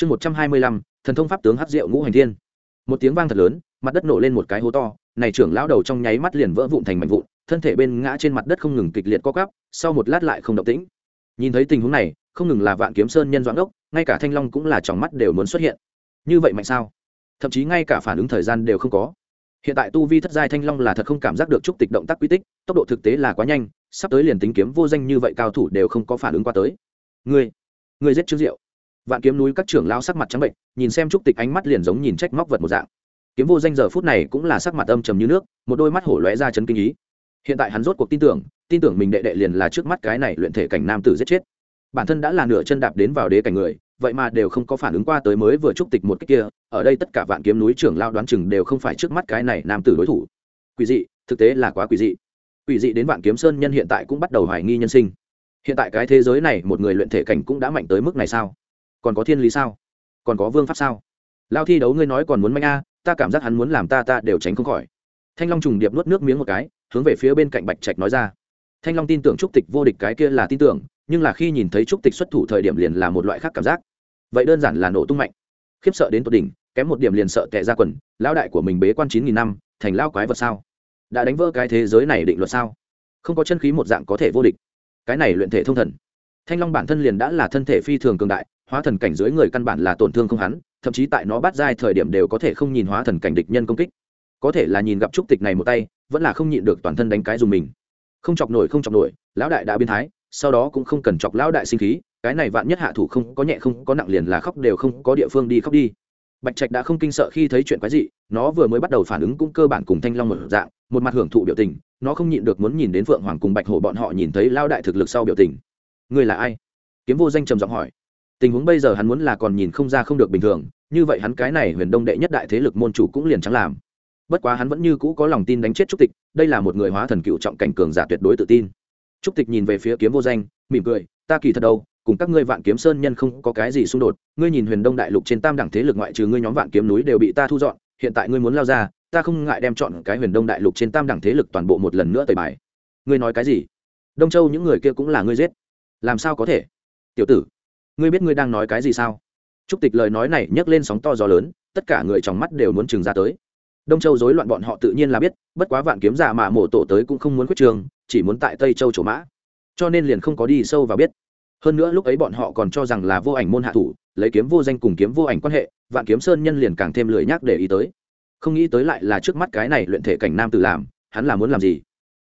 chương một trăm hai mươi lăm, thần thông pháp tướng hát rượu ngũ hành thiên. Một tiếng vang thật lớn, mặt đất nổ lên một cái hố to, này trưởng lão đầu trong nháy mắt liền vỡ vụn thành mảnh vụn, thân thể bên ngã trên mặt đất không ngừng kịch liệt co cắp sau một lát lại không động tĩnh. Nhìn thấy tình huống này, không ngừng là vạn kiếm sơn nhân doãn ốc, ngay cả thanh long cũng là tròng mắt đều muốn xuất hiện. Như vậy mạnh sao? Thậm chí ngay cả phản ứng thời gian đều không có. Hiện tại tu vi thất giai thanh long là thật không cảm giác được chút tịch động tác quy tích, tốc độ thực tế là quá nhanh, sắp tới liền tính kiếm vô danh như vậy cao thủ đều không có phản ứng qua tới. Ngươi ngươi giết trương diệu vạn kiếm núi các trưởng lão sắc mặt trắng bệnh nhìn xem trúc tịch ánh mắt liền giống nhìn trách móc vật một dạng. Kiếm vô danh giờ phút này cũng là sắc mặt âm trầm như nước, một đôi mắt hổ lóe ra chấn kinh ý. Hiện tại hắn rốt cuộc tin tưởng tin tưởng mình đệ đệ liền là trước mắt cái này luyện thể cảnh nam tử giết chết. Bản thân đã là nửa chân đạp đến vào đế cảnh người, vậy mà đều không có phản ứng qua tới mới vừa trúc tịch một cách kia, ở đây tất cả vạn kiếm núi trưởng lao đoán chừng đều không phải trước mắt cái này nam tử đối thủ. Quỷ dị, thực tế là quá quỷ dị. Quỷ dị đến vạn kiếm sơn nhân hiện tại cũng bắt đầu hoài nghi nhân sinh. Hiện tại cái thế giới này một người luyện thể cảnh cũng đã mạnh tới mức này sao? Còn có thiên lý sao? Còn có vương pháp sao? Lao thi đấu ngươi nói còn muốn manh a, ta cảm giác hắn muốn làm ta ta đều tránh không khỏi. Thanh long trùng điệp nuốt nước miếng một cái, hướng về phía bên cạnh bạch trạch nói ra. Thanh long tin tưởng trúc tịch vô địch cái kia là tin tưởng, nhưng là khi nhìn thấy trúc tịch xuất thủ thời điểm liền là một loại khác cảm giác. Vậy đơn giản là nổ tung mạnh. Khiếp sợ đến tột đỉnh, kém một điểm liền sợ tệ ra quần, lão đại của mình bế quan chín nghìn năm, thành lao quái vật sao? Đã đánh vỡ cái thế giới này định luật sao? Không có chân khí một dạng có thể vô địch. Cái này luyện thể thông thần thanh long bản thân liền đã là thân thể phi thường cường đại, hóa thần cảnh dưới người căn bản là tổn thương không hắn, thậm chí tại nó bắt dai thời điểm đều có thể không nhìn hóa thần cảnh địch nhân công kích. Có thể là nhìn gặp trúc tịch này một tay, vẫn là không nhịn được toàn thân đánh cái dùng mình. Không chọc nổi, không chọc nổi, lão đại đã biến thái, sau đó cũng không cần chọc lão đại sinh khí, cái này vạn nhất hạ thủ không có nhẹ, không có nặng liền là khóc đều không có địa phương đi khóc đi. Bạch trạch đã không kinh sợ khi thấy chuyện quái dị, nó vừa mới bắt đầu phản ứng cũng cơ bản cùng thanh long một dạng, một mặt hưởng thụ biểu tình, nó không nhịn được muốn nhìn đến phượng hoàng cùng bạch hổ bọn họ nhìn thấy lao đại thực lực sau biểu tình. Ngươi là ai? Kiếm vô danh trầm giọng hỏi. Tình huống bây giờ hắn muốn là còn nhìn không ra không được bình thường, như vậy hắn cái này huyền đông đệ nhất đại thế lực môn chủ cũng liền chẳng làm. Bất quá hắn vẫn như cũ có lòng tin đánh chết trúc tịch, đây là một người hóa thần cựu trọng cảnh cường giả tuyệt đối tự tin. Trúc tịch nhìn về phía kiếm vô danh, mỉm cười, ta kỳ thật đâu, cùng các ngươi vạn kiếm sơn nhân không có cái gì xung đột, ngươi nhìn huyền đông đại lục trên tam đẳng thế lực ngoại trừ ngươi nhóm vạn kiếm núi đều bị ta thu dọn, hiện tại ngươi muốn lao ra, ta không ngại đem chọn cái huyền đông đại lục trên tam đẳng thế lực toàn bộ một lần nữa tời bài. Ngươi nói cái gì? Đông châu những người kia cũng là ngươi giết làm sao có thể? Tiểu tử, ngươi biết ngươi đang nói cái gì sao? Trúc tịch lời nói này nhấc lên sóng to gió lớn, tất cả người trong mắt đều muốn trừng ra tới. Đông châu rối loạn bọn họ tự nhiên là biết, bất quá vạn kiếm giả mà mổ tổ tới cũng không muốn quyết trường, chỉ muốn tại tây châu chỗ mã. Cho nên liền không có đi sâu vào biết. Hơn nữa lúc ấy bọn họ còn cho rằng là vô ảnh môn hạ thủ, lấy kiếm vô danh cùng kiếm vô ảnh quan hệ, vạn kiếm sơn nhân liền càng thêm lười nhắc để ý tới. Không nghĩ tới lại là trước mắt cái này luyện thể cảnh nam tự làm, hắn là muốn làm gì?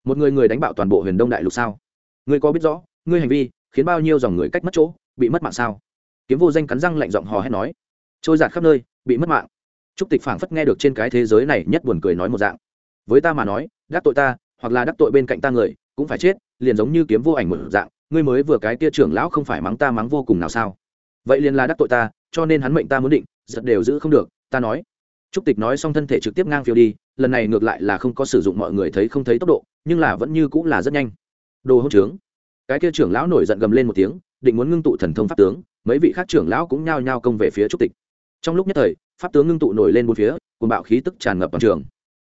Một người người đánh bạo toàn bộ huyền đông đại lục sao? Ngươi có biết rõ, ngươi hành vi khiến bao nhiêu dòng người cách mất chỗ, bị mất mạng sao? Kiếm vô danh cắn răng lạnh giọng hò hét nói. Trôi giạt khắp nơi, bị mất mạng. Trúc tịch phảng phất nghe được trên cái thế giới này nhất buồn cười nói một dạng. Với ta mà nói, đắc tội ta, hoặc là đắc tội bên cạnh ta người, cũng phải chết, liền giống như kiếm vô ảnh một dạng, ngươi mới vừa cái tia trưởng lão không phải mắng ta mắng vô cùng nào sao? Vậy liền là đắc tội ta, cho nên hắn mệnh ta muốn định, giật đều giữ không được, ta nói. Trúc tịch nói xong thân thể trực tiếp ngang phiêu đi, lần này ngược lại là không có sử dụng mọi người thấy không thấy tốc độ, nhưng là vẫn như cũng là rất nhanh. Đồ hỗn trướng cái kia trưởng lão nổi giận gầm lên một tiếng, định muốn ngưng tụ thần thông pháp tướng, mấy vị khác trưởng lão cũng nhao nhao công về phía trúc tịch. Trong lúc nhất thời, pháp tướng ngưng tụ nổi lên bốn phía cùng bạo khí tức tràn ngập bằng trường.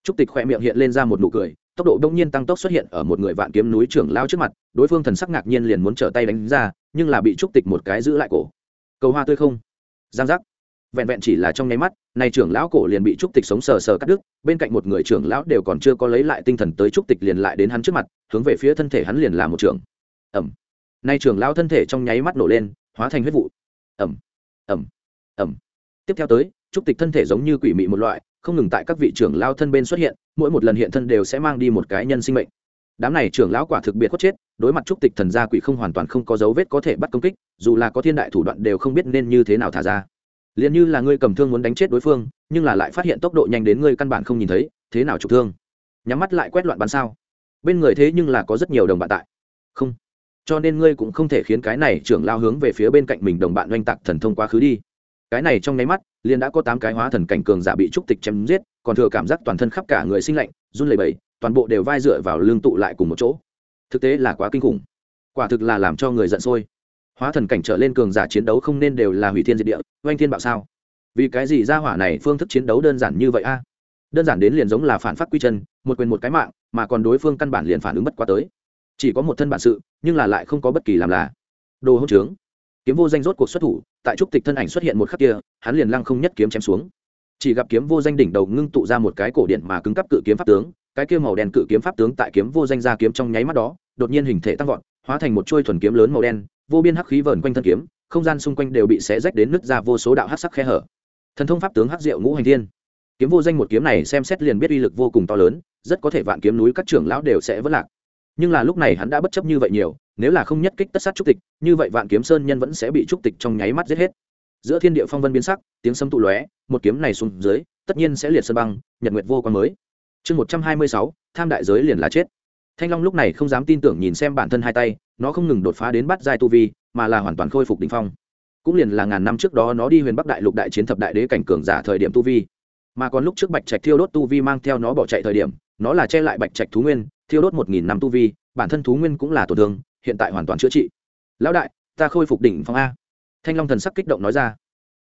Trúc tịch khỏe miệng hiện lên ra một nụ cười, tốc độ đông nhiên tăng tốc xuất hiện ở một người vạn kiếm núi trưởng lao trước mặt, đối phương thần sắc ngạc nhiên liền muốn trở tay đánh ra, nhưng là bị trúc tịch một cái giữ lại cổ. Cầu hoa tươi không? Giang giác. Vẹn vẹn chỉ là trong nháy mắt này trưởng lão cổ liền bị trúc tịch sống sờ sờ cắt đứt, bên cạnh một người trưởng lão đều còn chưa có lấy lại tinh thần tới trúc tịch liền lại đến hắn trước mặt, hướng về phía thân thể hắn liền là một trưởng ẩm. Nay trưởng lao thân thể trong nháy mắt nổ lên, hóa thành huyết vụ. Ẩm ẩm ẩm. Tiếp theo tới, trúc tịch thân thể giống như quỷ mị một loại, không ngừng tại các vị trưởng lao thân bên xuất hiện, mỗi một lần hiện thân đều sẽ mang đi một cái nhân sinh mệnh. Đám này trưởng lão quả thực biệt có chết, đối mặt trúc tịch thần gia quỷ không hoàn toàn không có dấu vết có thể bắt công kích, dù là có thiên đại thủ đoạn đều không biết nên như thế nào thả ra. Liền như là ngươi cầm thương muốn đánh chết đối phương, nhưng là lại phát hiện tốc độ nhanh đến ngươi căn bản không nhìn thấy, thế nào trục thương? Nhắm mắt lại quét loạn bắn sao? Bên người thế nhưng là có rất nhiều đồng bạn tại. Không cho nên ngươi cũng không thể khiến cái này trưởng lao hướng về phía bên cạnh mình đồng bạn oanh tạc thần thông quá khứ đi. Cái này trong nháy mắt, liền đã có tám cái hóa thần cảnh cường giả bị trúc tịch chém giết, còn thừa cảm giác toàn thân khắp cả người sinh lạnh, run lẩy bẩy, toàn bộ đều vai dựa vào lương tụ lại cùng một chỗ. Thực tế là quá kinh khủng. Quả thực là làm cho người giận sôi. Hóa thần cảnh trở lên cường giả chiến đấu không nên đều là hủy thiên diệt địa, oanh thiên bạo sao? Vì cái gì ra hỏa này phương thức chiến đấu đơn giản như vậy a? Đơn giản đến liền giống là phản phát quy chân, một quyền một cái mạng, mà còn đối phương căn bản liền phản ứng bất quá tới chỉ có một thân bản sự, nhưng là lại không có bất kỳ làm là. Đồ hỗn trướng. Kiếm vô danh rốt cuộc xuất thủ, tại trúc tịch thân ảnh xuất hiện một khắc kia, hắn liền lăng không nhất kiếm chém xuống. Chỉ gặp kiếm vô danh đỉnh đầu ngưng tụ ra một cái cổ điện mà cứng cắp cự kiếm pháp tướng, cái kia màu đen cự kiếm pháp tướng tại kiếm vô danh ra kiếm trong nháy mắt đó, đột nhiên hình thể tăng vọt, hóa thành một chuôi thuần kiếm lớn màu đen, vô biên hắc khí vờn quanh thân kiếm, không gian xung quanh đều bị xé rách đến nứt ra vô số đạo hắc sắc khe hở. Thần thông pháp tướng hắc diệu ngũ hành thiên. Kiếm vô danh một kiếm này xem xét liền biết uy lực vô cùng to lớn, rất có thể vạn kiếm núi các trưởng lão đều sẽ vỡ lạc nhưng là lúc này hắn đã bất chấp như vậy nhiều, nếu là không nhất kích tất sát trúc tịch, như vậy vạn kiếm sơn nhân vẫn sẽ bị trúc tịch trong nháy mắt giết hết. Giữa thiên địa phong vân biến sắc, tiếng sấm tụ lóe, một kiếm này xuống dưới, tất nhiên sẽ liệt sơn băng, nhật nguyệt vô quan mới. Chương một trăm hai mươi sáu, tham đại giới liền là chết. Thanh long lúc này không dám tin tưởng nhìn xem bản thân hai tay, nó không ngừng đột phá đến bắt giai tu vi, mà là hoàn toàn khôi phục đ ỉ n h phong. Cũng liền là ngàn năm trước đó nó đi huyền bắc đại lục đại chiến thập đại đế cảnh cường giả thời điểm tu vi. Mà còn lúc trước bạch trạch thiêu đốt tu vi mang theo nó bỏ chạy thời điểm, nó là che lại bạch trạch thú nguyên thiêu đốt một nghìn năm tu vi, bản thân thú nguyên cũng là tổn thương, hiện tại hoàn toàn chữa trị. Lão đại, ta khôi phục đỉnh phong a. Thanh long thần sắc kích động nói ra.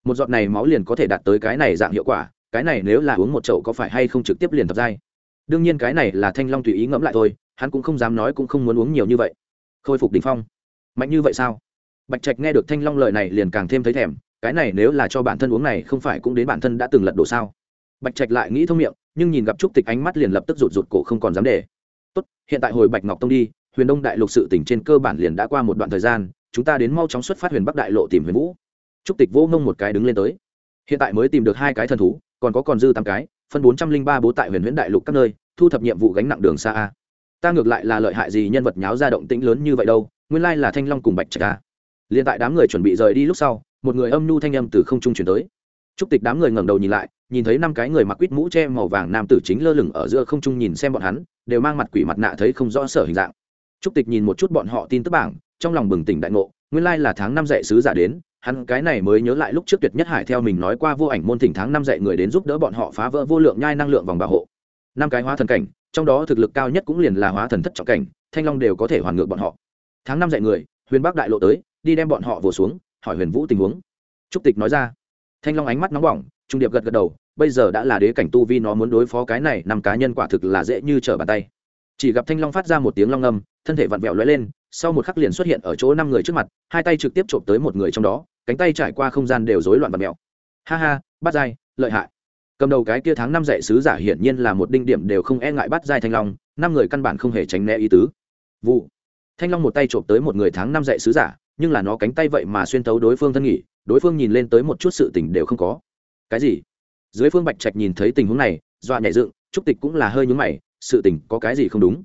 Một giọt này máu liền có thể đạt tới cái này dạng hiệu quả, cái này nếu là uống một chậu có phải hay không trực tiếp liền thập giai? Đương nhiên cái này là thanh long tùy ý ngẫm lại thôi, hắn cũng không dám nói cũng không muốn uống nhiều như vậy. Khôi phục đỉnh phong. Mạnh như vậy sao? Bạch trạch nghe được thanh long lời này liền càng thêm thấy thèm, cái này nếu là cho bản thân uống này không phải cũng đến bản thân đã từng lật đổ sao? Bạch trạch lại nghĩ thông miệng, nhưng nhìn gặp trúc tịch ánh mắt liền lập tức rụt rụt cổ không còn dám để tốt, hiện tại hồi bạch ngọc tông đi, huyền đông đại lục sự tỉnh trên cơ bản liền đã qua một đoạn thời gian, chúng ta đến mau chóng xuất phát huyền bắc đại lộ tìm huyền vũ. Trúc tịch vô ngông một cái đứng lên tới. Hiện tại mới tìm được hai cái thần thú, còn có còn dư tám cái, phân bốn trăm linh ba bố tại huyền huyễn đại lục các nơi, thu thập nhiệm vụ gánh nặng đường xa a. Ta ngược lại là lợi hại gì nhân vật nháo ra động tĩnh lớn như vậy đâu, nguyên lai là thanh long cùng bạch trạch a. Liền tại đám người chuẩn bị rời đi lúc sau, một người âm nhu thanh âm từ không trung chuyển tới. Trúc tịch đám người ngẩng đầu nhìn lại nhìn thấy năm cái người mặc quýt mũ che màu vàng nam tử chính lơ lửng ở giữa không trung nhìn xem bọn hắn, đều mang mặt quỷ mặt nạ thấy không rõ sở hình dạng. Trúc tịch nhìn một chút bọn họ tin tức bảng, trong lòng bừng tỉnh đại ngộ, nguyên lai là tháng năm dạy sứ giả đến, hắn cái này mới nhớ lại lúc trước tuyệt nhất hải theo mình nói qua vô ảnh môn thỉnh tháng năm dạy người đến giúp đỡ bọn họ phá vỡ vô lượng nhai năng lượng vòng bảo hộ. Năm cái hóa thần cảnh, trong đó thực lực cao nhất cũng liền là hóa thần thất trọng cảnh, thanh long đều có thể hoàn ngược bọn họ. Tháng năm dạy người, huyền bắc đại lộ tới, đi đem bọn họ vồ xuống, hỏi huyền vũ tình huống. Trúc tịch nói ra. Thanh long ánh mắt nóng bỏng trung điệp gật gật đầu, bây giờ đã là đế cảnh tu vi, nó muốn đối phó cái này, năm cá nhân quả thực là dễ như trở bàn tay. Chỉ gặp thanh long phát ra một tiếng long âm, thân thể vặn vẹo lóe lên, sau một khắc liền xuất hiện ở chỗ năm người trước mặt, hai tay trực tiếp trộm tới một người trong đó, cánh tay trải qua không gian đều rối loạn vặn vẹo. Ha ha, bắt dai lợi hại. Cầm đầu cái kia tháng năm dạy sứ giả hiển nhiên là một đinh điểm đều không e ngại bắt dai thanh long, năm người căn bản không hề tránh né ý tứ. Vụ. Thanh long một tay trộm tới một người tháng năm dạy sứ giả, nhưng là nó cánh tay vậy mà xuyên thấu đối phương thân nghỉ, đối phương nhìn lên tới một chút sự tình đều không có cái gì? Dưới phương bạch trạch nhìn thấy tình huống này dọa nhảy dựng trúc tịch cũng là hơi nhúng mày sự tình có cái gì không đúng?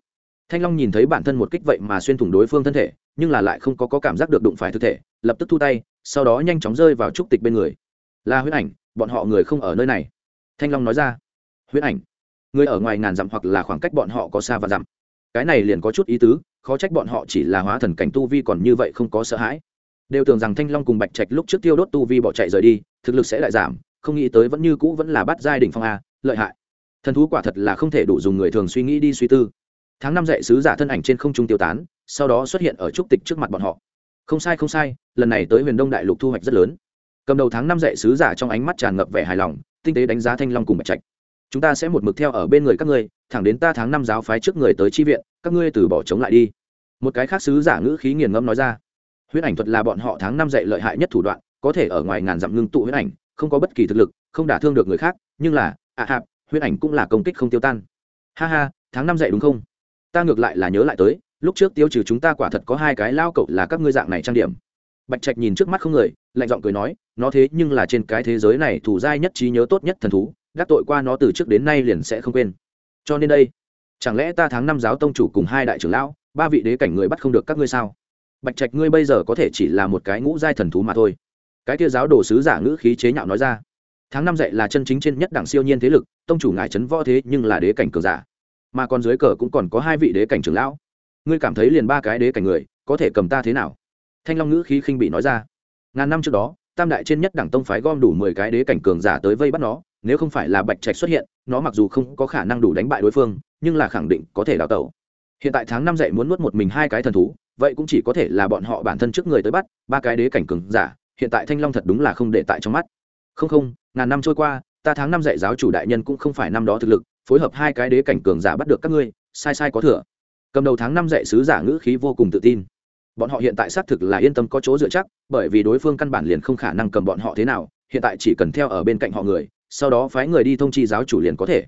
Thanh long nhìn thấy bản thân một kích vậy mà xuyên thủng đối phương thân thể nhưng là lại không có, có cảm giác được đụng phải thực thể lập tức thu tay sau đó nhanh chóng rơi vào trúc tịch bên người. Là huyết ảnh bọn họ người không ở nơi này. Thanh long nói ra. Huyết ảnh? Người ở ngoài ngàn dặm hoặc là khoảng cách bọn họ có xa và dặm. Cái này liền có chút ý tứ khó trách bọn họ chỉ là hóa thần cảnh tu vi còn như vậy không có sợ hãi. Đều tưởng rằng thanh long cùng bạch trạch lúc trước tiêu đốt tu vi bỏ chạy rời đi thực lực sẽ lại giảm không nghĩ tới vẫn như cũ vẫn là bắt giai đỉnh phong a, lợi hại. Thần thú quả thật là không thể đủ dùng người thường suy nghĩ đi suy tư. Tháng năm dạy sứ giả thân ảnh trên không trung tiêu tán, sau đó xuất hiện ở trúc tịch trước mặt bọn họ. Không sai không sai, lần này tới huyền đông đại lục thu hoạch rất lớn. Cầm đầu tháng năm dạy sứ giả trong ánh mắt tràn ngập vẻ hài lòng, tinh tế đánh giá thanh long cùng bạch trạch. Chúng ta sẽ một mực theo ở bên người các ngươi, thẳng đến ta tháng năm giáo phái trước người tới chi viện, các ngươi từ bỏ chống lại đi. Một cái khác sứ giả ngữ khí nghiền ngẫm nói ra. Huyết ảnh thuật là bọn họ tháng năm dạy lợi hại nhất thủ đoạn, có thể ở ngoài ngàn dặm ngưng tụ huyết ảnh không có bất kỳ thực lực, không đả thương được người khác, nhưng là ạ à hạp, huyết ảnh cũng là công kích không tiêu tan. Ha ha, tháng năm dạy đúng không? Ta ngược lại là nhớ lại tới, lúc trước tiêu trừ chúng ta quả thật có hai cái lao cậu là các ngươi dạng này trang điểm. Bạch trạch nhìn trước mắt không người, lạnh giọng cười nói, nó thế nhưng là trên cái thế giới này thủ giai nhất trí nhớ tốt nhất thần thú, đắc tội qua nó từ trước đến nay liền sẽ không quên. Cho nên đây, chẳng lẽ ta tháng năm giáo tông chủ cùng hai đại trưởng lão, ba vị đế cảnh người bắt không được các ngươi sao? Bạch trạch ngươi bây giờ có thể chỉ là một cái ngũ giai thần thú mà thôi cái kia giáo đồ sứ giả ngữ khí chế nhạo nói ra. Tháng năm dạy là chân chính trên nhất đẳng siêu nhiên thế lực, tông chủ ngài trấn võ thế nhưng là đế cảnh cường giả. Mà còn dưới cờ cũng còn có hai vị đế cảnh trưởng lão. Ngươi cảm thấy liền ba cái đế cảnh người, có thể cầm ta thế nào? Thanh long ngữ khí khinh bị nói ra. Ngàn năm trước đó, tam đại trên nhất đẳng tông phái gom đủ mười cái đế cảnh cường giả tới vây bắt nó, nếu không phải là bạch trạch xuất hiện, nó mặc dù không có khả năng đủ đánh bại đối phương, nhưng là khẳng định có thể đào tẩu. Hiện tại tháng năm dạy muốn nuốt một mình hai cái thần thú, vậy cũng chỉ có thể là bọn họ bản thân trước người tới bắt, ba cái đế cảnh cường giả hiện tại thanh long thật đúng là không để tại trong mắt. Không không, ngàn năm trôi qua, ta tháng năm dạy giáo chủ đại nhân cũng không phải năm đó thực lực, phối hợp hai cái đế cảnh cường giả bắt được các ngươi, sai sai có thừa. Cầm đầu tháng năm dạy sứ giả ngữ khí vô cùng tự tin. Bọn họ hiện tại xác thực là yên tâm có chỗ dựa chắc, bởi vì đối phương căn bản liền không khả năng cầm bọn họ thế nào, hiện tại chỉ cần theo ở bên cạnh họ người, sau đó phái người đi thông chi giáo chủ liền có thể.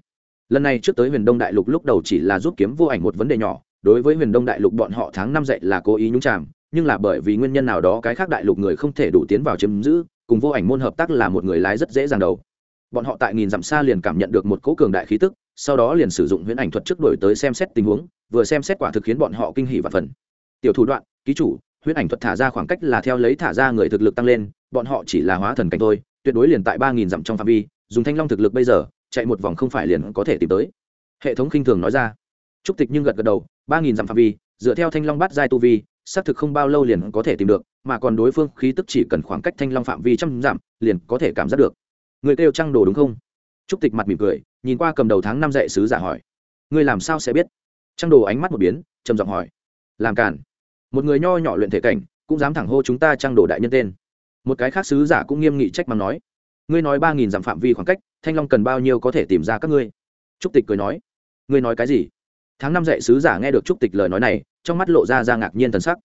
Lần này trước tới huyền đông đại lục lúc đầu chỉ là giúp kiếm vô ảnh một vấn đề nhỏ, đối với huyền đông đại lục bọn họ tháng năm dạy là cố ý nhúng chàm nhưng là bởi vì nguyên nhân nào đó cái khác đại lục người không thể đủ tiến vào chiếm giữ, cùng vô ảnh môn hợp tác là một người lái rất dễ dàng đầu. Bọn họ tại nghìn dặm xa liền cảm nhận được một cỗ cường đại khí tức, sau đó liền sử dụng huyễn ảnh thuật trước đổi tới xem xét tình huống, vừa xem xét quả thực khiến bọn họ kinh hỉ và phần tiểu thủ đoạn, ký chủ, huyễn ảnh thuật thả ra khoảng cách là theo lấy thả ra người thực lực tăng lên, bọn họ chỉ là hóa thần cảnh thôi, tuyệt đối liền tại ba nghìn dặm trong phạm vi, dùng thanh long thực lực bây giờ, chạy một vòng không phải liền có thể tìm tới. Hệ thống khinh thường nói ra. Trúc tịch nhưng gật gật đầu, ba nghìn dặm phạm vi, dựa theo thanh long bát giai tu vi xác thực không bao lâu liền có thể tìm được, mà còn đối phương khí tức chỉ cần khoảng cách thanh long phạm vi trăm dặm, liền có thể cảm giác được. Người kêu trăng đồ đúng không? Trúc tịch mặt mỉm cười, nhìn qua cầm đầu tháng năm dạy sứ giả hỏi. Ngươi làm sao sẽ biết? Trăng đồ ánh mắt một biến, trầm giọng hỏi. Làm cản một người nho nhỏ luyện thể cảnh, cũng dám thẳng hô chúng ta trăng đồ đại nhân tên. Một cái khác sứ giả cũng nghiêm nghị trách mắng nói. Ngươi nói ba nghìn dặm phạm vi khoảng cách, thanh long cần bao nhiêu có thể tìm ra các ngươi? Trúc tịch cười nói. Ngươi nói cái gì? Tháng năm dạy sứ giả nghe được trúc tịch lời nói này trong mắt lộ ra ra ngạc nhiên thần sắc.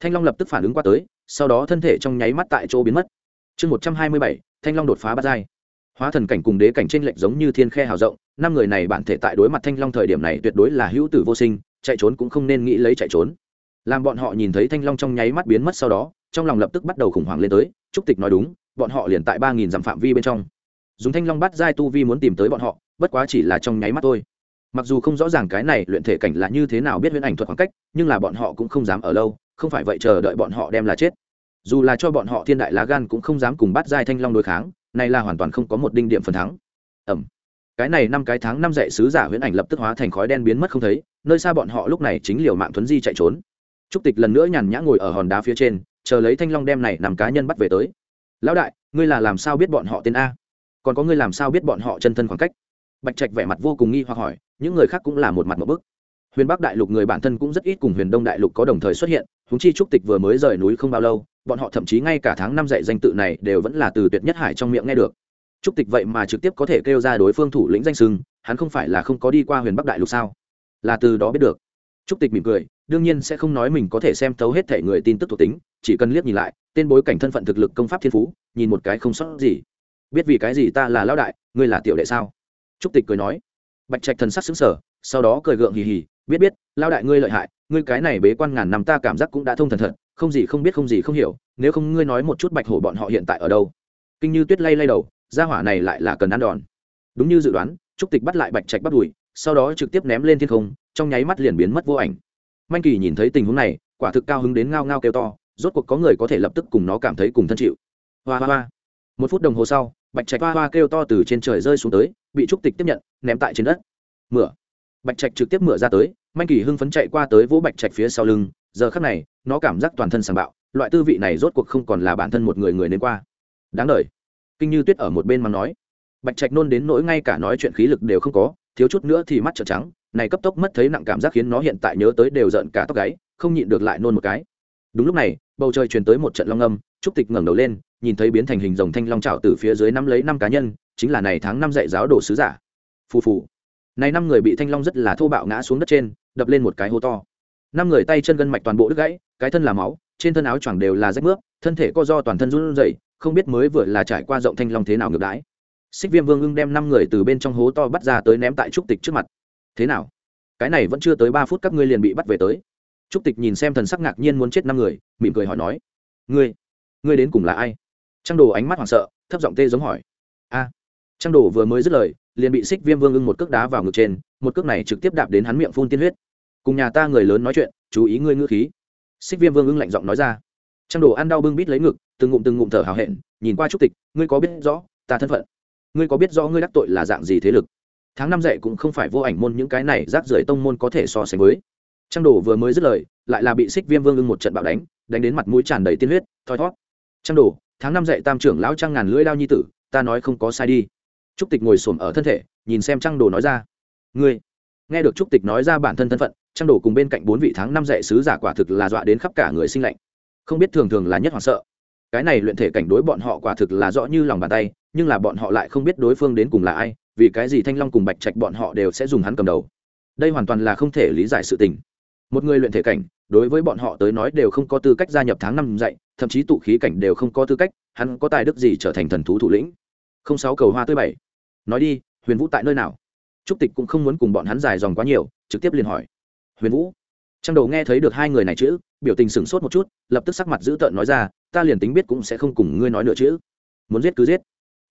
Thanh long lập tức phản ứng qua tới sau đó thân thể trong nháy mắt tại chỗ biến mất. Chương một trăm hai mươi bảy thanh long đột phá bắt dai, hóa thần cảnh cùng đế cảnh t r ê n lệch giống như thiên khe hào rộng năm người này bản thể tại đối mặt thanh long thời điểm này tuyệt đối là hữu tử vô sinh chạy trốn cũng không nên nghĩ lấy chạy trốn. Làm bọn họ nhìn thấy thanh long trong nháy mắt biến mất sau đó trong lòng lập tức bắt đầu khủng hoảng lên tới trúc tịch nói đúng bọn họ liền tại ba nghìn dặm phạm vi bên trong. Dùng thanh long bắt giai tu vi muốn tìm tới bọn họ bất quá chỉ là trong nháy mắt thôi mặc dù không rõ ràng cái này luyện thể cảnh là như thế nào biết huyễn ảnh thuật khoảng cách, nhưng là bọn họ cũng không dám ở lâu, không phải vậy chờ đợi bọn họ đem là chết. Dù là cho bọn họ thiên đại lá gan cũng không dám cùng bắt giai thanh long đối kháng, này là hoàn toàn không có một đinh điểm phần thắng. Ẩm cái này năm cái tháng năm dạy sứ giả huyễn ảnh lập tức hóa thành khói đen biến mất không thấy, nơi xa bọn họ lúc này chính liều mạng thuấn di chạy trốn. Trúc tịch lần nữa nhàn nhã ngồi ở hòn đá phía trên, chờ lấy thanh long đem này nằm cá nhân bắt về tới. Lão đại, ngươi là làm sao biết bọn họ tên a? Còn có ngươi làm sao biết bọn họ chân thân khoảng cách? Bạch trạch vẻ mặt vô cùng nghi hoặc hỏi, những người khác cũng là một mặt một bức. Huyền bắc đại lục người bản thân cũng rất ít cùng huyền đông đại lục có đồng thời xuất hiện húng chi trúc tịch vừa mới rời núi không bao lâu, bọn họ thậm chí ngay cả tháng năm dạy danh tự này đều vẫn là từ tuyệt nhất hải trong miệng nghe được. Trúc tịch vậy mà trực tiếp có thể kêu ra đối phương thủ lĩnh danh sưng hắn không phải là không có đi qua huyền bắc đại lục sao? Là từ đó biết được. Trúc tịch mỉm cười, đương nhiên sẽ không nói mình có thể xem thấu hết thể người tin tức thuộc tính, chỉ cần liếc nhìn lại, tên bối cảnh thân phận thực lực công pháp thiên phú, nhìn một cái không sót gì. Biết vì cái gì ta là lão đại, ngươi là tiểu đệ sao? Trúc tịch cười nói. Bạch trạch thần sắc xứng sở sau đó cười gượng hì hì, biết biết lao đại ngươi lợi hại, ngươi cái này bế quan ngàn năm ta cảm giác cũng đã thông thần thật, không gì không biết không gì không hiểu, nếu không ngươi nói một chút bạch hổ bọn họ hiện tại ở đâu? Kinh như tuyết lay lay đầu, gia hỏa này lại là cần ăn đòn. Đúng như dự đoán, trúc tịch bắt lại bạch trạch bắt đùi sau đó trực tiếp ném lên thiên không, trong nháy mắt liền biến mất vô ảnh. Manh kỳ nhìn thấy tình huống này, quả thực cao hứng đến ngao ngao kêu to, rốt cuộc có người có thể lập tức cùng nó cảm thấy cùng thân chịu. Hoa hoa hoa. Một phút đồng hồ sau, bạch trạch hoa hoa kêu to từ trên trời rơi xuống tới bị trúc tịch tiếp nhận, ném tại trên đất. Mửa. Bạch trạch trực tiếp mửa ra tới, manh kỳ hưng phấn chạy qua tới vỗ bạch trạch phía sau lưng, giờ khắc này, nó cảm giác toàn thân sàng bạo, loại tư vị này rốt cuộc không còn là bản thân một người người nên qua. Đáng đ kinh như tuyết ở một bên mà nói. Bạch trạch nôn đến nỗi ngay cả nói chuyện khí lực đều không có, thiếu chút nữa thì mắt trợn trắng, này cấp tốc mất thấy nặng cảm giác khiến nó hiện tại nhớ tới đều giận cả tóc gáy, không nhịn được lại nôn một cái. Đúng lúc này, bầu trời truyền tới một trận long âm, trúc tịch ngẩng đầu lên, nhìn thấy biến thành hình rồng thanh long trào từ phía dưới nắm lấy năm cá nhân chính là này tháng năm dạy giáo đồ sứ giả. Phù phù. Này năm người bị thanh long rất là thô bạo ngã xuống đất trên, đập lên một cái hố to. Năm người tay chân gân mạch toàn bộ đứt gãy, cái thân là máu, trên thân áo choàng đều là rách mướp, thân thể co do toàn thân run rẩy, không biết mới vừa là trải qua rộng thanh long thế nào ngược đãi. Xích viêm vương ưng đem năm người từ bên trong hố to bắt ra tới ném tại trúc tịch trước mặt. Thế nào? Cái này vẫn chưa tới ba phút các ngươi liền bị bắt về tới. Trúc tịch nhìn xem thần sắc ngạc nhiên muốn chết năm người, mỉm cười hỏi nói, ngươi ngươi đến cùng là ai? Trang đồ ánh mắt hoảng sợ, thấp giọng tê giống hỏi, a trang đồ vừa mới dứt lời, liền bị xích viêm vương ưng một cước đá vào ngực trên, một cước này trực tiếp đạp đến hắn miệng phun tiên huyết. Cùng nhà ta người lớn nói chuyện, chú ý ngươi ngữ khí. Xích viêm vương ưng lạnh giọng nói ra. Trang đồ ăn đau bưng bít lấy ngực, từng ngụm từng ngụm thở hào hẹn, nhìn qua trúc tịch, ngươi có biết rõ, ta thân phận. Ngươi có biết rõ ngươi đắc tội là dạng gì thế lực. Tháng năm dạy cũng không phải vô ảnh môn những cái này rác rưởi tông môn có thể so sánh với. Trang đồ vừa mới dứt lời, lại là bị xích viêm vương ưng một trận bạo đánh đánh đến mặt mũi tràn đầy tiên huyết, thoi thót. Trang đồ, tháng năm dạy tam trưởng lão trang ngàn lưỡi đao nhi tử, ta nói không có sai đi trúc tịch ngồi xổm ở thân thể, nhìn xem trang đồ nói ra. Ngươi, nghe được trúc tịch nói ra bản thân thân phận trang đồ cùng bên cạnh bốn vị tháng năm dạy sứ giả quả thực là dọa đến khắp cả người sinh lạnh. Không biết thường thường là nhất hoảng sợ. Cái này luyện thể cảnh đối bọn họ quả thực là rõ như lòng bàn tay, nhưng là bọn họ lại không biết đối phương đến cùng là ai, vì cái gì thanh long cùng bạch trạch bọn họ đều sẽ dùng hắn cầm đầu. Đây hoàn toàn là không thể lý giải sự tình. Một người luyện thể cảnh, đối với bọn họ tới nói đều không có tư cách gia nhập tháng năm dạy, thậm chí tụ khí cảnh đều không có tư cách, hắn có tài đức gì trở thành thần thú thủ lĩnh? Không sáu cầu hoa tươi bảy nói đi, huyền vũ tại nơi nào? Trúc tịch cũng không muốn cùng bọn hắn dài dòng quá nhiều, trực tiếp liền hỏi. Huyền vũ. Trang đầu nghe thấy được hai người này chữ, biểu tình sửng sốt một chút, lập tức sắc mặt dữ tợn nói ra, ta liền tính biết cũng sẽ không cùng ngươi nói nữa chữ muốn giết cứ giết.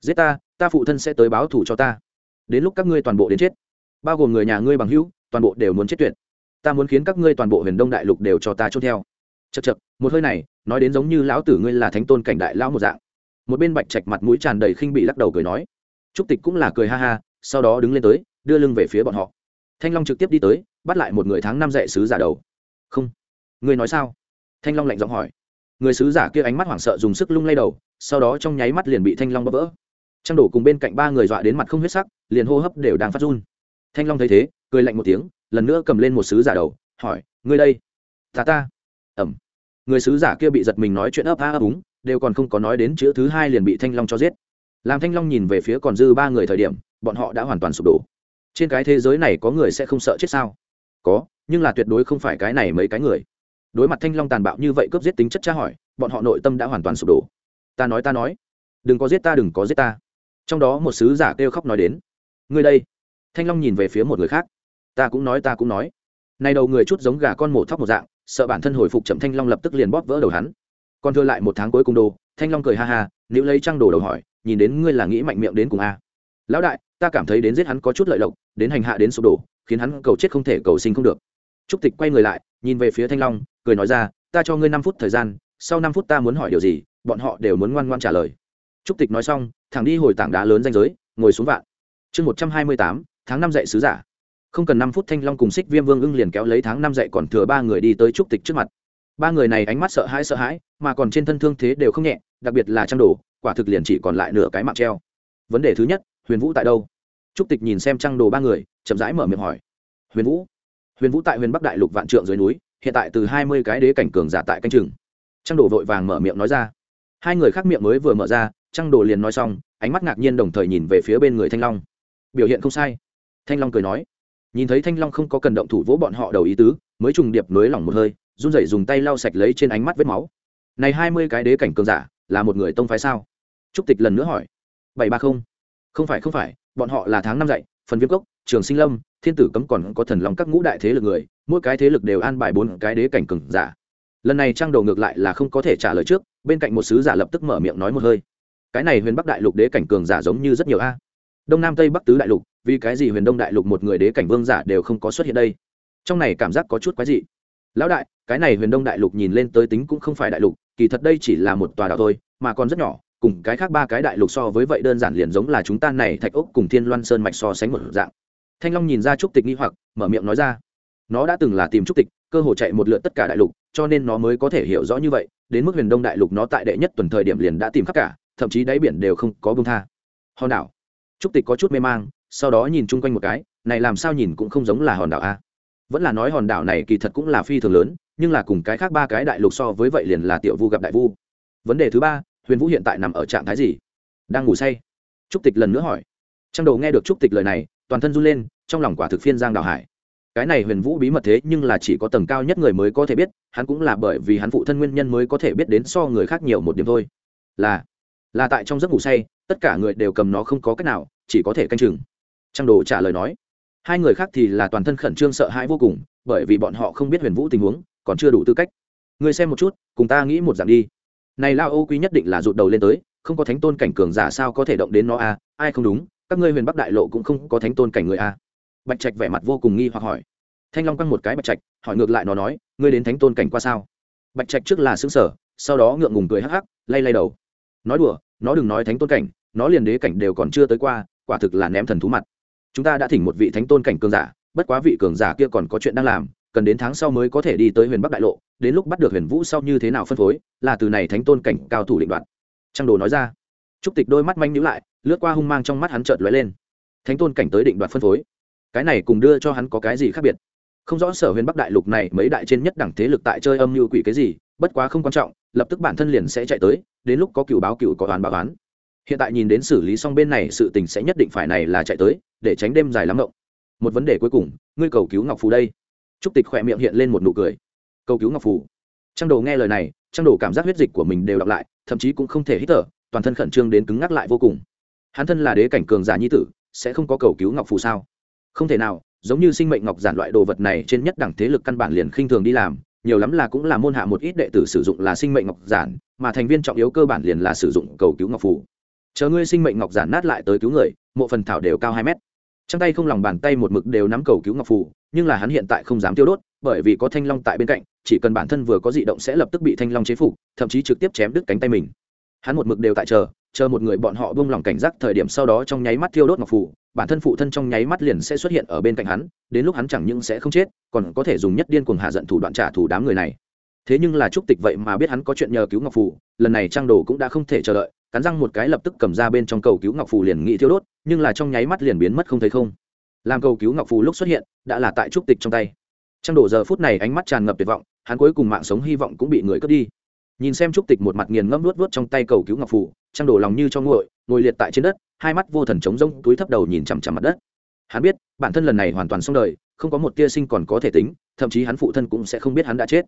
Giết ta ta phụ thân sẽ tới báo thù cho ta. Đến lúc các ngươi toàn bộ đến chết, bao gồm người nhà ngươi bằng hữu, toàn bộ đều muốn chết tuyệt. Ta muốn khiến các ngươi toàn bộ huyền đông đại lục đều cho ta chốt theo. Chật chật một hơi này, nói đến giống như lão tử ngươi là thánh tôn cảnh đại lão một dạng. Một bên bạch trạch mặt mũi tràn đầy khinh bị lắc đầu cười nói trúc tịch cũng là cười ha ha, sau đó đứng lên tới, đưa lưng về phía bọn họ. Thanh long trực tiếp đi tới, bắt lại một người tháng năm dạy sứ giả đầu. Không, ngươi nói sao? Thanh long lạnh giọng hỏi. Người sứ giả kia ánh mắt hoảng sợ dùng sức lung lay đầu, sau đó trong nháy mắt liền bị thanh long bóp vỡ. Trang đổ cùng bên cạnh ba người dọa đến mặt không huyết sắc, liền hô hấp đều đang phát run. Thanh long thấy thế, cười lạnh một tiếng, lần nữa cầm lên một sứ giả đầu, hỏi, ngươi đây? Ta ta. Ẩm. Người sứ giả kia bị giật mình nói chuyện ấp a ấp úng, đều còn không có nói đến chữ thứ hai liền bị thanh long cho giết làm thanh long nhìn về phía còn dư ba người thời điểm, bọn họ đã hoàn toàn sụp đổ. Trên cái thế giới này có người sẽ không sợ chết sao? Có, nhưng là tuyệt đối không phải cái này mấy cái người. Đối mặt thanh long tàn bạo như vậy cướp giết tính chất tra hỏi, bọn họ nội tâm đã hoàn toàn sụp đổ. Ta nói ta nói. Đừng có giết ta, đừng có giết ta. Trong đó một sứ giả kêu khóc nói đến. Ngươi đây. Thanh long nhìn về phía một người khác. Ta cũng nói, ta cũng nói. Nay đầu người chút giống gà con mổ thóc một dạng, sợ bản thân hồi phục chậm thanh long lập tức liền bóp vỡ đầu hắn. Còn thưa lại một tháng cuối cùng đồ, thanh long cười ha ha nếu lấy trăng đồ đầu hỏi nhìn đến ngươi là nghĩ mạnh miệng đến cùng a. Lão đại, ta cảm thấy đến giết hắn có chút lợi lộc, đến hành hạ đến sụp đổ, khiến hắn cầu chết không thể cầu sinh không được. Trúc tịch quay người lại, nhìn về phía thanh long, cười nói ra, ta cho ngươi năm phút thời gian, sau năm phút ta muốn hỏi điều gì, bọn họ đều muốn ngoan ngoan trả lời. Trúc tịch nói xong, thẳng đi hồi tảng đá lớn danh giới, ngồi xuống vạn. Chương một trăm hai mươi tám, tháng năm dạy sứ giả. Không cần năm phút thanh long cùng xích viêm vương ưng liền kéo lấy tháng năm dạy còn thừa ba người đi tới trúc tịch trước mặt. Ba người này ánh mắt sợ hãi sợ hãi, mà còn trên thân thương thế đều không nhẹ, đặc biệt là trang đồ quả thực liền chỉ còn lại nửa cái mạng treo. Vấn đề thứ nhất, huyền vũ tại đâu? Trúc tịch nhìn xem trang đồ ba người, chậm rãi mở miệng hỏi. Huyền vũ? Huyền vũ tại huyền bắc đại lục vạn trượng dưới núi, hiện tại từ hai mươi cái đế cảnh cường giả tại canh chừng. Trang đồ vội vàng mở miệng nói ra. Hai người khác miệng mới vừa mở ra trang đồ liền nói xong, ánh mắt ngạc nhiên đồng thời nhìn về phía bên người thanh long. Biểu hiện không sai. Thanh long cười nói. Nhìn thấy thanh long không có cần động thủ vỗ bọn họ đầu ý tứ, mới trùng điệp nới lỏng một hơi, run rẩy dùng tay lau sạch lấy trên ánh mắt vết máu. Này hai mươi cái đế cảnh cường giả, là một người tông phái sao? Trúc tịch lần nữa hỏi. Bảy ba không. Không phải không phải, bọn họ là tháng năm dạy, phần viêm cốc, trường sinh lâm, thiên tử cấm còn có thần lòng các ngũ đại thế lực người, mỗi cái thế lực đều an bài bốn cái đế cảnh cường giả. Lần này trang đầu ngược lại là không có thể trả lời trước, bên cạnh một sứ giả lập tức mở miệng nói một hơi. Cái này huyền bắc đại lục đế cảnh cường giả giống như rất nhiều a. Đông nam tây bắc tứ đại lục, vì cái gì huyền đông đại lục một người đế cảnh vương giả đều không có xuất hiện đây? Trong này cảm giác có chút quái dị. Lão đại, cái này huyền đông đại lục nhìn lên tới tính cũng không phải đại lục, kỳ thật đây chỉ là một tòa đảo thôi, mà còn rất nhỏ cùng cái khác ba cái đại lục so với vậy đơn giản liền giống là chúng ta này thạch ốc cùng thiên loan sơn mạch so sánh một dạng. Thanh long nhìn ra trúc tịch nghi hoặc, mở miệng nói ra, nó đã từng là tìm trúc tịch, cơ hội chạy một lượt tất cả đại lục, cho nên nó mới có thể hiểu rõ như vậy, đến mức huyền đông đại lục nó tại đệ nhất tuần thời điểm liền đã tìm khắp cả, thậm chí đáy biển đều không có bông tha. Hòn đảo. Trúc tịch có chút mê mang, sau đó nhìn chung quanh một cái, này làm sao nhìn cũng không giống là hòn đảo a. Vẫn là nói hòn đảo này kỳ thật cũng là phi thường lớn, nhưng là cùng cái khác ba cái đại lục so với vậy liền là tiểu vu gặp đại vu. Vấn đề thứ ba huyền vũ hiện tại nằm ở trạng thái gì? Đang ngủ say? Trúc tịch lần nữa hỏi. Trang đầu nghe được trúc tịch lời này, toàn thân run lên, trong lòng quả thực phiên giang đào hải. Cái này huyền vũ bí mật thế nhưng là chỉ có tầng cao nhất người mới có thể biết, hắn cũng là bởi vì hắn phụ thân nguyên nhân mới có thể biết đến so người khác nhiều một điểm thôi. Là là tại trong giấc ngủ say, tất cả người đều cầm nó không có cách nào, chỉ có thể canh chừng. Trang đồ trả lời nói. Hai người khác thì là toàn thân khẩn trương sợ hãi vô cùng, bởi vì bọn họ không biết huyền vũ tình huống, còn chưa đủ tư cách. Người xem một chút, cùng ta nghĩ một dạng đi này lao ô quý nhất định là rụt đầu lên tới, không có thánh tôn cảnh cường giả sao có thể động đến nó a à? ai không đúng, các ngươi huyền bắc đại lộ cũng không có thánh tôn cảnh người a à? bạch trạch vẻ mặt vô cùng nghi hoặc hỏi thanh long quăng một cái bạch trạch, hỏi ngược lại nó nói, ngươi đến thánh tôn cảnh qua sao bạch trạch trước là xứng sở sau đó ngượng ngùng cười hắc hắc, lay lay đầu nói đùa, nó đừng nói thánh tôn cảnh, nó liền đế cảnh đều còn chưa tới qua, quả thực là ném thần thú mặt chúng ta đã thỉnh một vị thánh tôn cảnh cường giả, bất quá vị cường giả kia còn có chuyện đang làm cần đến tháng sau mới có thể đi tới huyền bắc đại lộ, đến lúc bắt được huyền vũ sau như thế nào phân phối, là từ này thánh tôn cảnh cao thủ định đoạn trang đồ nói ra. Trúc tịch đôi mắt manh nhữ lại, lướt qua hung mang trong mắt hắn chợt lóe lên. Thánh tôn cảnh tới định đoạt phân phối. Cái này cùng đưa cho hắn có cái gì khác biệt? Không rõ sở huyền bắc đại lục này mấy đại trên nhất đẳng thế lực tại chơi âm mưu quỷ cái gì, bất quá không quan trọng, lập tức bản thân liền sẽ chạy tới, đến lúc có cựu báo cựu có đoàn báo án hiện tại nhìn đến xử lý xong bên này sự tình sẽ nhất định phải này là chạy tới, để tránh đêm dài lắm động một vấn đề cuối cùng, ngươi cầu cứu ngọc phù đây trúc tịch khỏe miệng hiện lên một nụ cười. Cầu cứu ngọc phủ trang đồ nghe lời này trang đồ cảm giác huyết dịch của mình đều đọc lại, thậm chí cũng không thể hít thở, toàn thân khẩn trương đến cứng ngắc lại vô cùng. Hắn thân là đế cảnh cường giả nhi tử, sẽ không có cầu cứu ngọc phù sao? Không thể nào, giống như sinh mệnh ngọc giản loại đồ vật này trên nhất đẳng thế lực căn bản liền khinh thường đi làm, nhiều lắm là cũng là môn hạ một ít đệ tử sử dụng là sinh mệnh ngọc giản, mà thành viên trọng yếu cơ bản liền là sử dụng cầu cứu ngọc phù. Chờ ngươi sinh mệnh ngọc giản nát lại tới cứu người, mộ phần thảo đều cao hai mét. Trong tay không lòng bàn tay một mực đều nắm cầu cứu ngọc phù nhưng là hắn hiện tại không dám tiêu đốt, bởi vì có thanh long tại bên cạnh, chỉ cần bản thân vừa có dị động sẽ lập tức bị thanh long chế phục, thậm chí trực tiếp chém đứt cánh tay mình. Hắn một mực đều tại chờ chờ một người bọn họ buông lỏng cảnh giác thời điểm sau đó trong nháy mắt thiêu đốt ngọc phù bản thân phụ thân trong nháy mắt liền sẽ xuất hiện ở bên cạnh hắn, đến lúc hắn chẳng những sẽ không chết, còn có thể dùng nhất điên cuồng hạ giận thủ đoạn trả thù đám người này. Thế nhưng là trúc tịch vậy mà biết hắn có chuyện nhờ cứu ngọc phù lần này trang đồ cũng đã không thể chờ đợi, cắn răng một cái lập tức cầm ra bên trong cầu cứu ngọc phù liền nghĩ thiêu đốt, nhưng là trong nháy mắt liền biến mất không thấy không làm cầu cứu ngọc phù lúc xuất hiện đã là tại trúc tịch trong tay trang đổ giờ phút này ánh mắt tràn ngập tuyệt vọng hắn cuối cùng mạng sống hy vọng cũng bị người cướp đi nhìn xem trúc tịch một mặt nghiền ngẫm nuốt nuốt trong tay cầu cứu ngọc phù trang đổ lòng như cho nguội ngồi liệt tại trên đất hai mắt vô thần trống rông túi thấp đầu nhìn chằm chằm mặt đất hắn biết bản thân lần này hoàn toàn xong đời không có một tia sinh còn có thể tính thậm chí hắn phụ thân cũng sẽ không biết hắn đã chết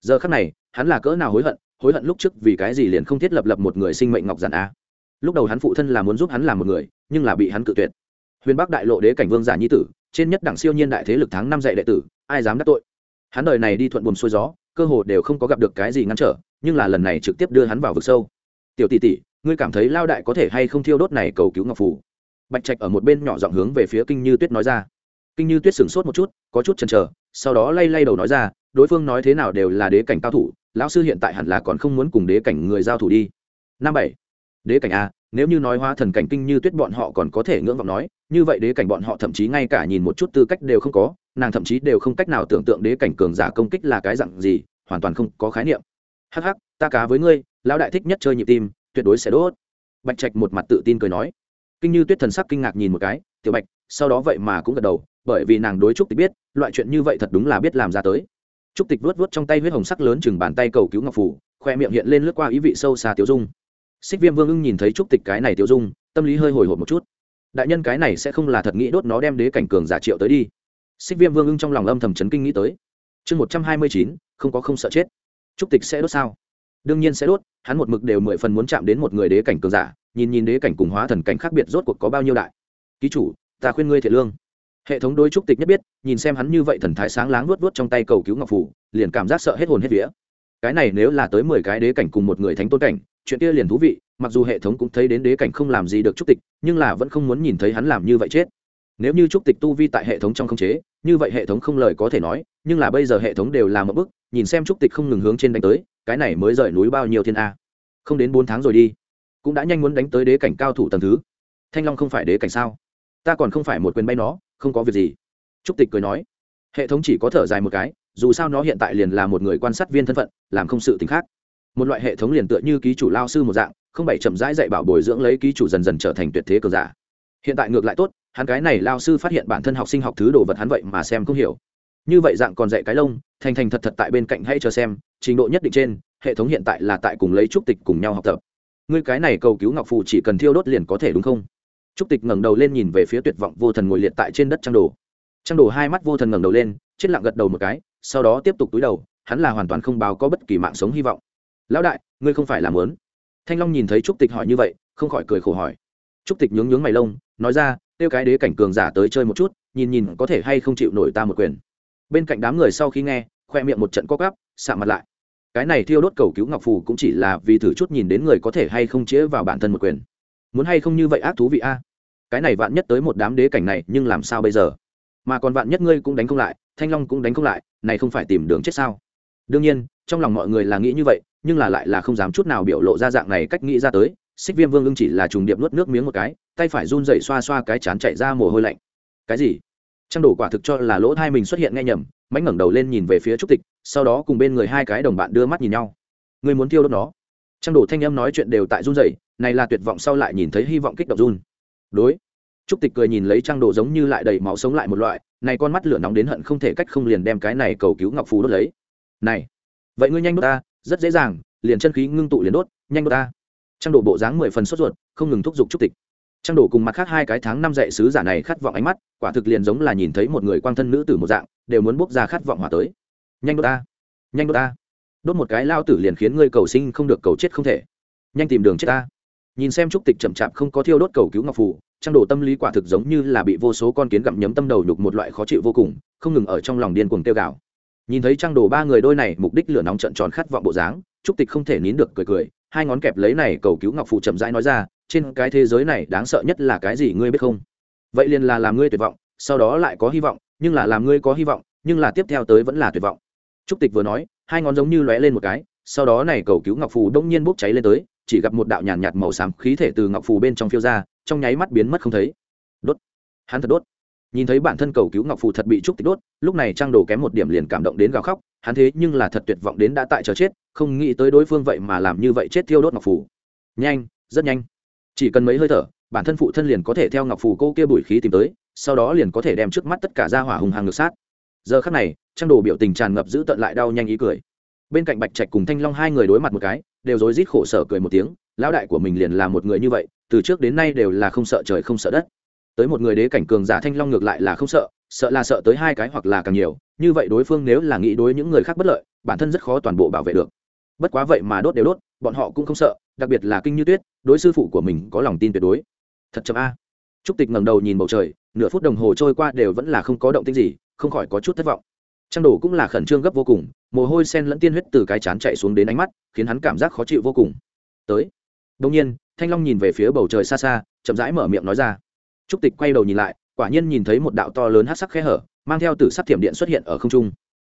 giờ khắc này hắn là cỡ nào hối hận hối hận lúc trước vì cái gì liền không thiết lập lập một người sinh mệnh ngọc giản a lúc đầu hắn phụ thân là muốn giúp hắn làm một người nhưng là bị hắn cự tuyệt huyền bắc đại lộ đế cảnh vương giả nhi tử, trên nhất đẳng siêu nhiên đại thế lực tháng năm dạy đệ tử, ai dám đắc tội? Hắn đời này đi thuận buồm xuôi gió, cơ hồ đều không có gặp được cái gì ngăn trở, nhưng là lần này trực tiếp đưa hắn vào vực sâu. Tiểu tỷ tỷ, ngươi cảm thấy lao đại có thể hay không thiêu đốt này cầu cứu ngọc phủ? Bạch trạch ở một bên nhỏ giọng hướng về phía kinh như tuyết nói ra. Kinh như tuyết sửng sốt một chút, có chút chần chờ, sau đó lay lay đầu nói ra, đối phương nói thế nào đều là đế cảnh cao thủ, lão sư hiện tại hẳn là còn không muốn cùng đế cảnh người giao thủ đi. Năm bảy, đế cảnh a nếu như nói hóa thần cảnh kinh như tuyết bọn họ còn có thể ngưỡng vọng nói, như vậy đế cảnh bọn họ thậm chí ngay cả nhìn một chút tư cách đều không có, nàng thậm chí đều không cách nào tưởng tượng đế cảnh cường giả công kích là cái dặn gì, hoàn toàn không có khái niệm. Hắc hắc, ta cá với ngươi, lão đại thích nhất chơi nhịp tim, tuyệt đối sẽ đốt. Bạch trạch một mặt tự tin cười nói. Kinh như tuyết thần sắc kinh ngạc nhìn một cái, tiểu bạch, sau đó vậy mà cũng gật đầu, bởi vì nàng đối trúc tịch biết, loại chuyện như vậy thật đúng là biết làm ra tới. Trúc tịch vuốt vuốt trong tay huyết hồng sắc lớn chừng bàn tay cầu cứu ngọc phủ, khoe miệng hiện lên lướt qua ý vị sâu xa tiêu dung xích viêm vương ưng nhìn thấy trúc tịch cái này tiêu dung, tâm lý hơi hồi hộp một chút. Đại nhân cái này sẽ không là thật nghĩ đốt nó đem đế cảnh cường giả triệu tới đi. Xích viêm vương ưng trong lòng âm thầm chấn kinh nghĩ tới. Chương một trăm hai mươi chín, không có không sợ chết. Trúc tịch sẽ đốt sao? Đương nhiên sẽ đốt, hắn một mực đều mười phần muốn chạm đến một người đế cảnh cường giả, nhìn nhìn đế cảnh cùng hóa thần cảnh khác biệt rốt cuộc có bao nhiêu đại. Ký chủ, ta khuyên ngươi thiệt lương. Hệ thống đối trúc tịch nhất biết, nhìn xem hắn như vậy thần thái sáng láng luốt luốt trong tay cầu cứu ngọc phủ, liền cảm giác sợ hết hồn hết vía. Cái này nếu là tới mười cái đế cảnh cùng một người thánh tôn cảnh chuyện kia liền thú vị, mặc dù hệ thống cũng thấy đến đế cảnh không làm gì được trúc tịch, nhưng là vẫn không muốn nhìn thấy hắn làm như vậy chết. Nếu như trúc tịch tu vi tại hệ thống trong không chế, như vậy hệ thống không lời có thể nói, nhưng là bây giờ hệ thống đều làm một bức nhìn xem trúc tịch không ngừng hướng trên đánh tới, cái này mới rời núi bao nhiêu thiên a. Không đến bốn tháng rồi đi, cũng đã nhanh muốn đánh tới đế cảnh cao thủ tầng thứ. Thanh long không phải đế cảnh sao? Ta còn không phải một quyền bay nó, không có việc gì. Trúc tịch cười nói. Hệ thống chỉ có thở dài một cái, dù sao nó hiện tại liền là một người quan sát viên thân phận, làm không sự t khác một loại hệ thống liền tựa như ký chủ lao sư một dạng, không bảy chậm rãi dạy bảo bồi dưỡng lấy ký chủ dần dần trở thành tuyệt thế cờ giả. Hiện tại ngược lại tốt, hắn cái này lao sư phát hiện bản thân học sinh học thứ đồ vật hắn vậy mà xem không hiểu. Như vậy dạng còn dạy cái lông, thành thành thật thật tại bên cạnh hãy chờ xem, trình độ nhất định trên, hệ thống hiện tại là tại cùng lấy trúc tịch cùng nhau học tập. Ngươi cái này cầu cứu ngọc phụ chỉ cần thiêu đốt liền có thể đúng không? Trúc tịch ngẩng đầu lên nhìn về phía tuyệt vọng vô thần ngồi liệt tại trên đất trang đồ. Trang đồ hai mắt vô thần ngẩng đầu lên, chết lặng gật đầu một cái, sau đó tiếp tục túi đầu, hắn là hoàn toàn không báo có bất kỳ mạng sống hy vọng lão đại, ngươi không phải làm lớn thanh long nhìn thấy trúc tịch hỏi như vậy, không khỏi cười khổ hỏi. Trúc tịch nhướng nhướng mày lông, nói ra, tiêu cái đế cảnh cường giả tới chơi một chút, nhìn nhìn có thể hay không chịu nổi ta một quyền. Bên cạnh đám người sau khi nghe, khoe miệng một trận co cắp xạ mặt lại. Cái này thiêu đốt cầu cứu ngọc phù cũng chỉ là vì thử chút nhìn đến người có thể hay không chĩa vào bản thân một quyền. Muốn hay không như vậy ác thú vị a? Cái này vạn nhất tới một đám đế cảnh này, nhưng làm sao bây giờ? Mà còn vạn nhất ngươi cũng đánh không lại, thanh long cũng đánh không lại, này không phải tìm đường chết sao? Đương nhiên, trong lòng mọi người là nghĩ như vậy nhưng là lại là không dám chút nào biểu lộ ra dạng này cách nghĩ ra tới, xích viêm vương ưng chỉ là trùng điệp nuốt nước miếng một cái, tay phải run dậy xoa xoa cái chán chạy ra mồ hôi lạnh. Cái gì? Trang đổ quả thực cho là lỗ thai mình xuất hiện nghe nhầm mánh ngẩng đầu lên nhìn về phía trúc tịch, sau đó cùng bên người hai cái đồng bạn đưa mắt nhìn nhau. Người muốn tiêu đốt nó? Trang đổ thanh âm nói chuyện đều tại run dậy này là tuyệt vọng sau lại nhìn thấy hy vọng kích động run. Đối. Trúc tịch cười nhìn lấy trang đổ giống như lại đầy máu sống lại một loại, này con mắt lửa nóng đến hận không thể cách không liền đem cái này cầu cứu ngọc phú đốt lấy. Này, vậy ngươi nhanh đốt ta rất dễ dàng, liền chân khí ngưng tụ liền đốt, nhanh đốt ta. Trang đổ bộ dáng mười phần sốt ruột, không ngừng thúc giục trúc tịch. Trang đổ cùng mặt khác hai cái tháng năm dạy sứ giả này khát vọng ánh mắt, quả thực liền giống là nhìn thấy một người quang thân nữ tử một dạng, đều muốn bốc ra khát vọng hỏa tới. Nhanh đốt ta, nhanh đốt ta. Đốt một cái lao tử liền khiến ngươi cầu sinh không được cầu chết không thể. Nhanh tìm đường chết ta. Nhìn xem trúc tịch chậm chạp không có thiêu đốt cầu cứu ngọc phủ trang đổ tâm lý quả thực giống như là bị vô số con kiến gặm nhấm tâm đầu nhục một loại khó chịu vô cùng, không ngừng ở trong lòng điên cuồng tiêu gạo nhìn thấy trang đồ ba người đôi này mục đích lửa nóng trận tròn khát vọng bộ dáng trúc tịch không thể nín được cười cười hai ngón kẹp lấy này cầu cứu ngọc phụ chậm rãi nói ra trên cái thế giới này đáng sợ nhất là cái gì ngươi biết không? Vậy liền là làm ngươi tuyệt vọng sau đó lại có hy vọng nhưng là làm ngươi có hy vọng nhưng là tiếp theo tới vẫn là tuyệt vọng. Trúc tịch vừa nói hai ngón giống như lóe lên một cái sau đó này cầu cứu ngọc phù đông nhiên bốc cháy lên tới chỉ gặp một đạo nhàn nhạt, màu xám khí thể từ ngọc phù bên trong phiêu ra trong nháy mắt biến mất không thấy. Đốt. Hắn thật đốt nhìn thấy bản thân cầu cứu ngọc phù thật bị trúc tịch đốt, lúc này trang đồ kém một điểm liền cảm động đến gào khóc, hắn thế nhưng là thật tuyệt vọng đến đã tại chờ chết, không nghĩ tới đối phương vậy mà làm như vậy chết thiêu đốt ngọc phù. Nhanh, rất nhanh. Chỉ cần mấy hơi thở, bản thân phụ thân liền có thể theo ngọc phù cô kia bùi khí tìm tới, sau đó liền có thể đem trước mắt tất cả ra hỏa hùng hàng ngược sát. Giờ khắc này, trang đồ biểu tình tràn ngập giữ tận lại đau nhanh ý cười. Bên cạnh bạch trạch cùng thanh long hai người đối mặt một cái, đều rối rít khổ sở cười một tiếng, lão đại của mình liền là một người như vậy, từ trước đến nay đều là không sợ trời không sợ đất tới một người đế cảnh cường giả thanh long ngược lại là không sợ sợ là sợ tới hai cái hoặc là càng nhiều, như vậy đối phương nếu là nghĩ đối những người khác bất lợi, bản thân rất khó toàn bộ bảo vệ được. Bất quá vậy mà đốt đều đốt, bọn họ cũng không sợ, đặc biệt là kinh như tuyết, đối sư phụ của mình có lòng tin tuyệt đối. Thật chậm a. Trúc tịch ngẩng đầu nhìn bầu trời, nửa phút đồng hồ trôi qua đều vẫn là không có động tĩnh gì, không khỏi có chút thất vọng. Trang đồ cũng là khẩn trương gấp vô cùng, mồ hôi sen lẫn tiên huyết từ cái chán chạy xuống đến ánh mắt, khiến hắn cảm giác khó chịu vô cùng. Tới. Đông nhiên, thanh long nhìn về phía bầu trời xa xa, chậm rãi mở miệng nói ra trúc tịch quay đầu nhìn lại, quả nhiên nhìn thấy một đạo to lớn hát sắc khe hở, mang theo tử sắc thiểm điện xuất hiện ở không trung.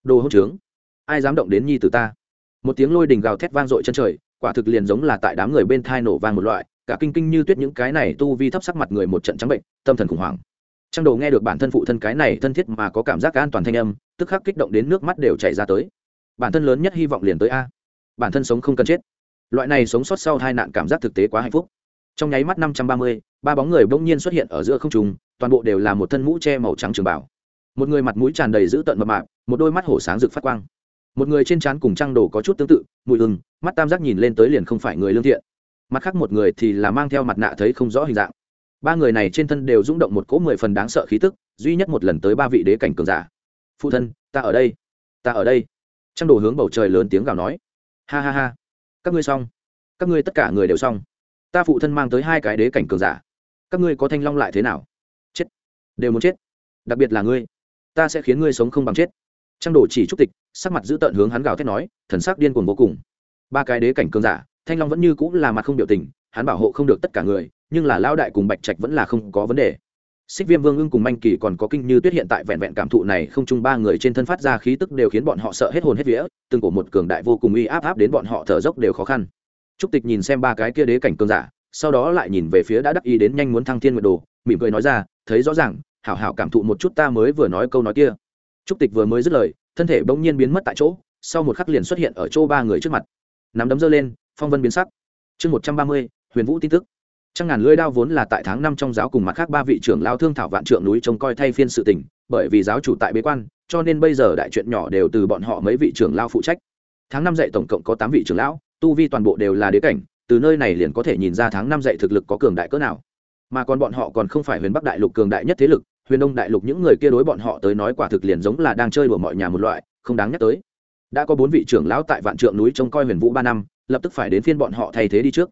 Đồ hỗn trướng, ai dám động đến nhi từ ta? Một tiếng lôi đình gào thét vang dội chân trời, quả thực liền giống là tại đám người bên thai nổ vang một loại, cả kinh kinh như tuyết những cái này tu vi thấp sắc mặt người một trận trắng bệnh, tâm thần khủng hoảng. Trang đồ nghe được bản thân phụ thân cái này thân thiết mà có cảm giác an toàn thanh âm, tức khắc kích động đến nước mắt đều chảy ra tới. Bản thân lớn nhất hy vọng liền tới a. Bản thân sống không cần chết. Loại này sống sót sau hai nạn cảm giác thực tế quá hạnh phúc. Trong nháy mắt năm trăm ba mươi ba bóng người bỗng nhiên xuất hiện ở giữa không trung, toàn bộ đều là một thân mũ che màu trắng trường bảo. Một người mặt mũi tràn đầy dữ tợn mập mạp một đôi mắt hổ sáng rực phát quang. Một người trên trán cùng trang đồ có chút tương tự mùi hừng mắt tam giác nhìn lên tới liền không phải người lương thiện. Mặt khác một người thì là mang theo mặt nạ thấy không rõ hình dạng. Ba người này trên thân đều rung động một cỗ mười phần đáng sợ khí tức duy nhất một lần tới ba vị đế cảnh cường giả. Phụ thân ta ở đây ta ở đây. Trang đồ hướng bầu trời lớn tiếng gào nói. Ha ha ha các ngươi xong các ngươi tất cả người đều xong. Ta phụ thân mang tới hai cái đế cảnh cường giả các ngươi có thanh long lại thế nào? Chết. Đều muốn chết. Đặc biệt là ngươi. Ta sẽ khiến ngươi sống không bằng chết. Trang đồ chỉ trúc tịch, sắc mặt giữ tợn hướng hắn gào thét nói, thần sắc điên cuồng vô cùng. Ba cái đế cảnh cường giả, thanh long vẫn như cũng là mặt không biểu tình, hắn bảo hộ không được tất cả người, nhưng là lao đại cùng bạch trạch vẫn là không có vấn đề. Xích viêm vương ưng cùng manh kỳ còn có kinh như tuyết hiện tại vẹn vẹn cảm thụ này không chung ba người trên thân phát ra khí tức đều khiến bọn họ sợ hết hồn hết vía, từng cổ một cường đại vô cùng uy áp áp đến bọn họ thở dốc đều khó khăn. Trúc tịch nhìn xem ba cái kia đế cảnh cường giả sau đó lại nhìn về phía đã đắc ý đến nhanh muốn thăng thiên nguyệt đồ, mỉm cười nói ra, thấy rõ ràng, hảo hảo cảm thụ một chút ta mới vừa nói câu nói kia. Trúc tịch vừa mới dứt lời, thân thể bỗng nhiên biến mất tại chỗ, sau một khắc liền xuất hiện ở chỗ ba người trước mặt. Nắm đấm giơ lên, phong vân biến sắc. Chương một trăm ba mươi, huyền vũ tin tức. Trăng ngàn lưỡi đao vốn là tại tháng năm trong giáo cùng mặt khác ba vị trưởng lao thương thảo vạn trượng núi trông coi thay phiên sự tình, bởi vì giáo chủ tại bế quan, cho nên bây giờ đại chuyện nhỏ đều từ bọn họ mấy vị trưởng lao phụ trách. Tháng năm dạy tổng cộng có tám vị trưởng lão, tu vi toàn bộ đều là đế cảnh từ nơi này liền có thể nhìn ra tháng năm dạy thực lực có cường đại cỡ nào. Mà còn bọn họ còn không phải huyền bắc đại lục cường đại nhất thế lực, huyền đông đại lục những người kia đối bọn họ tới nói quả thực liền giống là đang chơi đùa mọi nhà một loại, không đáng nhắc tới. Đã có bốn vị trưởng lão tại vạn trượng núi trông coi huyền vũ ba năm, lập tức phải đến phiên bọn họ thay thế đi trước.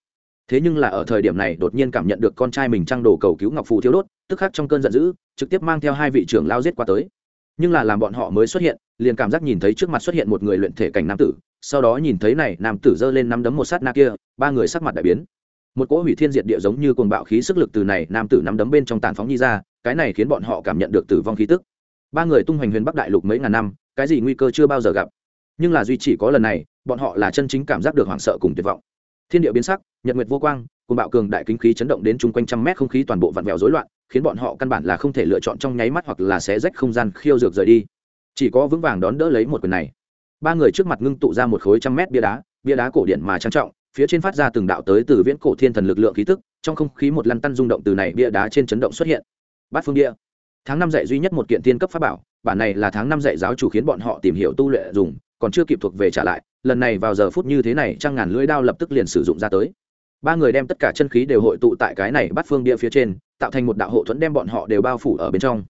Thế nhưng là ở thời điểm này đột nhiên cảm nhận được con trai mình trăng đồ cầu cứu ngọc phù thiếu đốt, tức khắc trong cơn giận dữ, trực tiếp mang theo hai vị trưởng lao giết qua tới nhưng là làm bọn họ mới xuất hiện, liền cảm giác nhìn thấy trước mặt xuất hiện một người luyện thể cảnh nam tử, sau đó nhìn thấy này, nam tử giơ lên nắm đấm một sát na kia, ba người sắc mặt đại biến. Một cỗ hủy thiên diệt địa giống như cuồng bạo khí sức lực từ này, nam tử nắm đấm bên trong tàn phóng nhi ra, cái này khiến bọn họ cảm nhận được tử vong khí tức. Ba người tung hoành huyền bắc đại lục mấy ngàn năm, cái gì nguy cơ chưa bao giờ gặp. Nhưng là duy chỉ có lần này, bọn họ là chân chính cảm giác được hoảng sợ cùng tuyệt vọng. Thiên địa biến sắc, nhật nguyệt vô quang cùng bạo cường đại kính khí chấn động đến chung quanh trăm mét không khí toàn bộ vặn vẹo rối loạn khiến bọn họ căn bản là không thể lựa chọn trong nháy mắt hoặc là xé rách không gian khiêu dược rời đi. Chỉ có vững vàng đón đỡ lấy một quyền này. Ba người trước mặt ngưng tụ ra một khối trăm mét bia đá bia đá cổ điện mà trang trọng, phía trên phát ra từng đạo tới từ viễn cổ thiên thần lực lượng khí tức, trong không khí một lăn tăn rung động từ này bia đá trên chấn động xuất hiện. Bát phương bia. Tháng năm dạy duy nhất một kiện tiên cấp pháp bảo, bản này là tháng năm dạy giáo chủ khiến bọn họ tìm hiểu tu luyện dùng, còn chưa kịp thuộc về trả lại, lần này vào giờ phút như thế này trang ngàn lưỡi đao lập tức liền sử dụng ra tới ba người đem tất cả chân khí đều hội tụ tại cái này bắt phương bia phía trên, tạo thành một đạo hộ thuẫn đem bọn họ đều bao phủ ở bên trong.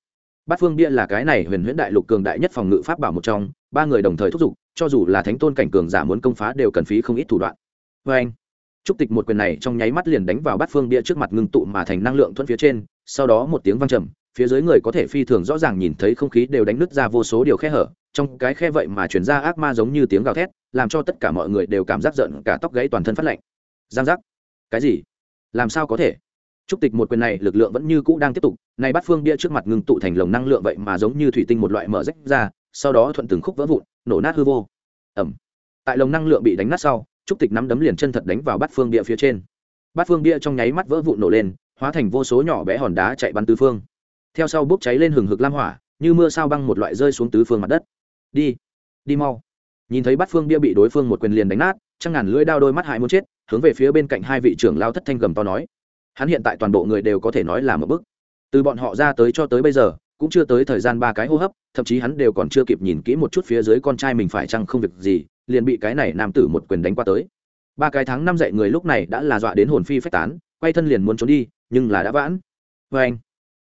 Bát phương bia là cái này huyền huyễn đại lục cường đại nhất phòng ngự pháp bảo một trong, ba người đồng thời thúc giục, cho dù là thánh tôn cảnh cường giả muốn công phá đều cần phí không ít thủ đoạn. Vê anh, trúc tịch một quyền này trong nháy mắt liền đánh vào bát phương bia trước mặt ngưng tụ mà thành năng lượng thuẫn phía trên, sau đó một tiếng vang trầm, phía dưới người có thể phi thường rõ ràng nhìn thấy không khí đều đánh nứt ra vô số điều khe hở, trong cái khe vậy mà chuyển ra ác ma giống như tiếng gào thét, làm cho tất cả mọi người đều cảm giác giận cả tóc gãy toàn thân phát lạnh. Giang giác cái gì? Làm sao có thể? Trúc tịch một quyền này lực lượng vẫn như cũ đang tiếp tục này bắt phương bia trước mặt ngưng tụ thành lồng năng lượng vậy mà giống như thủy tinh một loại mở rách ra, sau đó thuận từng khúc vỡ vụn, nổ nát hư vô. Ẩm tại lồng năng lượng bị đánh nát sau, trúc tịch nắm đấm liền chân thật đánh vào bát phương bia phía trên. Bát phương bia trong nháy mắt vỡ vụn nổ lên, hóa thành vô số nhỏ bé hòn đá chạy bắn tứ phương. Theo sau bốc cháy lên hừng hực lam hỏa, như mưa sao băng một loại rơi xuống tứ phương mặt đất. Đi. Đi mau. Nhìn thấy bát phương bia bị đối phương một quyền liền đánh nát, trăm ngàn lưỡi đao đôi mắt hại muốn chết hướng về phía bên cạnh hai vị trưởng lao thất thanh gầm to nói. Hắn hiện tại toàn bộ người đều có thể nói là một bức từ bọn họ ra tới cho tới bây giờ, cũng chưa tới thời gian ba cái hô hấp, thậm chí hắn đều còn chưa kịp nhìn kỹ một chút phía dưới con trai mình phải chăng không việc gì, liền bị cái này nam tử một quyền đánh qua tới. Ba cái tháng năm dậy người lúc này đã là dọa đến hồn phi phách tán, quay thân liền muốn trốn đi, nhưng là đã vãn. Vê anh,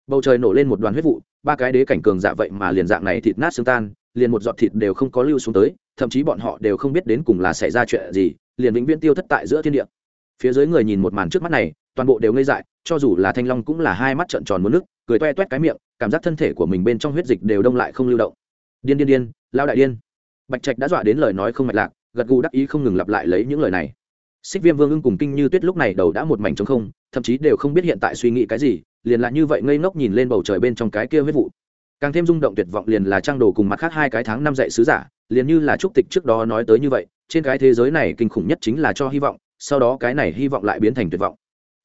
bầu trời nổ lên một đoàn huyết vụ, ba cái đế cảnh cường dạ vậy mà liền dạng này thịt nát xương tan, liền một giọt thịt đều không có lưu xuống tới thậm chí bọn họ đều không biết đến cùng là xảy ra chuyện gì, liền vĩnh viễn tiêu thất tại giữa thiên địa. Phía dưới người nhìn một màn trước mắt này, toàn bộ đều ngây dại, cho dù là thanh long cũng là hai mắt trợn tròn muốn nước, cười toe toét cái miệng, cảm giác thân thể của mình bên trong huyết dịch đều đông lại không lưu động. Điên điên điên lao đại điên. Bạch trạch đã dọa đến lời nói không mạch lạc, gật gù đắc ý không ngừng lặp lại lấy những lời này. Xích viêm vương ưng cùng kinh như tuyết lúc này đầu đã một mảnh trống không, thậm chí đều không biết hiện tại suy nghĩ cái gì, liền lại như vậy ngây ngốc nhìn lên bầu trời bên trong cái kia huyết vụ. Càng thêm rung động tuyệt vọng liền là trang đồ cùng mặt khác hai cái tháng năm dạy sứ giả liền như là trúc tịch trước đó nói tới như vậy, trên cái thế giới này kinh khủng nhất chính là cho hy vọng, sau đó cái này hy vọng lại biến thành tuyệt vọng.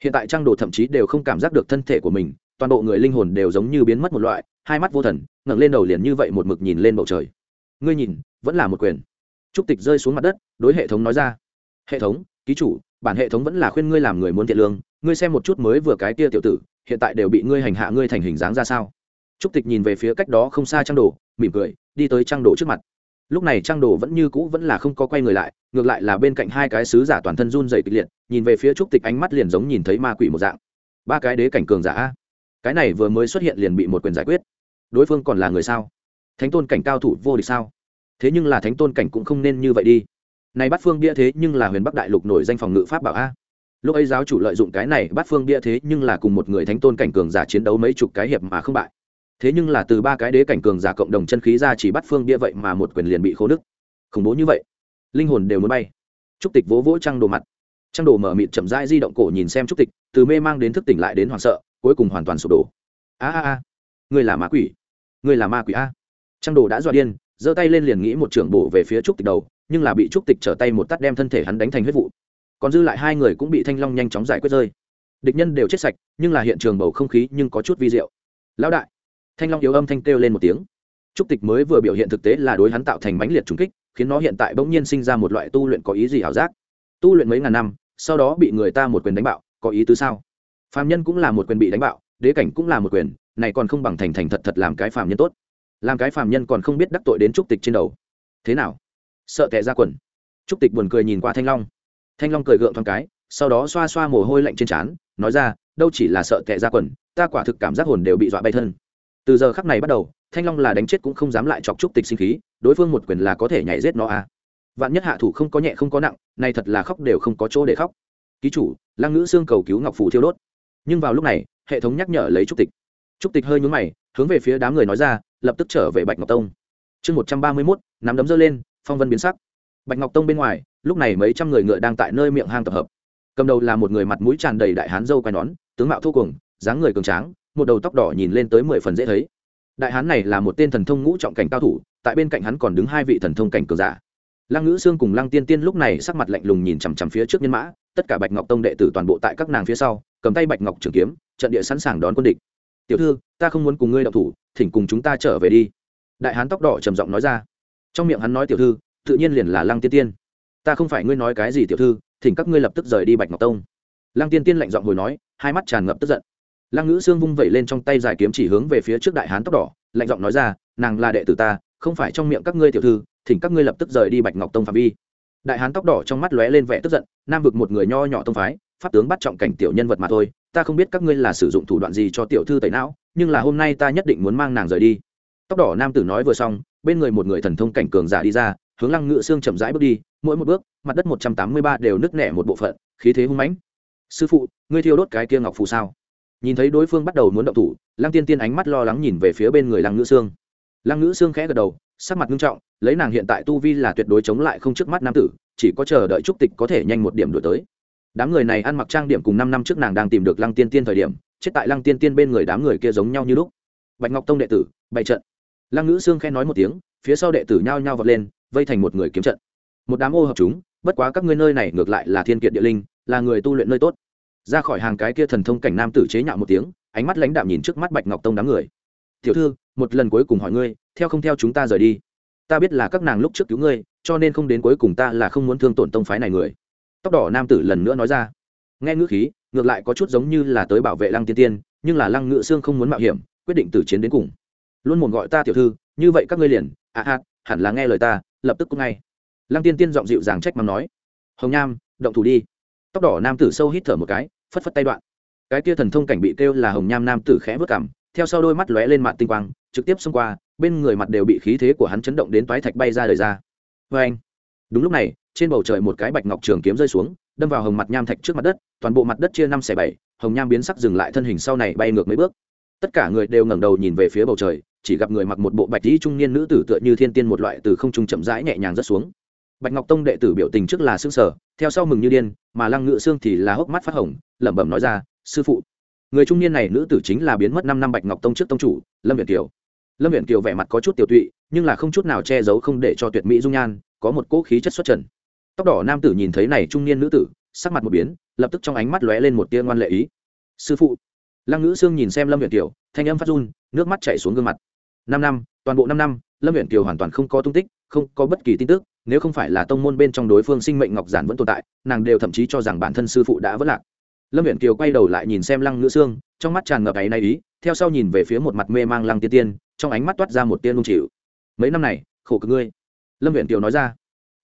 Hiện tại trang đồ thậm chí đều không cảm giác được thân thể của mình, toàn bộ người linh hồn đều giống như biến mất một loại, hai mắt vô thần, ngẩng lên đầu liền như vậy một mực nhìn lên bầu trời. Ngươi nhìn, vẫn là một quyền. Trúc tịch rơi xuống mặt đất, đối hệ thống nói ra. Hệ thống, ký chủ, bản hệ thống vẫn là khuyên ngươi làm người muốn thiện lương, ngươi xem một chút mới vừa cái kia tiểu tử, hiện tại đều bị ngươi hành hạ ngươi thành hình dáng ra sao? Trúc tịch nhìn về phía cách đó không xa trang đồ, mỉm cười, đi tới trang đồ trước mặt lúc này trang đồ vẫn như cũ vẫn là không có quay người lại, ngược lại là bên cạnh hai cái sứ giả toàn thân run dày kịch liệt, nhìn về phía trúc tịch ánh mắt liền giống nhìn thấy ma quỷ một dạng. Ba cái đế cảnh cường giả cái này vừa mới xuất hiện liền bị một quyền giải quyết. Đối phương còn là người sao? Thánh tôn cảnh cao thủ vô địch sao? Thế nhưng là thánh tôn cảnh cũng không nên như vậy đi. Này bắt phương bia thế nhưng là huyền bắc đại lục nổi danh phòng ngự pháp bảo a. Lúc ấy giáo chủ lợi dụng cái này bắt phương bia thế nhưng là cùng một người thánh tôn cảnh cường giả chiến đấu mấy chục cái hiệp mà không bại thế nhưng là từ ba cái đế cảnh cường giả cộng đồng chân khí ra chỉ bắt phương bia vậy mà một quyền liền bị khô đức khủng bố như vậy, linh hồn đều muốn bay. Trúc tịch vỗ vỗ trăng đồ mặt. Trăng đồ mở mịt chậm rãi di động cổ nhìn xem trúc tịch, từ mê mang đến thức tỉnh lại đến hoảng sợ, cuối cùng hoàn toàn sụp đổ. A a a người là ma quỷ người là ma quỷ a. Trăng đồ đã dọa điên, giơ tay lên liền nghĩ một trưởng bổ về phía trúc tịch đầu, nhưng là bị trúc tịch trở tay một tắt đem thân thể hắn đánh thành huyết vụ. Còn dư lại hai người cũng bị thanh long nhanh chóng giải quyết rơi. Địch nhân đều chết sạch, nhưng là hiện trường bầu không khí nhưng có chút vi diệu. Lão đại thanh long yếu âm thanh kêu lên một tiếng. Trúc tịch mới vừa biểu hiện thực tế là đối hắn tạo thành mãnh liệt trùng kích, khiến nó hiện tại bỗng nhiên sinh ra một loại tu luyện có ý gì ảo giác. Tu luyện mấy ngàn năm, sau đó bị người ta một quyền đánh bạo, có ý tứ sao? Phạm nhân cũng là một quyền bị đánh bạo, đế cảnh cũng là một quyền, này còn không bằng thành thành thật thật làm cái Phạm nhân tốt. Làm cái Phạm nhân còn không biết đắc tội đến trúc tịch trên đầu. Thế nào? Sợ tệ ra quần. Trúc tịch buồn cười nhìn qua thanh long. Thanh long cười gượng thoáng cái, sau đó xoa xoa mồ hôi lạnh trên trán, nói ra, đâu chỉ là sợ tệ ra quần, ta quả thực cảm giác hồn đều bị dọa bay thân từ giờ khắc này bắt đầu, thanh long là đánh chết cũng không dám lại chọc trúc tịch sinh khí, đối phương một quyền là có thể nhảy giết nó à. Vạn nhất hạ thủ không có nhẹ không có nặng, nay thật là khóc đều không có chỗ để khóc. Ký chủ, lăng ngữ xương cầu cứu ngọc phủ thiêu đốt. Nhưng vào lúc này, hệ thống nhắc nhở lấy trúc tịch. Trúc tịch hơi nhúng mày, hướng về phía đám người nói ra, lập tức trở về bạch ngọc tông. Chương một trăm ba mươi mốt, nắm đấm dơ lên, phong vân biến sắc. Bạch ngọc tông bên ngoài, lúc này mấy trăm người ngựa đang tại nơi miệng hang tập hợp. Cầm đầu là một người mặt mũi tràn đầy đại hán dâu quai nón, tướng mạo thô cuồng, dáng người cường tráng một đầu tóc đỏ nhìn lên tới mười phần dễ thấy. Đại hán này là một tên thần thông ngũ trọng cảnh cao thủ, tại bên cạnh hắn còn đứng hai vị thần thông cảnh cường giả. Lăng ngữ sương cùng lăng tiên tiên lúc này sắc mặt lạnh lùng nhìn chằm chằm phía trước nhân mã, tất cả bạch ngọc tông đệ tử toàn bộ tại các nàng phía sau, cầm tay bạch ngọc trường kiếm, trận địa sẵn sàng đón quân địch. Tiểu thư, ta không muốn cùng ngươi đậu thủ, thỉnh cùng chúng ta trở về đi. Đại hán tóc đỏ trầm giọng nói ra. Trong miệng hắn nói, tiểu thư, tự nhiên liền là lăng tiên tiên. Ta không phải ngươi nói cái gì, tiểu thư, thỉnh các ngươi lập tức rời đi bạch ngọc tông. Lăng tiên tiên lạnh giọng hồi nói, hai mắt tràn ngập tức giận lăng ngữ sương vung vẩy lên trong tay dài kiếm chỉ hướng về phía trước đại hán tóc đỏ, lạnh giọng nói ra, nàng là đệ tử ta, không phải trong miệng các ngươi tiểu thư, thỉnh các ngươi lập tức rời đi bạch ngọc tông phạm vi. Đại hán tóc đỏ trong mắt lóe lên vẻ tức giận, nam vực một người nho nhỏ tông phái, pháp tướng bắt trọng cảnh tiểu nhân vật mà thôi, ta không biết các ngươi là sử dụng thủ đoạn gì cho tiểu thư tẩy não, nhưng là hôm nay ta nhất định muốn mang nàng rời đi. Tóc đỏ nam tử nói vừa xong, bên người một người thần thông cảnh cường giả đi ra, hướng lăng ngự xương chậm rãi bước đi, mỗi một bước, mặt đất một trăm tám mươi ba đều nứt nẻ một bộ phận, khí thế hung mãnh. Sư phụ, ngươi thiêu đốt cái kia ngọc phù sao? Nhìn thấy đối phương bắt đầu muốn động thủ, lăng tiên tiên ánh mắt lo lắng nhìn về phía bên người lăng ngữ Sương. lăng ngữ Sương khẽ gật đầu, sắc mặt nghiêm trọng, lấy nàng hiện tại tu vi là tuyệt đối chống lại không trước mắt nam tử, chỉ có chờ đợi trúc tịch có thể nhanh một điểm đổi tới. Đám người này ăn mặc trang điểm cùng năm năm trước nàng đang tìm được lăng tiên tiên thời điểm, chết tại lăng tiên tiên bên người đám người kia giống nhau như lúc. Bạch ngọc tông đệ tử, bày trận. Lăng ngữ sương khen nói một tiếng, phía sau đệ tử nhao nhao vọt lên, vây thành một người kiếm trận. Một đám ô hợp chúng, bất quá các ngươi nơi này ngược lại là thiên kiệt địa linh, là người tu luyện nơi tốt ra khỏi hàng cái kia thần thông cảnh nam tử chế nhạo một tiếng, ánh mắt lãnh đạm nhìn trước mắt bạch ngọc tông đám người. Tiểu thư, một lần cuối cùng hỏi ngươi, theo không theo chúng ta rời đi? Ta biết là các nàng lúc trước cứu ngươi, cho nên không đến cuối cùng ta là không muốn thương tổn tông phái này người. Tóc đỏ nam tử lần nữa nói ra. Nghe ngữ khí, ngược lại có chút giống như là tới bảo vệ lăng tiên tiên, nhưng là lăng ngự xương không muốn mạo hiểm, quyết định tử chiến đến cùng. Luôn muốn gọi ta tiểu thư, như vậy các ngươi liền à à hẳn là nghe lời ta, lập tức cũng ngay. Lăng tiên tiên giọng dịu dàng trách mắng nói. Hồng nham, động thủ đi. Tóc đỏ nam tử sâu hít thở một cái phất phất tay đoạn. Cái kia thần thông cảnh bị kêu là hồng nham nam tử khẽ vớt cảm theo sau đôi mắt lóe lên mạng tinh quang, trực tiếp xông qua, bên người mặt đều bị khí thế của hắn chấn động đến toái thạch bay ra đời ra. Vê anh, đúng lúc này, trên bầu trời một cái bạch ngọc trường kiếm rơi xuống, đâm vào hồng mặt nham thạch trước mặt đất, toàn bộ mặt đất chia năm xẻ bảy, hồng nham biến sắc dừng lại thân hình sau này bay ngược mấy bước. Tất cả người đều ngẩng đầu nhìn về phía bầu trời, chỉ gặp người mặc một bộ bạch y trung niên nữ tử tựa như thiên tiên một loại từ không trung chậm rãi nhẹ nhàng rớt xuống bạch ngọc tông đệ tử biểu tình trước là xương sở theo sau mừng như điên, mà lăng ngự xương thì là hốc mắt phát hồng, lẩm bẩm nói ra, sư phụ, người trung niên này nữ tử chính là biến mất năm năm bạch ngọc tông trước tông chủ, lâm viện kiều. Lâm viện kiều vẻ mặt có chút tiểu tụy, nhưng là không chút nào che giấu không để cho tuyệt mỹ dung nhan có một cỗ khí chất xuất trần. Tóc đỏ nam tử nhìn thấy này trung niên nữ tử, sắc mặt một biến, lập tức trong ánh mắt lóe lên một tia ngoan lệ ý. Sư phụ. Lăng ngữ sương nhìn xem lâm viện kiều, thanh âm phát run, nước mắt chảy xuống gương mặt. Năm năm, toàn bộ năm năm, lâm viện kiều hoàn toàn không có tung tích, không có bất kỳ tin tức nếu không phải là tông môn bên trong đối phương sinh mệnh ngọc giản vẫn tồn tại, nàng đều thậm chí cho rằng bản thân sư phụ đã vất lạc. Lâm viện kiều quay đầu lại nhìn xem lăng ngữ xương trong mắt tràn ngập áy nay ý, theo sau nhìn về phía một mặt mê mang lăng tiên tiên, trong ánh mắt toát ra một tiên lung chịu. Mấy năm này, khổ cực ngươi. Lâm viện kiều nói ra.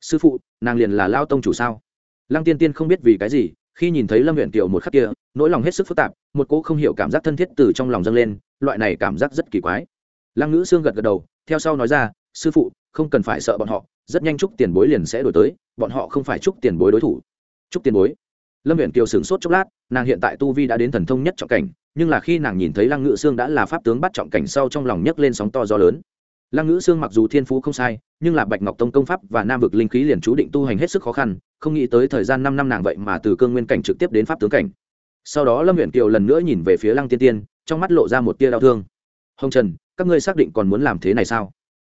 Sư phụ, nàng liền là lao tông chủ sao? Lăng tiên tiên không biết vì cái gì, khi nhìn thấy lâm viện kiều một khắc kia, nỗi lòng hết sức phức tạp, một cỗ không hiểu cảm giác thân thiết từ trong lòng dâng lên, loại này cảm giác rất kỳ quái. Lăng ngữ xương gật gật đầu, theo sau nói ra, sư phụ, không cần phải sợ bọn họ rất nhanh chúc tiền bối liền sẽ đổi tới, bọn họ không phải chúc tiền bối đối thủ. Chúc tiền bối. Lâm huyện kiều sửng sốt chốc lát, nàng hiện tại tu vi đã đến thần thông nhất trọng cảnh, nhưng là khi nàng nhìn thấy lăng ngữ sương đã là pháp tướng bắt trọng cảnh sau trong lòng nhấc lên sóng to gió lớn. Lăng ngữ sương mặc dù thiên phú không sai, nhưng là bạch ngọc tông công pháp và nam vực linh khí liền chú định tu hành hết sức khó khăn, không nghĩ tới thời gian năm năm nàng vậy mà từ cương nguyên cảnh trực tiếp đến pháp tướng cảnh. Sau đó lâm huyện kiều lần nữa nhìn về phía lăng tiên tiên, trong mắt lộ ra một tia đau thương. Hồng trần, các ngươi xác định còn muốn làm thế này sao?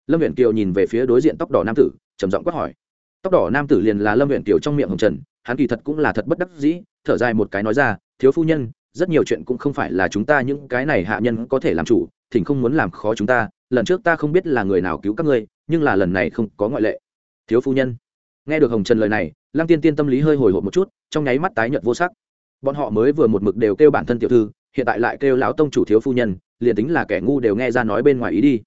Lâm huyện kiều nhìn về phía đối diện tóc đỏ nam tử, trầm giọng quát hỏi. Tóc đỏ nam tử liền là lâm huyện kiều trong miệng hồng trần, hắn kỳ thật cũng là thật bất đắc dĩ, thở dài một cái nói ra, thiếu phu nhân, rất nhiều chuyện cũng không phải là chúng ta những cái này hạ nhân có thể làm chủ, thỉnh không muốn làm khó chúng ta, lần trước ta không biết là người nào cứu các ngươi, nhưng là lần này không có ngoại lệ. Thiếu phu nhân. Nghe được hồng trần lời này, lăng tiên tiên tâm lý hơi hồi hộp một chút, trong nháy mắt tái nhợt vô sắc. Bọn họ mới vừa một mực đều kêu bản thân tiểu thư, hiện tại lại kêu lão tông chủ thiếu phu nhân, liền tính là kẻ ngu đều nghe ra nói bên ngoài ý đi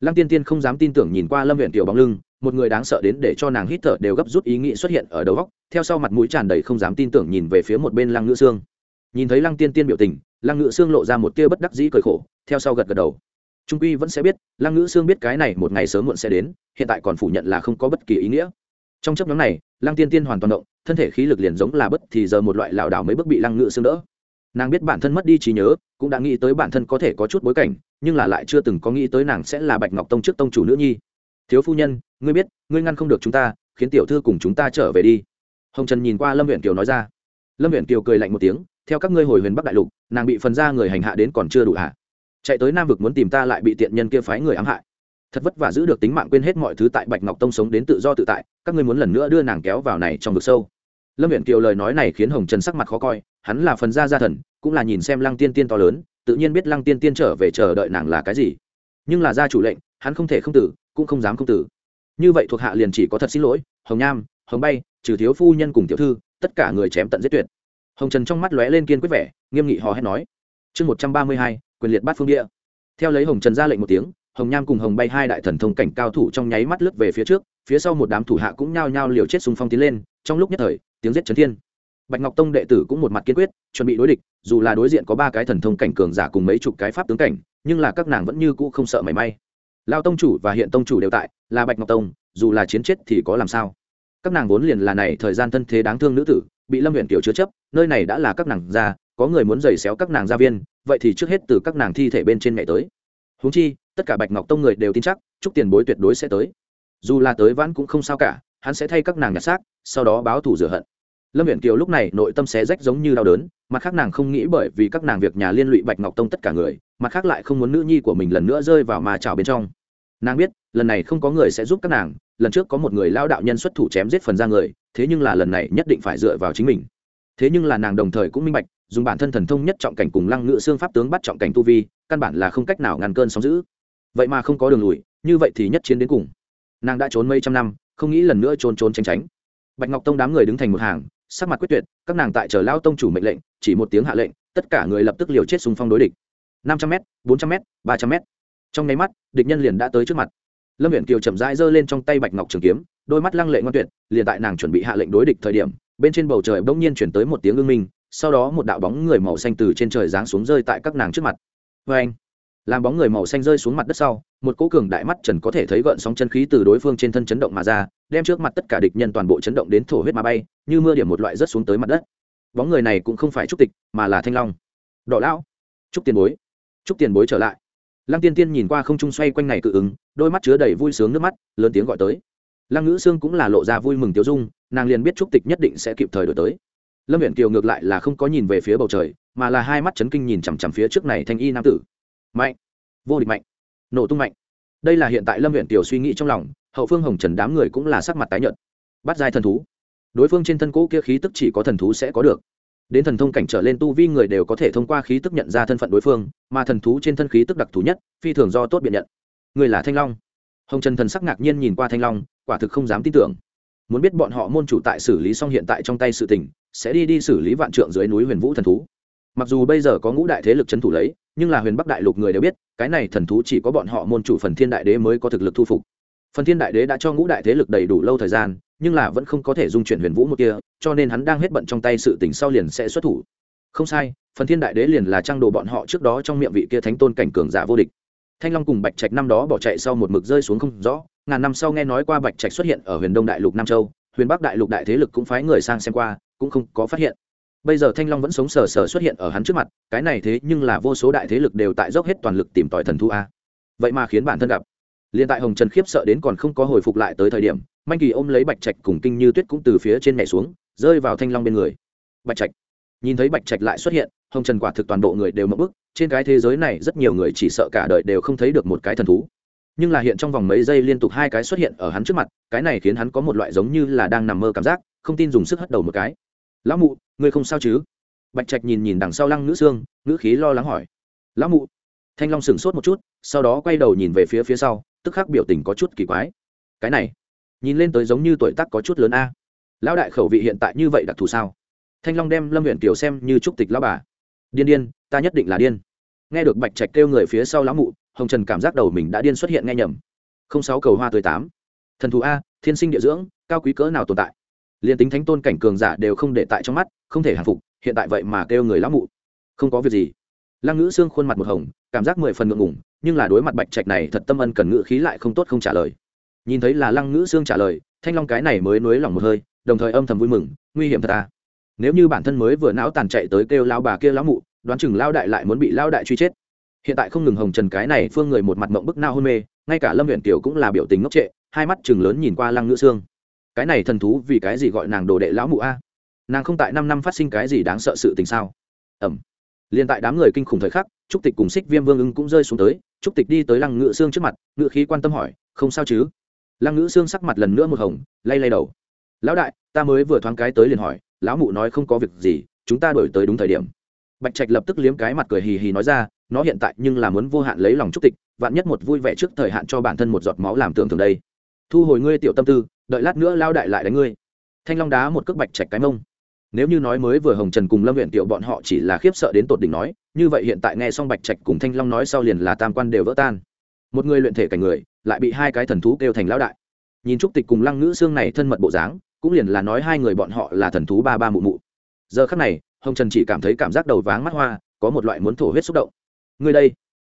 lăng tiên tiên không dám tin tưởng nhìn qua lâm huyện tiểu bóng lưng, một người đáng sợ đến để cho nàng hít thở đều gấp rút ý nghĩ xuất hiện ở đầu góc, theo sau mặt mũi tràn đầy không dám tin tưởng nhìn về phía một bên lăng ngữ sương. Nhìn thấy lăng tiên tiên biểu tình, lăng ngữ sương lộ ra một tia bất đắc dĩ cởi khổ, theo sau gật gật đầu. Trung quy vẫn sẽ biết, lăng ngữ sương biết cái này một ngày sớm muộn sẽ đến, hiện tại còn phủ nhận là không có bất kỳ ý nghĩa. Trong chấp nhóm này, lăng tiên tiên hoàn toàn động, thân thể khí lực liền giống là bất thì giờ một loại lảo đảo mấy bước bị lăng ngữ sương đỡ nàng biết bản thân mất đi trí nhớ, cũng đã nghĩ tới bản thân có thể có chút bối cảnh, nhưng là lại chưa từng có nghĩ tới nàng sẽ là bạch ngọc tông trước tông chủ nữ nhi. Thiếu phu nhân, ngươi biết, ngươi ngăn không được chúng ta, khiến tiểu thư cùng chúng ta trở về đi. Hồng trần nhìn qua lâm huyện kiều nói ra. Lâm huyện kiều cười lạnh một tiếng, theo các ngươi hồi huyền bắc đại lục, nàng bị phần ra người hành hạ đến còn chưa đủ hạ chạy tới nam vực muốn tìm ta lại bị tiện nhân kia phái người ám hại. Thật vất vả giữ được tính mạng quên hết mọi thứ tại bạch ngọc tông sống đến tự do tự tại, các ngươi muốn lần nữa đưa nàng kéo vào này trong vực sâu. Lâm viện kiều lời nói này khiến hồng trần sắc mặt khó coi hắn là phần gia gia thần, cũng là nhìn xem lăng tiên tiên to lớn, tự nhiên biết lăng tiên tiên trở về chờ đợi nàng là cái gì. Nhưng là gia chủ lệnh, hắn không thể không tử, cũng không dám không tử. Như vậy thuộc hạ liền chỉ có thật xin lỗi, hồng nham, hồng bay, trừ thiếu phu nhân cùng tiểu thư, tất cả người chém tận giết tuyệt. Hồng trần trong mắt lóe lên kiên quyết vẻ, nghiêm nghị hò hét nói, chương một trăm ba mươi hai, quyền liệt bát phương địa. Theo lấy hồng trần ra lệnh một tiếng, hồng nham cùng hồng bay hai đại thần thông cảnh cao thủ trong nháy mắt lướt về phía trước, phía sau một đám thủ hạ cũng nhao nhao liều chết xung phong tiến lên, trong lúc nhất thời, tiếng giết trấn thiên bạch ngọc tông đệ tử cũng một mặt kiên quyết, chuẩn bị đối địch, dù là đối diện có ba cái thần thông cảnh cường giả cùng mấy chục cái pháp tướng cảnh, nhưng là các nàng vẫn như cũ không sợ mảy may. Lao tông chủ và hiện tông chủ đều tại, là bạch ngọc tông, dù là chiến chết thì có làm sao? Các nàng vốn liền là này thời gian thân thế đáng thương nữ tử, bị lâm huyện kiểu chứa chấp, nơi này đã là các nàng ra, có người muốn giày xéo các nàng gia viên, vậy thì trước hết từ các nàng thi thể bên trên nhảy tới. Húng chi, tất cả bạch ngọc tông người đều tin chắc, chúc tiền bối tuyệt đối sẽ tới. Dù là tới vãn cũng không sao cả, hắn sẽ thay các nàng nhặt xác, sau đó báo thù rửa hận lâm viện kiều lúc này nội tâm xé rách giống như đau đớn, mặt khác nàng không nghĩ bởi vì các nàng việc nhà liên lụy bạch ngọc tông tất cả người, mặt khác lại không muốn nữ nhi của mình lần nữa rơi vào mà trào bên trong. Nàng biết, lần này không có người sẽ giúp các nàng, lần trước có một người lao đạo nhân xuất thủ chém giết phần ra người, thế nhưng là lần này nhất định phải dựa vào chính mình. Thế nhưng là nàng đồng thời cũng minh bạch, dùng bản thân thần thông nhất trọng cảnh cùng lăng ngự xương pháp tướng bắt trọng cảnh tu vi, căn bản là không cách nào ngăn cơn sóng giữ vậy mà không có đường lùi, như vậy thì nhất chiến đến cùng. Nàng đã trốn mấy trăm năm, không nghĩ lần nữa trốn trốn tránh tránh. Bạch ngọc tông đám người đứng thành một hàng sắc mặt quyết tuyệt, các nàng tại chờ lao tông chủ mệnh lệnh, chỉ một tiếng hạ lệnh, tất cả người lập tức liều chết xung phong đối địch. Năm trăm m bốn trăm m ba trăm m trong nháy mắt, địch nhân liền đã tới trước mặt. Lâm huyện kiều chậm rãi giơ lên trong tay bạch ngọc trường kiếm, đôi mắt lăng lệ ngoan tuyệt, liền tại nàng chuẩn bị hạ lệnh đối địch thời điểm, bên trên bầu trời bỗng nhiên chuyển tới một tiếng ưng minh, sau đó một đạo bóng người màu xanh từ trên trời giáng xuống rơi tại các nàng trước mặt. Vê anh làm bóng người màu xanh rơi xuống mặt đất sau, một cố cường đại mắt trần có thể thấy gợn sóng chân khí từ đối phương trên thân chấn động mà ra, đem trước mặt tất cả địch nhân toàn bộ chấn động đến thổ huyết mà bay, như mưa điểm một loại rớt xuống tới mặt đất. Bóng người này cũng không phải trúc tịch, mà là thanh long. Đỏ lão, trúc tiền bối, trúc tiền bối trở lại. Lăng tiên tiên nhìn qua không trung xoay quanh này cự ứng, đôi mắt chứa đầy vui sướng nước mắt, lớn tiếng gọi tới. Lăng ngữ sương cũng là lộ ra vui mừng tiêu dung, nàng liền biết trúc tịch nhất định sẽ kịp thời đổi tới. Lâm viện kiều ngược lại là không có nhìn về phía bầu trời, mà là hai mắt chấn kinh nhìn chằm chằm phía trước này thanh y nam tử mạnh. Vô địch mạnh. Nổ tung mạnh. Đây là hiện tại lâm viện tiểu suy nghĩ trong lòng, hậu phương hồng trần đám người cũng là sắc mặt tái nhợt. Bắt giai thần thú. Đối phương trên thân cỗ kia khí tức chỉ có thần thú sẽ có được. Đến thần thông cảnh trở lên tu vi người đều có thể thông qua khí tức nhận ra thân phận đối phương, mà thần thú trên thân khí tức đặc thù nhất, phi thường do tốt biện nhận. Người là thanh long. Hồng trần thần sắc ngạc nhiên nhìn qua thanh long, quả thực không dám tin tưởng. Muốn biết bọn họ môn chủ tại xử lý xong hiện tại trong tay sự tình, sẽ đi đi xử lý vạn trượng dưới núi huyền vũ thần thú mặc dù bây giờ có ngũ đại thế lực trấn thủ lấy, nhưng là huyền bắc đại lục người đều biết, cái này thần thú chỉ có bọn họ môn chủ phần thiên đại đế mới có thực lực thu phục. Phần thiên đại đế đã cho ngũ đại thế lực đầy đủ lâu thời gian, nhưng là vẫn không có thể dung chuyển huyền vũ một kia, cho nên hắn đang hết bận trong tay sự tỉnh sau liền sẽ xuất thủ. Không sai, phần thiên đại đế liền là trang đồ bọn họ trước đó trong miệng vị kia thánh tôn cảnh cường giả vô địch. Thanh long cùng bạch trạch năm đó bỏ chạy sau một mực rơi xuống không rõ, ngàn năm sau nghe nói qua bạch trạch xuất hiện ở huyền đông đại lục nam châu, huyền bắc đại lục đại thế lực cũng phái người sang xem qua, cũng không có phát hiện bây giờ thanh long vẫn sống sờ sờ xuất hiện ở hắn trước mặt, cái này thế nhưng là vô số đại thế lực đều tại dốc hết toàn lực tìm tòi thần thu a. Vậy mà khiến bản thân gặp. Liền tại hồng trần khiếp sợ đến còn không có hồi phục lại tới thời điểm, manh kỳ ôm lấy bạch trạch cùng kinh như tuyết cũng từ phía trên mẹ xuống, rơi vào thanh long bên người. Bạch trạch. Nhìn thấy bạch trạch lại xuất hiện, hồng trần quả thực toàn bộ người đều mập bức, trên cái thế giới này rất nhiều người chỉ sợ cả đời đều không thấy được một cái thần thú. Nhưng là hiện trong vòng mấy giây liên tục hai cái xuất hiện ở hắn trước mặt, cái này khiến hắn có một loại giống như là đang nằm mơ cảm giác, không tin dùng sức hất đầu một cái. Lão mụ ngươi không sao chứ? Bạch trạch nhìn nhìn đằng sau lăng nữ xương, ngữ khí lo lắng hỏi. Lão mụ. Thanh long sửng sốt một chút, sau đó quay đầu nhìn về phía phía sau, tức khắc biểu tình có chút kỳ quái. Cái này, nhìn lên tới giống như tuổi tác có chút lớn a. Lão đại khẩu vị hiện tại như vậy đặc thù sao? Thanh long đem lâm huyện kiều xem như trúc tịch lão bà. Điên điên, ta nhất định là điên. Nghe được bạch trạch kêu người phía sau lão mụ, hồng trần cảm giác đầu mình đã điên xuất hiện nghe nhầm. Không sáu cầu hoa tới tám. Thần thú a, thiên sinh địa dưỡng, cao quý cỡ nào tồn tại? Liền tính thánh tôn cảnh cường giả đều không để tại trong mắt, không thể hàng phục, hiện tại vậy mà kêu người lão mụ. Không có việc gì. Lăng ngữ xương khuôn mặt một hồng, cảm giác mười phần ngượng ngủng nhưng là đối mặt bạch trạch này thật tâm ân cần ngữ khí lại không tốt không trả lời. Nhìn thấy là lăng ngữ xương trả lời, thanh long cái này mới nuối lòng một hơi, đồng thời âm thầm vui mừng, nguy hiểm thật à. Nếu như bản thân mới vừa não tàn chạy tới kêu lao bà kia lão mụ, đoán chừng lao đại lại muốn bị lao đại truy chết. Hiện tại không ngừng hồng trần cái này phương người một mặt mộng bức nao hôn mê, ngay cả lâm huyện kiều cũng là biểu tình ngốc trệ, hai mắt chừng lớn nhìn qua lăng ngữ xương cái này thần thú vì cái gì gọi nàng đồ đệ lão mụ a? Nàng không tại năm năm phát sinh cái gì đáng sợ sự tình sao? Ẩm liền tại đám người kinh khủng thời khắc, trúc tịch cùng xích viêm vương ưng cũng rơi xuống tới, trúc tịch đi tới lăng ngự xương trước mặt ngự khí quan tâm hỏi, không sao chứ? Lăng ngự xương sắc mặt lần nữa một hồng, lay lay đầu. Lão đại, ta mới vừa thoáng cái tới liền hỏi, lão mụ nói không có việc gì, chúng ta đổi tới đúng thời điểm. Bạch trạch lập tức liếm cái mặt cười hì hì nói ra, nó hiện tại nhưng là muốn vô hạn lấy lòng trúc tịch, vạn nhất một vui vẻ trước thời hạn cho bản thân một giọt máu làm tưởng thường đây. Thu hồi ngươi tiểu tâm tư đợi lát nữa lao đại lại đánh ngươi. Thanh long đá một cước bạch trạch cái mông. Nếu như nói mới vừa hồng trần cùng lâm huyện tiểu bọn họ chỉ là khiếp sợ đến tột đỉnh nói, như vậy hiện tại nghe xong bạch trạch cùng thanh long nói sau liền là tam quan đều vỡ tan. Một người luyện thể cảnh người, lại bị hai cái thần thú kêu thành lão đại. Nhìn trúc tịch cùng lăng ngữ xương này thân mật bộ dáng, cũng liền là nói hai người bọn họ là thần thú ba ba mụ mụ. Giờ khắc này, hồng trần chỉ cảm thấy cảm giác đầu váng mắt hoa, có một loại muốn thổ huyết xúc động. Người đây.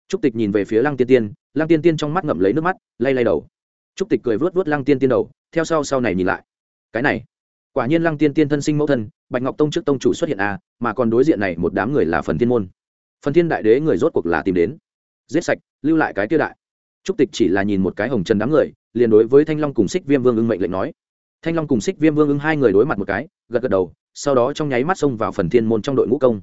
Trúc tịch nhìn về phía lăng tiên tiên, lăng tiên tiên trong mắt ngậm lấy nước mắt, lay lay đầu. Trúc tịch cười vớt vớt lăng tiên tiên đầu theo sau sau này nhìn lại. Cái này, quả nhiên lăng tiên tiên thân sinh mẫu thân, bạch ngọc tông trước tông chủ xuất hiện à mà còn đối diện này một đám người là phần thiên môn. Phần thiên đại đế người rốt cuộc là tìm đến. Giết sạch, lưu lại cái tiêu đại. Trúc tịch chỉ là nhìn một cái hồng trần đám người, liền đối với thanh long cùng xích viêm vương ưng mệnh lệnh nói. Thanh long cùng xích viêm vương ưng hai người đối mặt một cái, gật gật đầu, sau đó trong nháy mắt xông vào phần thiên môn trong đội ngũ công.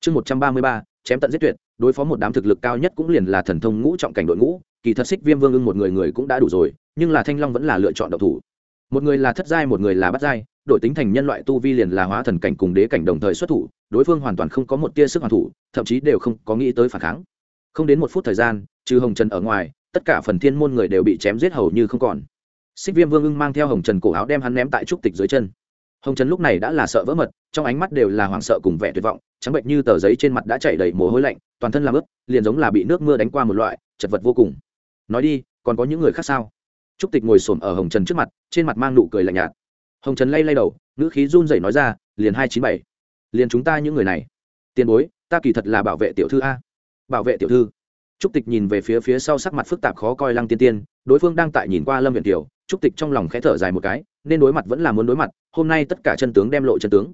Chương một trăm ba mươi ba, chém tận giết tuyệt, đối phó một đám thực lực cao nhất cũng liền là thần thông ngũ trọng cảnh đội ngũ, kỳ thật xích viêm vương ưng một người người cũng đã đủ rồi, nhưng là thanh long vẫn là lựa chọn độc thủ một người là thất giai, một người là bắt giai, đổi tính thành nhân loại tu vi liền là hóa thần cảnh cùng đế cảnh đồng thời xuất thủ, đối phương hoàn toàn không có một tia sức hoàn thủ, thậm chí đều không có nghĩ tới phản kháng. Không đến một phút thời gian, trừ hồng trần ở ngoài, tất cả phần thiên môn người đều bị chém giết hầu như không còn. Xích viêm vương ưng mang theo hồng trần cổ áo đem hắn ném tại trúc tịch dưới chân. Hồng trần lúc này đã là sợ vỡ mật, trong ánh mắt đều là hoảng sợ cùng vẻ tuyệt vọng, trắng bệnh như tờ giấy trên mặt đã chảy đầy mồ hôi lạnh, toàn thân làm ướt, liền giống là bị nước mưa đánh qua một loại, chật vật vô cùng. Nói đi, còn có những người khác sao? Trúc tịch ngồi s ổ m ở hồng trần trước mặt, trên mặt mang nụ cười lạnh nhạt. Hồng trần lay lay đầu, ngữ khí run rẩy nói ra, liền hai chín bảy. Liền chúng ta những người này. Tiền bối, ta kỳ thật là bảo vệ tiểu thư a. Bảo vệ tiểu thư? Trúc tịch nhìn về phía phía sau sắc mặt phức tạp khó coi lăng tiên tiên, đối phương đang tại nhìn qua lâm viện tiểu trúc tịch trong lòng khẽ thở dài một cái, nên đối mặt vẫn là muốn đối mặt, hôm nay tất cả chân tướng đem lộ chân tướng.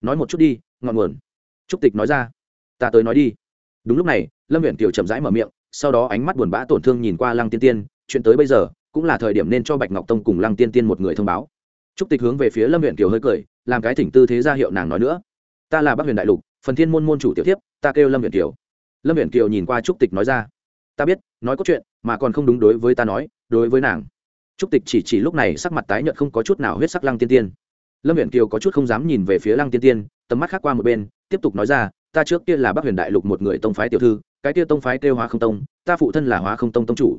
Nói một chút đi, ngọn nguồn. Trúc tịch nói ra. Ta tới nói đi. Đúng lúc này, lâm viện tiểu chậm rãi mở miệng, sau đó ánh mắt buồn bã tổn thương nhìn qua lăng tiên tiên, chuyện tới bây giờ cũng là thời điểm nên cho bạch ngọc tông cùng lăng tiên tiên một người thông báo. Trúc tịch hướng về phía lâm huyện kiều hơi cười, làm cái thỉnh tư thế ra hiệu nàng nói nữa. Ta là bắc huyền đại lục, phần thiên môn môn chủ tiểu tiếp ta kêu lâm huyện kiều. Lâm huyện kiều nhìn qua trúc tịch nói ra, ta biết, nói có chuyện, mà còn không đúng đối với ta nói, đối với nàng. Trúc tịch chỉ chỉ lúc này sắc mặt tái nhợt không có chút nào huyết sắc lăng tiên tiên. Lâm huyện kiều có chút không dám nhìn về phía lăng tiên tiên, tầm mắt khác qua một bên, tiếp tục nói ra, ta trước kia là bắc huyền đại lục một người tông phái tiểu thư, cái kia tông phái kêu hóa không tông, ta phụ thân là hóa không tông tông chủ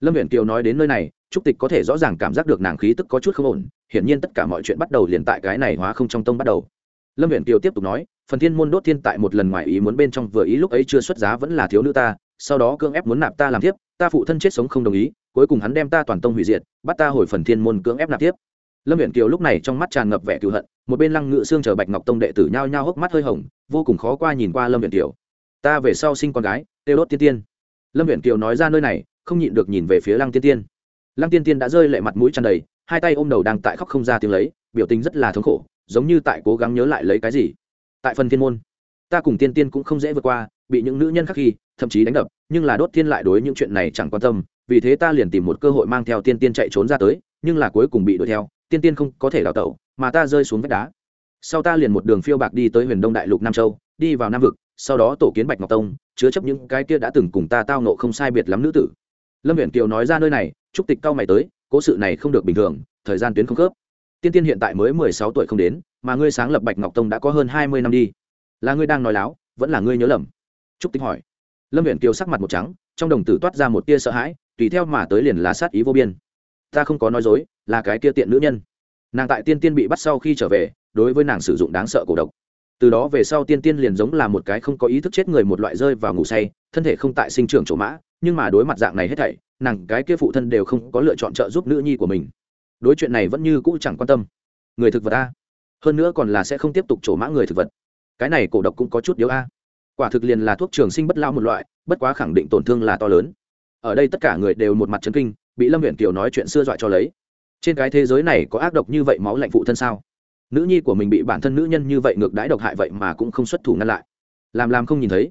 lâm viện kiều nói đến nơi này, trúc tịch có thể rõ ràng cảm giác được nàng khí tức có chút không ổn, hiển nhiên tất cả mọi chuyện bắt đầu liền tại cái này hóa không trong tông bắt đầu. Lâm viện kiều tiếp tục nói, phần thiên môn đốt thiên tại một lần ngoài ý muốn bên trong vừa ý lúc ấy chưa xuất giá vẫn là thiếu nữ ta, sau đó cưỡng ép muốn nạp ta làm tiếp ta phụ thân chết sống không đồng ý, cuối cùng hắn đem ta toàn tông hủy diệt, bắt ta hồi phần thiên môn cưỡng ép nạp tiếp lâm viện kiều lúc này trong mắt tràn ngập vẻ cựu hận, một bên lăng ngự xương chờ bạch ngọc tông đệ tử nhao nhao hốc mắt hơi hồng, vô cùng khó qua nhìn qua lâm viện kiều. Ta về sau sinh con gái, têu đốt tiên tiên. Lâm viện kiều nói ra nơi này không nhịn được nhìn về phía lăng tiên tiên. Lăng tiên tiên đã rơi lệ mặt mũi tràn đầy, hai tay ôm đầu đang tại khóc không ra tiếng lấy, biểu tình rất là thống khổ, giống như tại cố gắng nhớ lại lấy cái gì. Tại phần thiên môn, ta cùng tiên tiên cũng không dễ vượt qua, bị những nữ nhân khác ghi thậm chí đánh đập, nhưng là đốt tiên lại đối những chuyện này chẳng quan tâm, vì thế ta liền tìm một cơ hội mang theo tiên tiên chạy trốn ra tới, nhưng là cuối cùng bị đuổi theo, tiên tiên không có thể đào tẩu, mà ta rơi xuống vách đá. Sau ta liền một đường phiêu bạc đi tới huyền đông đại lục nam châu, đi vào nam vực, sau đó tổ kiến bạch ngọc tông, chứa chấp những cái kia đã từng cùng ta tao nộ không sai biệt lắm nữ tử lâm viện kiều nói ra nơi này, trúc tịch cao mày tới, cố sự này không được bình thường, thời gian tuyến không khớp. Tiên tiên hiện tại mới mười sáu tuổi không đến, mà ngươi sáng lập bạch ngọc tông đã có hơn hai mươi năm đi. Là ngươi đang nói láo, vẫn là ngươi nhớ lầm? Trúc tịch hỏi. Lâm viện kiều sắc mặt một trắng, trong đồng tử toát ra một tia sợ hãi, tùy theo mà tới liền là sát ý vô biên. Ta không có nói dối, là cái tia tiện nữ nhân. Nàng tại tiên tiên bị bắt sau khi trở về, đối với nàng sử dụng đáng sợ cổ độc. Từ đó về sau tiên tiên liền giống là một cái không có ý thức chết người một loại rơi vào ngủ say, thân thể không tại sinh trưởng chỗ mã nhưng mà đối mặt dạng này hết thảy, nàng cái kia phụ thân đều không có lựa chọn trợ giúp nữ nhi của mình. Đối chuyện này vẫn như cũ chẳng quan tâm. Người thực vật a. Hơn nữa còn là sẽ không tiếp tục trổ mã người thực vật. Cái này cổ độc cũng có chút yếu a. Quả thực liền là thuốc trường sinh bất lao một loại, bất quá khẳng định tổn thương là to lớn. Ở đây tất cả người đều một mặt chấn kinh, bị lâm huyện kiều nói chuyện xưa dọa cho lấy. Trên cái thế giới này có ác độc như vậy máu lạnh phụ thân sao? Nữ nhi của mình bị bản thân nữ nhân như vậy ngược đãi độc hại vậy mà cũng không xuất thủ ngăn lại. Làm làm không nhìn thấy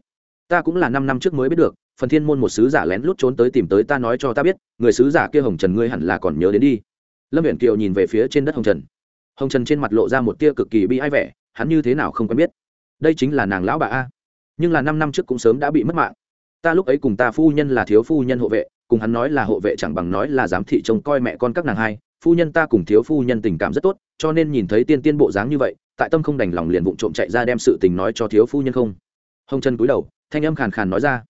ta cũng là năm năm trước mới biết được, phần thiên môn một sứ giả lén lút trốn tới tìm tới ta nói cho ta biết, người sứ giả kia hồng trần ngươi hẳn là còn nhớ đến đi. Lâm viện kiều nhìn về phía trên đất hồng trần. Hồng trần trên mặt lộ ra một tia cực kỳ bi ai vẻ, hắn như thế nào không quen biết. Đây chính là nàng lão bà a. Nhưng là năm năm trước cũng sớm đã bị mất mạng. Ta lúc ấy cùng ta phu nhân là thiếu phu nhân hộ vệ, cùng hắn nói là hộ vệ chẳng bằng nói là giám thị trông coi mẹ con các nàng hai, phu nhân ta cùng thiếu phu nhân tình cảm rất tốt, cho nên nhìn thấy tiên tiên bộ dáng như vậy, tại tâm không đành lòng liền vụng trộm chạy ra đem sự tình nói cho thiếu phu nhân không. Hồng trần cúi đầu thanh âm khàn khàn nói ra.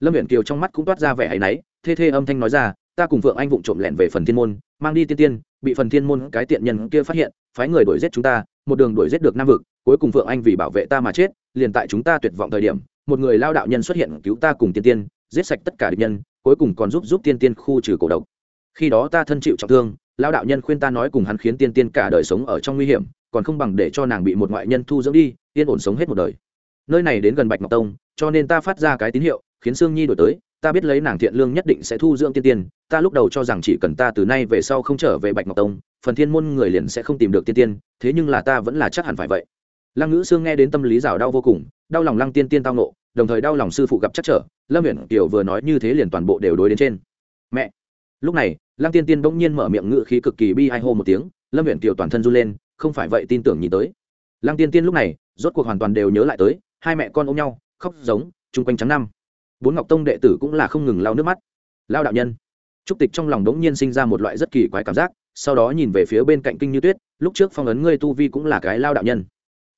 Lâm viện kiều trong mắt cũng toát ra vẻ hay náy, thê thê âm thanh nói ra, ta cùng phượng anh vụng trộm lẹn về phần thiên môn, mang đi tiên tiên, bị phần thiên môn cái tiện nhân kia phát hiện, phái người đuổi giết chúng ta, một đường đuổi giết được nam vực, cuối cùng phượng anh vì bảo vệ ta mà chết, liền tại chúng ta tuyệt vọng thời điểm, một người lao đạo nhân xuất hiện cứu ta cùng tiên tiên, giết sạch tất cả địch nhân, cuối cùng còn giúp giúp tiên tiên khu trừ cổ độc. Khi đó ta thân chịu trọng thương, lao đạo nhân khuyên ta nói cùng hắn khiến tiên tiên cả đời sống ở trong nguy hiểm, còn không bằng để cho nàng bị một ngoại nhân thu dưỡng đi, yên ổn sống hết một đời. Nơi này đến gần bạch ngọc tông cho nên ta phát ra cái tín hiệu, khiến sương nhi đổi tới, ta biết lấy nàng thiện lương nhất định sẽ thu dưỡng tiên tiên, ta lúc đầu cho rằng chỉ cần ta từ nay về sau không trở về bạch ngọc tông, phần thiên môn người liền sẽ không tìm được tiên tiên, thế nhưng là ta vẫn là chắc hẳn phải vậy. Lăng ngữ sương nghe đến tâm lý rào đau vô cùng, đau lòng lăng tiên tiên tao nộ đồng thời đau lòng sư phụ gặp chắc trở, lâm huyện tiểu vừa nói như thế liền toàn bộ đều đối đến trên. Mẹ! Lúc này, lăng tiên tiên bỗng nhiên mở miệng ngự khí cực kỳ bi ai hô một tiếng, lâm huyện tiểu toàn thân run lên, không phải vậy tin tưởng nhìn tới. Lăng tiên tiên lúc này, rốt cuộc hoàn toàn đều nhớ lại tới, hai mẹ con ôm nhau khóc giống chung quanh trắng năm. Bốn ngọc tông đệ tử cũng là không ngừng lau nước mắt. Lao đạo nhân. Trúc tịch trong lòng đống nhiên sinh ra một loại rất kỳ quái cảm giác sau đó nhìn về phía bên cạnh kinh như tuyết lúc trước phong ấn ngươi tu vi cũng là cái lao đạo nhân.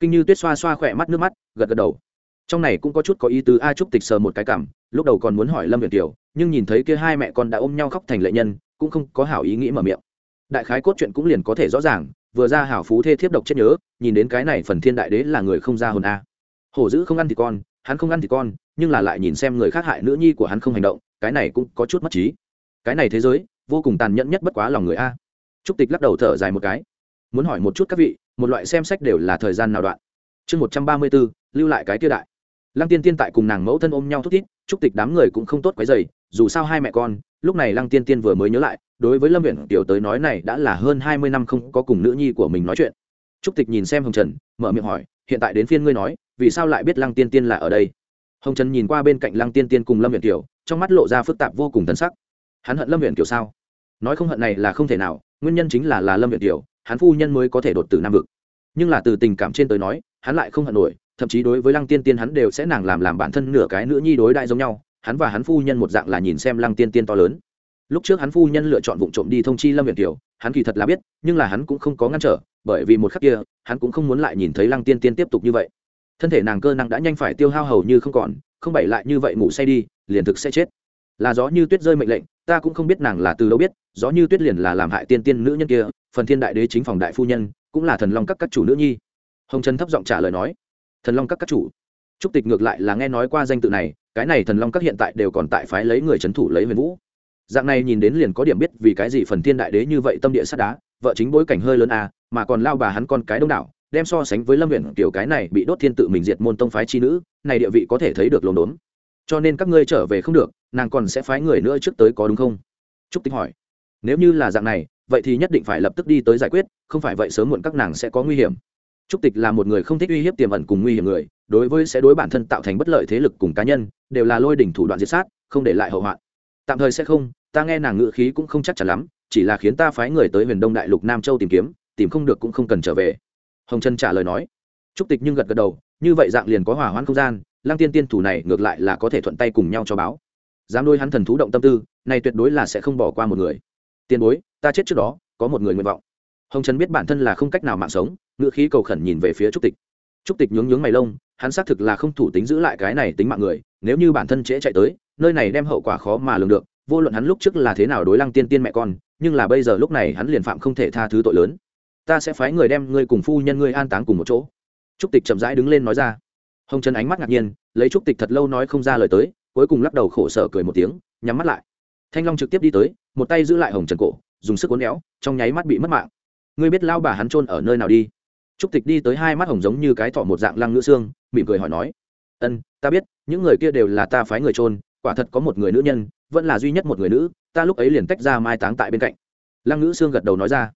Kinh như tuyết xoa xoa khỏe mắt nước mắt gật gật đầu. Trong này cũng có chút có ý tứ a trúc tịch sờ một cái cảm lúc đầu còn muốn hỏi lâm việt tiểu, nhưng nhìn thấy kia hai mẹ con đã ôm nhau khóc thành lệ nhân cũng không có hảo ý nghĩ mở miệng. Đại khái cốt truyện cũng liền có thể rõ ràng vừa ra hảo phú thê thiếp độc chết nhớ nhìn đến cái này phần thiên đại đế là người không ra hồn a. Hổ dữ không ăn thì con hắn không ăn thì con, nhưng là lại nhìn xem người khác hại nữ nhi của hắn không hành động, cái này cũng có chút mất trí. Cái này thế giới, vô cùng tàn nhẫn nhất bất quá lòng người a. Trúc tịch lắc đầu thở dài một cái. Muốn hỏi một chút các vị, một loại xem sách đều là thời gian nào đoạn? Chương một trăm ba mươi b ố lưu lại cái kia đại. Lăng tiên tiên tại cùng nàng mẫu thân ôm nhau thúc thít, trúc tịch đám người cũng không tốt quấy dày dù sao hai mẹ con, lúc này lăng tiên tiên vừa mới nhớ lại, đối với lâm viện tiểu tới nói này đã là hơn hai mươi năm không có cùng nữ nhi của mình nói chuyện. Trúc tịch nhìn xem hồng trần, mở miệng hỏi, hiện tại đến phiên ngươi nói vì sao lại biết lăng tiên tiên là ở đây? Hồng trần nhìn qua bên cạnh lăng tiên tiên cùng lâm Viễn tiểu trong mắt lộ ra phức tạp vô cùng thân sắc. Hắn hận lâm Viễn tiểu sao? Nói không hận này là không thể nào, nguyên nhân chính là là lâm Viễn tiểu hắn phu nhân mới có thể đột tử nam vực. Nhưng là từ tình cảm trên tới nói, hắn lại không hận nổi, thậm chí đối với lăng tiên tiên hắn đều sẽ nàng làm làm bản thân nửa cái nữ nhi đối đại giống nhau, hắn và hắn phu nhân một dạng là nhìn xem lăng tiên tiên to lớn. Lúc trước hắn phu nhân lựa chọn vụ trộm đi thông chi lâm viện tiểu hắn kỳ thật là biết, nhưng là hắn cũng không có ngăn trở, bởi vì một khắc kia, hắn cũng không muốn lại nhìn thấy lăng tiên tiên tiếp tục như vậy thân thể nàng cơ năng đã nhanh phải tiêu hao hầu như không còn, không bậy lại như vậy ngủ say đi, liền thực sẽ chết. Là gió như tuyết rơi mệnh lệnh, ta cũng không biết nàng là từ đâu biết, gió như tuyết liền là làm hại tiên tiên nữ nhân kia, phần thiên đại đế chính phòng đại phu nhân, cũng là thần long các các chủ nữ nhi. Hồng trần thấp giọng trả lời nói, thần long các các chủ. Trúc tịch ngược lại là nghe nói qua danh tự này, cái này thần long các hiện tại đều còn tại phái lấy người c h ấ n thủ lấy huyền vũ. Dạng này nhìn đến liền có điểm biết vì cái gì phần thiên đại đế như vậy tâm địa sắt đá, vợ chính bối cảnh hơi lớn à mà còn lao bà hắn con cái đông đảo đem so sánh với lâm huyện tiểu cái này bị đốt thiên tự mình diệt môn tông phái chi nữ, này địa vị có thể thấy được lồn đốn. Cho nên các ngươi trở về không được, nàng còn sẽ phái người nữa trước tới có đúng không? Trúc tịch hỏi. Nếu như là dạng này, vậy thì nhất định phải lập tức đi tới giải quyết, không phải vậy sớm muộn các nàng sẽ có nguy hiểm. Trúc tịch là một người không thích uy hiếp tiềm ẩn cùng nguy hiểm người, đối với sẽ đối bản thân tạo thành bất lợi thế lực cùng cá nhân, đều là lôi đỉnh thủ đoạn diệt sát, không để lại hậu hoạn. Tạm thời sẽ không, ta nghe nàng ngự khí cũng không chắc chắn lắm, chỉ là khiến ta phái người tới huyền đông đại lục nam châu tìm kiếm, tìm không được cũng không cần trở về hồng trân trả lời nói. Trúc tịch nhưng gật gật đầu, như vậy dạng liền có hỏa hoãn không gian lang tiên tiên thủ này ngược lại là có thể thuận tay cùng nhau cho báo. Dám đôi hắn thần thú động tâm tư, này tuyệt đối là sẽ không bỏ qua một người. Tiền bối, ta chết trước đó, có một người nguyện vọng. Hồng trần biết bản thân là không cách nào mạng sống, ngựa khí cầu khẩn nhìn về phía trúc tịch. Trúc tịch nhướng nhướng mày lông, hắn xác thực là không thủ tính giữ lại cái này tính mạng người, nếu như bản thân trễ chạy tới, nơi này đem hậu quả khó mà lường được, vô luận hắn lúc trước là thế nào đối lăng tiên tiên mẹ con, nhưng là bây giờ lúc này hắn liền phạm không thể tha thứ tội lớn ta sẽ phái người đem ngươi cùng phu nhân ngươi an táng cùng một chỗ. Trúc tịch chậm rãi đứng lên nói ra. Hồng trần ánh mắt ngạc nhiên, lấy trúc tịch thật lâu nói không ra lời tới, cuối cùng lắc đầu khổ sở cười một tiếng, nhắm mắt lại. Thanh long trực tiếp đi tới, một tay giữ lại hồng trần cổ, dùng sức uốn éo, trong nháy mắt bị mất mạng. Ngươi biết lao bà hắn trôn ở nơi nào đi? Trúc tịch đi tới hai mắt hồng giống như cái thọ một dạng lăng ngữ xương, mỉm cười hỏi nói. Ân, ta biết, những người kia đều là ta phái người trôn quả thật có một người nữ nhân, vẫn là duy nhất một người nữ, ta lúc ấy liền tách ra mai táng tại bên cạnh. Lăng ngữ xương gật đầu nói ra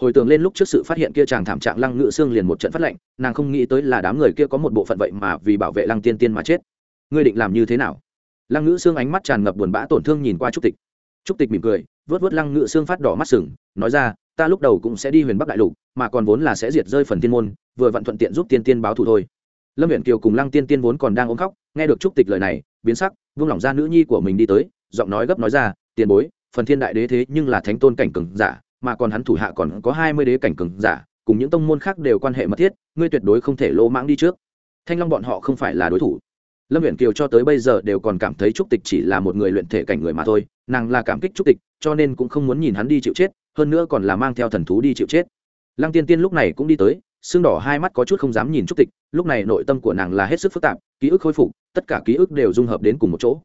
hồi tưởng lên lúc trước sự phát hiện kia chàng thảm trạng lăng Ngự xương liền một trận phát lệnh, nàng không nghĩ tới là đám người kia có một bộ phận vậy mà vì bảo vệ lăng tiên tiên mà chết. Ngươi định làm như thế nào? Lăng Ngự xương ánh mắt tràn ngập buồn bã tổn thương nhìn qua trúc tịch. Trúc tịch mỉm cười, vớt vớt lăng Ngự xương phát đỏ mắt sừng, nói ra, ta lúc đầu cũng sẽ đi huyền bắc đại lục, mà còn vốn là sẽ diệt rơi phần tiên môn, vừa vặn thuận tiện giúp tiên tiên báo thù thôi. Lâm viện kiều cùng lăng tiên tiên vốn còn đang ôm khóc, nghe được trúc tịch lời này, biến sắc, vung lỏng ra nữ nhi của mình đi tới, giọng nói gấp nói ra, tiền bối, phần thiên đại đế thế nhưng là thánh tôn cảnh cường giả mà còn hắn thủ hạ còn có hai mươi đế cảnh cường giả, cùng những tông môn khác đều quan hệ mật thiết, ngươi tuyệt đối không thể lỗ mãng đi trước. Thanh long bọn họ không phải là đối thủ. Lâm Uyển kiều cho tới bây giờ đều còn cảm thấy trúc tịch chỉ là một người luyện thể cảnh người mà thôi, nàng là cảm kích trúc tịch, cho nên cũng không muốn nhìn hắn đi chịu chết, hơn nữa còn là mang theo thần thú đi chịu chết. Lăng tiên tiên lúc này cũng đi tới, xương đỏ hai mắt có chút không dám nhìn trúc tịch, lúc này nội tâm của nàng là hết sức phức tạp, ký ức khôi phục, tất cả ký ức đều dung hợp đến cùng một chỗ.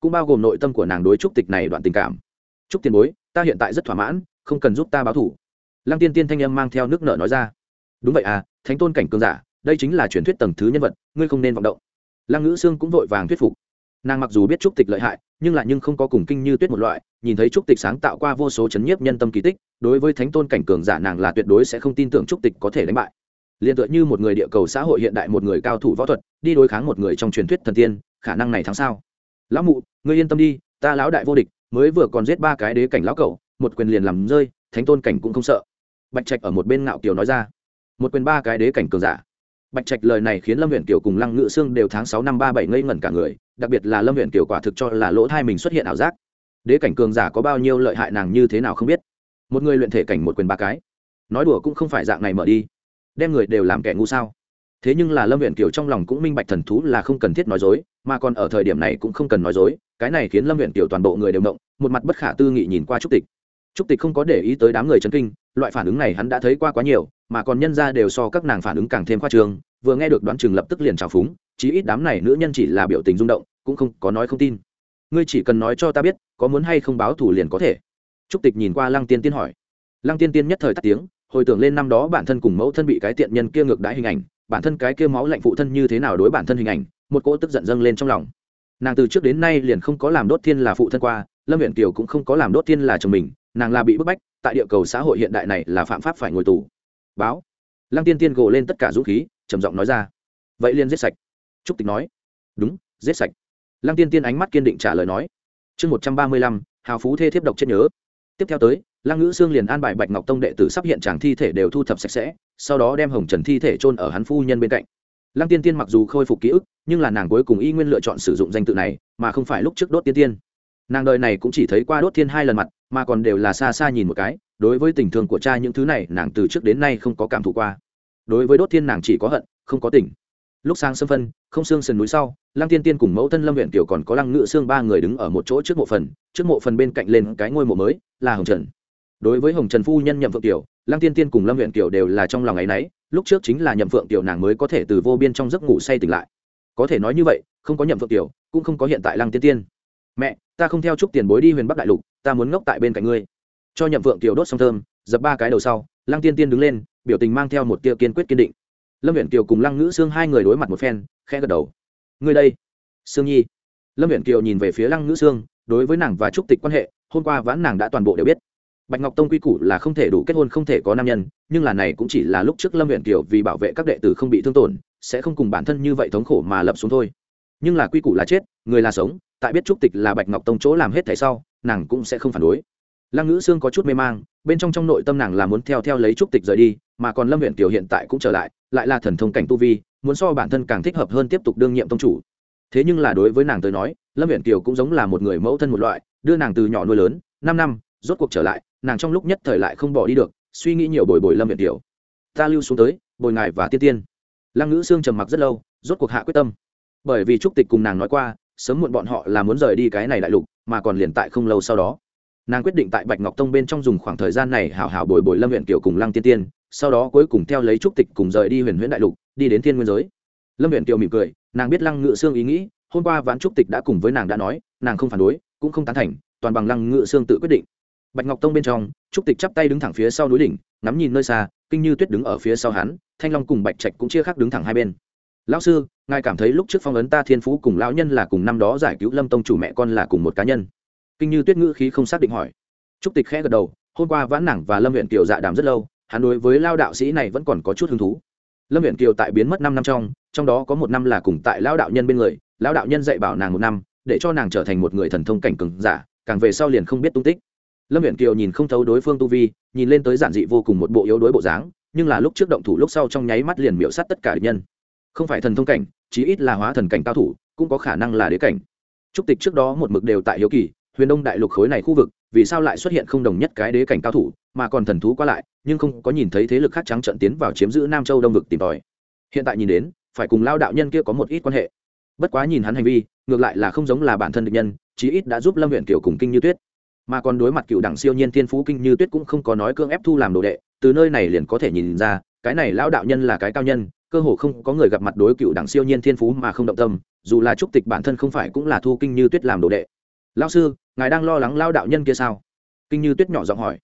Cũng bao gồm nội tâm của nàng đối trúc tịch này đoạn tình cảm. Chúc tiền bối, ta hiện tại rất thỏa mãn, không cần giúp ta báo thủ. Lăng tiên tiên thanh âm mang theo nước nợ nói ra. Đúng vậy à thánh tôn cảnh cường giả, đây chính là truyền thuyết tầng thứ nhân vật, ngươi không nên vọng động. Lăng ngữ sương cũng vội vàng thuyết phục. Nàng mặc dù biết trúc tịch lợi hại, nhưng lại nhưng không có cùng kinh như tuyết một loại, nhìn thấy trúc tịch sáng tạo qua vô số chấn nhiếp nhân tâm kỳ tích, đối với thánh tôn cảnh cường giả nàng là tuyệt đối sẽ không tin tưởng trúc tịch có thể đánh bại. Liền tựa như một người địa cầu xã hội hiện đại một người cao thủ võ thuật, đi đối kháng một người trong truyền thuyết thần tiên, khả năng này thắng sao? Lão mụ, ngươi yên tâm đi, ta lão đại vô địch mới vừa còn giết ba cái đế cảnh lão cẩu, một quyền liền làm rơi, thánh tôn cảnh cũng không sợ. Bạch trạch ở một bên ngạo kiều nói ra, một quyền ba cái đế cảnh cường giả. Bạch trạch lời này khiến lâm huyện kiều cùng lăng ngự sương đều tháng sáu năm ba bảy ngây ngẩn cả người, đặc biệt là lâm huyện kiều quả thực cho là lỗ thai mình xuất hiện ảo giác. Đế cảnh cường giả có bao nhiêu lợi hại nàng như thế nào không biết. Một người luyện thể cảnh một quyền ba cái. Nói đùa cũng không phải dạng này mở đi. Đem người đều làm kẻ ngu sao? Thế nhưng là lâm huyện kiều trong lòng cũng minh bạch thần thú là không cần thiết nói dối, mà còn ở thời điểm này cũng không cần nói dối cái này khiến lâm huyện tiểu toàn bộ người đều động, một mặt bất khả tư nghị nhìn qua trúc tịch. Trúc tịch không có để ý tới đám người chấn kinh, loại phản ứng này hắn đã thấy qua quá nhiều, mà còn nhân ra đều so các nàng phản ứng càng thêm khoa trương, vừa nghe được đoán chừng lập tức liền trào phúng, chí ít đám này nữ nhân chỉ là biểu tình rung động, cũng không có nói không tin. Ngươi chỉ cần nói cho ta biết, có muốn hay không báo thủ liền có thể. Trúc tịch nhìn qua lăng tiên tiên hỏi. Lăng tiên tiên nhất thời tắt tiếng, hồi tưởng lên năm đó bản thân cùng mẫu thân bị cái tiện nhân kia ngược đãi hình ảnh, bản thân cái kia máu lạnh phụ thân như thế nào đối bản thân hình ảnh, một cỗ tức giận dâng lên trong lòng nàng từ trước đến nay liền không có làm đốt thiên là phụ thân qua, lâm viện kiều cũng không có làm đốt thiên là chồng mình, nàng là bị bức bách, tại địa cầu xã hội hiện đại này là phạm pháp phải ngồi tù. Báo. Lăng tiên tiên gộ lên tất cả dũng khí, trầm giọng nói ra. Vậy liền giết sạch. Trúc tịch nói. Đúng, giết sạch. Lăng tiên tiên ánh mắt kiên định trả lời nói. Chương một trăm ba mươi lăm, hào phú thê thiếp độc chết nhớ. Tiếp theo tới, lăng ngữ sương liền an bài bạch ngọc tông đệ tử sắp hiện tràng thi thể đều thu thập sạch sẽ, sau đó đem hồng trần thi thể chôn ở hắn phu nhân bên cạnh. Lăng tiên tiên mặc dù khôi phục ký ức nhưng là nàng cuối cùng y nguyên lựa chọn sử dụng danh tự này, mà không phải lúc trước đốt tiên tiên. Nàng đời này cũng chỉ thấy qua đốt thiên hai lần mặt, mà còn đều là xa xa nhìn một cái, đối với tình thương của cha những thứ này, nàng từ trước đến nay không có cảm thụ qua. Đối với đốt thiên nàng chỉ có hận, không có tình. Lúc sang sân phân, không xương sườn núi sau, lăng tiên tiên cùng mẫu thân lâm huyện kiểu còn có lăng ngự xương ba người đứng ở một chỗ trước mộ phần, trước mộ phần bên cạnh lên cái ngôi mộ mới, là hồng trần. Đối với hồng trần phu nhân nhậm phượng tiểu lăng tiên tiên cùng lâm huyện kiểu đều là trong lòng ngày nấy lúc trước chính là nhậm phượng tiểu nàng mới có thể từ vô biên trong giấc ngủ say tỉnh lại có thể nói như vậy, không có nhậm phượng tiểu, cũng không có hiện tại lăng tiên tiên. Mẹ, ta không theo chúc tiền bối đi huyền bắc đại lục, ta muốn ngốc tại bên cạnh ngươi. Cho nhậm phượng tiểu đốt xong thơm, dập ba cái đầu sau, lăng tiên tiên đứng lên, biểu tình mang theo một tia kiên quyết kiên định. Lâm viện kiều cùng lăng ngữ sương hai người đối mặt một phen, khẽ gật đầu. Ngươi đây, sương nhi. Lâm viện kiều nhìn về phía lăng ngữ sương, đối với nàng và trúc tịch quan hệ, hôm qua vãn nàng đã toàn bộ đều biết bạch ngọc tông quy củ là không thể đủ kết hôn không thể có nam nhân, nhưng là này cũng chỉ là lúc trước lâm viện kiều vì bảo vệ các đệ tử không bị thương tổn, sẽ không cùng bản thân như vậy thống khổ mà lập xuống thôi. Nhưng là quy củ là chết, người là sống, tại biết trúc tịch là bạch ngọc tông chỗ làm hết thảy sau, nàng cũng sẽ không phản đối. Lăng ngữ sương có chút mê mang, bên trong trong nội tâm nàng là muốn theo theo lấy trúc tịch rời đi, mà còn lâm huyện kiều hiện tại cũng trở lại lại là thần thông cảnh tu vi, muốn so bản thân càng thích hợp hơn tiếp tục đương nhiệm tông chủ. Thế nhưng là đối với nàng tới nói, lâm huyện kiều cũng giống là một người mẫu thân một loại, đưa nàng từ nhỏ nuôi lớn, năm năm rốt cuộc trở lại, nàng trong lúc nhất thời lại không bỏ đi được, suy nghĩ nhiều bồi bồi lâm huyện tiểu. Ta lưu xuống tới, bồi ngài và tiên tiên. Lăng ngữ sương trầm mặc rất lâu, rốt cuộc hạ quyết tâm. Bởi vì trúc tịch cùng nàng nói qua, sớm muộn bọn họ là muốn rời đi cái này đại lục, mà còn liền tại không lâu sau đó. Nàng quyết định tại bạch ngọc tông bên trong dùng khoảng thời gian này hảo hảo bồi bồi lâm huyện kiều cùng lăng tiên tiên, sau đó cuối cùng theo lấy trúc tịch cùng rời đi huyền huyễn đại lục, đi đến thiên nguyên giới. Lâm huyện kiều mỉm cười, nàng biết lăng ngự sương ý nghĩ, hôm qua ván trúc tịch đã cùng với nàng đã nói, nàng không phản đối, cũng không tán thành, toàn bằng lăng ngự sương tự quyết định bạch ngọc tông bên trong, trúc tịch chắp tay đứng thẳng phía sau núi đỉnh, ngắm nhìn nơi xa, kinh như tuyết đứng ở phía sau hắn, thanh long cùng bạch trạch cũng chia khác đứng thẳng hai bên. Lão sư, ngài cảm thấy lúc trước phong ấn ta thiên phú cùng lão nhân là cùng năm đó giải cứu lâm tông chủ mẹ con là cùng một cá nhân? Kinh như tuyết ngữ khí không xác định hỏi. Trúc tịch khẽ gật đầu, hôm qua vãn nẳng và lâm huyện kiều dạ đàm rất lâu, hắn đối với lao đạo sĩ này vẫn còn có chút hứng thú. Lâm huyện kiều tại biến mất năm năm trong trong đó có một năm là cùng tại lao đạo nhân bên người, lao đạo nhân dạy bảo nàng một năm, để cho nàng trở thành một người thần thông cảnh cường giả, càng về sau liền không biết tung tích lâm viện kiều nhìn không thấu đối phương tu vi, nhìn lên tới giản dị vô cùng một bộ yếu đối bộ dáng, nhưng là lúc trước động thủ lúc sau trong nháy mắt liền miễu sát tất cả địch nhân. Không phải thần thông cảnh, chí ít là hóa thần cảnh cao thủ, cũng có khả năng là đế cảnh. Trúc tịch trước đó một mực đều tại hiếu kỳ, huyền đông đại lục khối này khu vực, vì sao lại xuất hiện không đồng nhất cái đế cảnh cao thủ, mà còn thần thú qua lại, nhưng không có nhìn thấy thế lực khác trắng trận tiến vào chiếm giữ nam châu đông vực tìm tòi. Hiện tại nhìn đến, phải cùng lao đạo nhân kia có một ít quan hệ. Bất quá nhìn hắn hành vi, ngược lại là không giống là bản thân địch nhân, chí ít đã giúp lâm huyện Kiều cùng kinh như tuyết mà còn đối mặt cựu đẳng siêu nhiên thiên phú kinh như tuyết cũng không có nói cưỡng ép thu làm đồ đệ, từ nơi này liền có thể nhìn ra, cái này lão đạo nhân là cái cao nhân, cơ hồ không có người gặp mặt đối cựu đẳng siêu nhiên thiên phú mà không động tâm, dù là trúc tịch bản thân không phải cũng là thu kinh như tuyết làm đồ đệ. Lão sư, ngài đang lo lắng lao đạo nhân kia sao? Kinh như tuyết nhỏ giọng hỏi.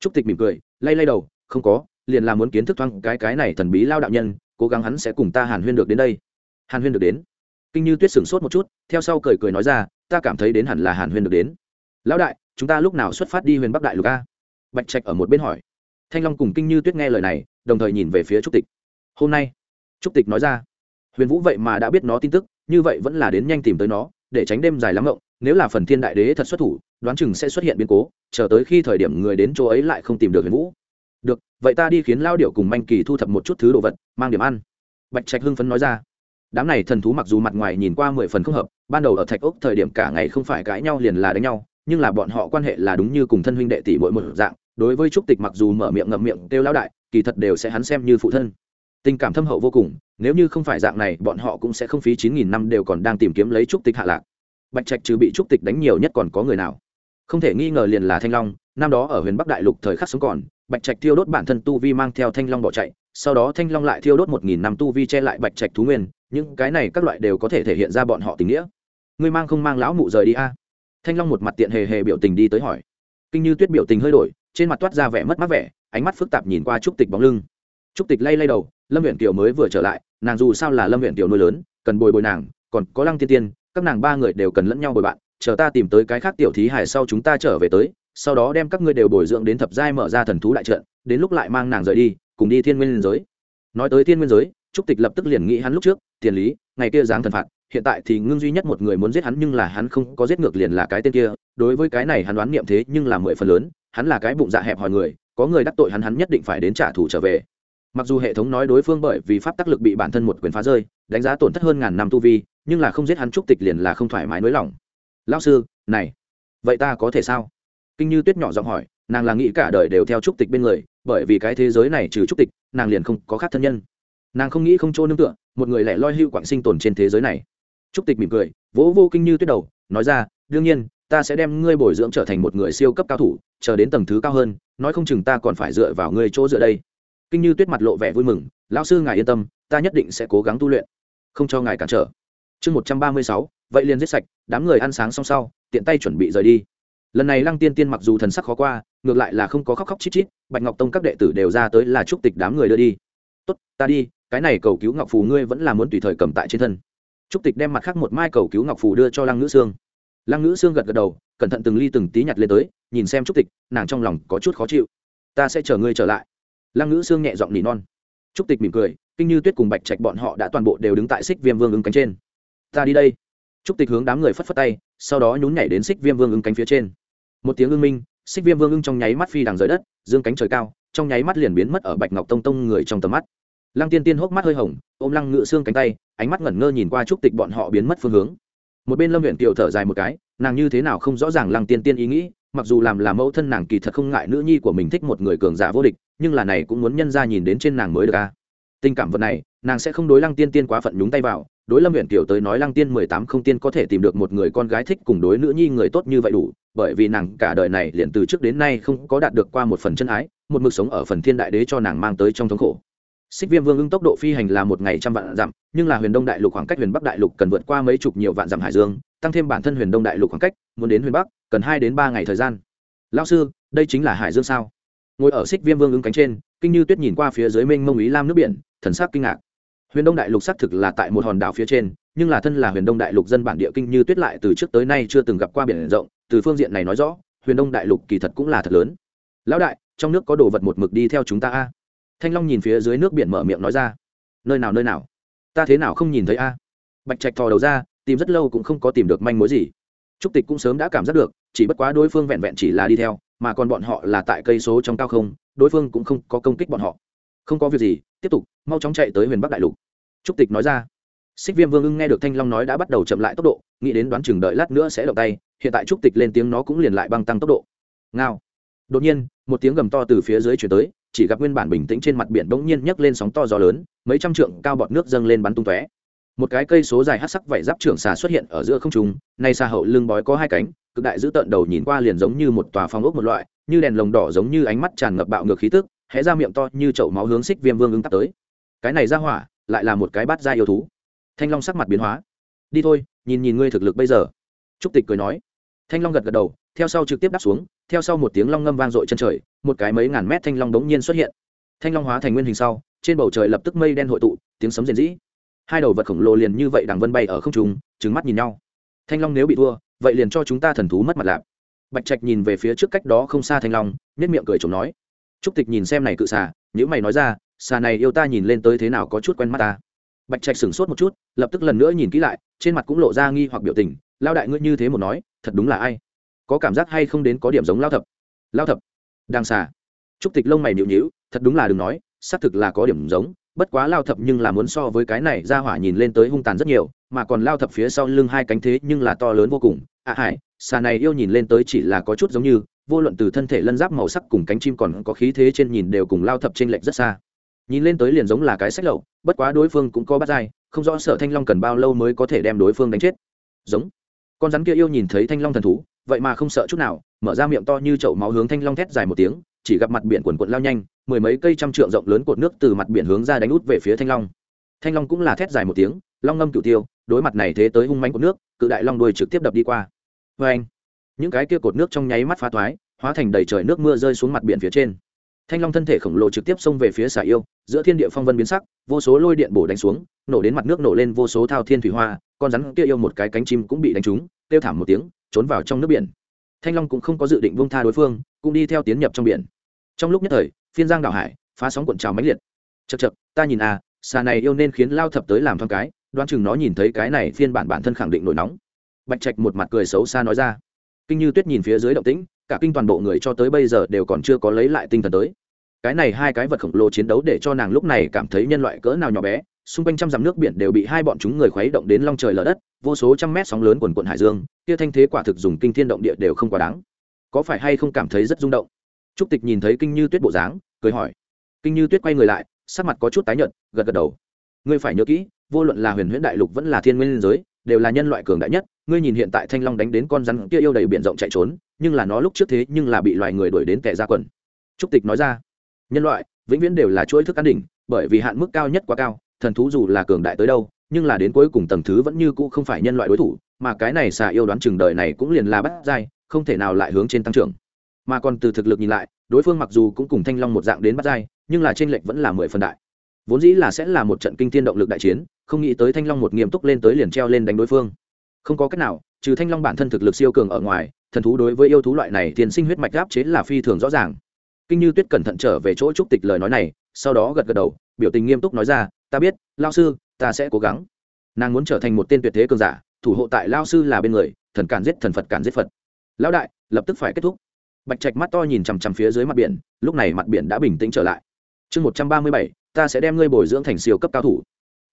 Trúc tịch mỉm cười, lay lay đầu, không có, liền là muốn kiến thức thoáng cái cái này thần bí lao đạo nhân, cố gắng hắn sẽ cùng ta hàn huyên được đến đây. Hàn huyên được đến. Kinh như tuyết sửng sốt một chút, theo sau cười cười nói ra, ta cảm thấy đến hẳn là hàn huyên được đến. Lão đại chúng ta lúc nào xuất phát đi huyền bắc đại lục a? Bạch trạch ở một bên hỏi. Thanh long cùng kinh như tuyết nghe lời này, đồng thời nhìn về phía trúc tịch. Hôm nay, trúc tịch nói ra, huyền vũ vậy mà đã biết nó tin tức, như vậy vẫn là đến nhanh tìm tới nó, để tránh đêm dài lắm ngộng. Nếu là phần thiên đại đế thật xuất thủ, đoán chừng sẽ xuất hiện biến cố, chờ tới khi thời điểm người đến chỗ ấy lại không tìm được huyền vũ. Được, vậy ta đi khiến lao điệu cùng manh kỳ thu thập một chút thứ đồ vật, mang điểm ăn. Bạch trạch hưng phấn nói ra. Đám này thần thú mặc dù mặt ngoài nhìn qua mười phần không hợp, ban đầu ở thạch ốc thời điểm cả ngày không phải cãi nhau liền là đánh nhau nhưng là bọn họ quan hệ là đúng như cùng thân huynh đệ tỷ mỗi một dạng, đối với trúc tịch mặc dù mở miệng ngậm miệng kêu lão đại, kỳ thật đều sẽ hắn xem như phụ thân. Tình cảm thâm hậu vô cùng, nếu như không phải dạng này, bọn họ cũng sẽ không phí chín nghìn năm đều còn đang tìm kiếm lấy trúc tịch hạ lạc. Bạch trạch trừ bị trúc tịch đánh nhiều nhất còn có người nào? Không thể nghi ngờ liền là thanh long, năm đó ở huyền bắc đại lục thời khắc sống còn, bạch trạch thiêu đốt bản thân tu vi mang theo thanh long bỏ chạy, sau đó thanh long lại thiêu đốt một nghìn năm tu vi che lại bạch trạch thú nguyên, những cái này các loại đều có thể thể hiện ra bọn họ tình nghĩa. Ngươi mang không mang lão mụ rời đi a? Thanh long một mặt tiện hề hề biểu tình đi tới hỏi. Kinh như tuyết biểu tình hơi đổi, trên mặt toát ra vẻ mất mát vẻ, ánh mắt phức tạp nhìn qua trúc tịch bóng lưng. Trúc tịch lay lay đầu, lâm huyện kiều mới vừa trở lại, nàng dù sao là lâm huyện kiều nuôi lớn, cần bồi bồi nàng, còn có lăng tiên tiên, các nàng ba người đều cần lẫn nhau bồi bạn, chờ ta tìm tới cái khác tiểu thí hải sau chúng ta trở về tới, sau đó đem các ngươi đều bồi dưỡng đến thập giai mở ra thần thú đại trận, đến lúc lại mang nàng rời đi, cùng đi thiên nguyên giới. Nói tới thiên nguyên giới, trúc tịch lập tức liền nghĩ hắn lúc trước tiền lý, ngày kia giáng thần phạt hiện tại thì ngưng duy nhất một người muốn giết hắn nhưng là hắn không có giết ngược liền là cái tên kia, đối với cái này hắn đoán niệm thế nhưng là mười phần lớn, hắn là cái bụng dạ hẹp hòi người, có người đắc tội hắn hắn nhất định phải đến trả thù trở về. Mặc dù hệ thống nói đối phương bởi vì pháp tác lực bị bản thân một quyền phá rơi, đánh giá tổn thất hơn ngàn năm tu vi, nhưng là không giết hắn trúc tịch liền là không thoải mái nới lỏng lao sư, này, vậy ta có thể sao? Kinh như tuyết nhỏ giọng hỏi, nàng là nghĩ cả đời đều theo trúc tịch bên người, bởi vì cái thế giới này trừ trúc tịch, nàng liền không có khác thân nhân. Nàng không nghĩ không chỗ nương tựa, một người lẻ loi hưu quảng sinh tồn trên thế giới này trúc tịch mỉm cười, vỗ vô kinh như tuyết đầu, nói ra, đương nhiên, ta sẽ đem ngươi bồi dưỡng trở thành một người siêu cấp cao thủ, chờ đến tầng thứ cao hơn, nói không chừng ta còn phải dựa vào ngươi chỗ dựa đây. Kinh như tuyết mặt lộ vẻ vui mừng, lão sư ngài yên tâm, ta nhất định sẽ cố gắng tu luyện, không cho ngài cản trở. Chương một trăm ba mươi sáu, vậy liền giết sạch, đám người ăn sáng xong sau, tiện tay chuẩn bị rời đi. Lần này lăng tiên tiên mặc dù thần sắc khó qua, ngược lại là không có khóc khóc chít chít, bạch ngọc tông các đệ tử đều ra tới là chúc tịch đám người đưa đi. Tốt, ta đi, cái này cầu cứu ngọc phù ngươi vẫn là muốn tùy thời cầm tại trên thân trúc tịch đem mặt khác một mai cầu cứu ngọc phù đưa cho lăng ngữ sương. Lăng ngữ sương gật gật đầu, cẩn thận từng ly từng tí nhặt lên tới, nhìn xem trúc tịch, nàng trong lòng có chút khó chịu. Ta sẽ chờ ngươi trở lại. Lăng ngữ sương nhẹ giọng nỉ non. Trúc tịch mỉm cười, kinh như tuyết cùng bạch trạch bọn họ đã toàn bộ đều đứng tại xích viêm vương ứng cánh trên. Ta đi đây. Trúc tịch hướng đám người phất phất tay, sau đó nhún nhảy đến xích viêm vương ứng cánh phía trên. Một tiếng ưng minh, xích viêm vương ưng trong nháy mắt phi đằng dưới đất, dương cánh trời cao, trong nháy mắt liền biến mất ở bạch ngọc tông tông người trong tầm mắt. Lăng tiên tiên hốc mắt hơi hồng, ôm lăng ngự xương cánh tay ánh mắt ngẩn ngơ nhìn qua trúc tịch bọn họ biến mất phương hướng. Một bên lâm huyện tiểu thở dài một cái, nàng như thế nào không rõ ràng lăng tiên tiên ý nghĩ, mặc dù làm là mẫu thân nàng kỳ thật không ngại nữ nhi của mình thích một người cường giả vô địch, nhưng là này cũng muốn nhân ra nhìn đến trên nàng mới được a tình cảm vật này, nàng sẽ không đối lăng tiên tiên quá phận nhúng tay vào, đối lâm huyện tiểu tới nói lăng tiên mười tám không tiên có thể tìm được một người con gái thích cùng đối nữ nhi người tốt như vậy đủ, bởi vì nàng cả đời này liền từ trước đến nay không có đạt được qua một phần chân ái, một mực sống ở phần thiên đại đế cho nàng mang tới trong thống khổ xích viêm vương ưng tốc độ phi hành là một ngày trăm vạn dặm, nhưng là huyền đông đại lục khoảng cách huyền bắc đại lục cần vượt qua mấy chục nhiều vạn dặm hải dương, tăng thêm bản thân huyền đông đại lục khoảng cách, muốn đến huyền bắc, cần hai đến ba ngày thời gian. Lao sư, đây chính là hải dương sao? Ngồi ở xích viêm vương ưng cánh trên, kinh như tuyết nhìn qua phía dưới mênh mông ý lam nước biển, thần sắc kinh ngạc. Huyền đông đại lục xác thực là tại một hòn đảo phía trên, nhưng là thân là huyền đông đại lục dân bản địa kinh như tuyết lại từ trước tới nay chưa từng gặp qua biển rộng, từ phương diện này nói rõ, huyền đông đại lục kỳ thật cũng là thật lớn. Lão đại, trong nước có đồ vật một mực đi theo chúng ta a? Thanh long nhìn phía dưới nước biển mở miệng nói ra. Nơi nào nơi nào? Ta thế nào không nhìn thấy a? Bạch trạch thò đầu ra, tìm rất lâu cũng không có tìm được manh mối gì. Trúc tịch cũng sớm đã cảm giác được, chỉ bất quá đối phương vẹn vẹn chỉ là đi theo, mà còn bọn họ là tại cây số trong cao không, đối phương cũng không có công kích bọn họ. Không có việc gì, tiếp tục, mau chóng chạy tới huyền bắc đại lục. Trúc tịch nói ra. Xích viêm vương ưng nghe được thanh long nói đã bắt đầu chậm lại tốc độ, nghĩ đến đoán chừng đợi lát nữa sẽ động tay, hiện tại trúc tịch lên tiếng nó cũng liền lại băng tăng tốc độ. Ngao. Đột nhiên, một tiếng gầm to từ phía dưới chuyển tới chỉ gặp nguyên bản bình tĩnh trên mặt biển bỗng nhiên nhấc lên sóng to gió lớn, mấy trăm trượng cao bọt nước dâng lên bắn tung tóe. Một cái cây số dài hát sắc vảy giáp trưởng xà xuất hiện ở giữa không trung, nay xa hậu lưng bói có hai cánh, cực đại giữ tợn đầu nhìn qua liền giống như một tòa phong ốc một loại, như đèn lồng đỏ giống như ánh mắt tràn ngập bạo ngược khí tức, hé ra miệng to như chậu máu hướng xích viêm vương ứng tắt tới. Cái này ra hỏa lại là một cái bát da yêu thú. Thanh long sắc mặt biến hóa. Đi thôi, nhìn nhìn ngươi thực lực bây giờ. Trúc tịch cười nói. Thanh long gật gật đầu theo sau trực tiếp đáp xuống, theo sau một tiếng long ngâm vang dội chân trời, một cái mấy ngàn mét thanh long đống nhiên xuất hiện. Thanh long hóa thành nguyên hình sau, trên bầu trời lập tức mây đen hội tụ, tiếng sấm rền rĩ. Hai đầu vật khổng lồ liền như vậy đằng vân bay ở không trung trứng mắt nhìn nhau. Thanh long nếu bị thua, vậy liền cho chúng ta thần thú mất mặt lạp bạch trạch nhìn về phía trước cách đó không xa thanh long nhất miệng cười chồng nói. Trúc tịch nhìn xem này cự xà nếu mày nói ra, xà này yêu ta nhìn lên tới thế nào có chút quen mắt ta. Bạch trạch sửng sốt một chút, lập tức lần nữa nhìn kỹ lại, trên mặt cũng lộ ra nghi hoặc biểu tình. Lao đại ngươi như thế một nói, thật đúng là ai? Có cảm giác hay không đến có điểm giống lao thập. Lao thập, đang xà. Trúc tịch lông mày nhịu nhịu thật đúng là đừng nói, xác thực là có điểm giống, bất quá lao thập nhưng là muốn so với cái này ra hỏa nhìn lên tới hung tàn rất nhiều, mà còn lao thập phía sau lưng hai cánh thế nhưng là to lớn vô cùng. À hải xà này yêu nhìn lên tới chỉ là có chút giống như, vô luận từ thân thể lân giáp màu sắc cùng cánh chim còn có khí thế trên nhìn đều cùng lao thập trên lệch rất xa. Nhìn lên tới liền giống là cái sách lậu, bất quá đối phương cũng có bắt dai, không rõ sở thanh long cần bao lâu mới có thể đem đối phương đánh chết. Giống. Con rắn kia yêu nhìn thấy thanh long thần thú vậy mà không sợ chút nào, mở ra miệng to như chậu máu hướng thanh long thét dài một tiếng, chỉ gặp mặt biển quần quận lao nhanh, mười mấy cây trăm trượng rộng lớn cột nước từ mặt biển hướng ra đánh út về phía thanh long. Thanh long cũng là thét dài một tiếng, long ngâm cửu tiêu, đối mặt này thế tới hung mánh cột nước, cự đại long đuôi trực tiếp đập đi qua. Vê anh, những cái kia cột nước trong nháy mắt phá thoái, hóa thành đầy trời nước mưa rơi xuống mặt biển phía trên. Thanh long thân thể khổng lồ trực tiếp xông về phía xà yêu, giữa thiên địa phong vân biến sắc, vô số lôi điện bổ đánh xuống, nổ đến mặt nước nổ lên vô số thao thiên thủy hoa, con rắn kia yêu một cái cánh chim cũng bị đánh trúng, kêu thảm một tiếng trốn vào trong nước biển. Thanh long cũng không có dự định vung tha đối phương, cũng đi theo tiến nhập trong biển. Trong lúc nhất thời, phiên giang đảo hải, phá sóng cuộn trào mãnh liệt. Chật chật ta nhìn à xà này yêu nên khiến lao thập tới làm thoáng cái, đoán chừng nó nhìn thấy cái này phiên bản bản thân khẳng định nổi nóng. Bạch trạch một mặt cười xấu xa nói ra. Kinh như tuyết nhìn phía dưới động tĩnh, cả kinh toàn bộ người cho tới bây giờ đều còn chưa có lấy lại tinh thần tới. Cái này hai cái vật khổng lồ chiến đấu để cho nàng lúc này cảm thấy nhân loại cỡ nào nhỏ bé xung quanh trăm dặm nước biển đều bị hai bọn chúng người khuấy động đến long trời lở đất, vô số trăm mét sóng lớn quần quận hải dương, kia thanh thế quả thực dùng kinh thiên động địa đều không quá đáng. Có phải hay không cảm thấy rất rung động? Trúc tịch nhìn thấy kinh như tuyết bộ dáng, cười hỏi. Kinh như tuyết quay người lại, sắc mặt có chút tái nhợt, gật gật đầu. Ngươi phải nhớ kỹ, vô luận là huyền huyễn đại lục vẫn là thiên nguyên giới, đều là nhân loại cường đại nhất. Ngươi nhìn hiện tại thanh long đánh đến con rắn kia yêu đầy biển rộng chạy trốn, nhưng là nó lúc trước thế nhưng là bị loài người đuổi đến kẻ ra quần. Trúc tịch nói ra. Nhân loại, vĩnh viễn đều là chuỗi thức ăn đỉnh, bởi vì hạn mức cao nhất quá cao thần thú dù là cường đại tới đâu, nhưng là đến cuối cùng tầng thứ vẫn như cũ không phải nhân loại đối thủ, mà cái này xà yêu đoán chừng đời này cũng liền là bắt dai, không thể nào lại hướng trên tăng trưởng. Mà còn từ thực lực nhìn lại, đối phương mặc dù cũng cùng thanh long một dạng đến bắt dai, nhưng là trên lệch vẫn là mười phần đại. Vốn dĩ là sẽ là một trận kinh thiên động lực đại chiến, không nghĩ tới thanh long một nghiêm túc lên tới liền treo lên đánh đối phương. Không có cách nào, trừ thanh long bản thân thực lực siêu cường ở ngoài, thần thú đối với yêu thú loại này tiền sinh huyết mạch áp chế là phi thường rõ ràng. Kinh như tuyết cẩn thận trở về chỗ trúc tịch lời nói này, sau đó gật gật đầu, biểu tình nghiêm túc nói ra ta biết, lao sư, ta sẽ cố gắng. Nàng muốn trở thành một tên tuyệt thế cường giả, thủ hộ tại lao sư là bên người, thần cản giết thần phật cản giết phật. Lão đại, lập tức phải kết thúc. Bạch trạch mắt to nhìn chằm chằm phía dưới mặt biển, lúc này mặt biển đã bình tĩnh trở lại. Chương một trăm ba mươi bảy, ta sẽ đem ngươi bồi dưỡng thành siêu cấp cao thủ.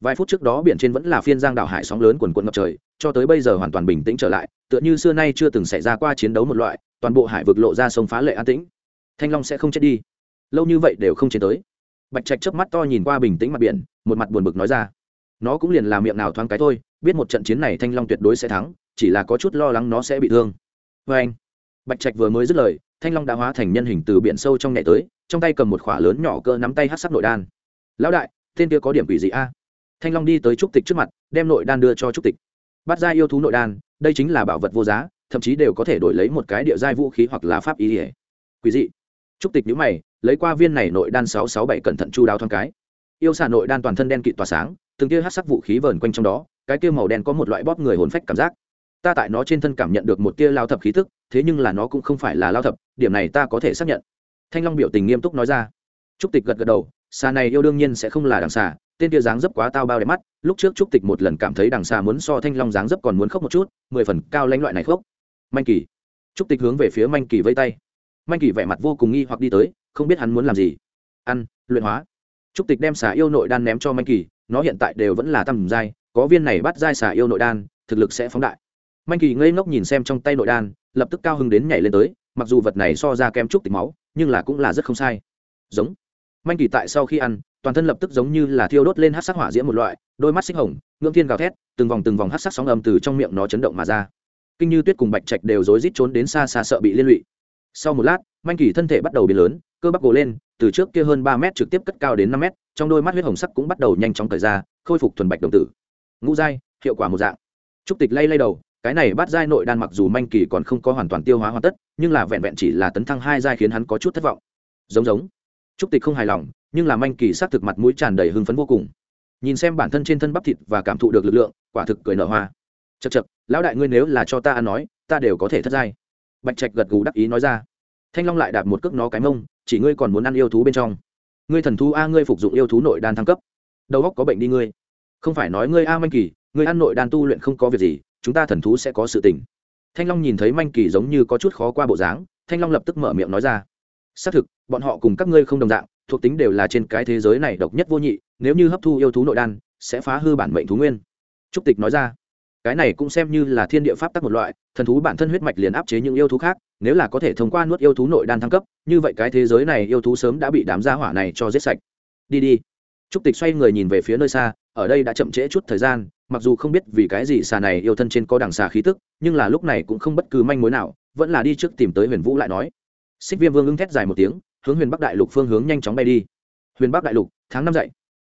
Vài phút trước đó biển trên vẫn là phiên giang đảo hải sóng lớn quần quận ngập trời, cho tới bây giờ hoàn toàn bình tĩnh trở lại, tựa như xưa nay chưa từng xảy ra qua chiến đấu một loại, toàn bộ hải vực lộ ra sông phá lệ an tĩnh. Thanh long sẽ không chết đi. Lâu như vậy đều không chiến tới bạch trạch chớp mắt to nhìn qua bình tĩnh mặt biển, một mặt buồn bực nói ra. Nó cũng liền làm miệng nào thoáng cái thôi, biết một trận chiến này thanh long tuyệt đối sẽ thắng, chỉ là có chút lo lắng nó sẽ bị thương. Vê anh, bạch trạch vừa mới dứt lời, thanh long đã hóa thành nhân hình từ biển sâu trong nhảy tới, trong tay cầm một khỏa lớn nhỏ cơ nắm tay hát sắc nội đan. Lão đại, tên kia có điểm quỷ gì a. Thanh long đi tới trúc tịch trước mặt, đem nội đan đưa cho trúc tịch. Bắt ra yêu thú nội đan, đây chính là bảo vật vô giá, thậm chí đều có thể đổi lấy một cái địa giai vũ khí hoặc là pháp ý. Ỉa quý dị. Trúc tịch nhữ mày lấy qua viên này nội đan sáu sáu bảy cẩn thận chu đáo thoáng cái. Yêu xà nội đan toàn thân đen kịt tỏa sáng, từng tia hát sắc vũ khí vờn quanh trong đó, cái kia màu đen có một loại bóp người hồn phách cảm giác. Ta tại nó trên thân cảm nhận được một tia lao thập khí thức thế nhưng là nó cũng không phải là lao thập, điểm này ta có thể xác nhận. Thanh long biểu tình nghiêm túc nói ra. Trúc tịch gật gật đầu, xà này yêu đương nhiên sẽ không là đằng xà, tên kia dáng dấp quá tao bao đẹp mắt, lúc trước trúc tịch một lần cảm thấy đằng xà muốn so thanh long dáng dấp còn muốn khóc một chút, mười phần cao lãnh loại này khóc manh kỳ. Trúc tịch hướng về phía manh kỳ vây tay. Manh kỳ vẻ mặt vô cùng nghi hoặc đi tới không biết hắn muốn làm gì. Ăn, luyện hóa. Trúc tịch đem xà yêu nội đan ném cho manh kỳ, nó hiện tại đều vẫn là tầm dai có viên này bắt dai xà yêu nội đan, thực lực sẽ phóng đại. Manh kỳ ngây ngốc nhìn xem trong tay nội đan, lập tức cao hứng đến nhảy lên tới, mặc dù vật này so ra kem trúc tịch máu, nhưng là cũng là rất không sai. Giống. Manh kỳ tại sau khi ăn, toàn thân lập tức giống như là thiêu đốt lên hát sắc hỏa diễm một loại, đôi mắt xích hồng, ngưỡng thiên gào thét, từng vòng từng vòng hát sắc sóng âm từ trong miệng nó chấn động mà ra. Kinh như tuyết cùng bạch trạch đều rối rít trốn đến xa xa sợ bị liên lụy. Sau một lát manh kỳ thân thể bắt đầu biến lớn, cơ bắp gồ lên, từ trước kia hơn ba mét trực tiếp cất cao đến năm mét, trong đôi mắt huyết hồng sắc cũng bắt đầu nhanh chóng thời ra, khôi phục thuần bạch đồng tử. Ngũ giai, hiệu quả một dạng. Trúc tịch lay lay đầu, cái này bắt giai nội đan mặc dù manh kỳ còn không có hoàn toàn tiêu hóa hoàn tất, nhưng là vẹn vẹn chỉ là tấn thăng hai giai khiến hắn có chút thất vọng. Giống giống. Trúc tịch không hài lòng, nhưng là manh kỳ xác thực mặt mũi tràn đầy hưng phấn vô cùng. Nhìn xem bản thân trên thân bắp thịt và cảm thụ được lực lượng, quả thực cười nở hoa. Chật chật lão đại ngươi nếu là cho ta ăn nói, ta đều có thể thất giai. Bạch trạch gật gù đắc ý nói ra thanh long lại đạp một cước nó cái mông, chỉ ngươi còn muốn ăn yêu thú bên trong. Ngươi thần thú a, ngươi phục dụng yêu thú nội đan thăng cấp. Đầu góc có bệnh đi ngươi. Không phải nói ngươi a manh kỳ, ngươi ăn nội đan tu luyện không có việc gì, chúng ta thần thú sẽ có sự tình. Thanh long nhìn thấy manh kỳ giống như có chút khó qua bộ dáng, thanh long lập tức mở miệng nói ra. Xác thực, bọn họ cùng các ngươi không đồng dạng, thuộc tính đều là trên cái thế giới này độc nhất vô nhị, nếu như hấp thu yêu thú nội đan, sẽ phá hư bản mệnh thú nguyên. Trúc tịch nói ra. Cái này cũng xem như là thiên địa pháp tắc một loại, thần thú bản thân huyết mạch liền áp chế những yêu thú khác nếu là có thể thông qua nuốt yêu thú nội đan thăng cấp, như vậy cái thế giới này yêu thú sớm đã bị đám gia hỏa này cho giết sạch. Đi đi. Trúc tịch xoay người nhìn về phía nơi xa, ở đây đã chậm trễ chút thời gian, mặc dù không biết vì cái gì xà này yêu thân trên có đằng xà khí tức, nhưng là lúc này cũng không bất cứ manh mối nào, vẫn là đi trước tìm tới huyền vũ lại nói. Xích viêm vương ưng thét dài một tiếng, hướng huyền bắc đại lục phương hướng nhanh chóng bay đi. Huyền bắc đại lục, tháng năm dậy.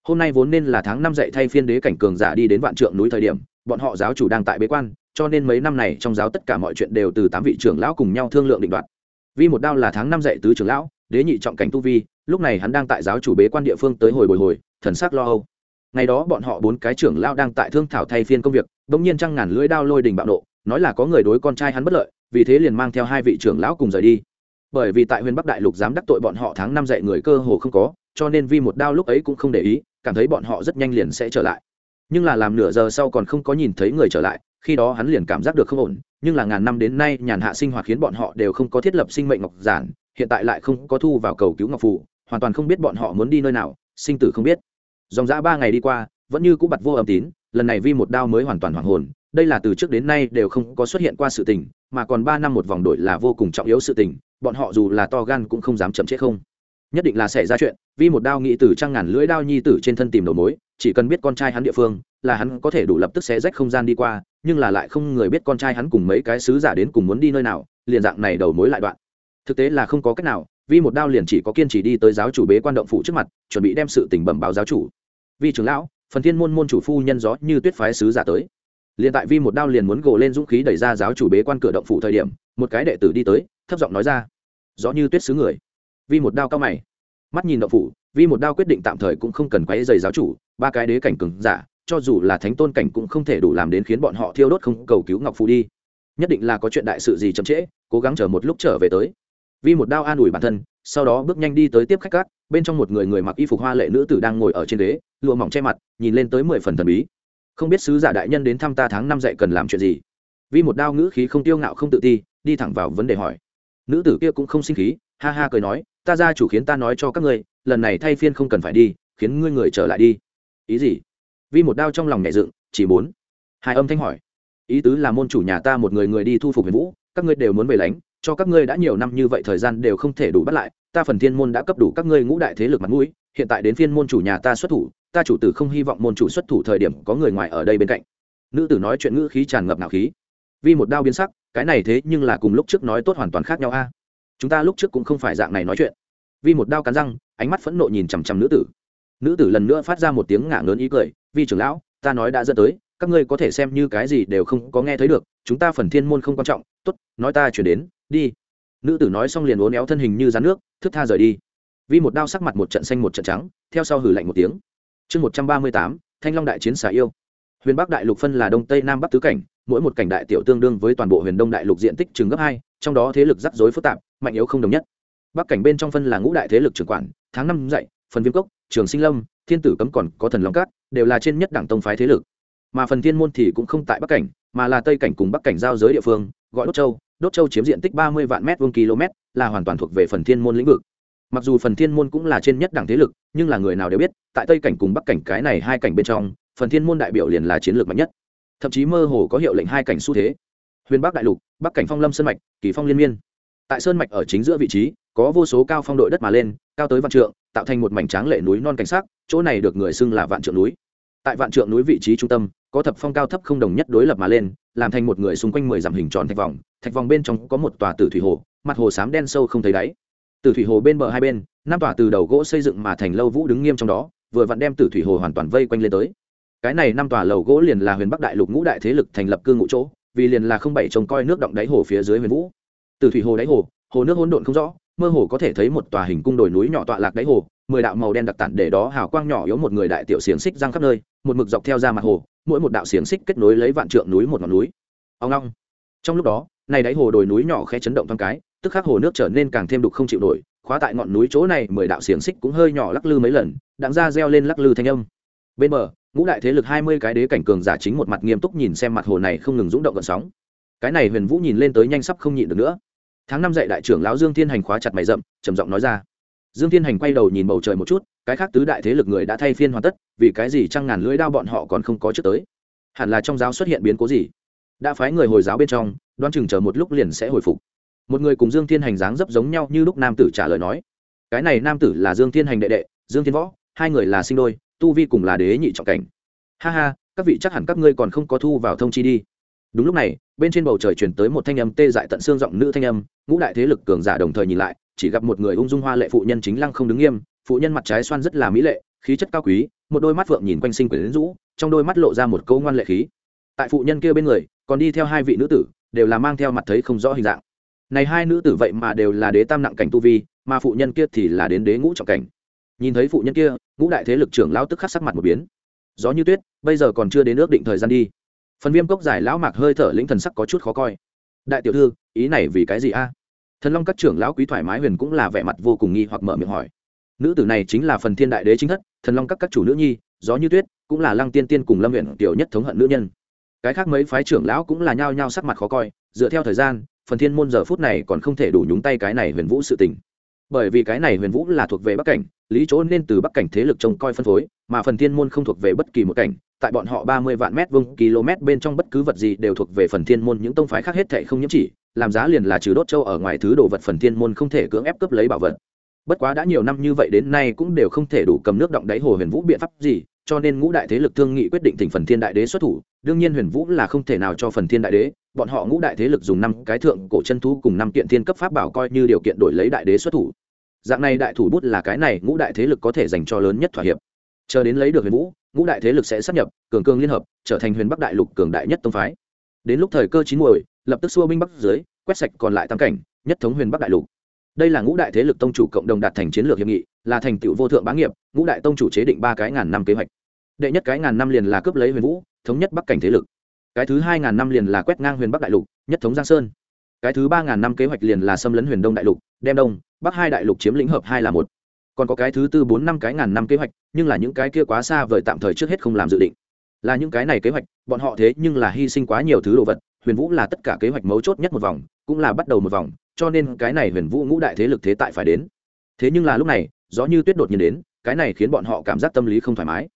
Hôm nay vốn nên là tháng năm dậy thay phiên đế cảnh cường giả đi đến vạn trượng núi thời điểm, bọn họ giáo chủ đang tại bế quan cho nên mấy năm này trong giáo tất cả mọi chuyện đều từ tám vị trưởng lão cùng nhau thương lượng định đoạt. Vì một đao là tháng năm dạy tứ trưởng lão, đế nhị trọng cảnh tu vi, lúc này hắn đang tại giáo chủ bế quan địa phương tới hồi bồi hồi, thần sắc lo âu. Ngày đó bọn họ bốn cái trưởng lão đang tại thương thảo thay phiên công việc, bỗng nhiên trăng ngàn lưỡi đao lôi đình bạo nộ, nói là có người đối con trai hắn bất lợi, vì thế liền mang theo hai vị trưởng lão cùng rời đi. Bởi vì tại huyền bắc đại lục dám đắc tội bọn họ tháng năm dạy người cơ hồ không có, cho nên vi một đao lúc ấy cũng không để ý, cảm thấy bọn họ rất nhanh liền sẽ trở lại. Nhưng là làm nửa giờ sau còn không có nhìn thấy người trở lại khi đó hắn liền cảm giác được không ổn nhưng là ngàn năm đến nay nhàn hạ sinh hoạt khiến bọn họ đều không có thiết lập sinh mệnh ngọc giản hiện tại lại không có thu vào cầu cứu ngọc phụ, hoàn toàn không biết bọn họ muốn đi nơi nào sinh tử không biết. Dòng dã ba ngày đi qua vẫn như cũ bặt vô âm tín lần này vi một đao mới hoàn toàn hoàng hồn đây là từ trước đến nay đều không có xuất hiện qua sự tình mà còn ba năm một vòng đổi là vô cùng trọng yếu sự tình bọn họ dù là to gan cũng không dám chậm chết không nhất định là xảy ra chuyện, vì một đao nghị tử trang ngàn lưỡi đao nhi tử trên thân tìm đầu mối, chỉ cần biết con trai hắn địa phương, là hắn có thể đủ lập tức xé rách không gian đi qua, nhưng là lại không người biết con trai hắn cùng mấy cái sứ giả đến cùng muốn đi nơi nào, liền dạng này đầu mối lại đoạn. Thực tế là không có cách nào, vì một đao liền chỉ có kiên trì đi tới giáo chủ bế quan động phụ trước mặt, chuẩn bị đem sự tình bẩm báo giáo chủ. Vì trưởng lão, phần thiên môn môn chủ phu nhân gió như tuyết phái sứ giả tới. Liền tại vi một đao liền muốn gồ lên dũng khí đẩy ra giáo chủ bế quan cửa động phủ thời điểm, một cái đệ tử đi tới, thấp giọng nói ra, gió như tuyết sứ người vi một đao cao mày. Mắt nhìn đậu phủ, vi một đao quyết định tạm thời cũng không cần quấy dày giáo chủ, ba cái đế cảnh cừng giả, cho dù là thánh tôn cảnh cũng không thể đủ làm đến khiến bọn họ thiêu đốt không cầu cứu ngọc phù đi. Nhất định là có chuyện đại sự gì chậm trễ, cố gắng chờ một lúc trở về tới. Vi một đao an ủi bản thân, sau đó bước nhanh đi tới tiếp khách cát, bên trong một người người mặc y phục hoa lệ nữ tử đang ngồi ở trên ghế, lụa mỏng che mặt, nhìn lên tới mười phần thần bí. Không biết sứ giả đại nhân đến thăm ta tháng năm dạy cần làm chuyện gì? Vi một đao ngữ khí không tiêu ngạo không tự ti, đi thẳng vào vấn đề hỏi. Nữ tử kia cũng không sinh khí, ha ha cười nói ta gia chủ khiến ta nói cho các ngươi, lần này thay phiên không cần phải đi, khiến ngươi người trở lại đi. Ý gì? Vi một đao trong lòng nhẹ dựng, chỉ muốn. Hai âm thanh hỏi. Ý tứ là môn chủ nhà ta một người người đi thu phục huyền vũ, các ngươi đều muốn về lánh cho các ngươi đã nhiều năm như vậy thời gian đều không thể đủ bắt lại, ta phần thiên môn đã cấp đủ các ngươi ngũ đại thế lực mặt mũi, hiện tại đến phiên môn chủ nhà ta xuất thủ, ta chủ tử không hy vọng môn chủ xuất thủ thời điểm có người ngoài ở đây bên cạnh. Nữ tử nói chuyện ngữ khí tràn ngập nạo khí. Vì một đao biến sắc, cái này thế nhưng là cùng lúc trước nói tốt hoàn toàn khác nhau a chúng ta lúc trước cũng không phải dạng này nói chuyện. Vì một đao cắn răng, ánh mắt phẫn nộ nhìn chằm chằm nữ tử. Nữ tử lần nữa phát ra một tiếng ngả ngớn ý cười, vi trưởng lão, ta nói đã dẫn tới, các ngươi có thể xem như cái gì đều không có nghe thấy được, chúng ta phần thiên môn không quan trọng t ố t nói ta chuyển đến, đi. Nữ tử nói xong liền uốn éo thân hình như rán nước, thức tha rời đi. Vi một đao sắc mặt một trận xanh một trận trắng, theo sau hử lạnh một tiếng. Chương một trăm ba mươi tám, thanh long đại chiến xà yêu. Huyền bắc đại lục phân là đông tây nam bắc tứ cảnh, mỗi một cảnh đại tiểu tương đương với toàn bộ huyền đông đại lục diện tích chừng gấp hai, trong đó thế lực rắc rối phức tạp mạnh yếu không đồng nhất. Bắc cảnh bên trong phân là ngũ đại thế lực trưởng quản, tháng năm dạy, phần viêm cốc, trường sinh lâm, thiên tử cấm còn, có thần long cát đều là trên nhất đảng tông phái thế lực. Mà phần thiên môn thì cũng không tại bắc cảnh, mà là tây cảnh cùng bắc cảnh giao giới địa phương, gọi đốt châu. Đốt châu chiếm diện tích ba mươi vạn mét vuông km, là hoàn toàn thuộc về phần thiên môn lĩnh vực. Mặc dù phần thiên môn cũng là trên nhất đảng thế lực, nhưng là người nào đều biết, tại tây cảnh cùng bắc cảnh cái này hai cảnh bên trong, phần thiên môn đại biểu liền là chiến lược mạnh nhất. Thậm chí mơ hồ có hiệu lệnh hai cảnh xu thế. Huyền bắc đại lục, bắc cảnh phong lâm sơn mạch, kỳ phong liên miên tại sơn mạch ở chính giữa vị trí, có vô số cao phong đội đất mà lên, cao tới vạn trượng, tạo thành một mảnh tráng lệ núi non cảnh sắc, chỗ này được người xưng là vạn trượng núi. Tại vạn trượng núi vị trí trung tâm, có thập phong cao thấp không đồng nhất đối lập mà lên, làm thành một người xung quanh mười dặm hình tròn thạch vòng thạch vòng bên trong có một tòa tử thủy hồ, mặt hồ xám đen sâu không thấy đáy. Tử thủy hồ bên bờ hai bên, năm tòa từ đầu gỗ xây dựng mà thành lâu vũ đứng nghiêm trong đó, vừa vặn đem tử thủy hồ hoàn toàn vây quanh lên tới. Cái này năm tòa lầu gỗ liền là huyền bắc đại lục ngũ đại thế lực thành lập cư ngụ chỗ, vì liền là không bảy trông coi nước động đáy hồ phía dưới huyền vũ từ thủy hồ đáy hồ hồ nước hỗn độn không rõ, mơ hồ có thể thấy một tòa hình cung đồi núi nhỏ tọa lạc đáy hồ, mười đạo màu đen đặc tản để đó hào quang nhỏ yếu một người đại tiểu xiềng xích răng khắp nơi, một mực dọc theo ra mặt hồ, mỗi một đạo xiềng xích kết nối lấy vạn trượng núi một ngọn núi. Ông long. Trong lúc đó, này đáy hồ đồi núi nhỏ khẽ chấn động thoáng cái, tức khắc hồ nước trở nên càng thêm đục không chịu nổi, khóa tại ngọn núi chỗ này, mười đạo xiềng xích cũng hơi nhỏ lắc lư mấy lần, đặng ra reo lên lắc lư thanh âm. Bên bờ, ngũ đại thế lực hai mươi cái đế cảnh cường giả chính một mặt nghiêm túc nhìn xem mặt hồ này không ngừng rúng động gợn sóng cái này huyền vũ nhìn lên tới nhanh sắp không nhịn được nữa. Tháng năm dạy đại trưởng lão dương thiên hành khóa chặt mày rậm, trầm giọng nói ra. Dương thiên hành quay đầu nhìn bầu trời một chút, cái khác tứ đại thế lực người đã thay phiên hoàn tất, vì cái gì trăng ngàn lưỡi đao bọn họ còn không có trước tới? Hẳn là trong giáo xuất hiện biến cố gì? Đã phái người hồi giáo bên trong đoan chừng chờ một lúc liền sẽ hồi phục. Một người cùng dương thiên hành dáng dấp giống nhau như lúc nam tử trả lời nói. Cái này nam tử là dương thiên hành đệ đệ, dương thiên võ, hai người là sinh đôi, tu vi cùng là đế nhị trọng cảnh. Ha ha, các vị chắc hẳn các ngươi còn không có thu vào thông chi đi đúng lúc này, bên trên bầu trời chuyển tới một thanh âm tê dại tận xương giọng nữ thanh âm, ngũ đại thế lực cường giả đồng thời nhìn lại, chỉ gặp một người ung dung hoa lệ phụ nhân chính lăng không đứng nghiêm, phụ nhân mặt trái xoan rất là mỹ lệ, khí chất cao quý, một đôi mắt phượng nhìn quanh sinh quyển rũ, trong đôi mắt lộ ra một câu ngoan lệ khí. Tại phụ nhân kia bên người, còn đi theo hai vị nữ tử, đều là mang theo mặt thấy không rõ hình dạng. Này hai nữ tử vậy mà đều là đế tam nặng cảnh tu vi, mà phụ nhân kia thì là đến đế ngũ trọng cảnh. Nhìn thấy phụ nhân kia, ngũ đại thế lực trưởng lão tức khắc sắc mặt một biến. Gió như tuyết, bây giờ còn chưa đến ước định thời gian đi phần viêm cốc giải lão mạc hơi thở lĩnh thần sắc có chút khó coi. Đại tiểu thư, ý này vì cái gì a? Thần long các trưởng lão quý thoải mái huyền cũng là vẻ mặt vô cùng nghi hoặc mở miệng hỏi. Nữ tử này chính là phần thiên đại đế chính thất, thần long các các chủ nữ nhi, gió như tuyết, cũng là lăng tiên tiên cùng lâm huyện tiểu nhất thống hận nữ nhân. Cái khác mấy phái trưởng lão cũng là nhao nhao sắc mặt khó coi, dựa theo thời gian, phần thiên môn giờ phút này còn không thể đủ nhúng tay cái này huyền vũ sự tình bởi vì cái này huyền vũ là thuộc về bắc cảnh, lý chỗ nên từ bắc cảnh thế lực trông coi phân phối, mà phần thiên môn không thuộc về bất kỳ một cảnh, tại bọn họ ba mươi vạn mét vuông km bên trong bất cứ vật gì đều thuộc về phần thiên môn, những tông phái khác hết thệ không nhiễm chỉ, làm giá liền là trừ đốt châu ở ngoài thứ đồ vật phần thiên môn không thể cưỡng ép cướp lấy bảo vật. Bất quá đã nhiều năm như vậy đến nay cũng đều không thể đủ cầm nước động đáy hồ huyền vũ biện pháp gì, cho nên ngũ đại thế lực thương nghị quyết định thỉnh phần thiên đại đế xuất thủ, đương nhiên huyền vũ là không thể nào cho phần thiên đại đế, bọn họ ngũ đại thế lực dùng năm cái thượng cổ chân thú cùng năm kiện thiên cấp pháp bảo coi như điều kiện đổi lấy đại đế xuất thủ dạng này đại thủ bút là cái này ngũ đại thế lực có thể dành cho lớn nhất thỏa hiệp. Chờ đến lấy được huyền vũ, ngũ đại thế lực sẽ sắp nhập, cường cường liên hợp, trở thành huyền bắc đại lục cường đại nhất tông phái. Đến lúc thời cơ chín muồi, lập tức xua binh bắc dưới, quét sạch còn lại tam cảnh, nhất thống huyền bắc đại lục. Đây là ngũ đại thế lực tông chủ cộng đồng đạt thành chiến lược hiệp nghị, là thành tựu vô thượng bá nghiệp, ngũ đại tông chủ chế định ba cái ngàn năm kế hoạch. Đệ nhất cái ngàn năm liền là cướp lấy huyền vũ, thống nhất bắc cảnh thế lực. Cái thứ hai ngàn năm liền là quét ngang huyền bắc đại lục, nhất thống giang sơn. Cái thứ ba ngàn năm kế hoạch liền là xâm lấn huyền đông đại lục đem đông, bắc hai đại lục chiếm lĩnh hợp hai là một. Còn có cái thứ tư bốn năm cái ngàn năm kế hoạch, nhưng là những cái kia quá xa vời tạm thời trước hết không làm dự định. Là những cái này kế hoạch, bọn họ thế nhưng là hy sinh quá nhiều thứ đồ vật, huyền vũ là tất cả kế hoạch mấu chốt nhất một vòng, cũng là bắt đầu một vòng, cho nên cái này huyền vũ ngũ đại thế lực thế tại phải đến. Thế nhưng là lúc này, gió như tuyết đột nhiên đến, cái này khiến bọn họ cảm giác tâm lý không thoải mái.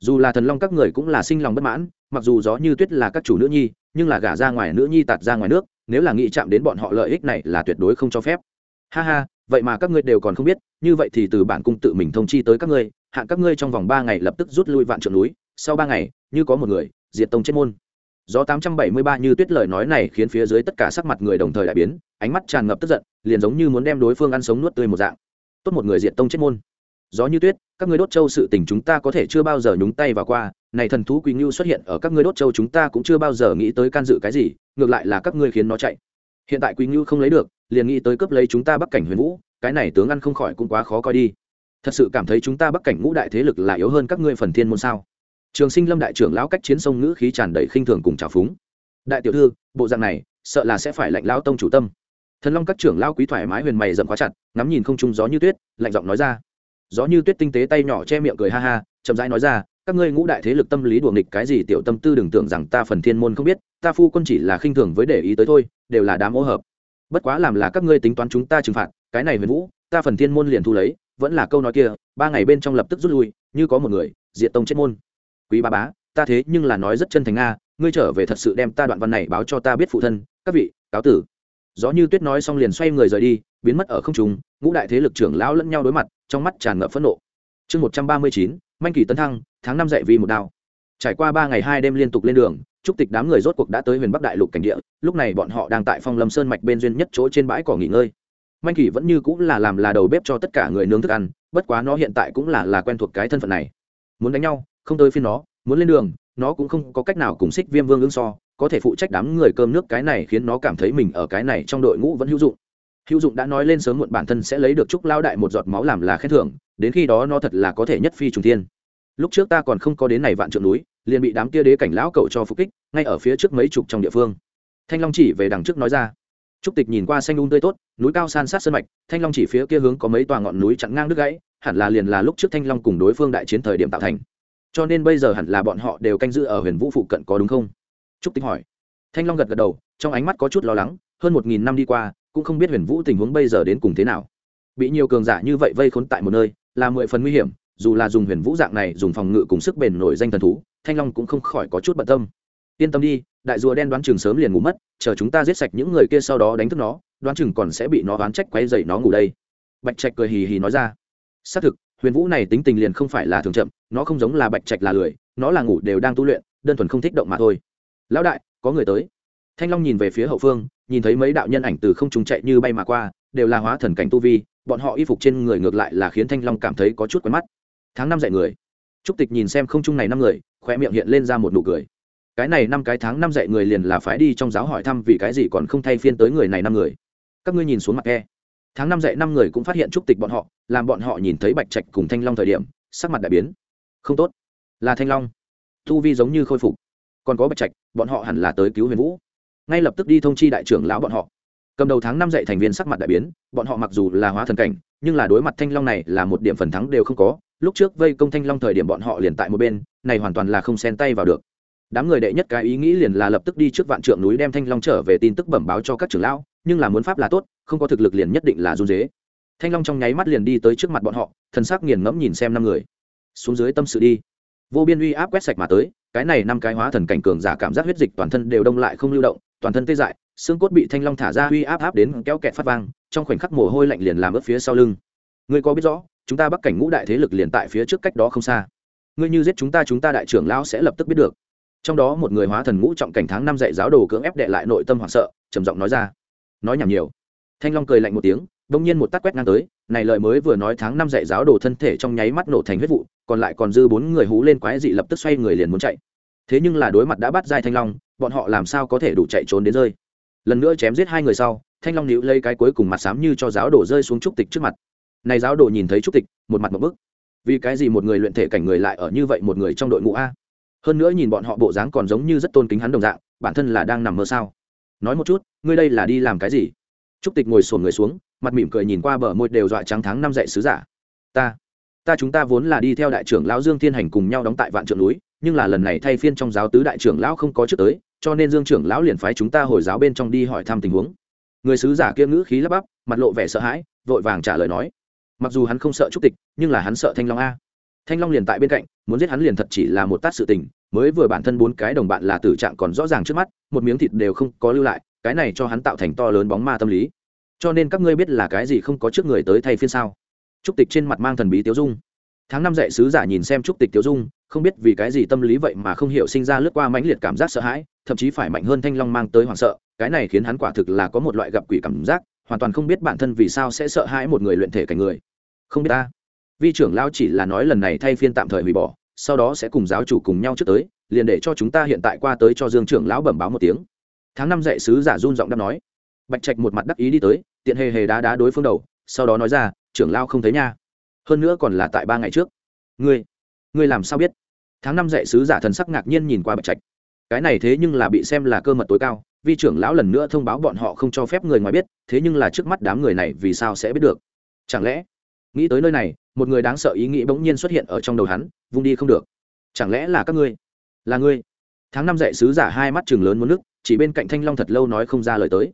Dù là thần long các người cũng là sinh lòng bất mãn, mặc dù gió như tuyết là các chủ nữ nhi, nhưng là gả ra ngoài nữ nhi tạt ra ngoài nước, nếu là nghĩ chạm đến bọn họ lợi ích này là tuyệt đối không cho phép ha ha, vậy mà các ngươi đều còn không biết, như vậy thì từ bản cung tự mình thông chi tới các ngươi, hạn các ngươi trong vòng ba ngày lập tức rút lui vạn trượng núi, sau ba ngày, như có một người, diệt tông chết môn. Do tám trăm bảy mươi ba như tuyết lời nói này khiến phía dưới tất cả sắc mặt người đồng thời đại biến, ánh mắt tràn ngập tức giận, liền giống như muốn đem đối phương ăn sống nuốt tươi một dạng. Tốt một người diệt tông chết môn. Gió như tuyết, các ngươi đốt châu sự tình chúng ta có thể chưa bao giờ nhúng tay vào qua, này thần thú quý ngưu xuất hiện ở các ngươi đốt châu chúng ta cũng chưa bao giờ nghĩ tới can dự cái gì, ngược lại là các ngươi khiến nó chạy. Hiện tại quý ngưu không lấy được liền nghĩ tới cướp lấy chúng ta bắc cảnh huyền vũ, cái này tướng ăn không khỏi cũng quá khó coi đi. Thật sự cảm thấy chúng ta bắc cảnh ngũ đại thế lực là yếu hơn các ngươi phần thiên môn sao? Trường sinh lâm đại trưởng lão cách chiến sông ngữ khí tràn đầy khinh thường cùng trào phúng. Đại tiểu thư, bộ dạng này, sợ là sẽ phải lạnh lao tông chủ tâm. Thần long các trưởng lao quý thoải mái huyền mày dậm khóa chặt, ngắm nhìn không trung gió như tuyết, lạnh giọng nói ra. Gió như tuyết tinh tế tay nhỏ che miệng cười ha ha, chậm rãi nói ra, các ngươi ngũ đại thế lực tâm lý đùa nghịch cái gì tiểu tâm tư đừng tưởng rằng ta phần thiên môn không biết, ta phu quân chỉ là khinh thường với để ý tới thôi, đều là đám ô hợp bất quá làm là các ngươi tính toán chúng ta trừng phạt, cái này huyền vũ, ta phần thiên môn liền thu lấy, vẫn là câu nói kia, ba ngày bên trong lập tức rút lui, như có một người diện tông chết môn. Quý ba bá, ta thế nhưng là nói rất chân thành nga, ngươi trở về thật sự đem ta đoạn văn này báo cho ta biết phụ thân, các vị, cáo tử. Gió như tuyết nói xong liền xoay người rời đi, biến mất ở không trung, ngũ đại thế lực trưởng lão lẫn nhau đối mặt, trong mắt tràn ngập phẫn nộ. Chương một trăm ba mươi chín, manh kỳ tấn thăng, tháng năm dạy vì một đao. Trải qua ba ngày hai đêm liên tục lên đường trúc tịch đám người rốt cuộc đã tới huyền bắc đại lục cảnh địa, lúc này bọn họ đang tại phong lâm sơn mạch bên duyên nhất chỗ trên bãi cỏ nghỉ ngơi. Manh kỳ vẫn như cũng là làm là đầu bếp cho tất cả người nướng thức ăn, bất quá nó hiện tại cũng là là quen thuộc cái thân phận này. Muốn đánh nhau, không tới phiên nó, muốn lên đường, nó cũng không có cách nào cùng xích viêm vương ứng so, có thể phụ trách đám người cơm nước cái này khiến nó cảm thấy mình ở cái này trong đội ngũ vẫn hữu dụng. Hữu dụng đã nói lên sớm muộn bản thân sẽ lấy được chúc lao đại một giọt máu làm là khen thưởng, đến khi đó nó thật là có thể nhất phi trùng thiên. Lúc trước ta còn không có đến này vạn trượng núi liền bị đám kia đế cảnh lão cậu cho phục kích, ngay ở phía trước mấy chục trong địa phương. Thanh long chỉ về đằng trước nói ra. Trúc tịch nhìn qua xanh un tươi tốt, núi cao san sát sơn mạch, thanh long chỉ phía kia hướng có mấy tòa ngọn núi chặn ngang đứt gãy, hẳn là liền là lúc trước thanh long cùng đối phương đại chiến thời điểm tạo thành. Cho nên bây giờ hẳn là bọn họ đều canh giữ ở huyền vũ phụ cận có đúng không? Trúc tịch hỏi. Thanh long gật gật đầu, trong ánh mắt có chút lo lắng, hơn một nghìn năm đi qua, cũng không biết huyền vũ tình huống bây giờ đến cùng thế nào. Bị nhiều cường giả như vậy vây khốn tại một nơi, là mười phần nguy hiểm dù là dùng huyền vũ dạng này dùng phòng ngự cùng sức bền nổi danh thần thú, thanh long cũng không khỏi có chút bận tâm. Yên tâm đi, đại rùa đen đoán chừng sớm liền ngủ mất, chờ chúng ta giết sạch những người kia sau đó đánh thức nó, đoán chừng còn sẽ bị nó oán trách quay dậy nó ngủ đây. Bạch trạch cười hì hì nói ra. Xác thực, huyền vũ này tính tình liền không phải là thường chậm, nó không giống là bạch trạch là lười, nó là ngủ đều đang tu luyện, đơn thuần không thích động mà thôi. Lão đại, có người tới. Thanh long nhìn về phía hậu phương, nhìn thấy mấy đạo nhân ảnh từ không trùng chạy như bay mà qua, đều là hóa thần cảnh tu vi, bọn họ y phục trên người ngược lại là khiến thanh long cảm thấy có chút quen mắt tháng năm dạy người. Trúc tịch nhìn xem không trung này năm người khoe miệng hiện lên ra một nụ cười. Cái này năm cái tháng năm dạy người liền là phái đi trong giáo hỏi thăm vì cái gì còn không thay phiên tới người này năm người. Các ngươi nhìn xuống mặt e. Tháng năm dạy năm người cũng phát hiện trúc tịch bọn họ, làm bọn họ nhìn thấy bạch trạch cùng thanh long thời điểm, sắc mặt đại biến. Không tốt. Là thanh long. Thu vi giống như khôi phục. Còn có bạch trạch, bọn họ hẳn là tới cứu huyền vũ. Ngay lập tức đi thông chi đại trưởng lão bọn họ. Cầm đầu tháng năm dạy thành viên sắc mặt đại biến, bọn họ mặc dù là hóa thần cảnh, nhưng là đối mặt thanh long này là một điểm phần thắng đều không có lúc trước vây công thanh long thời điểm bọn họ liền tại một bên, này hoàn toàn là không xen tay vào được. Đám người đệ nhất cái ý nghĩ liền là lập tức đi trước vạn trượng núi đem thanh long trở về tin tức bẩm báo cho các trưởng lão, nhưng là muốn pháp là tốt, không có thực lực liền nhất định là run dế thanh long trong nháy mắt liền đi tới trước mặt bọn họ, thần sắc nghiền ngẫm nhìn xem năm người. Xuống dưới tâm sự đi. Vô biên uy áp quét sạch mà tới, cái này năm cái hóa thần cảnh cường giả cảm giác huyết dịch toàn thân đều đông lại không lưu động, toàn thân tê dại, xương cốt bị thanh long thả ra uy áp áp đến kéo kẹt phát vang, trong khoảnh khắc mồ hôi lạnh liền làm ướt phía sau lưng. Ngươi có biết rõ chúng ta bắc cảnh ngũ đại thế lực liền tại phía trước cách đó không xa. Ngươi như giết chúng ta chúng ta đại trưởng lão sẽ lập tức biết được. Trong đó một người hóa thần ngũ trọng cảnh tháng năm dạy giáo đồ cưỡng ép đệ lại nội tâm hoảng sợ, trầm giọng nói ra. Nói nhảm nhiều. Thanh long cười lạnh một tiếng, đông nhiên một tắt quét ngang tới, này lời mới vừa nói tháng năm dạy giáo đồ thân thể trong nháy mắt nổ thành huyết vụ, còn lại còn dư bốn người hú lên quái dị lập tức xoay người liền muốn chạy. Thế nhưng là đối mặt đã bắt dai thanh long, bọn họ làm sao có thể đủ chạy trốn đến rơi? Lần nữa chém giết hai người sau, thanh long níu lấy cái cuối cùng mặt xám như cho giáo đồ rơi xuống trúc tịch trước mặt này giáo đồ nhìn thấy trúc tịch, một mặt một bức. Vì cái gì một người luyện thể cảnh người lại ở như vậy một người trong đội ngũ a? Hơn nữa nhìn bọn họ bộ dáng còn giống như rất tôn kính hắn đồng dạng, bản thân là đang nằm mơ sao? Nói một chút, ngươi đây là đi làm cái gì? Trúc tịch ngồi sổn người xuống, mặt mỉm cười nhìn qua bờ môi đều dọa trắng tháng năm dạy sứ giả. Ta ta chúng ta vốn là đi theo đại trưởng lão dương thiên hành cùng nhau đóng tại vạn trượng núi, nhưng là lần này thay phiên trong giáo tứ đại trưởng lão không có trước tới, cho nên dương trưởng lão liền phái chúng ta hồi giáo bên trong đi hỏi thăm tình huống. Người sứ giả kia ngữ khí lắp bắp, mặt lộ vẻ sợ hãi, vội vàng trả lời nói mặc dù hắn không sợ trúc tịch, nhưng là hắn sợ thanh long a. Thanh long liền tại bên cạnh, muốn giết hắn liền thật chỉ là một tát sự tình, mới vừa bản thân bốn cái đồng bạn là tử trạng còn rõ ràng trước mắt, một miếng thịt đều không có lưu lại, cái này cho hắn tạo thành to lớn bóng ma tâm lý. Cho nên các ngươi biết là cái gì không có trước người tới thay phiên sao? Trúc tịch trên mặt mang thần bí tiêu dung. Tháng năm dạy sứ giả nhìn xem trúc tịch tiêu dung, không biết vì cái gì tâm lý vậy mà không hiểu sinh ra lướt qua mãnh liệt cảm giác sợ hãi, thậm chí phải mạnh hơn thanh long mang tới hoảng sợ, cái này khiến hắn quả thực là có một loại gặp quỷ cảm giác hoàn toàn không biết bản thân vì sao sẽ sợ hãi một người luyện thể cảnh người. Không biết ta. Vi trưởng lao chỉ là nói lần này thay phiên tạm thời hủy bỏ, sau đó sẽ cùng giáo chủ cùng nhau trước tới, liền để cho chúng ta hiện tại qua tới cho dương trưởng lão bẩm báo một tiếng. Tháng năm dạy sứ giả run giọng đáp nói. Bạch trạch một mặt đắc ý đi tới, tiện hề hề đá đá đối phương đầu, sau đó nói ra, trưởng lao không thấy nha. Hơn nữa còn là tại ba ngày trước. Ngươi ngươi làm sao biết? Tháng năm dạy sứ giả thần sắc ngạc nhiên nhìn qua bạch trạch. Cái này thế nhưng là bị xem là cơ mật tối cao vi trưởng lão lần nữa thông báo bọn họ không cho phép người ngoài biết, thế nhưng là trước mắt đám người này vì sao sẽ biết được? Chẳng lẽ, nghĩ tới nơi này, một người đáng sợ ý nghĩ bỗng nhiên xuất hiện ở trong đầu hắn, vung đi không được. Chẳng lẽ là các ngươi? Là ngươi. Tháng năm dạy sứ giả hai mắt chừng lớn muốn nước, chỉ bên cạnh thanh long thật lâu nói không ra lời tới.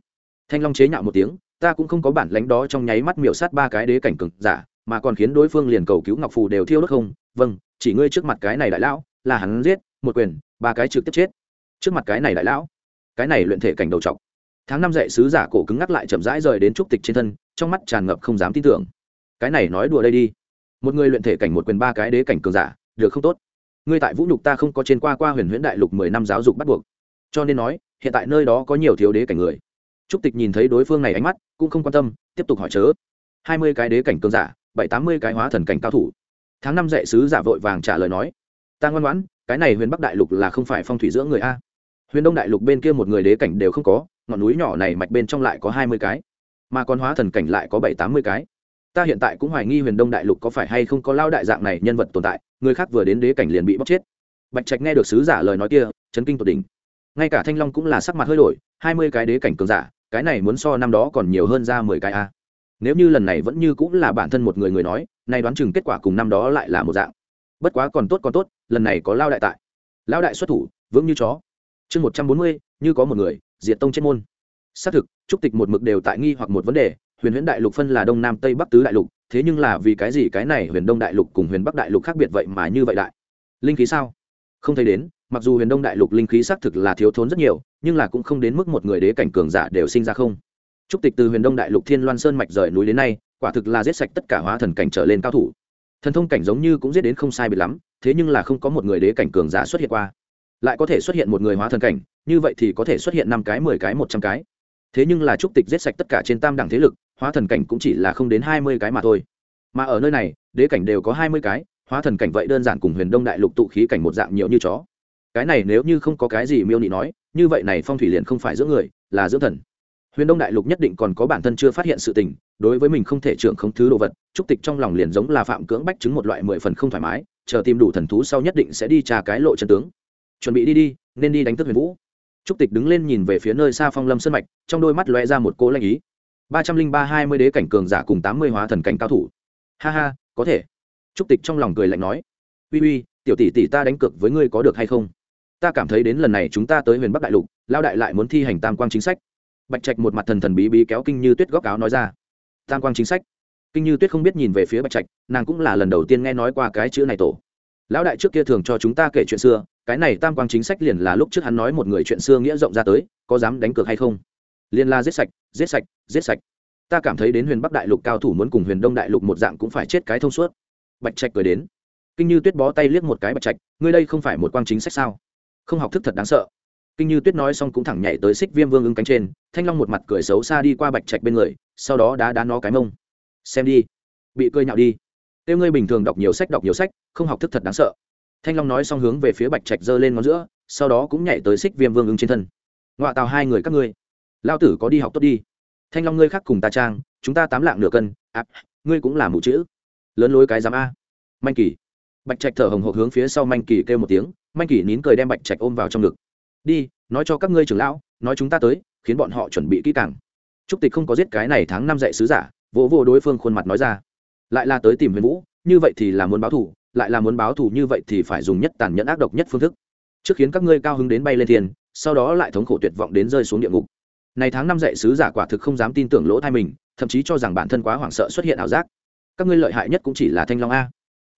Thanh long chế nhạo một tiếng, ta cũng không có bản lánh đó trong nháy mắt miểu sát ba cái đế cảnh cực giả, mà còn khiến đối phương liền cầu cứu ngọc phù đều thiêu đốt không. Vâng chỉ ngươi trước mặt cái này đại lão, là hắn giết, một quyền, ba cái trực tiếp chết. Trước mặt cái này đại lão cái này luyện thể cảnh đầu trọc. Tháng năm dạy sứ giả cổ cứng ngắc lại chậm rãi rời đến trúc tịch trên thân, trong mắt tràn ngập không dám tin tưởng. Cái này nói đùa đây đi. Một người luyện thể cảnh một quyền ba cái đế cảnh cường giả, được không tốt? Ngươi tại vũ nhục ta không có trên qua qua huyền huyễn đại lục mười năm giáo dục bắt buộc. Cho nên nói, hiện tại nơi đó có nhiều thiếu đế cảnh người. Trúc tịch nhìn thấy đối phương này ánh mắt, cũng không quan tâm, tiếp tục hỏi chớ. Hai mươi cái đế cảnh cường giả, bảy tám mươi cái hóa thần cảnh cao thủ. Tháng năm dạy sứ giả vội vàng trả lời nói, ta ngoan ngoãn, cái này huyền bắc đại lục là không phải phong thủy giữa người a huyền đông đại lục bên kia một người đế cảnh đều không có, ngọn núi nhỏ này mạch bên trong lại có hai mươi cái, mà còn hóa thần cảnh lại có bảy tám mươi cái. Ta hiện tại cũng hoài nghi huyền đông đại lục có phải hay không có lao đại dạng này nhân vật tồn tại, người khác vừa đến đế cảnh liền bị bóc chết. Bạch trạch nghe được sứ giả lời nói kia, chấn kinh tột đỉnh. Ngay cả thanh long cũng là sắc mặt hơi đổi, hai mươi cái đế cảnh cường giả, cái này muốn so năm đó còn nhiều hơn ra mười cái a. Nếu như lần này vẫn như cũng là bản thân một người người nói, nay đoán chừng kết quả cùng năm đó lại là một dạng. Bất quá còn tốt còn tốt, lần này có lao đại tại. Lao đại xuất thủ, vững như chó chương một trăm bốn mươi, như có một người, diệt tông trên môn. Xác thực, trúc tịch một mực đều tại nghi hoặc một vấn đề, huyền huyễn đại lục phân là đông nam tây bắc tứ đại lục, thế nhưng là vì cái gì cái này huyền đông đại lục cùng huyền bắc đại lục khác biệt vậy mà như vậy đại? Linh khí sao? Không thấy đến, mặc dù huyền đông đại lục linh khí xác thực là thiếu thốn rất nhiều, nhưng là cũng không đến mức một người đế cảnh cường giả đều sinh ra không. Trúc tịch từ huyền đông đại lục thiên loan sơn mạch rời núi đến nay, quả thực là giết sạch tất cả hóa thần cảnh trở lên cao thủ. Thần thông cảnh giống như cũng giết đến không sai biệt lắm, thế nhưng là không có một người đế cảnh cường giả xuất hiện qua lại có thể xuất hiện một người hóa thần cảnh, như vậy thì có thể xuất hiện năm cái, mười cái, một trăm cái. Thế nhưng là trúc tịch giết sạch tất cả trên tam đẳng thế lực, hóa thần cảnh cũng chỉ là không đến hai mươi cái mà thôi. Mà ở nơi này, đế cảnh đều có hai mươi cái, hóa thần cảnh vậy đơn giản cùng huyền đông đại lục tụ khí cảnh một dạng nhiều như chó. Cái này nếu như không có cái gì miêu nị nói, như vậy này phong thủy liền không phải giữa người, là giữa thần. Huyền đông đại lục nhất định còn có bản thân chưa phát hiện sự tình, đối với mình không thể trưởng không thứ đồ vật, trúc tịch trong lòng liền giống là phạm cưỡng bách chứng một loại mười phần không thoải mái, chờ tìm đủ thần thú sau nhất định sẽ đi trà cái lộ chân tướng chuẩn bị đi đi, nên đi đánh thức huyền vũ. Trúc tịch đứng lên nhìn về phía nơi xa phong lâm sân mạch, trong đôi mắt lóe ra một cỗ lanh ý. Ba trăm linh ba hai mươi đế cảnh cường giả cùng tám mươi hóa thần cảnh cao thủ. Ha ha, có thể. Trúc tịch trong lòng cười lạnh nói. Uy uy, tiểu tỷ tỷ ta đánh cược với ngươi có được hay không? Ta cảm thấy đến lần này chúng ta tới huyền bắc đại lục lao đại lại muốn thi hành tam quang chính sách. Bạch trạch một mặt thần thần bí bí kéo kinh như tuyết góc áo nói ra. Tam quang chính sách? Kinh như tuyết không biết nhìn về phía bạch trạch, nàng cũng là lần đầu tiên nghe nói qua cái chữ này tổ. Lão đại trước kia thường cho chúng ta kể chuyện xưa cái này tam quang chính sách liền là lúc trước hắn nói một người chuyện xưa nghĩa rộng ra tới, có dám đánh cược hay không? Liền la giết sạch giết sạch giết sạch. Ta cảm thấy đến huyền bắc đại lục cao thủ muốn cùng huyền đông đại lục một dạng cũng phải chết cái thông suốt. Bạch trạch cười đến. Kinh như tuyết bó tay liếc một cái bạch trạch, ngươi đây không phải một quang chính sách sao? Không học thức thật đáng sợ. Kinh như tuyết nói xong cũng thẳng nhảy tới xích viêm vương ứng cánh trên, thanh long một mặt cười xấu xa đi qua bạch trạch bên người, sau đó đá đá nó cái mông. Xem đi. Bị cười nhạo đi. Tiêu ngươi bình thường đọc nhiều sách, đọc nhiều sách, không học thức thật đáng sợ thanh long nói xong hướng về phía bạch trạch giơ lên ngón giữa sau đó cũng nhảy tới xích viêm vương ứng trên thân. Ngoạ tào hai người các ngươi. Lao tử có đi học tốt đi. Thanh long ngươi khác cùng ta trang chúng ta tám lạng nửa cân. À, ngươi cũng là mụ chữ. Lớn lối cái giám a. Manh kỳ. Bạch trạch thở hồng hộc hướng phía sau manh kỳ kêu một tiếng manh kỳ nín cười đem bạch trạch ôm vào trong ngực. Đi nói cho các ngươi trưởng lão nói chúng ta tới khiến bọn họ chuẩn bị kỹ càng. Trúc tịch không có giết cái này tháng năm dạy sứ giả vỗ vô đối phương khuôn mặt nói ra. Lại là tới tìm huyền vũ như vậy thì là muốn báo thù lại là muốn báo thù như vậy thì phải dùng nhất tàn nhẫn ác độc nhất phương thức. Trước khiến các ngươi cao hứng đến bay lên thiên, sau đó lại thống khổ tuyệt vọng đến rơi xuống địa ngục. Này tháng năm dạy sứ giả quả thực không dám tin tưởng lỗ thai mình, thậm chí cho rằng bản thân quá hoảng sợ xuất hiện ảo giác. Các ngươi lợi hại nhất cũng chỉ là thanh long a.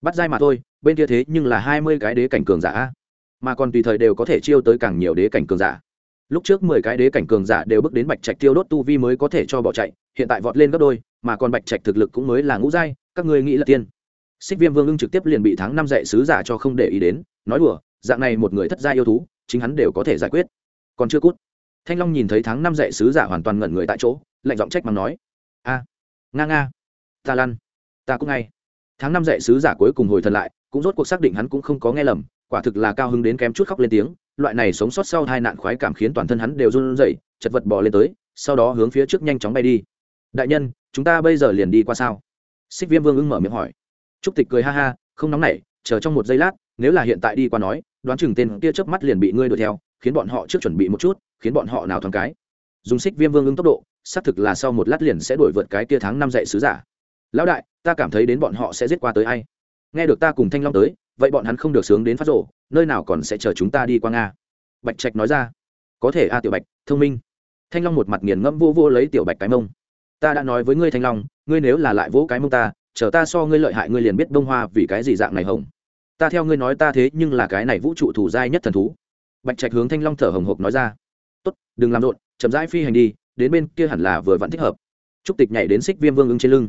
Bắt dai mà thôi, bên kia thế nhưng là hai mươi cái đế cảnh cường giả a. Mà còn tùy thời đều có thể chiêu tới càng nhiều đế cảnh cường giả. Lúc trước mười cái đế cảnh cường giả đều bước đến bạch trạch tiêu đốt tu vi mới có thể cho bỏ chạy, hiện tại vọt lên gấp đôi, mà còn bạch trạch thực lực cũng mới là ngũ giai, các ngươi nghĩ là tiên xích viêm vương ưng trực tiếp liền bị tháng năm dạy sứ giả cho không để ý đến, nói đùa, dạng này một người thất gia yêu thú, chính hắn đều có thể giải quyết. Còn chưa cút. Thanh long nhìn thấy tháng năm dạy sứ giả hoàn toàn ngẩn người tại chỗ, lạnh giọng trách mắng nói, a, nga nga, ta lăn, ta cũng ngay. Tháng năm dạy sứ giả cuối cùng hồi thần lại, cũng rốt cuộc xác định hắn cũng không có nghe lầm, quả thực là cao hứng đến kém chút khóc lên tiếng, loại này sống sót sau hai nạn khoái cảm khiến toàn thân hắn đều run rẩy, chật vật bò lên tới, sau đó hướng phía trước nhanh chóng bay đi. Đại nhân, chúng ta bây giờ liền đi qua sao? Xích viêm vương ưng mở miệng hỏi trúc tịch cười ha ha không nóng nảy chờ trong một giây lát nếu là hiện tại đi qua nói đoán chừng tên kia chớp mắt liền bị ngươi đuổi theo khiến bọn họ trước chuẩn bị một chút khiến bọn họ nào thoáng cái. Dùng xích viêm vương ứng tốc độ xác thực là sau một lát liền sẽ đuổi vượt cái kia tháng năm dạy sứ giả. Lão đại ta cảm thấy đến bọn họ sẽ giết qua tới ai? Nghe được ta cùng thanh long tới vậy bọn hắn không được sướng đến phát rồ, nơi nào còn sẽ chờ chúng ta đi qua nga? Bạch trạch nói ra. Có thể a tiểu bạch thông minh. Thanh long một mặt nghiền ngẫm vô vô lấy tiểu bạch cái mông. Ta đã nói với ngươi thanh long ngươi nếu là lại vỗ cái mông ta chờ ta so ngươi lợi hại ngươi liền biết đông hoa vì cái gì dạng này hồng. Ta theo ngươi nói ta thế nhưng là cái này vũ trụ thủ giai nhất thần thú. Bạch trạch hướng thanh long thở hồng hộc nói ra. Tốt, đừng làm rộn, chậm rãi phi hành đi, đến bên kia hẳn là vừa vẫn thích hợp. Trúc tịch nhảy đến xích viêm vương ứng trên lưng.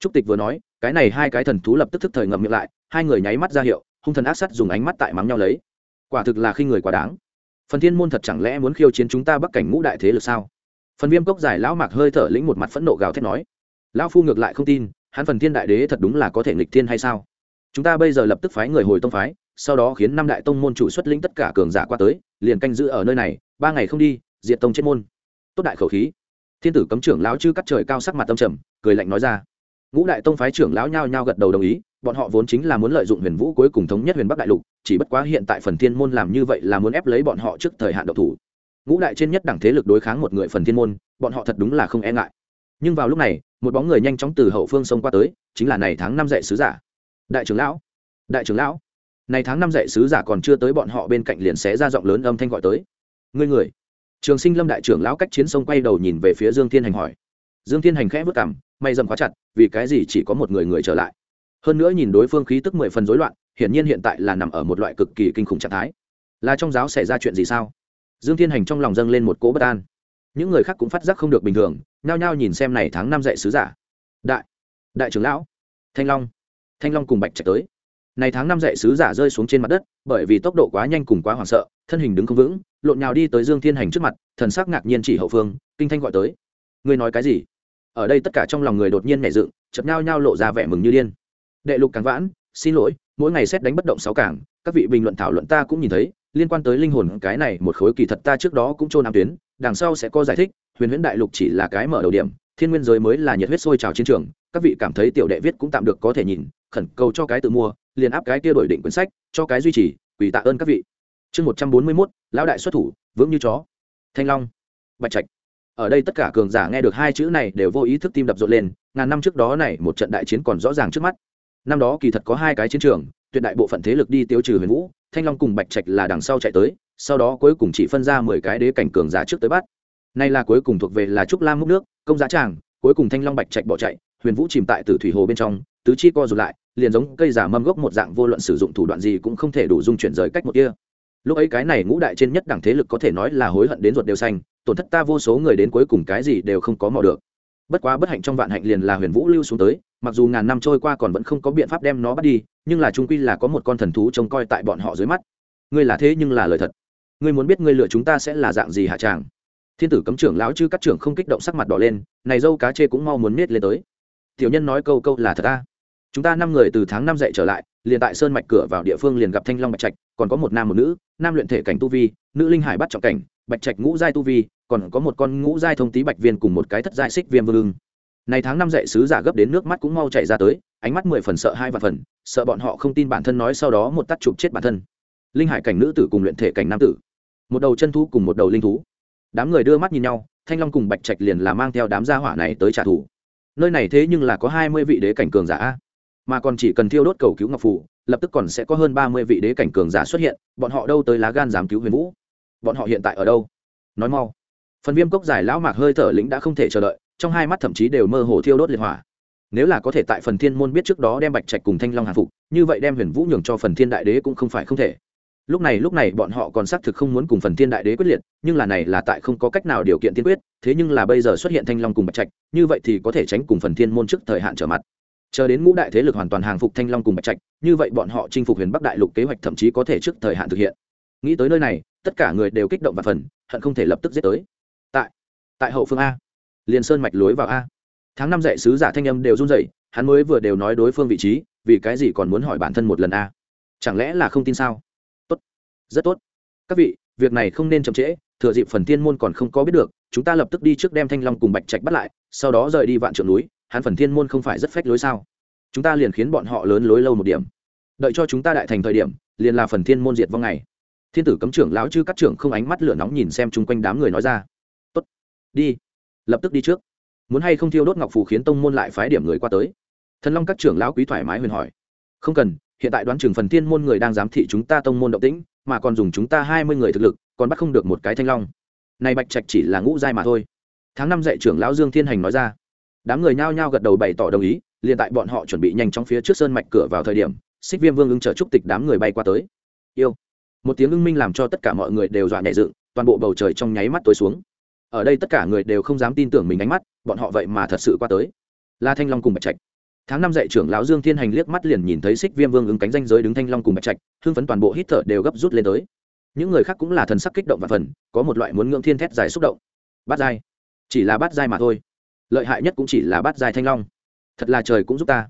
Trúc tịch vừa nói, cái này hai cái thần thú lập tức thức thời ngậm miệng lại, hai người nháy mắt ra hiệu, hung thần ác sắt dùng ánh mắt tại mắng nhau lấy. Quả thực là khi người quá đáng. Phần thiên môn thật chẳng lẽ muốn khiêu chiến chúng ta bắc cảnh ngũ đại thế lực sao? Phần viêm cốc giải lão mạc hơi thở lĩnh một mặt phẫn nộ gào thét nói. Lão phu ngược lại không tin hắn phần thiên đại đế thật đúng là có thể nghịch thiên hay sao? Chúng ta bây giờ lập tức phái người hồi tông phái, sau đó khiến năm đại tông môn chủ xuất lĩnh tất cả cường giả qua tới, liền canh giữ ở nơi này, ba ngày không đi diện tông chết môn. Tốt đại khẩu khí. Thiên tử cấm trưởng lão chư cắt trời cao sắc mặt tâm trầm, cười lạnh nói ra. Ngũ đại tông phái trưởng lão nhao nhao gật đầu đồng ý, bọn họ vốn chính là muốn lợi dụng huyền vũ cuối cùng thống nhất huyền bắc đại lục, chỉ bất quá hiện tại phần thiên môn làm như vậy là muốn ép lấy bọn họ trước thời hạn độc thủ. Ngũ đại trên nhất đẳng thế lực đối kháng một người phần thiên môn, bọn họ thật đúng là không e ngại. Nhưng vào lúc này một bóng người nhanh chóng từ hậu phương sông qua tới, chính là này tháng năm dạy sứ giả. Đại trưởng lão, đại trưởng lão. Này tháng năm dạy sứ giả còn chưa tới bọn họ bên cạnh liền xé ra giọng lớn âm thanh gọi tới. Ngươi người. Trường sinh lâm đại trưởng lão cách chiến sông quay đầu nhìn về phía dương thiên hành hỏi. Dương thiên hành khẽ vất cảm may dầm quá chặt, vì cái gì chỉ có một người người trở lại? Hơn nữa nhìn đối phương khí tức mười phần rối loạn, hiển nhiên hiện tại là nằm ở một loại cực kỳ kinh khủng trạng thái. Là trong giáo xảy ra chuyện gì sao? Dương thiên hành trong lòng dâng lên một cỗ bất an. Những người khác cũng phát giác không được bình thường nhao nhao nhìn xem này tháng năm dạy sứ giả. Đại đại trưởng lão, thanh long thanh long cùng bạch trạch tới. Này tháng năm dạy sứ giả rơi xuống trên mặt đất, bởi vì tốc độ quá nhanh cùng quá hoảng sợ, thân hình đứng không vững, lộn nhào đi tới dương thiên hành trước mặt, thần sắc ngạc nhiên chỉ hậu phương, kinh thanh gọi tới. Ngươi nói cái gì? Ở đây tất cả trong lòng người đột nhiên nhảy dựng chập nhao nhao lộ ra vẻ mừng như điên. Đệ lục càng vãn, xin lỗi, mỗi ngày xét đánh bất động sáu cảng các vị bình luận thảo luận ta cũng nhìn thấy, liên quan tới linh hồn cái này một khối kỳ thật ta trước đó cũng trôn nam tuyến đằng sau sẽ có giải thích, huyền huyễn đại lục chỉ là cái mở đầu điểm, thiên nguyên giới mới là nhiệt huyết sôi trào chiến trường, các vị cảm thấy tiểu đệ viết cũng tạm được có thể nhìn, khẩn cầu cho cái tự mua, liền áp cái kia đổi định quyển sách, cho cái duy trì, quỳ tạ ơn các vị. Chương một trăm bốn mươi mốt, lão đại xuất thủ, vững như chó. Thanh long, bạch trạch. Ở đây tất cả cường giả nghe được hai chữ này đều vô ý thức tim đập rộn lên, ngàn năm trước đó này, một trận đại chiến còn rõ ràng trước mắt. Năm đó kỳ thật có hai cái chiến trường, tuyệt đại bộ phận thế lực đi tiêu trừ huyền vũ, thanh long cùng bạch trạch là đằng sau chạy tới sau đó cuối cùng chỉ phân ra mười cái đế cảnh cường giả trước tới bắt. Nay là cuối cùng thuộc về là trúc lam múc nước, công giá tràng, cuối cùng thanh long bạch trạch bỏ chạy, huyền vũ chìm tại tử thủy hồ bên trong, tứ chi co rụt lại, liền giống cây giả mâm gốc một dạng vô luận sử dụng thủ đoạn gì cũng không thể đủ dung chuyển rời cách một kia. Lúc ấy cái này ngũ đại trên nhất đẳng thế lực có thể nói là hối hận đến ruột đều xanh, tổn thất ta vô số người đến cuối cùng cái gì đều không có mò được. Bất quá bất hạnh trong vạn hạnh liền là huyền vũ lưu xuống tới, mặc dù ngàn năm trôi qua còn vẫn không có biện pháp đem nó bắt đi, nhưng là trung quy là có một con thần thú trông coi tại bọn họ dưới mắt. Ngươi là thế nhưng là lời thật ngươi muốn biết ngươi lựa chúng ta sẽ là dạng gì hạ tràng thiên tử cấm trưởng lão chứ các trưởng không kích động sắc mặt đỏ lên, này dâu cá chê cũng mau muốn miết lên tới. Tiểu nhân nói câu câu là thật ta chúng ta năm người từ tháng năm dậy trở lại, liền tại sơn mạch cửa vào địa phương liền gặp thanh long bạch trạch, còn có một nam một nữ, nam luyện thể cảnh tu vi, nữ linh hải bắt trọng cảnh, bạch trạch ngũ giai tu vi, còn có một con ngũ giai thông tý bạch viên cùng một cái thất giai xích viêm vương ưng. Này tháng năm dậy sứ giả gấp đến nước mắt cũng mau chảy ra tới, ánh mắt mười phần sợ hai và phần, sợ bọn họ không tin bản thân nói sau đó một tắt chụp chết bản thân. Linh hải cảnh nữ tử cùng luyện thể cảnh nam tử một đầu chân thú cùng một đầu linh thú. Đám người đưa mắt nhìn nhau, thanh long cùng bạch trạch liền là mang theo đám gia hỏa này tới trả thù. Nơi này thế nhưng là có hai mươi vị đế cảnh cường giả mà còn chỉ cần thiêu đốt cầu cứu ngọc phủ, lập tức còn sẽ có hơn ba mươi vị đế cảnh cường giả xuất hiện, bọn họ đâu tới lá gan dám cứu huyền vũ? Bọn họ hiện tại ở đâu? Nói mau. Phần viêm cốc giải lão mạc hơi thở lĩnh đã không thể chờ đợi, trong hai mắt thậm chí đều mơ hồ thiêu đốt liệt hỏa. Nếu là có thể tại phần thiên môn biết trước đó đem bạch trạch cùng thanh long hạ phục, như vậy đem huyền vũ nhường cho phần thiên đại đế cũng không phải không thể lúc này lúc này bọn họ còn xác thực không muốn cùng phần thiên đại đế quyết liệt, nhưng là này là tại không có cách nào điều kiện tiên quyết, thế nhưng là bây giờ xuất hiện thanh long cùng bạch trạch, như vậy thì có thể tránh cùng phần thiên môn trước thời hạn trở mặt. Chờ đến ngũ đại thế lực hoàn toàn hàng phục thanh long cùng bạch trạch, như vậy bọn họ chinh phục huyền bắc đại lục kế hoạch thậm chí có thể trước thời hạn thực hiện. Nghĩ tới nơi này, tất cả người đều kích động và phần hận không thể lập tức giết tới. Tại tại hậu phương a. Liền sơn mạch lối vào a. Tháng năm dạy sứ giả thanh âm đều run dậy hắn mới vừa đều nói đối phương vị trí, vì cái gì còn muốn hỏi bản thân một lần a? Chẳng lẽ là không tin sao? Rất tốt. Các vị, việc này không nên chậm trễ, thừa dịp phần thiên môn còn không có biết được, chúng ta lập tức đi trước đem thanh long cùng bạch trạch bắt lại, sau đó rời đi vạn trượng núi, hắn phần thiên môn không phải rất phách lối sao? Chúng ta liền khiến bọn họ lớn lối lâu một điểm. Đợi cho chúng ta đại thành thời điểm, liền là phần thiên môn diệt vong ngày. Thiên tử cấm trưởng lão chư các trưởng không ánh mắt lửa nóng nhìn xem chung quanh đám người nói ra. Tốt, đi. Lập tức đi trước. Muốn hay không thiêu đốt ngọc phù khiến tông môn lại phái điểm người qua tới? Thần long các trưởng lão quý thoải mái huyền hỏi. Không cần, hiện tại đoán chừng phần thiên môn người đang giám thị chúng ta tông môn động tĩnh mà còn dùng chúng ta hai mươi người thực lực, còn bắt không được một cái thanh long. Này bạch trạch chỉ là ngũ giai mà thôi. Tháng năm dạy trưởng lão dương thiên hành nói ra. Đám người nhao nhao gật đầu bày tỏ đồng ý, liền tại bọn họ chuẩn bị nhanh chóng phía trước sơn mạch cửa vào thời điểm, xích viêm vương ứng chờ chúc tịch đám người bay qua tới. Yêu. Một tiếng ưng minh làm cho tất cả mọi người đều dọa nhẹ dựng, toàn bộ bầu trời trong nháy mắt tối xuống. Ở đây tất cả người đều không dám tin tưởng mình ánh mắt, bọn họ vậy mà thật sự qua tới. La thanh long cùng bạch trạch tháng năm dạy trưởng lão dương thiên hành liếc mắt liền nhìn thấy xích viêm vương ứng cánh danh giới đứng thanh long cùng bạch trạch hương phấn toàn bộ hít thở đều gấp rút lên tới. Những người khác cũng là thần sắc kích động và phần, có một loại muốn ngưỡng thiên thét dài xúc động. Bát giai. Chỉ là bát giai mà thôi. Lợi hại nhất cũng chỉ là bát giai thanh long. Thật là trời cũng giúp ta.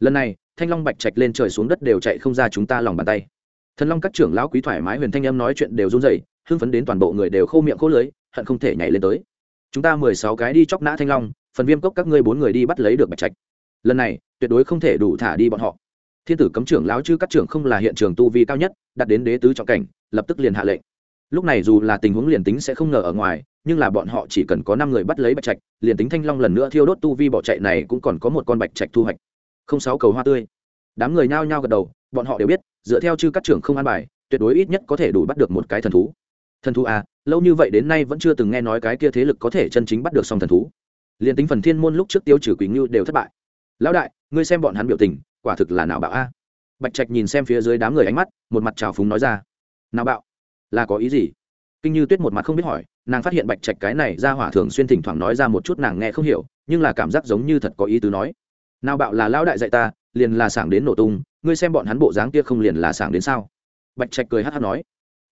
Lần này, thanh long bạch trạch lên trời xuống đất đều chạy không ra chúng ta lòng bàn tay. Thần long các trưởng lão quý thoải mái huyền thanh em nói chuyện đều run rẩy, hưng phấn đến toàn bộ người đều khô miệng khô lưới hận không thể nhảy lên tới. Chúng ta mười sáu cái đi chóc nã thanh long, phần viêm cốc các ngươi bốn người đi bắt lấy được bạch trạch lần này, tuyệt đối không thể đủ thả đi bọn họ. Thiên tử cấm trưởng lão chư các trưởng không là hiện trường tu vi cao nhất, đặt đến đế tứ trọng cảnh, lập tức liền hạ lệnh. Lúc này dù là tình huống liền tính sẽ không ngờ ở ngoài, nhưng là bọn họ chỉ cần có năm người bắt lấy bạch trạch, liền tính thanh long lần nữa thiêu đốt tu vi bỏ chạy này cũng còn có một con bạch trạch thu hoạch. Không sáu cầu hoa tươi. Đám người nhao nhao gật đầu, bọn họ đều biết, dựa theo chư các trưởng không an bài, tuyệt đối ít nhất có thể đủ bắt được một cái thần thú. Thần thú à lâu như vậy đến nay vẫn chưa từng nghe nói cái kia thế lực có thể chân chính bắt được song thần thú. Liền tính phần thiên môn lúc trước tiêu trừ quỳnh ngưu đều thất bại lão đại, ngươi xem bọn hắn biểu tình, quả thực là nào bạo a. Bạch trạch nhìn xem phía dưới đám người ánh mắt, một mặt trào phúng nói ra. Nào bạo? Là có ý gì? Kinh như tuyết một mặt không biết hỏi, nàng phát hiện bạch trạch cái này ra hỏa thường xuyên thỉnh thoảng nói ra một chút nàng nghe không hiểu, nhưng là cảm giác giống như thật có ý tứ nói. Nào bạo là lão đại dạy ta, liền là sảng đến nổ tung, ngươi xem bọn hắn bộ dáng kia không liền là sảng đến sao? Bạch trạch cười hát hát nói.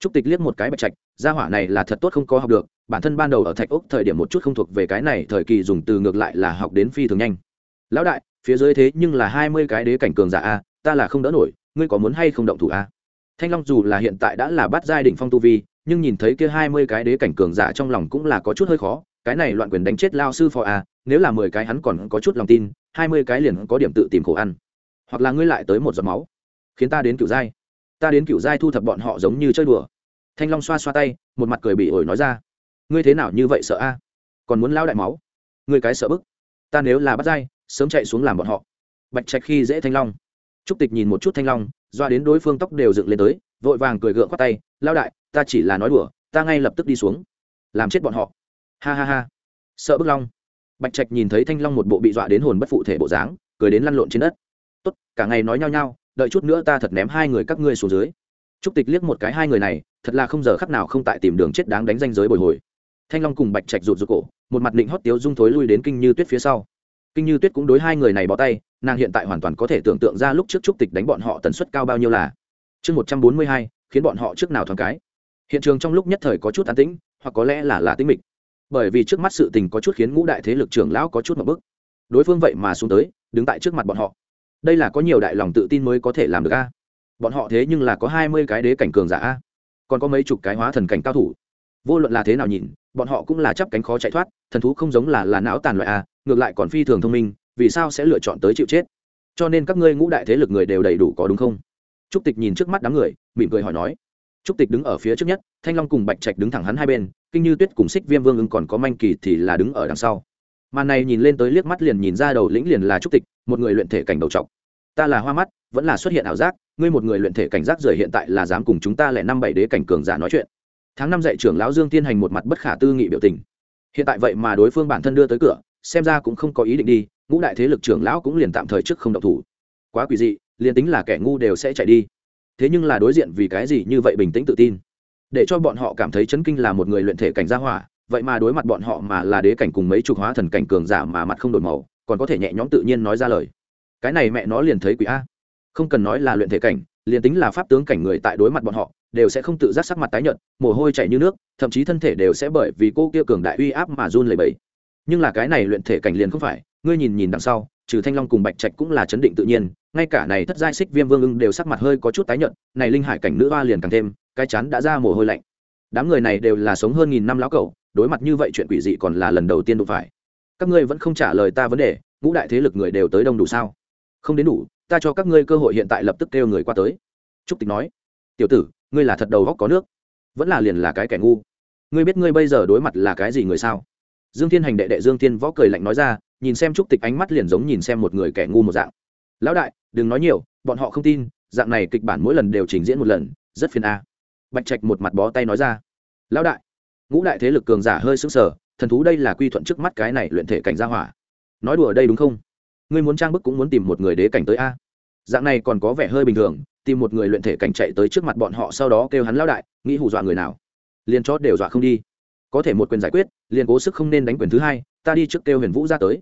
Trúc tịch liếc một cái bạch trạch gia hỏa này là thật tốt không có học được, bản thân ban đầu ở thạch ốc thời điểm một chút không thuộc về cái này, thời kỳ dùng từ ngược lại là học đến phi thường nhanh. Lão đại phía dưới thế nhưng là hai mươi cái đế cảnh cường giả a, ta là không đỡ nổi, ngươi có muốn hay không động thủ a? Thanh long dù là hiện tại đã là bắt giai đỉnh phong tu vi, nhưng nhìn thấy kia hai mươi cái đế cảnh cường giả trong lòng cũng là có chút hơi khó, cái này loạn quyền đánh chết lao sư phò a, nếu là mười cái hắn còn có chút lòng tin, hai mươi cái liền có điểm tự tìm khổ ăn. Hoặc là ngươi lại tới một giọt máu, khiến ta đến cựu giai. Ta đến cựu giai thu thập bọn họ giống như chơi đùa. Thanh long xoa xoa tay, một mặt cười bị ổi nói ra. Ngươi thế nào như vậy sợ a? Còn muốn lao đại máu? Ngươi cái sợ bức. Ta nếu là bắt giai sớm chạy xuống làm bọn họ. Bạch trạch khi dễ thanh long. Trúc tịch nhìn một chút thanh long doa đến đối phương tóc đều dựng lên tới vội vàng cười gượng khoác tay lao đại ta chỉ là nói đùa ta ngay lập tức đi xuống làm chết bọn họ. Ha ha ha. Sợ bức long. Bạch trạch nhìn thấy thanh long một bộ bị dọa đến hồn bất phụ thể bộ dáng cười đến lăn lộn trên đất. Tốt cả ngày nói nhao nhao, đợi chút nữa ta thật ném hai người các ngươi xuống dưới. Trúc tịch liếc một cái hai người này thật là không giờ khắc nào không tại tìm đường chết đáng đánh danh giới bồi hồi. Thanh long cùng bạch trạch rụt rụt cổ một mặt định hót tiếu dung thối lui đến kinh như tuyết phía sau kinh như tuyết cũng đối hai người này bỏ tay, nàng hiện tại hoàn toàn có thể tưởng tượng ra lúc trước trúc tịch đánh bọn họ tần suất cao bao nhiêu là. Chương một trăm bốn mươi hai, khiến bọn họ trước nào thoáng cái. Hiện trường trong lúc nhất thời có chút an tĩnh, hoặc có lẽ là là tính mịch. Bởi vì trước mắt sự tình có chút khiến ngũ đại thế lực trưởng lão có chút một bức đối phương vậy mà xuống tới, đứng tại trước mặt bọn họ. Đây là có nhiều đại lòng tự tin mới có thể làm được a. Bọn họ thế nhưng là có hai mươi cái đế cảnh cường giả a. Còn có mấy chục cái hóa thần cảnh cao thủ. Vô luận là thế nào nhìn, bọn họ cũng là chấp cánh khó chạy thoát, thần thú không giống là là não tàn loại a ngược lại còn phi thường thông minh, vì sao sẽ lựa chọn tới chịu chết? Cho nên các ngươi ngũ đại thế lực người đều đầy đủ có đúng không? Trúc tịch nhìn trước mắt đám người, mỉm cười hỏi nói. Trúc tịch đứng ở phía trước nhất, thanh long cùng bạch trạch đứng thẳng hắn hai bên, kinh như tuyết cùng xích viêm vương ưng còn có manh kỳ thì là đứng ở đằng sau. Màn này nhìn lên tới liếc mắt liền nhìn ra đầu lĩnh liền là trúc tịch, một người luyện thể cảnh đầu trọc. Ta là hoa mắt, vẫn là xuất hiện ảo giác, ngươi một người luyện thể cảnh giác rời hiện tại là dám cùng chúng ta lại năm bảy đế cảnh cường giả nói chuyện. Tháng năm dạy trưởng lão dương tiên hành một mặt bất khả tư nghị biểu tình. Hiện tại vậy mà đối phương bản thân đưa tới cửa xem ra cũng không có ý định đi, ngũ đại thế lực trưởng lão cũng liền tạm thời trước không động thủ. Quá quỷ dị, liền tính là kẻ ngu đều sẽ chạy đi. Thế nhưng là đối diện vì cái gì như vậy bình tĩnh tự tin? Để cho bọn họ cảm thấy chấn kinh là một người luyện thể cảnh gia hỏa, vậy mà đối mặt bọn họ mà là đế cảnh cùng mấy chục hóa thần cảnh cường giả mà mặt không đổi màu, còn có thể nhẹ nhõm tự nhiên nói ra lời. Cái này mẹ nó liền thấy quỷ a. Không cần nói là luyện thể cảnh, liền tính là pháp tướng cảnh người tại đối mặt bọn họ, đều sẽ không tự giác sắc mặt tái nhợt, mồ hôi chảy như nước, thậm chí thân thể đều sẽ bởi vì cô kia cường đại uy áp mà run lẩy bẩy nhưng là cái này luyện thể cảnh liền không phải, ngươi nhìn nhìn đằng sau, trừ thanh long cùng bạch trạch cũng là chấn định tự nhiên, ngay cả này thất giai xích viêm vương ưng đều sắc mặt hơi có chút tái nhợt, này linh hải cảnh nữ hoa liền càng thêm, cái chán đã ra mồ hôi lạnh. Đám người này đều là sống hơn nghìn năm lão cẩu, đối mặt như vậy chuyện quỷ dị còn là lần đầu tiên đụng phải. Các ngươi vẫn không trả lời ta vấn đề, ngũ đại thế lực người đều tới đông đủ sao? Không đến đủ, ta cho các ngươi cơ hội hiện tại lập tức kêu người qua tới. Trúc tịch nói, tiểu tử, ngươi là thật đầu góc có nước, vẫn là liền là cái kẻ ngu. Ngươi biết ngươi bây giờ đối mặt là cái gì người sao? Dương thiên hành đệ đệ dương thiên võ cười lạnh nói ra, nhìn xem trúc tịch ánh mắt liền giống nhìn xem một người kẻ ngu một dạng. Lão đại, đừng nói nhiều, bọn họ không tin, dạng này kịch bản mỗi lần đều trình diễn một lần, rất phiền a. Bạch trạch một mặt bó tay nói ra. Lão đại, ngũ đại thế lực cường giả hơi sững sờ, thần thú đây là quy thuận trước mắt cái này luyện thể cảnh gia hỏa. Nói đùa đây đúng không? Ngươi muốn trang bức cũng muốn tìm một người đế cảnh tới a. Dạng này còn có vẻ hơi bình thường, tìm một người luyện thể cảnh chạy tới trước mặt bọn họ sau đó kêu hắn lão đại, nghĩ hù dọa người nào. Liền chót đều dọa không đi có thể một quyền giải quyết, liền cố sức không nên đánh quyền thứ hai, ta đi trước kêu huyền vũ ra tới.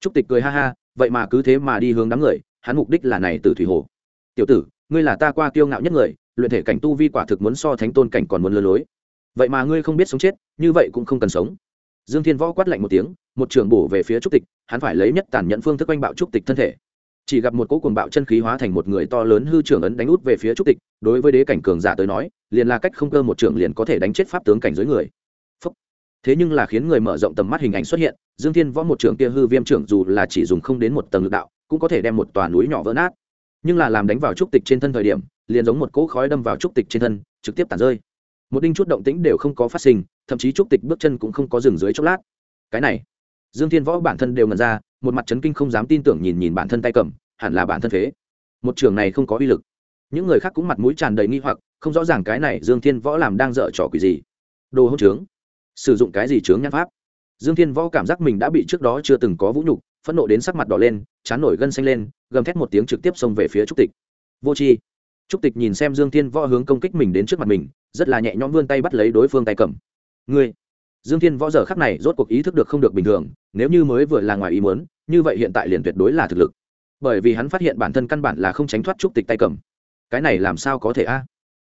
Trúc tịch cười ha ha, vậy mà cứ thế mà đi hướng đám người, hắn mục đích là này từ thủy hồ. Tiểu tử, ngươi là ta qua kiêu ngạo nhất người, luyện thể cảnh tu vi quả thực muốn so thánh tôn cảnh còn muốn lừa lối. Vậy mà ngươi không biết sống chết, như vậy cũng không cần sống. Dương thiên võ quát lạnh một tiếng, một trường bổ về phía trúc tịch, hắn phải lấy nhất tàn nhẫn phương thức oanh bạo trúc tịch thân thể. Chỉ gặp một cỗ cuồng bạo chân khí hóa thành một người to lớn hư trưởng ấn đánh út về phía trúc tịch, đối với đế cảnh cường giả tới nói, liền là cách không cơ một trưởng liền có thể đánh chết pháp tướng cảnh dưới người thế nhưng là khiến người mở rộng tầm mắt hình ảnh xuất hiện, dương thiên võ một trưởng kia hư viêm trưởng dù là chỉ dùng không đến một tầng lực đạo, cũng có thể đem một tòa núi nhỏ vỡ nát. Nhưng là làm đánh vào trúc tịch trên thân thời điểm, liền giống một cỗ khói đâm vào trúc tịch trên thân, trực tiếp tàn rơi. Một đinh chút động tĩnh đều không có phát sinh, thậm chí trúc tịch bước chân cũng không có dừng dưới chốc lát. Cái này, dương thiên võ bản thân đều ngần ra, một mặt chấn kinh không dám tin tưởng nhìn nhìn bản thân tay cầm, hẳn là bản thân phế. Một trường này không có uy lực. Những người khác cũng mặt mũi tràn đầy nghi hoặc, không rõ ràng cái này dương thiên võ làm đang dở trò quỷ gì. Đồ hỗn trướng sử dụng cái gì trướng nhãn pháp? Dương thiên võ cảm giác mình đã bị trước đó chưa từng có vũ nhục, phẫn nộ đến sắc mặt đỏ lên, chán nổi gân xanh lên, gầm thét một tiếng trực tiếp xông về phía trúc tịch. Vô tri. Trúc tịch nhìn xem dương thiên võ hướng công kích mình đến trước mặt mình, rất là nhẹ nhõm vươn tay bắt lấy đối phương tay cầm. Ngươi. Dương thiên võ giờ khắc này rốt cuộc ý thức được không được bình thường, nếu như mới vừa là ngoài ý muốn, như vậy hiện tại liền tuyệt đối là thực lực. Bởi vì hắn phát hiện bản thân căn bản là không tránh thoát trúc tịch tay cầm. Cái này làm sao có thể a?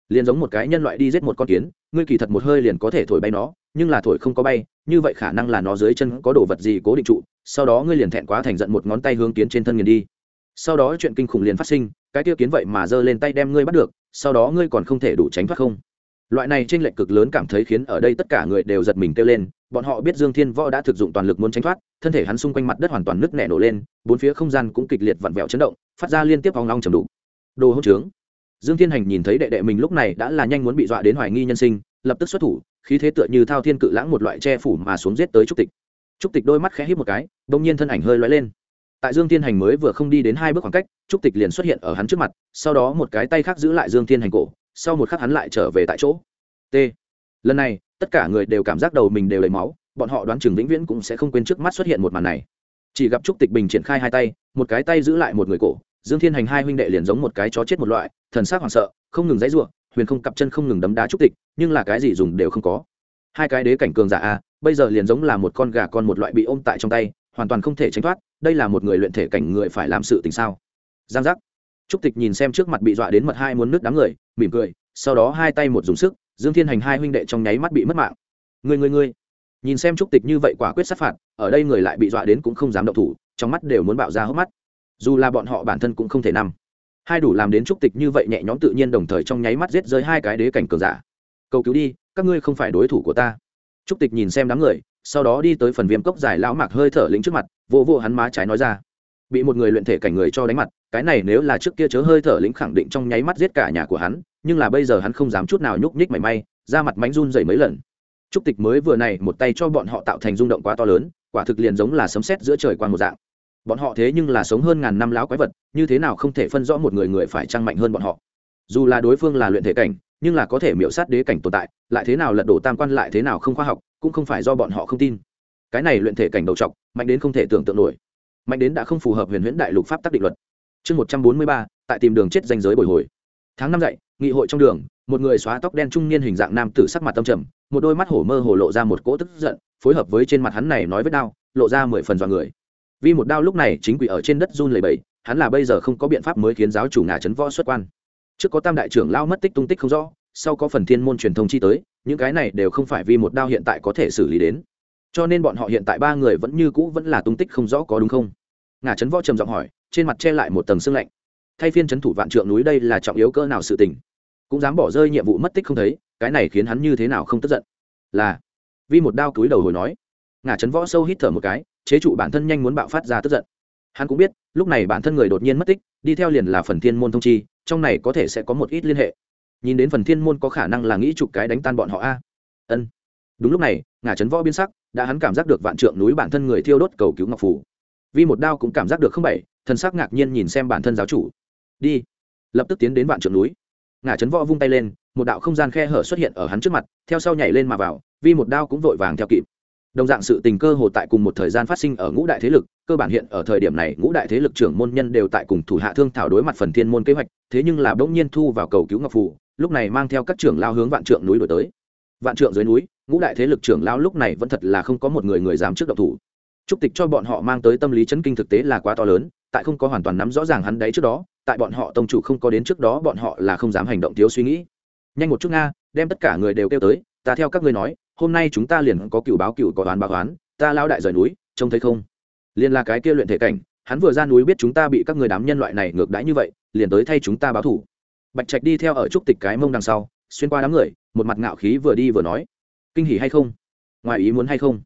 Liền giống một cái nhân loại đi giết một con kiến ngươi kỳ thật một hơi liền có thể thổi bay nó, nhưng là thổi không có bay, như vậy khả năng là nó dưới chân có đồ vật gì cố định trụ, sau đó ngươi liền thẹn quá thành giận một ngón tay hướng kiến trên thân nghiền đi. Sau đó chuyện kinh khủng liền phát sinh, cái tiêu kiến vậy mà giơ lên tay đem ngươi bắt được, sau đó ngươi còn không thể đủ tránh thoát không. Loại này t r ê n lệch cực lớn cảm thấy khiến ở đây tất cả người đều giật mình kêu lên, bọn họ biết dương thiên võ đã thực dụng toàn lực muốn tránh thoát, thân thể hắn xung quanh mặt đất hoàn toàn nứt nẻ nổ lên, bốn phía không gian cũng kịch liệt vặn vẹo chấn động, phát ra liên tiếp hoang long trầm đủ đồ hỗn trướng dương thiên hành nhìn thấy đệ đệ mình lúc này đã là nhanh muốn bị dọa đến hoài nghi nhân sinh, lập tức xuất thủ, khí thế tựa như thao thiên cự lãng một loại che phủ mà xuống giết tới trúc tịch. Trúc tịch đôi mắt khẽ hít một cái, bỗng nhiên thân ảnh hơi lóe lên. Tại dương thiên hành mới vừa không đi đến hai bước khoảng cách, trúc tịch liền xuất hiện ở hắn trước mặt, sau đó một cái tay khác giữ lại dương thiên hành cổ, sau một khắc hắn lại trở về tại chỗ. T. Lần này, tất cả người đều cảm giác đầu mình đều lấy máu, bọn họ đoán chừng vĩnh viễn cũng sẽ không quên trước mắt xuất hiện một màn này. Chỉ gặp trúc tịch bình triển khai hai tay, một cái tay giữ lại một người cổ dương thiên hành hai huynh đệ liền giống một cái chó chết một loại, thần sắc hoảng sợ, không ngừng dãy ruộng huyền không cặp chân không ngừng đấm đá trúc tịch, nhưng là cái gì dùng đều không có. Hai cái đế cảnh cường giả a, bây giờ liền giống là một con gà con một loại bị ôm tại trong tay, hoàn toàn không thể tránh thoát, đây là một người luyện thể cảnh người phải làm sự tình sao? Giang giác. Trúc tịch nhìn xem trước mặt bị dọa đến mật hai muốn nước đám người, mỉm cười, sau đó hai tay một dùng sức, dương thiên hành hai huynh đệ trong nháy mắt bị mất mạng. Người người người nhìn xem trúc tịch như vậy quả quyết sát phạt, ở đây người lại bị dọa đến cũng không dám động thủ, trong mắt đều muốn bạo ra hốc mắt dù là bọn họ bản thân cũng không thể nằm. Hai đủ làm đến trúc tịch như vậy nhẹ nhõm tự nhiên đồng thời trong nháy mắt giết rơi hai cái đế cảnh cường giả. Cầu cứu đi, các ngươi không phải đối thủ của ta. Trúc tịch nhìn xem đám người, sau đó đi tới phần viêm cốc dài lão mạc hơi thở lính trước mặt, vô vô hắn má trái nói ra. Bị một người luyện thể cảnh người cho đánh mặt, cái này nếu là trước kia chớ hơi thở lính khẳng định trong nháy mắt giết cả nhà của hắn, nhưng là bây giờ hắn không dám chút nào nhúc nhích mảy may ra mặt mánh run dậy mấy lần. Trúc tịch mới vừa này một tay cho bọn họ tạo thành rung động quá to lớn, quả thực liền giống là sấm sét giữa trời quan một dạng bọn họ thế nhưng là sống hơn ngàn năm láo quái vật, như thế nào không thể phân rõ một người người phải trăng mạnh hơn bọn họ? Dù là đối phương là luyện thể cảnh, nhưng là có thể miễu sát đế cảnh tồn tại, lại thế nào lật đổ tam quan lại thế nào không khoa học, cũng không phải do bọn họ không tin. Cái này luyện thể cảnh đầu trọc, mạnh đến không thể tưởng tượng nổi. Mạnh đến đã không phù hợp huyền huyễn đại lục pháp tắc định luật. Chương một trăm bốn mươi ba, tại tìm đường chết danh giới bồi hồi. Tháng năm dậy, nghị hội trong đường, một người xóa tóc đen trung niên hình dạng nam tử sắc mặt tâm trầm, một đôi mắt hổ mơ hồ lộ ra một cỗ tức giận, phối hợp với trên mặt hắn này nói với đau, lộ ra mười phần dọa người vì một đao lúc này chính quỷ ở trên đất run lầy bẫy hắn là bây giờ không có biện pháp mới khiến giáo chủ ngà chấn võ xuất quan. Trước có tam đại trưởng lao mất tích tung tích không rõ, sau có phần thiên môn truyền thông chi tới, những cái này đều không phải vì một đao hiện tại có thể xử lý đến. Cho nên bọn họ hiện tại ba người vẫn như cũ vẫn là tung tích không rõ có đúng không? Ngà chấn võ trầm giọng hỏi, trên mặt che lại một tầng sương lạnh. Thay phiên chấn thủ vạn trượng núi đây là trọng yếu cỡ nào sự tình? Cũng dám bỏ rơi nhiệm vụ mất tích không thấy, cái này khiến hắn như thế nào không tức giận? Là vì một đao cúi đầu hồi nói. Ngà chấn võ sâu hít thở một cái chế trụ bản thân nhanh muốn bạo phát ra tức giận. Hắn cũng biết, lúc này bản thân người đột nhiên mất tích, đi theo liền là phần thiên môn thông chi, trong này có thể sẽ có một ít liên hệ. Nhìn đến phần thiên môn có khả năng là nghĩ chụp cái đánh tan bọn họ a. Ân. Đúng lúc này, ngả trấn võ biên sắc, đã hắn cảm giác được vạn trượng núi bản thân người thiêu đốt cầu cứu ngọc phủ. Vì một đao cũng cảm giác được không bảy thần sắc ngạc nhiên nhìn xem bản thân giáo chủ. Đi. Lập tức tiến đến vạn trượng núi. Ngả trấn võ vung tay lên, một đạo không gian khe hở xuất hiện ở hắn trước mặt, theo sau nhảy lên mà vào vì một đao cũng vội vàng theo kịp đồng dạng sự tình cơ hồ tại cùng một thời gian phát sinh ở ngũ đại thế lực, cơ bản hiện ở thời điểm này, ngũ đại thế lực trưởng môn nhân đều tại cùng thủ hạ thương thảo đối mặt phần thiên môn kế hoạch, thế nhưng là bỗng nhiên thu vào cầu cứu ngọc phù lúc này mang theo các trưởng lao hướng vạn trượng núi đổi tới. Vạn trượng dưới núi, ngũ đại thế lực trưởng lao lúc này vẫn thật là không có một người người dám trước độc thủ. Trúc tịch cho bọn họ mang tới tâm lý chấn kinh thực tế là quá to lớn, tại không có hoàn toàn nắm rõ ràng hắn đấy trước đó, tại bọn họ tông chủ không có đến trước đó bọn họ là không dám hành động thiếu suy nghĩ. Nhanh một chút nga, đem tất cả người đều kêu tới, ta theo các ngươi nói hôm nay chúng ta liền có cựu báo cựu có đoán báo đoán ta lao đại rời núi, trông thấy không? Liền là cái kia luyện thể cảnh, hắn vừa ra núi biết chúng ta bị các người đám nhân loại này ngược đãi như vậy, liền tới thay chúng ta báo thủ. Bạch trạch đi theo ở trúc tịch cái mông đằng sau, xuyên qua đám người, một mặt ngạo khí vừa đi vừa nói, kinh hỉ hay không? Ngoài ý muốn hay không?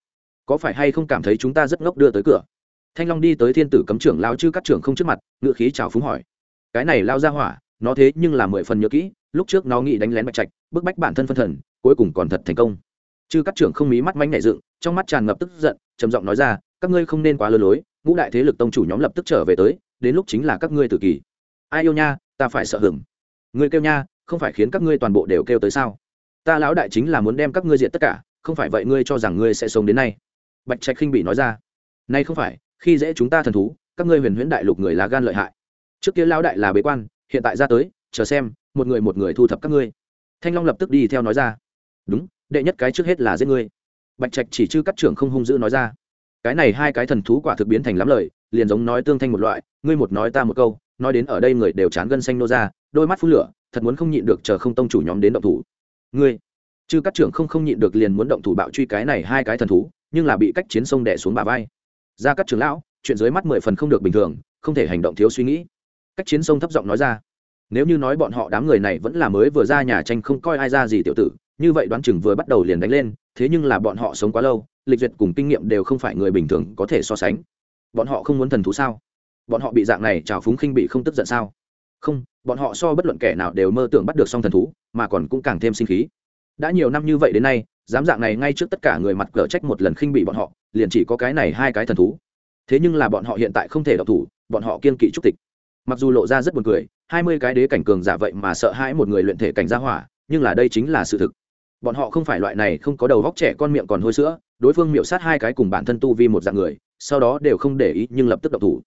Có phải hay không cảm thấy chúng ta rất ngốc đưa tới cửa? Thanh long đi tới thiên tử cấm trưởng lao chư các trưởng không trước mặt ngự khí chào phúng hỏi, cái này lao ra hỏa, nó thế nhưng là mười phần nhớ kỹ, lúc trước nó nghĩ đánh lén bạch trạch, bức bách bản thân phân thần, cuối cùng còn thật thành công chư các trưởng không mí mắt manh nhảy dựng, trong mắt tràn ngập tức giận, trầm giọng nói ra, các ngươi không nên quá lơ lối, ngũ đại thế lực tông chủ nhóm lập tức trở về tới, đến lúc chính là các ngươi tự kỷ ai yêu nha, ta phải sợ hửng. Ngươi kêu nha, không phải khiến các ngươi toàn bộ đều kêu tới sao? Ta lão đại chính là muốn đem các ngươi diện tất cả, không phải vậy ngươi cho rằng ngươi sẽ sống đến nay. Bạch trạch khinh bị nói ra. Nay không phải, khi dễ chúng ta thần thú, các ngươi huyền huyễn đại lục người là gan lợi hại. Trước kia lão đại là bế quan, hiện tại ra tới, chờ xem, một người một người thu thập các ngươi. Thanh long lập tức đi theo nói ra. Đúng đệ nhất cái trước hết là giết ngươi. Bạch trạch chỉ chư các trưởng không hung dữ nói ra. Cái này hai cái thần thú quả thực biến thành lắm lời, liền giống nói tương thanh một loại, ngươi một nói ta một câu, nói đến ở đây người đều chán gân xanh nô ra, đôi mắt phun lửa, thật muốn không nhịn được chờ không tông chủ nhóm đến động thủ. Ngươi, chư các trưởng không không nhịn được liền muốn động thủ bạo truy cái này hai cái thần thú, nhưng là bị cách chiến sông đẻ xuống bà vai. Ra các trưởng lão, chuyện dưới mắt mười phần không được bình thường, không thể hành động thiếu suy nghĩ. Cách chiến sông thấp giọng nói ra. Nếu như nói bọn họ đám người này vẫn là mới vừa ra nhà tranh không coi ai ra gì tiểu tử như vậy đoán chừng vừa bắt đầu liền đánh lên, thế nhưng là bọn họ sống quá lâu, lịch duyệt cùng kinh nghiệm đều không phải người bình thường có thể so sánh. Bọn họ không muốn thần thú sao? Bọn họ bị dạng này trào phúng khinh bị không tức giận sao? Không, bọn họ so bất luận kẻ nào đều mơ tưởng bắt được song thần thú, mà còn cũng càng thêm sinh khí. Đã nhiều năm như vậy đến nay, dám dạng này ngay trước tất cả người mặt cờ trách một lần khinh bị bọn họ, liền chỉ có cái này hai cái thần thú. Thế nhưng là bọn họ hiện tại không thể đọc thủ, bọn họ kiên kỵ trúc tịch. Mặc dù lộ ra rất buồn cười, hai mươi cái đế cảnh cường giả vậy mà sợ hãi một người luyện thể cảnh gia hỏa, nhưng là đây chính là sự thực bọn họ không phải loại này, không có đầu vóc trẻ con miệng còn hôi sữa, đối phương miệu sát hai cái cùng bản thân tu vi một dạng người, sau đó đều không để ý nhưng lập tức độc thủ.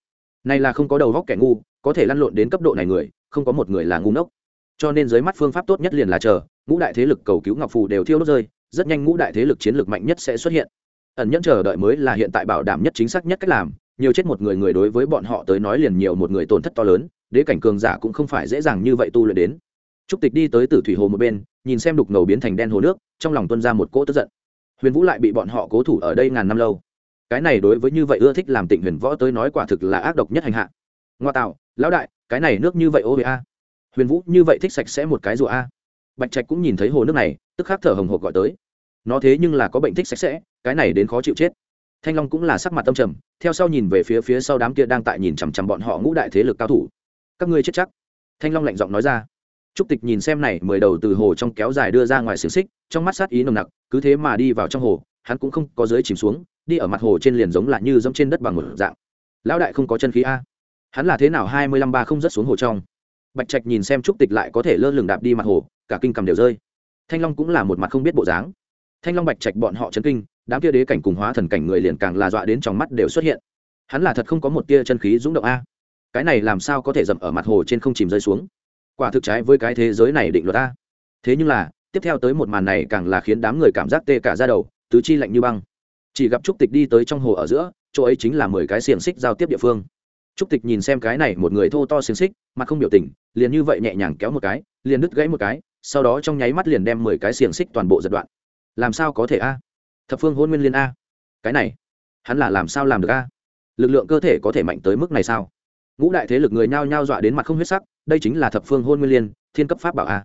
Này là không có đầu vóc kẻ ngu, có thể lăn lộn đến cấp độ này người, không có một người là ngu ngốc. Cho nên dưới mắt phương pháp tốt nhất liền là chờ, ngũ đại thế lực cầu cứu ngọc phù đều thiêu đốt rơi, rất nhanh ngũ đại thế lực chiến lược mạnh nhất sẽ xuất hiện. Ẩn nhẫn chờ đợi mới là hiện tại bảo đảm nhất chính xác nhất cách làm, nhiều chết một người người đối với bọn họ tới nói liền nhiều một người tổn thất to lớn, đế cảnh cường giả cũng không phải dễ dàng như vậy tu luyện đến. Trúc tịch đi tới tử thủy hồ một bên nhìn xem đục ngầu biến thành đen hồ nước, trong lòng tuân ra một cỗ tức giận. Huyền vũ lại bị bọn họ cố thủ ở đây ngàn năm lâu. Cái này đối với như vậy ưa thích làm tịnh huyền võ tới nói quả thực là ác độc nhất hành hạ. Ngoa tạo, lão đại, cái này nước như vậy ô a. Huyền vũ như vậy thích sạch sẽ một cái rùa a. Bạch trạch cũng nhìn thấy hồ nước này, tức khắc thở hồng hộc gọi tới. Nó thế nhưng là có bệnh thích sạch sẽ, cái này đến khó chịu chết. Thanh long cũng là sắc mặt tâm trầm, theo sau nhìn về phía phía sau đám kia đang tại nhìn chằm chằm bọn họ ngũ đại thế lực cao thủ. Các ngươi chết chắc. Thanh long lạnh giọng nói ra trúc tịch nhìn xem này mười đầu từ hồ trong kéo dài đưa ra ngoài xiềng xích, trong mắt sát ý nồng nặc, cứ thế mà đi vào trong hồ, hắn cũng không có dưới chìm xuống, đi ở mặt hồ trên liền giống là như dẫm trên đất bằng một dạng. Lão đại không có chân khí a. Hắn là thế nào hai mươi lăm ba không rất xuống hồ trong? Bạch trạch nhìn xem trúc tịch lại có thể lơ lửng đạp đi mặt hồ, cả kinh cầm đều rơi. Thanh long cũng là một mặt không biết bộ dáng. Thanh long bạch trạch bọn họ chấn kinh, đám kia đế cảnh cùng hóa thần cảnh người liền càng là dọa đến trong mắt đều xuất hiện. Hắn là thật không có một tia chân khí dũng động a. Cái này làm sao có thể dậm ở mặt hồ trên không chìm rơi xuống? Quả thực trái với cái thế giới này định luật a thế nhưng là, tiếp theo tới một màn này càng là khiến đám người cảm giác tê cả ra đầu, tứ chi lạnh như băng. Chỉ gặp trúc tịch đi tới trong hồ ở giữa, chỗ ấy chính là mười cái xiềng xích giao tiếp địa phương. Trúc tịch nhìn xem cái này, một người thô to xiềng xích mà không biểu tình, liền như vậy nhẹ nhàng kéo một cái, liền đứt gãy một cái, sau đó trong nháy mắt liền đem mười cái xiềng xích toàn bộ giật đoạn. Làm sao có thể a? Thập phương hôn nguyên liên a. Cái này, hắn là làm sao làm được a? Lực lượng cơ thể có thể mạnh tới mức này sao? Ngũ đại thế lực người nhao nhao dọa đến mặt không huyết sắc đây chính là thập phương hôn nguyên liên, thiên cấp pháp bảo a.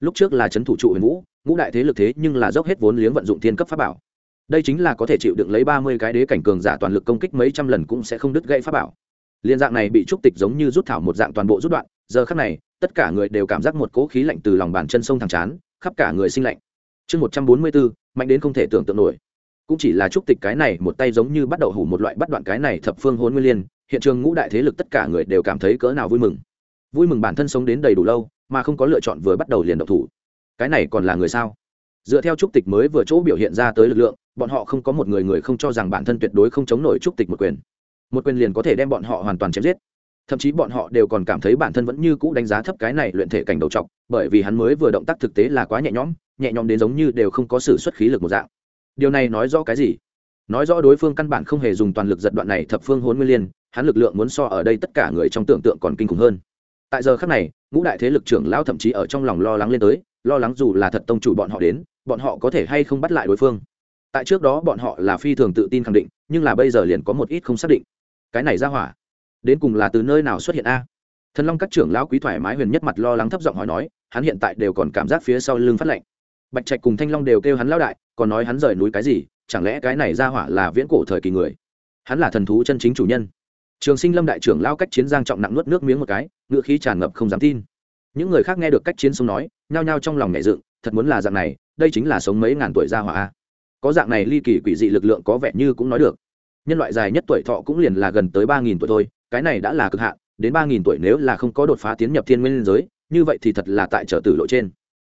Lúc trước là c h ấ n thủ trụ huyền vũ, ngũ đại thế lực thế nhưng là dốc hết vốn liếng vận dụng thiên cấp pháp bảo. Đây chính là có thể chịu đựng lấy ba mươi cái đế cảnh cường giả toàn lực công kích mấy trăm lần cũng sẽ không đứt gãy pháp bảo. Liên dạng này bị trúc tịch giống như rút thảo một dạng toàn bộ rút đoạn, giờ khắc này, tất cả người đều cảm giác một cỗ khí lạnh từ lòng bàn chân sông thẳng chán, khắp cả người sinh lạnh. Chương một trăm bốn mươi bốn mạnh đến không thể tưởng tượng nổi. Cũng chỉ là trúc tịch cái này một tay giống như bắt đầu hủ một loại bắt đoạn cái này thập phương hôn nguyên liên, hiện trường ngũ đại thế lực tất cả người đều cảm thấy cỡ nào vui mừng vui mừng bản thân sống đến đầy đủ lâu, mà không có lựa chọn vừa bắt đầu liền độc thủ. Cái này còn là người sao? Dựa theo trúc tịch mới vừa chỗ biểu hiện ra tới lực lượng, bọn họ không có một người người không cho rằng bản thân tuyệt đối không chống nổi trúc tịch một quyền. Một quyền liền có thể đem bọn họ hoàn toàn chém giết. Thậm chí bọn họ đều còn cảm thấy bản thân vẫn như cũ đánh giá thấp cái này luyện thể cảnh đầu trọc, bởi vì hắn mới vừa động tác thực tế là quá nhẹ nhõm nhẹ nhõm đến giống như đều không có sự xuất khí lực một dạng. Điều này nói rõ cái gì? Nói rõ đối phương căn bản không hề dùng toàn lực giật đoạn này thập phương hôn nguyên liên, hắn lực lượng muốn so ở đây tất cả người trong tưởng tượng còn kinh khủng hơn tại giờ khác này, ngũ đại thế lực trưởng lão thậm chí ở trong lòng lo lắng lên tới, lo lắng dù là thật tông chủ bọn họ đến, bọn họ có thể hay không bắt lại đối phương. Tại trước đó bọn họ là phi thường tự tin khẳng định, nhưng là bây giờ liền có một ít không xác định. Cái này ra hỏa, đến cùng là từ nơi nào xuất hiện a? Thần long các trưởng lão quý thoải mái huyền nhất mặt lo lắng thấp giọng hỏi nói, hắn hiện tại đều còn cảm giác phía sau lưng phát lạnh. Bạch trạch cùng thanh long đều kêu hắn lão đại, còn nói hắn rời núi cái gì, chẳng lẽ cái này ra hỏa là viễn cổ thời kỳ người? Hắn là thần thú chân chính chủ nhân trường sinh lâm đại trưởng lao cách chiến giang trọng nặng nuốt nước miếng một cái ngựa khí tràn ngập không dám tin. Những người khác nghe được cách chiến sống nói, nhao nhao trong lòng nhẹ dựng, thật muốn là dạng này, đây chính là sống mấy ngàn tuổi ra hỏa có dạng này ly kỳ quỷ dị lực lượng có vẻ như cũng nói được. Nhân loại dài nhất tuổi thọ cũng liền là gần tới ba nghìn tuổi thôi, cái này đã là cực hạn, đến ba nghìn tuổi nếu là không có đột phá tiến nhập thiên nguyên giới, như vậy thì thật là tại trở tử lộ trên.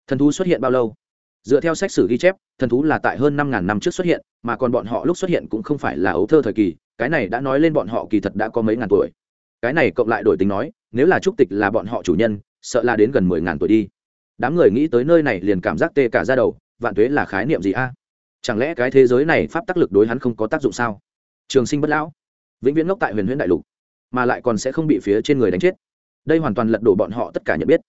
Thần thú xuất hiện bao lâu? Dựa theo sách sử ghi chép, thần thú là tại hơn năm ngàn năm trước xuất hiện, mà còn bọn họ lúc xuất hiện cũng không phải là ấu thơ thời kỳ cái này đã nói lên bọn họ kỳ thật đã có mấy ngàn tuổi. Cái này cộng lại đổi tính nói, nếu là trúc tịch là bọn họ chủ nhân, sợ là đến gần mười ngàn tuổi đi. Đám người nghĩ tới nơi này liền cảm giác tê cả ra đầu, vạn tuế là khái niệm gì a? Chẳng lẽ cái thế giới này pháp tác lực đối hắn không có tác dụng sao? Trường sinh bất lão, vĩnh viễn ngốc tại huyền huyễn đại lục, mà lại còn sẽ không bị phía trên người đánh chết. Đây hoàn toàn lật đổ bọn họ tất cả nhận biết.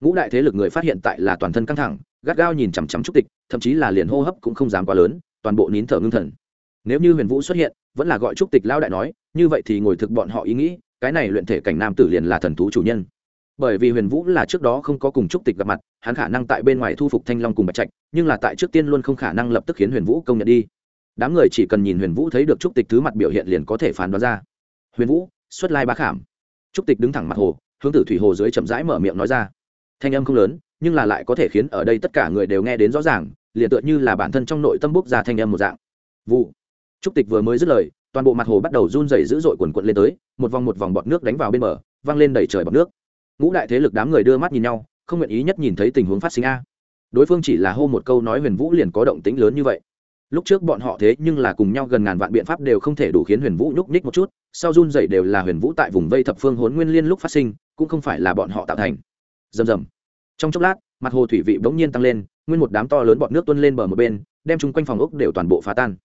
Ngũ đại thế lực người phát hiện tại là toàn thân căng thẳng, gắt gao nhìn chằm chằm trúc tịch, thậm chí là liền hô hấp cũng không dám quá lớn, toàn bộ nín thở ngưng thần. Nếu như huyền vũ xuất hiện vẫn là gọi trúc tịch lao đại nói, như vậy thì ngồi thực bọn họ ý nghĩ, cái này luyện thể cảnh nam tử liền là thần thú chủ nhân. Bởi vì huyền vũ là trước đó không có cùng trúc tịch gặp mặt, hắn khả năng tại bên ngoài thu phục thanh long cùng bạch trạch, nhưng là tại trước tiên luôn không khả năng lập tức khiến huyền vũ công nhận đi. Đám người chỉ cần nhìn huyền vũ thấy được trúc tịch thứ mặt biểu hiện liền có thể phán đoán ra. Huyền vũ, xuất lai bá khảm. Trúc tịch đứng thẳng mặt hồ, hướng tử thủy hồ dưới chậm rãi mở miệng nói ra. Thanh âm không lớn, nhưng là lại có thể khiến ở đây tất cả người đều nghe đến rõ ràng, liền tựa như là bản thân trong nội tâm bốc ra thanh âm một dạng. Vụ trúc tịch vừa mới dứt lời, toàn bộ mặt hồ bắt đầu run rẩy dữ dội quần quận lên tới, một vòng một vòng bọt nước đánh vào bên bờ văng lên đầy trời bọt nước. Ngũ đại thế lực đám người đưa mắt nhìn nhau, không nguyện ý nhất nhìn thấy tình huống phát sinh a. Đối phương chỉ là hô một câu nói huyền vũ liền có động tĩnh lớn như vậy. Lúc trước bọn họ thế nhưng là cùng nhau gần ngàn vạn biện pháp đều không thể đủ khiến huyền vũ nhúc nhích một chút, sau run dậy đều là huyền vũ tại vùng vây thập phương hốn nguyên liên lúc phát sinh, cũng không phải là bọn họ tạo thành. Rầm rầm. Trong chốc lát, mặt hồ thủy vị bỗng nhiên tăng lên, nguyên một đám to lớn bọn nước tuôn lên bờ một bên, đem chung quanh phòng ốc đều toàn bộ phá tan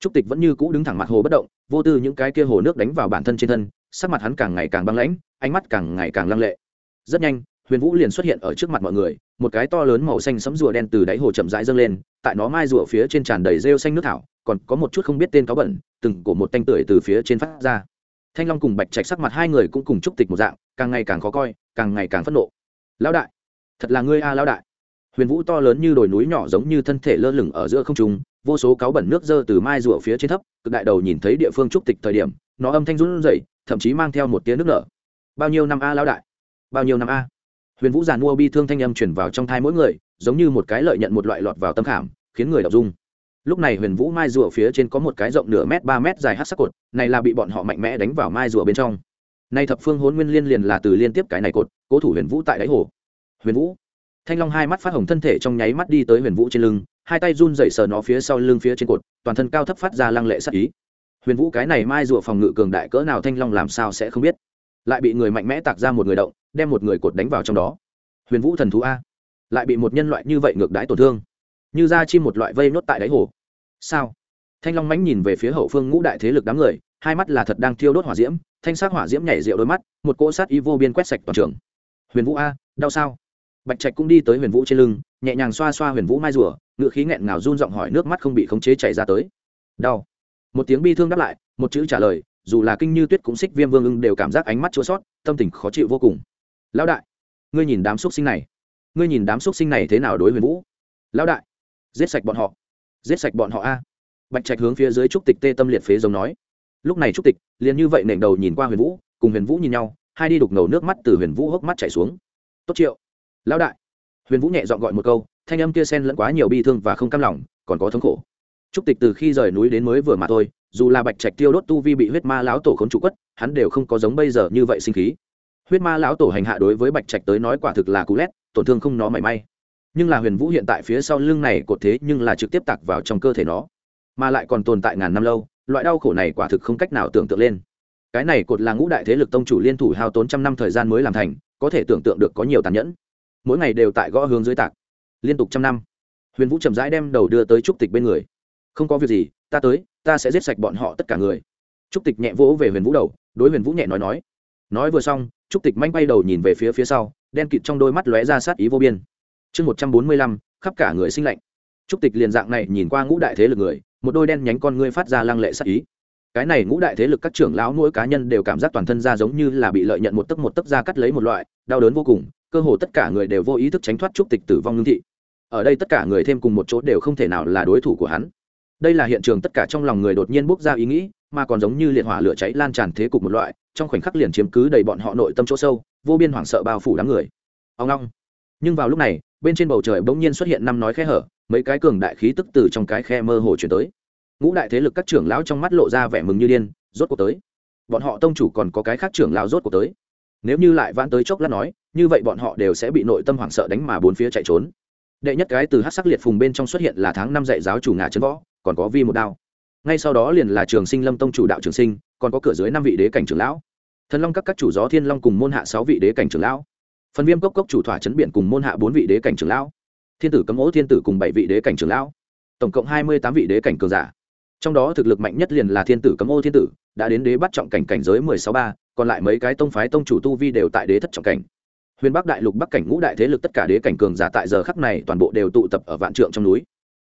trúc tịch vẫn như cũ đứng thẳng mặt hồ bất động, vô tư những cái kia hồ nước đánh vào bản thân trên thân, sắc mặt hắn càng ngày càng băng lãnh, ánh mắt càng ngày càng lăng lệ. Rất nhanh, huyền vũ liền xuất hiện ở trước mặt mọi người, một cái to lớn màu xanh sấm rùa đen từ đáy hồ chậm rãi dâng lên, tại nó mai rùa phía trên tràn đầy rêu xanh nước thảo, còn có một chút không biết tên cáo bẩn, từng cổ một tanh tưởi từ phía trên phát ra. Thanh long cùng bạch trạch sắc mặt hai người cũng cùng chúc tịch một dạng, càng ngày càng khó coi, càng ngày càng phẫn nộ. Lão đại, thật là ngươi a, lão đại. Huyền vũ to lớn như đồi núi nhỏ giống như thân thể lơ lửng ở giữa không trung vô số cáo bẩn nước dơ từ mai rùa phía trên thấp, cực đại đầu nhìn thấy địa phương trúc tịch thời điểm, nó âm thanh run rẩy, thậm chí mang theo một tiếng nước nở. Bao nhiêu năm a lão đại? Bao nhiêu năm a? Huyền vũ giàn mua bi thương thanh âm chuyển vào trong thai mỗi người, giống như một cái lợi nhận một loại lọt vào tâm khảm, khiến người đọc dung lúc này huyền vũ mai rùa phía trên có một cái rộng nửa mét ba mét dài hát sắc cột, này là bị bọn họ mạnh mẽ đánh vào mai rùa bên trong. Nay thập phương hôn nguyên liên liền là từ liên tiếp cái này cột, cố thủ huyền vũ tại đáy hồ. Huyền vũ. Thanh long hai mắt phát hồng thân thể trong nháy mắt đi tới huyền vũ trên lưng hai tay run dậy sờ nó phía sau lưng phía trên cột, toàn thân cao thấp phát ra lăng lệ sắc ý. Huyền vũ cái này mai rùa phòng ngự cường đại cỡ nào thanh long làm sao sẽ không biết? Lại bị người mạnh mẽ tạc ra một người động, đem một người cột đánh vào trong đó. Huyền vũ thần thú a, lại bị một nhân loại như vậy ngược đãi tổn thương. Như da chim một loại vây nốt tại đáy hồ. Sao? Thanh long mánh nhìn về phía hậu phương ngũ đại thế lực đám người, hai mắt là thật đang thiêu đốt hỏa diễm, thanh sắc hỏa diễm nhảy rượu đôi mắt, một cỗ sát y vô biên quét sạch toàn trường. Huyền vũ a, đau sao? Bạch trạch cũng đi tới huyền vũ trên lưng, nhẹ nhàng xoa xoa huyền vũ mai rùa ngựa khí nghẹn ngào run giọng hỏi nước mắt không bị khống chế chảy ra tới. Đau. Một tiếng bi thương đáp lại, một chữ trả lời, dù là kinh như tuyết cũng xích viêm vương ưng đều cảm giác ánh mắt chua sót, tâm tình khó chịu vô cùng. Lão đại, ngươi nhìn đám xúc sinh này. Ngươi nhìn đám xúc sinh này thế nào đối huyền vũ? Lão đại, giết sạch bọn họ. Giết sạch bọn họ a. Bạch trạch hướng phía dưới trúc tịch tê tâm liệt phế giống nói. Lúc này trúc tịch, liền như vậy nện đầu nhìn qua huyền vũ, cùng huyền vũ nhìn nhau, hai đi đục ngầu nước mắt từ huyền vũ hốc mắt chảy xuống. Tốt triệu lão đại. Huyền vũ nhẹ dọn gọi một câu, thanh âm kia sen lẫn quá nhiều bi thương và không cam lòng, còn có thống khổ. Trúc tịch từ khi rời núi đến mới vừa mà thôi, dù là bạch trạch tiêu đốt tu vi bị huyết ma lão tổ khốn trụ quất, hắn đều không có giống bây giờ như vậy sinh khí. Huyết ma lão tổ hành hạ đối với bạch trạch tới nói quả thực là cú lét, tổn thương không nó mảy may. Nhưng là huyền vũ hiện tại phía sau lưng này cột thế nhưng là trực tiếp tặc vào trong cơ thể nó, mà lại còn tồn tại ngàn năm lâu, loại đau khổ này quả thực không cách nào tưởng tượng lên. Cái này cột là ngũ đại thế lực tông chủ liên thủ hao tốn trăm năm thời gian mới làm thành, có thể tưởng tượng được có nhiều tàn nhẫn mỗi ngày đều tại gõ hướng dưới tạc. Liên tục trăm năm, huyền vũ chậm rãi đem đầu đưa tới trúc tịch bên người. Không có việc gì, ta tới, ta sẽ giết sạch bọn họ tất cả người. Trúc tịch nhẹ vỗ về huyền vũ đầu, đối huyền vũ nhẹ nói nói. Nói vừa xong, trúc tịch manh bay đầu nhìn về phía phía sau, đen kịt trong đôi mắt lóe ra sát ý vô biên. Chương một trăm bốn mươi lăm, khắp cả người sinh lạnh. Trúc tịch liền dạng này nhìn qua ngũ đại thế lực người, một đôi đen nhánh con ngươi phát ra lăng lệ sát ý. Cái này ngũ đại thế lực các trưởng lão mỗi cá nhân đều cảm giác toàn thân ra giống như là bị lợi nhận một tấc một tấc ra cắt lấy một loại, đau đớn vô cùng cơ hồ tất cả người đều vô ý thức tránh thoát trúc tịch tử vong ngưng thị. Ở đây tất cả người thêm cùng một chỗ đều không thể nào là đối thủ của hắn. Đây là hiện trường tất cả trong lòng người đột nhiên bốc ra ý nghĩ, mà còn giống như liệt hỏa lửa cháy lan tràn thế cục một loại, trong khoảnh khắc liền chiếm cứ đầy bọn họ nội tâm chỗ sâu, vô biên hoảng sợ bao phủ đám người. Ông long. Nhưng vào lúc này, bên trên bầu trời bỗng nhiên xuất hiện năm nói khe hở, mấy cái cường đại khí tức từ trong cái khe mơ hồ chuyển tới. Ngũ đại thế lực các trưởng lão trong mắt lộ ra vẻ mừng như điên, rốt cuộc tới. Bọn họ tông chủ còn có cái khác trưởng lão rốt cuộc tới nếu như lại vãn tới chốc lát nói, như vậy bọn họ đều sẽ bị nội tâm hoảng sợ đánh mà bốn phía chạy trốn. Đệ nhất cái từ hát sắc liệt phùng bên trong xuất hiện là tháng năm dạy giáo chủ ngã trấn võ, còn có vi một đao. Ngay sau đó liền là trường sinh lâm tông chủ đạo trường sinh, còn có cửa dưới năm vị đế cảnh trưởng lão. Thần long các các chủ gió thiên long cùng môn hạ sáu vị đế cảnh trưởng lão. Phần viêm cốc cốc chủ thỏa chấn biển cùng môn hạ bốn vị đế cảnh trưởng lão. Thiên tử cấm ố thiên tử cùng bảy vị đế cảnh trưởng lão. Tổng cộng hai mươi tám vị đế cảnh cường giả. Trong đó thực lực mạnh nhất liền là thiên tử cấm ô thiên tử, đã đến đế bắt trọng cảnh cảnh giới mười sáu ba còn lại mấy cái tông phái tông chủ tu vi đều tại đế thất trọng cảnh. Huyền bắc đại lục, bắc cảnh ngũ đại thế lực tất cả đế cảnh cường giả tại giờ khắc này toàn bộ đều tụ tập ở vạn trượng trong núi.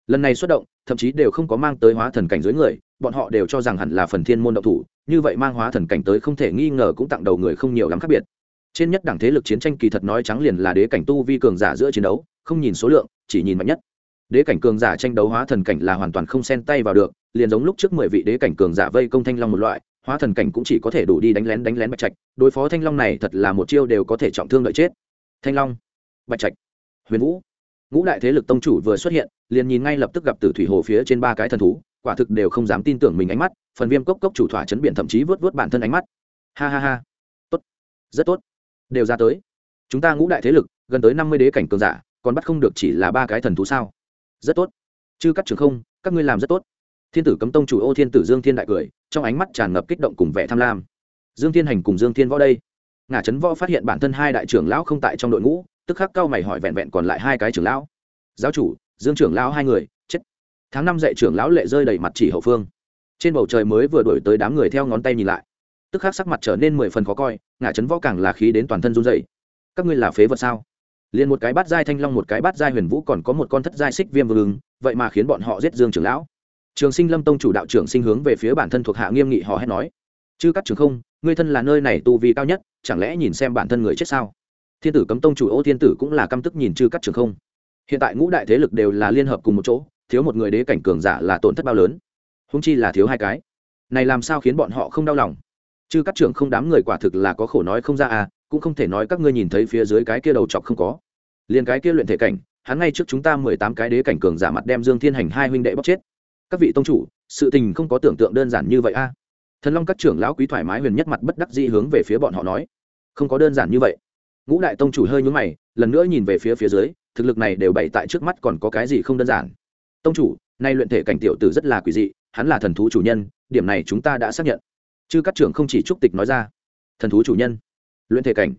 Lần này xuất động, thậm chí đều không có mang tới hóa thần cảnh dưới người, bọn họ đều cho rằng hẳn là phần thiên môn động thủ, như vậy mang hóa thần cảnh tới không thể nghi ngờ cũng tặng đầu người không nhiều lắm khác biệt. Trên nhất đẳng thế lực chiến tranh kỳ thật nói trắng liền là đế cảnh tu vi cường giả giữa chiến đấu, không nhìn số lượng, chỉ nhìn mạnh nhất. Đế cảnh cường giả tranh đấu hóa thần cảnh là hoàn toàn không xen tay vào được, liền giống lúc trước mười vị đế cảnh cường giả vây công thanh long một loại hóa thần cảnh cũng chỉ có thể đủ đi đánh lén đánh lén bạch trạch, đối phó thanh long này thật là một chiêu đều có thể trọng thương đợi chết. Thanh long, bạch trạch, huyền vũ. Ngũ đại thế lực tông chủ vừa xuất hiện, liền nhìn ngay lập tức gặp tử thủy hồ phía trên ba cái thần thú, quả thực đều không dám tin tưởng mình ánh mắt, phần viêm cốc cốc chủ thỏa chấn biển thậm chí vớt vớt bản thân ánh mắt. Ha ha ha. Tốt. Rất tốt. Đều ra tới. Chúng ta ngũ đại thế lực, gần tới năm mươi đế cảnh cường giả, còn bắt không được chỉ là ba cái thần thú sao? Rất tốt. Chư cắt trường không, các ngươi làm rất tốt. Thiên tử cấm tông chủ ô thiên tử dương thiên đại cười trong ánh mắt tràn ngập kích động cùng vẻ tham lam. Dương thiên hành cùng dương thiên võ đây. Ngả trấn võ phát hiện bản thân hai đại trưởng lão không tại trong đội ngũ, tức khắc cao mày hỏi vẹn vẹn còn lại hai cái trưởng lão. Giáo chủ, dương trưởng lão hai người, chết. Tháng năm dạy trưởng lão lệ rơi đầy mặt chỉ hậu phương. Trên bầu trời mới vừa đổi tới đám người theo ngón tay nhìn lại. Tức khắc sắc mặt trở nên mười phần khó coi, ngả chấn võ càng là khí đến toàn thân run rẩy. Các ngươi là phế vật sao? Liền một cái bát giai thanh long, một cái bát giai huyền vũ còn có một con thất giai xích viêm vương, vậy mà khiến bọn họ giết dương trưởng lão trường sinh lâm tông chủ đạo trưởng sinh hướng về phía bản thân thuộc hạ nghiêm nghị họ hét nói chứ các trường không, ngươi thân là nơi này tu vi cao nhất, chẳng lẽ nhìn xem bản thân người chết sao? Thiên tử cấm tông chủ ô thiên tử cũng là căm tức nhìn chư các trường không. Hiện tại ngũ đại thế lực đều là liên hợp cùng một chỗ, thiếu một người đế cảnh cường giả là tổn thất bao lớn. Húng chi là thiếu hai cái. Này làm sao khiến bọn họ không đau lòng? Chư các trưởng không đám người quả thực là có khổ nói không ra à cũng không thể nói các ngươi nhìn thấy phía dưới cái kia đầu chọc không có. Liền cái kia luyện thể cảnh, hắn ngay trước chúng ta mười tám cái đế cảnh cường giả mặt đem dương thiên hành hai huynh đệ bóc chết các vị tông chủ, sự tình không có tưởng tượng đơn giản như vậy a. Thần long các trưởng lão quý thoải mái huyền nhất mặt bất đắc dĩ hướng về phía bọn họ nói. Không có đơn giản như vậy. Ngũ đại tông chủ hơi nhúng mày, lần nữa nhìn về phía phía dưới, thực lực này đều bày tại trước mắt còn có cái gì không đơn giản. Tông chủ, nay luyện thể cảnh tiểu tử rất là quỷ dị, hắn là thần thú chủ nhân, điểm này chúng ta đã xác nhận. Chứ các trưởng không chỉ trúc tịch nói ra. Thần thú chủ nhân. Luyện thể cảnh.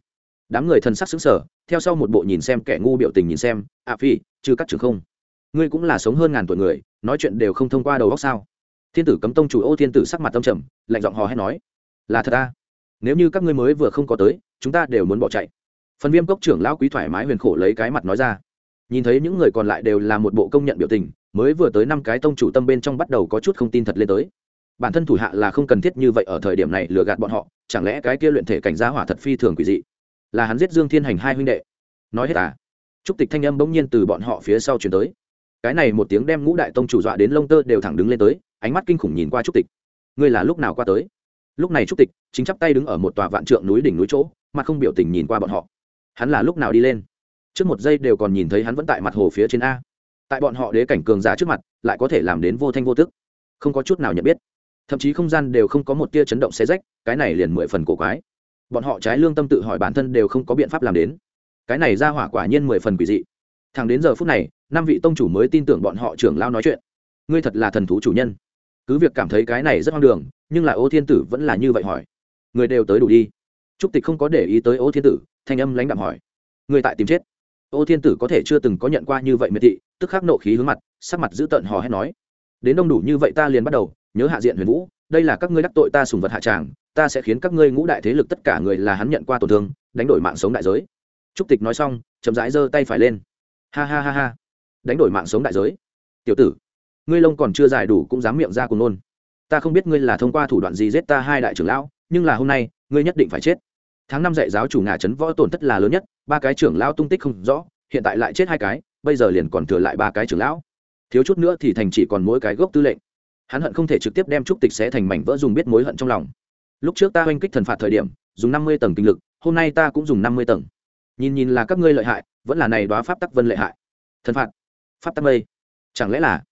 Đám người thần sắc xứng sở theo sau một bộ nhìn xem kẻ ngu biểu tình nhìn xem ạ phi chứ các trưởng không, ngươi cũng là sống hơn ngàn tuổi người nói chuyện đều không thông qua đầu óc sao? Thiên tử cấm tông chủ ô thiên tử sắc mặt tâm trầm, lạnh giọng hò hét nói, là thật ta. Nếu như các ngươi mới vừa không có tới, chúng ta đều muốn bỏ chạy. Phần viêm cốc trưởng lão quý thoải mái huyền khổ lấy cái mặt nói ra. Nhìn thấy những người còn lại đều là một bộ công nhận biểu tình, mới vừa tới năm cái tông chủ tâm bên trong bắt đầu có chút không tin thật lên tới. Bản thân thủ hạ là không cần thiết như vậy ở thời điểm này lừa gạt bọn họ, chẳng lẽ cái kia luyện thể cảnh gia hỏa thật phi thường quỷ dị? Là hắn giết dương thiên hành hai huynh đệ. Nói hết à? Trúc tịch thanh âm bỗng nhiên từ bọn họ phía sau chuyển tới cái này một tiếng đem ngũ đại tông chủ dọa đến lông tơ đều thẳng đứng lên tới, ánh mắt kinh khủng nhìn qua trúc tịch. Ngươi là lúc nào qua tới? Lúc này trúc tịch chính chắp tay đứng ở một tòa vạn trượng núi đỉnh núi chỗ, mặt không biểu tình nhìn qua bọn họ. Hắn là lúc nào đi lên? Trước một giây đều còn nhìn thấy hắn vẫn tại mặt hồ phía trên a. Tại bọn họ đế cảnh cường giả trước mặt, lại có thể làm đến vô thanh vô tức. Không có chút nào nhận biết. Thậm chí không gian đều không có một tia chấn động xe rách, cái này liền mười phần cổ quái. Bọn họ trái lương tâm tự hỏi bản thân đều không có biện pháp làm đến. Cái này ra hỏa quả nhiên mười phần quỷ dị thẳng đến giờ phút này, năm vị tông chủ mới tin tưởng bọn họ trưởng lao nói chuyện. Ngươi thật là thần thú chủ nhân. Cứ việc cảm thấy cái này rất hoang đường, nhưng lại ô thiên tử vẫn là như vậy hỏi. Người đều tới đủ đi. Trúc tịch không có để ý tới ô thiên tử, thanh âm lãnh đạm hỏi. Người tại tìm chết. Ô thiên tử có thể chưa từng có nhận qua như vậy miệt thị, tức khắc nộ khí hướng mặt, sắc mặt giữ tợn hò hét nói. Đến đông đủ như vậy ta liền bắt đầu, nhớ hạ diện huyền vũ, đây là các ngươi đắc tội ta sùng vật hạ tràng, ta sẽ khiến các ngươi ngũ đại thế lực tất cả người là hắn nhận qua tổn thương, đánh đổi mạng sống đại giới. Trúc tịch nói xong, chậm rãi giơ tay phải lên ha ha ha ha. Đánh đổi mạng sống đại giới. Tiểu tử, ngươi lông còn chưa dài đủ cũng dám miệng ra cùng nôn. Ta không biết ngươi là thông qua thủ đoạn gì giết ta hai đại trưởng lão, nhưng là hôm nay, ngươi nhất định phải chết. Tháng năm dạy giáo chủ ngả trấn võ tổn thất là lớn nhất, ba cái trưởng lão tung tích không rõ, hiện tại lại chết hai cái, bây giờ liền còn thừa lại ba cái trưởng lão. Thiếu chút nữa thì thành chỉ còn mỗi cái gốc tư lệnh. Hắn hận không thể trực tiếp đem trúc tịch sẽ thành mảnh vỡ dùng biết mối hận trong lòng. Lúc trước ta oanh kích thần phạt thời điểm, dùng năm mươi tầng kinh lực, hôm nay ta cũng dùng năm mươi tầng. Nhìn nhìn là các ngươi lợi hại vẫn là này đoá pháp tắc vân lợi hại. Thần phạt, pháp tắc mây. Chẳng lẽ là?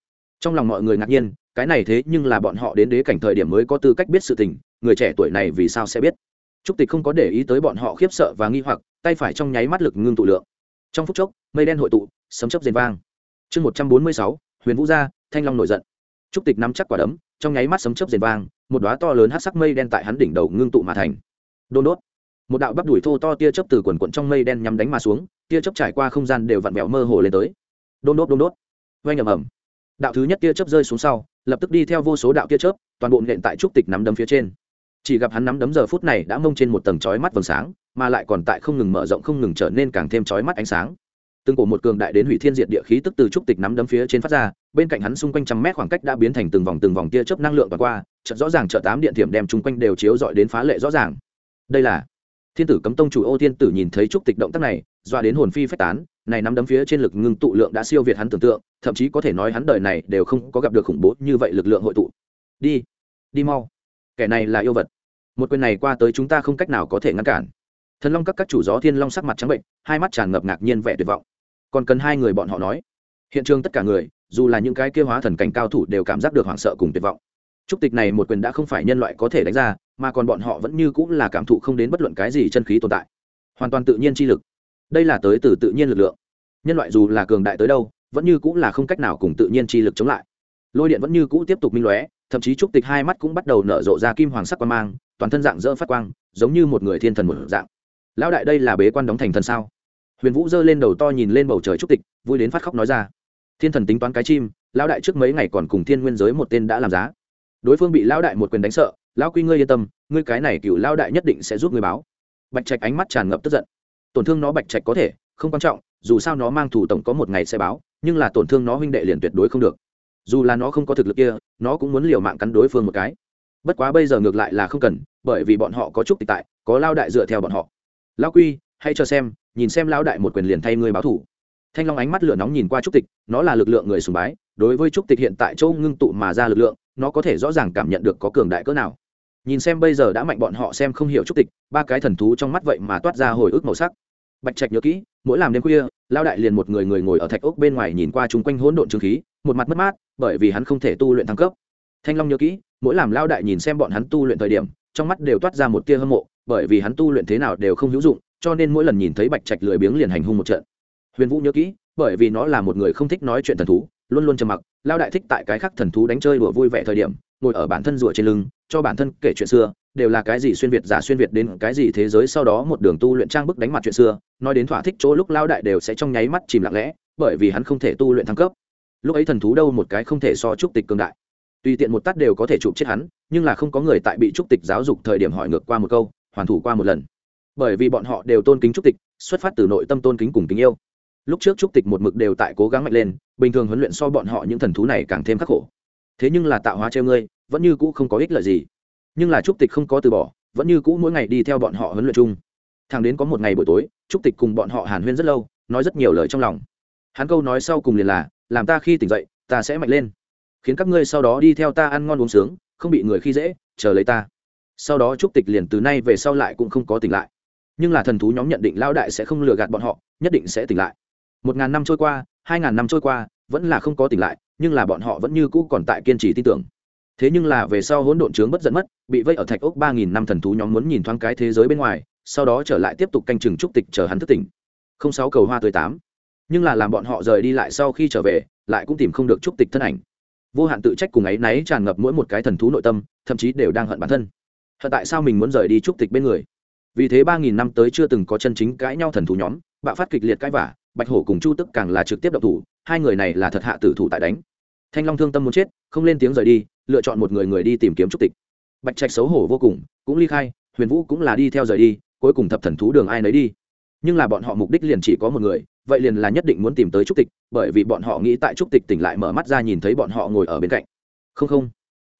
Trong lòng mọi người ngạc nhiên, cái này thế nhưng là bọn họ đến đế cảnh thời điểm mới có tư cách biết sự tình, người trẻ tuổi này vì sao sẽ biết? Trúc tịch không có để ý tới bọn họ khiếp sợ và nghi hoặc, tay phải trong nháy mắt lực ngưng tụ lượng. Trong phút chốc, mây đen hội tụ, sấm chấp rền vang. Chương một trăm bốn mươi sáu, huyền vũ gia, thanh long nổi giận. Trúc tịch nắm chắc quả đấm, trong nháy mắt sấm chấp rền vang, một đoá to lớn hát sắc mây đen tại hắn đỉnh đầu ngưng tụ mà thành. Đôn đốt. Một đạo bắp đùi thô to tia chớp từ quần quận trong mây đen nhắm đánh mà xuống tia chớp trải qua không gian đều vặn vẹo mơ hồ lên tới. Đôn đốt đôn đốt. Vang ầm ầm. Đạo thứ nhất tia chớp rơi xuống sau, lập tức đi theo vô số đạo tia chớp, toàn bộ nện tại trúc tịch nắm đấm phía trên. Chỉ gặp hắn nắm đấm giờ phút này đã mông trên một tầng chói mắt vầng sáng, mà lại còn tại không ngừng mở rộng không ngừng trở nên càng thêm chói mắt ánh sáng. Từng cổ một cường đại đến hủy thiên diệt địa khí tức từ trúc tịch nắm đấm phía trên phát ra, bên cạnh hắn xung quanh trăm mét khoảng cách đã biến thành từng vòng từng vòng tia chớp năng lượng và qua, chợt rõ ràng chợt tám điện thiểm đem chung quanh đều chiếu dọi đến phá lệ rõ ràng. Đây là thiên tử cấm tông chủ ô thiên tử nhìn thấy trúc tịch động tác này, doa đến hồn phi phách tán, này nắm đấm phía trên lực ngưng tụ lượng đã siêu việt hắn tưởng tượng, thậm chí có thể nói hắn đời này đều không có gặp được khủng bố như vậy lực lượng hội tụ. Đi đi mau. Kẻ này là yêu vật. Một quyền này qua tới chúng ta không cách nào có thể ngăn cản. Thần long các các chủ gió thiên long sắc mặt trắng bệnh, hai mắt tràn ngập ngạc nhiên vẻ tuyệt vọng. Còn cần hai người bọn họ nói. Hiện trường tất cả người, dù là những cái kêu hóa thần cảnh cao thủ đều cảm giác được hoảng sợ cùng tuyệt vọng trúc tịch này một quyền đã không phải nhân loại có thể đánh ra, mà còn bọn họ vẫn như cũng là cảm thụ không đến bất luận cái gì chân khí tồn tại. Hoàn toàn tự nhiên chi lực. Đây là tới từ tự nhiên lực lượng. Nhân loại dù là cường đại tới đâu, vẫn như cũng là không cách nào cùng tự nhiên chi lực chống lại. Lôi điện vẫn như cũ tiếp tục minh lóe, thậm chí trúc tịch hai mắt cũng bắt đầu nở rộ ra kim hoàng sắc quang mang, toàn thân dạng dỡ phát quang, giống như một người thiên thần một dạng. Lão đại đây là bế quan đóng thành thần sao? Huyền vũ giơ lên đầu to nhìn lên bầu trời trúc tịch, vui đến phát khóc nói ra. Thiên thần tính toán cái chim, lão đại trước mấy ngày còn cùng thiên nguyên giới một tên đã làm giá đối phương bị lão đại một quyền đánh sợ, lão quy, ngươi yên tâm, ngươi cái này cựu lão đại nhất định sẽ giúp ngươi báo. Bạch trạch ánh mắt tràn ngập tức giận. Tổn thương nó bạch trạch có thể, không quan trọng, dù sao nó mang thủ tổng có một ngày sẽ báo, nhưng là tổn thương nó huynh đệ liền tuyệt đối không được. Dù là nó không có thực lực kia, nó cũng muốn liều mạng cắn đối phương một cái. Bất quá bây giờ ngược lại là không cần, bởi vì bọn họ có chút tịch tại, có lao đại dựa theo bọn họ. Lao quy, hãy cho xem, nhìn xem lao đại một quyền liền thay ngươi báo thủ thanh long ánh mắt lửa nóng nhìn qua trúc tịch, nó là lực lượng người sùng bái, đối với trúc tịch hiện tại châu ngưng tụ mà ra lực lượng nó có thể rõ ràng cảm nhận được có cường đại cỡ nào. Nhìn xem bây giờ đã mạnh bọn họ xem không hiểu trúc tịch, ba cái thần thú trong mắt vậy mà toát ra hồi ức màu sắc. Bạch trạch nhớ kỹ, mỗi làm đêm khuya lao đại liền một người người ngồi ở thạch ốc bên ngoài nhìn qua chung quanh hỗn độn trương khí, một mặt mất mát, bởi vì hắn không thể tu luyện thăng cấp. Thanh long nhớ kỹ, mỗi làm lao đại nhìn xem bọn hắn tu luyện thời điểm, trong mắt đều toát ra một tia hâm mộ, bởi vì hắn tu luyện thế nào đều không hữu dụng, cho nên mỗi lần nhìn thấy bạch trạch lười biếng liền hành hung một trận. Huyền vũ nhớ kỹ, bởi vì nó là một người không thích nói chuyện thần thú luôn luôn trầm mặc lao đại thích tại cái khác thần thú đánh chơi đùa vui vẻ thời điểm, ngồi ở bản thân rủa trên lưng, cho bản thân kể chuyện xưa, đều là cái gì xuyên việt giả xuyên việt đến cái gì thế giới sau đó một đường tu luyện trang bức đánh mặt chuyện xưa, nói đến thỏa thích chỗ lúc lao đại đều sẽ trong nháy mắt chìm lặng lẽ, bởi vì hắn không thể tu luyện thăng cấp. Lúc ấy thần thú đâu một cái không thể so trúc tịch cường đại. Tùy tiện một tắt đều có thể chụp chết hắn, nhưng là không có người tại bị trúc tịch giáo dục thời điểm hỏi ngược qua một câu, hoàn thủ qua một lần. Bởi vì bọn họ đều tôn kính trúc tịch, xuất phát từ nội tâm tôn kính cùng tình yêu lúc trước trúc tịch một mực đều tại cố gắng mạnh lên, bình thường huấn luyện so bọn họ những thần thú này càng thêm khắc khổ. Thế nhưng là tạo hóa treo ngươi, vẫn như cũ không có ích lợi gì. Nhưng là trúc tịch không có từ bỏ, vẫn như cũ mỗi ngày đi theo bọn họ huấn luyện chung. Thằng đến có một ngày buổi tối, trúc tịch cùng bọn họ hàn huyên rất lâu, nói rất nhiều lời trong lòng. Hắn câu nói sau cùng liền là, làm ta khi tỉnh dậy, ta sẽ mạnh lên. Khiến các ngươi sau đó đi theo ta ăn ngon uống sướng, không bị người khi dễ, chờ lấy ta. Sau đó trúc tịch liền từ nay về sau lại cũng không có tỉnh lại. Nhưng là thần thú nhóm nhận định lao đại sẽ không lừa gạt bọn họ, nhất định sẽ tỉnh lại một ngàn năm trôi qua, hai ngàn năm trôi qua, vẫn là không có tỉnh lại, nhưng là bọn họ vẫn như cũ còn tại kiên trì tin tưởng. Thế nhưng là về sau hỗn độn trướng bất dẫn mất, bị vây ở thạch ốc ba nghìn năm thần thú nhóm muốn nhìn thoáng cái thế giới bên ngoài, sau đó trở lại tiếp tục canh chừng trúc tịch chờ hắn thức tỉnh. Không sáu cầu hoa tươi tám. Nhưng là làm bọn họ rời đi lại sau khi trở về, lại cũng tìm không được trúc tịch thân ảnh. Vô hạn tự trách cùng ấy náy tràn ngập mỗi một cái thần thú nội tâm, thậm chí đều đang hận bản thân. Hận tại sao mình muốn rời đi trúc tịch bên người? Vì thế ba nghìn năm tới chưa từng có chân chính cãi nhau thần thú nhóm, bạo phát kịch liệt cãi vả bạch hổ cùng chu tức càng là trực tiếp độc thủ, hai người này là thật hạ tử thủ tại đánh. Thanh long thương tâm muốn chết, không lên tiếng rời đi, lựa chọn một người người đi tìm kiếm trúc tịch. Bạch trạch xấu hổ vô cùng, cũng ly khai, huyền vũ cũng là đi theo rời đi, cuối cùng thập thần thú đường ai nấy đi. Nhưng là bọn họ mục đích liền chỉ có một người, vậy liền là nhất định muốn tìm tới trúc tịch, bởi vì bọn họ nghĩ tại trúc tịch tỉnh lại mở mắt ra nhìn thấy bọn họ ngồi ở bên cạnh. Không không.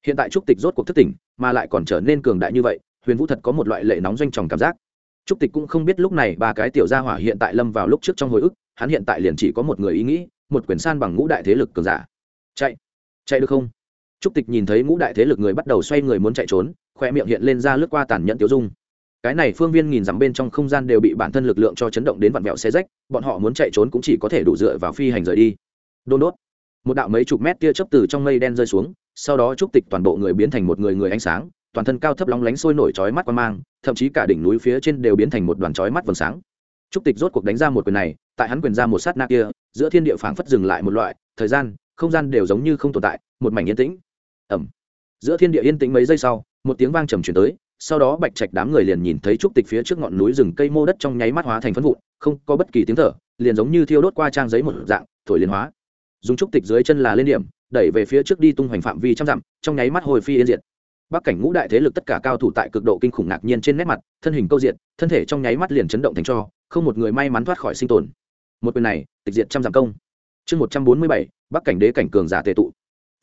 Hiện tại trúc tịch rốt cuộc thức tỉnh, mà lại còn trở nên cường đại như vậy, huyền vũ thật có một loại lệ nóng doanh tròng cảm giác. Trúc tịch cũng không biết lúc này ba cái tiểu gia hỏa hiện tại lâm vào lúc trước trong hồi ức hắn hiện tại liền chỉ có một người ý nghĩ, một quyển san bằng ngũ đại thế lực cường giả. Chạy chạy được không? Trúc tịch nhìn thấy ngũ đại thế lực người bắt đầu xoay người muốn chạy trốn khoe miệng hiện lên ra lướt qua tàn nhẫn tiêu dung. Cái này phương viên nghìn dặm bên trong không gian đều bị bản thân lực lượng cho chấn động đến vặn vẹo xe rách, bọn họ muốn chạy trốn cũng chỉ có thể đủ dựa vào phi hành rời đi. Đôn đốt. Một đạo mấy chục mét tia chớp từ trong mây đen rơi xuống, sau đó trúc tịch toàn bộ người biến thành một người người ánh sáng, toàn thân cao thấp lóng lánh sôi nổi chói mắt qua mang, thậm chí cả đỉnh núi phía trên đều biến thành một đoàn chói mắt vầng sáng. Trúc tịch rốt cuộc đánh ra một quyền này tại hắn quyền ra một sát na kia, giữa thiên địa phảng phất dừng lại một loại, thời gian, không gian đều giống như không tồn tại, một mảnh yên tĩnh. Ẩm giữa thiên địa yên tĩnh mấy giây sau, một tiếng vang trầm chuyển tới, sau đó bạch trạch đám người liền nhìn thấy trúc tịch phía trước ngọn núi rừng cây mô đất trong nháy mắt hóa thành phân vụn, không có bất kỳ tiếng thở, liền giống như thiêu đốt qua trang giấy một dạng, thổi liên hóa. Dùng trúc tịch dưới chân là lên điểm, đẩy về phía trước đi tung hoành phạm vi trăm dặm, trong nháy mắt hồi phi yên diệt. Bắc cảnh ngũ đại thế lực tất cả cao thủ tại cực độ kinh khủng ngạc nhiên trên nét mặt, thân hình câu diện thân thể trong nháy mắt liền chấn động thành cho, không một người may mắn thoát khỏi sinh tồn một quyền này, tịch diệt trăm dặm công. Chương một trăm bốn mươi bảy, bắc cảnh đế cảnh cường giả tệ tụ.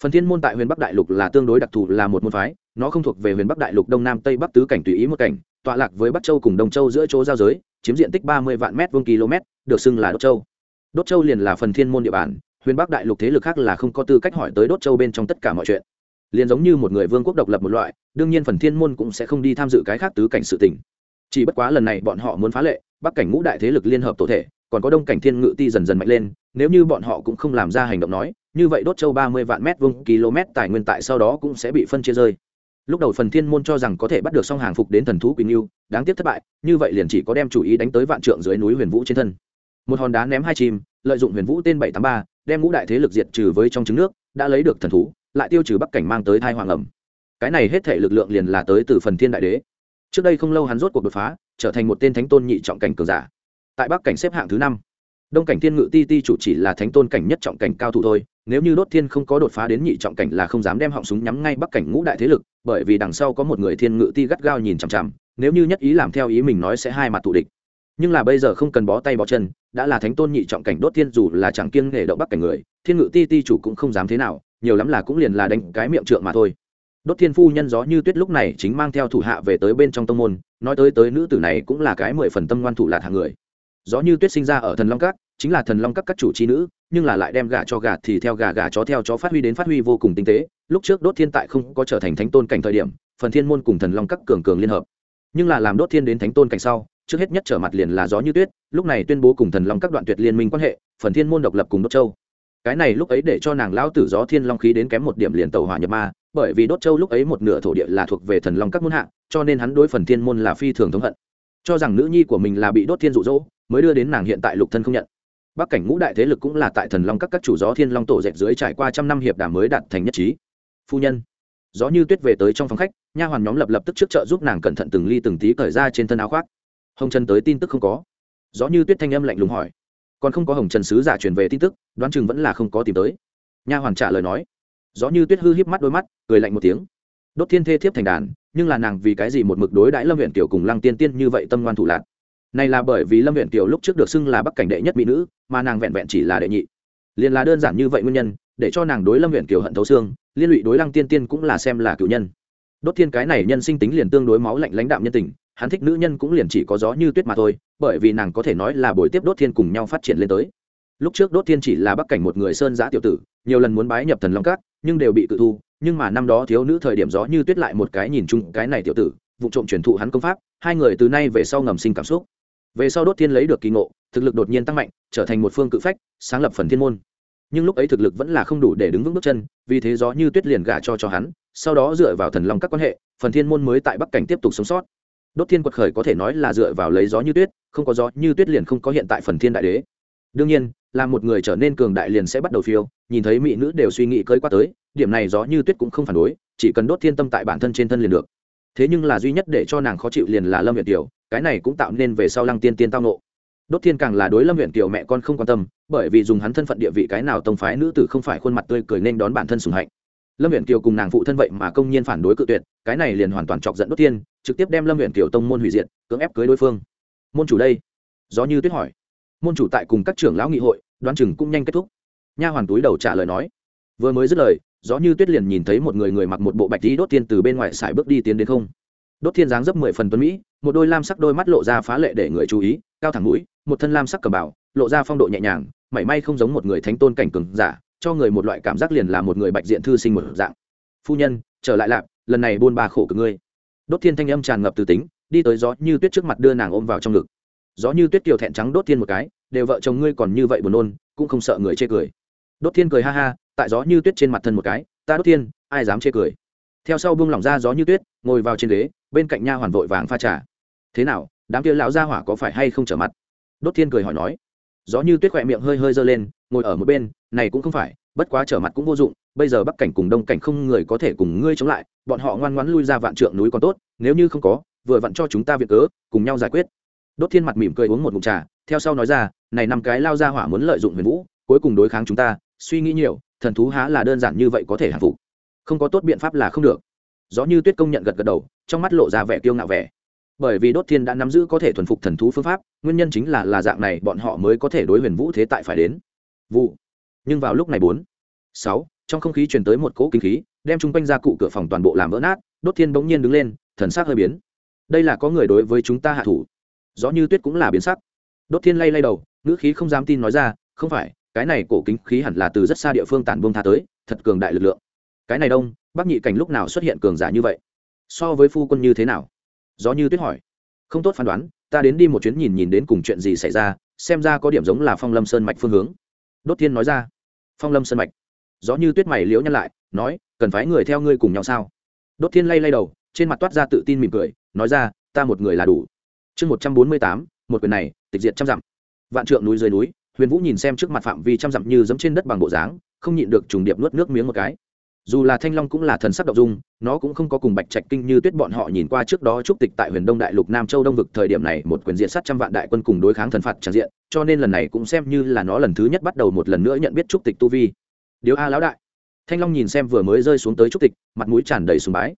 Phần thiên môn tại huyền bắc đại lục là tương đối đặc thù, là một môn phái. Nó không thuộc về huyền bắc đại lục đông nam tây bắc tứ cảnh tùy ý một cảnh, tọa lạc với bắc châu cùng đông châu giữa chỗ giao giới, chiếm diện tích ba mươi vạn m vuông km, được xưng là đốt châu. Đốt châu liền là phần thiên môn địa bàn, huyền bắc đại lục thế lực khác là không có tư cách hỏi tới đốt châu bên trong tất cả mọi chuyện. Liền giống như một người vương quốc độc lập một loại, đương nhiên phần thiên môn cũng sẽ không đi tham dự cái khác tứ cảnh sự tình. Chỉ bất quá lần này bọn họ muốn phá lệ, bắc cảnh ngũ đại thế lực liên hợp tổ thể còn có đông cảnh thiên ngự ti dần dần mạnh lên, nếu như bọn họ cũng không làm ra hành động nói, như vậy đốt châu ba mươi vạn mét vuông km tài nguyên tại sau đó cũng sẽ bị phân chia rơi. Lúc đầu phần thiên môn cho rằng có thể bắt được song hàng phục đến thần thú quỳnh yêu đáng tiếc thất bại, như vậy liền chỉ có đem chủ ý đánh tới vạn trượng dưới núi huyền vũ trên thân. Một hòn đá ném hai chim, lợi dụng huyền vũ tên bảy tám ba, đem ngũ đại thế lực diệt trừ với trong trứng nước, đã lấy được thần thú, lại tiêu trừ bắc cảnh mang tới thai hoàng ẩm. Cái này hết thể lực lượng liền là tới từ phần thiên đại đế. Trước đây không lâu hắn rốt cuộc đột phá, trở thành một tên thánh tôn nhị trọng cảnh cường giả tại bắc cảnh xếp hạng thứ năm. Đông cảnh thiên ngự ti ti chủ chỉ là thánh tôn cảnh nhất trọng cảnh cao thủ thôi, nếu như đốt thiên không có đột phá đến nhị trọng cảnh là không dám đem họng súng nhắm ngay bắc cảnh ngũ đại thế lực, bởi vì đằng sau có một người thiên ngự ti gắt gao nhìn chằm chằm, nếu như nhất ý làm theo ý mình nói sẽ hai mặt thù địch. Nhưng là bây giờ không cần bó tay bó chân, đã là thánh tôn nhị trọng cảnh đốt thiên dù là chẳng kiêng nghề động bắc cảnh người, thiên ngự ti ti chủ cũng không dám thế nào, nhiều lắm là cũng liền là đánh cái miệng trượng mà thôi. Đốt thiên phu nhân gió như tuyết lúc này chính mang theo thủ hạ về tới bên trong tông môn, nói tới tới nữ tử này cũng là cái mười phần tâm ngoan thủ là hàng người gió như tuyết sinh ra ở thần long các, chính là thần long các các chủ trí nữ, nhưng là lại đem gà cho gà thì theo gà gà chó theo chó phát huy đến phát huy vô cùng tinh tế. Lúc trước đốt thiên tại không có trở thành thánh tôn cảnh thời điểm, phần thiên môn cùng thần long các cường cường liên hợp. Nhưng là làm đốt thiên đến thánh tôn cảnh sau, trước hết nhất trở mặt liền là gió như tuyết, lúc này tuyên bố cùng thần long các đoạn tuyệt liên minh quan hệ, phần thiên môn độc lập cùng đốt châu. Cái này lúc ấy để cho nàng lão tử gió thiên long khí đến kém một điểm liền tàu hỏa nhập ma, bởi vì đốt châu lúc ấy một nửa thổ địa là thuộc về thần long các môn hạ, cho nên hắn đối phần thiên môn là phi thường thống hận. Cho rằng nữ nhi của mình là bị đốt thiên rụ rỗ mới đưa đến nàng hiện tại lục thân không nhận. Bắc cảnh ngũ đại thế lực cũng là tại thần long các các chủ gió thiên long tổ dệt dưới trải qua trăm năm hiệp đàm mới đạt thành nhất trí. Phu nhân, gió như tuyết về tới trong phòng khách, nha hoàn nhóm lập lập tức trước chợ giúp nàng cẩn thận từng ly từng tí cởi ra trên thân áo khoác. Hồng trần tới tin tức không có. Gió như tuyết thanh âm lạnh lùng hỏi. Còn không có hồng trần sứ giả truyền về tin tức, đoán chừng vẫn là không có tìm tới. Nha hoàn trả lời nói. Gió như tuyết hư híp mắt đôi mắt, cười lạnh một tiếng. Đốt thiên thê thiếp thành đàn, nhưng là nàng vì cái gì một mực đối đãi lâm huyện tiểu cùng lăng tiên tiên như vậy tâm ngoan thủ lạc? Này là bởi vì lâm viện tiểu lúc trước được xưng là bắc cảnh đệ nhất mỹ nữ, mà nàng vẹn vẹn chỉ là đệ nhị. Liền là đơn giản như vậy nguyên nhân, để cho nàng đối lâm viện kiều hận thấu xương, liên lụy đối lăng tiên tiên cũng là xem là cựu nhân. Đốt thiên cái này nhân sinh tính liền tương đối máu lạnh lãnh đạm nhân tình, hắn thích nữ nhân cũng liền chỉ có gió như tuyết mà thôi, bởi vì nàng có thể nói là buổi tiếp đốt thiên cùng nhau phát triển lên tới. Lúc trước đốt thiên chỉ là bắc cảnh một người sơn giã tiểu tử, nhiều lần muốn bái nhập thần long cát nhưng đều bị cự thu, nhưng mà năm đó thiếu nữ thời điểm gió như tuyết lại một cái nhìn chung cái này tiểu tử, vụ trộm truyền thụ hắn công pháp, hai người từ nay về sau ngầm sinh cảm xúc về sau đốt thiên lấy được kỳ ngộ, thực lực đột nhiên tăng mạnh, trở thành một phương cự phách, sáng lập phần thiên môn. Nhưng lúc ấy thực lực vẫn là không đủ để đứng vững bước chân, vì thế gió như tuyết liền gả cho cho hắn, sau đó dựa vào thần long các quan hệ, phần thiên môn mới tại bắc cảnh tiếp tục sống sót. Đốt thiên quật khởi có thể nói là dựa vào lấy gió như tuyết, không có gió như tuyết liền không có hiện tại phần thiên đại đế. Đương nhiên, là một người trở nên cường đại liền sẽ bắt đầu phiêu, nhìn thấy mỹ nữ đều suy nghĩ cơi qua tới, điểm này gió như tuyết cũng không phản đối, chỉ cần đốt thiên tâm tại bản thân trên thân liền được thế nhưng là duy nhất để cho nàng khó chịu liền là lâm việt tiểu cái này cũng tạo nên về sau lăng tiên tiên tao nộ đốt thiên càng là đối lâm huyện kiều mẹ con không quan tâm, bởi vì dùng hắn thân phận địa vị cái nào tông phái nữ tử không phải khuôn mặt tươi cười nên đón bản thân sùng hạnh. Lâm huyện kiều cùng nàng phụ thân vậy mà công nhiên phản đối cự tuyệt, cái này liền hoàn toàn chọc giận đốt thiên, trực tiếp đem lâm huyện kiều tông môn hủy diệt, cưỡng ép cưới đối phương. Môn chủ đây? Gió như tuyết hỏi. Môn chủ tại cùng các trưởng lão nghị hội, đoán chừng cũng nhanh kết thúc. Nha hoàn túi đầu trả lời nói. Vừa mới dứt lời gió như tuyết liền nhìn thấy một người người mặc một bộ bạch tí đốt thiên từ bên ngoài sải bước đi tiến đến không. Đốt thiên dáng dấp mười phần tuấn mỹ, một đôi lam sắc đôi mắt lộ ra phá lệ để người chú ý, cao thẳng mũi, một thân lam sắc cầm bảo lộ ra phong độ nhẹ nhàng, mảy may không giống một người thánh tôn cảnh cường giả, cho người một loại cảm giác liền là một người bạch diện thư sinh một dạng. Phu nhân, trở lại lạp lần này buôn ba khổ cực ngươi. Đốt thiên thanh âm tràn ngập từ tính, đi tới gió như tuyết trước mặt đưa nàng ôm vào trong ngực. Gió như tuyết kiều thẹn trắng đốt thiên một cái, đều vợ chồng ngươi còn như vậy buồn nôn, cũng không sợ người chê cười đốt thiên cười ha ha, tại gió như tuyết trên mặt thân một cái, ta đốt thiên, ai dám chê cười? Theo sau buông lỏng ra gió như tuyết, ngồi vào trên ghế, bên cạnh nha hoàn vội vàng pha trà. Thế nào, đám kia lão gia hỏa có phải hay không trở mặt? Đốt thiên cười hỏi nói. Gió như tuyết khỏe miệng hơi hơi giơ lên, ngồi ở một bên, này cũng không phải, bất quá trở mặt cũng vô dụng, bây giờ bắc cảnh cùng đông cảnh không người có thể cùng ngươi chống lại, bọn họ ngoan ngoãn lui ra vạn trượng núi còn tốt, nếu như không có, vừa vặn cho chúng ta việc cớ, cùng nhau giải quyết. Đốt thiên mặt mỉm cười uống một ngụm trà, theo sau nói ra, này năm cái lao ra hỏa muốn lợi dụng huyền vũ, cuối cùng đối kháng chúng ta suy nghĩ nhiều, thần thú há là đơn giản như vậy có thể hạ phục. Không có tốt biện pháp là không được. Gió như tuyết công nhận gật gật đầu, trong mắt lộ ra vẻ kiêu ngạo vẻ. Bởi vì đốt thiên đã nắm giữ có thể thuần phục thần thú phương pháp, nguyên nhân chính là là dạng này, bọn họ mới có thể đối huyền vũ thế tại phải đến. Vụ. Nhưng vào lúc này bốn, sáu, trong không khí truyền tới một cỗ kinh khí, đem chung quanh ra cụ cửa phòng toàn bộ làm vỡ nát, đốt thiên bỗng nhiên đứng lên, thần sắc hơi biến. Đây là có người đối với chúng ta hạ thủ. Rõ như tuyết cũng là biến sắc. Đốt thiên lay lay đầu, ngữ khí không dám tin nói ra, không phải cái này cổ kính khí hẳn là từ rất xa địa phương tản buông tha tới, thật cường đại lực lượng. Cái này đông, bắc nhị cảnh lúc nào xuất hiện cường giả như vậy? So với phu quân như thế nào? Gió như tuyết hỏi. Không tốt phán đoán, ta đến đi một chuyến nhìn nhìn đến cùng chuyện gì xảy ra, xem ra có điểm giống là phong lâm sơn mạch phương hướng. Đốt thiên nói ra. Phong lâm sơn mạch. Gió như tuyết mày liễu nhăn lại, nói, cần phải người theo ngươi cùng nhau sao? Đốt thiên lay lay đầu, trên mặt toát ra tự tin mỉm cười, nói ra, ta một người là đủ. Chương một trăm bốn mươi tám, một quyền này, tịch diệt trăm dặm. Vạn trượng núi dưới núi huyền vũ nhìn xem trước mặt phạm vi trăm dặm như giấm trên đất bằng bộ dáng, không nhịn được trùng điệp nuốt nước miếng một cái. Dù là thanh long cũng là thần sắc đ ộ n dung, nó cũng không có cùng bạch trạch kinh như tuyết bọn họ nhìn qua trước đó trúc tịch tại huyền đông đại lục nam châu đông vực thời điểm này một quyền diện sát trăm vạn đại quân cùng đối kháng thần phạt tràn diện, cho nên lần này cũng xem như là nó lần thứ nhất bắt đầu một lần nữa nhận biết trúc tịch tu vi. Điếu a lão đại. Thanh long nhìn xem vừa mới rơi xuống tới trúc tịch, mặt mũi tràn đầy sùng bái.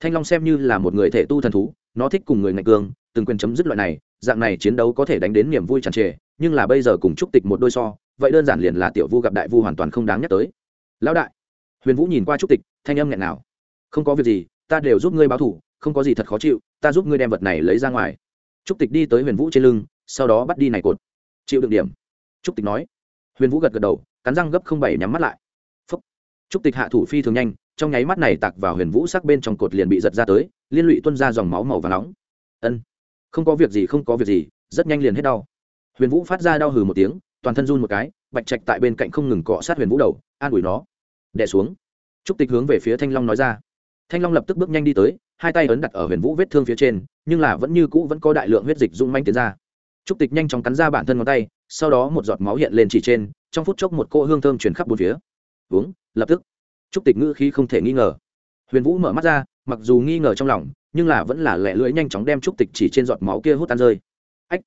Thanh long xem như là một người thể tu thần thú, nó thích cùng người ngạch cường từng quyền chấm dứt loại này, dạng này chiến đấu có thể đánh đến niềm vui tràn trề, nhưng là bây giờ cùng trúc tịch một đôi so, vậy đơn giản liền là tiểu vu gặp đại vu hoàn toàn không đáng nhắc tới. Lão đại, huyền vũ nhìn qua trúc tịch, thanh âm nghẹn nào không có việc gì, ta đều giúp ngươi báo thủ, không có gì thật khó chịu, ta giúp ngươi đem vật này lấy ra ngoài. Trúc tịch đi tới huyền vũ trên lưng, sau đó bắt đi này cột. Chịu được điểm. Trúc tịch nói. Huyền vũ gật gật đầu, cắn răng gấp không bảy nhắm mắt lại. Phúc. Trúc tịch hạ thủ phi thường nhanh, trong nháy mắt này tạc vào huyền vũ sắc bên trong cột liền bị giật ra tới, liên lụy tuân ra dòng máu màu và nóng. Ân không có việc gì, không có việc gì, rất nhanh liền hết đau. Huyền vũ phát ra đau hừ một tiếng, toàn thân run một cái, bạch trạch tại bên cạnh không ngừng cọ sát huyền vũ đầu, an ủi nó. Đẻ xuống. Trúc tịch hướng về phía thanh long nói ra. Thanh long lập tức bước nhanh đi tới, hai tay ấn đặt ở huyền vũ vết thương phía trên, nhưng là vẫn như cũ vẫn có đại lượng huyết dịch rung manh tiến ra. Trúc tịch nhanh chóng cắn ra bản thân ngón tay, sau đó một giọt máu hiện lên chỉ trên, trong phút chốc một cỗ hương thơm chuyển khắp bốn phía. Uống, lập tức. Trúc tịch ngữ khí không thể nghi ngờ. Huyền vũ mở mắt ra, mặc dù nghi ngờ trong lòng nhưng là vẫn là lẹ lưỡi nhanh chóng đem trúc tịch chỉ trên giọt máu kia hút tan rơi. Ách,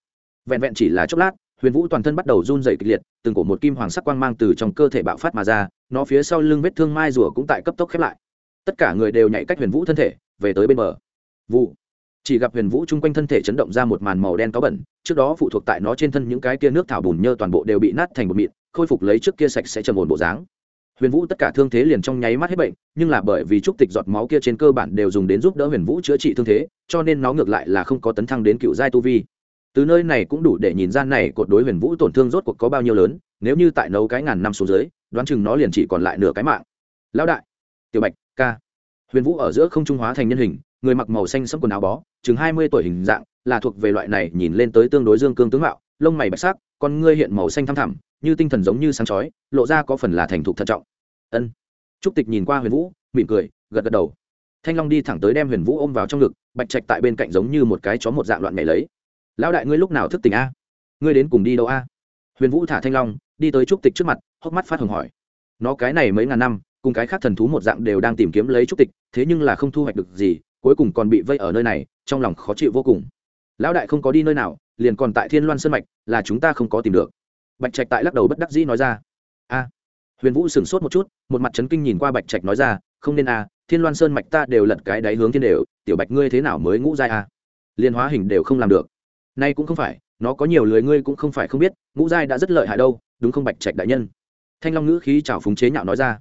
vẹn vẹn chỉ là chốc lát, huyền vũ toàn thân bắt đầu run dày kịch liệt, từng cổ một kim hoàng sắc quang mang từ trong cơ thể bạo phát mà ra, nó phía sau lưng vết thương mai rùa cũng tại cấp tốc khép lại. Tất cả người đều nhảy cách huyền vũ thân thể, về tới bên bờ. Vụ. Chỉ gặp huyền vũ chung quanh thân thể chấn động ra một màn màu đen có bẩn, trước đó phụ thuộc tại nó trên thân những cái kia nước thảo bùn nhơ toàn bộ đều bị nát thành một mịn, khôi phục lấy trước kia sạch sẽ trầm ổn bộ dáng huyền vũ tất cả thương thế liền trong nháy mắt hết bệnh, nhưng là bởi vì trúc tịch giọt máu kia trên cơ bản đều dùng đến giúp đỡ huyền vũ chữa trị thương thế, cho nên nó ngược lại là không có tấn thăng đến cựu giai tu vi. Từ nơi này cũng đủ để nhìn ra này cột đối huyền vũ tổn thương rốt cuộc có bao nhiêu lớn, nếu như tại nấu cái ngàn năm xuống dưới, đoán chừng nó liền chỉ còn lại nửa cái mạng. Lão đại, tiểu bạch, ca. Huyền vũ ở giữa không trung hóa thành nhân hình, người mặc màu xanh sẫm quần áo bó, chừng hai mươi tuổi hình dạng, là thuộc về loại này nhìn lên tới tương đối dương cương tướng mạo, lông mày bạch sắc, con ngươi hiện màu xanh thăm thẳm như tinh thần giống như sáng chói, lộ ra có phần là thành thục thận trọng. Ân. Trúc tịch nhìn qua huyền vũ, mỉm cười, gật gật đầu. Thanh long đi thẳng tới đem huyền vũ ôm vào trong ngực, bạch trạch tại bên cạnh giống như một cái chó một dạng loạn nhảy lấy. Lão đại ngươi lúc nào thức tỉnh a? Ngươi đến cùng đi đâu a? Huyền vũ thả thanh long, đi tới trúc tịch trước mặt, hốc mắt phát hồng hỏi. Nó cái này mấy ngàn năm, cùng cái khác thần thú một dạng đều đang tìm kiếm lấy trúc tịch, thế nhưng là không thu hoạch được gì, cuối cùng còn bị vây ở nơi này, trong lòng khó chịu vô cùng. Lão đại không có đi nơi nào, liền còn tại thiên loan sơn mạch, là chúng ta không có tìm được bạch trạch tại lắc đầu bất đắc dĩ nói ra. A. Huyền vũ sửng sốt một chút, một mặt trấn kinh nhìn qua bạch trạch nói ra, không nên a, thiên loan sơn mạch ta đều lật cái đáy hướng thiên đều, tiểu bạch ngươi thế nào mới ngũ giai a? Liên hóa hình đều không làm được. Nay cũng không phải, nó có nhiều lưới ngươi cũng không phải không biết, ngũ giai đã rất lợi hại đâu, đúng không bạch trạch đại nhân? Thanh long ngữ khí chào phúng chế nhạo nói ra.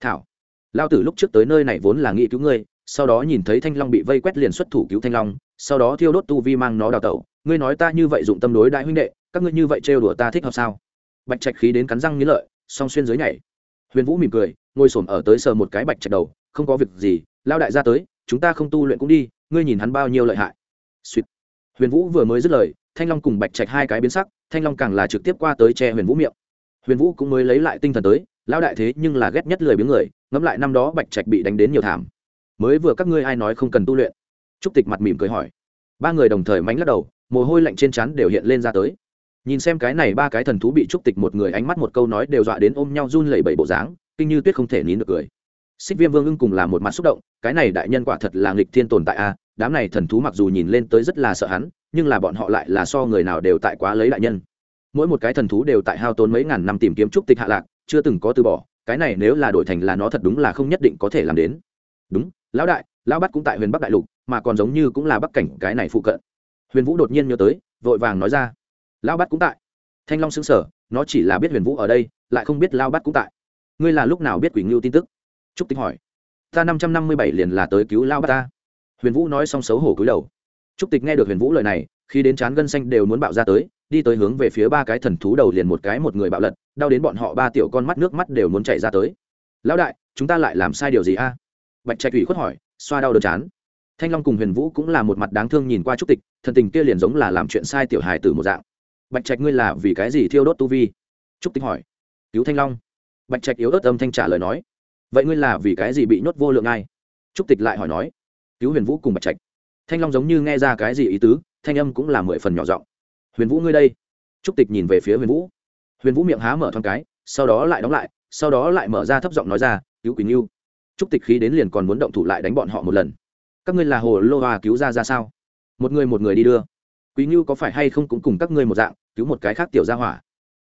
Thảo, lao tử lúc trước tới nơi này vốn là nghĩ cứu ngươi, sau đó nhìn thấy thanh long bị vây quét liền xuất thủ cứu thanh long, sau đó thiêu đốt tu vi mang nó đào tẩu, ngươi nói ta như vậy dụng tâm đối đại huynh đệ các ngươi như vậy trêu đùa ta thích hợp sao? Bạch trạch khí đến cắn răng nghĩ lợi, song xuyên dưới nhảy. Huyền vũ mỉm cười, ngồi s ở tới sờ một cái bạch trạch đầu, không có việc gì, lao đại ra tới, chúng ta không tu luyện cũng đi, ngươi nhìn hắn bao nhiêu lợi hại. Sweet. huyền vũ vừa mới dứt lời, thanh long cùng bạch trạch hai cái biến sắc, thanh long càng là trực tiếp qua tới che huyền vũ miệng. Huyền vũ cũng mới lấy lại tinh thần tới, lao đại thế nhưng là ghét nhất lười biếng người, ngẫm lại năm đó bạch trạch bị đánh đến nhiều thảm. Mới vừa các ngươi ai nói không cần tu luyện? Trúc tịch mặt mỉm cười hỏi. Ba người đồng thời mánh lắc đầu, mồ hôi lạnh trên trán đều hiện lên ra tới nhìn xem cái này ba cái thần thú bị trúc tịch một người ánh mắt một câu nói đều dọa đến ôm nhau run lẩy bẩy bộ dáng, kinh như tuyết không thể nín được cười. Xích viêm vương ưng cùng là một mặt xúc động, cái này đại nhân quả thật là nghịch thiên tồn tại a, đám này thần thú mặc dù nhìn lên tới rất là sợ hắn, nhưng là bọn họ lại là so người nào đều tại quá lấy đại nhân. Mỗi một cái thần thú đều tại hao tốn mấy ngàn năm tìm kiếm trúc tịch hạ lạc, chưa từng có từ bỏ, cái này nếu là đổi thành là nó thật đúng là không nhất định có thể làm đến. Đúng, lão đại, lão bắt cũng tại huyền bắc đại lục, mà còn giống như cũng là bắc cảnh cái này phụ cận. Huyền vũ đột nhiên nhớ tới, vội vàng nói ra lão bắt cũng tại. Thanh long xứng sở nó chỉ là biết huyền vũ ở đây, lại không biết lao bắt cũng tại. Ngươi là lúc nào biết quỷ ngưu tin tức? Trúc tịch hỏi. Ta năm trăm năm mươi bảy liền là tới cứu lao bắt ta. Huyền vũ nói xong xấu hổ cúi đầu. Trúc tịch nghe được huyền vũ lời này, khi đến chán gân xanh đều muốn bạo ra tới, đi tới hướng về phía ba cái thần thú đầu liền một cái một người bạo lật, đau đến bọn họ ba tiểu con mắt nước mắt đều muốn chảy ra tới. Lão đại, chúng ta lại làm sai điều gì a? Bạch trạch ủy khuất hỏi, xoa đau đớn chán. Thanh long cùng huyền vũ cũng là một mặt đáng thương nhìn qua trúc tịch, thần tình kia liền giống là làm chuyện sai tiểu hài từ một dạng bạch trạch ngươi là vì cái gì thiêu đốt tu vi? Trúc tịch hỏi. Cứu thanh long. Bạch trạch yếu ớt âm thanh trả lời nói. Vậy ngươi là vì cái gì bị nhốt vô lượng ai? Trúc tịch lại hỏi nói. Cứu huyền vũ cùng bạch trạch. Thanh long giống như nghe ra cái gì ý tứ, thanh âm cũng là mười phần nhỏ giọng. Huyền vũ ngươi đây. Trúc tịch nhìn về phía huyền vũ. Huyền vũ miệng há mở thoáng cái, sau đó lại đóng lại, sau đó lại mở ra thấp giọng nói ra, cứu quỳnh yêu trúc tịch khí đến liền còn muốn động thủ lại đánh bọn họ một lần. Các ngươi là hồ lô hòa cứu ra ra sao? Một người một người đi đưa quý ngưu có phải hay không cũng cùng các ngươi một dạng, cứu một cái khác tiểu ra hỏa?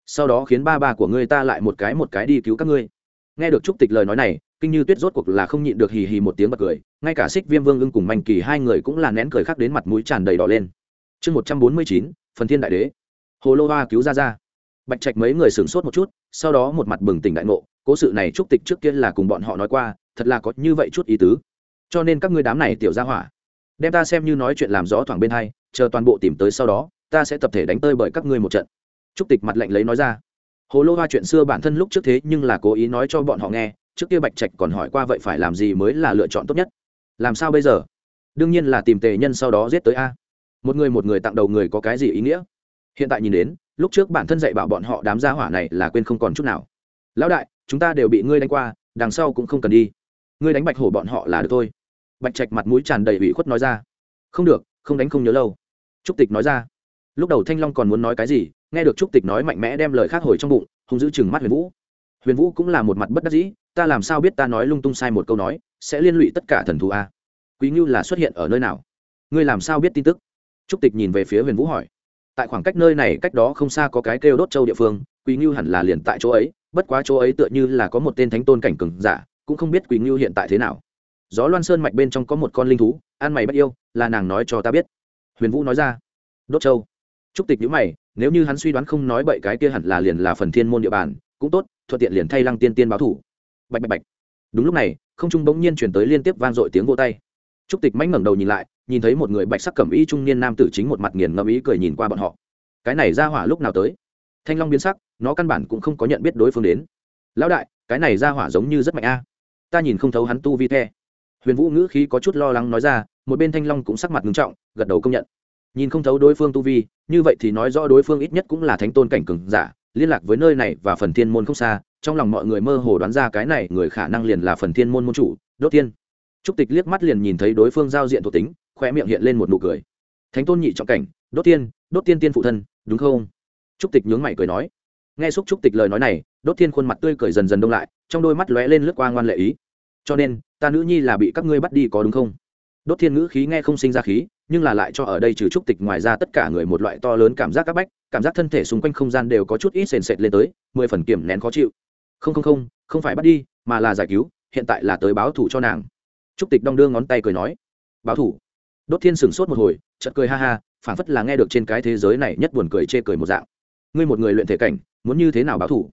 Sau đó khiến ba ba của ngươi ta lại một cái một cái đi cứu các ngươi. Nghe được trúc tịch lời nói này, kinh như tuyết rốt cuộc là không nhịn được hì hì một tiếng bật cười, ngay cả xích viêm vương ưng cùng manh kỳ hai người cũng là nén cười khác đến mặt mũi tràn đầy đỏ lên. Chương một trăm bốn mươi chín, phần thiên đại đế. Hồ lô hoa cứu ra ra bạch trạch mấy người sửng sốt một chút, sau đó một mặt bừng tỉnh đại ngộ, cố sự này trúc tịch trước kia là cùng bọn họ nói qua, thật là có như vậy chút ý tứ. Cho nên các ngươi đám này tiểu ra hỏa, đem ta xem như nói chuyện làm rõ thoảng bên hai chờ toàn bộ tìm tới sau đó, ta sẽ tập thể đánh tơi bởi các ngươi một trận. Trúc tịch mặt lạnh lấy nói ra. Hồ lô hoa chuyện xưa bản thân lúc trước thế nhưng là cố ý nói cho bọn họ nghe, trước kia bạch trạch còn hỏi qua vậy phải làm gì mới là lựa chọn tốt nhất. Làm sao bây giờ? Đương nhiên là tìm tề nhân sau đó giết tới a. Một người một người tặng đầu người có cái gì ý nghĩa? Hiện tại nhìn đến, lúc trước bản thân dạy bảo bọn họ đám gia hỏa này là quên không còn chút nào. Lão đại, chúng ta đều bị ngươi đánh qua, đằng sau cũng không cần đi. Ngươi đánh bạch hổ bọn họ là được thôi. Bạch trạch mặt mũi tràn đầy ủy khuất nói ra. Không được, không đánh không nhớ lâu trúc tịch nói ra. Lúc đầu thanh long còn muốn nói cái gì, nghe được trúc tịch nói mạnh mẽ đem lời khác hồi trong bụng hùng giữ chừng mắt huyền vũ. Huyền vũ cũng là một mặt bất đắc dĩ, ta làm sao biết ta nói lung tung sai một câu nói, sẽ liên lụy tất cả thần thù a? Quý ngưu là xuất hiện ở nơi nào? Ngươi làm sao biết tin tức? Trúc tịch nhìn về phía huyền vũ hỏi. Tại khoảng cách nơi này, cách đó không xa có cái kêu đốt châu địa phương, quý ngưu hẳn là liền tại chỗ ấy, bất quá chỗ ấy tựa như là có một tên thánh tôn cảnh cừng giả, cũng không biết quý ngưu hiện tại thế nào. Gió loan sơn mạch bên trong có một con linh thú an mày bất yêu, là nàng nói cho ta biết huyền vũ nói ra, đốt châu. Trúc tịch nhữ mày, nếu như hắn suy đoán không nói bậy cái kia hẳn là liền là phần thiên môn địa bàn, cũng tốt, thuận tiện liền thay lăng tiên tiên báo thủ. Bạch bạch bạch. Đúng lúc này, không trung bỗng nhiên chuyển tới liên tiếp vang dội tiếng vô tay. Trúc tịch mánh ngẩng đầu nhìn lại, nhìn thấy một người bạch sắc cẩm y trung niên nam tử chính một mặt nghiền ngẫm ý cười nhìn qua bọn họ. Cái này ra hỏa lúc nào tới? Thanh long biến sắc, nó căn bản cũng không có nhận biết đối phương đến. Lão đại, cái này ra hỏa giống như rất mạnh a. Ta nhìn không thấu hắn tu vi the huyền vũ ngữ khí có chút lo lắng nói ra, một bên thanh long cũng sắc mặt ngưng trọng, gật đầu công nhận. Nhìn không thấu đối phương tu vi, như vậy thì nói rõ đối phương ít nhất cũng là thánh tôn cảnh cường giả, liên lạc với nơi này và phần thiên môn không xa, trong lòng mọi người mơ hồ đoán ra cái này người khả năng liền là phần thiên môn môn chủ, đốt tiên trúc tịch liếc mắt liền nhìn thấy đối phương giao diện thuộc tính khoe miệng hiện lên một nụ cười. Thánh tôn nhị trọng cảnh, đốt tiên đốt tiên tiên phụ thân, đúng không? Trúc tịch nhướng mày cười nói. Nghe xúc trúc tịch lời nói này, đốt tiên khuôn mặt tươi cười dần dần đông lại, trong đôi mắt lóe lên lướt qua ngoan lệ ý. Cho nên ta nữ nhi là bị các ngươi bắt đi có đúng không? Đốt thiên ngữ khí nghe không sinh ra khí, nhưng là lại cho ở đây trừ trúc tịch ngoài ra tất cả người một loại to lớn cảm giác c áp bách, cảm giác thân thể xung quanh không gian đều có chút ít sền sệt lên tới, mười phần kiểm nén khó chịu. Không không không không phải bắt đi, mà là giải cứu, hiện tại là tới báo thủ cho nàng. Trúc tịch đong đưa ngón tay cười nói, báo thủ đốt thiên sửng sốt một hồi, chợt cười ha ha, phảng phất là nghe được trên cái thế giới này nhất buồn cười chê cười một dạng. Ngươi một người luyện thể cảnh, muốn như thế nào báo thủ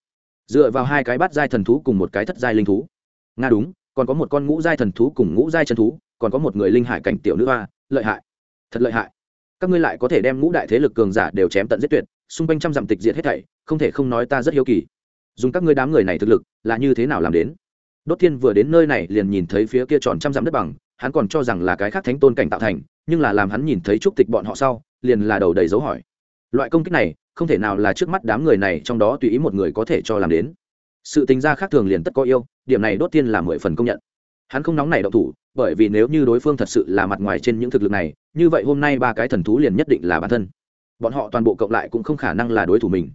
dựa vào hai cái bát giai thần thú cùng một cái thất giai linh thú. Nga đúng còn có một con ngũ giai thần thú cùng ngũ giai chân thú, còn có một người linh hải cảnh tiểu nữ hoa, lợi hại. Thật lợi hại. Các ngươi lại có thể đem ngũ đại thế lực cường giả đều chém tận giết tuyệt, xung quanh trăm dặm tịch diệt hết thảy, không thể không nói ta rất hiếu kỳ. Dùng các ngươi đám người này thực lực, là như thế nào làm đến? Đốt thiên vừa đến nơi này liền nhìn thấy phía kia tròn trăm dặm đất bằng, hắn còn cho rằng là cái khác thánh tôn cảnh tạo thành, nhưng là làm hắn nhìn thấy trúc tịch bọn họ sau, liền là đầu đầy dấu hỏi. Loại công kích này, không thể nào là trước mắt đám người này trong đó tùy ý một người có thể cho làm đến sự tính ra khác thường liền tất có yêu, điểm này đốt tiên là mười phần công nhận. Hắn không nóng này động thủ, bởi vì nếu như đối phương thật sự là mặt ngoài trên những thực lực này, như vậy hôm nay ba cái thần thú liền nhất định là bản thân. Bọn họ toàn bộ cộng lại cũng không khả năng là đối thủ mình.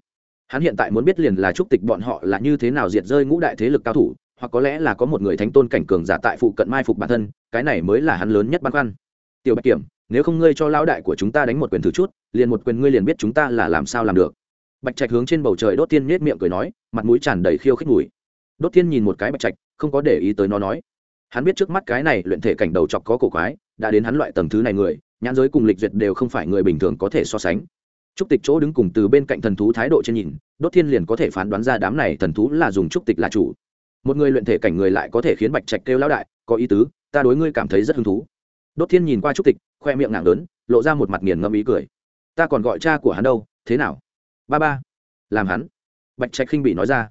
Hắn hiện tại muốn biết liền là chúc tịch bọn họ là như thế nào diệt rơi ngũ đại thế lực cao thủ, hoặc có lẽ là có một người thánh tôn cảnh cường giả tại phụ cận mai phục bản thân, cái này mới là hắn lớn nhất băn khoăn. Tiểu bạch kiểm, nếu không ngươi cho lão đại của chúng ta đánh một quyền thử chút, liền một quyền ngươi liền biết chúng ta là làm sao làm được. Bạch trạch hướng trên bầu trời đốt tiên nết miệng cười nói mặt mũi tràn đầy khiêu khích mùi. Đốt Thiên nhìn một cái bạch trạch, không có để ý tới nó nói. Hắn biết trước mắt cái này luyện thể cảnh đầu chọc có cổ quái, đã đến hắn loại tầng thứ này người, nhãn giới cùng lịch duyệt đều không phải người bình thường có thể so sánh. Trúc tịch chỗ đứng cùng từ bên cạnh thần thú thái độ trên nhìn, đốt thiên liền có thể phán đoán ra đám này thần thú là dùng trúc tịch là chủ. Một người luyện thể cảnh người lại có thể khiến bạch trạch kêu lão đại, có ý tứ, ta đối ngươi cảm thấy rất hứng thú. Đốt thiên nhìn qua trúc tịch, khoe miệng nặng lớn, lộ ra một mặt nghiền ngâm ý cười. Ta còn gọi cha của hắn đâu, thế nào? Ba ba, làm hắn bạch trạch khinh bị nói ra.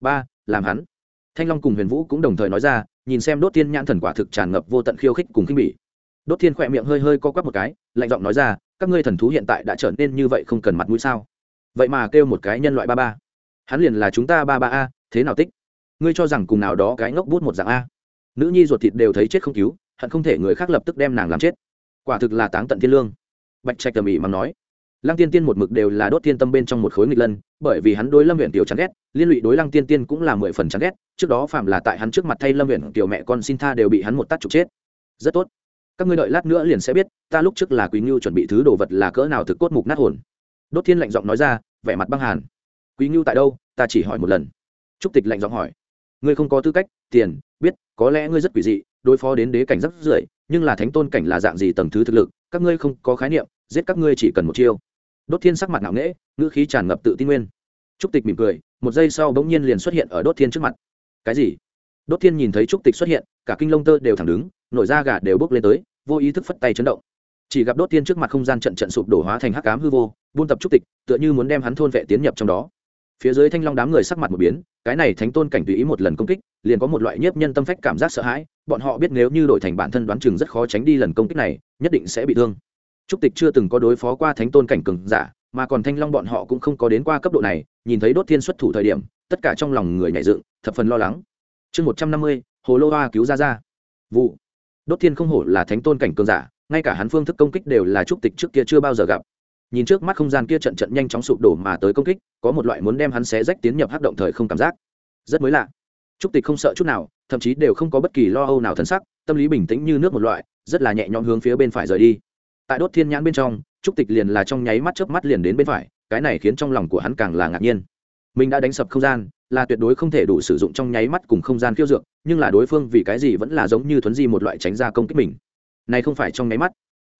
Ba, làm hắn. Thanh long cùng huyền vũ cũng đồng thời nói ra, nhìn xem đốt thiên nhãn thần quả thực tràn ngập vô tận khiêu khích cùng khinh bỉ. Đốt thiên khỏe miệng hơi hơi co quắp một cái, lạnh giọng nói ra, các ngươi thần thú hiện tại đã trở nên như vậy không cần mặt mũi sao? Vậy mà kêu một cái nhân loại ba ba. Hắn liền là chúng ta ba ba a, thế nào tích? Ngươi cho rằng cùng nào đó cái ngốc bút một dạng a? Nữ nhi ruột thịt đều thấy chết không cứu, hận không thể người khác lập tức đem nàng làm chết. Quả thực là táng tận thiên lương. Bạch trạch tầm ỉ mắng nói lăng tiên tiên một mực đều là đốt thiên tâm bên trong một khối nghịch lân, bởi vì hắn đối lâm huyện tiểu chán ghét, liên lụy đối lăng tiên tiên cũng là mười phần chán ghét. Trước đó phạm là tại hắn trước mặt thay lâm huyện tiểu mẹ con xin tha đều bị hắn một tắt trục chết. Rất tốt. Các ngươi đợi lát nữa liền sẽ biết, ta lúc trước là quý ngưu chuẩn bị thứ đồ vật là cỡ nào thực cốt mục nát hồn. Đốt thiên lạnh giọng nói ra, vẻ mặt băng hàn. Quý ngưu tại đâu? Ta chỉ hỏi một lần. Trúc tịch lạnh giọng hỏi. Ngươi không có tư cách, tiền, biết, có lẽ ngươi rất quỷ dị, đối phó đến đế cảnh rất rưỡi nhưng là thánh tôn cảnh là dạng gì tầng thứ thực lực các ngươi không có khái niệm, giết các ngươi chỉ cần một chiêu. Đốt thiên sắc mặt ngạo nghễ, ngữ khí tràn ngập tự tin nguyên. Trúc tịch mỉm cười, một giây sau bỗng nhiên liền xuất hiện ở đốt thiên trước mặt. Cái gì? Đốt thiên nhìn thấy trúc tịch xuất hiện, cả kinh lông tơ đều thẳng đứng, nổi da gà đều bốc lên tới, vô ý thức phất tay chấn động. Chỉ gặp đốt thiên trước mặt không gian trận trận sụp đổ hóa thành hắc cám hư vô, buôn tập trúc tịch, tựa như muốn đem hắn thôn vệ tiến nhập trong đó phía dưới thanh long đám người sắc mặt một biến, cái này thánh tôn cảnh tùy ý một lần công kích, liền có một loại nhiếp nhân tâm phách cảm giác sợ hãi, bọn họ biết nếu như đổi thành bản thân đoán chừng rất khó tránh đi lần công kích này, nhất định sẽ bị thương. Trúc tịch chưa từng có đối phó qua thánh tôn cảnh cường giả, mà còn thanh long bọn họ cũng không có đến qua cấp độ này, nhìn thấy đốt thiên xuất thủ thời điểm, tất cả trong lòng người nhảy dựng, thập phần lo lắng. Chương một trăm năm mươi, hồ lô hoa cứu ra ra vụ. Đốt thiên không hổ là thánh tôn cảnh cường giả, ngay cả hắn phương thức công kích đều là trúc tịch trước kia chưa bao giờ gặp nhìn trước mắt không gian kia trận trận nhanh chóng sụp đổ mà tới công kích, có một loại muốn đem hắn xé rách tiến nhập hắc động thời không cảm giác. Rất mới lạ. Trúc tịch không sợ chút nào, thậm chí đều không có bất kỳ lo âu nào thân sắc, tâm lý bình tĩnh như nước một loại, rất là nhẹ nhõm hướng phía bên phải rời đi. Tại đốt thiên nhãn bên trong trúc tịch liền là trong nháy mắt chớp mắt liền đến bên phải, cái này khiến trong lòng của hắn càng là ngạc nhiên. Mình đã đánh sập không gian, là tuyệt đối không thể đủ sử dụng trong nháy mắt cùng không gian khiêu dược, nhưng là đối phương vì cái gì vẫn là giống như thuấn di một loại tránh ra công kích mình. Này không phải trong nháy mắt,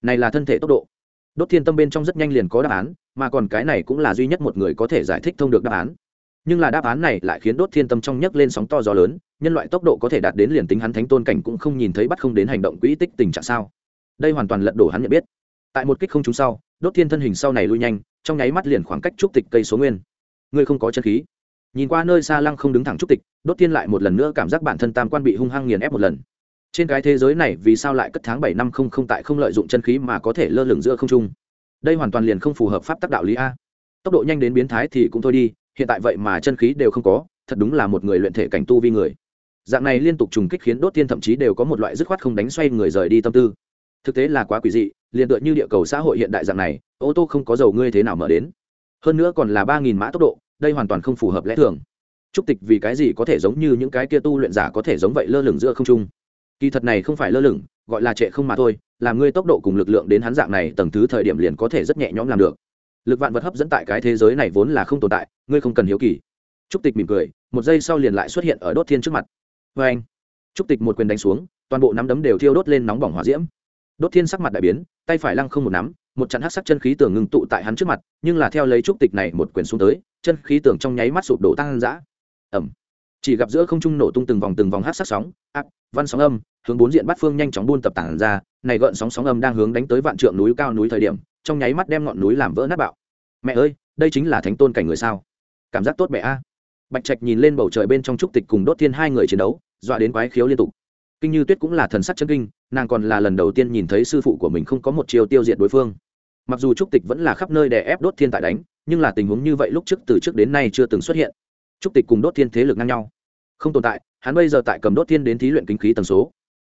này là thân thể tốc độ đốt thiên tâm bên trong rất nhanh liền có đáp án, mà còn cái này cũng là duy nhất một người có thể giải thích thông được đáp án. Nhưng là đáp án này lại khiến đốt thiên tâm trong nhấc lên sóng to gió lớn, nhân loại tốc độ có thể đạt đến liền tính hắn thánh tôn cảnh cũng không nhìn thấy bắt không đến hành động quỹ tích tình trạng sao. Đây hoàn toàn lật đổ hắn nhận biết. Tại một kích không trúng sau, đốt thiên thân hình sau này lui nhanh, trong nháy mắt liền khoảng cách trúc tịch cây số nguyên. Ngươi không có chân khí. Nhìn qua nơi xa lăng không đứng thẳng trúc tịch, đốt thiên lại một lần nữa cảm giác bản thân tam quan bị hung hăng nghiền ép một lần trên cái thế giới này vì sao lại cất tháng bảy năm không không tại không lợi dụng chân khí mà có thể lơ lửng giữa không trung? Đây hoàn toàn liền không phù hợp pháp tắc đạo lý a. Tốc độ nhanh đến biến thái thì cũng thôi đi, hiện tại vậy mà chân khí đều không có, thật đúng là một người luyện thể cảnh tu vi người. Dạng này liên tục trùng kích khiến đốt tiên thậm chí đều có một loại dứt khoát không đánh xoay người rời đi tâm tư. Thực tế là quá quỷ dị, liền tựa như địa cầu xã hội hiện đại dạng này, ô tô không có dầu ngươi thế nào mở đến. Hơn nữa còn là ba nghìn mã tốc độ, đây hoàn toàn không phù hợp lẽ thường. Trúc tịch vì cái gì có thể giống như những cái kia tu luyện giả có thể giống vậy lơ lửng giữa không trung? Kỳ thật này không phải lơ lửng, gọi là trệ không mà thôi, làm ngươi tốc độ cùng lực lượng đến hắn dạng này, tầng thứ thời điểm liền có thể rất nhẹ nhõm làm được. Lực vạn vật hấp dẫn tại cái thế giới này vốn là không tồn tại, ngươi không cần hiếu kỳ. Trúc tịch mỉm cười, một giây sau liền lại xuất hiện ở đốt thiên trước mặt. Vê anh, trúc tịch một quyền đánh xuống, toàn bộ nắm đấm đều thiêu đốt lên nóng bỏng hỏa diễm. Đốt thiên sắc mặt đại biến, tay phải lăng không một nắm, một trận hát sắc chân khí tường ngưng tụ tại hắn trước mặt, nhưng là theo lấy trúc tịch này một quyền xuống tới, chân khí tường trong nháy mắt sụp đổ tăng dã. Ẩm chỉ gặp giữa không trung nổ tung từng vòng từng vòng hắc sắc sóng áp văn sóng âm, hướng bốn diện bát phương nhanh chóng buôn tập tản ra, này gợn sóng sóng âm đang hướng đánh tới vạn trượng núi cao núi thời điểm, trong nháy mắt đem ngọn núi làm vỡ nát bạo. Mẹ ơi, đây chính là thánh tôn cảnh người sao? Cảm giác tốt mẹ a. Bạch trạch nhìn lên bầu trời bên trong trúc tịch cùng đốt thiên hai người chiến đấu, dọa đến quái khiếu liên tục. Kinh như tuyết cũng là thần sắc chân kinh, nàng còn là lần đầu tiên nhìn thấy sư phụ của mình không có một chiều tiêu diệt đối phương. Mặc dù trúc tịch vẫn là khắp nơi đè ép đốt thiên tại đánh, nhưng là tình huống như vậy lúc trước từ trước đến nay chưa từng xuất hiện trúc tịch cùng đốt thiên thế lực ngang nhau. Không tồn tại, hắn bây giờ tại cầm đốt thiên đến thí luyện kinh khí tần số.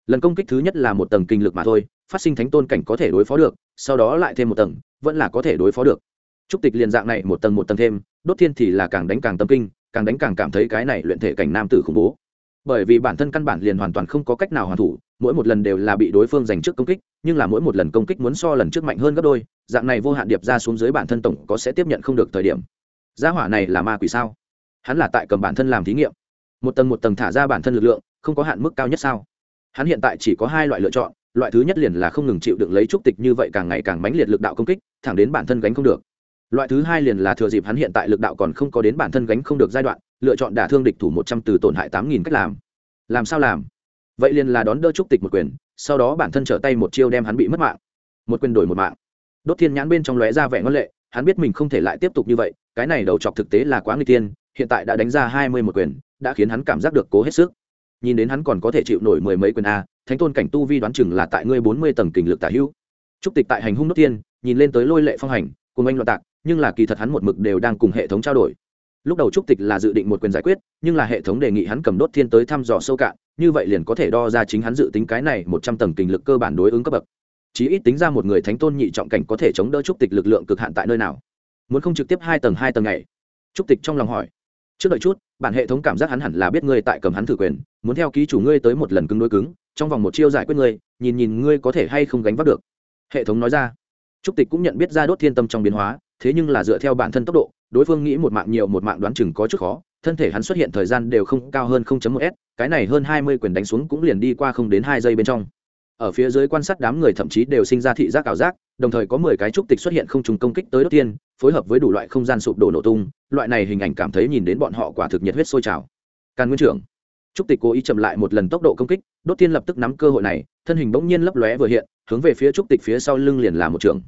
Lần công kích thứ nhất là một tầng kinh lực mà thôi, phát sinh thánh tôn cảnh có thể đối phó được, sau đó lại thêm một tầng, vẫn là có thể đối phó được. Trúc tịch liền dạng này một tầng một tầng thêm, đốt thiên thì là càng đánh càng tâm kinh, càng đánh càng cảm thấy cái này luyện thể cảnh nam tử khủng bố. Bởi vì bản thân căn bản liền hoàn toàn không có cách nào hoàn thủ, mỗi một lần đều là bị đối phương giành trước công kích, nhưng là mỗi một lần công kích muốn so lần trước mạnh hơn gấp đôi, dạng này vô hạn điệp ra xuống dưới bản thân tổng có sẽ tiếp nhận không được thời điểm. Gia hỏa này là ma quỷ sao? Hắn là tại cầm bản thân làm thí nghiệm. Một tầng một tầng thả ra bản thân lực lượng, không có hạn mức cao nhất sao? Hắn hiện tại chỉ có hai loại lựa chọn, loại thứ nhất liền là không ngừng chịu đựng lấy trúc tịch như vậy càng ngày càng mãnh liệt lực đạo công kích, thẳng đến bản thân gánh không được. Loại thứ hai liền là thừa dịp hắn hiện tại lực đạo còn không có đến bản thân gánh không được giai đoạn, lựa chọn đả thương địch thủ một trăm từ tổn hại tám nghìn cách làm. Làm sao làm? Vậy liền là đón đỡ trúc tịch một quyền, sau đó bản thân trở tay một chiêu đem hắn bị mất mạng. Một quyền đổi một mạng. Đốt thiên nhãn bên trong lóe ra vẻ ngân lệ, hắn biết mình không thể lại tiếp tục như vậy, cái này đầu chọc thực tế là quá nguy tiên hiện tại đã đánh ra hai mươi một quyền, đã khiến hắn cảm giác được cố hết sức. Nhìn đến hắn còn có thể chịu nổi mười mấy quyền a, thánh tôn cảnh tu vi đoán chừng là tại ngươi bốn mươi tầng kình lực tả hữu. Trúc tịch tại hành hung đốt tiên, nhìn lên tới lôi lệ phong hành, cùng anh loạn tạc, nhưng là kỳ thật hắn một mực đều đang cùng hệ thống trao đổi. Lúc đầu trúc tịch là dự định một quyền giải quyết, nhưng là hệ thống đề nghị hắn cầm đốt thiên tới thăm dò sâu cạn, như vậy liền có thể đo ra chính hắn dự tính cái này một trăm tầng kình lực cơ bản đối ứng cấp bậc. Chí ít tính ra một người thánh tôn nhị trọng cảnh có thể chống đỡ trúc tịch lực lượng cực hạn tại nơi nào. Muốn không trực tiếp hai tầng hai tầng này trúc tịch trong lòng hỏi trước đợi chút, bản hệ thống cảm giác hắn hẳn là biết ngươi tại cầm hắn thử quyền, muốn theo ký chủ ngươi tới một lần cứng đối cứng, trong vòng một chiêu giải quyết ngươi, nhìn nhìn ngươi có thể hay không gánh vác được. Hệ thống nói ra. Trúc tịch cũng nhận biết ra đốt thiên tâm trong biến hóa, thế nhưng là dựa theo bản thân tốc độ, đối phương nghĩ một mạng nhiều một mạng đoán chừng có chút khó, thân thể hắn xuất hiện thời gian đều không cao hơn 0.1 s, cái này hơn 20 quyền đánh xuống cũng liền đi qua không đến hai giây bên trong ở phía dưới quan sát đám người thậm chí đều sinh ra thị giác ảo giác, đồng thời có 10 cái trúc tịch xuất hiện không trùng công kích tới đốt tiên, phối hợp với đủ loại không gian sụp đổ nổ tung, loại này hình ảnh cảm thấy nhìn đến bọn họ quả thực nhiệt huyết sôi trào. Càn nguyên trưởng, trúc tịch cố ý chậm lại một lần tốc độ công kích, đốt tiên lập tức nắm cơ hội này, thân hình bỗng nhiên lấp lóe vừa hiện, hướng về phía trúc tịch phía sau lưng liền là một trường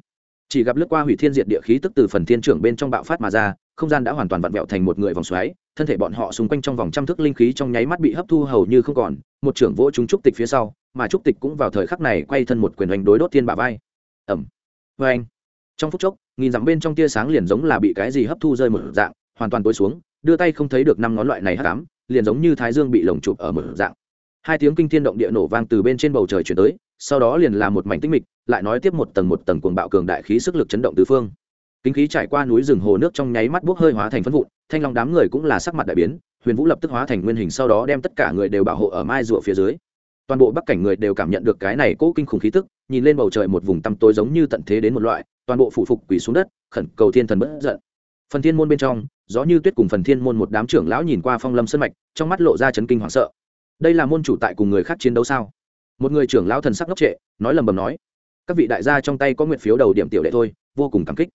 chỉ gặp lướt qua hủy thiên diệt địa khí tức từ phần thiên trưởng bên trong bạo phát mà ra, không gian đã hoàn toàn vặn vẹo thành một người vòng xoáy, thân thể bọn họ xung quanh trong vòng trăm thước linh khí trong nháy mắt bị hấp thu hầu như không còn, một trưởng vỗ chúng trúc tịch phía sau, mà trúc tịch cũng vào thời khắc này quay thân một quyền đánh đối đốt thiên bả vai. Ẩm vê anh trong phút chốc, nghìn dặm bên trong tia sáng liền giống là bị cái gì hấp thu rơi một dạng, hoàn toàn tối xuống, đưa tay không thấy được năm ngón loại này hắc ám, liền giống như thái dương bị lồng chụp ở một dạng. Hai tiếng kinh thiên động địa nổ vang từ bên trên bầu trời chuyển tới, sau đó liền là một mảnh tinh mịch lại nói tiếp một tầng một tầng cuồng bạo cường đại khí sức lực chấn động tứ phương. Kinh khí trải qua núi rừng hồ nước trong nháy mắt bốc hơi hóa thành phân vụn, thanh long đám người cũng là sắc mặt đại biến, huyền vũ lập tức hóa thành nguyên hình sau đó đem tất cả người đều bảo hộ ở mai rùa phía dưới. Toàn bộ bắc cảnh người đều cảm nhận được cái này cố kinh khủng khí tức, nhìn lên bầu trời một vùng tăm tối giống như tận thế đến một loại, toàn bộ phụ phục quỳ xuống đất, khẩn cầu thiên thần bất giận. Phần thiên môn bên trong, gió như tuyết cùng phần thiên môn một đám trưởng lão nhìn qua phong lâm sân mạch, trong mắt lộ ra chấn kinh hoảng sợ. Đây là môn chủ tại cùng người khác chiến đấu sao? Một người trưởng lão thần sắc ngốc trệ, nói lầm bầm nói các vị đại gia trong tay có nguyện phiếu đầu điểm tiểu đệ thôi, vô cùng cảm kích.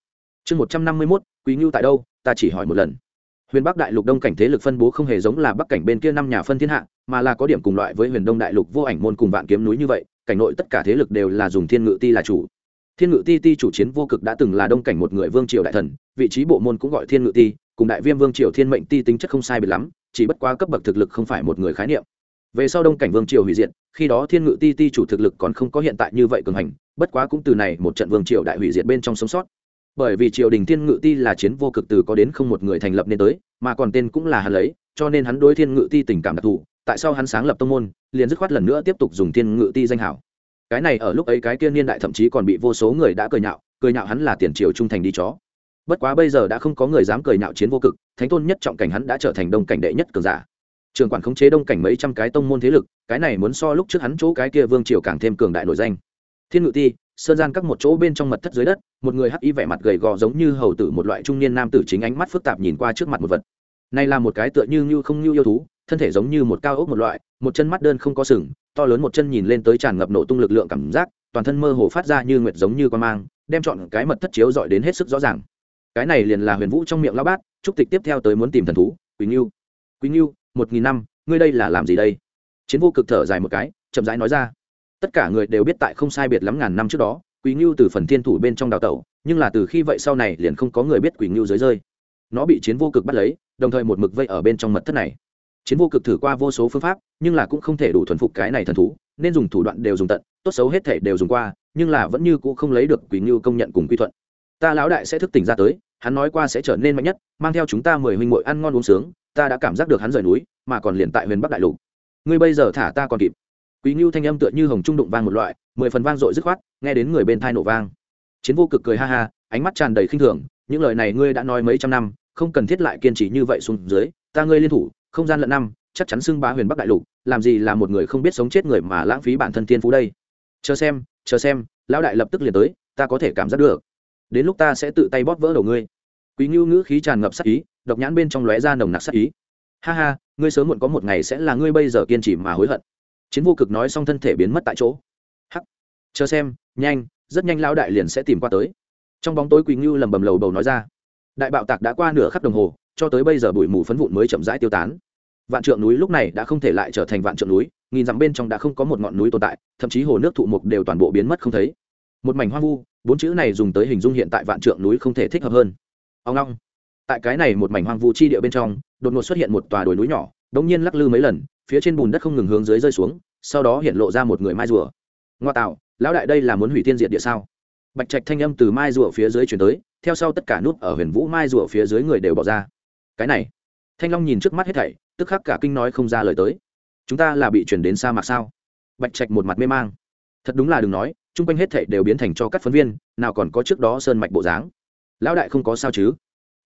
Chương một trăm năm mươi mốt, quý ngưu tại đâu? Ta chỉ hỏi một lần. Huyền bắc đại lục đông cảnh thế lực phân bố không hề giống là bắc cảnh bên kia năm nhà phân thiên hạ, mà là có điểm cùng loại với huyền đông đại lục vô ảnh môn cùng vạn kiếm núi như vậy, cảnh nội tất cả thế lực đều là dùng thiên ngự ti là chủ. Thiên ngự ti ti chủ chiến vô cực đã từng là đông cảnh một người vương triều đại thần, vị trí bộ môn cũng gọi thiên ngự ti, cùng đại viêm vương triều thiên mệnh ti tính chất không sai biệt lắm, chỉ bất quá cấp bậc thực lực không phải một người khái niệm về sau đông cảnh vương triều hủy diệt, khi đó thiên ngự ti ti chủ thực lực còn không có hiện tại như vậy cường hành, bất quá cũng từ này một trận vương triều đại hủy diệt bên trong sống sót. Bởi vì triều đình thiên ngự ti là chiến vô cực từ có đến không một người thành lập nên tới, mà còn tên cũng là hắn lấy, cho nên hắn đối thiên ngự ti tình cảm đặc thù, tại sao hắn sáng lập tông môn, liền dứt khoát lần nữa tiếp tục dùng thiên ngự ti danh hảo. Cái này ở lúc ấy cái kia niên đại thậm chí còn bị vô số người đã cười nhạo cười nhạo hắn là tiền triều trung thành đi chó. Bất quá bây giờ đã không có người dám cười nhạo chiến vô cực, thánh tôn nhất trọng cảnh hắn đã trở thành đông cảnh đệ nhất cường giả trường quản khống chế đông cảnh mấy trăm cái tông môn thế lực, cái này muốn so lúc trước hắn chỗ cái kia vương triều càng thêm cường đại nổi danh. Thiên ngự ti, sơn gian các một chỗ bên trong mật thất dưới đất, một người hắc y vẻ mặt gầy gò giống như hầu tử một loại trung niên nam tử chính ánh mắt phức tạp nhìn qua trước mặt một vật. Này là một cái tựa như như không như yêu thú, thân thể giống như một cao ốc một loại, một chân mắt đơn không có sừng, to lớn một chân nhìn lên tới tràn ngập nổ tung lực lượng cảm giác, toàn thân mơ hồ phát ra như nguyệt giống như con mang, đem chọn cái mật thất chiếu dọi đến hết sức rõ ràng. Cái này liền là huyền vũ trong miệng lao bát trúc tịch tiếp theo tới muốn tìm thần thú quý nghiêu quý nghiêu một nghìn năm, ngươi đây là làm gì đây? Chiến vô cực thở dài một cái, chậm rãi nói ra. Tất cả người đều biết tại không sai biệt lắm ngàn năm trước đó quý ngưu từ phần thiên thủ bên trong đào tẩu, nhưng là từ khi vậy sau này liền không có người biết quỷ ngưu dưới rơi. Nó bị chiến vô cực bắt lấy, đồng thời một mực vây ở bên trong mật thất này. Chiến vô cực thử qua vô số phương pháp, nhưng là cũng không thể đủ thuần phục cái này thần thú, nên dùng thủ đoạn đều dùng tận, tốt xấu hết thể đều dùng qua, nhưng là vẫn như cũ không lấy được quý ngưu công nhận cùng quy thuận. Ta lão đại sẽ thức tỉnh ra tới, hắn nói qua sẽ trở nên mạnh nhất, mang theo chúng ta mười huynh muội ăn ngon uống sướng ta đã cảm giác được hắn rời núi, mà còn liền tại huyền bắc đại lục. Ngươi bây giờ thả ta còn kịp. Quý ngưu thanh âm tựa như hồng trung đụng vang một loại, mười phần vang dội dứt khoát, nghe đến người bên thai nổ vang. Chiến vô cực cười ha ha, ánh mắt tràn đầy khinh thường, những lời này ngươi đã nói mấy trăm năm, không cần thiết lại kiên trì như vậy xuống dưới, ta ngươi liên thủ, không gian lận năm, chắc chắn xưng bá huyền bắc đại lục, làm gì là một người không biết sống chết người mà lãng phí bản thân tiên phú đây. Chờ xem chờ xem, lão đại lập tức liền tới, ta có thể cảm giác được. Đến lúc ta sẽ tự tay bóp vỡ đầu ngươi. Quý ngưu ngữ khí tràn ngập sắc ý độc nhãn bên trong lóe ra nồng nặc sắc ý. Ha ha, ngươi sớm muộn có một ngày sẽ là ngươi bây giờ kiên trì mà hối hận. Chiến vô cực nói xong thân thể biến mất tại chỗ. Hắc. Chờ xem, nhanh, rất nhanh lão đại liền sẽ tìm qua tới. Trong bóng tối quỳnh ngưu lầm bầm lầu bầu nói ra. Đại bạo tạc đã qua nửa khắc đồng hồ, cho tới bây giờ bụi mù phấn vụn mới chậm rãi tiêu tán. Vạn trượng núi lúc này đã không thể lại trở thành vạn trượng núi, nghìn dặm bên trong đã không có một ngọn núi tồn tại, thậm chí hồ nước thụ mục đều toàn bộ biến mất không thấy. Một mảnh hoang vu, bốn chữ này dùng tới hình dung hiện tại vạn trượng núi không thể thích hợp hơn. Ông long tại cái này một mảnh hoang vu chi địa bên trong, đột ngột xuất hiện một tòa đồi núi nhỏ, đống nhiên lắc lư mấy lần, phía trên bùn đất không ngừng hướng dưới rơi xuống, sau đó hiện lộ ra một người mai rùa. Ngoa tạo, lão đại đây là muốn hủy tiên diệt địa sao? Bạch trạch thanh âm từ mai rùa phía dưới chuyển tới, theo sau tất cả nút ở huyền vũ mai rùa phía dưới người đều bỏ ra. Cái này, thanh long nhìn trước mắt hết thảy, tức khắc cả kinh nói không ra lời tới. Chúng ta là bị chuyển đến sa mạc sao? Bạch trạch một mặt mê mang. Thật đúng là đừng nói, chung quanh hết thảy đều biến thành cho các phấn viên, nào còn có trước đó sơn mạch bộ dáng. Lão đại không có sao chứ?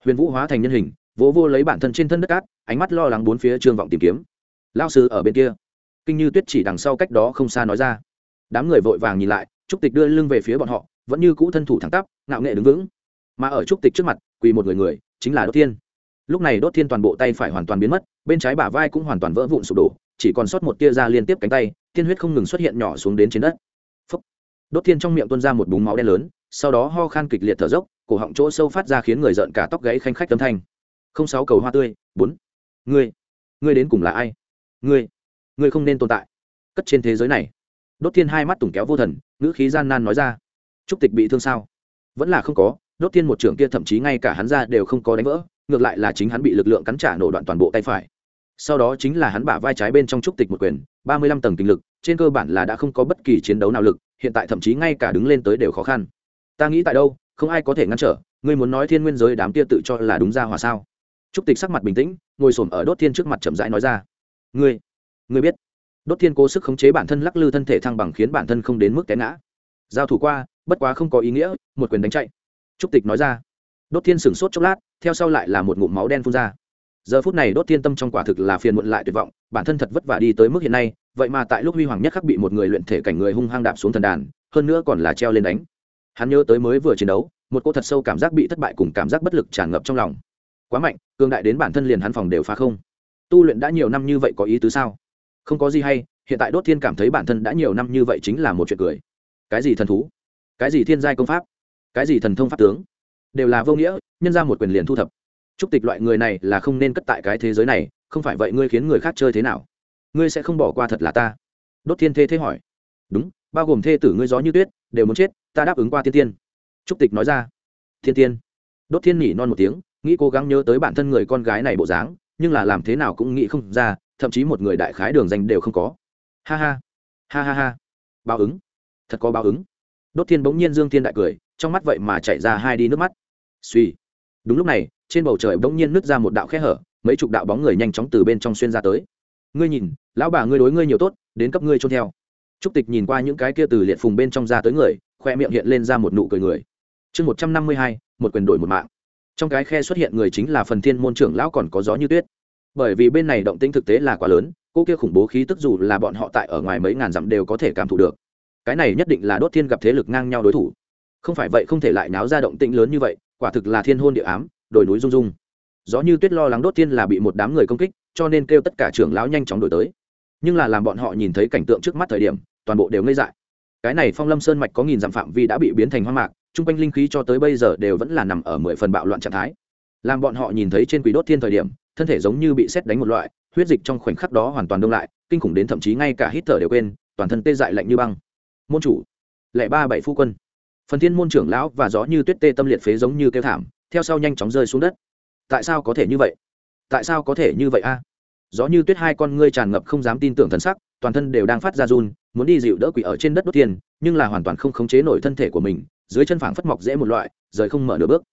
Huyền vũ hóa thành nhân hình, vỗ vô lấy bản thân trên thân đất cát, ánh mắt lo lắng bốn phía trương vọng tìm kiếm. Lao sư ở bên kia. Kinh như tuyết chỉ đằng sau cách đó không xa nói ra. Đám người vội vàng nhìn lại, trúc tịch đưa lưng về phía bọn họ, vẫn như cũ thân thủ thẳng tắp, ngạo nghệ đứng vững. Mà ở trúc tịch trước mặt, quỳ một người người, chính là đốt thiên. Lúc này đốt thiên toàn bộ tay phải hoàn toàn biến mất, bên trái bả vai cũng hoàn toàn vỡ vụn sụp đổ, chỉ còn sót một tia da liên tiếp cánh tay, tiên huyết không ngừng xuất hiện nhỏ xuống đến trên đất. Phúc. đốt thiên trong miệng tuôn ra một búng máu đen lớn, sau đó ho khan kịch liệt thở dốc cổ họng chỗ sâu phát ra khiến người giận cả tóc gãy khanh khách tấm thanh. Không sáu cầu hoa tươi, bốn. Ngươi ngươi đến cùng là ai? Ngươi ngươi không nên tồn tại. Cất trên thế giới này. Đốt thiên hai mắt tùng kéo vô thần, ngữ khí gian nan nói ra. Trúc tịch bị thương sao? Vẫn là không có, đốt thiên một trưởng kia thậm chí ngay cả hắn ra đều không có đánh vỡ, ngược lại là chính hắn bị lực lượng cắn trả nổ đoạn toàn bộ tay phải. Sau đó chính là hắn bả vai trái bên trong trúc tịch một quyền, ba mươi lăm tầng kinh lực, trên cơ bản là đã không có bất kỳ chiến đấu nào lực, hiện tại thậm chí ngay cả đứng lên tới đều khó khăn. Ta nghĩ tại đâu không ai có thể ngăn trở, ngươi muốn nói thiên nguyên giới đám kia tự cho là đúng ra hòa sao? Trúc tịch sắc mặt bình tĩnh, ngồi s ở đốt thiên trước mặt chậm rãi nói ra. Ngươi ngươi biết, đốt thiên cố sức khống chế bản thân lắc lư thân thể thăng bằng khiến bản thân không đến mức té ngã. Giao thủ qua, bất quá không có ý nghĩa, một quyền đánh chạy. Trúc tịch nói ra. Đốt thiên sửng sốt chốc lát, theo sau lại là một ngụm máu đen phun ra. Giờ phút này đốt thiên tâm trong quả thực là phiền muộn lại tuyệt vọng, bản thân thật vất vả đi tới mức hiện nay, vậy mà tại lúc huy hoàng nhất khắc bị một người luyện thể cảnh người hung hăng đạp xuống thần đàn, hơn nữa còn là treo lên đánh hắn nhớ tới mới vừa chiến đấu, một cô thật sâu cảm giác bị thất bại cùng cảm giác bất lực tràn ngập trong lòng. Quá mạnh, cường đại đến bản thân liền hắn phòng đều phá không. Tu luyện đã nhiều năm như vậy có ý tứ sao? Không có gì hay, hiện tại đốt thiên cảm thấy bản thân đã nhiều năm như vậy chính là một chuyện cười. Cái gì thần thú? Cái gì thiên giai công pháp? Cái gì thần thông pháp tướng? Đều là vô nghĩa, nhân ra một quyền liền thu thập. Chúc tịch loại người này là không nên cất tại cái thế giới này, không phải vậy ngươi khiến người khác chơi thế nào? Ngươi sẽ không bỏ qua thật là ta. Đốt thiên thê thế hỏi. Đúng bao gồm thê tử ngươi gió như tuyết, đều muốn chết, ta đáp ứng qua tiên tiên. Trúc tịch nói ra. Thiên tiên. Đốt thiên nhỉ non một tiếng, nghĩ cố gắng nhớ tới bản thân người con gái này bộ dáng, nhưng là làm thế nào cũng nghĩ không ra, thậm chí một người đại khái đường danh đều không có. Ha ha ha ha ha, báo ứng, thật có báo ứng. Đốt thiên bỗng nhiên dương thiên đại cười, trong mắt vậy mà chạy ra hai đi nước mắt. Suy đúng lúc này, trên bầu trời bỗng nhiên nứt ra một đạo khe hở, mấy chục đạo bóng người nhanh chóng từ bên trong xuyên ra tới. Ngươi nhìn, lão bà ngươi đối ngươi nhiều tốt, đến cấp ngươi trôn theo trúc tịch nhìn qua những cái kia từ liệt phùng bên trong ra tới người, khoe miệng hiện lên ra một nụ cười người. Chương một trăm năm mươi hai, một quyền đổi một mạng. Trong cái khe xuất hiện người chính là phần thiên môn trưởng lão còn có gió như tuyết. Bởi vì bên này động tĩnh thực tế là quá lớn, cô kia khủng bố khí tức dù là bọn họ tại ở ngoài mấy ngàn dặm đều có thể cảm thụ được. Cái này nhất định là đốt thiên gặp thế lực ngang nhau đối thủ. Không phải vậy không thể lại náo ra động tĩnh lớn như vậy, quả thực là thiên hôn địa ám, đồi núi rung rung. Gió như tuyết lo lắng đốt thiên là bị một đám người công kích, cho nên kêu tất cả trưởng lão nhanh chóng đổi tới nhưng là làm bọn họ nhìn thấy cảnh tượng trước mắt thời điểm, toàn bộ đều ngây dại. Cái này phong lâm sơn mạch có nghìn dặm phạm vi đã bị biến thành hoang mạc, chung quanh linh khí cho tới bây giờ đều vẫn là nằm ở mười phần bạo loạn trạng thái. Làm bọn họ nhìn thấy trên quỷ đốt thiên thời điểm, thân thể giống như bị xét đánh một loại, huyết dịch trong khoảnh khắc đó hoàn toàn đông lại, kinh khủng đến thậm chí ngay cả hít thở đều quên, toàn thân tê dại lạnh như băng. Môn chủ, lẻ ba bảy phu quân. Phần thiên môn trưởng lão và gió như tuyết tê tâm liệt phế giống như kêu thảm, theo sau nhanh chóng rơi xuống đất. Tại sao có thể như vậy? Tại sao có thể như vậy a? Gió như tuyết hai con ngươi tràn ngập không dám tin tưởng thần sắc, toàn thân đều đang phát ra run, muốn đi dịu đỡ quỷ ở trên đất đốt tiền, nhưng là hoàn toàn không khống chế nổi thân thể của mình, dưới chân phảng phất mọc dễ một loại, rời không mở nửa bước.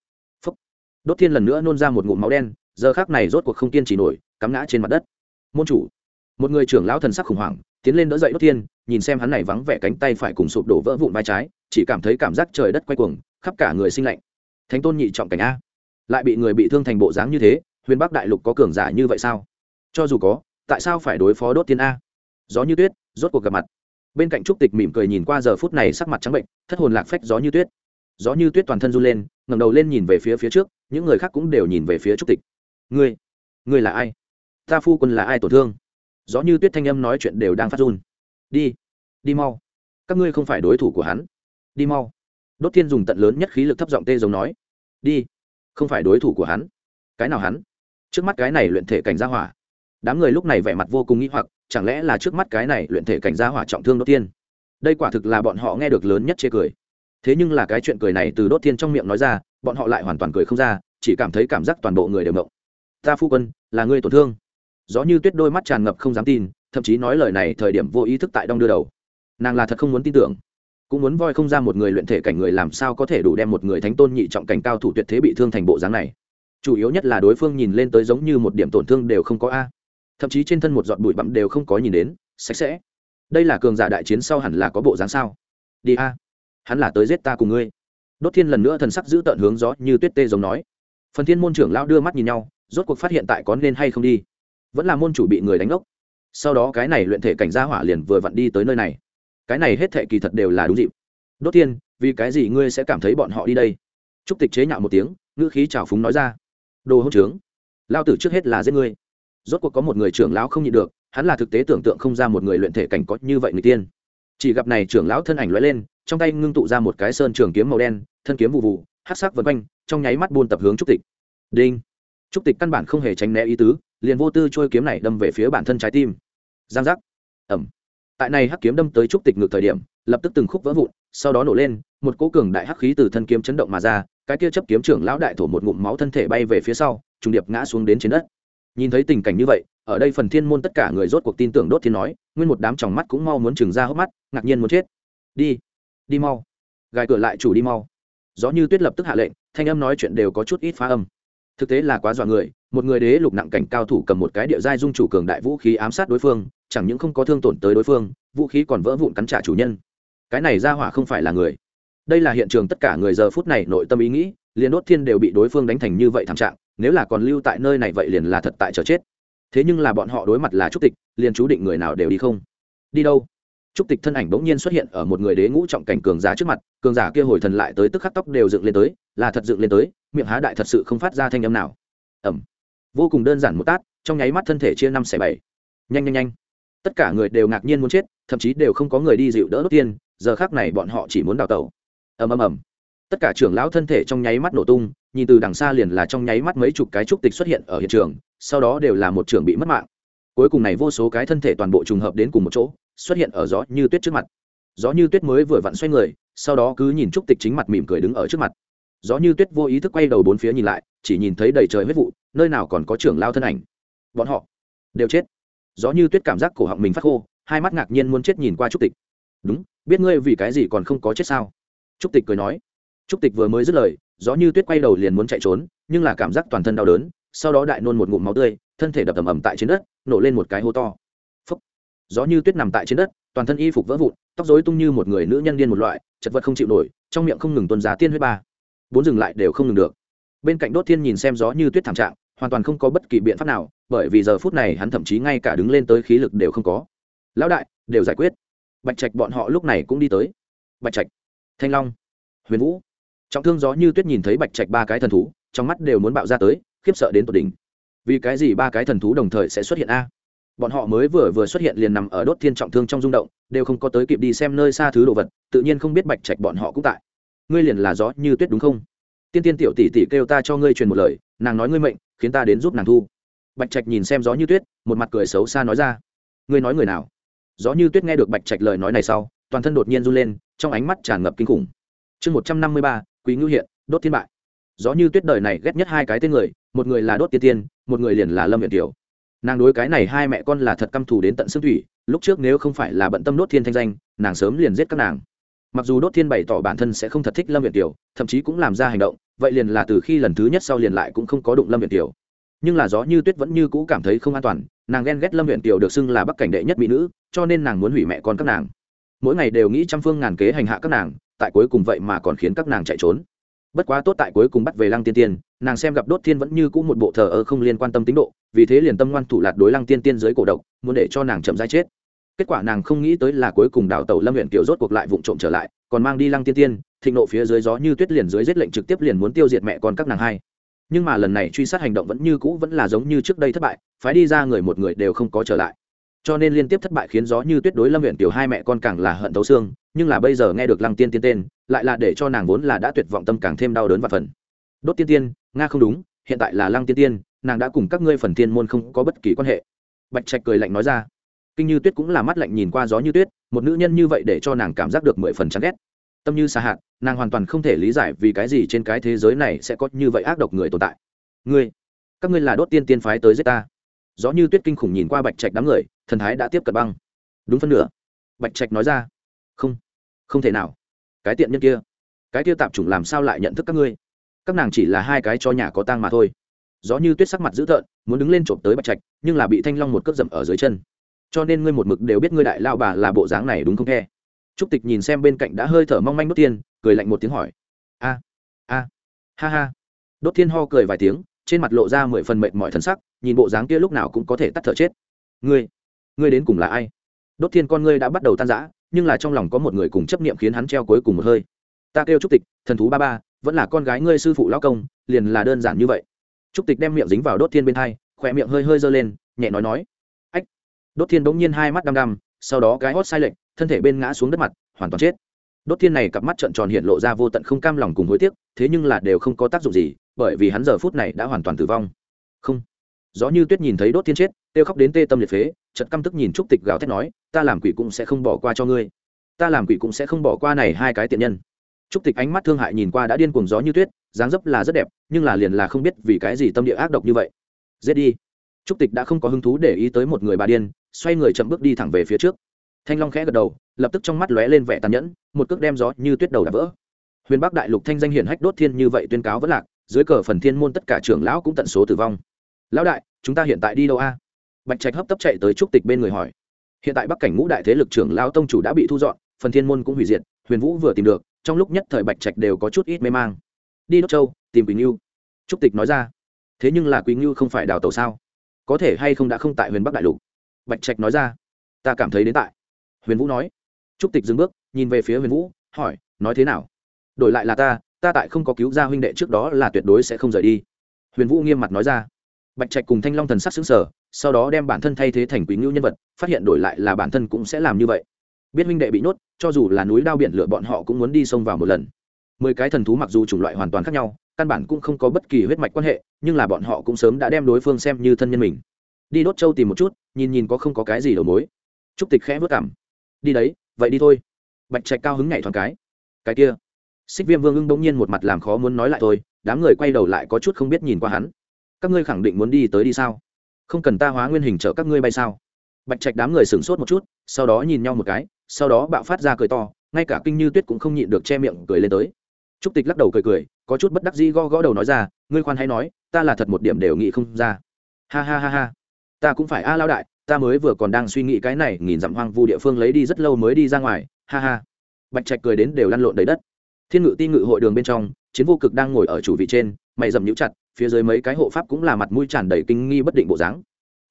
Phúc. đốt thiên lần nữa nôn ra một ngụm máu đen, giờ khác này rốt cuộc không kiên trì nổi, cắm ngã trên mặt đất. Môn chủ. Một người trưởng lão thần sắc khủng hoảng, tiến lên đỡ dậy đốt thiên, nhìn xem hắn này vắng vẻ cánh tay phải cùng sụp đổ vỡ vụn vai trái, chỉ cảm thấy cảm giác trời đất quay cuồng, khắp cả người sinh lạnh. Thánh tôn nhị trọng cảnh a. Lại bị người bị thương thành bộ dáng như thế, huyền bắc đại lục có cường giả như vậy sao? Cho dù có, tại sao phải đối phó đốt tiên a? Gió như tuyết, rốt cuộc gặp mặt. Bên cạnh trúc tịch mỉm cười nhìn qua giờ phút này sắc mặt trắng bệnh, thất hồn lạc phách gió như tuyết. Gió như tuyết toàn thân run lên, ngẩng đầu lên nhìn về phía phía trước, những người khác cũng đều nhìn về phía trúc tịch. Ngươi ngươi là ai? Ta phu quân là ai tổn thương? Gió như tuyết thanh âm nói chuyện đều đang phát run. Đi đi mau. Các ngươi không phải đối thủ của hắn. Đi mau. Đốt thiên dùng tận lớn nhất khí lực thấp giọng tê giống nói. Đi, không phải đối thủ của hắn. Cái nào hắn? Trước mắt cái này luyện thể cảnh gia hỏa đám người lúc này vẻ mặt vô cùng nghĩ hoặc, chẳng lẽ là trước mắt cái này luyện thể cảnh gia hỏa trọng thương đốt tiên? đây quả thực là bọn họ nghe được lớn nhất chê cười. Thế nhưng là cái chuyện cười này từ đốt tiên trong miệng nói ra, bọn họ lại hoàn toàn cười không ra, chỉ cảm thấy cảm giác toàn bộ người đều ngộng. Ta phu quân, là người tổn thương. Gió như tuyết đôi mắt tràn ngập không dám tin, thậm chí nói lời này thời điểm vô ý thức tại đong đưa đầu. Nàng là thật không muốn tin tưởng. Cũng muốn voi không ra một người luyện thể cảnh người làm sao có thể đủ đem một người thánh tôn nhị trọng cảnh cao thủ tuyệt thế bị thương thành bộ dáng này. Chủ yếu nhất là đối phương nhìn lên tới giống như một điểm tổn thương đều không có a thậm chí trên thân một giọt bụi bặm đều không có nhìn đến, sạch sẽ. Đây là cường giả đại chiến sau hẳn là có bộ dáng sao? Đi a, hắn là tới giết ta cùng ngươi. Đốt thiên lần nữa thần sắc giữ tợn hướng gió như tuyết tê giống nói. Phần thiên môn trưởng lao đưa mắt nhìn nhau, rốt cuộc phát hiện tại có nên hay không đi. Vẫn là môn chủ bị người đánh ốc sau đó cái này luyện thể cảnh gia hỏa liền vừa vặn đi tới nơi này. Cái này hết thệ kỳ thật đều là đúng dịp. Đốt thiên, vì cái gì ngươi sẽ cảm thấy bọn họ đi đây? Trúc tịch chế nhạo một tiếng, ngữ khí trào phúng nói ra. Đồ hỗn trướng, lao tử trước hết là giết ngươi rốt cuộc có một người trưởng lão không nhịn được, hắn là thực tế tưởng tượng không ra một người luyện thể cảnh có như vậy người tiên. Chỉ gặp này trưởng lão thân ảnh lóe lên, trong tay ngưng tụ ra một cái sơn trường kiếm màu đen, thân kiếm vụ vụ hát sắc vân quanh, trong nháy mắt buôn tập hướng trúc tịch. Đinh! Trúc tịch căn bản không hề tránh né ý tứ, liền vô tư trôi kiếm này đâm về phía bản thân trái tim. Giang giác! Ẩm tại này hắc kiếm đâm tới trúc tịch ngược thời điểm, lập tức từng khúc vỡ vụn, sau đó nổ lên, một cỗ cường đại hắc khí từ thân kiếm chấn động mà ra, cái kia chấp kiếm trưởng lão đại thổ một ngụm máu thân thể bay về phía sau, trùng điệp ngã xuống đến trên đất nhìn thấy tình cảnh như vậy, ở đây phần thiên môn tất cả người rốt cuộc tin tưởng đốt thiên nói, nguyên một đám tròng mắt cũng mau muốn chừng ra hốc mắt, ngạc nhiên muốn chết. Đi đi mau. Gài cửa lại chủ đi mau. Gió như tuyết lập tức hạ lệnh, thanh âm nói chuyện đều có chút ít phá âm. Thực tế là quá dọa người, một người đế lục nặng cảnh cao thủ cầm một cái địa giai dung chủ cường đại vũ khí ám sát đối phương, chẳng những không có thương tổn tới đối phương, vũ khí còn vỡ vụn cắn trả chủ nhân. Cái này ra hỏa không phải là người. Đây là hiện trường tất cả người giờ phút này nội tâm ý nghĩ, liền đốt thiên đều bị đối phương đánh thành như vậy thảm trạng nếu là còn lưu tại nơi này vậy liền là thật tại chờ chết. Thế nhưng là bọn họ đối mặt là trúc tịch, liền chú định người nào đều đi không. Đi đâu? Trúc tịch thân ảnh bỗng nhiên xuất hiện ở một người đế ngũ trọng cảnh cường giả trước mặt, cường giả kia hồi thần lại tới tức khắc tóc đều dựng lên tới, là thật dựng lên tới, miệng há đại thật sự không phát ra thanh âm nào. Ẩm vô cùng đơn giản một tát, trong nháy mắt thân thể chia năm xẻ bảy. Nhanh nhanh nhanh. Tất cả người đều ngạc nhiên muốn chết, thậm chí đều không có người đi dịu đỡ đốt tiên, giờ khác này bọn họ chỉ muốn đào tẩu. Ầm ầm ầm tất cả trưởng lão thân thể trong nháy mắt nổ tung, nhìn từ đằng xa liền là trong nháy mắt mấy chục cái trúc tịch xuất hiện ở hiện trường, sau đó đều là một trưởng bị mất mạng. Cuối cùng này vô số cái thân thể toàn bộ trùng hợp đến cùng một chỗ, xuất hiện ở gió như tuyết trước mặt. Gió như tuyết mới vừa vặn xoay người, sau đó cứ nhìn trúc tịch chính mặt mỉm cười đứng ở trước mặt. Gió như tuyết vô ý thức quay đầu bốn phía nhìn lại, chỉ nhìn thấy đầy trời huyết vụ, nơi nào còn có trưởng lao thân ảnh. Bọn họ đều chết. Gió như tuyết cảm giác cổ họng mình phát khô, hai mắt ngạc nhiên muốn chết nhìn qua trúc tịch. Đúng, biết ngươi vì cái gì còn không có chết sao? Trúc tịch cười nói trúc tịch vừa mới dứt lời, gió như tuyết quay đầu liền muốn chạy trốn, nhưng là cảm giác toàn thân đau đớn, sau đó đại nôn một ngụm máu tươi, thân thể đập ầm ầm tại trên đất, nổ lên một cái hố to. Phúc. gió như tuyết nằm tại trên đất, toàn thân y phục vỡ vụn, tóc rối tung như một người nữ nhân điên một loại, chật vật không chịu nổi, trong miệng không ngừng tuân giá tiên huyết ba. Bốn dừng lại đều không ngừng được. Bên cạnh đốt thiên nhìn xem gió như tuyết thảm trạng, hoàn toàn không có bất kỳ biện pháp nào, bởi vì giờ phút này hắn thậm chí ngay cả đứng lên tới khí lực đều không có. Lão đại, đều giải quyết. Bạch trạch bọn họ lúc này cũng đi tới. Bạch trạch, thanh long, huyền vũ trọng thương gió như tuyết nhìn thấy bạch trạch ba cái thần thú, trong mắt đều muốn bạo ra tới, khiếp sợ đến tột đỉnh. Vì cái gì ba cái thần thú đồng thời sẽ xuất hiện a? Bọn họ mới vừa vừa xuất hiện liền nằm ở đốt thiên trọng thương trong rung động, đều không có tới kịp đi xem nơi xa thứ đồ vật, tự nhiên không biết bạch trạch bọn họ cũng tại. Ngươi liền là gió như tuyết đúng không? Tiên tiên tiểu tỷ tỷ kêu ta cho ngươi truyền một lời, nàng nói ngươi mệnh, khiến ta đến giúp nàng thu. Bạch trạch nhìn xem gió như tuyết, một mặt cười xấu xa nói ra. Ngươi nói người nào? Gió như tuyết nghe được bạch trạch lời nói này sau, toàn thân đột nhiên run lên, trong ánh mắt tràn ngập kinh khủng. Chương một trăm năm mươi ba quý ngưu hiện, đốt thiên bại. Gió như tuyết đời này ghét nhất hai cái tên người, một người là đốt tiên tiên, một người liền là lâm viện tiểu. Nàng đối cái này hai mẹ con là thật căm thù đến tận xương thủy, lúc trước nếu không phải là bận tâm đốt thiên thanh danh, nàng sớm liền giết các nàng. Mặc dù đốt thiên bày tỏ bản thân sẽ không thật thích lâm viện tiểu, thậm chí cũng làm ra hành động, vậy liền là từ khi lần thứ nhất sau liền lại cũng không có đụng lâm viện tiểu. Nhưng là gió như tuyết vẫn như cũ cảm thấy không an toàn, nàng ghen ghét lâm viện tiểu được xưng là bắc cảnh đệ nhất mỹ nữ, cho nên nàng muốn hủy mẹ con các nàng. Mỗi ngày đều nghĩ trăm phương ngàn kế hành hạ các nàng tại cuối cùng vậy mà còn khiến các nàng chạy trốn. Bất quá tốt tại cuối cùng bắt về lăng tiên tiên, nàng xem gặp đốt thiên vẫn như cũ một bộ thờ ơ không liên quan tâm tính độ, vì thế liền tâm ngoan thủ lạt đối lăng tiên tiên dưới cổ độc, muốn để cho nàng chậm dai chết. Kết quả nàng không nghĩ tới là cuối cùng đảo tàu lâm huyện kiểu rốt cuộc lại vụng trộm trở lại, còn mang đi lăng tiên tiên, thịnh nộ phía dưới gió như tuyết liền dưới giết lệnh trực tiếp liền muốn tiêu diệt mẹ con các nàng hai. Nhưng mà lần này truy sát hành động vẫn như cũ vẫn là giống như trước đây thất bại, phái đi ra người một người đều không có trở lại. Cho nên liên tiếp thất bại khiến gió như tuyết đối lâm huyện tiểu hai mẹ con càng là hận thấu xương nhưng là bây giờ nghe được lăng tiên tiên tên, lại là để cho nàng vốn là đã tuyệt vọng tâm càng thêm đau đớn và phần đốt tiên tiên, nga không đúng, hiện tại là lăng tiên tiên, nàng đã cùng các ngươi phần tiên môn không có bất kỳ quan hệ. Bạch trạch cười lạnh nói ra. Kinh như tuyết cũng là mắt lạnh nhìn qua gió như tuyết, một nữ nhân như vậy để cho nàng cảm giác được mười phần chán ghét. Tâm như xa hạt nàng hoàn toàn không thể lý giải vì cái gì trên cái thế giới này sẽ có như vậy ác độc người tồn tại. Ngươi, các ngươi là đốt tiên tiên phái tới giết ta. Gió như tuyết kinh khủng nhìn qua bạch trạch đám người, thần thái đã tiếp cận băng. Đúng phân nửa. Bạch trạch nói ra. Không không thể nào. Cái tiện nhân kia. Cái kia tạp chủng làm sao lại nhận thức các ngươi? Các nàng chỉ là hai cái cho nhà có tang mà thôi. Gió như tuyết sắc mặt dữ tợn, muốn đứng lên trộm tới bạch trạch, nhưng là bị thanh long một cước dậm ở dưới chân. Cho nên ngươi một mực đều biết ngươi đại lao bà là bộ dáng này đúng không nghe trúc tịch nhìn xem bên cạnh đã hơi thở mong manh đốt tiên, cười lạnh một tiếng hỏi. A a, ha ha. Đốt thiên ho cười vài tiếng, trên mặt lộ ra mười phần mệt mỏi thân sắc, nhìn bộ dáng kia lúc nào cũng có thể tắt thở chết. Ngươi ngươi đến cùng là ai? Đốt thiên con ngươi đã bắt đầu tan rã nhưng là trong lòng có một người cùng chấp niệm khiến hắn treo cuối cùng một hơi. Ta kêu trúc tịch, thần thú ba ba, vẫn là con gái ngươi sư phụ lao công, liền là đơn giản như vậy. Trúc tịch đem miệng dính vào đốt thiên bên hai, khỏe miệng hơi hơi giơ lên, nhẹ nói nói. Ách. Đốt thiên bỗng nhiên hai mắt đăm đăm, sau đó cái hót sai lệch, thân thể bên ngã xuống đất mặt, hoàn toàn chết. Đốt thiên này cặp mắt trợn tròn hiện lộ ra vô tận không cam lòng cùng hối tiếc, thế nhưng là đều không có tác dụng gì, bởi vì hắn giờ phút này đã hoàn toàn tử vong. Không. Gió như tuyết nhìn thấy đốt thiên chết, kêu khóc đến tê tâm liệt phế chật căm tức nhìn trúc tịch gào thét nói, ta làm quỷ cũng sẽ không bỏ qua cho ngươi. Ta làm quỷ cũng sẽ không bỏ qua này hai cái tiện nhân. Trúc tịch ánh mắt thương hại nhìn qua đã điên cuồng gió như tuyết, dáng dấp là rất đẹp, nhưng là liền là không biết vì cái gì tâm địa ác độc như vậy. Giết đi. Trúc tịch đã không có hứng thú để ý tới một người bà điên, xoay người chậm bước đi thẳng về phía trước. Thanh long khẽ gật đầu, lập tức trong mắt lóe lên vẻ tàn nhẫn, một cước đem gió như tuyết đầu đã vỡ. Huyền bắc đại lục thanh danh hiển hách đốt thiên như vậy tuyên cáo vẫn lạc, dưới cờ phần thiên môn tất cả trưởng lão cũng tận số tử vong. Lão đại, chúng ta hiện tại đi đâu a? Bạch trạch hấp tấp chạy tới trúc tịch bên người hỏi. Hiện tại bắc cảnh ngũ đại thế lực trưởng Lao tông chủ đã bị thu dọn, phần thiên môn cũng hủy diệt, huyền vũ vừa tìm được, trong lúc nhất thời bạch trạch đều có chút ít mê mang. Đi đốc châu, tìm quỳnh ngưu. Trúc tịch nói ra. Thế nhưng là quỳnh ngưu không phải đào tàu sao? Có thể hay không đã không tại huyền bắc đại lục? Bạch trạch nói ra. Ta cảm thấy đến tại. Huyền vũ nói. Trúc tịch dừng bước, nhìn về phía huyền vũ, hỏi, nói thế nào? Đổi lại là ta ta tại không có cứu ra huynh đệ trước đó là tuyệt đối sẽ không rời đi. Huyền vũ nghiêm mặt nói ra bạch trạch cùng thanh long thần sắc xứng sở sau đó đem bản thân thay thế thành quý ngưu nhân vật, phát hiện đổi lại là bản thân cũng sẽ làm như vậy. Biết huynh đệ bị nhốt, cho dù là núi đao biển lửa bọn họ cũng muốn đi sông vào một lần. Mười cái thần thú mặc dù chủng loại hoàn toàn khác nhau, căn bản cũng không có bất kỳ huyết mạch quan hệ, nhưng là bọn họ cũng sớm đã đem đối phương xem như thân nhân mình. Đi đốt châu tìm một chút, nhìn nhìn có không có cái gì đầu mối. Trúc tịch khẽ vất cảm. Đi đấy, vậy đi thôi. Bạch trạch cao hứng nhảy thoáng cái. Cái kia. Xích viêm vương ưng bỗng nhiên một mặt làm khó muốn nói lại thôi, đám người quay đầu lại có chút không biết nhìn qua hắn các ngươi khẳng định muốn đi tới đi sao? Không cần ta hóa nguyên hình trợ các ngươi bay sao? Bạch trạch đám người sửng sốt một chút, sau đó nhìn nhau một cái, sau đó bạo phát ra cười to, ngay cả kinh như tuyết cũng không nhịn được che miệng cười lên tới. Trúc tịch lắc đầu cười cười, có chút bất đắc dĩ gõ gõ đầu nói ra, ngươi khoan hay nói, ta là thật một điểm đều nghĩ không ra. Ha ha ha ha. Ta cũng phải a lao đại, ta mới vừa còn đang suy nghĩ cái này, nghìn dặm hoang vu địa phương lấy đi rất lâu mới đi ra ngoài. Ha ha. Bạch trạch cười đến đều lăn lộn đầy đất thiên ngự ti ngự hội đường bên trong, chiến vô cực đang ngồi ở chủ vị trên, mày dầm nhũ chặt, phía dưới mấy cái hộ pháp cũng là mặt mũi tràn đầy kinh nghi bất định bộ dáng.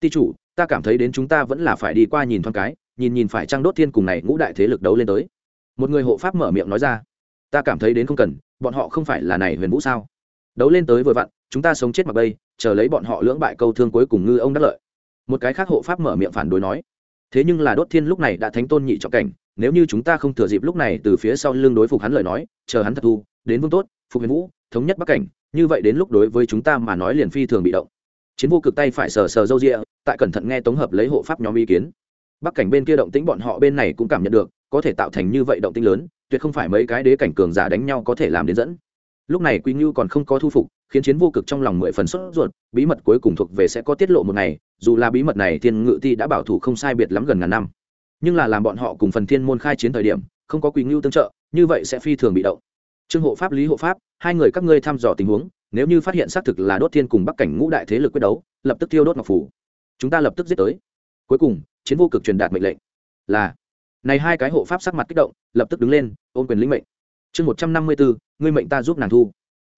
Ti chủ, ta cảm thấy đến chúng ta vẫn là phải đi qua nhìn thoáng cái, nhìn nhìn phải trang đốt thiên cùng này ngũ đại thế lực đấu lên tới. Một người hộ pháp mở miệng nói ra. Ta cảm thấy đến không cần, bọn họ không phải là này huyền vũ sao? Đấu lên tới vừa vặn, chúng ta sống chết mặc bây, chờ lấy bọn họ lưỡng bại câu thương cuối cùng ngư ông đắc lợi. Một cái khác hộ pháp mở miệng phản đối nói thế nhưng là đốt thiên lúc này đã thánh tôn nhị trọng cảnh, nếu như chúng ta không thừa dịp lúc này từ phía sau lưng đối phục hắn lời nói, chờ hắn thật thu đến vương tốt, phục huyền vũ, thống nhất bắc cảnh, như vậy đến lúc đối với chúng ta mà nói liền phi thường bị động. Chiến vô cực tay phải sờ sờ râu rịa, tại cẩn thận nghe tống hợp lấy hộ pháp nhóm ý kiến. Bắc cảnh bên kia động tĩnh bọn họ bên này cũng cảm nhận được, có thể tạo thành như vậy động tĩnh lớn, tuyệt không phải mấy cái đế cảnh cường giả đánh nhau có thể làm đến dẫn. Lúc này quý ngưu còn không có thu phục khiến chiến vô cực trong lòng mười phần sốt ruột, bí mật cuối cùng thuộc về sẽ có tiết lộ một ngày, dù là bí mật này thiên ngự ti đã bảo thủ không sai biệt lắm gần ngàn năm. Nhưng là làm bọn họ cùng phần thiên môn khai chiến thời điểm, không có quỳ ngưu tương trợ, như vậy sẽ phi thường bị động. Trương hộ pháp, lý hộ pháp, hai người các ngươi thăm dò tình huống, nếu như phát hiện xác thực là đốt thiên cùng bắc cảnh ngũ đại thế lực quyết đấu, lập tức tiêu đốt ngọc phủ. Chúng ta lập tức giết tới. Cuối cùng, chiến vô cực truyền đạt mệnh lệnh. Là, này hai cái hộ pháp sắc mặt kích động, lập tức đứng lên, ôm quyền lĩnh mệnh. Chương một trăm năm mươi bốn ngươi mệnh ta giúp nàng thu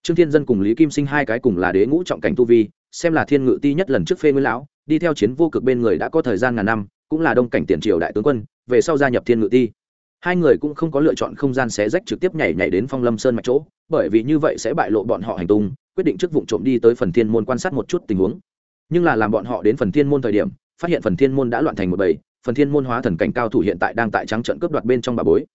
trương thiên dân cùng lý kim sinh hai cái cùng là đế ngũ trọng cảnh tu vi, xem là thiên ngự ti nhất lần trước phê nguyên lão, đi theo chiến vô cực bên người đã có thời gian ngàn năm, cũng là đông cảnh tiền triều đại tướng quân, về sau gia nhập thiên ngự ti. Hai người cũng không có lựa chọn không gian xé rách trực tiếp nhảy nhảy đến phong lâm sơn mạch chỗ, bởi vì như vậy sẽ bại lộ bọn họ hành tung, quyết định trước vụ trộm đi tới phần thiên môn quan sát một chút tình huống. Nhưng là làm bọn họ đến phần thiên môn thời điểm, phát hiện phần thiên môn đã loạn thành một bầy, phần thiên môn hóa thần cảnh cao thủ hiện tại đang tại trắng trận cướp đoạt bên trong bà bối.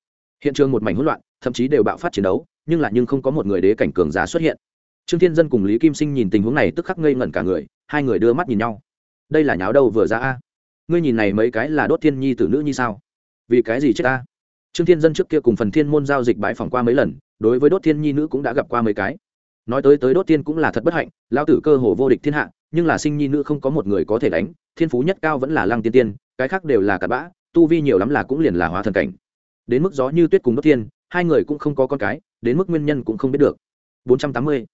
Hiện trường một mảnh hỗn loạn, thậm chí đều bạo phát chiến đấu nhưng là nhưng không có một người đế cảnh cường giả xuất hiện. Trương thiên dân cùng lý kim sinh nhìn tình huống này tức khắc ngây ngẩn cả người, hai người đưa mắt nhìn nhau. Đây là nháo đâu vừa ra a? Ngươi nhìn này mấy cái là đốt thiên nhi tử nữ như sao? Vì cái gì chết ta? Trương thiên dân trước kia cùng phần thiên môn giao dịch bãi phòng qua mấy lần, đối với đốt thiên nhi nữ cũng đã gặp qua mấy cái. Nói tới tới đốt thiên cũng là thật bất hạnh lao tử cơ hồ vô địch thiên hạ, nhưng là sinh nhi nữ không có một người có thể đánh, thiên phú nhất cao vẫn là lăng tiên tiên, cái khác đều là cặn bã, tu vi nhiều lắm là cũng liền là hóa thần cảnh. Đến mức gió như tuyết cùng đốt thiên, hai người cũng không có con cái đến mức nguyên nhân cũng không biết được. 480.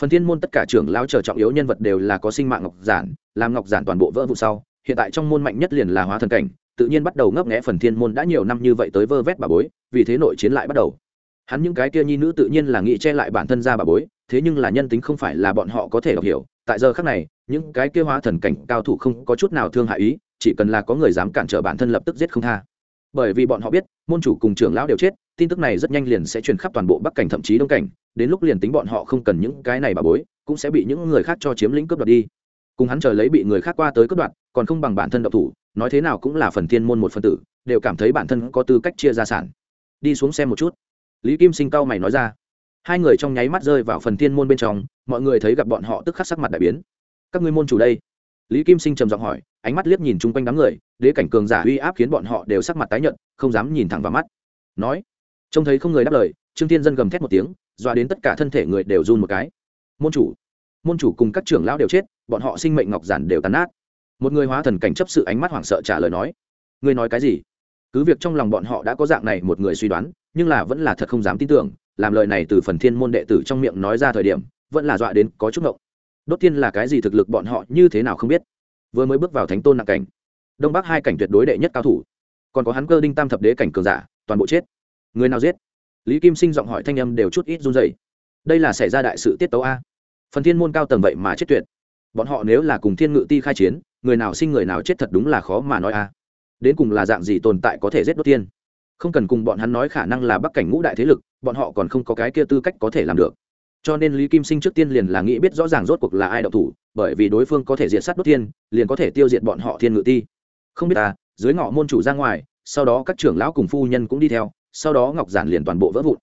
phần thiên môn tất cả trưởng lao chờ trọng yếu nhân vật đều là có sinh mạng ngọc giản, làm ngọc giản toàn bộ vỡ vụ sau, hiện tại trong môn mạnh nhất liền là hóa thần cảnh, tự nhiên bắt đầu ngấp nghẽ phần thiên môn đã nhiều năm như vậy tới vơ vét bà bối, vì thế nội chiến lại bắt đầu. Hắn những cái kia nhi nữ tự nhiên là nghĩ che lại bản thân ra bà bối, thế nhưng là nhân tính không phải là bọn họ có thể đọc hiểu. Tại giờ khác này, những cái kia hóa thần cảnh cao thủ không có chút nào thương hại ý, chỉ cần là có người dám cản trở bản thân lập tức giết không tha bởi vì bọn họ biết, môn chủ cùng trưởng lão đều chết, tin tức này rất nhanh liền sẽ truyền khắp toàn bộ bắc cảnh, thậm chí đông cảnh. Đến lúc liền tính bọn họ không cần những cái này bà bối, cũng sẽ bị những người khác cho chiếm lĩnh cướp đoạt đi. Cùng hắn chờ lấy bị người khác qua tới cướp đoạt, còn không bằng bản thân độc thủ, nói thế nào cũng là phần thiên môn một phần tử, đều cảm thấy bản thân có tư cách chia gia sản. Đi xuống xem một chút. Lý kim sinh cao mày nói ra. Hai người trong nháy mắt rơi vào phần thiên môn bên trong, mọi người thấy gặp bọn họ tức khắc sắc mặt đại biến. Các ngươi môn chủ đây lý kim sinh trầm giọng hỏi, ánh mắt liếc nhìn chung quanh đám người, đế cảnh cường giả uy áp khiến bọn họ đều sắc mặt tái nhợt, không dám nhìn thẳng vào mắt. Nói, trông thấy không người đáp lời, trương thiên dân gầm thét một tiếng, dọa đến tất cả thân thể người đều run một cái. Môn chủ môn chủ cùng các trưởng lão đều chết, bọn họ sinh mệnh ngọc giản đều tàn nát. Một người hóa thần cảnh chấp sự ánh mắt hoảng sợ trả lời nói, ngươi nói cái gì? Cứ việc trong lòng bọn họ đã có dạng này một người suy đoán, nhưng là vẫn là thật không dám tin tưởng, làm lời này từ phần thiên môn đệ tử trong miệng nói ra thời điểm, vẫn là dọa đến có chút ngộng đốt tiên là cái gì thực lực bọn họ như thế nào không biết. Vừa mới bước vào thánh tôn nặng cảnh. Đông bắc hai cảnh tuyệt đối đệ nhất cao thủ. Còn có hắn cơ đinh tam thập đế cảnh cường giả, toàn bộ chết. Người nào giết? Lý kim sinh giọng hỏi thanh âm đều chút ít run dày đây là xảy ra đại sự tiết tấu a. Phần thiên môn cao tầng vậy mà chết tuyệt. Bọn họ nếu là cùng thiên ngự ti khai chiến, người nào sinh người nào chết thật đúng là khó mà nói a. Đến cùng là dạng gì tồn tại có thể giết đốt tiên không cần cùng bọn hắn nói khả năng là bắc cảnh ngũ đại thế lực, bọn họ còn không có cái kia tư cách có thể làm được cho nên lý kim sinh trước tiên liền là nghĩ biết rõ ràng rốt cuộc là ai đậu thủ bởi vì đối phương có thể diệt sát đốt thiên, liền có thể tiêu diệt bọn họ thiên ngự ti. Không biết ta dưới ngọ môn chủ ra ngoài sau đó các trưởng lão cùng phu nhân cũng đi theo sau đó ngọc giản liền toàn bộ vỡ vụn.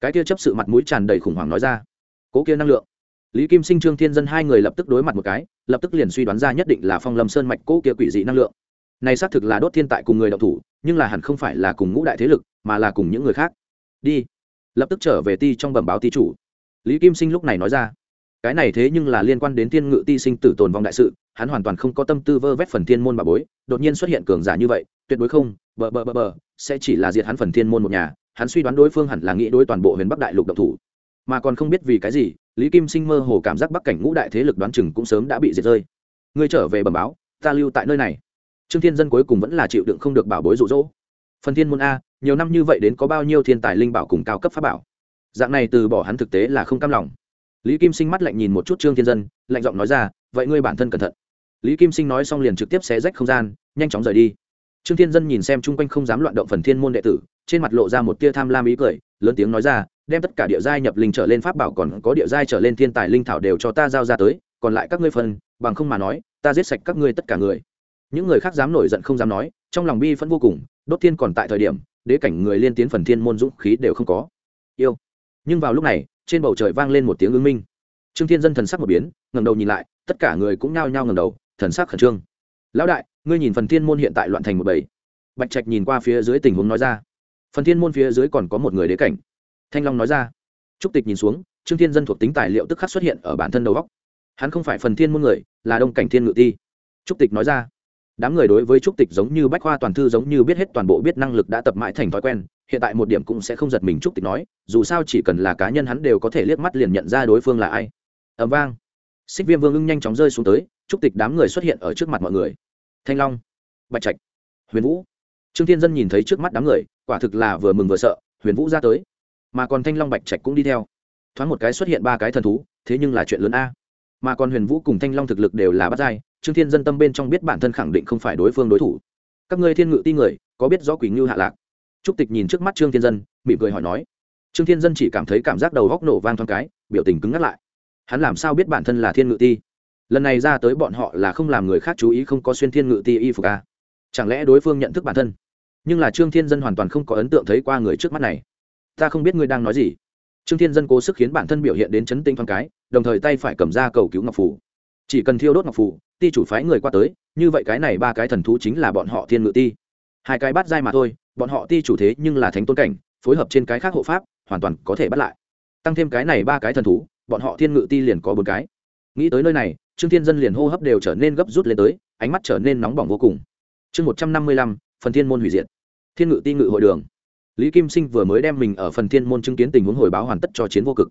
Cái kia chấp sự mặt mũi tràn đầy khủng hoảng nói ra cố kia năng lượng. Lý kim sinh trương thiên dân hai người lập tức đối mặt một cái lập tức liền suy đoán ra nhất định là phong lâm sơn mạch cố kia quỷ dị năng lượng. Này xác thực là đốt thiên tại cùng người đậu thủ nhưng là hẳn không phải là cùng ngũ đại thế lực mà là cùng những người khác. Đi. Lập tức trở về ti trong bẩm báo ti chủ lý kim sinh lúc này nói ra, cái này thế nhưng là liên quan đến thiên ngự ti sinh tử tồn vong đại sự, hắn hoàn toàn không có tâm tư vơ vét phần thiên môn bà bối, đột nhiên xuất hiện cường giả như vậy, tuyệt đối không, bờ bờ bờ bờ, sẽ chỉ là diệt hắn phần thiên môn một nhà, hắn suy đoán đối phương hẳn là nghĩ đối toàn bộ huyền bắc đại lục độc thủ. Mà còn không biết vì cái gì, lý kim sinh mơ hồ cảm giác bắc cảnh ngũ đại thế lực đoán chừng cũng sớm đã bị diệt rơi. Ngươi trở về bẩm báo, ta lưu tại nơi này. Trương thiên dân cuối cùng vẫn là chịu đựng không được bảo bối rụ rỗ. Phần thiên môn a, nhiều năm như vậy đến có bao nhiêu thiên tài linh bảo cùng cao cấp pháp bảo? Dạng này từ bỏ hắn thực tế là không cam lòng. Lý kim sinh mắt lạnh nhìn một chút trương thiên dân, lạnh giọng nói ra, vậy ngươi bản thân cẩn thận. Lý kim sinh nói xong liền trực tiếp xé rách không gian, nhanh chóng rời đi. Trương thiên dân nhìn xem chung quanh không dám loạn động phần thiên môn đệ tử, trên mặt lộ ra một tia tham lam ý cười, lớn tiếng nói ra, đem tất cả địa giai nhập linh trở lên pháp bảo còn có địa giai trở lên thiên tài linh thảo đều cho ta giao ra tới, còn lại các ngươi phần bằng không mà nói, ta giết sạch các ngươi tất cả người. Những người khác dám nổi giận không dám nói, trong lòng bi phẫn vô cùng, đốt thiên còn tại thời điểm, đế cảnh người liên tiến phần thiên môn dũng khí đều không có. Yêu nhưng vào lúc này, trên bầu trời vang lên một tiếng ưng minh. Trương thiên dân thần sắc một biến ngầm đầu nhìn lại, tất cả người cũng nhao nhao ngầm đầu, thần sắc khẩn trương. Lão đại, ngươi nhìn phần thiên môn hiện tại loạn thành một bầy. Bạch trạch nhìn qua phía dưới tình huống nói ra. Phần thiên môn phía dưới còn có một người đế cảnh. Thanh long nói ra. Trúc tịch nhìn xuống, trương thiên dân thuộc tính tài liệu tức khắc xuất hiện ở bản thân đầu góc hắn không phải phần thiên môn người, là đông cảnh thiên ngự ti. Trúc tịch nói ra. Đám người đối với trúc tịch giống như bách khoa toàn thư giống như biết hết toàn bộ biết năng lực đã tập mãi thành thói quen hiện tại một điểm cũng sẽ không giật mình trúc tịch nói, dù sao chỉ cần là cá nhân hắn đều có thể liếc mắt liền nhận ra đối phương là ai. Ẩm vang. Xích viêm vương ưng nhanh chóng rơi xuống tới trúc tịch đám người xuất hiện ở trước mặt mọi người. Thanh long, bạch trạch, huyền vũ. Trương thiên dân nhìn thấy trước mắt đám người, quả thực là vừa mừng vừa sợ, huyền vũ ra tới. Mà còn thanh long, bạch trạch cũng đi theo. Thoáng một cái xuất hiện ba cái thần thú, thế nhưng là chuyện lớn a. Mà còn huyền vũ cùng thanh long thực lực đều là bắt dai trương thiên dân tâm bên trong biết bản thân khẳng định không phải đối phương đối thủ. Các ngươi thiên ngự ti người, có biết rõ quỷ ngưu hạ lạc? Trúc tịch nhìn trước mắt trương thiên dân, mỉm cười hỏi nói. Trương thiên dân chỉ cảm thấy cảm giác đầu góc nổ vang thoáng cái, biểu tình cứng ngắt lại. Hắn làm sao biết bản thân là thiên ngự ti? Lần này ra tới bọn họ là không làm người khác chú ý không có xuyên thiên ngự ti y phục a chẳng lẽ đối phương nhận thức bản thân? Nhưng là trương thiên dân hoàn toàn không có ấn tượng thấy qua người trước mắt này. Ta không biết ngươi đang nói gì. Trương thiên dân cố sức khiến bản thân biểu hiện đến chấn tinh thoáng cái, đồng thời tay phải cầm ra cầu cứu ngọc phủ. Chỉ cần thiêu đốt ngọc phủ, ti chủ phái người qua tới, như vậy cái này ba cái thần thú chính là bọn họ thiên ngự ti. Hai cái bắt dai mà thôi bọn họ ti chủ thế nhưng là thánh tôn cảnh, phối hợp trên cái khác hộ pháp, hoàn toàn có thể bắt lại. Tăng thêm cái này ba cái thần thú, bọn họ thiên ngự ti liền có bốn cái. Nghĩ tới nơi này, trương thiên dân liền hô hấp đều trở nên gấp rút lên tới, ánh mắt trở nên nóng bỏng vô cùng. Chương một trăm năm mươi lăm, phần thiên môn hủy diệt. Thiên ngự ti ngự hội đường. Lý kim sinh vừa mới đem mình ở phần thiên môn chứng kiến tình huống hồi báo hoàn tất cho chiến vô cực.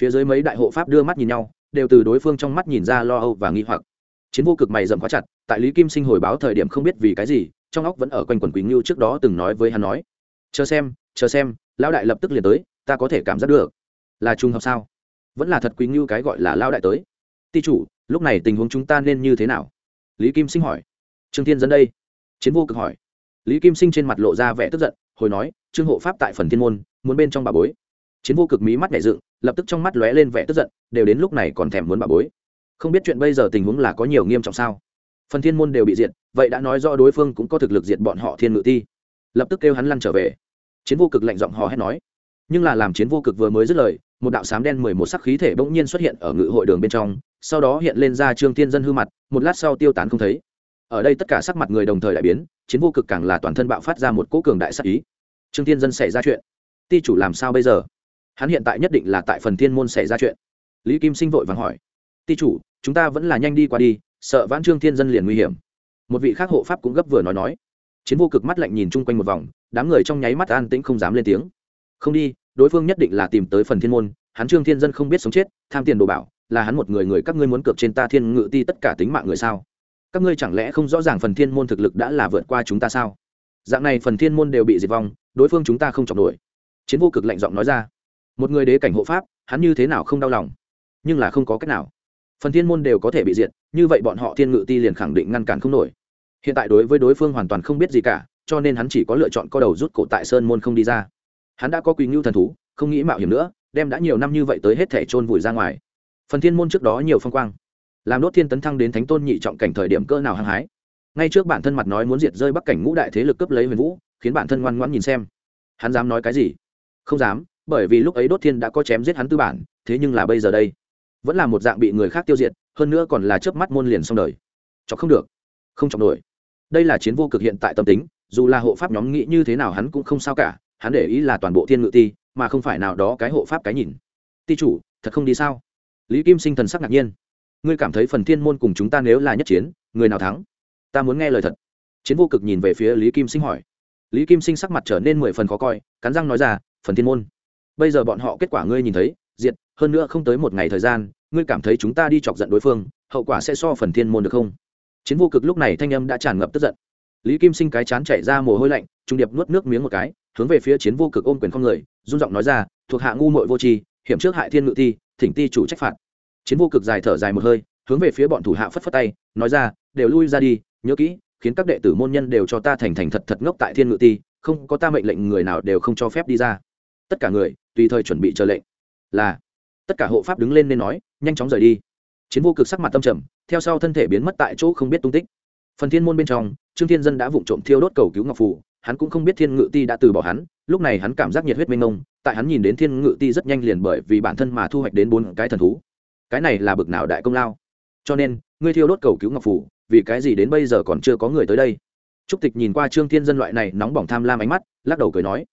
Phía dưới mấy đại hộ pháp đưa mắt nhìn nhau, đều từ đối phương trong mắt nhìn ra lo âu và nghi hoặc. Chiến vô cực mày dậm quá chặt, tại lý kim sinh hồi báo thời điểm không biết vì cái gì trong óc vẫn ở quanh quần quý ngưu trước đó từng nói với hắn nói, chờ xem chờ xem, lão đại lập tức liền tới, ta có thể cảm giác được. Là trùng hợp sao? Vẫn là thật quý ngưu cái gọi là lão đại tới. Ti chủ, lúc này tình huống chúng ta nên như thế nào? Lý kim sinh hỏi. Trương thiên dẫn đây. Chiến vô cực hỏi. Lý kim sinh trên mặt lộ ra vẻ tức giận, hồi nói, trương hộ pháp tại phần thiên môn, muốn bên trong bà bối. Chiến vô cực mí mắt nhảy dựng, lập tức trong mắt lóe lên vẻ tức giận, đều đến lúc này còn thèm muốn bà bối. Không biết chuyện bây giờ tình huống là có nhiều nghiêm trọng sao? Phần thiên môn đều bị diệt, vậy đã nói rõ đối phương cũng có thực lực diệt bọn họ thiên ngự ti. Lập tức kêu hắn lăn trở về. Chiến vô cực lạnh giọng hò hét nói. Nhưng là làm chiến vô cực vừa mới dứt lời, một đạo sám đen mười một sắc khí thể bỗng nhiên xuất hiện ở ngự hội đường bên trong, sau đó hiện lên ra trương thiên dân hư mặt, một lát sau tiêu tán không thấy. Ở đây tất cả sắc mặt người đồng thời đại biến, chiến vô cực càng là toàn thân bạo phát ra một cỗ cường đại sắc ý. Trương thiên dân xảy ra chuyện. Ti chủ làm sao bây giờ? Hắn hiện tại nhất định là tại phần thiên môn xảy ra chuyện. Lý kim sinh vội vàng hỏi. Ti chủ, chúng ta vẫn là nhanh đi qua đi sợ vãn trương thiên dân liền nguy hiểm. Một vị khác hộ pháp cũng gấp vừa nói nói. Chiến vô cực mắt lạnh nhìn chung quanh một vòng, đám người trong nháy mắt an tĩnh không dám lên tiếng. Không đi, đối phương nhất định là tìm tới phần thiên môn, hắn trương thiên dân không biết sống chết, tham tiền đồ bảo, là hắn một người người các ngươi muốn cược trên ta thiên ngự ti tất cả tính mạng người sao? Các ngươi chẳng lẽ không rõ ràng phần thiên môn thực lực đã là vượt qua chúng ta sao? Dạng này phần thiên môn đều bị diệt vong, đối phương chúng ta không chọc nổi. Chiến vô cực lạnh giọng nói ra. Một người đế cảnh hộ pháp, hắn như thế nào không đau lòng? Nhưng là không có cách nào. Phần thiên môn đều có thể bị diệt như vậy bọn họ thiên ngự ti liền khẳng định ngăn cản không nổi. Hiện tại đối với đối phương hoàn toàn không biết gì cả, cho nên hắn chỉ có lựa chọn co đầu rút cổ tại sơn môn không đi ra. Hắn đã có quỳ ngưu thần thú, không nghĩ mạo hiểm nữa, đem đã nhiều năm như vậy tới hết thể trôn vùi ra ngoài. Phần thiên môn trước đó nhiều phong quang. Làm đốt thiên tấn thăng đến thánh tôn nhị trọng cảnh thời điểm cơ nào hăng hái. Ngay trước bản thân mặt nói muốn diệt rơi bắc cảnh ngũ đại thế lực cướp lấy huyền vũ, khiến bản thân ngoan ngoãn nhìn xem. Hắn dám nói cái gì? Không dám, bởi vì lúc ấy đốt thiên đã có chém giết hắn tư bản, thế nhưng là bây giờ đây. Vẫn là một dạng bị người khác tiêu diệt hơn nữa còn là chớp mắt môn liền xong đời. Chọc không được. Không chọc nổi. Đây là chiến vô cực hiện tại tâm tính, dù là hộ pháp nhóm nghĩ như thế nào hắn cũng không sao cả, hắn để ý là toàn bộ thiên ngự ti, mà không phải nào đó cái hộ pháp cái nhìn. Ti chủ, thật không đi sao? Lý kim sinh thần sắc ngạc nhiên. Ngươi cảm thấy phần thiên môn cùng chúng ta nếu là nhất chiến, người nào thắng? Ta muốn nghe lời thật. Chiến vô cực nhìn về phía lý kim sinh hỏi. Lý kim sinh sắc mặt trở nên mười phần khó coi, cắn răng nói ra, phần thiên môn. Bây giờ bọn họ kết quả ngươi nhìn thấy, diệt, hơn nữa không tới một ngày thời gian ngươi cảm thấy chúng ta đi chọc giận đối phương, hậu quả sẽ so phần thiên môn được không? Chiến vô cực lúc này thanh âm đã tràn ngập tức giận. Lý kim sinh cái chán chảy ra mồ hôi lạnh, trung điệp nuốt nước miếng một cái, hướng về phía chiến vô cực ôm quyền không người, run giọng nói ra, thuộc hạ ngu mội vô tri, hiểm trước hại thiên ngự thi, thỉnh ti chủ trách phạt. Chiến vô cực dài thở dài một hơi, hướng về phía bọn thủ hạ phất phất tay, nói ra, đều lui ra đi, nhớ kỹ, khiến các đệ tử môn nhân đều cho ta thành thành thật thật ngốc tại thiên ngự ti không có ta mệnh lệnh người nào đều không cho phép đi ra. Tất cả người, tùy thời chuẩn bị chờ lệnh. Là, tất cả hộ pháp đứng lên nên nói nhanh chóng rời đi. Chiến vô cực sắc mặt tâm trầm, theo sau thân thể biến mất tại chỗ không biết tung tích. Phần thiên môn bên trong, trương thiên dân đã vụng trộm thiêu đốt cầu cứu ngọc phủ hắn cũng không biết thiên ngự ti đã từ bỏ hắn, lúc này hắn cảm giác nhiệt huyết mênh mông, tại hắn nhìn đến thiên ngự ti rất nhanh liền bởi vì bản thân mà thu hoạch đến bốn cái thần thú. Cái này là bực nào đại công lao. Cho nên, ngươi thiêu đốt cầu cứu ngọc phủ vì cái gì đến bây giờ còn chưa có người tới đây? Trúc tịch nhìn qua trương thiên dân loại này nóng bỏng tham lam ánh mắt, lắc đầu cười nói.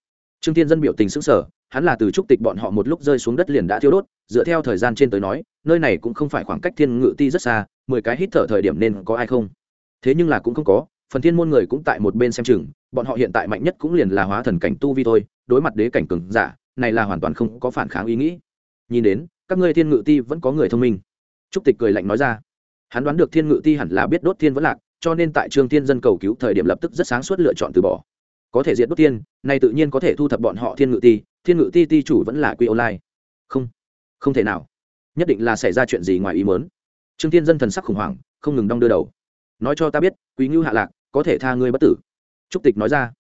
Trương thiên dân biểu tình sững sờ hắn là từ trúc tịch bọn họ một lúc rơi xuống đất liền đã thiêu đốt, dựa theo thời gian trên tới nói, nơi này cũng không phải khoảng cách thiên ngự ti rất xa, mười cái hít thở thời điểm nên có ai không? Thế nhưng là cũng không có, phần thiên môn người cũng tại một bên xem chừng, bọn họ hiện tại mạnh nhất cũng liền là hóa thần cảnh tu vi thôi, đối mặt đế cảnh cường giả, này là hoàn toàn không có phản kháng ý nghĩ. Nhìn đến, các ngươi thiên ngự ti vẫn có người thông minh. Trúc tịch cười lạnh nói ra. Hắn đoán được thiên ngự ti hẳn là biết đốt thiên vẫn lạc, cho nên tại trương thiên dân cầu cứu thời điểm lập tức rất sáng suốt lựa chọn từ bỏ có thể diệt đốt thiên này tự nhiên có thể thu thập bọn họ thiên ngự ti, thiên ngự ti ti chủ vẫn là quy online. Không không thể nào. Nhất định là xảy ra chuyện gì ngoài ý mớn trương thiên dân thần sắc khủng hoảng, không ngừng đong đưa đầu. Nói cho ta biết, quý ngưu hạ lạc, có thể tha ngươi bất tử. Trúc tịch nói ra.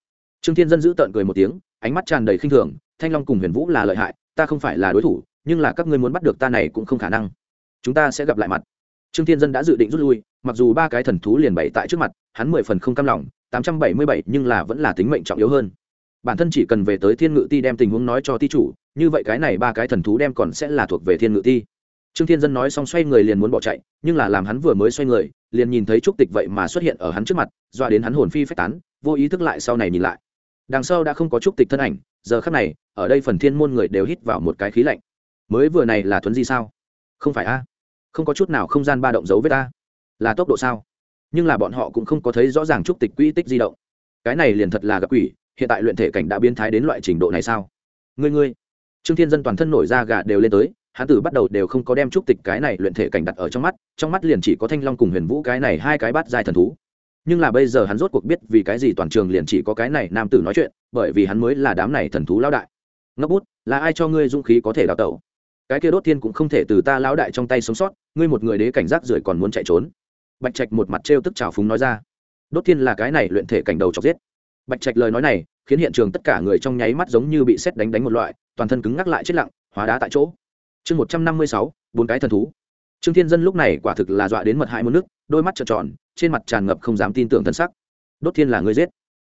Trương thiên dân giữ tợn cười một tiếng, ánh mắt tràn đầy khinh thường, thanh long cùng huyền vũ là lợi hại, ta không phải là đối thủ, nhưng là các ngươi muốn bắt được ta này cũng không khả năng. Chúng ta sẽ gặp lại mặt. Trương thiên dân đã dự định rút lui, mặc dù ba cái thần thú liền bày tại trước mặt hắn mười phần không cam lòng tám trăm bảy mươi bảy nhưng là vẫn là tính mệnh trọng yếu hơn. Bản thân chỉ cần về tới thiên ngự ti đem tình huống nói cho ti chủ như vậy cái này ba cái thần thú đem còn sẽ là thuộc về thiên ngự ti. Trương thiên dân nói xong xoay người liền muốn bỏ chạy nhưng là làm hắn vừa mới xoay người liền nhìn thấy trúc tịch vậy mà xuất hiện ở hắn trước mặt dọa đến hắn hồn phi phách tán vô ý thức lại sau này nhìn lại. Đằng sau đã không có trúc tịch thân ảnh giờ khắc này ở đây phần thiên môn người đều hít vào một cái khí lạnh. Mới vừa này là thuấn di sao? Không phải a? Không có chút nào không gian ba động dấu vết ta, là tốc độ sao? Nhưng là bọn họ cũng không có thấy rõ ràng trúc tịch quỹ tích di động. Cái này liền thật là gặp quỷ, hiện tại luyện thể cảnh đã biến thái đến loại trình độ này sao? Ngươi ngươi. Trương thiên dân toàn thân nổi da gà đều lên tới, hắn từ bắt đầu đều không có đem trúc tịch cái này luyện thể cảnh đặt ở trong mắt trong mắt liền chỉ có thanh long cùng huyền vũ cái này hai cái bát dài thần thú. Nhưng là bây giờ hắn rốt cuộc biết vì cái gì toàn trường liền chỉ có cái này nam tử nói chuyện, bởi vì hắn mới là đám này thần thú lão đại. Ngấp bút, là ai cho ngươi dũng khí có thể đào tẩu? Cái kia đốt thiên cũng không thể từ ta lão đại trong tay sống sót, ngươi một người đế cảnh giác rưởi còn muốn chạy trốn bạch trạch một mặt trêu tức trào phúng nói ra. Đốt thiên là cái này luyện thể cảnh đầu chọc giết. Bạch trạch lời nói này, khiến hiện trường tất cả người trong nháy mắt giống như bị xét đánh đánh một loại, toàn thân cứng ngắc lại chết lặng, hóa đá tại chỗ. Chương một trăm năm mươi sáu, bốn cái thần thú. Trương thiên dân lúc này quả thực là dọa đến mật hại một nước, đôi mắt trợn tròn, trên mặt tràn ngập không dám tin tưởng thân sắc. Đốt thiên là ngươi giết.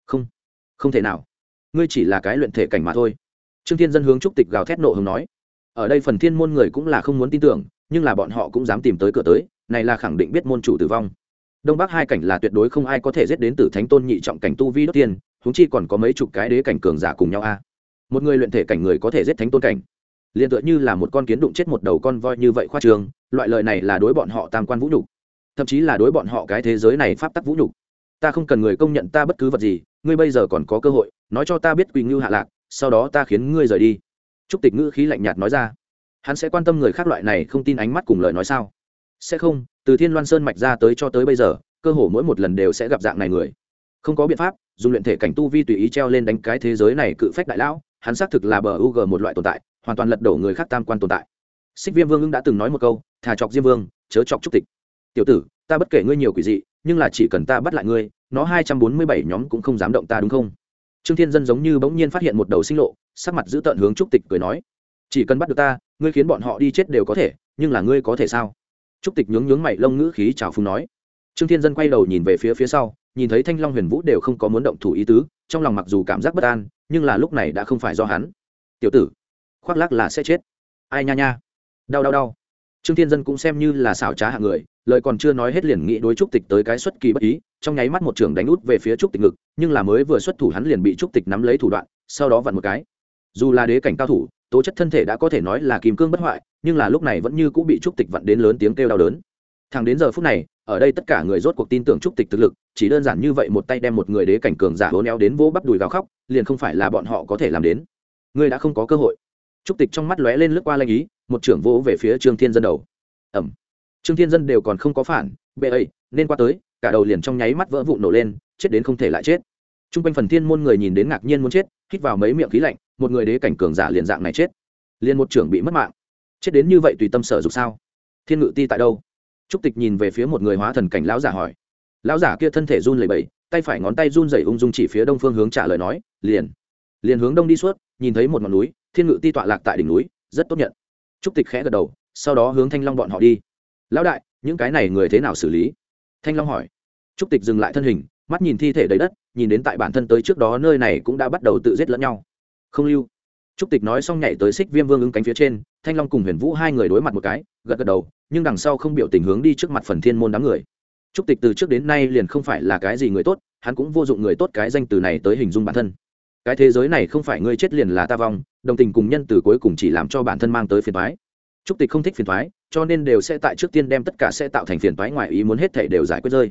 Không không thể nào. Ngươi chỉ là cái luyện thể cảnh mà thôi. Trương thiên dân hướng trúc tịch gào thét nộ hứng nói. Ở đây phần thiên môn người cũng là không muốn tin tưởng, nhưng là bọn họ cũng dám tìm tới cửa tới này là khẳng định biết môn chủ tử vong. Đông bắc hai cảnh là tuyệt đối không ai có thể giết đến từ thánh tôn nhị trọng cảnh tu vi đốt tiên húng chi còn có mấy chục cái đế cảnh cường giả cùng nhau a. Một người luyện thể cảnh người có thể giết thánh tôn cảnh. Liền tựa như là một con kiến đụng chết một đầu con voi như vậy khoa trường, loại lời này là đối bọn họ tam quan vũ nhục. Thậm chí là đối bọn họ cái thế giới này pháp tắc vũ nhục. Ta không cần người công nhận ta bất cứ vật gì, ngươi bây giờ còn có cơ hội, nói cho ta biết quỳ ngưu hạ lạc, sau đó ta khiến ngươi rời đi. Trúc tịch ngữ khí lạnh nhạt nói ra. Hắn sẽ quan tâm người khác loại này không tin ánh mắt cùng lời nói sao? Sẽ không, từ thiên loan sơn mạch ra tới cho tới bây giờ, cơ hồ mỗi một lần đều sẽ gặp dạng này người. Không có biện pháp, dùng luyện thể cảnh tu vi tùy ý treo lên đánh cái thế giới này cự phách đại lão, hắn xác thực là bờ u g một loại tồn tại, hoàn toàn lật đổ người khác tam quan tồn tại. Xích viêm vương ưng đã từng nói một câu, thà chọc diêm vương, chớ chọc trúc tịch. Tiểu tử, ta bất kể ngươi nhiều quỷ dị, nhưng là chỉ cần ta bắt lại ngươi, nó hai trăm bốn mươi bảy nhóm cũng không dám động ta đúng không? Trương thiên dân giống như bỗng nhiên phát hiện một đầu sinh lộ, sắc mặt giữ tợn hướng trúc tịch cười nói, chỉ cần bắt được ta, ngươi khiến bọn họ đi chết đều có thể, nhưng là ngươi có thể sao? Trúc tịch nhướng nhướng mày, lông ngữ khí chào phúng nói. Trương thiên dân quay đầu nhìn về phía phía sau, nhìn thấy thanh long huyền vũ đều không có muốn động thủ ý tứ, trong lòng mặc dù cảm giác bất an, nhưng là lúc này đã không phải do hắn. Tiểu tử, khoác lác là sẽ chết. Ai nha nha. Đau đau đau. Trương thiên dân cũng xem như là xảo trá hạng người, lời còn chưa nói hết liền nghĩ đối trúc tịch tới cái xuất kỳ bất ý, trong nháy mắt một trưởng đánh út về phía trúc tịch ngực, nhưng là mới vừa xuất thủ hắn liền bị trúc tịch nắm lấy thủ đoạn, sau đó vặn một cái. Dù là đế cảnh cao thủ tố chất thân thể đã có thể nói là kim cương bất hoại, nhưng là lúc này vẫn như cũng bị trúc tịch vặn đến lớn tiếng kêu đau đớn. Thằng đến giờ phút này, ở đây tất cả người rốt cuộc tin tưởng trúc tịch thực lực, chỉ đơn giản như vậy một tay đem một người đế cảnh cường giả hố neo đến vỗ bắp đùi gào khóc, liền không phải là bọn họ có thể làm đến. Ngươi đã không có cơ hội. Trúc tịch trong mắt lóe lên lướt qua lanh ý, một trưởng vỗ về phía trương thiên dân đầu. Ẩm. Trương thiên dân đều còn không có phản, bệ ấy nên qua tới. Cả đầu liền trong nháy mắt vỡ vụn nổ lên, chết đến không thể lại chết. T r u n g quanh phần thiên môn người nhìn đến ngạc nhiên muốn chết, hít vào mấy miệng khí lạnh một người đế cảnh cường giả liền dạng này chết. Liền một trưởng bị mất mạng. Chết đến như vậy tùy tâm sở dục sao? Thiên ngự ti tại đâu? Trúc tịch nhìn về phía một người hóa thần cảnh lão giả hỏi. Lão giả kia thân thể run lẩy bẩy, tay phải ngón tay run dày ung dung chỉ phía đông phương hướng trả lời nói, liền. Liền hướng đông đi suốt, nhìn thấy một ngọn núi, thiên ngự ti tọa lạc tại đỉnh núi, rất tốt nhận. Trúc tịch khẽ gật đầu, sau đó hướng thanh long bọn họ đi. Lão đại, những cái này người thế nào xử lý? Thanh long hỏi. Trúc tịch dừng lại thân hình, mắt nhìn thi thể đầy đất, nhìn đến tại bản thân tới trước đó nơi này cũng đã bắt đầu tự giết lẫn nhau không lưu. Trúc tịch nói xong nhảy tới xích viêm vương ứng cánh phía trên, thanh long cùng huyền vũ hai người đối mặt một cái, gật gật đầu, nhưng đằng sau không biểu tình hướng đi trước mặt phần thiên môn đám người. Trúc tịch từ trước đến nay liền không phải là cái gì người tốt, hắn cũng vô dụng người tốt cái danh từ này tới hình dung bản thân. Cái thế giới này không phải ngươi chết liền là ta vong, đồng tình cùng nhân từ cuối cùng chỉ làm cho bản thân mang tới phiền thoái trúc tịch không thích phiền thoái cho nên đều sẽ tại trước tiên đem tất cả sẽ tạo thành phiền thoái ngoài ý muốn hết thể đều giải quyết rơi.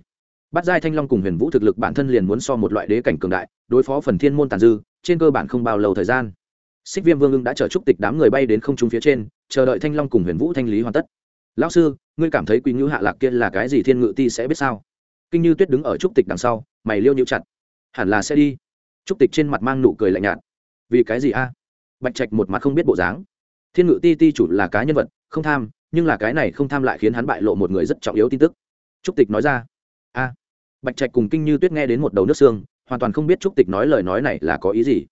Bắt giai thanh long cùng huyền vũ thực lực bản thân liền muốn so một loại đế cảnh cường đại, đối phó phần thiên môn tàn dư trên cơ bản không bao lâu thời gian. Xích viêm vương ưng đã chở trúc tịch đám người bay đến không trung phía trên, chờ đợi thanh long cùng huyền vũ thanh lý hoàn tất. Lão sư, ngươi cảm thấy quý ngữ hạ lạc kia là cái gì thiên ngự ti sẽ biết sao? Kinh như tuyết đứng ở trúc tịch đằng sau, mày liêu nhịu chặt. Hẳn là sẽ đi. Trúc tịch trên mặt mang nụ cười lạnh nhạt. Vì cái gì a? Bạch trạch một mặt không biết bộ dáng. Thiên ngự ti ti chủ là cá nhân vật, không tham, nhưng là cái này không tham lại khiến hắn bại lộ một người rất trọng yếu tin tức. Trúc tịch nói ra. A. Bạch trạch cùng kinh như tuyết nghe đến một đầu nước xương hoàn toàn không biết trúc tịch nói lời nói này là có ý gì.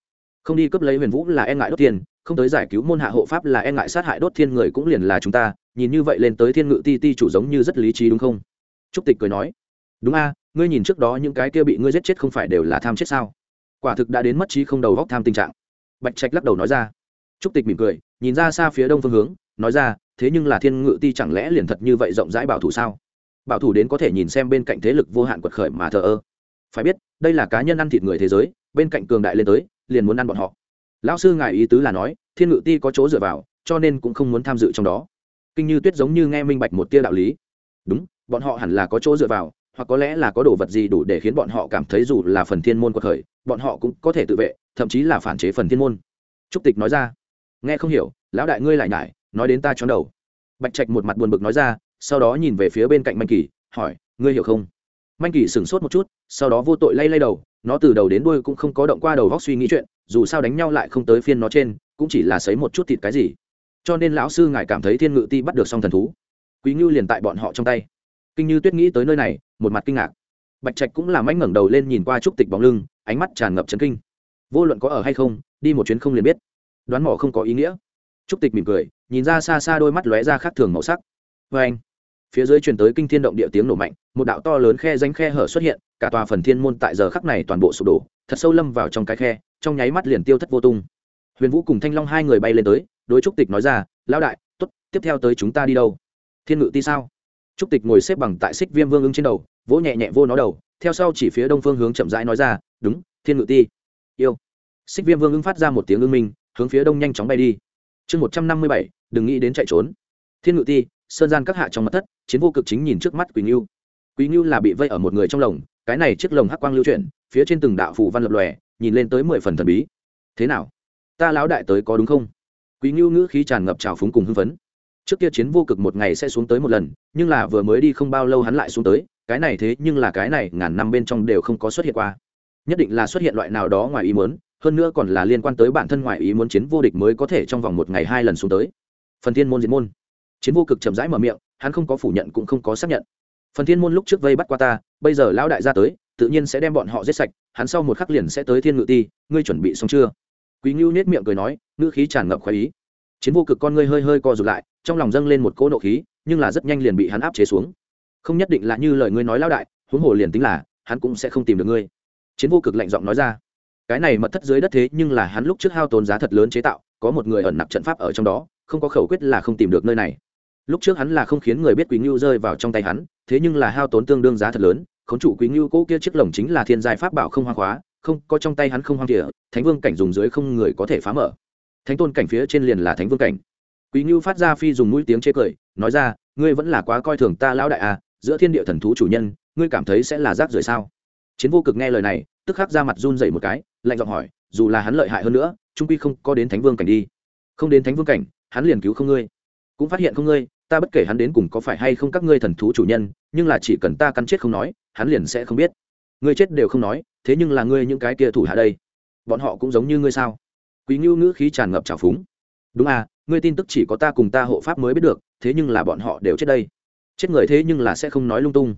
Không đi cướp lấy huyền vũ là e ngại đốt thiên, không tới giải cứu môn hạ hộ pháp là e ngại sát hại đốt thiên người cũng liền là chúng ta, nhìn như vậy lên tới thiên ngự ti ti chủ giống như rất lý trí đúng không? Trúc tịch cười nói, đúng a, ngươi nhìn trước đó những cái kia bị ngươi giết chết không phải đều là tham chết sao? Quả thực đã đến mất trí không đầu góc tham tình trạng. Bạch trạch lắc đầu nói ra. Trúc tịch mỉm cười, nhìn ra xa phía đông phương hướng, nói ra, thế nhưng là thiên ngự ti chẳng lẽ liền thật như vậy rộng rãi bảo thủ sao? Bảo thủ đến có thể nhìn xem bên cạnh thế lực vô hạn quật khởi mà thờ ơ phải biết, đây là cá nhân ăn thịt người thế giới, bên cạnh cường đại lên tới, liền muốn ăn bọn họ. Lão sư ngài ý tứ là nói, thiên ngự ti có chỗ dựa vào, cho nên cũng không muốn tham dự trong đó. Kinh như tuyết giống như nghe minh bạch một tia đạo lý. Đúng, bọn họ hẳn là có chỗ dựa vào, hoặc có lẽ là có đồ vật gì đủ để khiến bọn họ cảm thấy dù là phần thiên môn quật khởi, bọn họ cũng có thể tự vệ, thậm chí là phản chế phần thiên môn. Trúc tịch nói ra. Nghe không hiểu, lão đại ngươi lại nhải, nói đến ta chóng đầu. Bạch trạch một mặt buồn bực nói ra, sau đó nhìn về phía bên cạnh manh kỳ, hỏi, ngươi hiểu không? Manh kỳ sửng sốt một chút, sau đó vô tội lay lay đầu, nó từ đầu đến đuôi cũng không có động qua đầu góc suy nghĩ chuyện, dù sao đánh nhau lại không tới phiên nó trên, cũng chỉ là sấy một chút thịt cái gì. Cho nên lão sư ngài cảm thấy thiên ngự ti bắt được xong thần thú. Quý ngưu liền tại bọn họ trong tay. Kinh như tuyết nghĩ tới nơi này, một mặt kinh ngạc. Bạch trạch cũng làm anh ngẩng đầu lên nhìn qua trúc tịch bóng lưng, ánh mắt tràn ngập trấn kinh. Vô luận có ở hay không, đi một chuyến không liền biết. Đoán mỏ không có ý nghĩa. Trúc tịch mỉm cười, nhìn ra xa xa đôi mắt lóe ra khác thường màu sắc. Vê anh phía dưới truyền tới kinh thiên động địa tiếng nổ mạnh, một đạo to lớn khe danh khe hở xuất hiện, cả tòa phần thiên môn tại giờ khắc này toàn bộ sụp đổ, thật sâu lâm vào trong cái khe, trong nháy mắt liền tiêu thất vô tung. Huyền vũ cùng thanh long hai người bay lên tới, đối trúc tịch nói ra, lão đại t ố t tiếp theo tới chúng ta đi đâu? Thiên ngự ti sao? Trúc tịch ngồi xếp bằng tại xích viêm vương ứng trên đầu, vỗ nhẹ nhẹ vô nó đầu, theo sau chỉ phía đông phương hướng chậm rãi nói ra, đúng, thiên ngự ti. Yêu. Xích viêm vương ứng phát ra một tiếng ưng minh, hướng phía đông nhanh chóng bay đi. Chương một trăm năm mươi bảy, đừng nghĩ đến chạy trốn. Thiên ngự ti sơn gian các hạ trong mặt thất, chiến vô cực chính nhìn trước mắt quỳnh ngưu. Quý ngưu là bị vây ở một người trong lồng, cái này chiếc lồng hắc quang lưu chuyển, phía trên từng đạo phủ văn lập lòe, nhìn lên tới mười phần thần bí. Thế nào? Ta lão đại tới có đúng không? Quý ngưu ngữ khí tràn ngập trào phúng cùng hưng phấn. Trước kia chiến vô cực một ngày sẽ xuống tới một lần, nhưng là vừa mới đi không bao lâu hắn lại xuống tới, cái này thế nhưng là cái này, ngàn năm bên trong đều không có xuất hiện qua. Nhất định là xuất hiện loại nào đó ngoài ý muốn, hơn nữa còn là liên quan tới bản thân ngoài ý muốn chiến vô địch mới có thể trong vòng một ngày hai lần xuống tới. Phần thiên môn diễn môn chiến vô cực chậm rãi mở miệng, hắn không có phủ nhận cũng không có xác nhận. Phần thiên môn lúc trước vây bắt qua ta, bây giờ lão đại ra tới, tự nhiên sẽ đem bọn họ giết sạch, hắn sau một khắc liền sẽ tới thiên ngự ti, ngươi chuẩn bị xong chưa? Quý ngưu nết miệng cười nói, ngữ khí tràn ngập khoái ý. Chiến vô cực con ngươi hơi hơi co rụt lại, trong lòng dâng lên một cỗ nộ khí, nhưng là rất nhanh liền bị hắn áp chế xuống. Không nhất định là như lời ngươi nói lão đại, huống hồ liền tính là, hắn cũng sẽ không tìm được ngươi. Chiến vô cực lạnh giọng nói ra. Cái này mật thất dưới đất thế nhưng là hắn lúc trước hao tốn giá thật lớn chế tạo, có một người ẩn nặc trận pháp ở trong đó, không có khẩu quyết là không tìm được nơi này lúc trước hắn là không khiến người biết quý ngưu rơi vào trong tay hắn thế nhưng là hao tốn tương đương giá thật lớn. Khốn chủ quý ngưu cỗ kia chiếc lồng chính là thiên giai pháp bảo không hoang hóa, không có trong tay hắn không hoang địa thánh vương cảnh dùng dưới không người có thể phá mở. Thánh tôn cảnh phía trên liền là thánh vương cảnh. Quý ngưu phát ra phi dùng mũi tiếng chê cười nói ra ngươi vẫn là quá coi thường ta lão đại à giữa thiên địa thần thú chủ nhân ngươi cảm thấy sẽ là rác rưởi sao? Chiến vô cực nghe lời này tức khắc ra mặt run dậy một cái lạnh giọng hỏi dù là hắn lợi hại hơn nữa trung quy không có đến thánh vương cảnh đi. Không đến thánh vương cảnh hắn liền cứu không ngươi cũng phát hiện không ngươi, ta bất kể hắn đến cùng có phải hay không các ngươi thần thú chủ nhân, nhưng là chỉ cần ta cắn chết không nói, hắn liền sẽ không biết. Ngươi chết đều không nói, thế nhưng là ngươi những cái kia thủ hạ đây, bọn họ cũng giống như ngươi sao? Quý ngưu ngữ khí tràn ngập trào phúng. Đúng à ngươi tin tức chỉ có ta cùng ta hộ pháp mới biết được, thế nhưng là bọn họ đều chết đây. Chết người thế nhưng là sẽ không nói lung tung.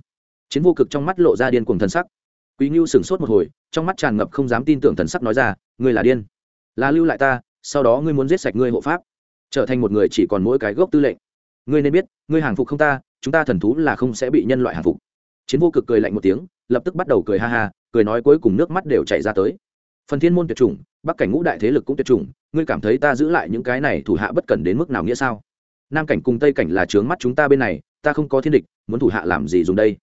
Chiến vô cực trong mắt lộ ra điên cùng thần sắc. Quý ngưu sửng sốt một hồi, trong mắt tràn ngập không dám tin tưởng thần sắc nói ra, ngươi là điên. Là lưu lại ta, sau đó ngươi muốn giết sạch ngươi hộ pháp trở thành một người chỉ còn mỗi cái gốc tư lệnh. Ngươi nên biết, ngươi hàng phục không ta, chúng ta thần thú là không sẽ bị nhân loại hàng phục. Chiến vô cực cười lạnh một tiếng, lập tức bắt đầu cười ha ha, cười nói cuối cùng nước mắt đều chảy ra tới. Phần thiên môn tuyệt chủng, bắc cảnh ngũ đại thế lực cũng tuyệt chủng, ngươi cảm thấy ta giữ lại những cái này thủ hạ bất cần đến mức nào nghĩa sao? Nam cảnh cùng tây cảnh là trướng mắt chúng ta bên này, ta không có thiên địch, muốn thủ hạ làm gì dùng đây?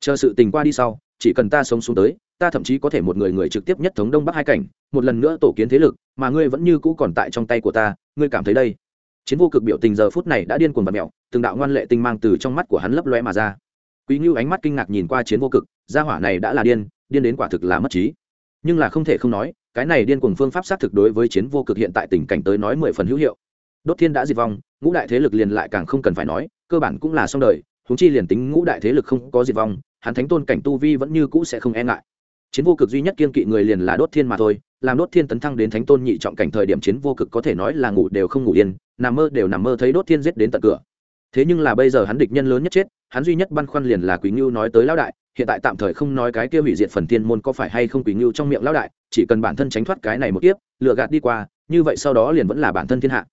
Chờ sự tình qua đi sau, chỉ cần ta sống xuống tới, ta thậm chí có thể một người người trực tiếp nhất thống đông bắc hai cảnh, một lần nữa tổ kiến thế lực, mà ngươi vẫn như cũ còn tại trong tay của ta, ngươi cảm thấy đây? Chiến vô cực biểu tình giờ phút này đã điên cuồng và mẹo từng đạo ngoan lệ tinh mang từ trong mắt của hắn lấp loe mà ra. Quý ngưu ánh mắt kinh ngạc nhìn qua chiến vô cực, gia hỏa này đã là điên điên đến quả thực là mất trí. Nhưng là không thể không nói, cái này điên cuồng phương pháp xác thực đối với chiến vô cực hiện tại tình cảnh tới nói mười phần hữu hiệu. Đốt thiên đã diệt vong, ngũ đại thế lực liền lại càng không cần phải nói, cơ bản cũng là xong đời húng chi liền tính ngũ đại thế lực không có diệt vong, hắn thánh tôn cảnh tu vi vẫn như cũ sẽ không e ngại. Chiến vô cực duy nhất kiên kỵ người liền là đốt thiên mà thôi làm đốt thiên tấn thăng đến thánh tôn nhị trọng cảnh thời điểm chiến vô cực có thể nói là ngủ đều không ngủ yên, nằm mơ đều nằm mơ thấy đốt thiên giết đến tận cửa. Thế nhưng là bây giờ hắn địch nhân lớn nhất chết, hắn duy nhất băn khoăn liền là quý ngưu nói tới lão đại, hiện tại tạm thời không nói cái kia hủy diệt phần tiên môn có phải hay không quý ngưu trong miệng lão đại, chỉ cần bản thân tránh thoát cái này một kiếp lựa gạt đi qua, như vậy sau đó liền vẫn là bản thân thiên hạ.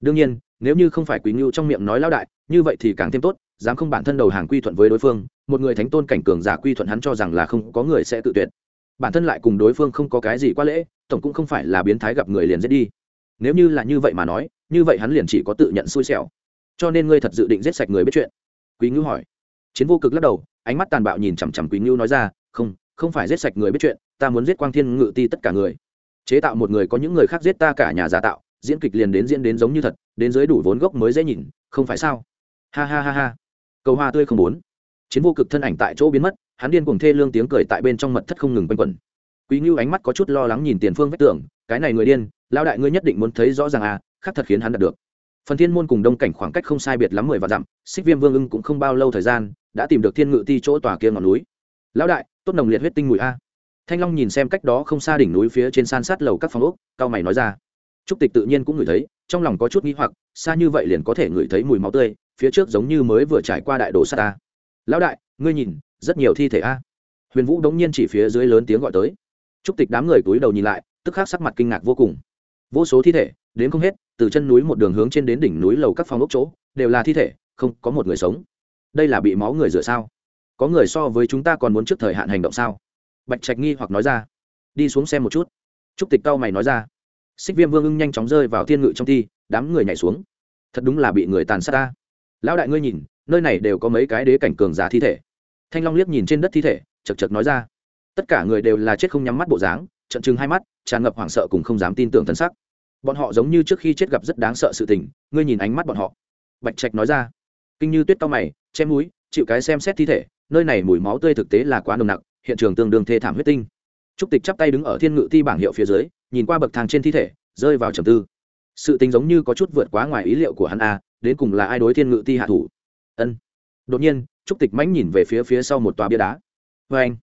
Đương nhiên, nếu như không phải quý ngưu trong miệng nói lão đại, như vậy thì càng thêm tốt, dám không bản thân đầu hàng quy thuận với đối phương, một người thánh tôn cảnh cường giả quy thuận hắn cho rằng là không có người sẽ tự tuyệt bản thân lại cùng đối phương không có cái gì quá lễ, tổng cũng không phải là biến thái gặp người liền giết đi. Nếu như là như vậy mà nói, như vậy hắn liền chỉ có tự nhận xui xẻo. Cho nên ngươi thật dự định giết sạch người biết chuyện. Quý ngưu hỏi. Chiến vô cực lắc đầu, ánh mắt tàn bạo nhìn chằm chằm quý ngưu nói ra, không không phải giết sạch người biết chuyện, ta muốn giết quang thiên ngự ti tất cả người. Chế tạo một người có những người khác giết ta cả nhà giả tạo, diễn kịch liền đến diễn đến giống như thật, đến dưới đủ vốn gốc mới dễ nhìn, không phải sao? Ha ha ha ha. Cầu hoa tươi không bốn. Chiến vô cực thân ảnh tại chỗ biến mất hắn điên cuồng thê lương tiếng cười tại bên trong mật thất không ngừng quanh quẩn. Quý ngưu ánh mắt có chút lo lắng nhìn tiền phương vách tưởng, cái này người điên lao đại ngươi nhất định muốn thấy rõ ràng à khác thật khiến hắn đạt được. Phần thiên môn cùng đông cảnh khoảng cách không sai biệt lắm mười vạn dặm xích viêm vương ưng cũng không bao lâu thời gian đã tìm được thiên ngự ti chỗ tòa kia ngọn núi. Lão đại tốt nồng liệt huyết tinh mùi a. Thanh long nhìn xem cách đó không xa đỉnh núi phía trên san sát lầu các phòng ốc cao mày nói ra. Trúc tịch tự nhiên cũng ngửi thấy trong lòng có chút nghĩ hoặc xa như vậy liền có thể ngửi thấy mùi máu tươi phía trước giống như mới vừa trải qua đại đồ sát ta. Lão đại ngươi nhìn rất nhiều thi thể a. Huyền vũ đống nhiên chỉ phía dưới lớn tiếng gọi tới. Trúc tịch đám người túi đầu nhìn lại, tức khắc sắc mặt kinh ngạc vô cùng. Vô số thi thể, đến không hết, từ chân núi một đường hướng trên đến đỉnh núi lầu các phòng ốc chỗ, đều là thi thể, không có một người sống. Đây là bị máu người rửa sao? Có người so với chúng ta còn muốn trước thời hạn hành động sao? Bạch trạch nghi hoặc nói ra. Đi xuống xem một chút. Trúc tịch cao mày nói ra. Xích viêm vương ưng nhanh chóng rơi vào thiên ngự trong thi, đám người nhảy xuống. Thật đúng là bị người tàn sát ta. Lão đại ngươi nhìn, nơi này đều có mấy cái đế cảnh cường giả thi thể thanh long liếc nhìn trên đất thi thể chật chật nói ra. Tất cả người đều là chết không nhắm mắt bộ dáng trận chừng hai mắt tràn ngập hoảng sợ cùng không dám tin tưởng thân sắc. Bọn họ giống như trước khi chết gặp rất đáng sợ sự tình ngươi nhìn ánh mắt bọn họ. Bạch trạch nói ra. Kinh như tuyết cao mày chém mũi, chịu cái xem xét thi thể nơi này mùi máu tươi thực tế là quá nồng nặc hiện trường tương đương thê thảm huyết tinh. Trúc tịch chắp tay đứng ở thiên ngự thi bảng hiệu phía dưới nhìn qua bậc thang trên thi thể rơi vào trầm tư. Sự tình giống như có chút vượt quá ngoài ý liệu của hắn a đến cùng là ai đối thiên ngự Thi hạ thủ? Ân đột nhiên, trúc tịch mãnh nhìn về phía phía sau một tòa bia đá. Vê anh,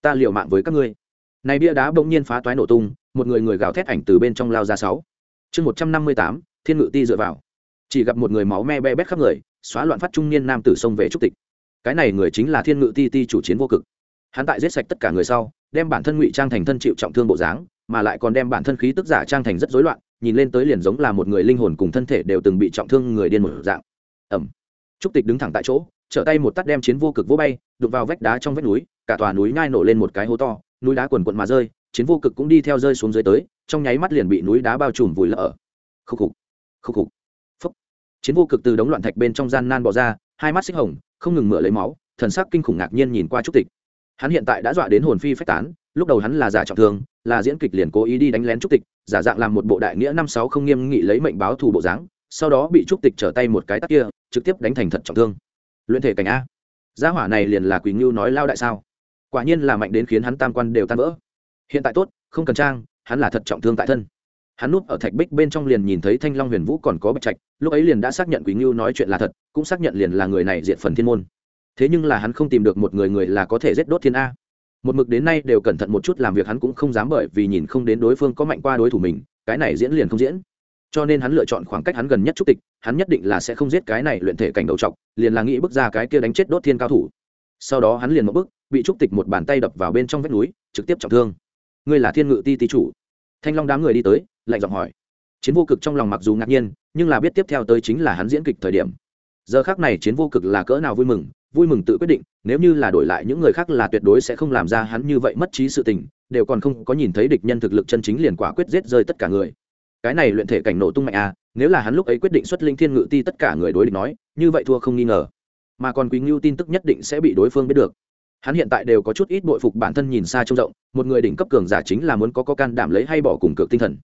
ta liều mạng với các ngươi. Này bia đá bỗng nhiên phá toái nổ tung, một người người gào thét ảnh từ bên trong lao ra sáu. Chương một trăm năm mươi tám, thiên ngự ti dựa vào. Chỉ gặp một người máu me be bét khắp người, xóa loạn phát trung niên nam tử xông về trúc tịch. Cái này người chính là thiên ngự ti ti chủ chiến vô cực. Hắn tại giết sạch tất cả người sau, đem bản thân ngụy trang thành thân chịu trọng thương bộ dáng, mà lại còn đem bản thân khí tức giả trang thành rất rối loạn, nhìn lên tới liền giống là một người linh hồn cùng thân thể đều từng bị trọng thương người điên một dạng. Ẩm. Trúc tịch đứng thẳng tại chỗ trở tay một tắt đem chiến vô cực vỗ bay đục vào vách đá trong vách núi, cả tòa núi nhai nổ lên một cái hố to, núi đá quần quận mà rơi, chiến vô cực cũng đi theo rơi xuống dưới tới, trong nháy mắt liền bị núi đá bao trùm vùi lỡ ở. Khúc khục khúc khục phúc chiến vô cực từ đống loạn thạch bên trong gian nan bỏ ra, hai mắt xích hồng, không ngừng mửa lấy máu, thần sắc kinh khủng ngạc nhiên nhìn qua trúc tịch. Hắn hiện tại đã dọa đến hồn phi phách tán, lúc đầu hắn là giả trọng thương, là diễn kịch liền cố ý đi đánh lén trúc tịch, giả dạng làm một bộ đại nghĩa năm sáu không nghiêm nghị lấy mệnh báo thù bộ dáng, sau đó bị trúc tịch trở tay một cái tắc kia, trực tiếp đánh thành thật trọng thương luyện thể cảnh a. Gia hỏa này liền là quỳ ngưu nói lao đại sao? Quả nhiên là mạnh đến khiến hắn tam quan đều tan vỡ. Hiện tại tốt, không cần trang, hắn là thật trọng thương tại thân. Hắn núp ở thạch bích bên trong liền nhìn thấy thanh long huyền vũ còn có bạch trạch, lúc ấy liền đã xác nhận quý ngưu nói chuyện là thật, cũng xác nhận liền là người này diện phần thiên môn. Thế nhưng là hắn không tìm được một người người là có thể giết đốt thiên a. Một mực đến nay đều cẩn thận một chút làm việc hắn cũng không dám bởi vì nhìn không đến đối phương có mạnh qua đối thủ mình, cái này diễn liền không diễn cho nên hắn lựa chọn khoảng cách hắn gần nhất trúc tịch, hắn nhất định là sẽ không giết cái này luyện thể cảnh đầu trọc, liền là nghĩ bước ra cái kia đánh chết đốt thiên cao thủ. Sau đó hắn liền một bước, bị trúc tịch một bàn tay đập vào bên trong vách núi, trực tiếp trọng thương. Ngươi là thiên ngự ti ti chủ. Thanh long đám người đi tới, lạnh giọng hỏi. Chiến vô cực trong lòng mặc dù ngạc nhiên, nhưng là biết tiếp theo tới chính là hắn diễn kịch thời điểm. Giờ khác này chiến vô cực là cỡ nào vui mừng vui mừng tự quyết định, nếu như là đổi lại những người khác là tuyệt đối sẽ không làm ra hắn như vậy mất trí sự tình, đều còn không có nhìn thấy địch nhân thực lực chân chính liền quả quyết giết rơi tất cả người cái này luyện thể cảnh nổ tung mạnh à nếu là hắn lúc ấy quyết định xuất linh thiên ngự ti tất cả người đối địch nói, như vậy thua không nghi ngờ. Mà còn quý ngưu tin tức nhất định sẽ bị đối phương biết được. Hắn hiện tại đều có chút ít bội phục bản thân nhìn xa trông rộng, một người đỉnh cấp cường giả chính là muốn có có can đảm lấy hay bỏ cùng cược tinh thần.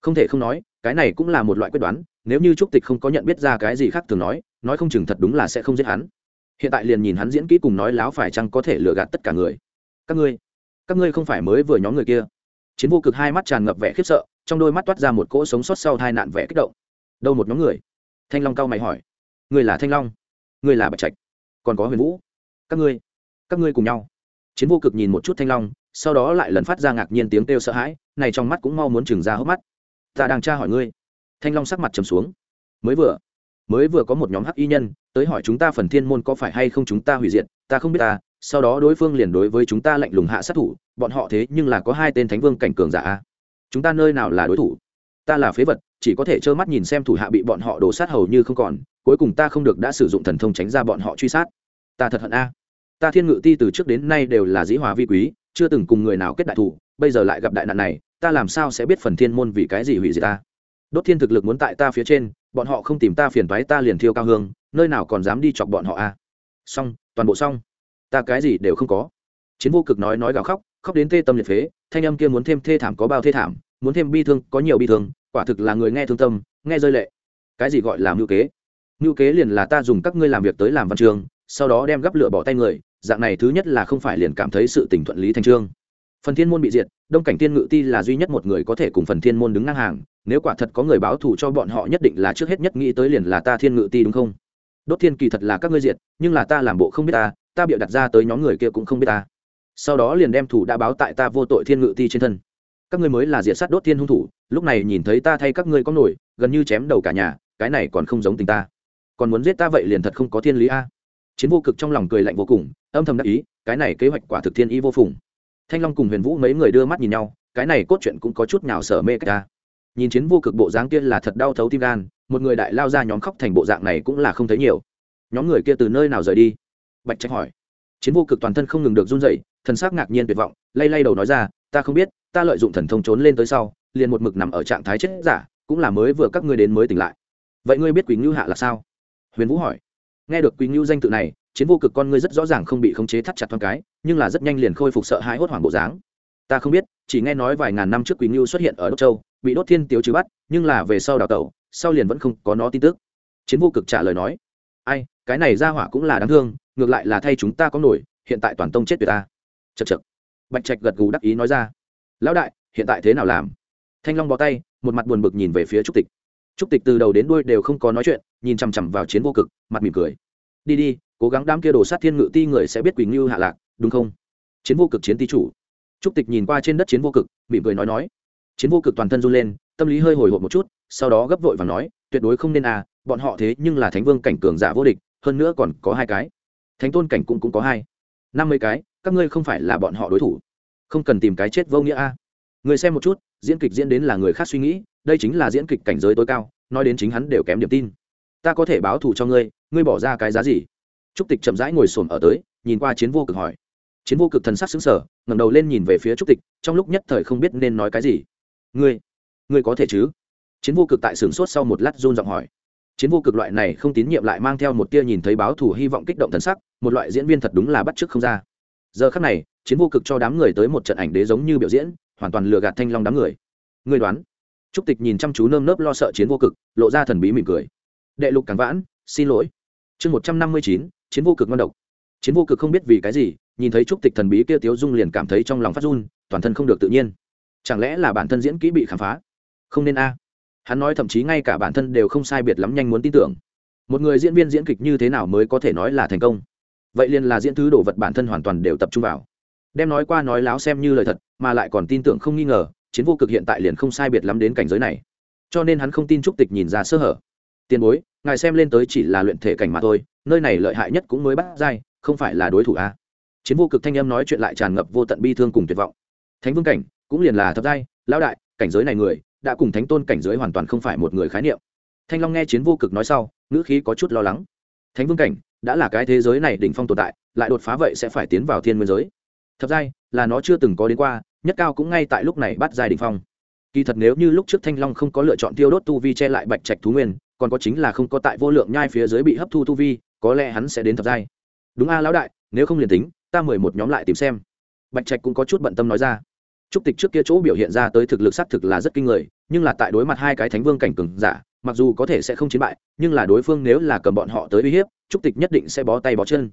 Không thể không nói, cái này cũng là một loại quyết đoán, nếu như trúc tịch không có nhận biết ra cái gì khác thường nói nói không chừng thật đúng là sẽ không giết hắn. Hiện tại liền nhìn hắn diễn kỹ cùng nói láo phải chăng có thể lừa gạt tất cả người. Các ngươi các ngươi không phải mới vừa nhóm người kia. Chiến vô cực hai mắt tràn ngập vẻ khiếp sợ trong đôi mắt toát ra một cỗ sống sót sau hai nạn vẻ kích động. Đâu một nhóm người? Thanh long cao mày hỏi. Người là thanh long, người là bạch trạch, còn có huyền vũ. Các ngươi các ngươi cùng nhau. Chiến vô cực nhìn một chút thanh long, sau đó lại lần phát ra ngạc nhiên tiếng kêu sợ hãi, này trong mắt cũng mau muốn chừng ra hốc mắt. Ta đang tra hỏi ngươi. Thanh long sắc mặt trầm xuống. Mới vừa mới vừa có một nhóm hắc y nhân tới hỏi chúng ta phần thiên môn có phải hay không chúng ta hủy diệt, ta không biết ta, sau đó đối phương liền đối với chúng ta lạnh lùng hạ sát thủ, bọn họ thế nhưng là có hai tên thánh vương cảnh cường giả chúng ta nơi nào là đối thủ? Ta là phế vật, chỉ có thể trơ mắt nhìn xem thủ hạ bị bọn họ đổ sát hầu như không còn, cuối cùng ta không được đã sử dụng thần thông tránh ra bọn họ truy sát. Ta thật hận a. Ta thiên ngự ti từ trước đến nay đều là dĩ hòa vi quý, chưa từng cùng người nào kết đại thủ, bây giờ lại gặp đại nạn này, ta làm sao sẽ biết phần thiên môn vì cái gì hủy diệt ta? Đốt thiên thực lực muốn tại ta phía trên, bọn họ không tìm ta phiền toái, ta liền thiêu cao hương, nơi nào còn dám đi chọc bọn họ a? Xong, toàn bộ xong. Ta cái gì đều không có. Chiến vô cực nói nói gào khóc khóc đến tê tâm liệt phế, thanh âm kia muốn thêm thê thảm có bao thê thảm, muốn thêm bi thương có nhiều bi thương, quả thực là người nghe thương tâm, nghe rơi lệ. Cái gì gọi là mưu kế? Mưu kế liền là ta dùng các ngươi làm việc tới làm văn trường sau đó đem gắp lửa bỏ tay người, dạng này thứ nhất là không phải liền cảm thấy sự tình thuận lý thành trương phần thiên môn bị diệt, đông cảnh tiên ngự ti là duy nhất một người có thể cùng phần thiên môn đứng ngang hàng, nếu quả thật có người báo thù cho bọn họ nhất định là trước hết nhất nghĩ tới liền là ta thiên ngự ti đúng không? Đốt thiên kỳ thật là các ngươi diệt, nhưng là ta làm bộ không biết ta ta bịa đặt ra tới nhóm người kia cũng không biết ta sau đó liền đem thủ đã báo tại ta vô tội thiên ngự ti trên thân. Các ngươi mới là diệt sát đốt thiên hung thủ, lúc này nhìn thấy ta thay các ngươi có nổi, gần như chém đầu cả nhà, cái này còn không giống tình ta. Còn muốn giết ta vậy liền thật không có thiên lý a. Chiến vô cực trong lòng cười lạnh vô cùng, âm thầm đắc ý, cái này kế hoạch quả thực thiên ý vô phùng. Thanh long cùng huyền vũ mấy người đưa mắt nhìn nhau, cái này cốt truyện cũng có chút nào sở mê cách ta. Nhìn chiến vô cực bộ dáng kia là thật đau thấu tim gan, một người đại lao ra nhóm khóc thành bộ dạng này cũng là không thấy nhiều. Nhóm người kia từ nơi nào rời đi? Bạch trạch hỏi chiến vô cực toàn thân không ngừng được run dậy thần sắc ngạc nhiên tuyệt vọng, lay lay đầu nói ra, ta không biết, ta lợi dụng thần thông trốn lên tới sau, liền một mực nằm ở trạng thái chết giả, cũng là mới vừa các ngươi đến mới tỉnh lại. Vậy ngươi biết quý ngưu hạ là sao? Huyền vũ hỏi. Nghe được quý ngưu danh tự này, chiến vô cực con ngươi rất rõ ràng không bị khống chế thắt chặt thoáng cái, nhưng là rất nhanh liền khôi phục sợ hãi hốt hoảng bộ dáng. Ta không biết, chỉ nghe nói vài ngàn năm trước quý ngưu xuất hiện ở đốc châu, bị đốt thiên tiếu trừ bắt, nhưng là về sau đào tẩu, sau liền vẫn không có nó tin tức. Chiến vô cực trả lời nói. Ai, cái này ra hỏa cũng là đáng thương ngược lại là thay chúng ta có nổi, hiện tại toàn tông chết tuyệt ta. Chật chật bạch trạch gật gù đắc ý nói ra. Lão đại, hiện tại thế nào làm? Thanh long bó tay, một mặt buồn bực nhìn về phía trúc tịch. Trúc tịch từ đầu đến đuôi đều không có nói chuyện, nhìn chằm chằm vào chiến vô cực, mặt mỉm cười. Đi đi, cố gắng đám kia đồ sát thiên ngự ti người sẽ biết quỳnh như hạ lạc, đúng không? Chiến vô cực chiến ti chủ. Trúc tịch nhìn qua trên đất chiến vô cực, mỉm cười nói nói. Chiến vô cực toàn thân run lên, tâm lý hơi hồi hộp một chút, sau đó gấp vội và nói, tuyệt đối không nên à bọn họ thế nhưng là thánh vương cảnh cường giả vô địch, hơn nữa còn có hai cái thánh tôn cảnh cũng cũng có hai. Năm mươi cái, các ngươi không phải là bọn họ đối thủ. Không cần tìm cái chết vô nghĩa a. Người xem một chút, diễn kịch diễn đến là người khác suy nghĩ, đây chính là diễn kịch cảnh giới tối cao, nói đến chính hắn đều kém điểm tin. Ta có thể báo thù cho ngươi ngươi bỏ ra cái giá gì? Trúc tịch chậm rãi ngồi xổm ở tới, nhìn qua chiến vô cực hỏi. Chiến vô cực thần sắc xứng sở ngẩng đầu lên nhìn về phía trúc tịch, trong lúc nhất thời không biết nên nói cái gì. Ngươi ngươi có thể chứ? Chiến vô cực tại sửng sốt sau một lát run giọng hỏi chiến vô cực loại này không tín nhiệm lại mang theo một tia nhìn thấy báo thù hy vọng kích động thần sắc, một loại diễn viên thật đúng là bắt chước không ra. Giờ khắc này, chiến vô cực cho đám người tới một trận ảnh đế giống như biểu diễn, hoàn toàn lừa gạt thanh long đám người. Người đoán. Trúc tịch nhìn chăm chú nơm nớp lo sợ chiến vô cực, lộ ra thần bí mỉm cười. Đệ lục càng vãn, xin lỗi. Chương một trăm năm mươi chín, chiến vô cực ngon độc. Chiến vô cực không biết vì cái gì, nhìn thấy trúc tịch thần bí kia tiếu dung liền cảm thấy trong lòng phát run, toàn thân không được tự nhiên. Chẳng lẽ là bản thân diễn kỹ bị khám phá? Không nên a hắn nói thậm chí ngay cả bản thân đều không sai biệt lắm nhanh muốn tin tưởng. Một người diễn viên diễn kịch như thế nào mới có thể nói là thành công? Vậy liền là diễn thứ đồ vật bản thân hoàn toàn đều tập trung vào. Đem nói qua nói láo xem như lời thật, mà lại còn tin tưởng không nghi ngờ, chiến vô cực hiện tại liền không sai biệt lắm đến cảnh giới này. Cho nên hắn không tin trúc tịch nhìn ra sơ hở. Tiền bối, ngài xem lên tới chỉ là luyện thể cảnh mà thôi, nơi này lợi hại nhất cũng mới bắt dai không phải là đối thủ a chiến vô cực thanh âm nói chuyện lại tràn ngập vô tận bi thương cùng tuyệt vọng. Thánh vương cảnh, cũng liền là thập giai, lão đại, cảnh giới này người đã cùng thánh tôn cảnh giới hoàn toàn không phải một người khái niệm. Thanh long nghe chiến vô cực nói sau, ngữ khí có chút lo lắng. Thánh vương cảnh, đã là cái thế giới này đỉnh phong tồn tại, lại đột phá vậy sẽ phải tiến vào thiên nguyên giới. Thập giai là nó chưa từng có đến qua, nhất cao cũng ngay tại lúc này bắt giai đỉnh phong. Kỳ thật nếu như lúc trước thanh long không có lựa chọn tiêu đốt tu vi che lại bạch trạch thú nguyên, còn có chính là không có tại vô lượng nhai phía dưới bị hấp thu tu vi, có lẽ hắn sẽ đến thập giai. Đúng a, lão đại, nếu không liền tính, ta mười một nhóm lại tìm xem. Bạch trạch cũng có chút bận tâm nói ra trúc tịch trước kia chỗ biểu hiện ra tới thực lực xác thực là rất kinh người, nhưng là tại đối mặt hai cái thánh vương cảnh cường giả, mặc dù có thể sẽ không chiến bại, nhưng là đối phương nếu là cầm bọn họ tới uy hiếp, trúc tịch nhất định sẽ bó tay bó chân.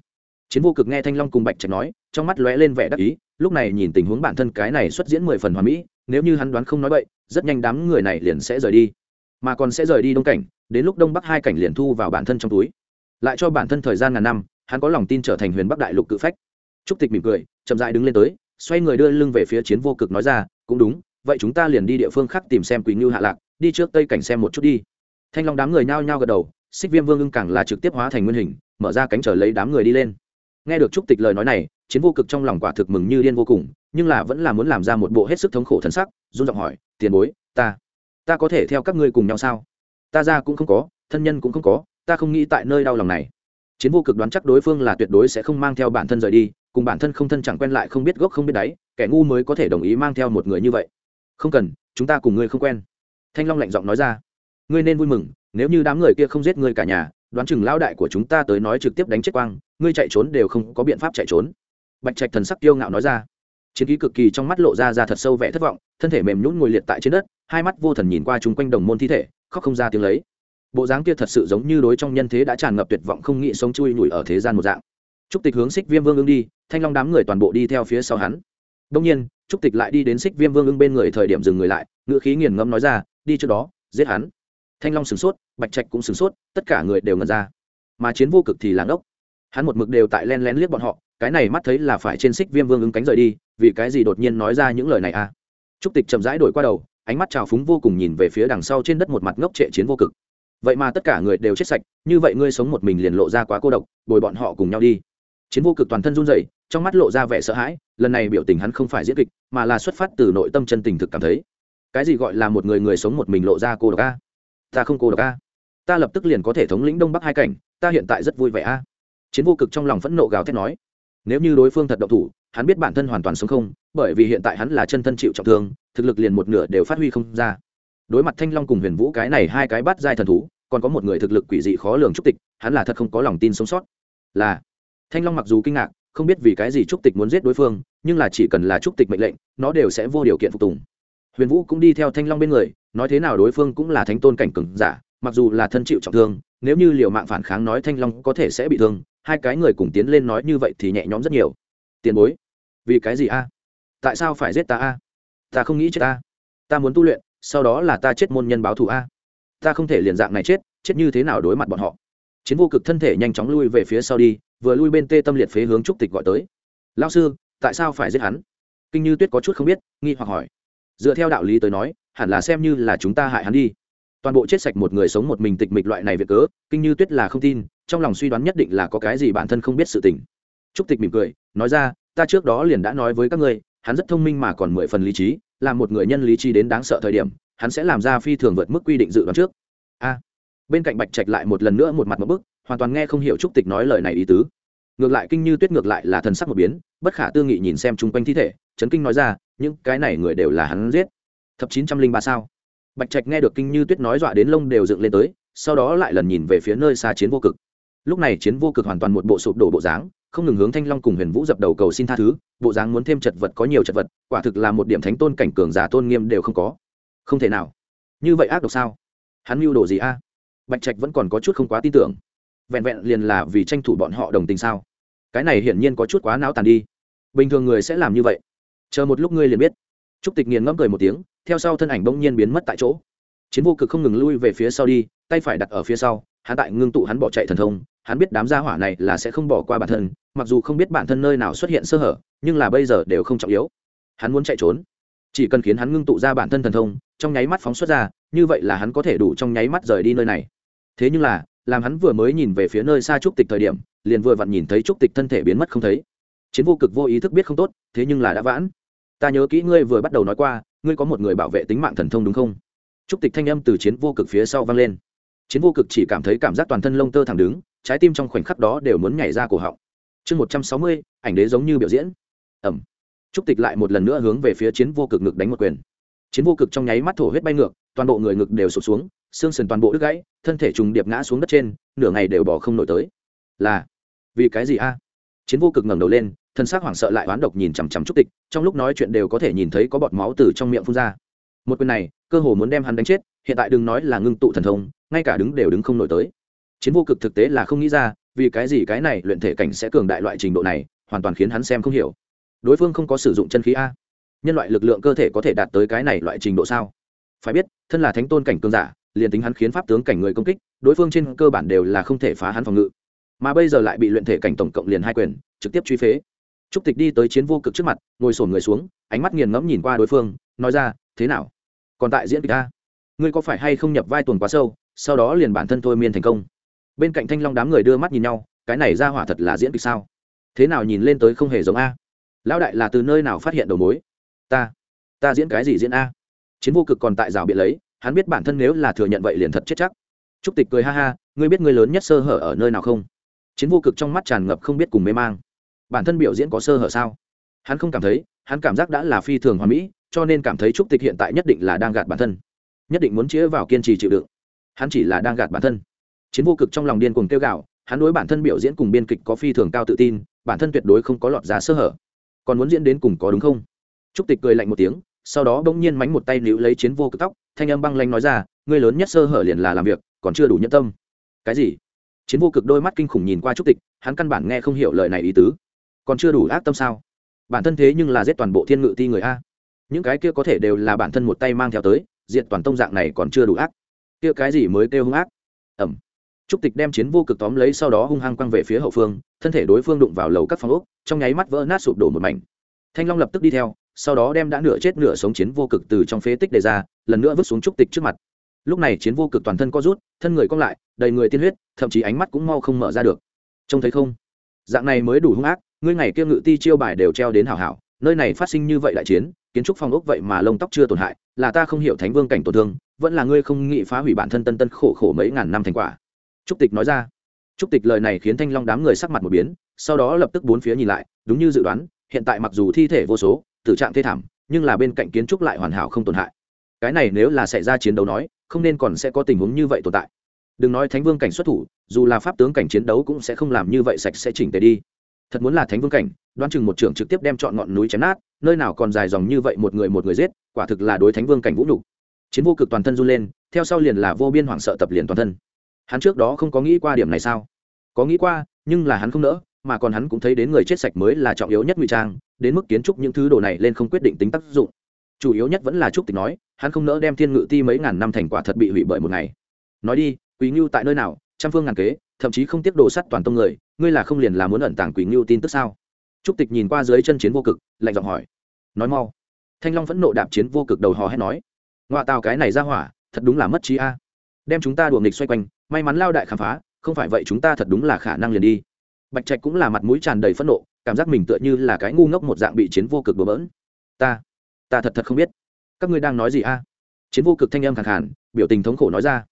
Chiến vô cực nghe thanh long cùng bạch trạch nói, trong mắt lóe lên vẻ đắc ý, lúc này nhìn tình huống bản thân cái này xuất diễn mười phần hoàn mỹ, nếu như hắn đoán không nói vậy rất nhanh đám người này liền sẽ rời đi. Mà còn sẽ rời đi đông cảnh, đến lúc đông bắc hai cảnh liền thu vào bản thân trong túi. Lại cho bản thân thời gian ngàn năm, hắn có lòng tin trở thành huyền bắc đại lục cự phách. Trúc tịch mỉm cười, chậm dại đứng lên tới xoay người đưa lưng về phía chiến vô cực nói ra, cũng đúng, vậy chúng ta liền đi địa phương khác tìm xem quỳnh ngưu hạ lạc, đi trước tây cảnh xem một chút đi. Thanh long đám người nhao nhao gật đầu, xích viêm vương ưng càng là trực tiếp hóa thành nguyên hình, mở ra cánh trở lấy đám người đi lên. Nghe được trúc tịch lời nói này, chiến vô cực trong lòng quả thực mừng như điên vô cùng, nhưng là vẫn là muốn làm ra một bộ hết sức thống khổ thân sắc, run giọng hỏi, tiền bối, ta ta có thể theo các ngươi cùng nhau sao? Ta ra cũng không có, thân nhân cũng không có, ta không nghĩ tại nơi đau lòng này. Chiến vô cực đoán chắc đối phương là tuyệt đối sẽ không mang theo bản thân rời đi cùng bản thân không thân chẳng quen lại không biết gốc không biết đáy, kẻ ngu mới có thể đồng ý mang theo một người như vậy. Không cần, chúng ta cùng ngươi không quen. Thanh long lạnh giọng nói ra. Ngươi nên vui mừng, nếu như đám người kia không giết ngươi cả nhà, đoán chừng lão đại của chúng ta tới nói trực tiếp đánh chết quang, ngươi chạy trốn đều không có biện pháp chạy trốn. Bạch trạch thần sắc kiêu ngạo nói ra. Chiến ký cực kỳ trong mắt lộ ra ra thật sâu vẻ thất vọng, thân thể mềm nhũn ngồi liệt tại trên đất, hai mắt vô thần nhìn qua chung quanh đồng môn thi thể, khóc không ra tiếng lấy. Bộ dáng kia thật sự giống như đối trong nhân thế đã tràn ngập tuyệt vọng không nghĩ sống chui nhủi ở thế gian một dạng trúc tịch hướng xích viêm vương ưng đi, thanh long đám người toàn bộ đi theo phía sau hắn. Đông nhiên, trúc tịch lại đi đến xích viêm vương ưng bên người thời điểm dừng người lại ngựa khí nghiền ngẫm nói ra, đi trước đó, giết hắn. Thanh long sửng sốt, bạch trạch cũng sửng sốt, tất cả người đều ngần ra. Mà chiến vô cực thì làng ốc hắn một mực đều tại len lén liếc bọn họ, cái này mắt thấy là phải trên xích viêm vương ứng cánh rời đi, vì cái gì đột nhiên nói ra những lời này à? Trúc tịch chậm rãi đổi qua đầu, ánh mắt trào phúng vô cùng nhìn về phía đằng sau trên đất một mặt ngốc trệ chiến vô cực. Vậy mà tất cả người đều chết sạch, như vậy ngươi sống một mình liền lộ ra quá cô độc, bồi bọn họ cùng nhau đi chiến vô cực toàn thân run rẩy, trong mắt lộ ra vẻ sợ hãi, lần này biểu tình hắn không phải diễn kịch, mà là xuất phát từ nội tâm chân tình thực cảm thấy. Cái gì gọi là một người người sống một mình lộ ra cô độc a? Ta không cô độc a. Ta lập tức liền có thể thống lĩnh đông bắc hai cảnh, ta hiện tại rất vui vẻ a. Chiến vô cực trong lòng phẫn nộ gào thét nói. Nếu như đối phương thật động thủ, hắn biết bản thân hoàn toàn sống không, bởi vì hiện tại hắn là chân thân chịu trọng thương, thực lực liền một nửa đều phát huy không ra. Đối mặt thanh long cùng huyền vũ cái này hai cái bắt dai thần thú, còn có một người thực lực quỷ dị khó lường trúc tịch, hắn là thật không có lòng tin sống sót. Là thanh long mặc dù kinh ngạc, không biết vì cái gì trúc tịch muốn giết đối phương, nhưng là chỉ cần là trúc tịch mệnh lệnh, nó đều sẽ vô điều kiện phục tùng. Huyền vũ cũng đi theo thanh long bên người, nói thế nào đối phương cũng là thánh tôn cảnh cừng giả, mặc dù là thân chịu trọng thương, nếu như liều mạng phản kháng nói thanh long có thể sẽ bị thương, hai cái người cùng tiến lên nói như vậy thì nhẹ nhõm rất nhiều. Tiền bối, vì cái gì a? Tại sao phải giết ta a? Ta không nghĩ chết ta ta muốn tu luyện, sau đó là ta chết môn nhân báo thù a. Ta không thể liền dạng này chết chết như thế nào đối mặt bọn họ? Chiến vô cực thân thể nhanh chóng lui về phía sau đi, vừa lui bên tê tâm liệt phế hướng trúc tịch gọi tới. Lao sư, tại sao phải giết hắn? Kinh như tuyết có chút không biết, nghi hoặc hỏi. Dựa theo đạo lý tới nói, hẳn là xem như là chúng ta hại hắn đi. Toàn bộ chết sạch một người sống một mình tịch mịch loại này việc cớ, kinh như tuyết là không tin, trong lòng suy đoán nhất định là có cái gì bản thân không biết sự tình. Trúc tịch mỉm cười, nói ra, ta trước đó liền đã nói với các ngươi, hắn rất thông minh mà còn mười phần lý trí, là một người nhân lý trí đến đáng sợ thời điểm, hắn sẽ làm ra phi thường vượt mức quy định dự đoán trước. A bên cạnh bạch trạch lại một lần nữa một mặt một bức, hoàn toàn nghe không hiểu trúc tịch nói lời này ý tứ. Ngược lại kinh như tuyết ngược lại là thần sắc một biến, bất khả tư nghị nhìn xem chung quanh thi thể trấn kinh nói ra, những cái này người đều là hắn giết. Thập chín trăm linh ba sao? Bạch trạch nghe được kinh như tuyết nói dọa đến lông đều dựng lên tới, sau đó lại lần nhìn về phía nơi xa chiến vô cực. Lúc này chiến vô cực hoàn toàn một bộ sụp đổ bộ dáng, không ngừng hướng thanh long cùng huyền vũ dập đầu cầu xin tha thứ, bộ dáng muốn thêm chật vật có nhiều chật vật, quả thực là một điểm thánh tôn cảnh cường giả tôn nghiêm đều không có. Không thể nào. Như vậy ác độc sao? Hắn mưu đồ gì a? Bạch trạch vẫn còn có chút không quá tin tưởng. Vẹn vẹn liền là vì tranh thủ bọn họ đồng tình sao? Cái này hiển nhiên có chút quá não tàn đi. Bình thường người sẽ làm như vậy. Chờ một lúc ngươi liền biết. Trúc tịch nghiền ngẫm cười một tiếng, theo sau thân ảnh bỗng nhiên biến mất tại chỗ. Chiến vô cực không ngừng lui về phía sau đi, tay phải đặt ở phía sau, hắn tại ngưng tụ hắn bỏ chạy thần thông, hắn biết đám gia hỏa này là sẽ không bỏ qua bản thân, mặc dù không biết bản thân nơi nào xuất hiện sơ hở, nhưng là bây giờ đều không trọng yếu. Hắn muốn chạy trốn chỉ cần khiến hắn ngưng tụ ra bản thân thần thông, trong nháy mắt phóng xuất ra, như vậy là hắn có thể đủ trong nháy mắt rời đi nơi này. Thế nhưng là, làm hắn vừa mới nhìn về phía nơi xa trúc tịch thời điểm, liền vừa vặn nhìn thấy trúc tịch thân thể biến mất không thấy. Chiến vô cực vô ý thức biết không tốt, thế nhưng là đã vãn. Ta nhớ kỹ ngươi vừa bắt đầu nói qua, ngươi có một người bảo vệ tính mạng thần thông đúng không? Trúc tịch thanh âm từ chiến vô cực phía sau vang lên. Chiến vô cực chỉ cảm thấy cảm giác toàn thân lông tơ thẳng đứng, trái tim trong khoảnh khắc đó đều muốn nhảy ra cổ họng. Chương một trăm sáu mươi, ảnh đế giống như biểu diễn. Ẩm trúc tịch lại một lần nữa hướng về phía chiến vô cực ngực đánh một quyền. Chiến vô cực trong nháy mắt thổ huyết bay ngược, toàn bộ người ngực đều sụt xuống, xương sườn toàn bộ đứt gãy, thân thể trùng điệp ngã xuống đất trên, nửa ngày đều bỏ không nổi tới. Là, vì cái gì a? Chiến vô cực ngẩng đầu lên, thân xác hoảng sợ lại oán độc nhìn chằm chằm trúc tịch, trong lúc nói chuyện đều có thể nhìn thấy có bọt máu từ trong miệng phun ra. Một quyền này, cơ hồ muốn đem hắn đánh chết, hiện tại đừng nói là ngưng tụ thần thông, ngay cả đứng đều đứng không nổi tới. Chiến vô cực thực tế là không nghĩ ra, vì cái gì cái này luyện thể cảnh sẽ cường đại loại trình độ này, hoàn toàn khiến hắn xem không hiểu đối phương không có sử dụng chân khí a. Nhân loại lực lượng cơ thể có thể đạt tới cái này loại trình độ sao? Phải biết, thân là thánh tôn cảnh cương giả, liền tính hắn khiến pháp tướng cảnh người công kích, đối phương trên cơ bản đều là không thể phá hắn phòng ngự. Mà bây giờ lại bị luyện thể cảnh tổng cộng liền hai quyền, trực tiếp truy phế. Trúc tịch đi tới chiến vô cực trước mặt, ngồi sổn người xuống, ánh mắt nghiền ngẫm nhìn qua đối phương, nói ra, thế nào? Còn tại diễn kịch a ngươi có phải hay không nhập vai tuần quá sâu, sau đó liền bản thân thôi miên thành công? Bên cạnh thanh long đám người đưa mắt nhìn nhau, cái này ra hỏa thật là diễn kịch sao? Thế nào nhìn lên tới không hề giống a? Lão đại là từ nơi nào phát hiện đầu mối? Ta. Ta diễn cái gì diễn a? Chiến vô cực còn tại rào biện lấy, hắn biết bản thân nếu là thừa nhận vậy liền thật chết chắc. Trúc tịch cười ha ha, ngươi biết ngươi lớn nhất sơ hở ở nơi nào không? Chiến vô cực trong mắt tràn ngập không biết cùng mê mang. Bản thân biểu diễn có sơ hở sao? Hắn không cảm thấy, hắn cảm giác đã là phi thường hoàn mỹ, cho nên cảm thấy trúc tịch hiện tại nhất định là đang gạt bản thân. Nhất định muốn chĩa vào kiên trì chịu đựng. Hắn chỉ là đang gạt bản thân. Chiến vô cực trong lòng điên cuồng kêu gạo hắn đối bản thân biểu diễn cùng biên kịch có phi thường cao tự tin, bản thân tuyệt đối không có lọt giá sơ hở còn muốn diễn đến cùng có đúng không? Trúc tịch cười lạnh một tiếng, sau đó bỗng nhiên mánh một tay níu lấy chiến vô cực tóc, thanh âm băng lanh nói ra, ngươi lớn nhất sơ hở liền là làm việc, còn chưa đủ nhân tâm. Cái gì? Chiến vô cực đôi mắt kinh khủng nhìn qua trúc tịch, hắn căn bản nghe không hiểu lời này ý tứ. Còn chưa đủ ác tâm sao? Bản thân thế nhưng là giết toàn bộ thiên ngự ti người a. Những cái kia có thể đều là bản thân một tay mang theo tới diện toàn tông dạng này còn chưa đủ ác. Kia cái gì mới kêu hung ác? Ẩm trúc tịch đem chiến vô cực tóm lấy sau đó hung hăng quăng về phía hậu phương, thân thể đối phương đụng vào lầu các phòng ốc, trong nháy mắt vỡ nát sụp đổ một mảnh. Thanh long lập tức đi theo, sau đó đem đã nửa chết nửa sống chiến vô cực từ trong phế tích đề ra, lần nữa vứt xuống trúc tịch trước mặt. Lúc này chiến vô cực toàn thân co rút, thân người cong lại, đầy người tiên huyết, thậm chí ánh mắt cũng mau không mở ra được. Trông thấy không? Dạng này mới đủ hung ác, ngươi ngày kia ngự ti chiêu bài đều treo đến hảo hảo, nơi này phát sinh như vậy đại chiến, kiến trúc phong ốc vậy mà lông tóc chưa tổn hại, là ta không hiểu thánh vương cảnh tổn thương, vẫn là ngươi không nghĩ phá hủy bản thân tân tân khổ khổ mấy ngàn năm thành quả trúc tịch nói ra. Trúc tịch lời này khiến thanh long đám người sắc mặt một biến, sau đó lập tức bốn phía nhìn lại, đúng như dự đoán, hiện tại mặc dù thi thể vô số, tử trạng thê thảm, nhưng là bên cạnh kiến trúc lại hoàn hảo không tổn hại. Cái này nếu là xảy ra chiến đấu nói, không nên còn sẽ có tình huống như vậy tồn tại. Đừng nói thánh vương cảnh xuất thủ, dù là pháp tướng cảnh chiến đấu cũng sẽ không làm như vậy sạch sẽ chỉnh tề đi. Thật muốn là thánh vương cảnh, đoán chừng một trưởng trực tiếp đem chọn ngọn núi chém nát, nơi nào còn dài dòng như vậy một người một người giết, quả thực là đối thánh vương cảnh vũ nhục. Chiến vô cực toàn thân run lên, theo sau liền là vô biên hoảng sợ tập liền toàn thân hắn trước đó không có nghĩ qua điểm này sao? Có nghĩ qua, nhưng là hắn không nỡ, mà còn hắn cũng thấy đến người chết sạch mới là trọng yếu nhất ngụy trang, đến mức kiến trúc những thứ đồ này lên không quyết định tính tác dụng. Chủ yếu nhất vẫn là trúc tịch nói, hắn không nỡ đem thiên ngự ti mấy ngàn năm thành quả thật bị hủy bởi một ngày. Nói đi quý ngưu tại nơi nào? Trăm phương ngàn kế, thậm chí không tiếp đồ sắt toàn tông người, ngươi là không liền là muốn ẩn tàng quý ngưu tin tức sao? Trúc tịch nhìn qua dưới chân chiến vô cực, lạnh giọng hỏi. Nói mau. Thanh long vẫn nộ đạp chiến vô cực đầu hò hét nói. Ngoại tào cái này ra hỏa, thật đúng là mất trí a. Đem chúng ta đùa nghịch xoay quanh may mắn lao đại khám phá không phải vậy chúng ta thật đúng là khả năng liền đi. Bạch trạch cũng là mặt mũi tràn đầy phẫn nộ cảm giác mình tựa như là cái ngu ngốc một dạng bị chiến vô cực bừa bỡn. Ta ta thật thật không biết. Các ngươi đang nói gì a? À? Chiến vô cực thanh âm khẳng hẳn, biểu tình thống khổ nói ra.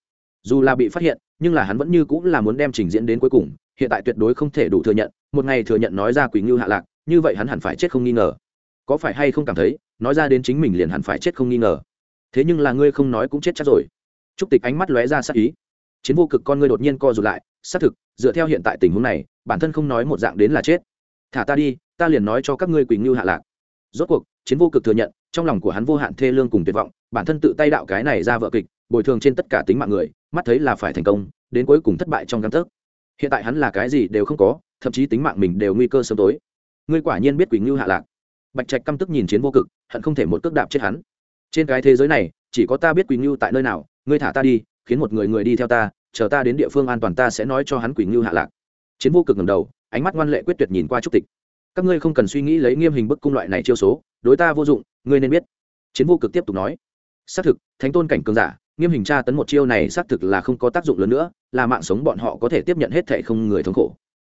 Dù là bị phát hiện nhưng là hắn vẫn như cũng là muốn đem trình diễn đến cuối cùng hiện tại tuyệt đối không thể đủ thừa nhận một ngày thừa nhận nói ra quỳ ngưu hạ lạc như vậy hắn hẳn phải chết không nghi ngờ. Có phải hay không cảm thấy nói ra đến chính mình liền hẳn phải chết không nghi ngờ. Thế nhưng là ngươi không nói cũng chết chắc rồi. T r ú c tịch ánh mắt lóe ra sắc ý chiến vô cực con ngươi đột nhiên co rụt lại, xác thực, dựa theo hiện tại tình huống này, bản thân không nói một dạng đến là chết. Thả ta đi, ta liền nói cho các ngươi quỳnh ngưu hạ lạc. Rốt cuộc, chiến vô cực thừa nhận, trong lòng của hắn vô hạn thê lương cùng tuyệt vọng, bản thân tự tay đạo cái này ra vợ kịch, bồi thường trên tất cả tính mạng người, mắt thấy là phải thành công, đến cuối cùng thất bại trong găng tấc. Hiện tại hắn là cái gì đều không có, thậm chí tính mạng mình đều nguy cơ sớm tối. Ngươi quả nhiên biết quỳnh ngưu hạ lạc. Bạch trạch căm tức nhìn chiến vô cực, hận không thể một cước đạp chết hắn. Trên cái thế giới này, chỉ có ta biết quỳnh ngưu tại nơi nào, ngươi thả ta đi khiến một người người đi theo ta, chờ ta đến địa phương an toàn ta sẽ nói cho hắn quỳnh ngưu hạ lạc. Chiến vô cực ngầm đầu, ánh mắt ngoan lệ quyết tuyệt nhìn qua trúc tịch. Các ngươi không cần suy nghĩ lấy nghiêm hình bức cung loại này chiêu số, đối ta vô dụng, ngươi nên biết. Chiến vô cực tiếp tục nói. Xác thực, thánh tôn cảnh cường giả, nghiêm hình tra tấn một chiêu này xác thực là không có tác dụng lớn nữa, là mạng sống bọn họ có thể tiếp nhận hết thệ không người thống khổ.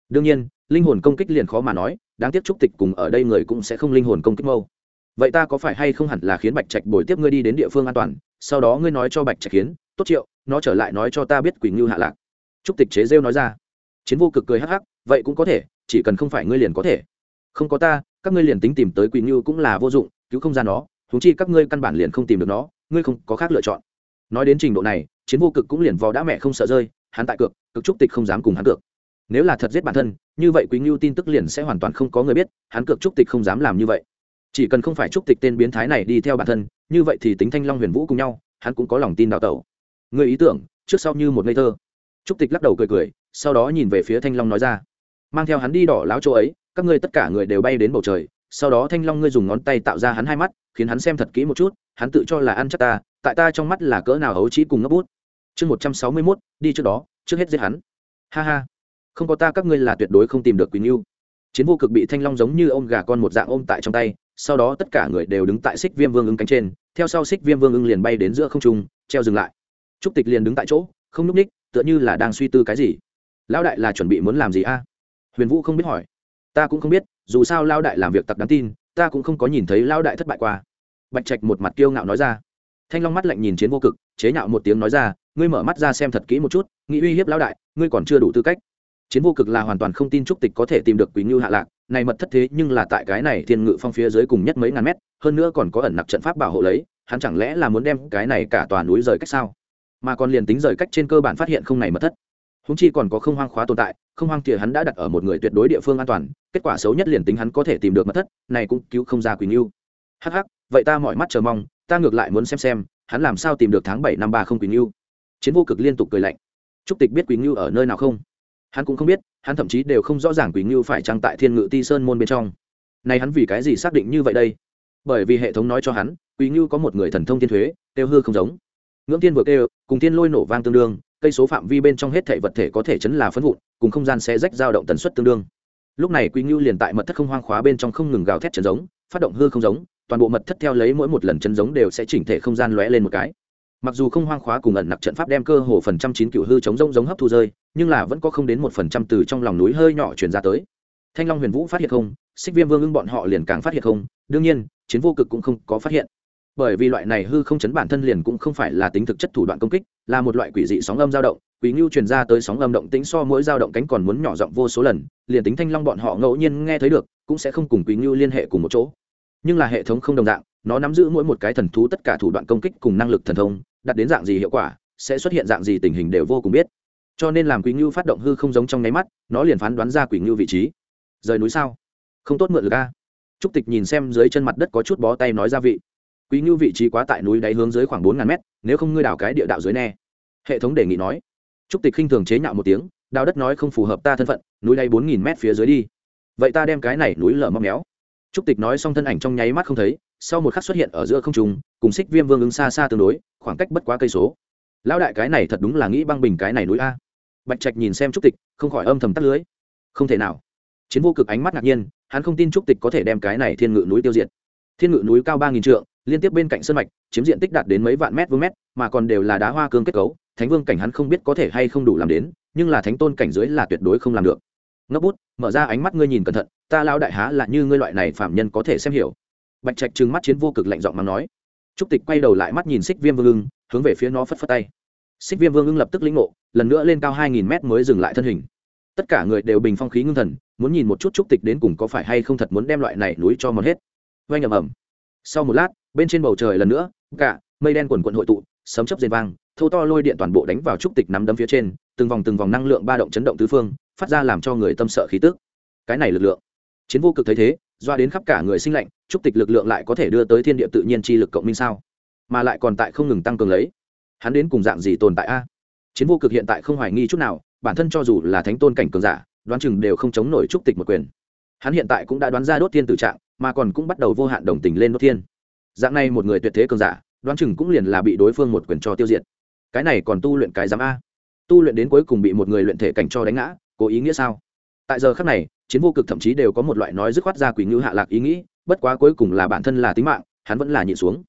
Đương nhiên, linh hồn công kích liền khó mà nói, đáng tiếc trúc tịch cùng ở đây người cũng sẽ không linh hồn công kích mâu. Vậy ta có phải hay không hẳn là khiến bạch trạch bồi tiếp ngươi đi đến địa phương an toàn, sau đó ngươi nói cho bạch trạch khiến tốt triệu nó trở lại nói cho ta biết quỳnh ngưu hạ lạc. Trúc tịch chế rêu nói ra. Chiến vô cực cười hắc hắc, vậy cũng có thể, chỉ cần không phải ngươi liền có thể. Không có ta, các ngươi liền tính tìm tới quỳnh ngưu cũng là vô dụng, cứu không ra nó thú chi các ngươi căn bản liền không tìm được nó, ngươi không có khác lựa chọn. Nói đến trình độ này, chiến vô cực cũng liền vò đã mẹ không sợ rơi, hắn tại cược, cực trúc tịch không dám cùng hắn cược. Nếu là thật giết bản thân, như vậy quý ngưu tin tức liền sẽ hoàn toàn không có người biết, hắn cược trúc tịch không dám làm như vậy. Chỉ cần không phải trúc tịch tên biến thái này đi theo bản thân, như vậy thì tính thanh long huyền vũ cùng nhau, hắn cũng có lòng tin đào tẩu người ý tưởng, trước sau như một ngây thơ. Trúc tịch lắc đầu cười cười, sau đó nhìn về phía thanh long nói ra. Mang theo hắn đi đỏ láo chỗ ấy, các ngươi tất cả người đều bay đến bầu trời, sau đó thanh long ngươi dùng ngón tay tạo ra hắn hai mắt, khiến hắn xem thật kỹ một chút, hắn tự cho là ăn chắc ta, tại ta trong mắt là cỡ nào hấu trí cùng ngấp bút. Chương một trăm sáu mươi mốt, đi trước đó, trước hết giết hắn. Ha ha. Không có ta các ngươi là tuyệt đối không tìm được quỳnh yêu chiến vô cực bị thanh long giống như ôm gà con một dạng ôm tại trong tay, sau đó tất cả người đều đứng tại xích viêm vương ứng cánh trên, theo sau xích viêm vương ưng liền bay đến giữa không trung, treo dừng lại trúc tịch liền đứng tại chỗ, không núp ních, tựa như là đang suy tư cái gì. Lão đại là chuẩn bị muốn làm gì a? Huyền vũ không biết hỏi. Ta cũng không biết, dù sao lao đại làm việc tặc đáng tin, ta cũng không có nhìn thấy lao đại thất bại qua. Bạch trạch một mặt kiêu ngạo nói ra. Thanh long mắt lạnh nhìn chiến vô cực, chế nhạo một tiếng nói ra, ngươi mở mắt ra xem thật kỹ một chút, nghĩ uy hiếp lao đại, ngươi còn chưa đủ tư cách. Chiến vô cực là hoàn toàn không tin trúc tịch có thể tìm được quý ngưu hạ lạc, này mật thất thế nhưng là tại cái này thiên ngự phong phía dưới cùng nhất mấy ngàn mét, hơn nữa còn có ẩn nặc trận pháp bảo hộ lấy, hắn chẳng lẽ là muốn đem cái này cả tòa núi rời cách sao? Mà còn liền tính rời cách trên cơ bản phát hiện không này mà thất. Húng chi còn có không hoang khóa tồn tại, không hoang kia hắn đã đặt ở một người tuyệt đối địa phương an toàn, kết quả xấu nhất liền tính hắn có thể tìm được mật thất, này cũng cứu không ra quỳnh yêu hắc hắc, vậy ta mọi mắt chờ mong, ta ngược lại muốn xem xem, hắn làm sao tìm được tháng bảy năm ba không quỳnh yêu chiến vô cực liên tục cười lạnh. Trúc tịch biết quỳnh yêu ở nơi nào không? Hắn cũng không biết, hắn thậm chí đều không rõ ràng quỳnh yêu phải trăng tại thiên ngự ti sơn môn bên trong. Này hắn vì cái gì xác định như vậy đây? Bởi vì hệ thống nói cho hắn quỳnh yêu có một người thần thông thiên thuế, tiêu hư không giống ngưỡng tiên vừa kêu, cùng tiên lôi nổ vang tương đương, cây số phạm vi bên trong hết thể vật thể có thể chấn là phấn vụn, cùng không gian sẽ rách dao động tần suất tương đương. Lúc này quý ngưu liền tại mật thất không hoang khóa bên trong không ngừng gào thét chấn giống, phát động hư không giống, toàn bộ mật thất theo lấy mỗi một lần chấn giống đều sẽ chỉnh thể không gian lóe lên một cái. Mặc dù không hoang khóa cùng ẩn nặc trận pháp đem cơ hồ phần trăm chín cựu hư chống rông giống hấp thu rơi, nhưng là vẫn có không đến một phần trăm từ trong lòng núi hơi nhỏ chuyển ra tới. Thanh long huyền vũ phát hiện không, xích viêm vương ưng bọn họ liền càng phát hiện không, đương nhiên, chiến vô cực cũng không có phát hiện bởi vì loại này hư không chấn bản thân liền cũng không phải là tính thực chất thủ đoạn công kích, là một loại quỷ dị sóng âm dao động, quỷ ngưu truyền ra tới sóng âm động tính so mỗi dao động cánh còn muốn nhỏ giọng vô số lần, liền tính thanh long bọn họ ngẫu nhiên nghe thấy được, cũng sẽ không cùng quỷ ngưu liên hệ cùng một chỗ. Nhưng là hệ thống không đồng dạng, nó nắm giữ mỗi một cái thần thú tất cả thủ đoạn công kích cùng năng lực thần thông, đặt đến dạng gì hiệu quả, sẽ xuất hiện dạng gì tình hình đều vô cùng biết. Cho nên làm quỷ ngưu phát động hư không giống trong nháy mắt, nó liền phán đoán ra quỷ ngưu vị trí. Rời núi sao? Không tốt mượn ga. trúc tịch nhìn xem dưới chân mặt đất có chút bó tay nói ra vị quý ngưu vị trí quá tại núi đáy hướng dưới khoảng bốn ngàn mét, nếu không ngươi đào cái địa đạo dưới ne. Hệ thống đề nghị nói. Trúc tịch khinh thường chế nhạo một tiếng, đào đất nói không phù hợp ta thân phận, núi đáy bốn nghìn mét phía dưới đi. Vậy ta đem cái này núi lở móc méo. Trúc tịch nói xong thân ảnh trong nháy mắt không thấy, sau một khắc xuất hiện ở giữa không trùng cùng xích viêm vương ứng xa xa tương đối, khoảng cách bất quá cây số. Lão đại cái này thật đúng là nghĩ băng bình cái này núi a. Bạch trạch nhìn xem trúc tịch, không khỏi âm thầm tắt lưới. Không thể nào. Chiến vô cực ánh mắt ngạc nhiên, hắn không tin trúc tịch có thể đem cái này thiên ngự núi tiêu diệt. Thiên ngự núi cao ba nghìn trượng liên tiếp bên cạnh sân mạch, chiếm diện tích đạt đến mấy vạn mét vuông mét, mà còn đều là đá hoa cương kết cấu, thánh vương cảnh hắn không biết có thể hay không đủ làm đến, nhưng là thánh tôn cảnh dưới là tuyệt đối không làm được. Ngốc bút, mở ra ánh mắt ngươi nhìn cẩn thận, ta lao đại há là như ngươi loại này phạm nhân có thể xem hiểu. Bạch trạch trừng mắt chiến vô cực lạnh giọng mà nói. Trúc tịch quay đầu lại mắt nhìn xích viêm vương ưng, hướng về phía nó phất phất tay. Xích viêm vương ưng lập tức lĩnh ngộ, lần nữa lên cao hai nghìn mét mới dừng lại thân hình. Tất cả người đều bình phong khí ngưng thần, muốn nhìn một chút trúc tịch đến cùng có phải hay không thật muốn đem loại này núi cho mòn hết. Vay ầm ầm sau một lát, bên trên bầu trời lần nữa, cả mây đen quần quận hội tụ, sấm chấp dền vang, thâu to lôi điện toàn bộ đánh vào trúc tịch nắm đấm phía trên, từng vòng từng vòng năng lượng ba động chấn động tứ phương, phát ra làm cho người tâm sợ khí tức. Cái này lực lượng, chiến vô cực thấy thế, doa đến khắp cả người sinh lạnh, trúc tịch lực lượng lại có thể đưa tới thiên địa tự nhiên chi lực cộng minh sao? Mà lại còn tại không ngừng tăng cường lấy. Hắn đến cùng dạng gì tồn tại a? Chiến vô cực hiện tại không hoài nghi chút nào, bản thân cho dù là thánh tôn cảnh cường giả, đoán chừng đều không chống nổi trúc tịch một quyền. Hắn hiện tại cũng đã đoán ra đốt thiên tử trạng mà còn cũng bắt đầu vô hạn đồng tình lên đốt thiên. Dạng này một người tuyệt thế cường giả, đoán chừng cũng liền là bị đối phương một quyền cho tiêu diệt. Cái này còn tu luyện cái giám a. Tu luyện đến cuối cùng bị một người luyện thể cảnh cho đánh ngã cố ý nghĩa sao? Tại giờ khác này, chiến vô cực thậm chí đều có một loại nói dứt khoát ra quỷ ngữ hạ lạc ý nghĩ, bất quá cuối cùng là bản thân là tính mạng, hắn vẫn là nhịn xuống.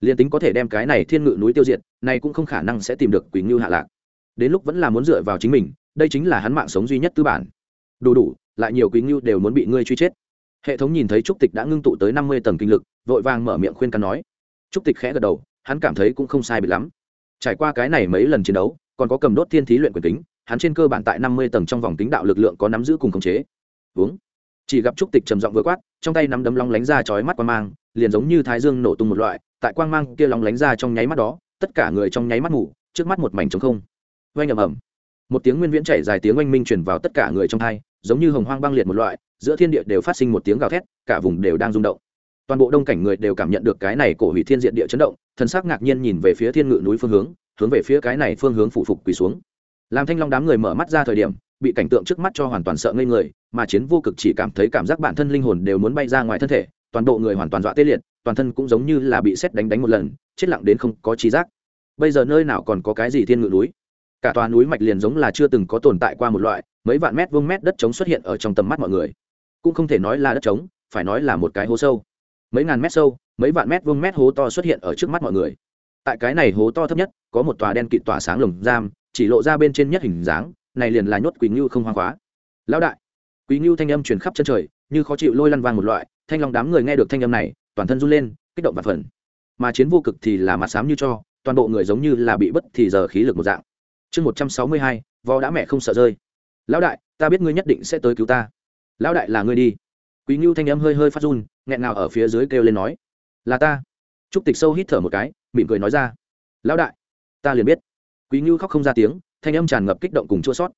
Liền tính có thể đem cái này thiên ngự núi tiêu diệt, này cũng không khả năng sẽ tìm được quỷ ngữ hạ lạc. Đến lúc vẫn là muốn dựa vào chính mình, đây chính là hắn mạng sống duy nhất tư bản. Đủ đủ, lại nhiều quý ngưu đều muốn bị ngươi truy chết hệ thống nhìn thấy trúc tịch đã ngưng tụ tới năm mươi tầng kinh lực, vội vàng mở miệng khuyên can nói. Trúc tịch khẽ gật đầu, hắn cảm thấy cũng không sai bị lắm. Trải qua cái này mấy lần chiến đấu, còn có cầm đốt thiên thí luyện quyền tính hắn trên cơ bản tại năm mươi tầng trong vòng tính đạo lực lượng có nắm giữ cùng khống chế. Uống. Chỉ gặp trúc tịch trầm giọng vừa quát, trong tay nắm đấm long lánh ra chói mắt quang mang, liền giống như thái dương nổ tung một loại, tại quang mang kia long lánh ra trong nháy mắt đó, tất cả người trong nháy mắt ngủ, trước mắt một mảnh trống không. Vang ầm ầm. Một tiếng nguyên viễn chảy dài tiếng oanh minh truyền vào tất cả người trong thai giống như hồng hoang băng liệt một loại giữa thiên địa đều phát sinh một tiếng gào thét, cả vùng đều đang rung động. Toàn bộ đông cảnh người đều cảm nhận được cái này cổ hủy thiên diện địa chấn động, thần sắc ngạc nhiên nhìn về phía thiên ngự núi phương hướng hướng về phía cái này phương hướng phụ phục quỳ xuống. Làm thanh long đám người mở mắt ra thời điểm, bị cảnh tượng trước mắt cho hoàn toàn sợ ngây người, mà chiến vô cực chỉ cảm thấy cảm giác bản thân linh hồn đều muốn bay ra ngoài thân thể, toàn bộ người hoàn toàn dọa tê liệt, toàn thân cũng giống như là bị xét đánh đánh một lần, chết lặng đến không có trí giác. Bây giờ nơi nào còn có cái gì thiên ngự núi? Cả tòa núi mạch liền giống là chưa từng có tồn tại qua một loại, mấy vạn mét vuông mét đất trống xuất hiện ở trong tầm mắt mọi người cũng không thể nói là đất trống, phải nói là một cái hố sâu. Mấy ngàn mét sâu, mấy vạn mét vuông mét hố to xuất hiện ở trước mắt mọi người. Tại cái này hố to thấp nhất, có một tòa đen kịt tỏa sáng lồng giam, chỉ lộ ra bên trên nhất hình dáng, này liền là nhốt quý ngưu không hoang hóa lão đại quý ngưu thanh âm truyền khắp chân trời, như khó chịu lôi lăn vang một loại, thanh long đám người nghe được thanh âm này, toàn thân run lên, kích động và phần mà chiến vô cực thì là mặt xám như cho, toàn bộ người giống như là bị bất thì giờ khí lực một dạng. Chương một trăm sáu mươi hai vò đã mẹ không sợ rơi. Lão đại, ta biết ngươi nhất định sẽ tới cứu ta lão đại là ngươi đi. Quý ngưu thanh âm hơi hơi phát run, nghẹn nào ở phía dưới kêu lên nói. Là ta. Trúc tịch sâu hít thở một cái, mỉm cười nói ra. Lão đại, ta liền biết. Quý ngưu khóc không ra tiếng, thanh âm tràn ngập kích động cùng chua sót.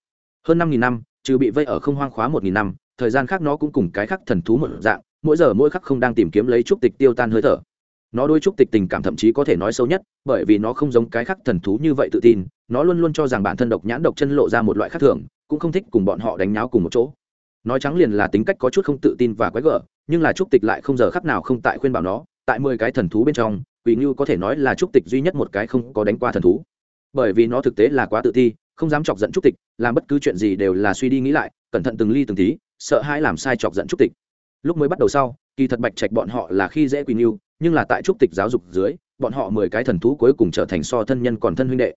Hơn năm nghìn năm, trừ bị vây ở không hoang khóa một nghìn năm, thời gian khác nó cũng cùng cái khác thần thú một dạng, mỗi giờ mỗi khắc không đang tìm kiếm lấy trúc tịch tiêu tan hơi thở. Nó đôi trúc tịch tình cảm thậm chí có thể nói sâu nhất, bởi vì nó không giống cái khác thần thú như vậy tự tin, nó luôn luôn cho rằng bản thân độc nhãn độc chân lộ ra một loại khác thường, cũng không thích cùng bọn họ đánh nháo cùng một chỗ nói trắng liền là tính cách có chút không tự tin và quái gở, nhưng là trúc tịch lại không giờ khắc nào không tại khuyên bảo nó, tại mười cái thần thú bên trong, quỷ ngưu có thể nói là trúc tịch duy nhất một cái không có đánh qua thần thú. Bởi vì nó thực tế là quá tự ti, không dám chọc giận trúc tịch, làm bất cứ chuyện gì đều là suy đi nghĩ lại, cẩn thận từng ly từng tí, sợ hãi làm sai chọc giận trúc tịch. Lúc mới bắt đầu sau, kỳ thật bạch trạch bọn họ là khi dễ quỷ ngưu, nhưng là tại trúc tịch giáo dục dưới, bọn họ mười cái thần thú cuối cùng trở thành so thân nhân còn thân huynh đệ.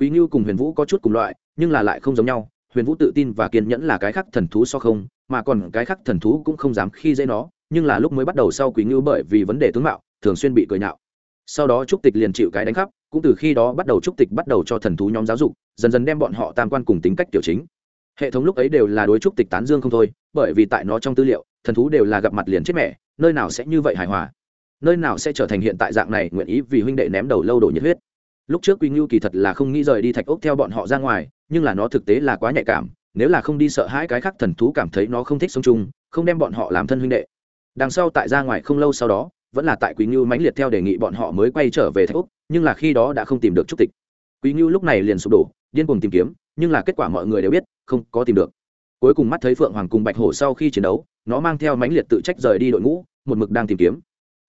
Quý ngưu cùng huyền vũ có chút cùng loại, nhưng là lại không giống nhau huyền vũ tự tin và kiên nhẫn là cái khác thần thú so không, mà còn cái khác thần thú cũng không dám khi dễ nó, nhưng là lúc mới bắt đầu sau quý ngưu bởi vì vấn đề tướng mạo, thường xuyên bị cười nhạo. Sau đó trúc tịch liền chịu cái đánh khắp cũng từ khi đó bắt đầu trúc tịch bắt đầu cho thần thú nhóm giáo dục, dần dần đem bọn họ tam quan cùng tính cách tiểu chính. Hệ thống lúc ấy đều là đối trúc tịch tán dương không thôi, bởi vì tại nó trong tư liệu, thần thú đều là gặp mặt liền chết mẹ, nơi nào sẽ như vậy hài hòa? Nơi nào sẽ trở thành hiện tại dạng này nguyện ý vì huynh đệ ném đầu lâu đổ nhiệt huyết? Lúc trước quy ngưu kỳ thật là không nghĩ rời đi thạch ốc theo bọn họ ra ngoài, nhưng là nó thực tế là quá nhạy cảm, nếu là không đi sợ hãi cái khác thần thú cảm thấy nó không thích sống chung, không đem bọn họ làm thân huynh đệ. Đằng sau tại ra ngoài không lâu sau đó, vẫn là tại quý ngưu mãnh liệt theo đề nghị bọn họ mới quay trở về thạch úc, nhưng là khi đó đã không tìm được trúc tịch. Quý ngưu lúc này liền sụp đổ, điên cuồng tìm kiếm, nhưng là kết quả mọi người đều biết, không có tìm được. Cuối cùng mắt thấy phượng hoàng cùng bạch hổ sau khi chiến đấu, nó mang theo mãnh liệt tự trách rời đi đội ngũ, một mực đang tìm kiếm.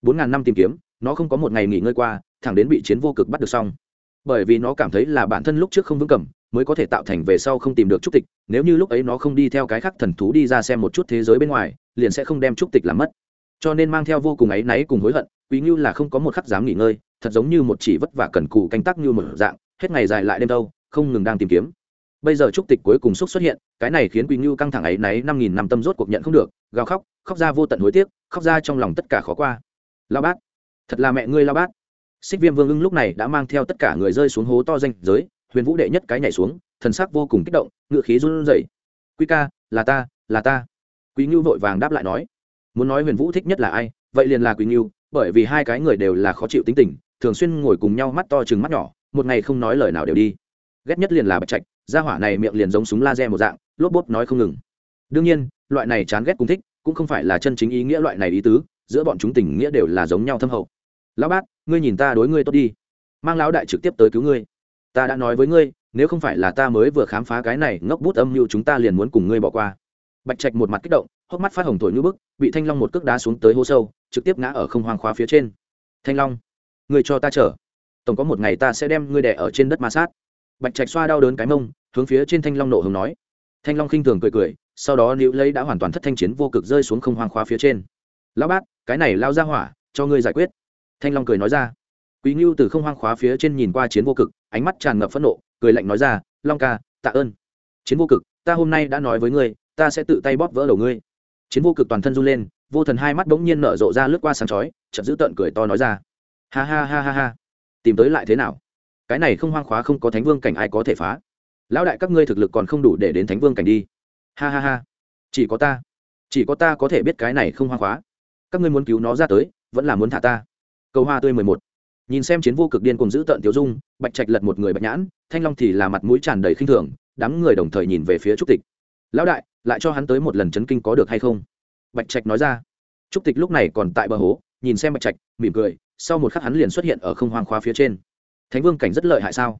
Bốn ngàn năm tìm kiếm, nó không có một ngày nghỉ ngơi qua, thẳng đến bị chiến vô cực bắt được xong bởi vì nó cảm thấy là bản thân lúc trước không vững cầm, mới có thể tạo thành về sau không tìm được trúc tịch, nếu như lúc ấy nó không đi theo cái khác thần thú đi ra xem một chút thế giới bên ngoài, liền sẽ không đem trúc tịch làm mất. Cho nên mang theo vô cùng áy náy cùng hối hận, quý ngưu là không có một khắc dám nghỉ ngơi, thật giống như một chỉ vất vả cần cù canh tác như một dạng, hết ngày dài lại đêm đâu, không ngừng đang tìm kiếm. Bây giờ trúc tịch cuối cùng xúc xuất hiện, cái này khiến quý ngưu căng thẳng ấy náy năm nghìn năm tâm rốt cuộc nhận không được, gào khóc khóc ra vô tận hối tiếc, khóc ra trong lòng tất cả khó qua. Lao bát, thật là mẹ ngươi lao bát xích viêm vương ưng lúc này đã mang theo tất cả người rơi xuống hố to danh giới, huyền vũ đệ nhất cái nhảy xuống, thần sắc vô cùng kích động, ngựa khí run rẩy. Quy ca, là ta là ta. Quý ngưu vội vàng đáp lại nói. Muốn nói huyền vũ thích nhất là ai, vậy liền là quý ngưu bởi vì hai cái người đều là khó chịu tính tình, thường xuyên ngồi cùng nhau mắt to chừng mắt nhỏ, một ngày không nói lời nào đều đi. Ghét nhất liền là bạch trạch, gia hỏa này miệng liền giống súng laser một dạng, lốp bốp nói không ngừng. Đương nhiên, loại này chán ghét cùng thích, cũng không phải là chân chính ý nghĩa loại này ý tứ, giữa bọn chúng tình nghĩa đều là giống nhau thâm hậu. Lão bát ngươi nhìn ta đối ngươi tốt đi. Mang lão đại trực tiếp tới cứu ngươi. Ta đã nói với ngươi, nếu không phải là ta mới vừa khám phá cái này ngốc bút âm mưu chúng ta liền muốn cùng ngươi bỏ qua. Bạch trạch một mặt kích động, hốc mắt phát hồng thổi như bức, bị thanh long một cước đá xuống tới hố sâu, trực tiếp ngã ở không hoang khóa phía trên. Thanh long, ngươi cho ta chở tổng có một ngày ta sẽ đem ngươi đẻ ở trên đất ma sát. Bạch trạch xoa đau đớn cái mông, hướng phía trên thanh long nộ hồng nói. Thanh long khinh thường cười cười, sau đó liễu lấy đã hoàn toàn thất thanh chiến vô cực rơi xuống không hoang khóa phía trên. Lão bát cái này lao ra hỏa, cho ngươi giải quyết thanh long cười nói ra. Quý ngưu từ không hoang khóa phía trên nhìn qua chiến vô cực, ánh mắt tràn ngập phẫn nộ, cười lạnh nói ra, long ca, tạ ơn. Chiến vô cực, ta hôm nay đã nói với ngươi, ta sẽ tự tay bóp vỡ đầu ngươi. Chiến vô cực toàn thân run lên, vô thần hai mắt bỗng nhiên nở rộ ra lướt qua sáng chói chậm giữ tợn cười to nói ra. Ha ha ha ha ha. Tìm tới lại thế nào? Cái này không hoang khóa không có thánh vương cảnh ai có thể phá. Lão đại các ngươi thực lực còn không đủ để đến thánh vương cảnh đi. Ha ha ha. Chỉ có ta. Chỉ có ta có thể biết cái này không hoang khóa. Các ngươi muốn cứu nó ra tới, vẫn là muốn thả ta câu hoa tươi mười một. Nhìn xem chiến vô cực điên cùng giữ tợn tiểu dung, bạch trạch lật một người bạch nhãn, thanh long thì là mặt mũi tràn đầy khinh thường, đám người đồng thời nhìn về phía trúc tịch. Lão đại, lại cho hắn tới một lần chấn kinh có được hay không? Bạch trạch nói ra. Trúc tịch lúc này còn tại bờ hố, nhìn xem bạch trạch, mỉm cười, sau một khắc hắn liền xuất hiện ở không hoang khoa phía trên. Thánh vương cảnh rất lợi hại sao?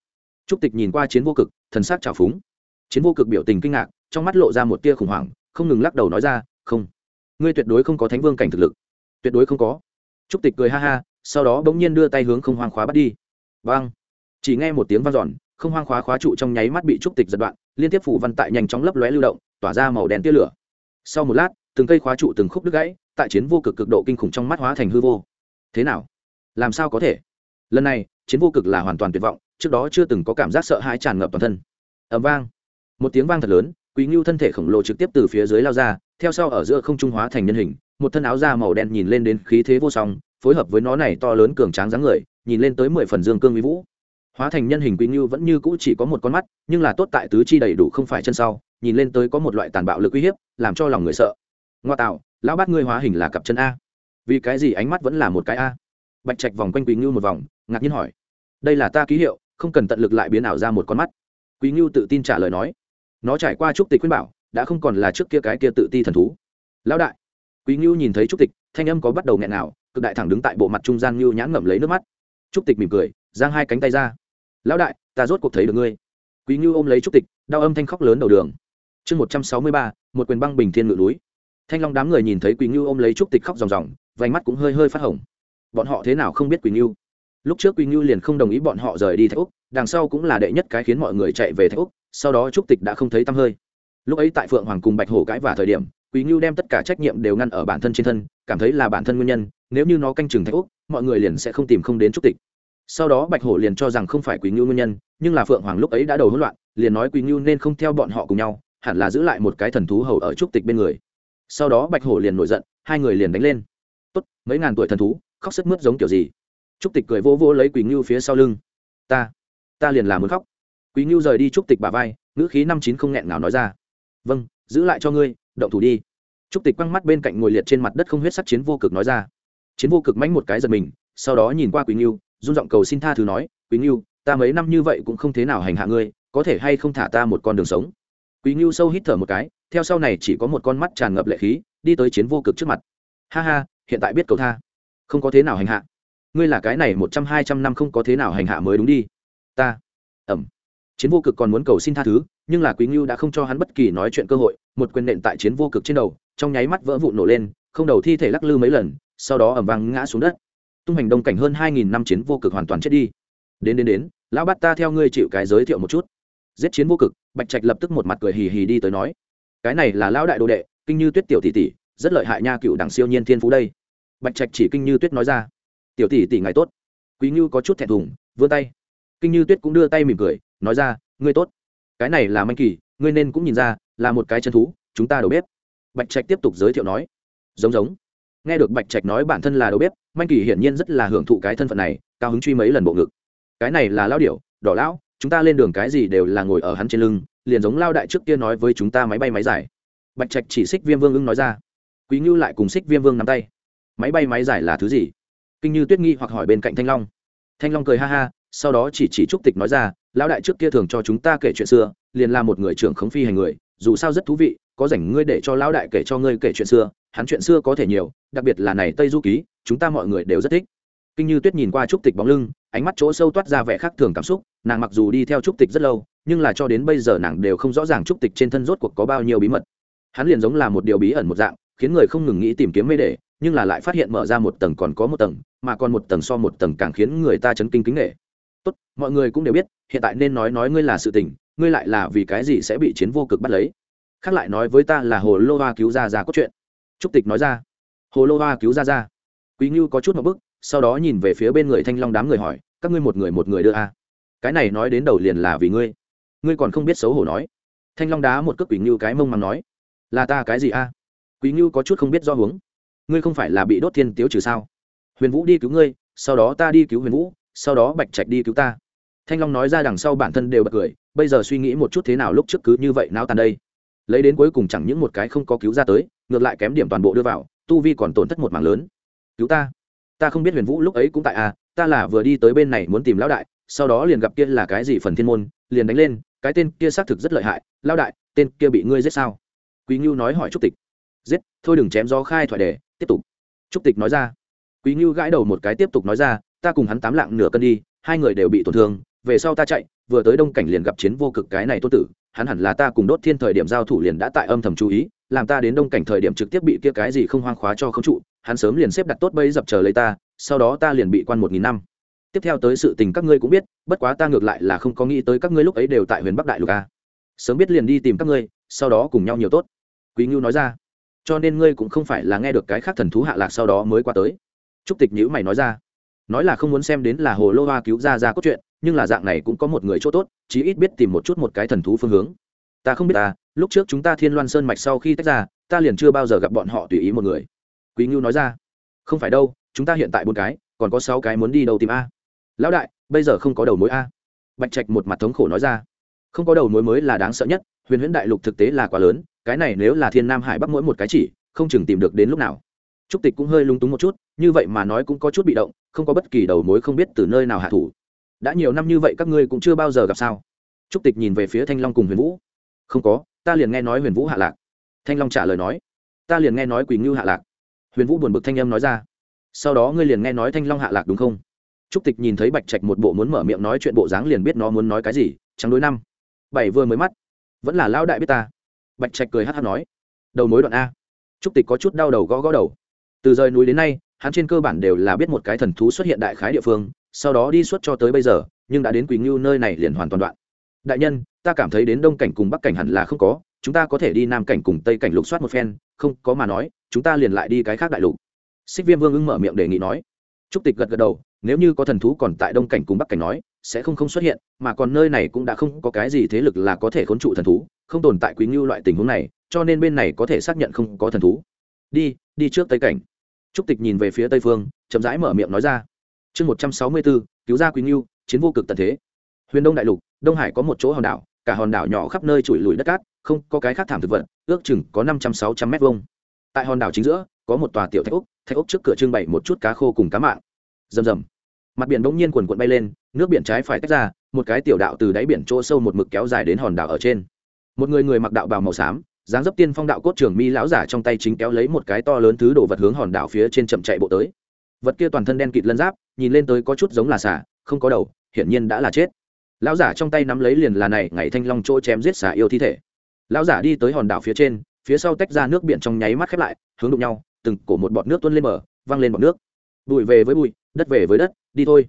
Trúc tịch nhìn qua chiến vô cực, thần sắc trào phúng. Chiến vô cực biểu tình kinh ngạc, trong mắt lộ ra một tia khủng hoảng, không ngừng lắc đầu nói ra, không, ngươi tuyệt đối không có thánh vương cảnh thực lực. Tuyệt đối không có. Trúc tịch cười ha ha sau đó bỗng nhiên đưa tay hướng không hoang khóa bắt đi. Vang chỉ nghe một tiếng vang giòn không hoang khóa khóa trụ trong nháy mắt bị trúc tịch giật đoạn, liên tiếp phủ văn tại nhanh chóng lấp lóe lưu động, tỏa ra màu đen tia lửa. Sau một lát, từng cây khóa trụ từng khúc đứt gãy, tại chiến vô cực cực độ kinh khủng trong mắt hóa thành hư vô. Thế nào? Làm sao có thể? Lần này, chiến vô cực là hoàn toàn tuyệt vọng, trước đó chưa từng có cảm giác sợ hãi tràn ngập toàn thân. Ẩm vang! Một tiếng vang thật lớn, quý ngưu thân thể khổng lồ trực tiếp từ phía dưới lao ra, theo sau ở giữa không trung hóa thành nhân hình, một thân áo da màu đen nhìn lên đến khí thế vô song phối hợp với nó này to lớn cường tráng dáng người, nhìn lên tới mười phần dương cương uy vũ. Hóa thành nhân hình quý như vẫn như cũ chỉ có một con mắt, nhưng là tốt tại tứ chi đầy đủ không phải chân sau, nhìn lên tới có một loại tàn bạo lực uy hiếp, làm cho lòng người sợ. Ngoa tạo, lão bát ngươi hóa hình là cặp chân a. Vì cái gì ánh mắt vẫn là một cái a? Bạch trạch vòng quanh quý ngưu một vòng, ngạc nhiên hỏi. Đây là ta ký hiệu, không cần tận lực lại biến ảo ra một con mắt. Quý ngưu tự tin trả lời nói. Nó trải qua trúc tịch khuyên bảo, đã không còn là trước kia cái kia tự ti thần thú. Lão đại, quý ngưu nhìn thấy trúc tịch, thanh âm có bắt đầu nghẹn nào cực đại thẳng đứng tại bộ mặt trung gian như nhãn ngậm lấy nước mắt. Trúc tịch mỉm cười, giang hai cánh tay ra. Lão đại, ta rốt cuộc thấy được ngươi. Quý như ôm lấy trúc tịch, đau âm thanh khóc lớn đầu đường. Chương một trăm sáu mươi ba, một quyền băng bình thiên ngự núi. Thanh long đám người nhìn thấy quý như ôm lấy trúc tịch khóc ròng ròng, vành mắt cũng hơi hơi phát hồng. Bọn họ thế nào không biết quý như? Lúc trước quý như liền không đồng ý bọn họ rời đi thạch úc, đằng sau cũng là đệ nhất cái khiến mọi người chạy về thạch úc, sau đó trúc tịch đã không thấy tăm hơi. Lúc ấy tại phượng hoàng cùng bạch hổ cãi và thời điểm, quý như đem tất cả trách nhiệm đều ngăn ở bản thân trên thân cảm thấy là bản thân nguyên nhân, nếu như nó canh chừng thạch úc mọi người liền sẽ không tìm không đến trúc tịch. Sau đó bạch hổ liền cho rằng không phải quý ngưu nguyên nhân, nhưng là phượng hoàng lúc ấy đã đầu hỗn loạn, liền nói quý ngưu nên không theo bọn họ cùng nhau, hẳn là giữ lại một cái thần thú hầu ở trúc tịch bên người. Sau đó bạch hổ liền nổi giận, hai người liền đánh lên. Tốt, mấy ngàn tuổi thần thú, khóc sức mướt giống kiểu gì? Trúc tịch cười vô vô lấy quý ngưu phía sau lưng. Ta ta liền làm muốn khóc. Quý ngưu rời đi trúc tịch bà vai, ngữ khí năm chín không nghẹn ngào nói ra. Vâng giữ lại cho ngươi, động thủ đi trúc tịch quăng mắt bên cạnh ngồi liệt trên mặt đất không huyết sắc chiến vô cực nói ra. Chiến vô cực mánh một cái giật mình sau đó nhìn qua quý Nghiêu, run giọng cầu xin tha thứ nói quý Nghiêu, ta mấy năm như vậy cũng không thế nào hành hạ ngươi có thể hay không thả ta một con đường sống? Quý Nghiêu sâu hít thở một cái theo sau này chỉ có một con mắt tràn ngập lệ khí đi tới chiến vô cực trước mặt. Ha ha hiện tại biết cầu tha. Không có thế nào hành hạ. Ngươi là cái này một trăm hai trăm năm không có thế nào hành hạ mới đúng đi. Ta. Ẩm. Chiến vô cực còn muốn cầu xin tha thứ nhưng là quý ngưu đã không cho hắn bất kỳ nói chuyện cơ hội một quyền nện tại chiến vô cực trên đầu trong nháy mắt vỡ vụn nổ lên, không đầu thi thể lắc lư mấy lần, sau đó ẩm vang ngã xuống đất. Tung hành đông cảnh hơn hai nghìn năm chiến vô cực hoàn toàn chết đi. Đến đến đến, lão bắt ta theo ngươi chịu cái giới thiệu một chút. Giết chiến vô cực, bạch trạch lập tức một mặt cười hì hì đi tới nói. Cái này là lão đại đồ đệ, kinh như tuyết tiểu tỷ tỷ, rất lợi hại nha cựu đảng siêu nhiên thiên phú đây. Bạch trạch chỉ kinh như tuyết nói ra. Tiểu tỷ tỷ ngài tốt. Quý như có chút thẹn thùng, vươn tay. Kinh như tuyết cũng đưa tay mỉm cười, nói ra, ngươi tốt. Cái này là manh kỳ, ngươi nên cũng nhìn ra, là một cái chân thú, chúng ta đầu bếp bạch trạch tiếp tục giới thiệu nói, giống giống, nghe được bạch trạch nói bản thân là đầu bếp, manh kỳ hiển nhiên rất là hưởng thụ cái thân phận này, cao hứng truy mấy lần bộ ngực. Cái này là lao điểu, đỏ lão, chúng ta lên đường cái gì đều là ngồi ở hắn trên lưng, liền giống lao đại trước kia nói với chúng ta máy bay máy giải. Bạch trạch chỉ xích viêm vương ưng nói ra. Quý ngưu lại cùng xích viêm vương nắm tay. Máy bay máy giải là thứ gì? Kinh như tuyết nghi hoặc hỏi bên cạnh thanh long. Thanh long cười ha ha, sau đó chỉ chỉ trúc tịch nói ra, lão đại trước kia thường cho chúng ta kể chuyện xưa, liền là một người trưởng khống phi hành người dù sao rất thú vị, có rảnh ngươi để cho lão đại kể cho ngươi kể chuyện xưa, hắn chuyện xưa có thể nhiều, đặc biệt là này tây du ký, chúng ta mọi người đều rất thích. Kinh như tuyết nhìn qua trúc tịch bóng lưng, ánh mắt chỗ sâu toát ra vẻ khác thường cảm xúc, nàng mặc dù đi theo trúc tịch rất lâu, nhưng là cho đến bây giờ nàng đều không rõ ràng trúc tịch trên thân rốt cuộc có bao nhiêu bí mật. Hắn liền giống là một điều bí ẩn một dạng, khiến người không ngừng nghĩ tìm kiếm mê đề nhưng là lại phát hiện mở ra một tầng còn có một tầng, mà còn một tầng so một tầng càng khiến người ta chấn kinh kính nghệ tốt, mọi người cũng đều biết, hiện tại nên nói nói ngươi là sự tình ngươi lại là vì cái gì sẽ bị chiến vô cực bắt lấy? Khác lại nói với ta là hồ lô hoa cứu ra ra cốt truyện. Trúc tịch nói ra. Hồ lô hoa cứu ra ra quý ngưu có chút một bức, sau đó nhìn về phía bên người thanh long đám người hỏi, các ngươi một người một người đưa a? Cái này nói đến đầu liền là vì ngươi. Ngươi còn không biết xấu hổ nói. Thanh long đá một cước quý ngưu cái mông mắng nói, là ta cái gì a? Quý ngưu có chút không biết do hướng. Ngươi không phải là bị đốt thiên tiếu trừ sao? Huyền vũ đi cứu ngươi, sau đó ta đi cứu huyền vũ, sau đó bạch trạch đi cứu ta. Thanh long nói ra đằng sau bản thân đều bật cười bây giờ suy nghĩ một chút thế nào lúc trước cứ như vậy nao tàn đây. Lấy đến cuối cùng chẳng những một cái không có cứu ra tới, ngược lại kém điểm toàn bộ đưa vào, tu vi còn tổn thất một mảng lớn. Cứu ta. Ta không biết huyền vũ lúc ấy cũng tại à ta là vừa đi tới bên này muốn tìm lão đại, sau đó liền gặp kia là cái gì phần thiên môn, liền đánh lên, cái tên kia xác thực rất lợi hại, lão đại, tên kia bị ngươi giết sao? Quý ngưu nói hỏi trúc tịch. Giết, thôi đừng chém gió khai thoại đề tiếp tục. Trúc tịch nói ra. Quý ngưu gãi đầu một cái tiếp tục nói ra, ta cùng hắn tám lạng nửa cân đi, hai người đều bị tổn thương, về sau ta chạy vừa tới đông cảnh liền gặp chiến vô cực cái này tốt tử, hắn hẳn là ta cùng đốt thiên thời điểm giao thủ liền đã tại âm thầm chú ý, làm ta đến đông cảnh thời điểm trực tiếp bị kia cái gì không hoang khóa cho không trụ, hắn sớm liền xếp đặt tốt bấy dập chờ lấy ta, sau đó ta liền bị quan một nghìn năm. Tiếp theo tới sự tình các ngươi cũng biết, bất quá ta ngược lại là không có nghĩ tới các ngươi lúc ấy đều tại huyền bắc đại lục a. Sớm biết liền đi tìm các ngươi, sau đó cùng nhau nhiều tốt. Quý ngưu nói ra. Cho nên ngươi cũng không phải là nghe được cái khác thần thú hạ lạc sau đó mới qua tới. Trúc tịch nhữ mày nói ra. Nói là không muốn xem đến là hồ lô hoa cứu ra ra cốt truyện nhưng là dạng này cũng có một người chỗ tốt, chí ít biết tìm một chút một cái thần thú phương hướng. Ta không biết ta, lúc trước chúng ta thiên loan sơn mạch sau khi tách ra, ta liền chưa bao giờ gặp bọn họ tùy ý một người. Quý ngưu nói ra. Không phải đâu, chúng ta hiện tại bốn cái, còn có sáu cái muốn đi đâu tìm a? Lão đại, bây giờ không có đầu mối a. Bạch trạch một mặt thống khổ nói ra. Không có đầu mối mới là đáng sợ nhất, huyền huyễn đại lục thực tế là quá lớn, cái này nếu là thiên nam hải bắc mỗi một cái chỉ, không chừng tìm được đến lúc nào. Trúc tịch cũng hơi lung túng một chút, như vậy mà nói cũng có chút bị động, không có bất kỳ đầu mối không biết từ nơi nào hạ thủ đã nhiều năm như vậy các ngươi cũng chưa bao giờ gặp sao? Trúc tịch nhìn về phía thanh long cùng huyền vũ. Không có, ta liền nghe nói huyền vũ hạ lạc. Thanh long trả lời nói. Ta liền nghe nói quỳ ngưu hạ lạc. Huyền vũ buồn bực thanh âm nói ra. Sau đó ngươi liền nghe nói thanh long hạ lạc đúng không? Trúc tịch nhìn thấy bạch trạch một bộ muốn mở miệng nói chuyện bộ dáng liền biết nó muốn nói cái gì, trắng đối năm. Bảy vừa mới mắt. Vẫn là lão đại biết ta. Bạch trạch cười hát hát nói. Đầu mối đoạn a. Trúc tịch có chút đau đầu gõ gõ đầu. Từ rời núi đến nay, hắn trên cơ bản đều là biết một cái thần thú xuất hiện đại khái địa phương sau đó đi suốt cho tới bây giờ, nhưng đã đến Quỳnh ngưu nơi này liền hoàn toàn đoạn. Đại nhân, ta cảm thấy đến đông cảnh cùng bắc cảnh hẳn là không có, chúng ta có thể đi nam cảnh cùng tây cảnh lục soát một phen, không có mà nói, chúng ta liền lại đi cái khác đại lục. Xích viêm vương ưng mở miệng đề nghị nói. Trúc tịch gật gật đầu, nếu như có thần thú còn tại đông cảnh cùng bắc cảnh nói, sẽ không không xuất hiện, mà còn nơi này cũng đã không có cái gì thế lực là có thể khốn trụ thần thú, không tồn tại quý ngưu loại tình huống này, cho nên bên này có thể xác nhận không có thần thú. Đi đi trước tây cảnh. Trúc tịch nhìn về phía tây phương, chậm rãi mở miệng nói ra chương một trăm sáu mươi bốn, cứu gia quý ngưu chiến vô cực tận thế. Huyền đông đại lục, đông hải có một chỗ hòn đảo, cả hòn đảo nhỏ khắp nơi trụi lùi đất cát, không có cái khác thảm thực vật, ước chừng có năm trăm sáu trăm mét vuông. Tại hòn đảo chính giữa, có một tòa tiểu thạch úc thạch úc trước cửa trưng bày một chút cá khô cùng cá mạng rầm rầm. Mặt biển bỗng nhiên quần quận bay lên, nước biển trái phải tách ra, một cái tiểu đạo từ đáy biển chỗ sâu một mực kéo dài đến hòn đảo ở trên. Một người người mặc đạo bào màu xám, dáng dấp tiên phong đạo cốt trường mi lão giả trong tay chính kéo lấy một cái to lớn thứ đồ vật hướng hòn đảo phía trên chậm chạy bộ tới vật kia toàn thân đen kịt lân giáp, nhìn lên tới có chút giống là xả không có đầu, hiển nhiên đã là chết. Lão giả trong tay nắm lấy liền là này, ngày thanh long chỗ chém giết xả yêu thi thể. Lão giả đi tới hòn đảo phía trên, phía sau tách ra nước biển trong nháy mắt khép lại, hướng đụng nhau, từng cổ một bọt nước tuôn lên bờ, văng lên bọt nước. Bụi về với bụi, đất về với đất, đi thôi.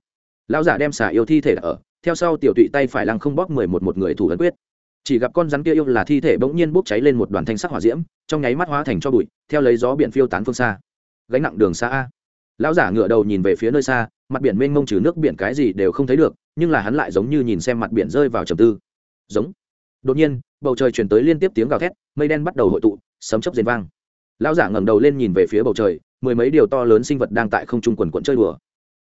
Lão giả đem xả yêu thi thể ở, theo sau tiểu tụy tay phải lăng không bóp mười một một người thủ ấn quyết. Chỉ gặp con rắn kia yêu là thi thể bỗng nhiên bốc cháy lên một đoàn thanh sắc hỏa diễm, trong nháy mắt hóa thành cho bụi, theo lấy gió biển phiêu tán phương xa. Gánh nặng đường xa a lão giả ngựa đầu nhìn về phía nơi xa, mặt biển mênh mông trừ nước biển cái gì đều không thấy được, nhưng là hắn lại giống như nhìn xem mặt biển rơi vào trầm tư. Giống. Đột nhiên, bầu trời chuyển tới liên tiếp tiếng gào thét, mây đen bắt đầu hội tụ, sấm chấp rền vang. Lão giả ngẩng đầu lên nhìn về phía bầu trời, mười mấy điều to lớn sinh vật đang tại không trung quần quận chơi đùa.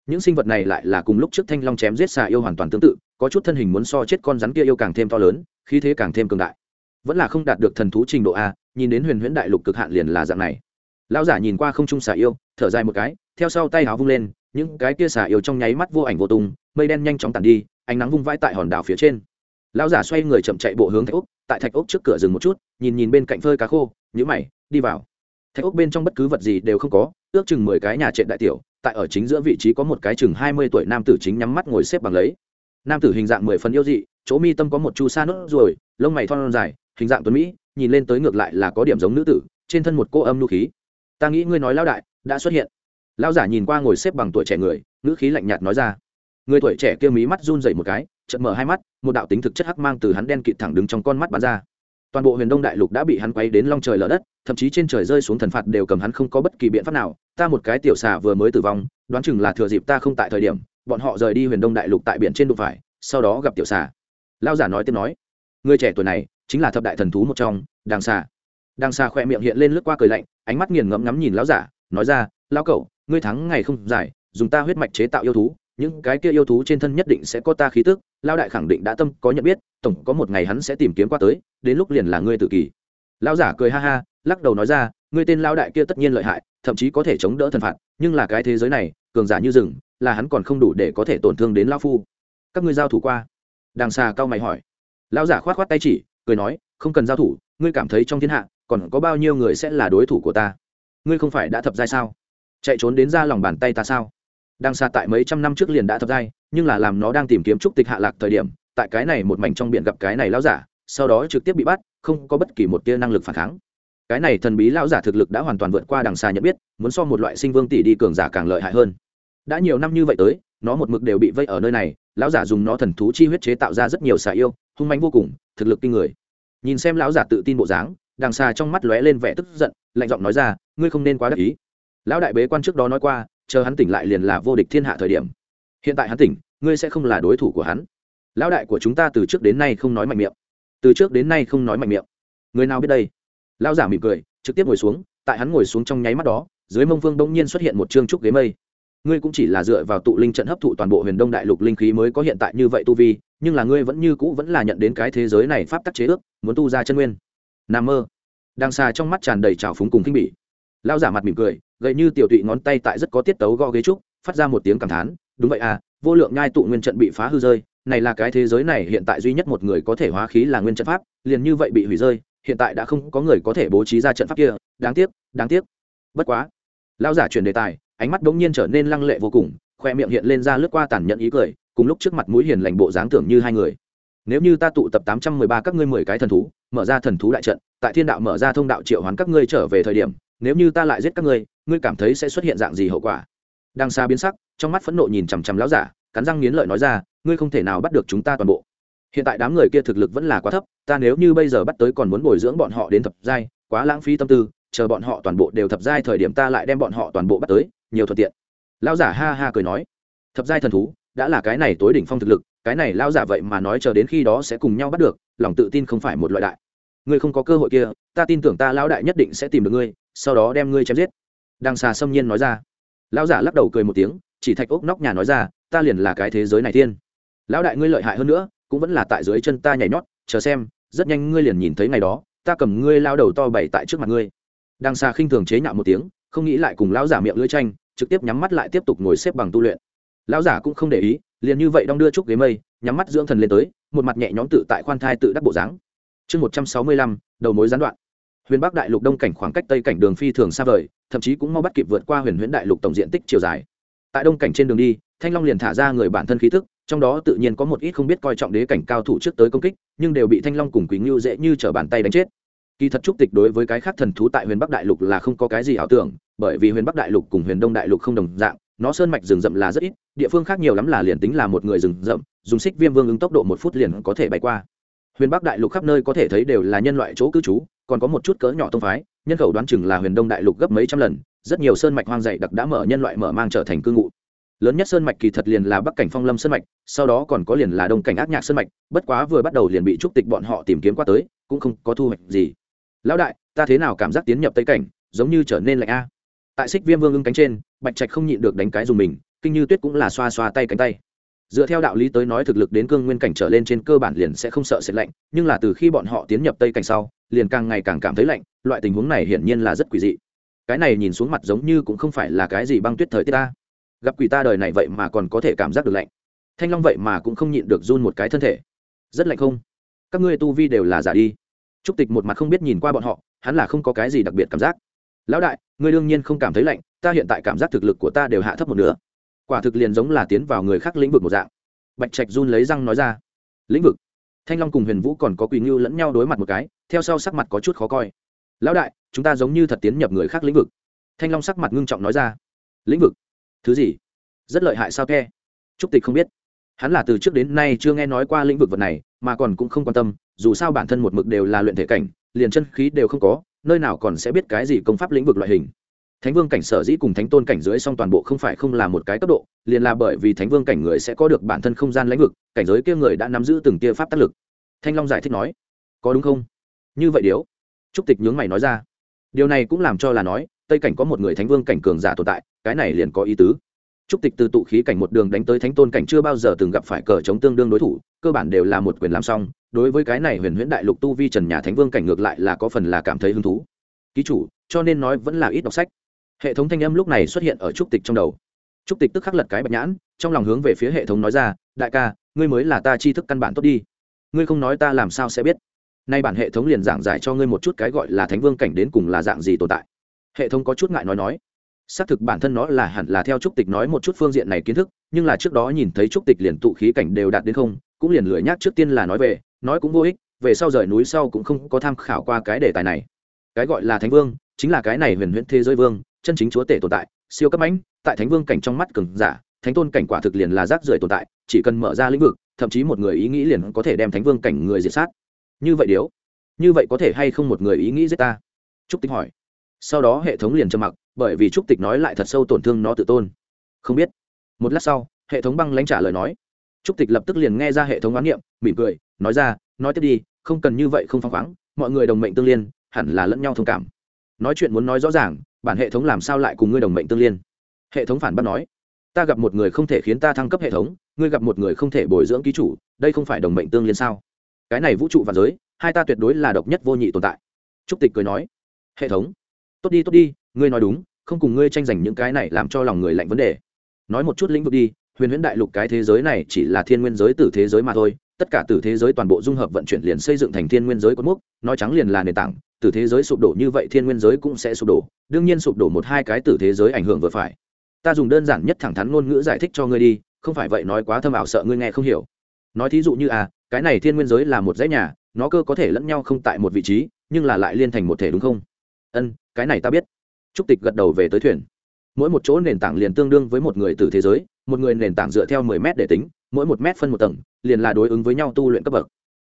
Những sinh vật này lại là cùng lúc trước thanh long chém giết xà yêu hoàn toàn tương tự, có chút thân hình muốn so chết con rắn kia yêu càng thêm to lớn, khí thế càng thêm cường đại. Vẫn là không đạt được thần thú trình độ a, nhìn đến huyền huyễn đại lục cực hạn liền là dạng này. Lão giả nhìn qua không trung xà yêu, thở dài một cái theo sau tay áo vung lên, những cái kia xả yêu trong nháy mắt vô ảnh vô tung, mây đen nhanh chóng tàn đi, ánh nắng vung vãi tại hòn đảo phía trên. Lão giả xoay người chậm chạy bộ hướng thạch úc tại thạch úc trước cửa dừng một chút, nhìn nhìn bên cạnh phơi cá khô nhữ mày, đi vào. Thạch úc bên trong bất cứ vật gì đều không có, ước chừng mười cái nhà trệ đại tiểu, tại ở chính giữa vị trí có một cái chừng hai mươi tuổi nam tử chính nhắm mắt ngồi xếp bằng lấy. Nam tử hình dạng mười phần yêu dị, chỗ mi tâm có một chu sa nốt ruồi, lông mày thon dài, hình dạng tuấn mỹ, nhìn lên tới ngược lại là có điểm giống nữ tử, trên thân một cô âm nu khí. Ta nghĩ ngươi nói lão đại đã xuất hiện lão giả nhìn qua ngồi xếp bằng tuổi trẻ người, ngữ khí lạnh nhạt nói ra. Người tuổi trẻ kia mí mắt run dậy một cái, chợt mở hai mắt, một đạo tính thực chất hắc mang từ hắn đen kịt thẳng đứng trong con mắt bắn ra. Toàn bộ huyền đông đại lục đã bị hắn quay đến long trời lở đất, thậm chí trên trời rơi xuống thần phạt đều cầm hắn không có bất kỳ biện pháp nào. Ta một cái tiểu xà vừa mới tử vong, đoán chừng là thừa dịp ta không tại thời điểm, bọn họ rời đi huyền đông đại lục tại biển trên đụng phải, sau đó gặp tiểu xà. Lao giả nói tiếp nói, người trẻ tuổi này chính là thập đại thần thú một trong đàng xà. Đàng xà khỏe miệng hiện lên lướt qua cười lạnh, ánh mắt nghiền ngẫm ngắm nhìn lão giả, nói ra lao cậu ngươi thắng ngày không dài dùng ta huyết mạch chế tạo yêu thú, những cái kia yêu thú trên thân nhất định sẽ có ta khí tức lao đại khẳng định đã tâm có nhận biết, tổng có một ngày hắn sẽ tìm kiếm qua tới, đến lúc liền là ngươi tự kỷ. Lao giả cười ha ha, lắc đầu nói ra, ngươi tên lao đại kia tất nhiên lợi hại, thậm chí có thể chống đỡ thần phạt, nhưng là cái thế giới này, cường giả như rừng, là hắn còn không đủ để có thể tổn thương đến lao phu. Các ngươi giao thủ qua. Đàng xà cao mày hỏi. Lão giả khoát khoát tay chỉ, cười nói, không cần giao thủ, ngươi cảm thấy trong thiên hạ, còn có bao nhiêu người sẽ là đối thủ của ta? Ngươi không phải đã thập giai sao? Chạy trốn đến ra lòng bàn tay ta sao? Đang xa tại mấy trăm năm trước liền đã thập giai, nhưng là làm nó đang tìm kiếm trúc tịch hạ lạc thời điểm, tại cái này một mảnh trong biển gặp cái này lão giả, sau đó trực tiếp bị bắt, không có bất kỳ một tia năng lực phản kháng. Cái này thần bí lão giả thực lực đã hoàn toàn vượt qua đằng xa nhận biết, muốn so một loại sinh vương tỷ đi cường giả càng lợi hại hơn. Đã nhiều năm như vậy tới, nó một mực đều bị vây ở nơi này, lão giả dùng nó thần thú chi huyết chế tạo ra rất nhiều xà yêu, hung manh vô cùng, thực lực kinh người. Nhìn xem lão giả tự tin bộ dáng, đằng xa trong mắt lóe lên vẻ tức giận, lạnh giọng nói ra, ngươi không nên quá đắc ý lão đại bế quan trước đó nói qua, chờ hắn tỉnh lại liền là vô địch thiên hạ thời điểm. Hiện tại hắn tỉnh, ngươi sẽ không là đối thủ của hắn. Lão đại của chúng ta từ trước đến nay không nói mạnh miệng. Từ trước đến nay không nói mạnh miệng. Người nào biết đây? Lão giả mỉm cười, trực tiếp ngồi xuống, tại hắn ngồi xuống trong nháy mắt đó, dưới mông vương đông nhiên xuất hiện một chương trúc ghế mây. Ngươi cũng chỉ là dựa vào tụ linh trận hấp thụ toàn bộ huyền đông đại lục linh khí mới có hiện tại như vậy tu vi, nhưng là ngươi vẫn như cũ vẫn là nhận đến cái thế giới này pháp tắc chế ước, muốn tu ra chân nguyên. N mơ. Đang xa trong mắt tràn đầy trào phúng cùng kinh bỉ lao giả mặt mỉm cười gậy như tiểu tụy ngón tay tại rất có tiết tấu gõ ghế trúc, phát ra một tiếng cảm thán, đúng vậy à vô lượng nhai tụ nguyên trận bị phá hư rơi, này là cái thế giới này hiện tại duy nhất một người có thể hóa khí là nguyên trận pháp, liền như vậy bị hủy rơi, hiện tại đã không có người có thể bố trí ra trận pháp kia, đáng tiếc đáng tiếc. Bất quá lao giả chuyển đề tài, ánh mắt bỗng nhiên trở nên lăng lệ vô cùng, khoe miệng hiện lên ra lướt qua tàn nhẫn ý cười, cùng lúc trước mặt mũi hiền lành bộ dáng tưởng như hai người. Nếu như ta tụ tập tám trăm mười ba các ngươi mười cái thần thú, mở ra thần thú đại trận, tại thiên đạo mở ra thông đạo triệu hoán các ngươi trở về thời điểm nếu như ta lại giết các ngươi ngươi cảm thấy sẽ xuất hiện dạng gì hậu quả? Đang xa biến sắc, trong mắt phẫn nộ nhìn chằm chằm lão giả, cắn răng nghiến lợi nói ra, ngươi không thể nào bắt được chúng ta toàn bộ. Hiện tại đám người kia thực lực vẫn là quá thấp, ta nếu như bây giờ bắt tới còn muốn bồi dưỡng bọn họ đến thập giai, quá lãng phí tâm tư, chờ bọn họ toàn bộ đều thập giai thời điểm ta lại đem bọn họ toàn bộ bắt tới, nhiều thuận tiện. Lão giả ha ha cười nói, thập giai thần thú, đã là cái này tối đỉnh phong thực lực, cái này lão giả vậy mà nói chờ đến khi đó sẽ cùng nhau bắt được, lòng tự tin không phải một loại đại. Ngươi không có cơ hội kia, ta tin tưởng ta lão đại nhất định sẽ tìm được ngươi sau đó đem ngươi chém giết. Đằng xà xâm nhiên nói ra. Lão giả lắc đầu cười một tiếng, chỉ thạch ốc nóc nhà nói ra, ta liền là cái thế giới này thiên. Lão đại ngươi lợi hại hơn nữa, cũng vẫn là tại dưới chân ta nhảy nhót, chờ xem, rất nhanh ngươi liền nhìn thấy ngày đó, ta cầm ngươi lao đầu to bày tại trước mặt ngươi. Đằng xà khinh thường chế nhạo một tiếng, không nghĩ lại cùng lão giả miệng lưỡi tranh, trực tiếp nhắm mắt lại tiếp tục ngồi xếp bằng tu luyện. Lão giả cũng không để ý, liền như vậy đong đưa chúc ghế mây, nhắm mắt dưỡng thần lên tới, một mặt nhẹ nhõm tự tại khoan thai tự đắc bộ dáng. Chương một trăm sáu mươi lăm, đầu mối gián đoạn huyền bắc đại lục đông cảnh khoảng cách tây cảnh đường phi thường xa vời, thậm chí cũng mau bắt kịp vượt qua huyền huyễn đại lục tổng diện tích chiều dài. Tại đông cảnh trên đường đi, thanh long liền thả ra người bản thân khí thức trong đó tự nhiên có một ít không biết coi trọng đế cảnh cao thủ trước tới công kích, nhưng đều bị thanh long cùng quý ngưu dễ như t r ở bàn tay đánh chết. Kỳ thật trúc tịch đối với cái khác thần thú tại huyền bắc đại lục là không có cái gì ảo tưởng, bởi vì huyền bắc đại lục cùng huyền đông đại lục không đồng dạng, nó sơn mạch rừng rậm là rất ít, địa phương khác nhiều lắm là liền tính là một người rừng rậm, dùng xích viêm vương ứng tốc độ một phút liền có thể bay qua huyền bắc đại lục khắp nơi có thể thấy đều là nhân loại chỗ cư trú, còn có một chút cỡ nhỏ tông phái, nhân khẩu đoán chừng là huyền đông đại lục gấp mấy trăm lần, rất nhiều sơn mạch hoang dày đặc đã mở nhân loại mở mang trở thành cư ngụ. Lớn nhất sơn mạch kỳ thật liền là bắc cảnh phong lâm sơn mạch, sau đó còn có liền là đông cảnh ác nhạc sơn mạch, bất quá vừa bắt đầu liền bị trúc tịch bọn họ tìm kiếm qua tới, cũng không có thu hoạch gì. Lão đại, ta thế nào cảm giác tiến nhập tây cảnh, giống như trở nên lạnh a? Tại xích viêm vương ưng cánh trên, bạch trạch không nhịn được đánh cái dùng mình, kinh như tuyết cũng là xoa xoa tay cánh tay dựa theo đạo lý tới nói thực lực đến cương nguyên cảnh trở lên trên cơ bản liền sẽ không sợ sệt lạnh, nhưng là từ khi bọn họ tiến nhập tây cảnh sau, liền càng ngày càng cảm thấy lạnh, loại tình huống này hiển nhiên là rất quỷ dị. Cái này nhìn xuống mặt giống như cũng không phải là cái gì băng tuyết thời tiết ta. Gặp quỷ ta đời này vậy mà còn có thể cảm giác được lạnh. Thanh long vậy mà cũng không nhịn được run một cái thân thể. Rất lạnh không? Các ngươi tu vi đều là giả đi. Trúc tịch một mặt không biết nhìn qua bọn họ, hắn là không có cái gì đặc biệt cảm giác. Lão đại, ngươi đương nhiên không cảm thấy lạnh, ta hiện tại cảm giác thực lực của ta đều hạ thấp một nửa quả thực liền giống là tiến vào người khác lĩnh vực một dạng. Bạch trạch run lấy răng nói ra, lĩnh vực? Thanh long cùng huyền vũ còn có quỳ ngưu lẫn nhau đối mặt một cái, theo sau sắc mặt có chút khó coi. Lão đại, chúng ta giống như thật tiến nhập người khác lĩnh vực. Thanh long sắc mặt ngưng trọng nói ra, lĩnh vực? Thứ gì? Rất lợi hại sao ke trúc tịch không biết. Hắn là từ trước đến nay chưa nghe nói qua lĩnh vực vật này, mà còn cũng không quan tâm, dù sao bản thân một mực đều là luyện thể cảnh, liền chân khí đều không có, nơi nào còn sẽ biết cái gì công pháp lĩnh vực loại hình thánh vương cảnh sở dĩ cùng thánh tôn cảnh dưới song toàn bộ không phải không là một cái cấp độ, liền là bởi vì thánh vương cảnh người sẽ có được bản thân không gian lãnh vực, cảnh giới kia người đã nắm giữ từng tia pháp tác lực. Thanh long giải thích nói, có đúng không? Như vậy điếu. Trúc tịch nhướng mày nói ra, điều này cũng làm cho là nói, tây cảnh có một người thánh vương cảnh cường giả tồn tại, cái này liền có ý tứ. Trúc tịch từ tụ khí cảnh một đường đánh tới thánh tôn cảnh chưa bao giờ từng gặp phải cờ chống tương đương đối thủ, cơ bản đều là một quyền làm xong. Đối với cái này huyền huyễn đại lục tu vi trần nhà thánh vương cảnh ngược lại là có phần là cảm thấy hứng thú. Ký chủ, cho nên nói vẫn là ít đọc sách hệ thống thanh âm lúc này xuất hiện ở trúc tịch trong đầu. Trúc tịch tức khắc lật cái bạch nhãn, trong lòng hướng về phía hệ thống nói ra, đại ca, ngươi mới là ta chi thức căn bản tốt đi. Ngươi không nói ta làm sao sẽ biết. Nay bản hệ thống liền giảng giải cho ngươi một chút cái gọi là thánh vương cảnh đến cùng là dạng gì tồn tại. Hệ thống có chút ngại nói nói. Xác thực bản thân nó là hẳn là theo trúc tịch nói một chút phương diện này kiến thức, nhưng là trước đó nhìn thấy trúc tịch liền tụ khí cảnh đều đạt đến không, cũng liền lười nhác trước tiên là nói về, nói cũng vô ích, về sau rời núi sau cũng không có tham khảo qua cái đề tài này. Cái gọi là thánh vương, chính là cái này huyền huyễn thế giới vương chân chính chúa tể tồn tại, siêu cấp ánh tại thánh vương cảnh trong mắt cường giả, thánh tôn cảnh quả thực liền là rác rưởi tồn tại, chỉ cần mở ra lĩnh vực, thậm chí một người ý nghĩ liền có thể đem thánh vương cảnh người diệt sát. Như vậy điếu, như vậy có thể hay không một người ý nghĩ giết ta? Trúc tịch hỏi. Sau đó hệ thống liền trầm mặc, bởi vì trúc tịch nói lại thật sâu tổn thương nó tự tôn. Không biết. Một lát sau, hệ thống băng lãnh trả lời nói. Trúc tịch lập tức liền nghe ra hệ thống oán niệm, mỉm cười, nói ra, nói tiếp đi, không cần như vậy không phăng khoáng, mọi người đồng mệnh tương liên, hẳn là lẫn nhau thông cảm. Nói chuyện muốn nói rõ ràng bản hệ thống làm sao lại cùng ngươi đồng mệnh tương liên? Hệ thống phản bác nói, ta gặp một người không thể khiến ta thăng cấp hệ thống, ngươi gặp một người không thể bồi dưỡng ký chủ, đây không phải đồng mệnh tương liên sao? Cái này vũ trụ và giới, hai ta tuyệt đối là độc nhất vô nhị tồn tại. Trúc tịch cười nói, hệ thống, tốt đi tốt đi, ngươi nói đúng, không cùng ngươi tranh giành những cái này làm cho lòng người lạnh vấn đề. Nói một chút lĩnh vực đi, huyền huyễn đại lục cái thế giới này chỉ là thiên nguyên giới từ thế giới mà thôi tất cả từ thế giới toàn bộ dung hợp vận chuyển liền xây dựng thành thiên nguyên giới cột mốc, nói trắng liền là nền tảng, từ thế giới sụp đổ như vậy thiên nguyên giới cũng sẽ sụp đổ, đương nhiên sụp đổ một hai cái từ thế giới ảnh hưởng vừa phải. Ta dùng đơn giản nhất thẳng thắn ngôn ngữ giải thích cho ngươi đi, không phải vậy nói quá thâm ảo sợ ngươi nghe không hiểu. Nói thí dụ như à cái này thiên nguyên giới là một dãy nhà, nó cơ có thể lẫn nhau không tại một vị trí, nhưng là lại liên thành một thể đúng không? Ân, cái này ta biết. Trúc tịch gật đầu về tới thuyền. Mỗi một chỗ nền tảng liền tương đương với một người từ thế giới, một người nền tảng dựa theo mười m để tính, mỗi một m phân một tầng liền là đối ứng với nhau tu luyện cấp bậc.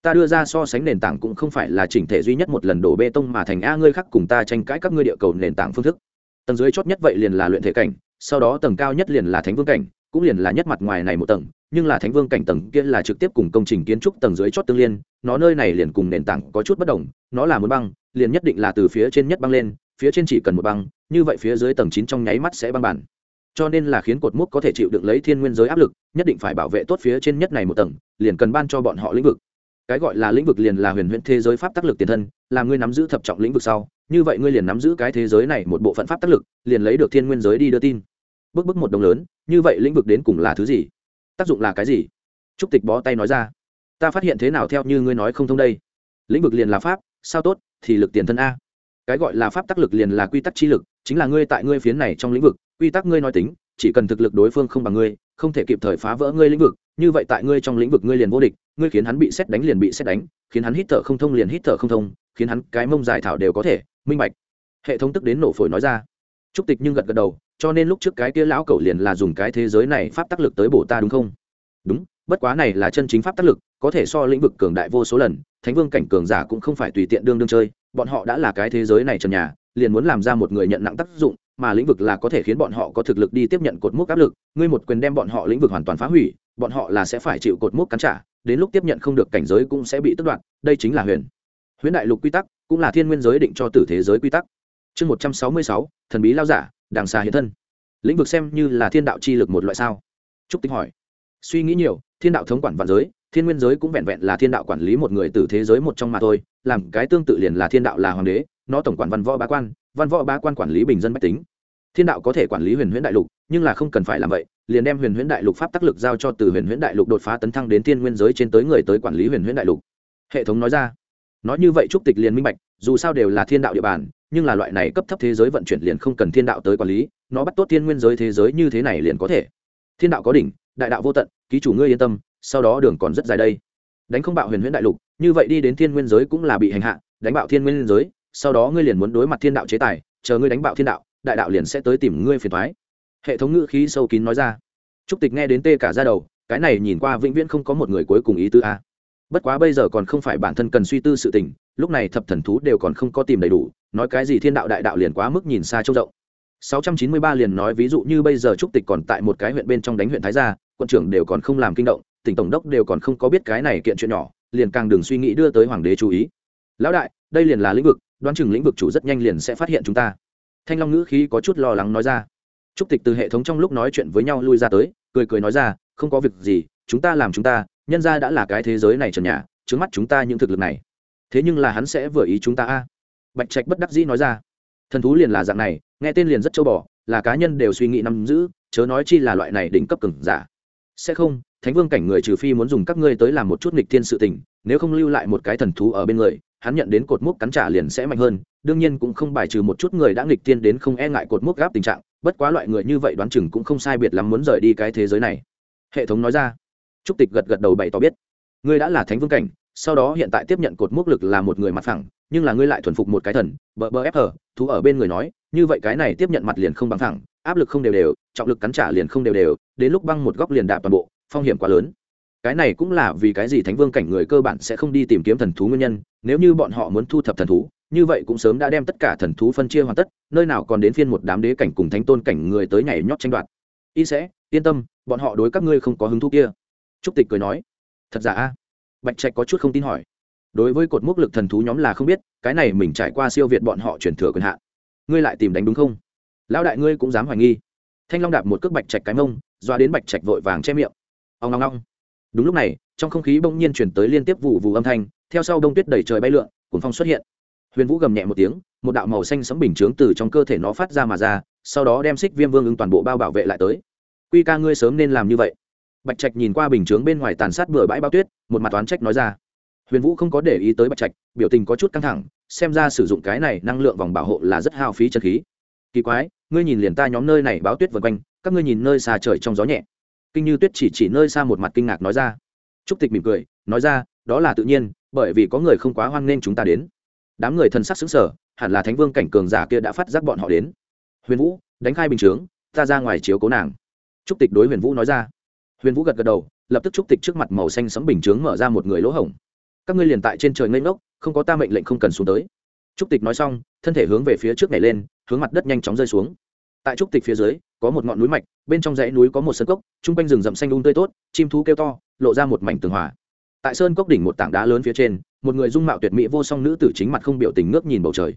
Ta đưa ra so sánh nền tảng cũng không phải là chỉnh thể duy nhất một lần đổ bê tông mà thành a ngươi khác cùng ta tranh cãi các ngươi địa cầu nền tảng phương thức. Tầng dưới chót nhất vậy liền là luyện thể cảnh, sau đó tầng cao nhất liền là thánh vương cảnh, cũng liền là nhất mặt ngoài này một tầng, nhưng là thánh vương cảnh tầng kia là trực tiếp cùng công trình kiến trúc tầng dưới chót tương liên, nó nơi này liền cùng nền tảng có chút bất đồng, nó là muốn băng, liền nhất định là từ phía trên nhất băng lên, phía trên chỉ cần một băng, như vậy phía dưới tầng chín trong nháy mắt sẽ băng bản cho nên là khiến cột mốc có thể chịu được lấy thiên nguyên giới áp lực, nhất định phải bảo vệ tốt phía trên nhất này một tầng, liền cần ban cho bọn họ lĩnh vực. Cái gọi là lĩnh vực liền là huyền huyễn thế giới pháp tác lực tiền thân, là ngươi nắm giữ thập trọng lĩnh vực sau, như vậy ngươi liền nắm giữ cái thế giới này một bộ phận pháp tác lực, liền lấy được thiên nguyên giới đi đưa tin. Bước bước một đồng lớn, như vậy lĩnh vực đến cùng là thứ gì? Tác dụng là cái gì? Trúc tịch bó tay nói ra. Ta phát hiện thế nào theo như ngươi nói không thông đây? Lĩnh vực liền là pháp, sao tốt, thì lực tiền thân a. Cái gọi là pháp tác lực liền là quy tắc chi lực, chính là ngươi tại ngươi phiến này trong lĩnh vực quy tắc ngươi nói tính, chỉ cần thực lực đối phương không bằng ngươi, không thể kịp thời phá vỡ ngươi lĩnh vực, như vậy tại ngươi trong lĩnh vực ngươi liền vô địch, ngươi khiến hắn bị xét đánh liền bị xét đánh, khiến hắn hít thở không thông liền hít thở không thông, khiến hắn cái mông dài thảo đều có thể, minh bạch. Hệ thống tức đến nổ phổi nói ra. Trúc tịch nhưng gật gật đầu, cho nên lúc trước cái kia lão cậu liền là dùng cái thế giới này pháp tác lực tới bổ ta đúng không? Đúng, bất quá này là chân chính pháp tác lực, có thể so lĩnh vực cường đại vô số lần, thánh vương cảnh cường giả cũng không phải tùy tiện đương đương chơi, bọn họ đã là cái thế giới này trần nhà, liền muốn làm ra một người nhận nặng tác dụng mà lĩnh vực là có thể khiến bọn họ có thực lực đi tiếp nhận cột mốc áp lực, ngươi một quyền đem bọn họ lĩnh vực hoàn toàn phá hủy, bọn họ là sẽ phải chịu cột mốc cắn trả, đến lúc tiếp nhận không được cảnh giới cũng sẽ bị tước đoạt, đây chính là huyền. Huyền đại lục quy tắc, cũng là thiên nguyên giới định cho tử thế giới quy tắc. Chương một trăm sáu mươi sáu, thần bí lao giả đàng xà hiện thân. Lĩnh vực xem như là thiên đạo chi lực một loại sao? Trúc tinh hỏi. Suy nghĩ nhiều, thiên đạo thống quản vạn giới thiên nguyên giới cũng vẹn vẹn là thiên đạo quản lý một người từ thế giới một trong mà thôi, làm cái tương tự liền là thiên đạo là hoàng đế, nó tổng quản văn võ bá quan, văn võ bá quan quản lý bình dân bách tính. Thiên đạo có thể quản lý huyền huyễn đại lục, nhưng là không cần phải làm vậy, liền đem huyền huyễn đại lục pháp tác lực giao cho từ huyền huyễn đại lục đột phá tấn thăng đến thiên nguyên giới trên tới người tới quản lý huyền huyễn đại lục. Hệ thống nói ra. Nói như vậy trúc tịch liền minh bạch, dù sao đều là thiên đạo địa bàn, nhưng là loại này cấp thấp thế giới vận chuyển liền không cần thiên đạo tới quản lý, nó bắt tốt thiên nguyên giới thế giới như thế này liền có thể. Thiên đạo có đỉnh, đại đạo vô tận, ký chủ ngươi yên tâm sau đó đường còn rất dài đây. Đánh không bạo huyền huyễn đại lục, như vậy đi đến thiên nguyên giới cũng là bị hành hạ, đánh bạo thiên nguyên giới, sau đó ngươi liền muốn đối mặt thiên đạo chế tài, chờ ngươi đánh bạo thiên đạo, đại đạo liền sẽ tới tìm ngươi phiền thoái hệ thống ngữ khí sâu kín nói ra. Trúc tịch nghe đến tê cả ra đầu, cái này nhìn qua vĩnh viễn không có một người cuối cùng ý tư a. Bất quá bây giờ còn không phải bản thân cần suy tư sự tình, lúc này thập thần thú đều còn không có tìm đầy đủ, nói cái gì thiên đạo đại đạo liền quá mức nhìn xa trông rộng. 693 liền nói ví dụ như bây giờ trúc tịch còn tại một cái huyện bên trong đánh huyện thái gia, quận trưởng đều còn không làm kinh động tỉnh tổng đốc đều còn không có biết cái này kiện chuyện nhỏ, liền càng đừng suy nghĩ đưa tới hoàng đế chú ý. Lão đại, đây liền là lĩnh vực, đoán chừng lĩnh vực chủ rất nhanh liền sẽ phát hiện chúng ta. Thanh long ngữ khí có chút lo lắng nói ra. Trúc tịch từ hệ thống trong lúc nói chuyện với nhau lui ra tới, cười cười nói ra, không có việc gì, chúng ta làm chúng ta, nhân ra đã là cái thế giới này trần nhà, trước mắt chúng ta những thực lực này. Thế nhưng là hắn sẽ vừa ý chúng ta a. Bạch trạch bất đắc dĩ nói ra. Thần thú liền là dạng này, nghe tên liền rất châu bò, là cá nhân đều suy nghĩ nắm giữ, chớ nói chi là loại này đỉnh cấp cứng giả. Sẽ không thánh vương cảnh người trừ phi muốn dùng các ngươi tới làm một chút nghịch thiên sự tình, nếu không lưu lại một cái thần thú ở bên người, hắn nhận đến cột mốc cắn trả liền sẽ mạnh hơn, đương nhiên cũng không bài trừ một chút người đã nghịch tiên đến không e ngại cột mốc gáp tình trạng, bất quá loại người như vậy đoán chừng cũng không sai biệt lắm muốn rời đi cái thế giới này. Hệ thống nói ra. Trúc tịch gật gật đầu bày tỏ biết. Ngươi đã là thánh vương cảnh, sau đó hiện tại tiếp nhận cột mốc lực là một người mặt phẳng, nhưng là ngươi lại thuần phục một cái thần, bờ bờ ép hờ, thú ở bên người nói, như vậy cái này tiếp nhận mặt liền không bằng thẳng áp lực không đều đều, trọng lực cắn trả liền không đều đều, đến lúc băng một góc liền đạp toàn bộ phong hiểm quá lớn. Cái này cũng là vì cái gì thánh vương cảnh người cơ bản sẽ không đi tìm kiếm thần thú nguyên nhân, nếu như bọn họ muốn thu thập thần thú, như vậy cũng sớm đã đem tất cả thần thú phân chia hoàn tất, nơi nào còn đến phiên một đám đế cảnh cùng thánh tôn cảnh người tới nhảy nhót tranh đoạt. Y sẽ, yên tâm, bọn họ đối các ngươi không có hứng thú kia. Trúc tịch cười nói, thật giả a? Bạch trạch có chút không tin hỏi. Đối với cột mốc lực thần thú nhóm là không biết, cái này mình trải qua siêu việt bọn họ chuyển thừa quyền hạn. Ngươi lại tìm đánh đúng không? Lão đại ngươi cũng dám hoài nghi. Thanh long đạp một cước bạch trạch cái mông, doa đến bạch trạch vội vàng che miệng ông ngong ngong đúng lúc này, trong không khí bỗng nhiên chuyển tới liên tiếp vụ vụ âm thanh, theo sau đông tuyết đẩy trời bay lượn cuốn phong xuất hiện. Huyền vũ gầm nhẹ một tiếng, một đạo màu xanh sấm bình chướng từ trong cơ thể nó phát ra mà ra, sau đó đem xích viêm vương ứng toàn bộ bao bảo vệ lại tới. Quy ca ngươi sớm nên làm như vậy. Bạch trạch nhìn qua bình chướng bên ngoài tàn sát bừa bãi bao tuyết, một mặt toán trách nói ra. Huyền vũ không có để ý tới bạch trạch, biểu tình có chút căng thẳng, xem ra sử dụng cái này năng lượng vòng bảo hộ là rất hao phí chân khí. Kỳ quái, ngươi nhìn liền ta nhóm nơi này báo tuyết vân quanh, các ngươi nhìn nơi xa trời trong gió nhẹ kinh như tuyết chỉ chỉ nơi xa một mặt kinh ngạc nói ra. Trúc tịch mỉm cười, nói ra, đó là tự nhiên, bởi vì có người không quá hoan nghênh chúng ta đến. Đám người thần sắc xứng sở hẳn là thánh vương cảnh cường giả kia đã phát giác bọn họ đến. Huyền vũ, đánh khai bình chướng, ta ra ngoài chiếu cố nàng. Trúc tịch đối huyền vũ nói ra. Huyền vũ gật gật đầu, lập tức trúc tịch trước mặt màu xanh sấm bình chướng mở ra một người lỗ hổng. Các ngươi liền tại trên trời ngây ngốc, không có ta mệnh lệnh không cần xuống tới. Trúc tịch nói xong, thân thể hướng về phía trước này lên, hướng mặt đất nhanh chóng rơi xuống tại trúc tịch phía dưới, có một ngọn núi mạch, bên trong dãy núi có một sân cốc, chung quanh rừng rậm xanh đun um tươi tốt, chim thú kêu to, lộ ra một mảnh tường hòa. Tại sơn cốc đỉnh một tảng đá lớn phía trên, một người dung mạo tuyệt mỹ vô song nữ tử chính mặt không biểu tình ngước nhìn bầu trời.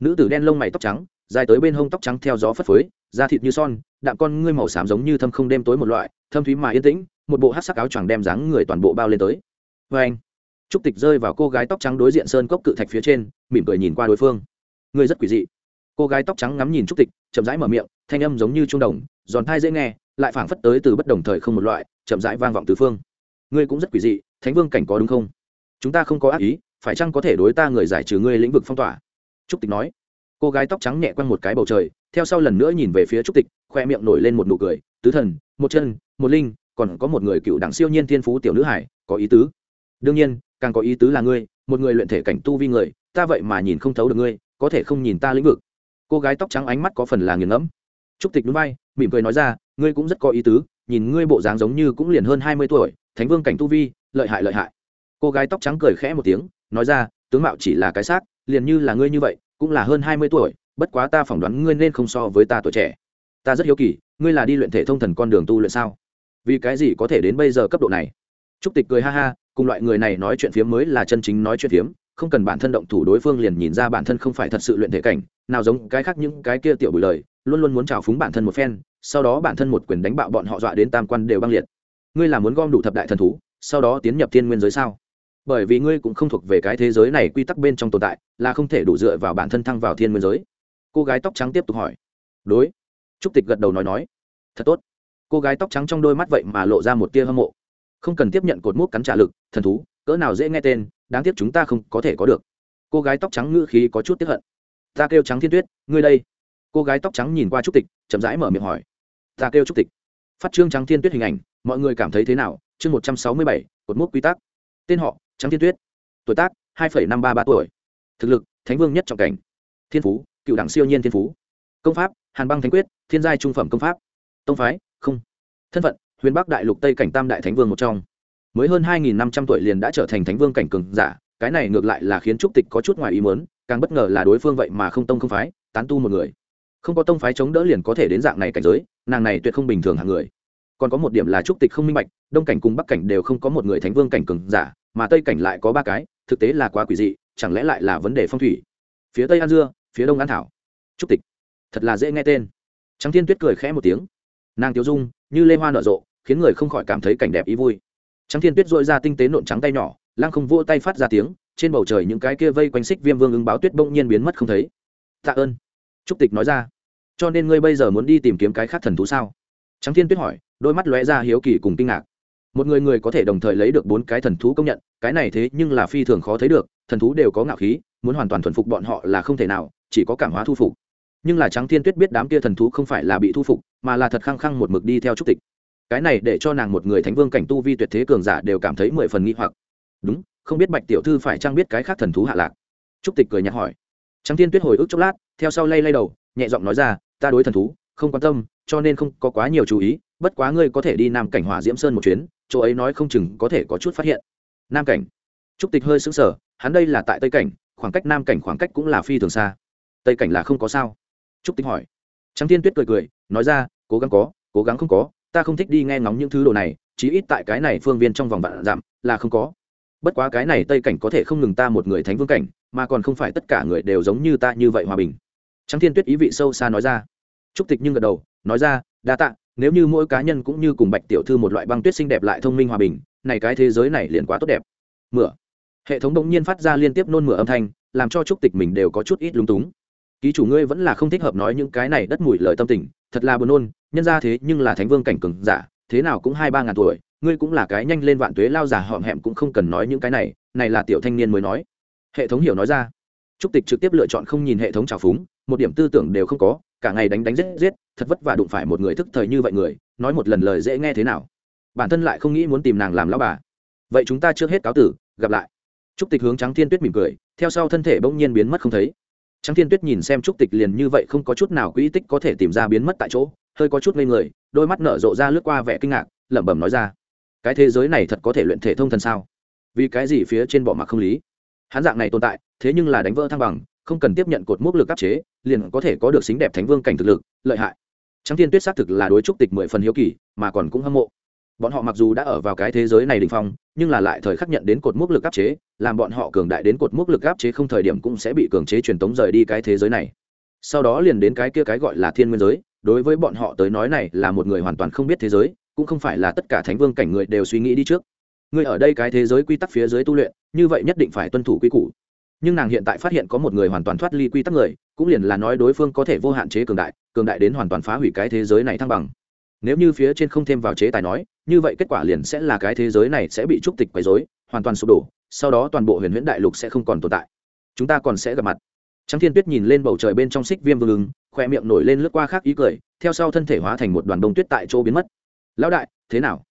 Nữ tử đen lông mày tóc trắng, dài tới bên hông tóc trắng theo gió phất phới, da thịt như son, đạm con ngươi màu xám giống như thâm không đêm tối một loại, thâm thúy mà yên tĩnh, một bộ hát sắc áo choàng đem dáng người toàn bộ bao lên tới. Vê anh, trúc tịch rơi vào cô gái tóc trắng đối diện sơn cốc cự thạch phía trên, mỉm cười nhìn qua đối phương. Ngươi rất quỷ dị cô gái tóc trắng ngắm nhìn trúc tịch, chậm rãi mở miệng, thanh âm giống như trung đồng, giòn thai dễ nghe, lại phảng phất tới từ bất đồng thời không một loại, chậm rãi vang vọng tứ phương. Ngươi cũng rất quỷ dị, thánh vương cảnh có đúng không? Chúng ta không có ác ý, phải chăng có thể đối ta người giải trừ ngươi lĩnh vực phong tỏa? Trúc tịch nói. Cô gái tóc trắng nhẹ quanh một cái bầu trời, theo sau lần nữa nhìn về phía trúc tịch, khoe miệng nổi lên một nụ cười, tứ thần, một chân, một linh, còn có một người cựu đảng siêu nhiên thiên phú tiểu nữ hải, có ý tứ? Đương nhiên, càng có ý tứ là ngươi, một người luyện thể cảnh tu vi người, ta vậy mà nhìn không thấu được ngươi, có thể không nhìn ta lĩnh vực cô gái tóc trắng ánh mắt có phần là nghiền ngẫm. Trúc tịch núi bay, mỉm cười nói ra, ngươi cũng rất có ý tứ, nhìn ngươi bộ dáng giống như cũng liền hơn hai mươi tuổi, thánh vương cảnh tu vi, lợi hại lợi hại. Cô gái tóc trắng cười khẽ một tiếng, nói ra, tướng mạo chỉ là cái xác, liền như là ngươi như vậy, cũng là hơn hai mươi tuổi, bất quá ta phỏng đoán ngươi nên không so với ta tuổi trẻ. Ta rất hiếu kỳ, ngươi là đi luyện thể thông thần con đường tu luyện sao? Vì cái gì có thể đến bây giờ cấp độ này? Trúc tịch cười ha ha, cùng loại người này nói chuyện phiếm mới là chân chính nói chuyện phiếm không cần bản thân động thủ đối phương liền nhìn ra bản thân không phải thật sự luyện thể cảnh, nào giống cái khác những cái kia tiểu bùi lời, luôn luôn muốn trào phúng bản thân một phen, sau đó bản thân một quyền đánh bạo bọn họ dọa đến tam quan đều băng liệt. Ngươi là muốn gom đủ thập đại thần thú, sau đó tiến nhập thiên nguyên giới sao? Bởi vì ngươi cũng không thuộc về cái thế giới này quy tắc bên trong tồn tại, là không thể đủ dựa vào bản thân thăng vào thiên nguyên giới. Cô gái tóc trắng tiếp tục hỏi. Đối. Trúc tịch gật đầu nói nói. Thật tốt. Cô gái tóc trắng trong đôi mắt vậy mà lộ ra một tia hâm mộ. Không cần tiếp nhận cột mốc cắn trả lực, thần thú, cỡ nào dễ nghe tên đáng tiếc chúng ta không có thể có được. Cô gái tóc trắng ngữ khí có chút tiếp hận. Ta kêu trắng thiên tuyết, ngươi đây. Cô gái tóc trắng nhìn qua trúc tịch, chậm rãi mở miệng hỏi. Ta kêu trúc tịch. Phát trương trắng thiên tuyết hình ảnh, mọi người cảm thấy thế nào? Chương một trăm sáu mươi bảy, cột mốc quy tắc. Tên họ, trắng thiên tuyết. Tuổi tác, hai năm ba ba tuổi. Thực lực, thánh vương nhất trọng cảnh. Thiên phú, cựu đảng siêu nhiên thiên phú. Công pháp, hàn băng thánh quyết, thiên giai trung phẩm công pháp. Tông phái, không. Thân phận, huyền bắc đại lục tây cảnh tam đại thánh vương một trong mới hơn hai nghìn năm trăm tuổi liền đã trở thành thánh vương cảnh cường giả, cái này ngược lại là khiến trúc tịch có chút ngoài ý muốn, càng bất ngờ là đối phương vậy mà không tông không phái, tán tu một người. Không có tông phái chống đỡ liền có thể đến dạng này cảnh giới, nàng này tuyệt không bình thường hạng người. Còn có một điểm là trúc tịch không minh bạch, đông cảnh cùng bắc cảnh đều không có một người thánh vương cảnh cường giả, mà tây cảnh lại có ba cái, thực tế là quá quỷ dị, chẳng lẽ lại là vấn đề phong thủy? Phía tây an dưa, phía đông an thảo. Trúc tịch, thật là dễ nghe tên. Trắng thiên tuyết cười khẽ một tiếng. Nàng tiêu dung, như lê hoa nở rộ, khiến người không khỏi cảm thấy cảnh đẹp ý vui trắng thiên tuyết dội ra tinh tế nộn trắng tay nhỏ, lăng không vỗ tay phát ra tiếng, trên bầu trời những cái kia vây quanh xích viêm vương ứng báo tuyết bỗng nhiên biến mất không thấy. Tạ ơn. Trúc tịch nói ra. Cho nên ngươi bây giờ muốn đi tìm kiếm cái khác thần thú sao? Trắng thiên tuyết hỏi, đôi mắt lóe ra hiếu kỳ cùng kinh ngạc. Một người người có thể đồng thời lấy được bốn cái thần thú công nhận, cái này thế nhưng là phi thường khó thấy được, thần thú đều có ngạo khí, muốn hoàn toàn thuần phục bọn họ là không thể nào, chỉ có cảm hóa thu phục. Nhưng là trắng thiên tuyết biết đám kia thần thú không phải là bị thu phục, mà là thật khăng khăng một mực đi theo trúc tịch cái này để cho nàng một người thánh vương cảnh tu vi tuyệt thế cường giả đều cảm thấy mười phần nghi hoặc. Đúng, không biết bạch tiểu thư phải trang biết cái khác thần thú hạ lạc? Trúc tịch cười nhạt hỏi. Trắng thiên tuyết hồi ức chốc lát, theo sau lay lay đầu, nhẹ giọng nói ra, ta đối thần thú không quan tâm, cho nên không có quá nhiều chú ý, bất quá ngươi có thể đi nam cảnh hỏa diễm sơn một chuyến, chỗ ấy nói không chừng có thể có chút phát hiện. Nam cảnh. Trúc tịch hơi sững sờ, hắn đây là tại tây cảnh, khoảng cách nam cảnh khoảng cách cũng là phi thường xa. Tây cảnh là không có sao? Trúc tịch hỏi. Trắng thiên tuyết cười cười, nói ra, cố gắng có, cố gắng không có ta không thích đi nghe ngóng những thứ đồ này, chí ít tại cái này phương viên trong vòng vạn dặm là không có. Bất quá cái này tây cảnh có thể không ngừng ta một người thánh vương cảnh, mà còn không phải tất cả người đều giống như ta như vậy hòa bình. Trắng thiên tuyết ý vị sâu xa nói ra. Trúc tịch nhưng gật đầu, nói ra, đa tạ, nếu như mỗi cá nhân cũng như cùng bạch tiểu thư một loại băng tuyết xinh đẹp lại thông minh hòa bình, này cái thế giới này liền quá tốt đẹp. Mửa. Hệ thống bỗng nhiên phát ra liên tiếp nôn mửa âm thanh, làm cho trúc tịch mình đều có chút ít lúng túng. Ký chủ ngươi vẫn là không thích hợp nói những cái này đất mùi lời tâm tình, thật là buồn nôn nhân ra thế nhưng là thánh vương cảnh cường giả, thế nào cũng hai ba ngàn tuổi, ngươi cũng là cái nhanh lên vạn tuế lao giả họm hẹm cũng không cần nói những cái này này là tiểu thanh niên mới nói. Hệ thống hiểu nói ra. Trúc tịch trực tiếp lựa chọn không nhìn hệ thống trào phúng, một điểm tư tưởng đều không có, cả ngày đánh đánh giết giết, thật vất vả đụng phải một người thức thời như vậy người, nói một lần lời dễ nghe thế nào. Bản thân lại không nghĩ muốn tìm nàng làm lão bà. Vậy chúng ta trước hết cáo tử, gặp lại. Trúc tịch hướng trắng thiên tuyết mỉm cười, theo sau thân thể bỗng nhiên biến mất không thấy. Trắng thiên tuyết nhìn xem trúc tịch liền như vậy không có chút nào quỹ tích có thể tìm ra biến mất tại chỗ hơi có chút ngây người, đôi mắt nở rộ ra lướt qua vẻ kinh ngạc, lẩm bẩm nói ra, cái thế giới này thật có thể luyện thể thông thần sao? Vì cái gì phía trên bỏ mặc không lý? Hắn dạng này tồn tại, thế nhưng là đánh vỡ thăng bằng, không cần tiếp nhận cột mốc lực áp chế, liền có thể có được xính đẹp thánh vương cảnh thực lực, lợi hại. Trắng thiên tuyết xác thực là đối trúc tịch mười phần hiếu kỳ, mà còn cũng hâm mộ. Bọn họ mặc dù đã ở vào cái thế giới này đình phong, nhưng là lại thời khắc nhận đến cột mốc lực áp chế, làm bọn họ cường đại đến cột mốc lực áp chế không thời điểm cũng sẽ bị cường chế truyền tống rời đi cái thế giới này. Sau đó liền đến cái kia cái gọi là thiên nguyên giới đối với bọn họ tới nói này là một người hoàn toàn không biết thế giới, cũng không phải là tất cả thánh vương cảnh người đều suy nghĩ đi trước. Người ở đây cái thế giới quy tắc phía dưới tu luyện, như vậy nhất định phải tuân thủ quy củ. Nhưng nàng hiện tại phát hiện có một người hoàn toàn thoát ly quy tắc người, cũng liền là nói đối phương có thể vô hạn chế cường đại cường đại đến hoàn toàn phá hủy cái thế giới này thăng bằng. Nếu như phía trên không thêm vào chế tài nói, như vậy kết quả liền sẽ là cái thế giới này sẽ bị trúc tịch quấy dối hoàn toàn sụp đổ, sau đó toàn bộ huyền huyễn đại lục sẽ không còn tồn tại. Chúng ta còn sẽ gặp mặt trắng thiên tuyết nhìn lên bầu trời bên trong xích viêm vương ứng khoe miệng nổi lên lướt qua khác ý cười, theo sau thân thể hóa thành một đoàn đông tuyết tại chỗ biến mất. Lão đại, thế nào?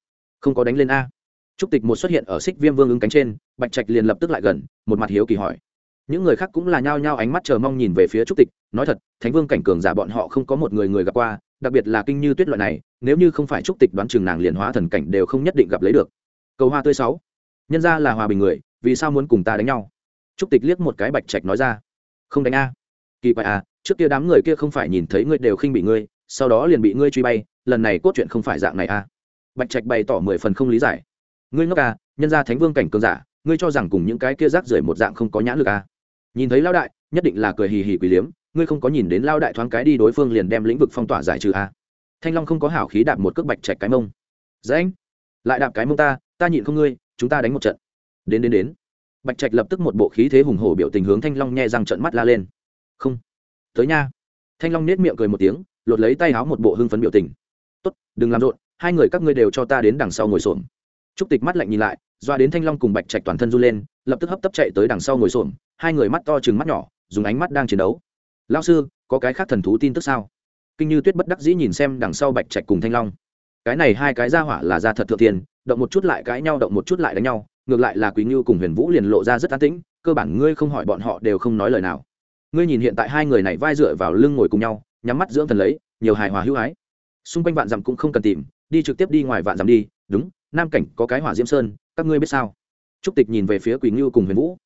Không có đánh lên a? Trúc tịch một xuất hiện ở xích viêm vương ứng cánh trên, bạch trạch liền lập tức lại gần, một mặt hiếu kỳ hỏi. Những người khác cũng là nhao nhao ánh mắt chờ mong nhìn về phía trúc tịch, nói thật, thánh vương cảnh cường giả bọn họ không có một người người gặp qua, đặc biệt là kinh như tuyết loại này, nếu như không phải trúc tịch đoán chừng nàng liền hóa thần cảnh đều không nhất định gặp lấy được. Cầu hoa tươi sáu. Nhân ra là hòa bình người, vì sao muốn cùng ta đánh nhau? Trúc tịch liếc một cái bạch trạch nói ra không đánh a. Kỳ quái a, trước kia đám người kia không phải nhìn thấy ngươi đều khinh bị ngươi, sau đó liền bị ngươi truy bay, lần này cốt truyện không phải dạng này a. Bạch trạch bày tỏ mười phần không lý giải. Ngươi ngốc a, nhân ra thánh vương cảnh cường giả, ngươi cho rằng cùng những cái kia rác rưởi một dạng không có nhãn lực a. Nhìn thấy lao đại, nhất định là cười hì hì quỷ liếm, ngươi không có nhìn đến lao đại thoáng cái đi đối phương liền đem lĩnh vực phong tỏa giải trừ a. Thanh long không có hảo khí đạp một cước bạch trạch cái mông. Dễ anh lại đạp cái mông ta ta nhịn không ngươi, chúng ta đánh một trận. Đến đến đến bạch trạch lập tức một bộ khí thế hùng hổ biểu tình hướng thanh long nhẹ răng trận mắt la lên. Không, tới nha. Thanh long nết miệng cười một tiếng, lột lấy tay háo một bộ hưng phấn biểu tình. Tốt, đừng làm rộn, hai người các ngươi đều cho ta đến đằng sau ngồi xổm. Trúc tịch mắt lạnh nhìn lại, doa đến thanh long cùng bạch trạch toàn thân run lên, lập tức hấp tấp chạy tới đằng sau ngồi xổm, hai người mắt to chừng mắt nhỏ, dùng ánh mắt đang chiến đấu. Lao sư, có cái khác thần thú tin tức sao? Kinh như tuyết bất đắc dĩ nhìn xem đằng sau bạch trạch cùng thanh long. Cái này hai cái ra hỏa là ra thật thượng tiền, động một chút lại cãi nhau, động một chút lại đánh nhau ngược lại là quý ngưu cùng huyền vũ liền lộ ra rất an tĩnh, cơ bản ngươi không hỏi bọn họ đều không nói lời nào. Ngươi nhìn hiện tại hai người này vai dựa vào lưng ngồi cùng nhau, nhắm mắt dưỡng thần lấy, nhiều hài hòa hữu ái. Xung quanh vạn dặm cũng không cần tìm, đi trực tiếp đi ngoài vạn dặm đi, đúng, nam cảnh có cái hỏa diễm sơn, các ngươi biết sao? Trúc tịch nhìn về phía quý ngưu cùng huyền vũ.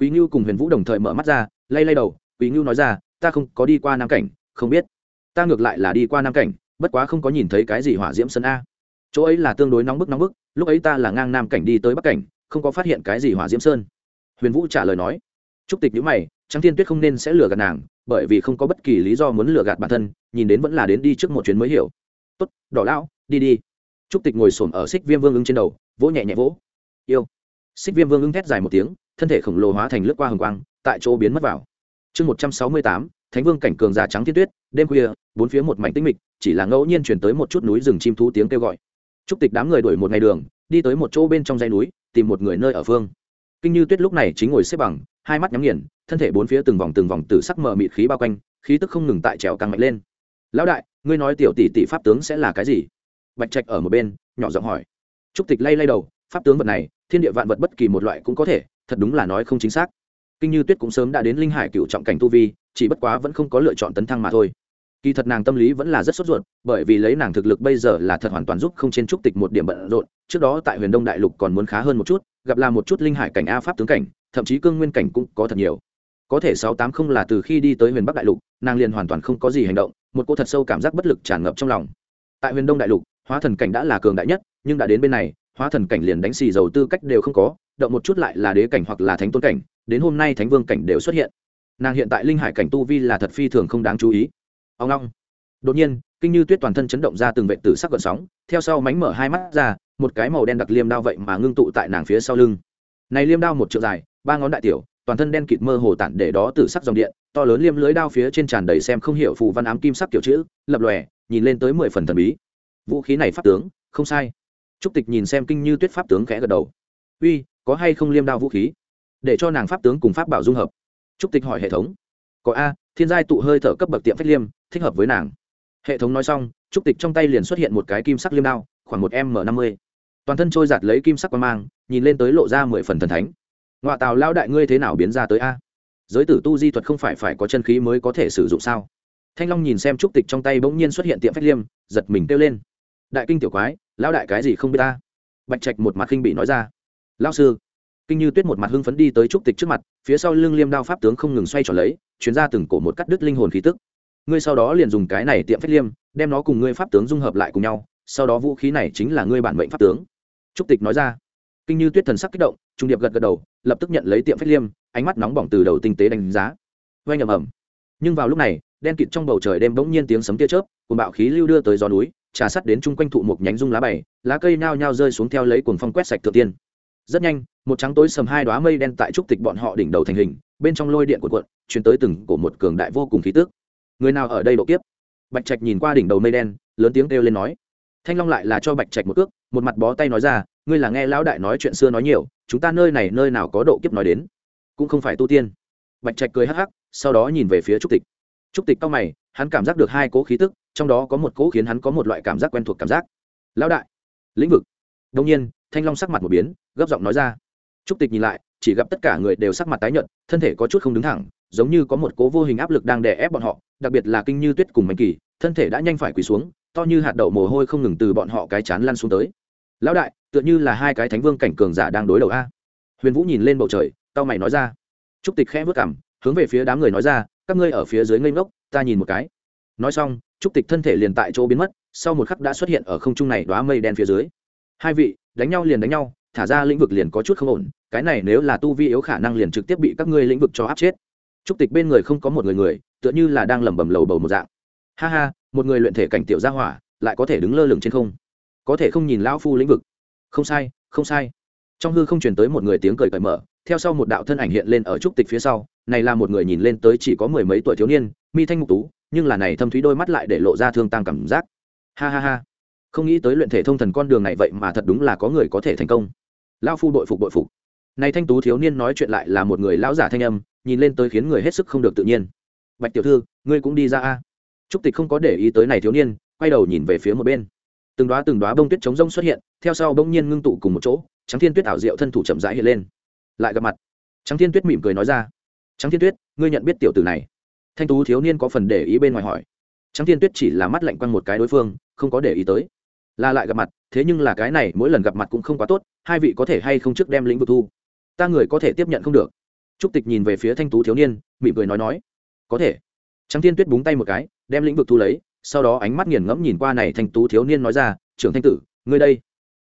Quý ngưu cùng huyền vũ đồng thời mở mắt ra, lay lay đầu quý ngưu nói ra, ta không có đi qua nam cảnh, không biết. Ta ngược lại là đi qua nam cảnh, bất quá không có nhìn thấy cái gì hỏa diễm sơn a. Chỗ ấy là tương đối nóng bức nóng bức, lúc ấy ta là ngang nam cảnh đi tới bắc cảnh không có phát hiện cái gì hỏa diễm sơn. Huyền vũ trả lời nói, trúc tịch nhữ mày trắng thiên tuyết không nên sẽ lừa gạt nàng, bởi vì không có bất kỳ lý do muốn lừa gạt bản thân, nhìn đến vẫn là đến đi trước một chuyến mới hiểu. Tốt, đỏ lão, đi đi. Trúc tịch ngồi xổm ở xích viêm vương ưng trên đầu, vỗ nhẹ nhẹ vỗ. Yêu. Xích viêm vương ưng thét dài một tiếng, thân thể khổng lồ hóa thành lướt qua hồng quang, tại chỗ biến mất vào. Chương một trăm sáu mươi tám, thánh vương cảnh cường già trắng thiên tuyết, đêm khuya, bốn phía một mảnh tinh mịch, chỉ là ngẫu nhiên chuyển tới một chút núi rừng chim thú tiếng kêu gọi. Trúc tịch đám người đuổi một ngày đường, đi tới một chỗ bên trong dãy núi tìm một người nơi ở phương. Kinh như tuyết lúc này chính ngồi xếp bằng, hai mắt nhắm nghiền, thân thể bốn phía từng vòng từng vòng từ sắc mờ mịt khí bao quanh, khí tức không ngừng tại trèo càng mạnh lên. Lão đại, ngươi nói tiểu tỷ tỷ pháp tướng sẽ là cái gì? Bạch trạch ở một bên, nhỏ giọng hỏi. Trúc tịch lay lay đầu, pháp tướng vật này, thiên địa vạn vật bất kỳ một loại cũng có thể, thật đúng là nói không chính xác. Kinh như tuyết cũng sớm đã đến linh hải cựu trọng cảnh tu vi, chỉ bất quá vẫn không có lựa chọn tấn thăng mà thôi kỳ thật nàng tâm lý vẫn là rất sốt ruột, bởi vì lấy nàng thực lực bây giờ là thật hoàn toàn giúp không trên trúc tịch một điểm bận rộn. Trước đó tại huyền đông đại lục còn muốn khá hơn một chút, gặp là một chút linh hải cảnh a pháp tướng cảnh, thậm chí cương nguyên cảnh cũng có thật nhiều. Có thể sáu tám không là từ khi đi tới huyền bắc đại lục, nàng liền hoàn toàn không có gì hành động, một cô thật sâu cảm giác bất lực tràn ngập trong lòng. Tại huyền đông đại lục, hóa thần cảnh đã là cường đại nhất, nhưng đã đến bên này, hóa thần cảnh liền đánh xì dầu tư cách đều không có, động một chút lại là đế cảnh hoặc là thánh tôn cảnh, đến hôm nay thánh vương cảnh đều xuất hiện. Nàng hiện tại linh hải cảnh tu vi là thật phi thường không đáng chú ý ông long đột nhiên, kinh như tuyết toàn thân chấn động ra từng vệ tử sắc gợn sóng, theo sau mánh mở hai mắt ra, một cái màu đen đặc liêm đao vậy mà ngưng tụ tại nàng phía sau lưng. Này liêm đao một trượng dài, ba ngón đại tiểu, toàn thân đen kịt mơ hồ tản để đó tử sắc dòng điện, to lớn liêm lưới đao phía trên tràn đầy xem không hiểu phù văn ám kim sắc kiểu chữ, lập lòe, nhìn lên tới mười phần thần bí. Vũ khí này pháp tướng, không sai. Trúc tịch nhìn xem kinh như tuyết pháp tướng khẽ gật đầu. Uy, có hay không liêm đao vũ khí? Để cho nàng pháp tướng cùng pháp bảo dung hợp. Trúc tịch hỏi hệ thống có a, thiên giai tụ hơi thở cấp bậc tiệm phách liêm, thích hợp với nàng. Hệ thống nói xong, trúc tịch trong tay liền xuất hiện một cái kim sắc liêm đao, khoảng một m năm mươi. Toàn thân trôi giạt lấy kim sắc quan mang, nhìn lên tới lộ ra mười phần thần thánh. Ngoạ tào lao đại ngươi thế nào biến ra tới a? Giới tử tu di thuật không phải phải có chân khí mới có thể sử dụng sao? Thanh long nhìn xem trúc tịch trong tay bỗng nhiên xuất hiện tiệm phách liêm, giật mình kêu lên. Đại kinh tiểu quái, lão đại cái gì không biết ta bạch trạch một mặt khinh bị nói ra. Lao sư, kinh như tuyết một mặt hưng phấn đi tới trúc tịch trước mặt, phía sau lưng liêm đao pháp tướng không ngừng xoay tròn lấy chuyển ra từng cổ một cắt đứt linh hồn khí tức. Ngươi sau đó liền dùng cái này tiệm phách liêm, đem nó cùng ngươi pháp tướng dung hợp lại cùng nhau, sau đó vũ khí này chính là ngươi bản mệnh pháp tướng. Trúc tịch nói ra. Kinh như tuyết thần sắc kích động, trung điệp gật gật đầu, lập tức nhận lấy tiệm phách liêm, ánh mắt nóng bỏng từ đầu tinh tế đánh giá. Oanh ầm ầm. Nhưng vào lúc này, đen kịt trong bầu trời đêm bỗng nhiên tiếng sấm tia chớp cùng bạo khí lưu đưa tới gió núi, trà sắt đến chung quanh thụ một nhánh rung lá bày, lá cây nao nhao rơi xuống theo lấy cuồng phong quét sạch thượng tiên. Rất nhanh, một trắng tối sầm hai đoá mây đen tại trúc tịch bọn họ đỉnh đầu thành hình bên trong lôi điện cuộn cuộn chuyển tới từng của một cường đại vô cùng khí tức. Người nào ở đây độ kiếp? Bạch trạch nhìn qua đỉnh đầu mây đen, lớn tiếng kêu lên nói. Thanh long lại là cho bạch trạch một cước, một mặt bó tay nói ra, ngươi là nghe lão đại nói chuyện xưa nói nhiều, chúng ta nơi này nơi nào có độ kiếp nói đến? Cũng không phải tu tiên. Bạch trạch cười hắc hắc, sau đó nhìn về phía trúc tịch. Trúc tịch cao mày, hắn cảm giác được hai cỗ khí tức, trong đó có một cỗ khiến hắn có một loại cảm giác quen thuộc cảm giác. Lão đại! Lĩnh vực. Đông nhiên, thanh long sắc mặt một biến, gấp giọng nói ra. Trúc tịch nhìn lại chỉ gặp tất cả người đều sắc mặt tái nhợt, thân thể có chút không đứng thẳng, giống như có một cố vô hình áp lực đang đè ép bọn họ, đặc biệt là kinh như tuyết cùng mạnh kỳ, thân thể đã nhanh phải quỳ xuống, to như hạt đậu mồ hôi không ngừng từ bọn họ cái chán lăn xuống tới. Lão đại, tựa như là hai cái thánh vương cảnh cường giả đang đối đầu a. Huyền vũ nhìn lên bầu trời tao mày nói ra. Trúc tịch khẽ vất cảm hướng về phía đám người nói ra, các ngươi ở phía dưới ngây ngốc, ta nhìn một cái. Nói xong, trúc tịch thân thể liền tại chỗ biến mất, sau một khắc đã xuất hiện ở không trung này đoá mây đen phía dưới. Hai vị, đánh nhau liền đánh nhau, thả ra lĩnh vực liền có chút không ổn cái này nếu là tu vi yếu khả năng liền trực tiếp bị các ngươi lĩnh vực cho áp chết. Trúc tịch bên người không có một người người, tựa như là đang lẩm bẩm lầu bầu một dạng. Ha ha, một người luyện thể cảnh tiểu gia hỏa, lại có thể đứng lơ lửng trên không. Có thể không nhìn lão phu lĩnh vực. Không sai không sai. Trong hư không truyền tới một người tiếng cười cởi mở, theo sau một đạo thân ảnh hiện lên ở trúc tịch phía sau, này là một người nhìn lên tới chỉ có mười mấy tuổi thiếu niên, mi thanh mục tú, nhưng là này thâm thúy đôi mắt lại để lộ ra thương tăng cảm giác. Ha ha ha. Không nghĩ tới luyện thể thông thần con đường này vậy mà thật đúng là có người có thể thành công. Lao phu bội phục bội phục này thanh tú thiếu niên nói chuyện lại là một người lão giả thanh âm, nhìn lên tới khiến người hết sức không được tự nhiên. Bạch tiểu thư, ngươi cũng đi ra a. Trúc tịch không có để ý tới này thiếu niên, quay đầu nhìn về phía một bên. Từng đoá từng đoá bông tuyết chống rông xuất hiện, theo sau bỗng nhiên ngưng tụ cùng một chỗ, trắng thiên tuyết ảo diệu thân thủ chậm rãi hiện lên. Lại gặp mặt. Trắng thiên tuyết mỉm cười nói ra. Trắng thiên tuyết, ngươi nhận biết tiểu tử này? Thanh tú thiếu niên có phần để ý bên ngoài hỏi. Trắng thiên tuyết chỉ là mắt lạnh quăng một cái đối phương, không có để ý tới. Là lại gặp mặt, thế nhưng là cái này mỗi lần gặp mặt cũng không quá tốt, hai vị có thể hay không trước đem lĩnh vực thu? Ta người có thể tiếp nhận không được. Trúc tịch nhìn về phía thanh tú thiếu niên, mỉm cười nói nói, có thể. Trắng thiên tuyết búng tay một cái, đem lĩnh vực thu lấy, sau đó ánh mắt nghiền ngẫm nhìn qua này thanh tú thiếu niên nói ra, trưởng thanh tử, ngươi đây.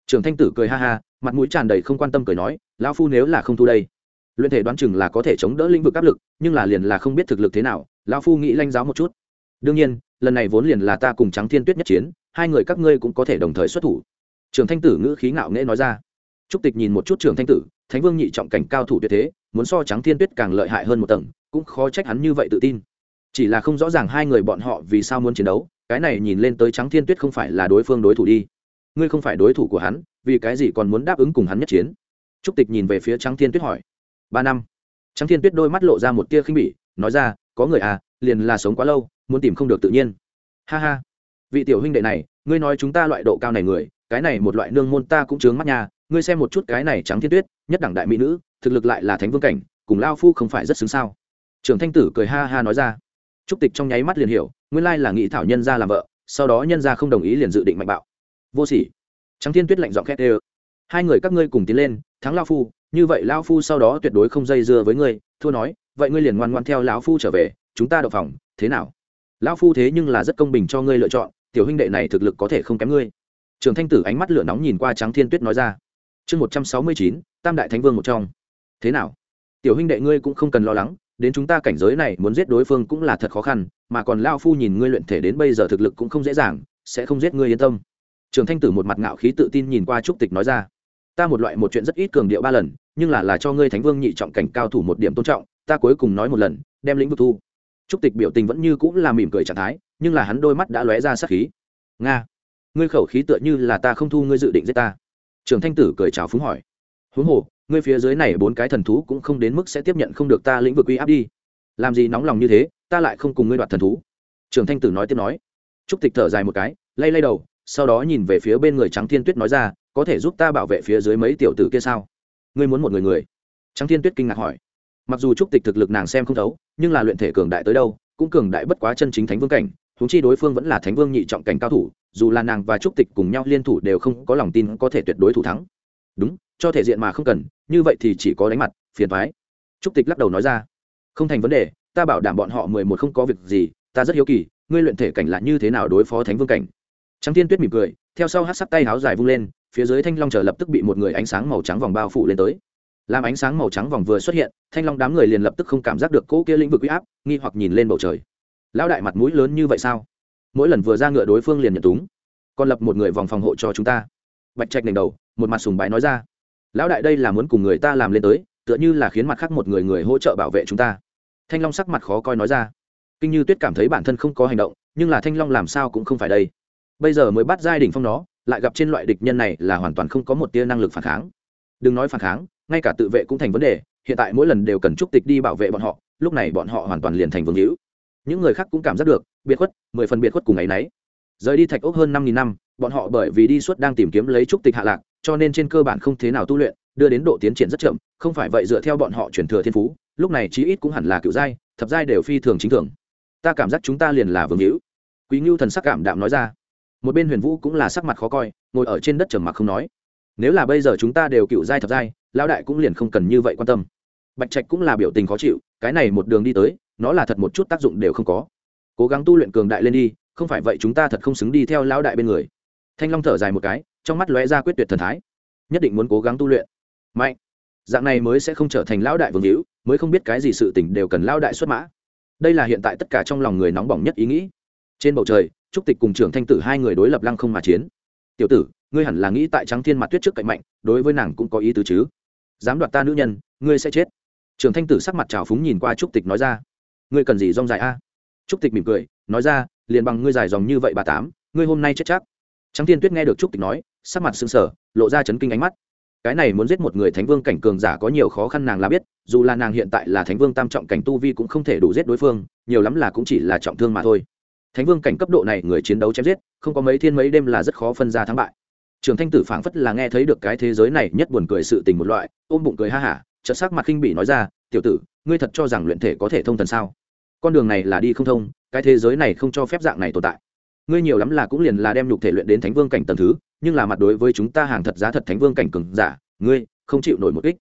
Trưởng thanh tử cười ha ha, mặt mũi tràn đầy không quan tâm cười nói, lão phu nếu là không thu đây, luyện thể đoán chừng là có thể chống đỡ lĩnh vực áp lực, nhưng là liền là không biết thực lực thế nào, lão phu nghĩ lanh giáo một chút. Đương nhiên, lần này vốn liền là ta cùng trắng thiên tuyết nhất chiến, hai người các ngươi cũng có thể đồng thời xuất thủ. Trường thanh tử ngữ khí ngạo nghễ nói ra. Trúc tịch nhìn một chút trường thanh tử thánh vương nhị trọng cảnh cao thủ tuyệt thế, muốn so trắng thiên tuyết càng lợi hại hơn một tầng, cũng khó trách hắn như vậy tự tin. Chỉ là không rõ ràng hai người bọn họ vì sao muốn chiến đấu, cái này nhìn lên tới trắng thiên tuyết không phải là đối phương đối thủ đi. Ngươi không phải đối thủ của hắn, vì cái gì còn muốn đáp ứng cùng hắn nhất chiến? Trúc tịch nhìn về phía trắng thiên tuyết hỏi. Ba năm. Trắng thiên tuyết đôi mắt lộ ra một tia khinh bỉ, nói ra, có người à liền là sống quá lâu, muốn tìm không được tự nhiên. Ha ha. Vị tiểu huynh đệ này, ngươi nói chúng ta loại độ cao này người cái này một loại nương môn ta cũng chướng mắt nha, ngươi xem một chút cái này trắng thiên tuyết nhất đẳng đại mỹ nữ thực lực lại là thánh vương cảnh cùng lao phu không phải rất xứng sao? Trưởng thanh tử cười ha ha nói ra. Trúc tịch trong nháy mắt liền hiểu nguyên lai là nghĩ thảo nhân ra làm vợ sau đó nhân ra không đồng ý liền dự định mạnh bạo. Vô sỉ. Trắng thiên tuyết lạnh giọng khét ê hai người các ngươi cùng tiến lên thắng lao phu như vậy lao phu sau đó tuyệt đối không dây dưa với ngươi thua nói vậy ngươi liền ngoan ngoan theo lão phu trở về chúng ta đậu phòng thế nào? Lão phu thế nhưng là rất công bình cho ngươi lựa chọn tiểu huynh đệ này thực lực có thể không kém ngươi trường thanh tử ánh mắt lửa nóng nhìn qua trắng thiên tuyết nói ra. Chương một trăm sáu mươi chín, tam đại thánh vương một trong. Thế nào? Tiểu huynh đệ ngươi cũng không cần lo lắng, đến chúng ta cảnh giới này muốn giết đối phương cũng là thật khó khăn, mà còn lao phu nhìn ngươi luyện thể đến bây giờ thực lực cũng không dễ dàng, sẽ không giết ngươi yên tâm. Trường thanh tử một mặt ngạo khí tự tin nhìn qua trúc tịch nói ra. Ta một loại một chuyện rất ít cường điệu ba lần, nhưng là là cho ngươi thánh vương nhị trọng cảnh cao thủ một điểm tôn trọng, ta cuối cùng nói một lần, đem lĩnh vực thu. Trúc tịch biểu tình vẫn như cũng là mỉm cười trạng thái, nhưng là hắn đôi mắt đã lóe ra sát khí. Nga! Ngươi khẩu khí tựa như là ta không thu ngươi dự định giết ta. Trường thanh tử cười chào phúng hỏi. Huống hồ, ngươi phía dưới này bốn cái thần thú cũng không đến mức sẽ tiếp nhận không được ta lĩnh vực uy áp đi. Làm gì nóng lòng như thế, ta lại không cùng ngươi đoạt thần thú. Trường thanh tử nói tiếp nói. Trúc tịch thở dài một cái, lay lay đầu, sau đó nhìn về phía bên người trắng thiên tuyết nói ra, có thể giúp ta bảo vệ phía dưới mấy tiểu tử kia sao? Ngươi muốn một người người? Trắng thiên tuyết kinh ngạc hỏi. Mặc dù trúc tịch thực lực nàng xem không thấu, nhưng là luyện thể cường đại tới đâu, cũng cường đại bất quá chân chính thánh vương cảnh thúng chi đối phương vẫn là thánh vương nhị trọng cảnh cao thủ dù là nàng và trúc tịch cùng nhau liên thủ đều không có lòng tin có thể tuyệt đối thủ thắng. Đúng, cho thể diện mà không cần, như vậy thì chỉ có đánh mặt, phiền thoái trúc tịch lắc đầu nói ra. Không thành vấn đề, ta bảo đảm bọn họ mười một không có việc gì, ta rất hiếu kỳ, ngươi luyện thể cảnh là như thế nào đối phó thánh vương cảnh? Trắng tiên tuyết mỉm cười, theo sau hát sắc tay háo dài vung lên, phía dưới thanh long chờ lập tức bị một người ánh sáng màu trắng vòng bao phủ lên tới. Làm ánh sáng màu trắng vòng vừa xuất hiện, thanh long đám người liền lập tức không cảm giác được cỗ kia lĩnh vực uy áp, nghi hoặc nhìn lên bầu trời. Lão đại mặt mũi lớn như vậy sao? Mỗi lần vừa ra ngựa đối phương liền nhận túng. Còn lập một người vòng phòng hộ cho chúng ta. Bạch trạch nành đầu, một mặt sùng bái nói ra. Lão đại đây là muốn cùng người ta làm lên tới, tựa như là khiến mặt khác một người người hỗ trợ bảo vệ chúng ta. Thanh long sắc mặt khó coi nói ra. Kinh như tuyết cảm thấy bản thân không có hành động, nhưng là thanh long làm sao cũng không phải đây. Bây giờ mới bắt giai đ ỉ n h phong nó, lại gặp trên loại địch nhân này là hoàn toàn không có một tia năng lực phản kháng. Đừng nói phản kháng, ngay cả tự vệ cũng thành vấn đề, hiện tại mỗi lần đều cần trúc tịch đi bảo vệ bọn họ, lúc này bọn họ hoàn toàn liền thành vương hữu. Những người khác cũng cảm giác được biệt khuất, mười phần biệt khuất cùng ấ y n ấ y rời đi thạch ốc hơn năm nghìn năm, bọn họ bởi vì đi suốt đang tìm kiếm lấy trúc tịch hạ lạc, cho nên trên cơ bản không thế nào tu luyện, đưa đến độ tiến triển rất chậm, không phải vậy dựa theo bọn họ chuyển thừa thiên phú, lúc này chí ít cũng hẳn là cựu giai, thập giai đều phi thường chính thường. Ta cảm giác chúng ta liền là vương hữu. Quý ngưu thần sắc cảm đạm nói ra. Một bên huyền vũ cũng là sắc mặt khó coi, ngồi ở trên đất trầm mặc không nói. Nếu là bây giờ chúng ta đều cựu giai, thập giai, lão đại cũng liền không cần như vậy quan tâm. Bạch trạch cũng là biểu tình khó chịu, cái này một đường đi tới, nó là thật một chút tác dụng đều không có cố gắng tu luyện cường đại lên đi, không phải vậy chúng ta thật không xứng đi theo lão đại bên người. Thanh long thở dài một cái, trong mắt lóe ra quyết tuyệt thần thái. Nhất định muốn cố gắng tu luyện. Mạnh. Dạng này mới sẽ không trở thành lão đại vương hữu, mới không biết cái gì sự tình đều cần lão đại xuất mã. Đây là hiện tại tất cả trong lòng người nóng bỏng nhất ý nghĩ. Trên bầu trời, trúc tịch cùng trưởng thanh tử hai người đối lập lăng không mà chiến. Tiểu tử, ngươi hẳn là nghĩ tại trắng thiên mặt tuyết trước cạnh mạnh, đối với nàng cũng có ý tứ chứ? Dám đoạt ta nữ nhân, ngươi sẽ chết. Trưởng thanh tử sắc mặt trào phúng nhìn qua trúc tịch nói ra. Ngươi cần gì rong dài a? Trúc tịch mỉm cười, nói ra, liền bằng ngươi dài dòng như vậy bà tám, ngươi hôm nay chết chắc. Trắng thiên tuyết nghe được trúc tịch nói, sắc mặt sưng sở lộ ra chấn kinh ánh mắt. Cái này muốn giết một người thánh vương cảnh cường giả có nhiều khó khăn nàng là biết, dù là nàng hiện tại là thánh vương tam trọng cảnh tu vi cũng không thể đủ giết đối phương, nhiều lắm là cũng chỉ là trọng thương mà thôi. Thánh vương cảnh cấp độ này người chiến đấu chém giết, không có mấy thiên mấy đêm là rất khó phân ra thắng bại. Trường thanh tử phảng phất là nghe thấy được cái thế giới này nhất buồn cười sự tình một loại, ôm bụng cười ha hả, chợt sắc mặt khinh bỉ nói ra, tiểu tử, ngươi thật cho rằng luyện thể có thể thông thần sao? Con đường này là đi không thông, cái thế giới này không cho phép dạng này tồn tại. Ngươi nhiều lắm là cũng liền là đem nhục thể luyện đến thánh vương cảnh tầng thứ, nhưng là mặt đối với chúng ta hàng thật giá thật thánh vương cảnh cường giả, ngươi không chịu nổi một ích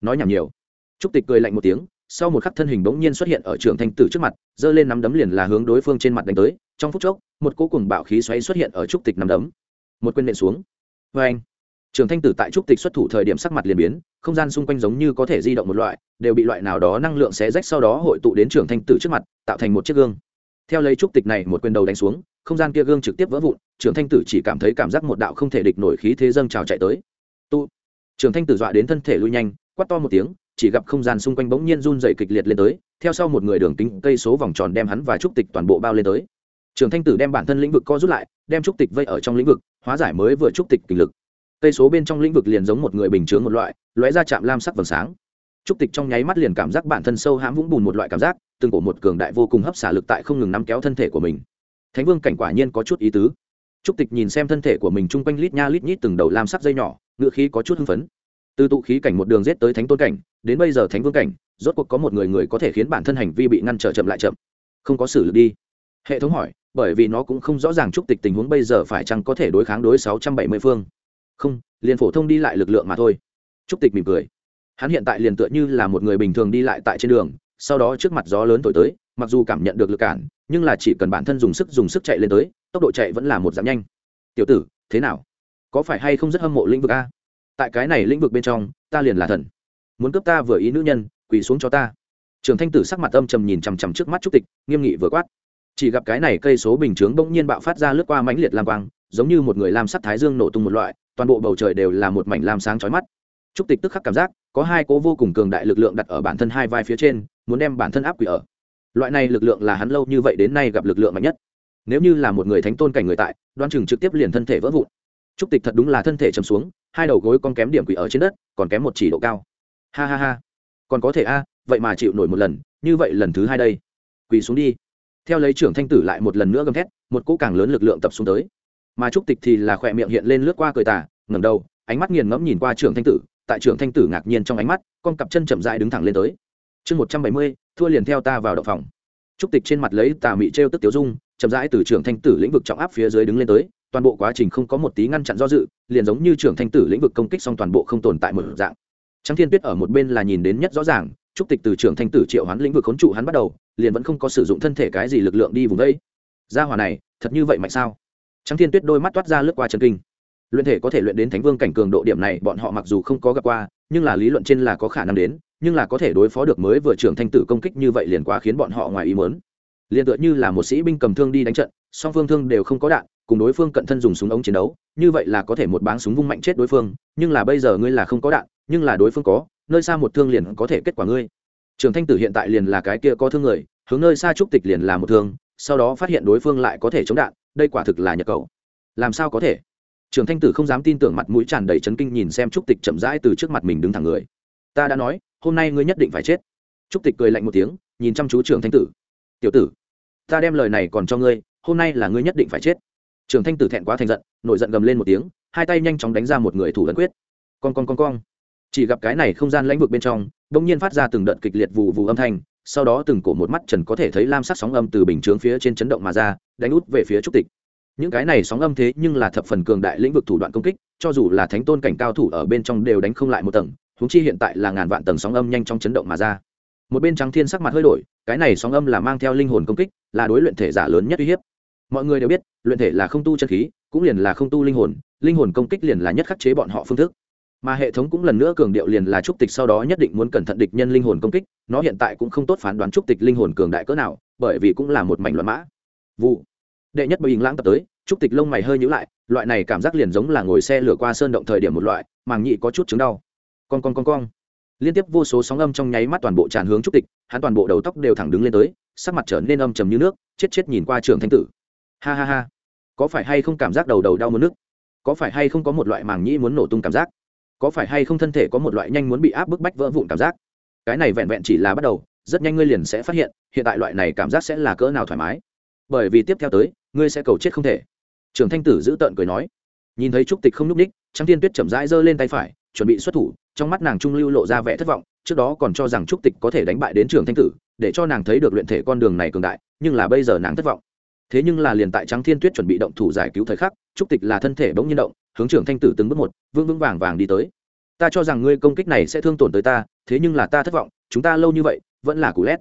nói nhảm nhiều. Trúc tịch cười lạnh một tiếng, sau một khắc thân hình bỗng nhiên xuất hiện ở trường thanh tử trước mặt, giơ lên nắm đấm liền là hướng đối phương trên mặt đánh tới. Trong phút chốc, một cỗ cùng bạo khí xoáy xuất hiện ở trúc tịch nắm đấm. Một quyền nện xuống. Vê anh trường thanh tử tại trúc tịch xuất thủ thời điểm sắc mặt liền biến, không gian xung quanh giống như có thể di động một loại, đều bị loại nào đó năng lượng xé rách sau đó hội tụ đến trường thanh tử trước mặt, tạo thành một chiếc gương. Theo lấy trúc tịch này một quyền đầu đánh xuống, không gian kia gương trực tiếp vỡ vụn, trường thanh tử chỉ cảm thấy cảm giác một đạo không thể địch nổi khí thế dâng trào chạy tới. Tu. Trường thanh tử dọa đến thân thể lui nhanh, quát to một tiếng, chỉ gặp không gian xung quanh bỗng nhiên run dày kịch liệt lên tới, theo sau một người đường kính cây số vòng tròn đem hắn và trúc tịch toàn bộ bao lên tới. Trường thanh tử đem bản thân lĩnh vực co rút lại, đem trúc tịch vây ở trong lĩnh vực, hóa giải mới vừa trúc tịch kình lực cây số bên trong lĩnh vực liền giống một người bình chướng một loại, lóe ra chạm lam sắc vầng sáng. Trúc tịch trong nháy mắt liền cảm giác bản thân sâu hãm vũng bùn một loại cảm giác, từng cổ một cường đại vô cùng hấp xả lực tại không ngừng nắm kéo thân thể của mình. Thánh vương cảnh quả nhiên có chút ý tứ. Trúc tịch nhìn xem thân thể của mình chung quanh lít nha lít nhít từng đầu lam sắc dây nhỏ, ngựa khí có chút hưng phấn. Từ tụ khí cảnh một đường rết tới thánh tôn cảnh, đến bây giờ thánh vương cảnh, rốt cuộc có một người người có thể khiến bản thân hành vi bị ngăn trở chậm lại chậm. Không có xử lực đi. Hệ thống hỏi, bởi vì nó cũng không rõ ràng trúc tịch tình huống bây giờ phải chăng có thể đối kháng đối sáu trăm bảy mươi phương không, liền phổ thông đi lại lực lượng mà thôi. Trúc tịch mỉm cười. Hắn hiện tại liền tựa như là một người bình thường đi lại tại trên đường, sau đó trước mặt gió lớn thổi tới, mặc dù cảm nhận được lực cản, nhưng là chỉ cần bản thân dùng sức dùng sức chạy lên tới, tốc độ chạy vẫn là một giảm nhanh. Tiểu tử, thế nào? Có phải hay không rất hâm mộ lĩnh vực a? Tại cái này lĩnh vực bên trong, ta liền là thần. Muốn cướp ta vừa ý nữ nhân, quỳ xuống cho ta. Trường thanh tử sắc mặt âm trầm nhìn chằm chằm trước mắt trúc tịch, nghiêm nghị vừa quát. Chỉ gặp cái này cây số bình chướng bỗng nhiên bạo phát ra lướt qua mãnh liệt lam quang, giống như một người lam sắt thái dương nổ tung một loại toàn bộ bầu trời đều là một mảnh lam sáng chói mắt. Trúc tịch tức khắc cảm giác, có hai cố vô cùng cường đại lực lượng đặt ở bản thân hai vai phía trên, muốn đem bản thân áp quỷ ở. Loại này lực lượng là hắn lâu như vậy đến nay gặp lực lượng mạnh nhất. Nếu như là một người thánh tôn cảnh người tại, đoan chừng trực tiếp liền thân thể vỡ vụn. Trúc tịch thật đúng là thân thể chầm xuống, hai đầu gối con kém điểm quỷ ở trên đất, còn kém một chỉ độ cao. Ha ha ha. Còn có thể a, vậy mà chịu nổi một lần, như vậy lần thứ hai đây. Quỳ xuống đi. Theo lấy trưởng thanh tử lại một lần nữa gầm thét, một cỗ càng lớn lực lượng tập xuống tới mà trúc tịch thì là khỏe miệng hiện lên lướt qua cười tà, ngẩng đầu, ánh mắt nghiền ngẫm nhìn qua trưởng thanh tử, tại trưởng thanh tử ngạc nhiên trong ánh mắt, con cặp chân chậm dại đứng thẳng lên tới. Chương một trăm bảy mươi, thua liền theo ta vào đậu phòng. Trúc tịch trên mặt lấy tà mị trêu tức tiểu dung, chậm rãi từ trưởng thanh tử lĩnh vực trọng áp phía dưới đứng lên tới, toàn bộ quá trình không có một tí ngăn chặn do dự, liền giống như trưởng thanh tử lĩnh vực công kích xong toàn bộ không tồn tại một dạng. Trắng thiên tuyết ở một bên là nhìn đến nhất rõ ràng, trúc tịch từ trưởng thanh tử triệu hoán lĩnh vực khốn trụ hắn bắt đầu, liền vẫn không có sử dụng thân thể cái gì lực lượng đi vùng đây. Gia hòa này, thật như vậy mạnh sao? Trắng thiên tuyết đôi mắt toát ra lướt qua chân kinh luyện thể có thể luyện đến thánh vương cảnh cường độ điểm này, bọn họ mặc dù không có gặp qua, nhưng là lý luận trên là có khả năng đến, nhưng là có thể đối phó được mới vừa trưởng thanh tử công kích như vậy liền quá khiến bọn họ ngoài ý muốn. liền tựa như là một sĩ binh cầm thương đi đánh trận, song phương thương đều không có đạn, cùng đối phương cận thân dùng súng ống chiến đấu, như vậy là có thể một báng súng vung mạnh chết đối phương, nhưng là bây giờ ngươi là không có đạn, nhưng là đối phương có, nơi xa một thương liền có thể kết quả ngươi trường thanh tử hiện tại liền là cái kia có thương người, hướng nơi xa trúc tịch liền là một thương, sau đó phát hiện đối phương lại có thể chống đạn đây quả thực là nhật cầu. Làm sao có thể? Trường thanh tử không dám tin tưởng mặt mũi tràn đầy chấn kinh nhìn xem trúc tịch chậm rãi từ trước mặt mình đứng thẳng người. Ta đã nói, hôm nay ngươi nhất định phải chết. Trúc tịch cười lạnh một tiếng, nhìn chăm chú trường thanh tử. Tiểu tử, ta đem lời này còn cho ngươi, hôm nay là ngươi nhất định phải chết. Trường thanh tử thẹn quá thành giận, nổi giận gầm lên một tiếng, hai tay nhanh chóng đánh ra một người thủ ấn quyết. Con con con con chỉ gặp cái này không gian lãnh vực bên trong đông nhiên phát ra từng đợt kịch liệt vụ vụ âm thanh sau đó từng cổ một mắt trần có thể thấy lam sắc sóng âm từ bình chướng phía trên chấn động mà ra, đánh út về phía trúc tịch. Những cái này sóng âm thế nhưng là thập phần cường đại lĩnh vực thủ đoạn công kích, cho dù là thánh tôn cảnh cao thủ ở bên trong đều đánh không lại một tầng húng chi hiện tại là ngàn vạn tầng sóng âm nhanh trong chấn động mà ra. Một bên trắng thiên sắc mặt hơi đổi, cái này sóng âm là mang theo linh hồn công kích, là đối luyện thể giả lớn nhất uy hiếp. Mọi người đều biết, luyện thể là không tu chân khí, cũng liền là không tu linh hồn linh hồn công kích liền là nhất khắc chế bọn họ phương thức mà hệ thống cũng lần nữa cường điệu liền là trúc tịch sau đó nhất định muốn cẩn thận địch nhân linh hồn công kích, nó hiện tại cũng không tốt phán đoán trúc tịch linh hồn cường đại cỡ nào, bởi vì cũng là một mảnh loạn mã. Vụ. Đệ nhất bình lãng tập tới, trúc tịch lông mày hơi nhữ lại, loại này cảm giác liền giống là ngồi xe lửa qua sơn động thời điểm một loại, màng nhị có chút chứng đau. Con con con con liên tiếp vô số sóng âm trong nháy mắt toàn bộ tràn hướng trúc tịch, hắn toàn bộ đầu tóc đều thẳng đứng lên tới, sắc mặt trở nên âm trầm như nước, chết chết nhìn qua trường thanh tử. Ha ha ha. Có phải hay không cảm giác đầu đầu đau mất nước có phải hay không có một loại màng nhĩ muốn nổ tung cảm giác? Có phải hay không thân thể có một loại nhanh muốn bị áp bức bách vỡ vụn cảm giác? Cái này vẹn vẹn chỉ là bắt đầu, rất nhanh ngươi liền sẽ phát hiện hiện tại loại này cảm giác sẽ là cỡ nào thoải mái. Bởi vì tiếp theo tới, ngươi sẽ cầu chết không thể. Trưởng thanh tử giữ tợn cười nói. Nhìn thấy trúc tịch không n ú c ních trắng tiên tuyết chậm rãi giơ lên tay phải, chuẩn bị xuất thủ, trong mắt nàng trung lưu lộ ra vẻ thất vọng, trước đó còn cho rằng trúc tịch có thể đánh bại đến trường thanh tử, để cho nàng thấy được luyện thể con đường này cường đại, nhưng là bây giờ nàng thất vọng. Thế nhưng là liền tại trắng thiên tuyết chuẩn bị động thủ giải cứu thời khắc, trúc tịch là thân thể bỗng nhiên động hướng trưởng thanh tử từng bước một, vững vững vàng vàng đi tới. Ta cho rằng ngươi công kích này sẽ thương tổn tới ta, thế nhưng là ta thất vọng, chúng ta lâu như vậy, vẫn là cú lét.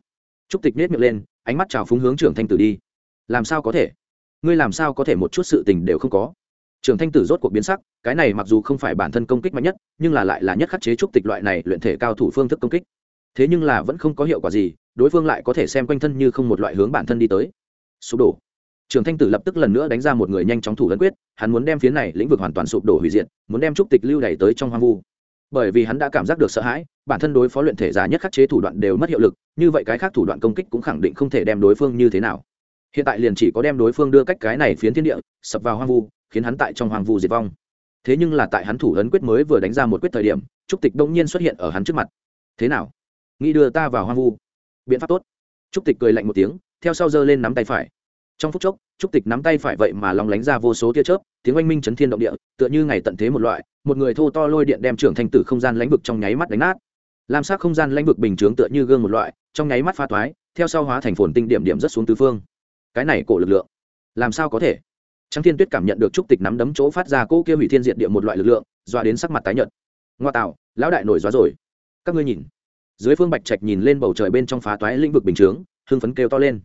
Trúc tịch nết miệng lên, ánh mắt trào phúng hướng trưởng thanh tử đi. Làm sao có thể? Ngươi làm sao có thể một chút sự tình đều không có? Trường thanh tử rốt cuộc biến sắc, cái này mặc dù không phải bản thân công kích mạnh nhất, nhưng là lại là nhất khắc chế trúc tịch loại này luyện thể cao thủ phương thức công kích. Thế nhưng là vẫn không có hiệu quả gì, đối phương lại có thể xem quanh thân như không một loại hướng bản thân đi tới. Sụp đổ trường thanh tử lập tức lần nữa đánh ra một người nhanh chóng thủ ấn quyết, hắn muốn đem phía này lĩnh vực hoàn toàn sụp đổ hủy diệt, muốn đem trúc tịch lưu đẩy tới trong hoang vu. Bởi vì hắn đã cảm giác được sợ hãi, bản thân đối phó luyện thể giả nhất khắc chế thủ đoạn đều mất hiệu lực, như vậy cái khác thủ đoạn công kích cũng khẳng định không thể đem đối phương như thế nào. Hiện tại liền chỉ có đem đối phương đưa cách cái này phiến thiên địa, sập vào hoang vu, khiến hắn tại trong hoang vu diệt vong. Thế nhưng là tại hắn thủ ấn quyết mới vừa đánh ra một quyết thời điểm, trúc tịch đột nhiên xuất hiện ở hắn trước mặt. Thế nào? Nghĩ đưa ta vào hoang vu. Biện pháp tốt. Trúc tịch cười lạnh một tiếng, theo sau giơ lên nắm tay phải trong phút chốc, trúc tịch nắm tay phải vậy mà lóng lánh ra vô số tia chớp, tiếng oanh minh chấn thiên động địa, tựa như ngày tận thế một loại, một người thô to lôi điện đem trưởng thành tử không gian lãnh vực trong nháy mắt đánh nát. Làm sắc không gian lãnh vực bình chướng tựa như gương một loại, trong nháy mắt pha thoái, theo sau hóa thành phồn tinh điểm điểm rất xuống tứ phương. Cái này cổ lực lượng, làm sao có thể? Trắng thiên tuyết cảm nhận được trúc tịch nắm đấm chỗ phát ra cỗ kia hủy thiên diện địa một loại lực lượng, dọa đến sắc mặt tái nhợt. Ngoa tạo, lão đại nổi gió rồi. Các ngươi nhìn. Dưới phương bạch trạch nhìn lên bầu trời bên trong phá toái lĩnh vực bình chướng, hưng phấn kêu to lên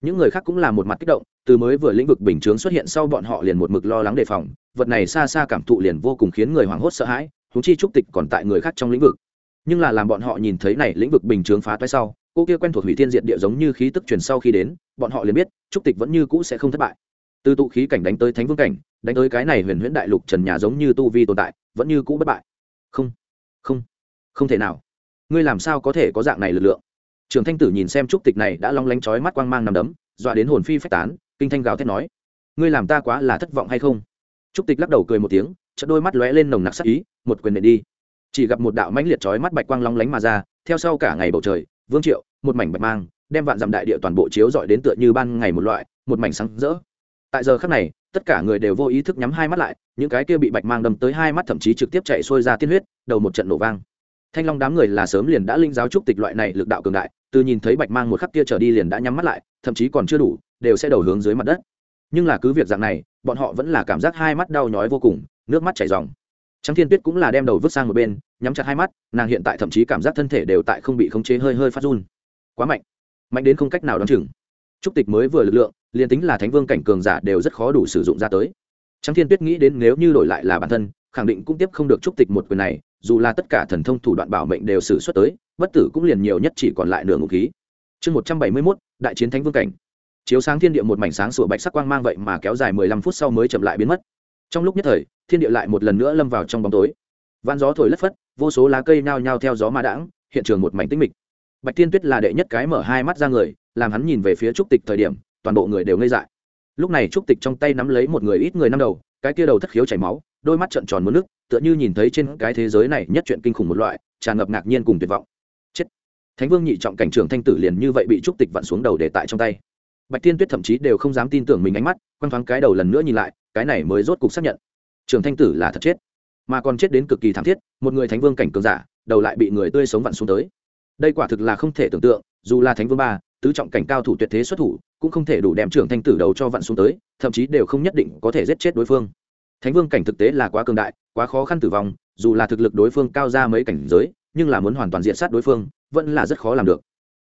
những người khác cũng là một mặt kích động, từ mới vừa lĩnh vực bình chướng xuất hiện sau bọn họ liền một mực lo lắng đề phòng, vật này xa xa cảm thụ liền vô cùng khiến người hoảng hốt sợ hãi húng chi trúc tịch còn tại người khác trong lĩnh vực. Nhưng là làm bọn họ nhìn thấy này lĩnh vực bình chướng phá toái sau, cô kia quen thuộc hủy thiên diện địa giống như khí tức truyền sau khi đến, bọn họ liền biết, trúc tịch vẫn như cũ sẽ không thất bại. Từ tụ khí cảnh đánh tới thánh vương cảnh, đánh tới cái này huyền huyễn đại lục trần nhà giống như tu vi tồn tại, vẫn như cũ bất bại. Không không không thể nào. Ngươi làm sao có thể có dạng này lực lượng? Trường thanh tử nhìn xem trúc tịch này đã long lánh chói mắt quang mang nằm đấm, dọa đến hồn phi phách tán, kinh thanh gào thét nói, ngươi làm ta quá là thất vọng hay không? Trúc tịch lắc đầu cười một tiếng, chợt đôi mắt lóe lên nồng nặc sắc ý, một quyền nện đi. Chỉ gặp một đạo mãnh liệt chói mắt bạch quang long lánh mà ra, theo sau cả ngày bầu trời, vương triệu, một mảnh bạch mang, đem vạn dặm đại địa toàn bộ chiếu rọi đến tựa như ban ngày một loại, một mảnh sáng rỡ. Tại giờ khắc này, tất cả người đều vô ý thức nhắm hai mắt lại, những cái kia bị bạch mang đâm tới hai mắt thậm chí trực tiếp chạy xuôi ra tiên huyết, đầu một trận nổ vang thanh long đám người là sớm liền đã linh giáo trúc tịch loại này lực đạo cường đại, từ nhìn thấy bạch mang một khắc kia trở đi liền đã nhắm mắt lại, thậm chí còn chưa đủ, đều sẽ đầu hướng dưới mặt đất. Nhưng là cứ việc dạng này, bọn họ vẫn là cảm giác hai mắt đau nhói vô cùng, nước mắt chảy ròng. Trắng thiên tuyết cũng là đem đầu vứt sang một bên, nhắm chặt hai mắt, nàng hiện tại thậm chí cảm giác thân thể đều tại không bị khống chế hơi hơi phát run. Quá mạnh. Mạnh đến không cách nào đón chừng. Trúc tịch mới vừa lực lượng, liền tính là thánh vương cảnh cường giả đều rất khó đủ sử dụng ra tới. Trắng thiên tuyết nghĩ đến nếu như đổi lại là bản thân, khẳng định cũng tiếp không được trúc tịch một quyền này dù là tất cả thần thông thủ đoạn bảo mệnh đều xử xuất tới, bất tử cũng liền nhiều nhất chỉ còn lại nửa ngũ khí. Chương một trăm bảy mươi mốt, đại chiến thánh vương cảnh. Chiếu sáng thiên địa một mảnh sáng sủa bạch sắc quang mang vậy mà kéo dài mười lăm phút sau mới chậm lại biến mất. Trong lúc nhất thời, thiên địa lại một lần nữa lâm vào trong bóng tối. Van gió thổi lất phất, vô số lá cây nhao nhao theo gió ma đãng, hiện trường một mảnh tĩnh mịch. Bạch thiên tuyết là đệ nhất cái mở hai mắt ra người, làm hắn nhìn về phía trúc tịch thời điểm, toàn bộ người đều ngây dại lúc này trúc tịch trong tay nắm lấy một người ít người năm đầu, cái kia đầu thất khiếu chảy máu, đôi mắt trợn tròn muốn nước, tựa như nhìn thấy trên cái thế giới này nhất chuyện kinh khủng một loại, tràn ngập ngạc nhiên cùng tuyệt vọng. Chết! Thánh vương nhị trọng cảnh trưởng thanh tử liền như vậy bị trúc tịch vặn xuống đầu để tại trong tay. Bạch tiên tuyết thậm chí đều không dám tin tưởng mình ánh mắt, quăng thoáng cái đầu lần nữa nhìn lại, cái này mới rốt cục xác nhận. Trường thanh tử là thật chết. Mà còn chết đến cực kỳ thảm thiết, một người thánh vương cảnh cường giả, đầu lại bị người tươi sống vặn xuống tới. Đây quả thực là không thể tưởng tượng, dù là thánh vương ba tứ trọng cảnh cao thủ tuyệt thế xuất thủ, cũng không thể đủ đem trưởng thanh tử đầu cho vặn xuống tới, thậm chí đều không nhất định có thể giết chết đối phương. Thánh vương cảnh thực tế là quá cường đại, quá khó khăn tử vong, dù là thực lực đối phương cao ra mấy cảnh giới, nhưng là muốn hoàn toàn diện sát đối phương, vẫn là rất khó làm được.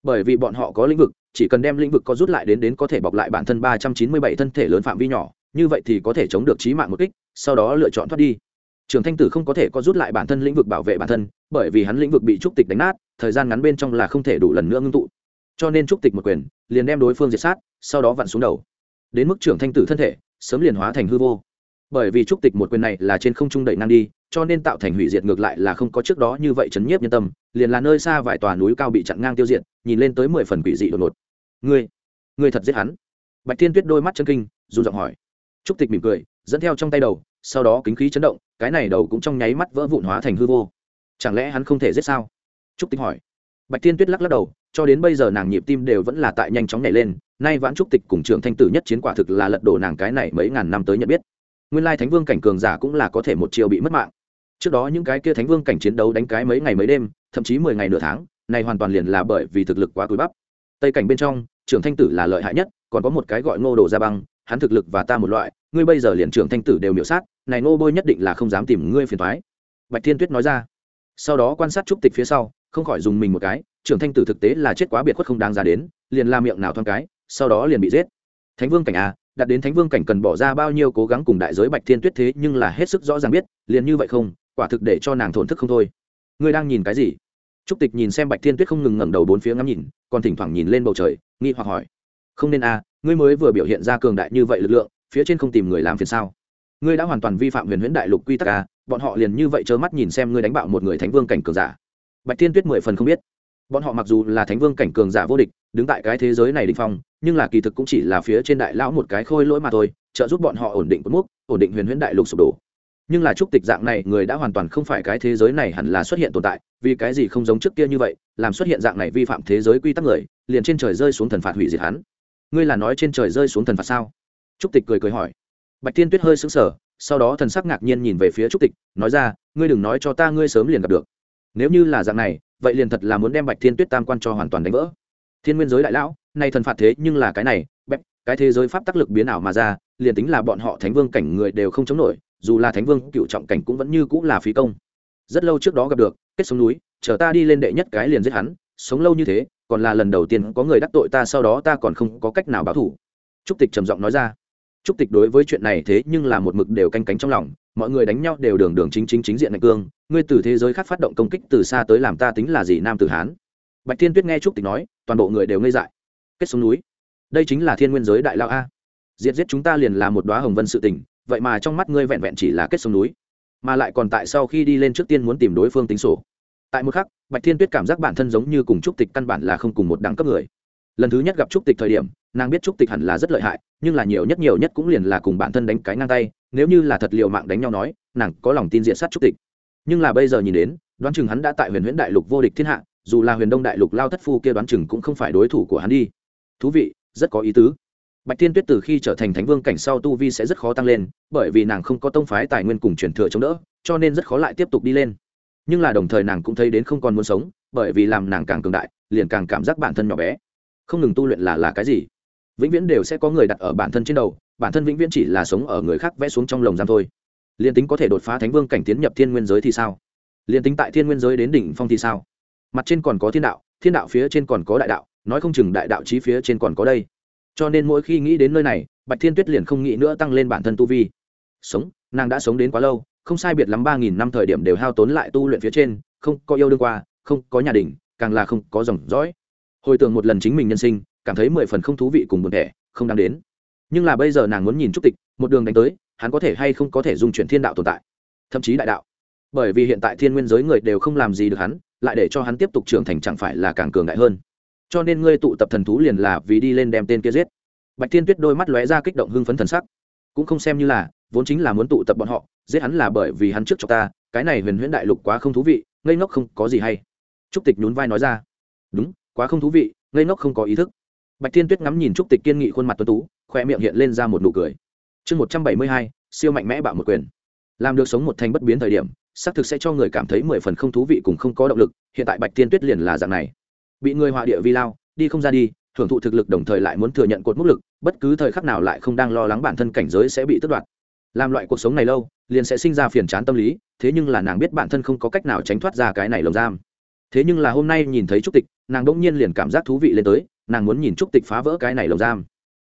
Bởi vì bọn họ có lĩnh vực, chỉ cần đem lĩnh vực có rút lại đến đến có thể bọc lại bản thân ba trăm chín mươi bảy thân thể lớn phạm vi nhỏ, như vậy thì có thể chống được trí mạng một kích, sau đó lựa chọn thoát đi. Trường thanh tử không có thể có rút lại bản thân lĩnh vực bảo vệ bản thân, bởi vì hắn lĩnh vực bị trúc tịch đánh nát, thời gian ngắn bên trong là không thể đủ lần nữa ngưng tụ cho nên trúc tịch một quyền, liền đem đối phương diệt sát, sau đó vặn xuống đầu. Đến mức trưởng thanh tử thân thể, sớm liền hóa thành hư vô. Bởi vì trúc tịch một quyền này là trên không trung đẩy năng đi, cho nên tạo thành hủy diệt ngược lại là không có trước đó như vậy chấn nhiếp nhân tâm, liền là nơi xa vài tòa núi cao bị chặn ngang tiêu diệt, nhìn lên tới mười phần quỷ dị đột ngột. Ngươi ngươi thật giết hắn? Bạch thiên tuyết đôi mắt chân kinh dù giọng hỏi. Trúc tịch mỉm cười, dẫn theo trong tay đầu, sau đó kính khí chấn động, cái này đầu cũng trong nháy mắt vỡ vụn hóa thành hư vô. Chẳng lẽ hắn không thể giết sao? Trúc tịch hỏi bạch thiên tuyết lắc lắc đầu, cho đến bây giờ nàng nhịp tim đều vẫn là tại nhanh chóng nhảy lên, nay vãn trúc tịch cùng trưởng thanh tử nhất chiến quả thực là lật đổ nàng cái này mấy ngàn năm tới nhận biết. Nguyên lai thánh vương cảnh cường giả cũng là có thể một chiều bị mất mạng. Trước đó những cái kia thánh vương cảnh chiến đấu đánh cái mấy ngày mấy đêm, thậm chí mười ngày nửa tháng này hoàn toàn liền là bởi vì thực lực quá túi bắp. Tây cảnh bên trong, trưởng thanh tử là lợi hại nhất, còn có một cái gọi ngô đồ gia băng, hắn thực lực và ta một loại, ngươi bây giờ liền trưởng thanh tử đều miểu sát, này ngô bôi nhất định là không dám tìm ngươi phiền thoái bạch thiên tuyết nói ra. Sau đó quan sát trúc tịch phía sau không khỏi dùng mình một cái, trưởng thanh tử thực tế là chết quá biệt khuất không đáng ra đến, liền la miệng nào thoáng cái, sau đó liền bị giết. Thánh vương cảnh a đạt đến thánh vương cảnh cần bỏ ra bao nhiêu cố gắng cùng đại giới bạch thiên tuyết thế nhưng là hết sức rõ ràng biết, liền như vậy không, quả thực để cho nàng thổn thức không thôi. Ngươi đang nhìn cái gì? Trúc tịch nhìn xem bạch thiên tuyết không ngừng ngẩng đầu bốn phía ngắm nhìn, còn thỉnh thoảng nhìn lên bầu trời, nghi hoặc hỏi. Không nên a ngươi mới vừa biểu hiện ra cường đại như vậy lực lượng, phía trên không tìm người làm phiền sao? Ngươi đã hoàn toàn vi phạm huyền huyễn đại lục quy tắc a bọn họ liền như vậy trơ mắt nhìn xem ngươi đánh bạo một người thánh vương cảnh cường giả bạch thiên tuyết mười phần không biết. Bọn họ mặc dù là thánh vương cảnh cường giả vô địch, đứng tại cái thế giới này định phong, nhưng là kỳ thực cũng chỉ là phía trên đại lão một cái khôi lỗi mà thôi, trợ giúp bọn họ ổn định cột mốc, ổn định huyền huyễn đại lục sụp đổ. Nhưng là trúc tịch dạng này, người đã hoàn toàn không phải cái thế giới này hẳn là xuất hiện tồn tại, vì cái gì không giống trước kia như vậy, làm xuất hiện dạng này vi phạm thế giới quy tắc người, liền trên trời rơi xuống thần phạt hủy diệt hắn. Ngươi là nói trên trời rơi xuống thần phạt sao? Trúc tịch cười cười hỏi. Bạch tiên tuyết hơi sững sờ, sau đó thần sắc ngạc nhiên nhìn về phía trúc tịch, nói ra, ngươi đừng nói cho ta ngươi sớm liền gặp được nếu như là dạng này, vậy liền thật là muốn đem bạch thiên tuyết tam quan cho hoàn toàn đánh vỡ. Thiên nguyên giới đại lão, nay thần phạt thế nhưng là cái này, bẹp, cái thế giới pháp tác lực biến ảo mà ra, liền tính là bọn họ thánh vương cảnh người đều không chống nổi, dù là thánh vương cựu trọng cảnh cũng vẫn như cũng là phí công. Rất lâu trước đó gặp được, kết sống núi, chờ ta đi lên đệ nhất cái liền giết hắn, sống lâu như thế, còn là lần đầu tiên có người đắc tội ta, sau đó ta còn không có cách nào báo thủ. Trúc tịch trầm giọng nói ra trúc tịch đối với chuyện này thế nhưng là một mực đều canh cánh trong lòng, mọi người đánh nhau đều đường đường chính chính chính diện mạnh cương, ngươi từ thế giới khác phát động công kích từ xa tới làm ta tính là gì nam tử hán? Bạch thiên tuyết nghe trúc tịch nói, toàn bộ người đều ngây dại. Kết xuống núi. Đây chính là thiên nguyên giới đại lao a. Diệt giết chúng ta liền là một đóa hồng vân sự tình, vậy mà trong mắt ngươi vẹn vẹn chỉ là kết sông núi. Mà lại còn tại sau khi đi lên trước tiên muốn tìm đối phương tính sổ. Tại một khắc, bạch thiên tuyết cảm giác bản thân giống như cùng trúc tịch căn bản là không cùng một đẳng cấp người lần thứ nhất gặp trúc tịch thời điểm, nàng biết trúc tịch hẳn là rất lợi hại, nhưng là nhiều nhất nhiều nhất cũng liền là cùng bản thân đánh cái ngang tay, nếu như là thật liệu mạng đánh nhau nói, nàng có lòng tin diện sát trúc tịch. Nhưng là bây giờ nhìn đến, đoán chừng hắn đã tại huyền huyễn đại lục vô địch thiên hạ, dù là huyền đông đại lục lao thất phu kia đoán chừng cũng không phải đối thủ của hắn đi. Thú vị, rất có ý tứ. Bạch thiên tuyết từ khi trở thành thánh vương cảnh sau tu vi sẽ rất khó tăng lên, bởi vì nàng không có tông phái tài nguyên cùng truyền thừa chống đỡ, cho nên rất khó lại tiếp tục đi lên. Nhưng là đồng thời nàng cũng thấy đến không còn muốn sống, bởi vì làm nàng càng cường đại, liền càng cảm giác bản thân nhỏ bé không ngừng tu luyện là là cái gì? Vĩnh viễn đều sẽ có người đặt ở bản thân trên đầu, bản thân vĩnh viễn chỉ là sống ở người khác vẽ xuống trong lồng giam thôi. Liền tính có thể đột phá thánh vương cảnh tiến nhập thiên nguyên giới thì sao? Liền tính tại thiên nguyên giới đến đỉnh phong thì sao? Mặt trên còn có thiên đạo thiên đạo phía trên còn có đại đạo, nói không chừng đại đạo trí phía trên còn có đây. Cho nên mỗi khi nghĩ đến nơi này, bạch thiên tuyết liền không nghĩ nữa tăng lên bản thân tu vi. Sống, nàng đã sống đến quá lâu, không sai biệt lắm ba nghìn năm thời điểm đều hao tốn lại tu luyện phía trên, không có yêu đương qua, không có nhà đình càng là không có dòng dõi hồi tưởng một lần chính mình nhân sinh, cảm thấy mười phần không thú vị cùng buồn thẻ, không đáng đến. Nhưng là bây giờ nàng muốn nhìn trúc tịch, một đường đánh tới, hắn có thể hay không có thể dung chuyển thiên đạo tồn tại? Thậm chí đại đạo. Bởi vì hiện tại thiên nguyên giới người đều không làm gì được hắn, lại để cho hắn tiếp tục trưởng thành chẳng phải là càng cường đại hơn. Cho nên ngươi tụ tập thần thú liền là vì đi lên đem tên kia giết. Bạch thiên tuyết đôi mắt lóe ra kích động hưng phấn thần sắc. Cũng không xem như là, vốn chính là muốn tụ tập bọn họ, giết hắn là bởi vì hắn trước cho ta, cái này huyền huyễn đại lục quá không thú vị, ngây ngốc không có gì hay. Trúc tịch nhún vai nói ra. Đúng quá không thú vị, ngây ngốc không có ý thức. Bạch thiên tuyết ngắm nhìn trúc tịch kiên nghị khuôn mặt tuấn tú khoe miệng hiện lên ra một nụ cười. Chương một trăm bảy mươi hai, siêu mạnh mẽ bạo một quyền. Làm được sống một thành bất biến thời điểm, xác thực sẽ cho người cảm thấy mười phần không thú vị cùng không có động lực, hiện tại bạch thiên tuyết liền là dạng này. Bị người họa địa vi lao, đi không ra đi, hưởng thụ thực lực đồng thời lại muốn thừa nhận cột mức lực, bất cứ thời khắc nào lại không đang lo lắng bản thân cảnh giới sẽ bị tước đoạt. Làm loại cuộc sống này lâu, liền sẽ sinh ra phiền chán tâm lý, thế nhưng là nàng biết bản thân không có cách nào tránh thoát ra cái này lồng giam thế nhưng là hôm nay nhìn thấy trúc tịch, nàng đỗng nhiên liền cảm giác thú vị lên tới, nàng muốn nhìn trúc tịch phá vỡ cái này lồng giam.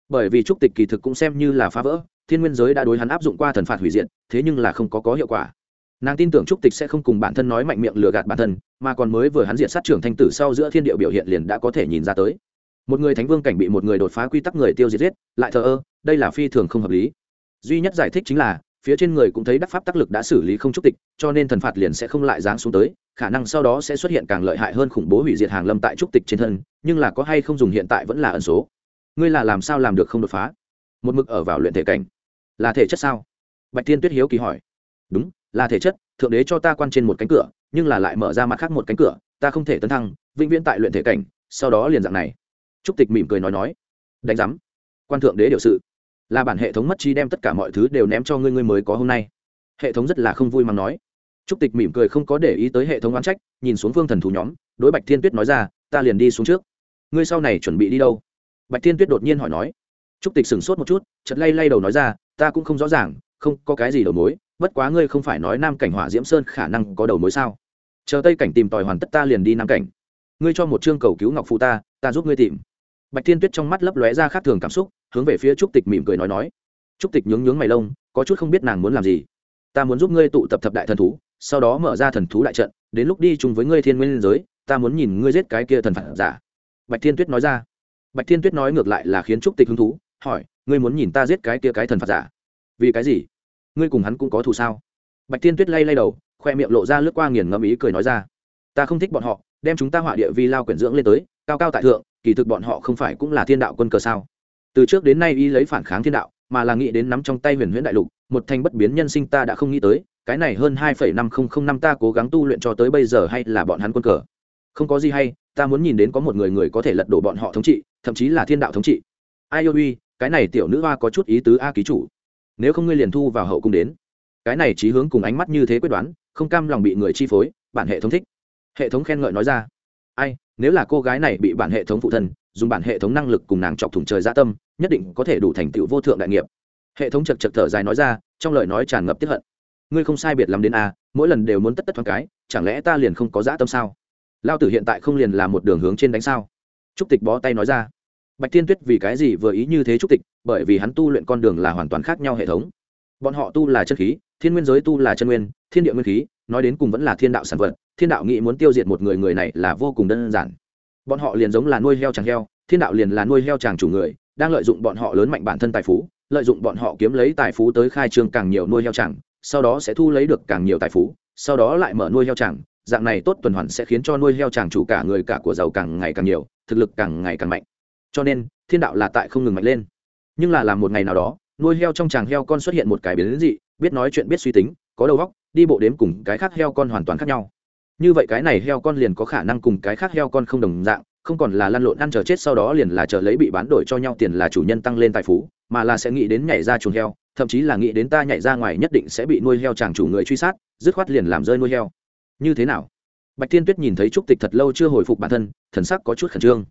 Bởi vì trúc tịch kỳ thực cũng xem như là phá vỡ, thiên nguyên giới đã đối hắn áp dụng qua thần phạt hủy diệt, thế nhưng là không có có hiệu quả. Nàng tin tưởng trúc tịch sẽ không cùng bản thân nói mạnh miệng lừa gạt bản thân, mà còn mới vừa hắn diện sát trưởng thanh tử sau giữa thiên địa biểu hiện liền đã có thể nhìn ra tới. Một người thánh vương cảnh bị một người đột phá quy tắc người tiêu diệt giết, lại thờ ơ, đây là phi thường không hợp lý. Duy nhất giải thích chính là phía trên người cũng thấy đắc pháp tác lực đã xử lý không trúc tịch, cho nên thần phạt liền sẽ không lại giáng xuống tới, khả năng sau đó sẽ xuất hiện càng lợi hại hơn khủng bố hủy diệt hàng lâm tại trúc tịch trên thân, nhưng là có hay không dùng hiện tại vẫn là ẩn số. Ngươi là làm sao làm được không đột phá? Một mực ở vào luyện thể cảnh. Là thể chất sao? Bạch tiên tuyết hiếu kỳ hỏi. Đúng, là thể chất, thượng đế cho ta quan trên một cánh cửa, nhưng là lại mở ra mặt khác một cánh cửa, ta không thể tấn thăng, vĩnh viễn tại luyện thể cảnh, sau đó liền dạng này. Trúc tịch mỉm cười nói nói. Đánh giám. Quan thượng đế điều sự là bản hệ thống mất chi đem tất cả mọi thứ đều ném cho ngươi ngươi mới có hôm nay. Hệ thống rất là không vui mà nói. Trúc tịch mỉm cười không có để ý tới hệ thống oán trách, nhìn xuống phương thần thú nhóm, đối bạch thiên tuyết nói ra, ta liền đi xuống trước. Ngươi sau này chuẩn bị đi đâu? Bạch thiên tuyết đột nhiên hỏi nói. Trúc tịch sửng sốt một chút chật lay lay đầu nói ra, ta cũng không rõ ràng, không có cái gì đầu mối, bất quá ngươi không phải nói nam cảnh hỏa diễm sơn khả năng có đầu mối sao? Chờ tây cảnh tìm tòi hoàn tất ta liền đi nam cảnh. Ngươi cho một chương cầu cứu ngọc phụ ta ta giúp ngươi tìm. Bạch thiên tuyết trong mắt lấp lóe ra khác thường cảm xúc hướng về phía trúc tịch mỉm cười nói nói. Trúc tịch nhướng nhướng mày lông, có chút không biết nàng muốn làm gì. Ta muốn giúp ngươi tụ tập thập đại thần thú, sau đó mở ra thần thú đại trận, đến lúc đi chung với ngươi thiên nguyên giới, ta muốn nhìn ngươi giết cái kia thần phản giả. Bạch thiên tuyết nói ra. Bạch thiên tuyết nói ngược lại là khiến trúc tịch hứng thú, hỏi, ngươi muốn nhìn ta giết cái kia cái thần phạt giả? Vì cái gì? Ngươi cùng hắn cũng có thù sao? Bạch thiên tuyết lay lay đầu, khoe miệng lộ ra lướt qua nghiền ngẫm ý cười nói ra. Ta không thích bọn họ, đem chúng ta họa địa vi lao quyển dưỡng lên tới, cao cao tại thượng, kỳ thực bọn họ không phải cũng là thiên đạo quân cờ sao? Từ trước đến nay y lấy phản kháng thiên đạo, mà là nghĩ đến nắm trong tay huyền huyễn đại lục, một thành bất biến nhân sinh ta đã không nghĩ tới, cái này hơn hai phẩy năm không không năm ta cố gắng tu luyện cho tới bây giờ hay là bọn hắn quân cờ. Không có gì hay, ta muốn nhìn đến có một người người có thể lật đổ bọn họ thống trị, thậm chí là thiên đạo thống trị. Ai ôi uy cái này tiểu nữ hoa có chút ý tứ a ký chủ. Nếu không ngươi liền thu vào hậu cung đến. Cái này trí hướng cùng ánh mắt như thế quyết đoán, không cam lòng bị người chi phối, bản hệ thống thích. Hệ thống khen ngợi nói ra. Ai, nếu là cô gái này bị bản hệ thống phụ thân dùng bản hệ thống năng lực cùng nàng chọc thủng trời gia tâm, nhất định có thể đủ thành tựu vô thượng đại nghiệp. Hệ thống chật chật thở dài nói ra, trong lời nói tràn ngập tiếp hận. Ngươi không sai biệt lắm đến a, mỗi lần đều muốn tất tất thoáng cái, chẳng lẽ ta liền không có dã tâm sao? Lao tử hiện tại không liền là một đường hướng trên đánh sao? Trúc tịch bó tay nói ra. Bạch thiên tuyết vì cái gì vừa ý như thế trúc tịch, bởi vì hắn tu luyện con đường là hoàn toàn khác nhau hệ thống. Bọn họ tu là chân khí, thiên nguyên giới tu là chân nguyên, thiên địa nguyên khí, nói đến cùng vẫn là thiên đạo sản vật, thiên đạo nghĩ muốn tiêu diệt một người người này là vô cùng đơn giản bọn họ liền giống là nuôi heo chàng heo, thiên đạo liền là nuôi heo chàng chủ người, đang lợi dụng bọn họ lớn mạnh bản thân tài phú, lợi dụng bọn họ kiếm lấy tài phú tới khai trương càng nhiều nuôi heo chàng, sau đó sẽ thu lấy được càng nhiều tài phú, sau đó lại mở nuôi heo chàng. Dạng này tốt tuần hoàn sẽ khiến cho nuôi heo chàng chủ cả người cả của giàu càng ngày càng nhiều, thực lực càng ngày càng mạnh. Cho nên, thiên đạo là tại không ngừng mạnh lên. Nhưng là làm một ngày nào đó, nuôi heo trong tràng heo con xuất hiện một cái biến dị, biết nói chuyện biết suy tính, có đầu óc, đi bộ đếm cùng cái khác heo con hoàn toàn khác nhau như vậy cái này heo con liền có khả năng cùng cái khác heo con không đồng dạng, không còn là lăn lộn ăn chờ chết sau đó liền là chờ lấy bị bán đổi cho nhau tiền là chủ nhân tăng lên tài phú, mà là sẽ nghĩ đến nhảy ra chuồng heo, thậm chí là nghĩ đến ta nhảy ra ngoài nhất định sẽ bị nuôi heo chàng chủ người truy sát, dứt khoát liền làm rơi nuôi heo. Như thế nào? Bạch thiên tuyết nhìn thấy trúc tịch thật lâu chưa hồi phục bản thân, thần sắc có chút khẩn trương.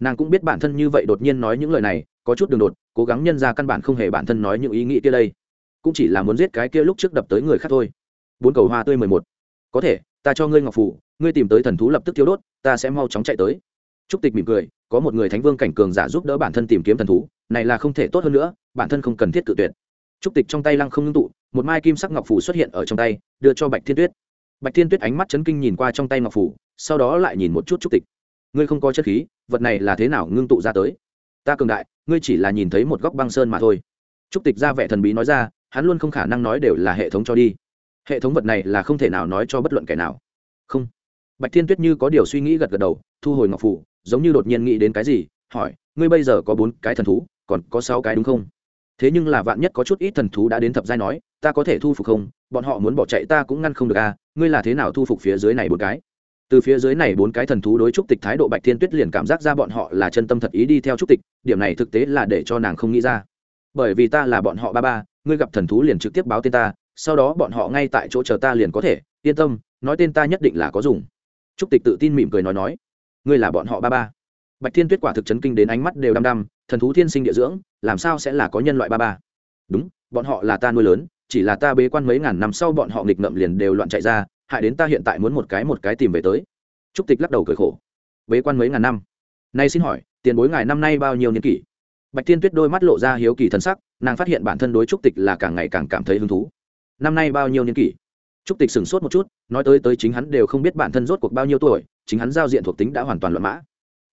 Nàng cũng biết bản thân như vậy đột nhiên nói những lời này, có chút đường đột, cố gắng nhân ra căn bản không hề bản thân nói những ý nghĩ kia đây. Cũng chỉ là muốn giết cái kia lúc trước đập tới người khác thôi. Bốn cầu hoa tươi mười một. Có thể ta cho ngươi ngọc phủ, ngươi tìm tới thần thú lập tức thiếu đốt, ta sẽ mau chóng chạy tới. Trúc tịch mỉm cười, có một người thánh vương cảnh cường giả giúp đỡ bản thân tìm kiếm thần thú, này là không thể tốt hơn nữa, bản thân không cần thiết cự tuyệt. Trúc tịch trong tay lăng không ngưng tụ, một mai kim sắc ngọc phủ xuất hiện ở trong tay, đưa cho bạch thiên tuyết. Bạch thiên tuyết ánh mắt chấn kinh nhìn qua trong tay ngọc phủ, sau đó lại nhìn một chút trúc tịch. Ngươi không có chất khí, vật này là thế nào ngưng tụ ra tới? Ta cường đại, ngươi chỉ là nhìn thấy một góc băng sơn mà thôi. Trúc tịch ra vẻ thần bí nói ra, hắn luôn không khả năng nói đều là hệ thống cho đi hệ thống vật này là không thể nào nói cho bất luận kẻ nào. Không. Bạch thiên tuyết như có điều suy nghĩ gật gật đầu, thu hồi ngọc phủ, giống như đột nhiên nghĩ đến cái gì, hỏi, ngươi bây giờ có bốn cái thần thú, còn có sáu cái đúng không? Thế nhưng là vạn nhất có chút ít thần thú đã đến thập giai nói, ta có thể thu phục không? Bọn họ muốn bỏ chạy ta cũng ngăn không được à? Ngươi là thế nào thu phục phía dưới này bốn cái? Từ phía dưới này bốn cái thần thú đối trúc tịch thái độ bạch thiên tuyết liền cảm giác ra bọn họ là chân tâm thật ý đi theo trúc tịch, điểm này thực tế là để cho nàng không nghĩ ra. Bởi vì ta là bọn họ ba ba, ngươi gặp thần thú liền trực tiếp báo tên ta sau đó bọn họ ngay tại chỗ chờ ta liền có thể, yên tâm, nói tên ta nhất định là có dùng. Trúc tịch tự tin mỉm cười nói nói, ngươi là bọn họ ba ba. Bạch thiên tuyết quả thực chấn kinh đến ánh mắt đều đăm đăm, thần thú thiên sinh địa dưỡng, làm sao sẽ là có nhân loại ba ba? Đúng, bọn họ là ta nuôi lớn, chỉ là ta bế quan mấy ngàn năm sau bọn họ nghịch ngợm liền đều loạn chạy ra, hại đến ta hiện tại muốn một cái một cái tìm về tới. Trúc tịch lắc đầu cười khổ. Bế quan mấy ngàn năm? Nay xin hỏi, tiền bối ngài năm nay bao nhiêu niên kỷ? Bạch thiên tuyết đôi mắt lộ ra hiếu kỳ thân sắc, nàng phát hiện bản thân đối trúc tịch là càng ngày càng cảm thấy hứng thú năm nay bao nhiêu niên kỷ? Trúc tịch sửng sốt một chút, nói tới tới chính hắn đều không biết bản thân rốt cuộc bao nhiêu tuổi, chính hắn giao diện thuộc tính đã hoàn toàn loạn mã.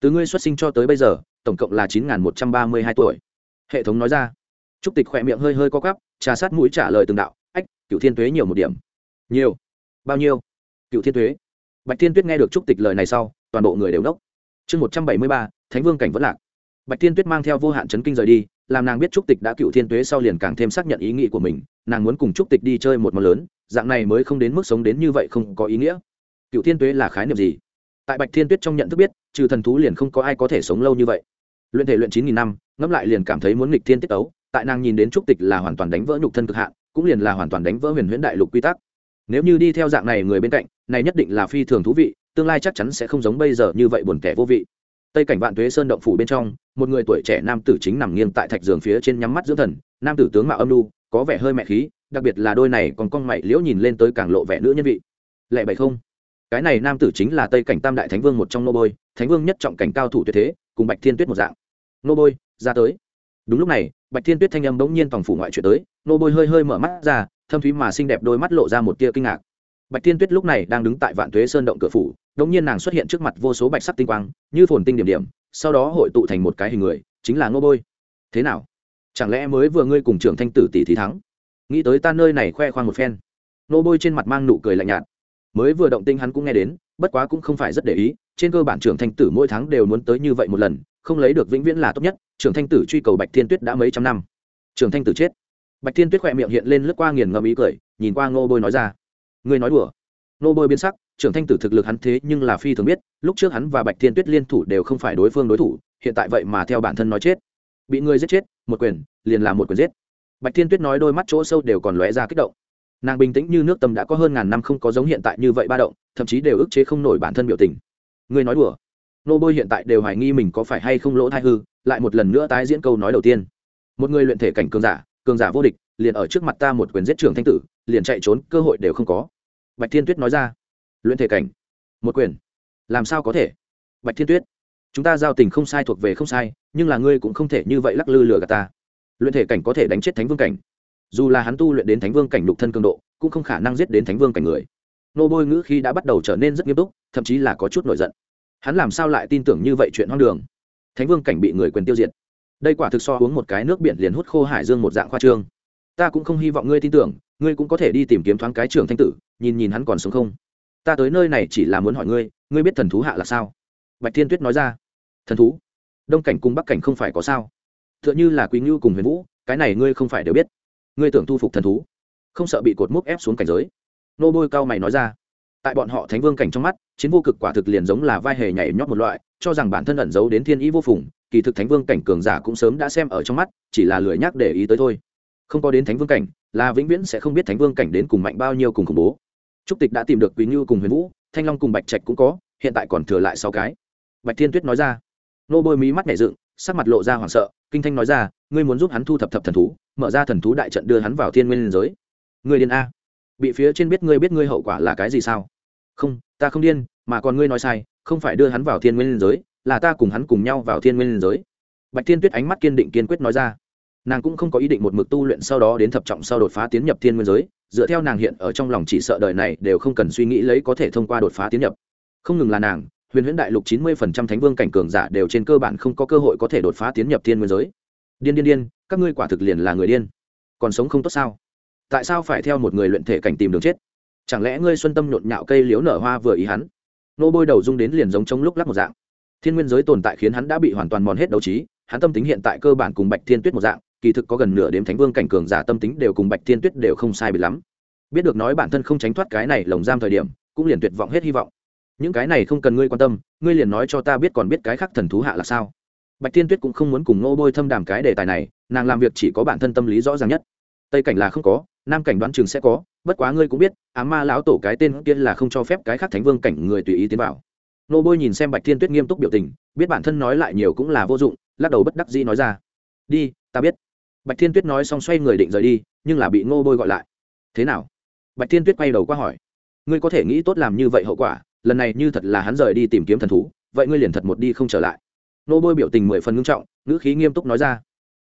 Từ ngươi xuất sinh cho tới bây giờ, tổng cộng là chín một trăm ba mươi hai tuổi. Hệ thống nói ra. Trúc tịch khỏe miệng hơi hơi co cắp trà sát mũi trả lời từng đạo, ách cựu thiên tuế nhiều một điểm. Nhiều. Bao nhiêu? Cựu thiên tuế. Bạch thiên tuyết nghe được trúc tịch lời này sau, toàn bộ người đều đốc chương một trăm bảy mươi ba, thánh vương cảnh vẫn lạc. Bạch thiên tuyết mang theo vô hạn chấn kinh rời đi làm nàng biết trúc tịch đã cựu thiên tuế sau liền càng thêm xác nhận ý nghĩ của mình, nàng muốn cùng trúc tịch đi chơi một món lớn, dạng này mới không đến mức sống đến như vậy không có ý nghĩa. Cựu thiên tuế là khái niệm gì? Tại bạch thiên tuyết trong nhận thức biết, trừ thần thú liền không có ai có thể sống lâu như vậy. Luyện thể luyện chín nghìn năm, ngẫm lại liền cảm thấy muốn nghịch thiên tiết tấu, tại nàng nhìn đến trúc tịch là hoàn toàn đánh vỡ nhục thân cực hạn, cũng liền là hoàn toàn đánh vỡ huyền huyễn đại lục quy tắc. Nếu như đi theo dạng này người bên cạnh, này nhất định là phi thường thú vị, tương lai chắc chắn sẽ không giống bây giờ như vậy buồn kẻ vô vị tây cảnh vạn thuế sơn động phủ bên trong, một người tuổi trẻ nam tử chính nằm nghiêng tại thạch giường phía trên nhắm mắt dưỡng thần, nam tử tướng mạo âm lu có vẻ hơi mẹ khí, đặc biệt là đôi này còn con mày liễu nhìn lên tới càng lộ vẻ nữ nhân vị. Lệ bảy không. Cái này nam tử chính là tây cảnh tam đại thánh vương một trong nô bôi, thánh vương nhất trọng cảnh cao thủ tuyệt thế, cùng bạch thiên tuyết một dạng. Nô bôi, ra tới. Đúng lúc này, bạch thiên tuyết thanh âm bỗng nhiên phòng phủ ngoại chuyện tới, nô bôi hơi hơi mở mắt ra, thâm thúy mà xinh đẹp đôi mắt lộ ra một tia kinh ngạc bạch thiên tuyết lúc này đang đứng tại vạn tuế sơn động cửa phủ, đột nhiên nàng xuất hiện trước mặt vô số bạch sắc tinh quang, như phồn tinh điểm điểm, sau đó hội tụ thành một cái hình người, chính là ngô bôi. Thế nào? Chẳng lẽ mới vừa ngươi cùng trưởng thanh tử tỷ thí thắng? Nghĩ tới ta nơi này khoe khoang một phen. Ngô bôi trên mặt mang nụ cười lạnh nhạt. Mới vừa động tinh hắn cũng nghe đến, bất quá cũng không phải rất để ý, trên cơ bản trưởng thanh tử mỗi tháng đều muốn tới như vậy một lần, không lấy được vĩnh viễn là tốt nhất, trưởng thanh tử truy cầu bạch thiên tuyết đã mấy trăm năm. Trưởng thanh tử chết. Bạch thiên tuyết khỏe miệng hiện lên lướt qua nghiền ngẫm ý cười, nhìn qua ngô bôi nói ra ngươi nói đùa. Nô bôi biến sắc, trưởng thanh tử thực lực hắn thế nhưng là phi thường biết, lúc trước hắn và bạch thiên tuyết liên thủ đều không phải đối phương đối thủ, hiện tại vậy mà theo bản thân nói chết. Bị ngươi giết chết, một quyền, liền là một quyền giết. Bạch thiên tuyết nói đôi mắt chỗ sâu đều còn lóe ra kích động. Nàng bình tĩnh như nước tầm đã có hơn ngàn năm không có giống hiện tại như vậy ba động, thậm chí đều ức chế không nổi bản thân biểu tình. Ngươi nói đùa. Nô bôi hiện tại đều hoài nghi mình có phải hay không lỗ thai hư, lại một lần nữa tái diễn câu nói đầu tiên. Một người luyện thể cảnh cường giả cường giả vô địch liền ở trước mặt ta một quyền giết trưởng thanh tử, liền chạy trốn, cơ hội đều không có. Bạch thiên tuyết nói ra. Luyện thể cảnh. Một quyền. Làm sao có thể? Bạch thiên tuyết. Chúng ta giao tình không sai thuộc về không sai, nhưng là ngươi cũng không thể như vậy lắc lư lừa gạt ta. Luyện thể cảnh có thể đánh chết thánh vương cảnh. Dù là hắn tu luyện đến thánh vương cảnh đục thân cường độ, cũng không khả năng giết đến thánh vương cảnh người. Nô bôi ngữ khi đã bắt đầu trở nên rất nghiêm túc, thậm chí là có chút nổi giận. Hắn làm sao lại tin tưởng như vậy chuyện hoang đường? Thánh vương cảnh bị người quyền tiêu diệt. Đây quả thực so uống một cái nước biển liền hút khô hải dương một dạng khoa trương ta cũng không hy vọng ngươi tin tưởng, ngươi cũng có thể đi tìm kiếm thoáng cái trường thanh tử, nhìn nhìn hắn còn sống không? Ta tới nơi này chỉ là muốn hỏi ngươi ngươi biết thần thú hạ là sao? Bạch thiên tuyết nói ra. Thần thú? Đông cảnh cùng bắc cảnh không phải có sao? T h ư ợ n h ư là quý ngưu cùng huyền vũ, cái này ngươi không phải đều biết. Ngươi tưởng thu phục thần thú, không sợ bị cột múc ép xuống cảnh giới? Nô bôi cao mày nói ra. Tại bọn họ thánh vương cảnh trong mắt, chiến vô cực quả thực liền giống là vai hề nhảy nhót một loại, cho rằng bản thân ẩn giấu đến thiên ý vô phùng, kỳ thực thánh vương cảnh cường giả cũng sớm đã xem ở trong mắt, chỉ là lười nhắc để ý tới thôi không có đến thánh vương cảnh, là vĩnh viễn sẽ không biết thánh vương cảnh đến cùng mạnh bao nhiêu cùng khủng bố. Trúc tịch đã tìm được quý ngưu cùng huyền vũ, thanh long cùng bạch trạch cũng có, hiện tại còn thừa lại sáu cái. Bạch thiên tuyết nói ra. Nô bôi mí mắt nhảy dựng, sắc mặt lộ ra hoảng sợ, kinh thanh nói ra, ngươi muốn giúp hắn thu thập thập thần thú, mở ra thần thú đại trận đưa hắn vào thiên nguyên giới. Ngươi điên a. Bị phía trên biết ngươi biết ngươi hậu quả là cái gì sao? Không, ta không điên, mà còn ngươi nói sai, không phải đưa hắn vào thiên nguyên giới, là ta cùng hắn cùng nhau vào thiên nguyên giới. Bạch thiên tuyết ánh mắt kiên định kiên quyết nói ra nàng cũng không có ý định một mực tu luyện sau đó đến thập trọng sau đột phá tiến nhập thiên nguyên giới, dựa theo nàng hiện ở trong lòng chỉ sợ đời này đều không cần suy nghĩ lấy có thể thông qua đột phá tiến nhập. Không ngừng là nàng, huyền huyễn đại lục chín mươi phần trăm thánh vương cảnh cường giả đều trên cơ bản không có cơ hội có thể đột phá tiến nhập thiên nguyên giới. Điên điên điên, các ngươi quả thực liền là người điên. Còn sống không tốt sao? Tại sao phải theo một người luyện thể cảnh tìm đường chết? Chẳng lẽ ngươi xuân tâm nhộn nhạo cây liếu nở hoa vừa ý hắn? Nô bôi đầu dung đến liền giống trong lúc lắc một dạng. Thiên nguyên giới tồn tại khiến hắn đã bị hoàn toàn mòn hết đấu trí, hắn tâm tính hiện tại cơ bản cùng bạch thiên tuyết một dạng kỳ thực có gần nửa đếm thánh vương cảnh cường giả tâm tính đều cùng bạch thiên tuyết đều không sai bị lắm. Biết được nói bản thân không tránh thoát cái này lồng giam thời điểm, cũng liền tuyệt vọng hết hy vọng. Những cái này không cần ngươi quan tâm, ngươi liền nói cho ta biết còn biết cái khác thần thú hạ là sao. Bạch Thiên tuyết cũng không muốn cùng ngô bôi thâm đàm cái đề tài này, nàng làm việc chỉ có bản thân tâm lý rõ ràng nhất. Tây cảnh là không có, nam cảnh đoán chừng sẽ có, bất quá ngươi cũng biết, á ma lão tổ cái tên kia là không cho phép cái khác thánh vương cảnh người tùy ý tiến vào. Ngô bôi nhìn xem bạch thiên tuyết nghiêm túc biểu tình, biết bản thân nói lại nhiều cũng là vô dụng, lắc đầu bất đắc dĩ nói ra. Đi, ta biết bạch thiên tuyết nói xong xoay người định rời đi, nhưng là bị ngô bôi gọi lại. Thế nào? Bạch thiên tuyết quay đầu qua hỏi. Ngươi có thể nghĩ tốt làm như vậy hậu quả, lần này như thật là hắn rời đi tìm kiếm thần thú, vậy ngươi liền thật một đi không trở lại. Ngô bôi biểu tình mười phần ngưng trọng, ngữ khí nghiêm túc nói ra.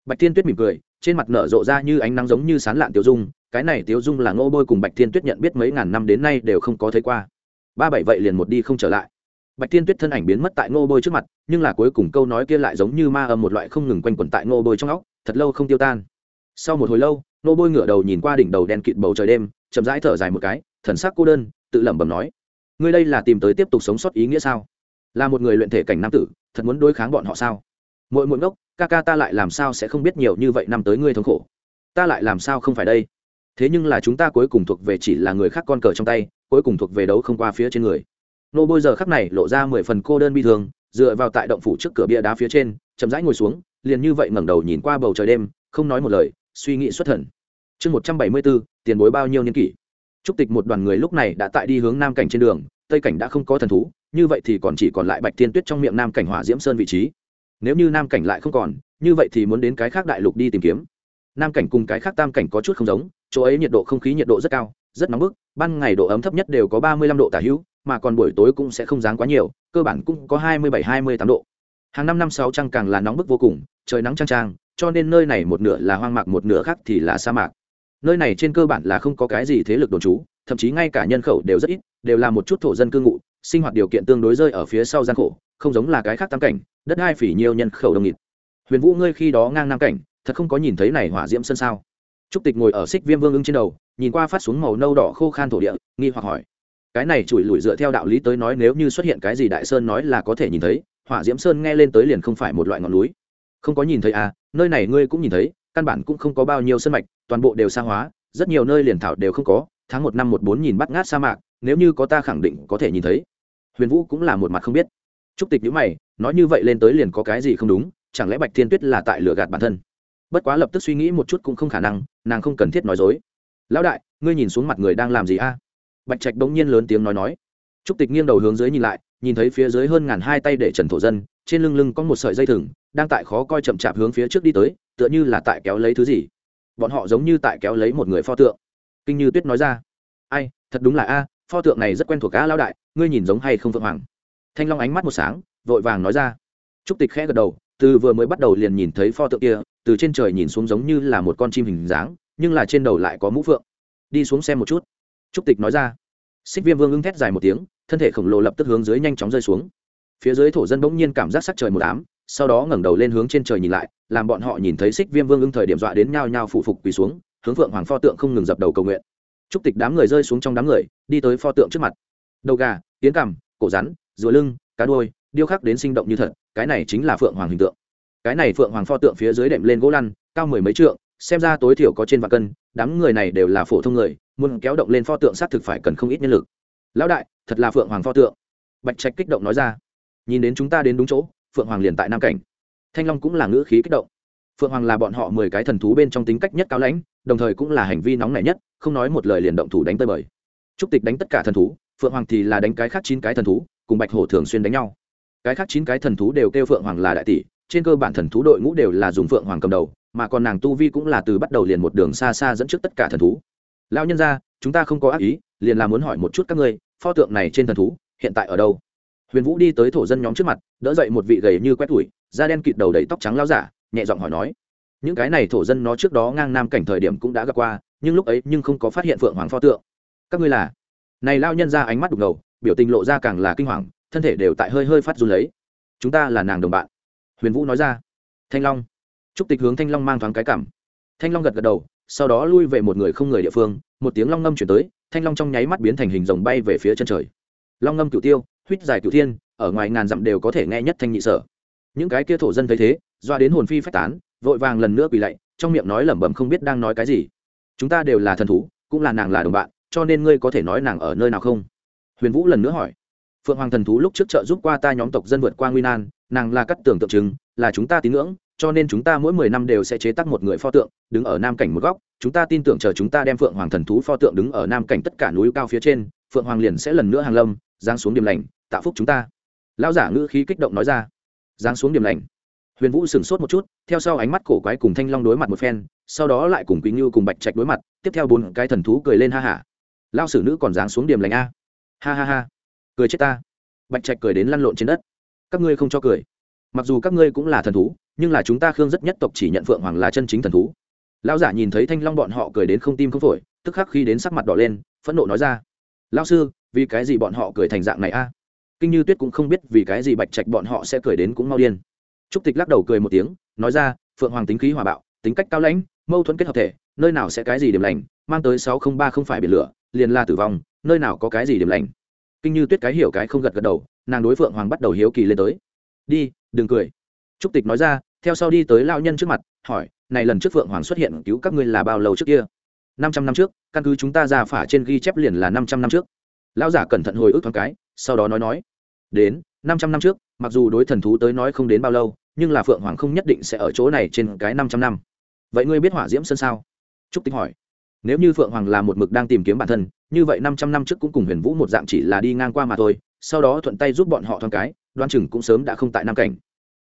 Bạch thiên tuyết mỉm cười, trên mặt nở rộ ra như ánh nắng giống như sán lạn tiêu dung, cái này tiêu dung là ngô bôi cùng bạch thiên tuyết nhận biết mấy ngàn năm đến nay đều không có thấy qua. Ba bảy vậy liền một đi không trở lại. Bạch thiên tuyết thân ảnh biến mất tại ngô bôi trước mặt, nhưng là cuối cùng câu nói kia lại giống như ma âm một loại không ngừng quanh quẩn tại ngô bôi trong óc thật lâu không tiêu tan. Sau một hồi lâu, Nô bôi ngửa đầu nhìn qua đỉnh đầu đen kịt bầu trời đêm, chậm rãi thở dài một cái, thần sắc cô đơn, tự lẩm bẩm nói, ngươi đây là tìm tới tiếp tục sống sót ý nghĩa sao? Là một người luyện thể cảnh nam tử, thật muốn đối kháng bọn họ sao? Mỗi mỗi ngốc, ca ca ta lại làm sao sẽ không biết nhiều như vậy năm tới ngươi thống khổ? Ta lại làm sao không phải đây? Thế nhưng là chúng ta cuối cùng thuộc về chỉ là người khác con cờ trong tay, cuối cùng thuộc về đấu không qua phía trên người. Nô bôi giờ khắc này lộ ra mười phần cô đơn bi thương, dựa vào tại động phủ trước cửa bia đá phía trên, chậm rãi ngồi xuống liền như vậy ngẩng đầu nhìn qua bầu trời đêm, không nói một lời, suy nghĩ xuất thần. Chương một trăm bảy mươi bốn, tiền bối bao nhiêu niên kỷ? Trúc tịch một đoàn người lúc này đã tại đi hướng nam cảnh trên đường, tây cảnh đã không có thần thú, như vậy thì còn chỉ còn lại bạch thiên tuyết trong miệng nam cảnh hỏa diễm sơn vị trí. Nếu như nam cảnh lại không còn, như vậy thì muốn đến cái khác đại lục đi tìm kiếm. Nam cảnh cùng cái khác tam cảnh có chút không giống, chỗ ấy nhiệt độ không khí nhiệt độ rất cao, rất nóng bức, ban ngày độ ấm thấp nhất đều có ba mươi lăm độ tả hữu, mà còn buổi tối cũng sẽ không dáng quá nhiều, cơ bản cũng có hai mươi bảy, hai mươi tám độ hàng năm năm sáu trăng càng là nóng bức vô cùng, trời nắng trang trang cho nên nơi này một nửa là hoang mạc, một nửa khác thì là sa mạc. Nơi này trên cơ bản là không có cái gì thế lực đồn trú, thậm chí ngay cả nhân khẩu đều rất ít, đều là một chút thổ dân cư ngụ, sinh hoạt điều kiện tương đối rơi ở phía sau gian khổ, không giống là cái khác tam cảnh, đất hai phỉ nhiều nhân khẩu đông nghịt. Huyền vũ ngươi khi đó ngang nam cảnh, thật không có nhìn thấy này hỏa diễm sân sao? Trúc tịch ngồi ở xích viêm vương ưng trên đầu, nhìn qua phát xuống màu nâu đỏ khô khan thổ địa, nghi hoặc hỏi. Cái này chùi lùi dựa theo đạo lý tới nói nếu như xuất hiện cái gì đại sơn nói là có thể nhìn thấy hỏa diễm sơn nghe lên tới liền không phải một loại ngọn núi. Không có nhìn thấy à nơi này ngươi cũng nhìn thấy, căn bản cũng không có bao nhiêu sân mạch, toàn bộ đều xa hóa, rất nhiều nơi liền thảo đều không có, tháng một năm một bốn nhìn bắt ngát sa mạc, nếu như có ta khẳng định có thể nhìn thấy. Huyền vũ cũng là một mặt không biết. Trúc tịch nhữ mày, nói như vậy lên tới liền có cái gì không đúng, chẳng lẽ bạch thiên tuyết là tại lừa gạt bản thân? Bất quá lập tức suy nghĩ một chút cũng không khả năng, nàng không cần thiết nói dối. Lão đại, ngươi nhìn xuống mặt người đang làm gì a? Bạch trạch bỗng nhiên lớn tiếng nói nói. Trúc tịch nghiêng đầu hướng dưới nhìn lại nhìn thấy phía dưới hơn ngàn hai tay để trần thổ dân, trên lưng lưng có một sợi dây thừng, đang tại khó coi chậm chạp hướng phía trước đi tới, tựa như là tại kéo lấy thứ gì. Bọn họ giống như tại kéo lấy một người pho tượng. Kinh như tuyết nói ra, ai, thật đúng là a, pho tượng này rất quen thuộc cá lão đại, ngươi nhìn giống hay không vượng hoàng? Thanh long ánh mắt một sáng, vội vàng nói ra. Trúc tịch khẽ gật đầu, từ vừa mới bắt đầu liền nhìn thấy pho tượng kia, từ trên trời nhìn xuống giống như là một con chim hình dáng, nhưng là trên đầu lại có mũ phượng. Đi xuống xem một chút. Trúc tịch nói ra. Xích viêm vương ưng thét dài một tiếng thân thể khổng lồ lập tức hướng dưới nhanh chóng rơi xuống. Phía dưới thổ dân bỗng nhiên cảm giác sắc trời một ám, sau đó ngẩng đầu lên hướng trên trời nhìn lại, làm bọn họ nhìn thấy xích viêm vương ưng thời điểm dọa đến nhao nhao phụ phục quỳ xuống, hướng phượng hoàng pho tượng không ngừng dập đầu cầu nguyện. Chúc tịch đám người rơi xuống trong đám người, đi tới pho tượng trước mặt. Đầu gà tiến cằm, cổ rắn, rùa lưng, cá đôi điêu khắc đến sinh động như thật, cái này chính là phượng hoàng hình tượng. Cái này phượng hoàng pho tượng phía dưới đệm lên gỗ lăn, cao mười mấy trượng, xem ra tối thiểu có trên vạn cân, đám người này đều là phổ thông người, muốn kéo động lên pho tượng xác thực phải cần không ít nhân lực lão đại, thật là phượng hoàng pho tượng. Bạch trạch kích động nói ra. Nhìn đến chúng ta đến đúng chỗ, phượng hoàng liền tại nam cảnh. Thanh long cũng là ngữ khí kích động. Phượng hoàng là bọn họ mười cái thần thú bên trong tính cách nhất cao lãnh, đồng thời cũng là hành vi nóng nảy nhất, không nói một lời liền động thủ đánh tơi bời. Trúc tịch đánh tất cả thần thú, phượng hoàng thì là đánh cái khác chín cái thần thú, cùng bạch hổ thường xuyên đánh nhau. Cái khác chín cái thần thú đều kêu phượng hoàng là đại tỷ, trên cơ bản thần thú đội ngũ đều là dùng phượng hoàng cầm đầu, mà còn nàng tu vi cũng là từ bắt đầu liền một đường xa xa dẫn trước tất cả thần thú. Lao nhân ra chúng ta không có ác ý liền là muốn hỏi một chút các ngươi, pho tượng này trên thần thú, hiện tại ở đâu? Huyền vũ đi tới thổ dân nhóm trước mặt, đỡ dậy một vị gầy như quét tủi, da đen kịt đầu đầy tóc trắng lao giả, nhẹ giọng hỏi nói, những cái này thổ dân nó trước đó ngang nam cảnh thời điểm cũng đã gặp qua, nhưng lúc ấy nhưng không có phát hiện phượng hoàng pho tượng. Các ngươi là? Này lao nhân ra ánh mắt đục ngầu, biểu tình lộ ra càng là kinh hoàng, thân thể đều tại hơi hơi phát run lấy. Chúng ta là nàng đồng bạn. Huyền vũ nói ra. Thanh long. Trúc tịch hướng thanh long mang thoáng cái cảm. Thanh long gật gật đầu, sau đó lui về một người không người địa phương, một tiếng long ngâm chuyển tới thanh long trong nháy mắt biến thành hình rồng bay về phía chân trời. Long ngâm cửu tiêu huýt dài cửu thiên, ở ngoài ngàn dặm đều có thể nghe nhất thanh nhị sở. Những cái kia thổ dân thấy thế, doa đến hồn phi phách tán, vội vàng lần nữa quỳ lạy, trong miệng nói lẩm bẩm không biết đang nói cái gì. Chúng ta đều là thần thú, cũng là nàng là đồng bạn, cho nên ngươi có thể nói nàng ở nơi nào không? Huyền vũ lần nữa hỏi. Phượng hoàng thần thú lúc trước trợ giúp qua ta nhóm tộc dân vượt qua nguy nan, nàng là cắt tưởng tượng chứng là chúng ta tín ngưỡng cho nên chúng ta mỗi mười năm đều sẽ chế tác một người pho tượng, đứng ở nam cảnh một góc. Chúng ta tin tưởng chờ chúng ta đem phượng hoàng thần thú pho tượng đứng ở nam cảnh tất cả núi cao phía trên, phượng hoàng liền sẽ lần nữa hàng lâm, giáng xuống điểm lành, tạ phúc chúng ta. Lão giả ngữ khí kích động nói ra. Giáng xuống điểm lành. Huyền vũ sửng sốt một chút, theo sau ánh mắt cổ quái cùng thanh long đối mặt một phen, sau đó lại cùng quý ngưu cùng bạch trạch đối mặt, tiếp theo bốn cái thần thú cười lên ha hả. Lão sử nữ còn giáng xuống điểm lành a. Ha ha ha. Cười chết ta. Bạch trạch cười đến lăn lộn trên đất. Các ngươi không cho cười. Mặc dù các ngươi cũng là thần thú nhưng là chúng ta khương rất nhất tộc chỉ nhận phượng hoàng là chân chính thần thú. Lão giả nhìn thấy thanh long bọn họ cười đến không tim không phổi, tức khắc khi đến sắc mặt đỏ lên, phẫn nộ nói ra, lão sư, vì cái gì bọn họ cười thành dạng này a? Kinh như tuyết cũng không biết vì cái gì bạch trạch bọn họ sẽ cười đến cũng mau điên. Trúc tịch lắc đầu cười một tiếng, nói ra, phượng hoàng tính khí hòa bạo, tính cách cao lãnh, mâu thuẫn kết hợp thể, nơi nào sẽ cái gì điểm lành, mang tới sáu không ba không phải biển lửa, liền la tử vong, nơi nào có cái gì điểm lành. Kinh như tuyết cái hiểu cái không gật gật đầu, nàng đối phượng hoàng bắt đầu hiếu kỳ lên tới. Đi, đừng cười. Trúc tịch nói ra theo sau đi tới lao nhân trước mặt, hỏi, này lần trước phượng hoàng xuất hiện cứu các ngươi là bao lâu trước kia? Năm trăm năm trước, căn cứ chúng ta ra phả trên ghi chép liền là năm trăm năm trước. Lão giả cẩn thận hồi ức thoáng cái, sau đó nói nói, đến, năm trăm năm trước, mặc dù đối thần thú tới nói không đến bao lâu, nhưng là phượng hoàng không nhất định sẽ ở chỗ này trên cái năm trăm năm. Vậy ngươi biết hỏa diễm sơn sao? Trúc tinh hỏi. Nếu như phượng hoàng là một mực đang tìm kiếm bản thân, như vậy năm trăm năm trước cũng cùng huyền vũ một dạng chỉ là đi ngang qua mà thôi, sau đó thuận tay giúp bọn họ thoáng cái, đoan chừng cũng sớm đã không tại nam cảnh.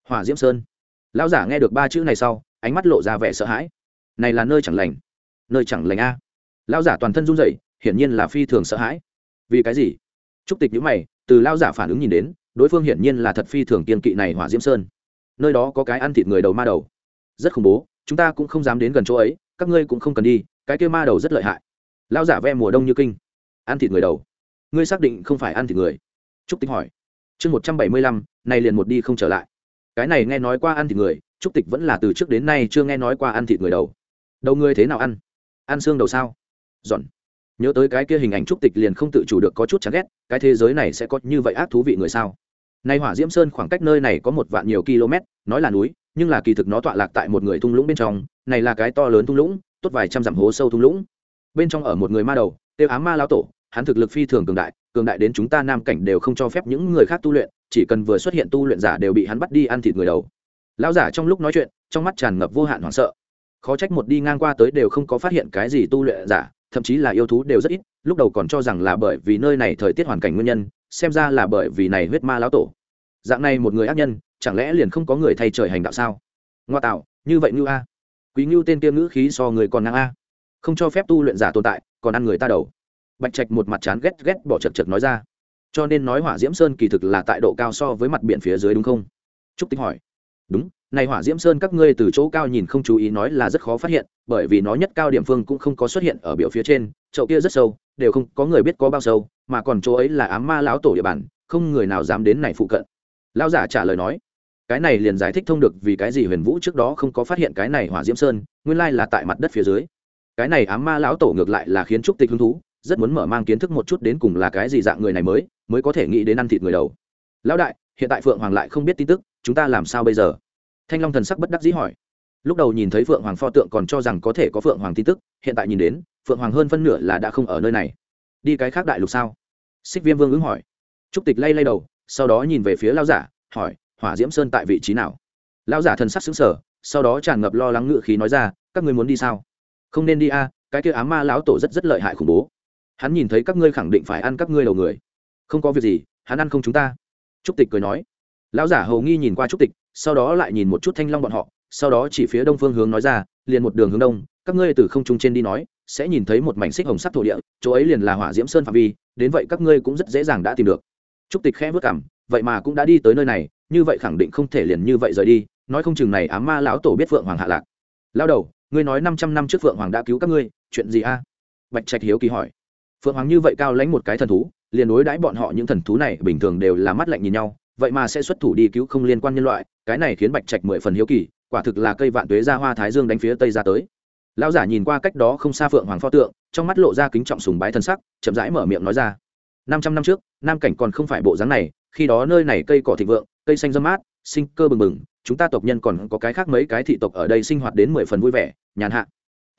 Hỏa diễm sơn? Lão giả nghe được ba chữ này sau, ánh mắt lộ ra vẻ sợ hãi. Này là nơi chẳng lành. Nơi chẳng lành a. Lão giả toàn thân run rẩy, hiển nhiên là phi thường sợ hãi. Vì cái gì? Trúc tịch nhữ mày, từ lão giả phản ứng nhìn đến, đối phương hiển nhiên là thật phi thường kiên kỵ này hỏa diễm sơn. Nơi đó có cái ăn thịt người đầu ma đầu. Rất khủng bố, chúng ta cũng không dám đến gần chỗ ấy, các ngươi cũng không cần đi, cái kia ma đầu rất lợi hại. Lão giả ve mùa đông như kinh. Ăn thịt người đầu. Ngươi xác định không phải ăn thịt người? Trúc tịch hỏi. Chương một trăm bảy mươi lăm này liền một đi không trở lại cái này nghe nói qua ăn thịt người, trúc tịch vẫn là từ trước đến nay chưa nghe nói qua ăn thịt người đầu. Đầu ngươi thế nào ăn? Ăn xương đầu sao? Giòn. Nhớ tới cái kia hình ảnh trúc tịch liền không tự chủ được có chút chán ghét, cái thế giới này sẽ có như vậy ác thú vị người sao? Nay hỏa diễm sơn khoảng cách nơi này có một vạn nhiều km, nói là núi, nhưng là kỳ thực nó tọa lạc tại một người thung lũng bên trong, này là cái to lớn thung lũng, tốt vài trăm dặm hố sâu thung lũng. Bên trong ở một người ma đầu tiêu ám ma lao tổ, hắn thực lực phi thường cường đại cường đại đến chúng ta nam cảnh đều không cho phép những người khác tu luyện chỉ cần vừa xuất hiện tu luyện giả đều bị hắn bắt đi ăn thịt người đầu. Lão giả trong lúc nói chuyện, trong mắt tràn ngập vô hạn hoảng sợ. Khó trách một đi ngang qua tới đều không có phát hiện cái gì tu luyện giả, thậm chí là yêu thú đều rất ít, lúc đầu còn cho rằng là bởi vì nơi này thời tiết hoàn cảnh nguyên nhân, xem ra là bởi vì này huyết ma lão tổ. Dạng này một người ác nhân, chẳng lẽ liền không có người thay trời hành đạo sao? Ngoa tạo, như vậy như a. Quý ngưu tên kia ngữ khí so người còn năng a. Không cho phép tu luyện giả tồn tại, còn ăn người ta đầu. Bạch trạch một mặt chán ghét ghét bỏ chật chật nói ra cho nên nói hỏa diễm sơn kỳ thực là tại độ cao so với mặt biển phía dưới đúng không? Trúc tính hỏi. Đúng, này hỏa diễm sơn các ngươi từ chỗ cao nhìn không chú ý nói là rất khó phát hiện, bởi vì nó nhất cao điểm phương cũng không có xuất hiện ở biểu phía trên, chậu kia rất sâu, đều không có người biết có bao sâu, mà còn chỗ ấy là ám ma lão tổ địa bàn, không người nào dám đến này phụ cận. Lão giả trả lời nói. Cái này liền giải thích thông được vì cái gì huyền vũ trước đó không có phát hiện cái này hỏa diễm sơn, nguyên lai là tại mặt đất phía dưới. Cái này ám ma lão tổ ngược lại là khiến trúc tịch hứng thú, rất muốn mở mang kiến thức một chút đến cùng là cái gì dạng người này mới mới có thể nghĩ đến ăn thịt người đầu. Lão đại, hiện tại phượng hoàng lại không biết tin tức, chúng ta làm sao bây giờ? Thanh long thần sắc bất đắc dĩ hỏi. Lúc đầu nhìn thấy phượng hoàng pho tượng còn cho rằng có thể có phượng hoàng tin tức, hiện tại nhìn đến, phượng hoàng hơn phân nửa là đã không ở nơi này. Đi cái khác đại lục sao? Xích viêm vương ứng hỏi. Trúc tịch lay lay đầu, sau đó nhìn về phía lao giả, hỏi, hỏa diễm sơn tại vị trí nào? Lao giả thần sắc xứng sở sau đó tràn ngập lo lắng ngự khí nói ra, các ngươi muốn đi sao? Không nên đi a, cái kia ám ma lão tổ rất rất lợi hại khủng bố. Hắn nhìn thấy các ngươi khẳng định phải ăn các ngươi đầu người không có việc gì, hắn ăn không chúng ta. Trúc tịch cười nói. Lão giả hầu nghi nhìn qua trúc tịch, sau đó lại nhìn một chút thanh long bọn họ, sau đó chỉ phía đông phương hướng nói ra, liền một đường hướng đông, các ngươi từ không trung trên đi nói, sẽ nhìn thấy một mảnh xích hồng sắc thổ địa, chỗ ấy liền là hỏa diễm sơn phạm vi, đến vậy các ngươi cũng rất dễ dàng đã tìm được. Trúc tịch khẽ vất cảm vậy mà cũng đã đi tới nơi này, như vậy khẳng định không thể liền như vậy rời đi, nói không chừng này ám ma lão tổ biết phượng hoàng hạ lạc. Lao đầu, ngươi nói năm trăm năm trước phượng hoàng đã cứu các ngươi, chuyện gì a? Bạch trạch hiếu kỳ hỏi. Phượng hoàng như vậy cao lãnh một cái thần thú liền đối đãi bọn họ những thần thú này bình thường đều là mắt lạnh nhìn nhau, vậy mà sẽ xuất thủ đi cứu không liên quan nhân loại, cái này khiến bạch trạch mười phần hiếu kỳ, quả thực là cây vạn tuế ra hoa thái dương đánh phía tây ra tới. Lão giả nhìn qua cách đó không xa phượng hoàng pho tượng, trong mắt lộ ra kính trọng sùng bái thân sắc, chậm rãi mở miệng nói ra. Năm trăm năm trước, nam cảnh còn không phải bộ dáng này, khi đó nơi này cây cỏ thịnh vượng, cây xanh dâm mát, sinh cơ bừng bừng, chúng ta tộc nhân còn có cái khác mấy cái thị tộc ở đây sinh hoạt đến mười phần vui vẻ, nhàn hạ.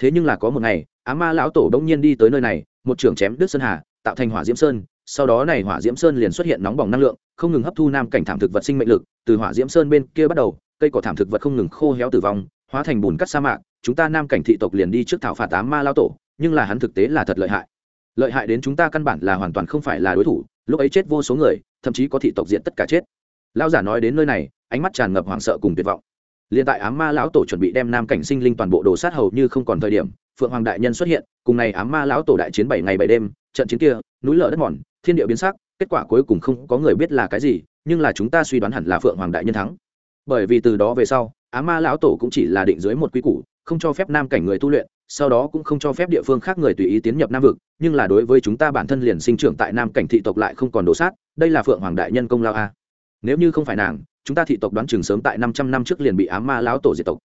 Thế nhưng là có một ngày, á ma lão tổ đông nhiên đi tới nơi này, một trưởng chém đứt sơn hà, tạo thành hỏa diễm sơn sau đó này hỏa diễm sơn liền xuất hiện nóng bỏng năng lượng, không ngừng hấp thu nam cảnh thảm thực vật sinh mệnh lực, từ hỏa diễm sơn bên kia bắt đầu, cây cỏ thảm thực vật không ngừng khô héo tử vong, hóa thành bùn cắt sa mạc, chúng ta nam cảnh thị tộc liền đi trước thảo phạt tám ma lao tổ, nhưng là hắn thực tế là thật lợi hại. Lợi hại đến chúng ta căn bản là hoàn toàn không phải là đối thủ, lúc ấy chết vô số người, thậm chí có thị tộc diện tất cả chết. Lao giả nói đến nơi này, ánh mắt tràn ngập hoảng sợ cùng tuyệt vọng. Liền tại ám ma lão tổ chuẩn bị đem nam cảnh sinh linh toàn bộ đồ sát hầu như không còn thời điểm, phượng hoàng đại nhân xuất hiện, cùng ngày ám ma lão tổ đại chiến bảy ngày bảy đêm, trận chiến kia, núi lở đất mòn thiên địa biến sắc, kết quả cuối cùng không có người biết là cái gì, nhưng là chúng ta suy đoán hẳn là phượng hoàng đại nhân thắng. Bởi vì từ đó về sau, Á ma lão tổ cũng chỉ là định dưới một quy củ, không cho phép nam cảnh người tu luyện, sau đó cũng không cho phép địa phương khác người tùy ý tiến nhập nam vực, nhưng là đối với chúng ta bản thân liền sinh trưởng tại nam cảnh thị tộc lại không còn đổ sát, đây là phượng hoàng đại nhân công lao a. Nếu như không phải nàng, chúng ta thị tộc đoán chừng sớm tại năm trăm năm trước liền bị Á ma lão tổ diệt tộc.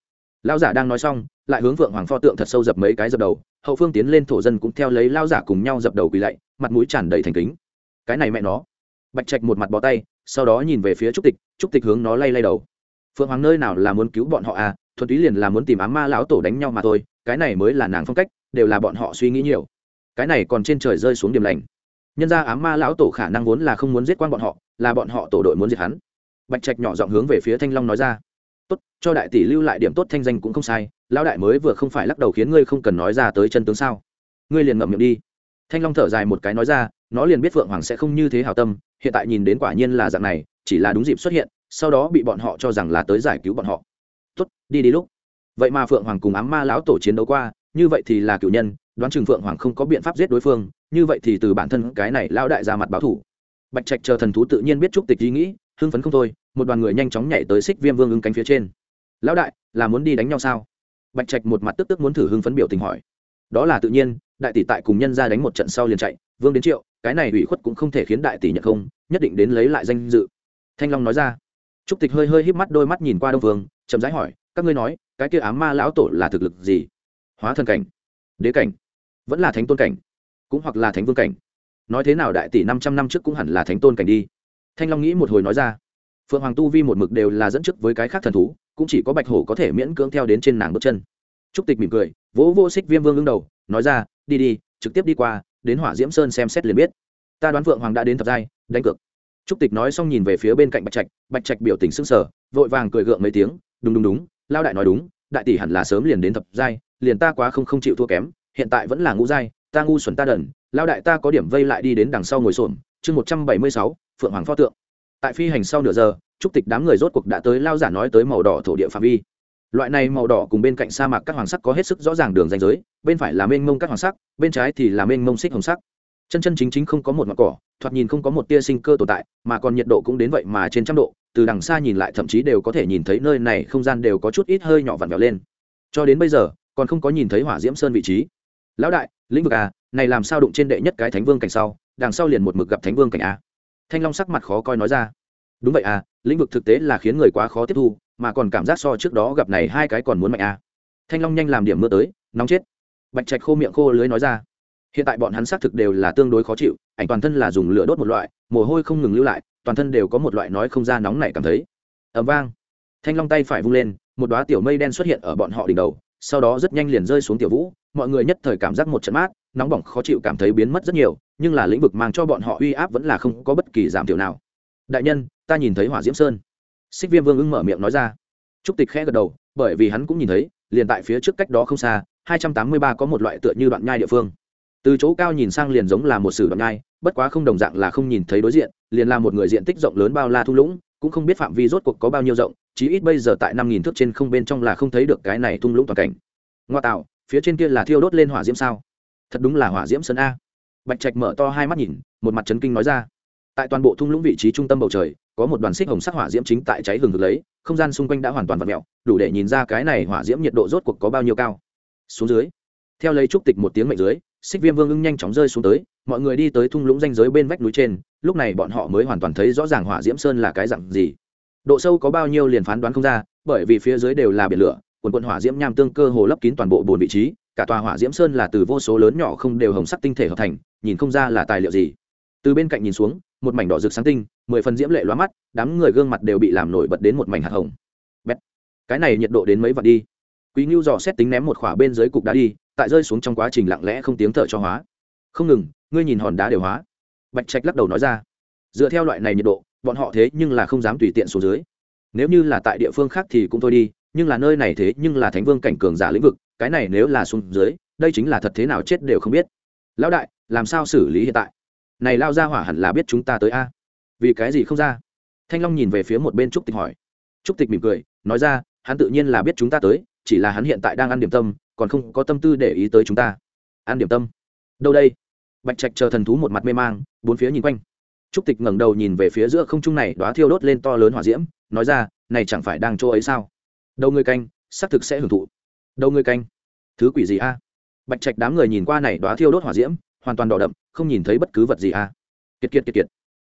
Lão giả đang nói xong, lại hướng phượng hoàng pho tượng thật sâu dập mấy cái dập đầu, hậu phương tiến lên thổ dân cũng theo lấy lão giả cùng nhau dập đầu quỳ lạy, mặt mũi tràn đầy thành kính cái này mẹ nó. Bạch trạch một mặt bó tay, sau đó nhìn về phía trúc tịch trúc tịch hướng nó lay lay đầu. Phượng hoàng nơi nào là muốn cứu bọn họ à? Thuần túy liền là muốn tìm ám ma lão tổ đánh nhau mà thôi, cái này mới là nàng phong cách, đều là bọn họ suy nghĩ nhiều. Cái này còn trên trời rơi xuống điểm lành. Nhân ra ám ma lão tổ khả năng vốn là không muốn giết quan bọn họ, là bọn họ tổ đội muốn giết hắn. Bạch trạch nhỏ giọng hướng về phía thanh long nói ra. Tốt, cho đại tỷ lưu lại điểm tốt thanh danh cũng không sai, lão đại mới vừa không phải lắc đầu khiến ngươi không cần nói ra tới chân tướng sao? Ngươi liền ngậm miệng đi. Thanh long thở dài một cái nói ra nó liền biết phượng hoàng sẽ không như thế hào tâm, hiện tại nhìn đến quả nhiên là dạng này, chỉ là đúng dịp xuất hiện, sau đó bị bọn họ cho rằng là tới giải cứu bọn họ. Tốt, đi đi lúc. Vậy mà phượng hoàng cùng ám ma lão tổ chiến đấu qua, như vậy thì là cựu nhân, đoán chừng phượng hoàng không có biện pháp giết đối phương, như vậy thì từ bản thân cái này lão đại ra mặt báo thủ. Bạch trạch chờ thần thú tự nhiên biết chúc tịch ý nghĩ, hưng phấn không thôi, một đoàn người nhanh chóng nhảy tới xích viêm vương ứng cánh phía trên. Lão đại, là muốn đi đánh nhau sao? Bạch trạch một mặt tức tức muốn thử hưng phấn biểu tình hỏi. Đó là tự nhiên, đại tỷ tại cùng nhân ra đánh một trận sau liền chạy vương đến triệu, cái này ủy khuất cũng không thể khiến đại tỷ nhận không, nhất định đến lấy lại danh dự. Thanh long nói ra. Trúc tịch hơi hơi híp mắt đôi mắt nhìn qua đông vương, chậm rãi hỏi, các ngươi nói, cái kia ám ma lão tổ là thực lực gì? Hóa thân cảnh, đế cảnh, vẫn là thánh tôn cảnh, cũng hoặc là thánh vương cảnh. Nói thế nào đại tỷ năm trăm năm trước cũng hẳn là thánh tôn cảnh đi. Thanh long nghĩ một hồi nói ra. Phượng hoàng tu vi một mực đều là dẫn trước với cái khác thần thú, cũng chỉ có bạch hổ có thể miễn cưỡng theo đến trên nàng bước chân. Trúc tịch mỉm cười, vỗ vô xích viêm vương ứng đầu, nói ra, đi đi, trực tiếp đi qua đến hỏa diễm sơn xem xét liền biết. Ta đoán vượng hoàng đã đến thập giai, đánh cược. Trúc tịch nói xong nhìn về phía bên cạnh bạch trạch bạch trạch biểu tình s ư n g sở vội vàng cười gượng mấy tiếng, đúng đúng đúng lao đại nói đúng, đại tỷ hẳn là sớm liền đến thập giai, liền ta quá không không chịu thua kém, hiện tại vẫn là ngũ giai, ta ngu xuẩn ta đần lao đại ta có điểm vây lại đi đến đằng sau ngồi xổm. Chương một trăm bảy mươi sáu, phượng hoàng pho tượng. Tại phi hành sau nửa giờ, trúc tịch đám người rốt cuộc đã tới lao giả nói tới màu đỏ thổ địa phạm vi loại này màu đỏ cùng bên cạnh sa mạc các hoàng sắc có hết sức rõ ràng đường ranh giới, bên phải là mênh mông các hoàng sắc, bên trái thì là mênh mông xích hồng sắc. Chân chân chính chính không có một ngọn cỏ, thoạt nhìn không có một tia sinh cơ tồn tại, mà còn nhiệt độ cũng đến vậy mà trên trăm độ, từ đằng xa nhìn lại thậm chí đều có thể nhìn thấy nơi này không gian đều có chút ít hơi nhỏ vặn vẹo lên. Cho đến bây giờ, còn không có nhìn thấy hỏa diễm sơn vị trí. Lão đại, lĩnh vực a này làm sao đụng trên đệ nhất cái thánh vương cảnh sau, đằng sau liền một mực gặp thánh vương cảnh a thanh long sắc mặt khó coi nói ra. Đúng vậy à lĩnh vực thực tế là khiến người quá khó tiếp thu mà còn cảm giác so trước đó gặp này hai cái còn muốn mạnh à. Thanh long nhanh làm điểm mưa tới, nóng chết. Bạch trạch khô miệng khô lưới nói ra. Hiện tại bọn hắn xác thực đều là tương đối khó chịu, ảnh toàn thân là dùng lửa đốt một loại, mồ hôi không ngừng lưu lại, toàn thân đều có một loại nói không ra nóng này cảm thấy. Ẩm vang. Thanh long tay phải vung lên, một đoá tiểu mây đen xuất hiện ở bọn họ đỉnh đầu, sau đó rất nhanh liền rơi xuống tiểu vũ, mọi người nhất thời cảm giác một trận mát, nóng bỏng khó chịu cảm thấy biến mất rất nhiều, nhưng là lĩnh vực mang cho bọn họ uy áp vẫn là không có bất kỳ giảm thiểu nào. Đại nhân, ta nhìn thấy hỏa diễm sơn xích viêm vương ưng mở miệng nói ra. Trúc tịch khẽ gật đầu, bởi vì hắn cũng nhìn thấy, liền tại phía trước cách đó không xa, hai trăm tám mươi ba có một loại tựa như đoạn nhai địa phương. Từ chỗ cao nhìn sang liền giống là một sử đoạn nhai, bất quá không đồng dạng là không nhìn thấy đối diện, liền là một người diện tích rộng lớn bao la thung lũng, cũng không biết phạm vi rốt cuộc có bao nhiêu rộng, chí ít bây giờ tại năm nghìn thước trên không bên trong là không thấy được cái này thung lũng toàn cảnh. Ngoa tạo, phía trên kia là thiêu đốt lên hỏa diễm sao? Thật đúng là hỏa diễm sơn a. Bạch trạch mở to hai mắt nhìn, một mặt trấn kinh nói ra. Tại toàn bộ thung lũng vị trí trung tâm bầu trời có một đoàn xích hồng sắc hỏa diễm chính tại cháy hừng hực lấy, không gian xung quanh đã hoàn toàn v ặ mẹo đủ để nhìn ra cái này hỏa diễm nhiệt độ rốt cuộc có bao nhiêu cao. Xuống dưới, theo lấy trúc tịch một tiếng mệnh dưới, xích viêm vương ưng nhanh chóng rơi xuống tới, mọi người đi tới thung lũng danh giới bên vách núi trên, lúc này bọn họ mới hoàn toàn thấy rõ ràng hỏa diễm sơn là cái dặn gì. Độ sâu có bao nhiêu liền phán đoán không ra, bởi vì phía dưới đều là biển lửa, quần quận hỏa diễm nham tương cơ hồ lấp kín toàn bộ bốn vị trí, cả tòa hỏa diễm sơn là từ vô số lớn nhỏ không đều hồng sắc tinh thể hợp thành, nhìn không ra là tài liệu gì. Từ bên cạnh nhìn xuống một mảnh đỏ rực sáng tinh, mười phần diễm lệ lóa mắt, đám người gương mặt đều bị làm nổi bật đến một mảnh hạt hồng. Bét. cái này nhiệt độ đến mấy vạn đi? Quý ngưu dò xét tính ném một khỏa bên dưới cục đá đi, tại rơi xuống trong quá trình lặng lẽ không tiếng thở cho hóa. Không ngừng, ngươi nhìn hòn đá đều hóa. Bạch trạch lắc đầu nói ra. Dựa theo loại này nhiệt độ, bọn họ thế nhưng là không dám tùy tiện xuống dưới. Nếu như là tại địa phương khác thì cũng thôi đi, nhưng là nơi này thế nhưng là thánh vương cảnh cường giả lĩnh vực, cái này nếu là xuống dưới, đây chính là thật thế nào chết đều không biết. Lão đại, làm sao xử lý hiện tại? Này lao ra hỏa hẳn là biết chúng ta tới a. Vì cái gì không ra? Thanh long nhìn về phía một bên trúc tịch hỏi. Trúc tịch mỉm cười, nói ra, hắn tự nhiên là biết chúng ta tới, chỉ là hắn hiện tại đang ăn điểm tâm, còn không có tâm tư để ý tới chúng ta. Ăn điểm tâm. Đâu đây? Bạch trạch chờ thần thú một mặt mê mang, bốn phía nhìn quanh. Trúc tịch ngẩng đầu nhìn về phía giữa không trung này đoá thiêu đốt lên to lớn hỏa diễm, nói ra, này chẳng phải đang chỗ ấy sao? Đâu người canh, xác thực sẽ hưởng thụ. Đâu người canh. Thứ quỷ gì a? Bạch trạch đám người nhìn qua này đoá thiêu đốt hỏa diễm, hoàn toàn đỏ đậm không nhìn thấy bất cứ vật gì a kiệt kiệt kiệt kiệt.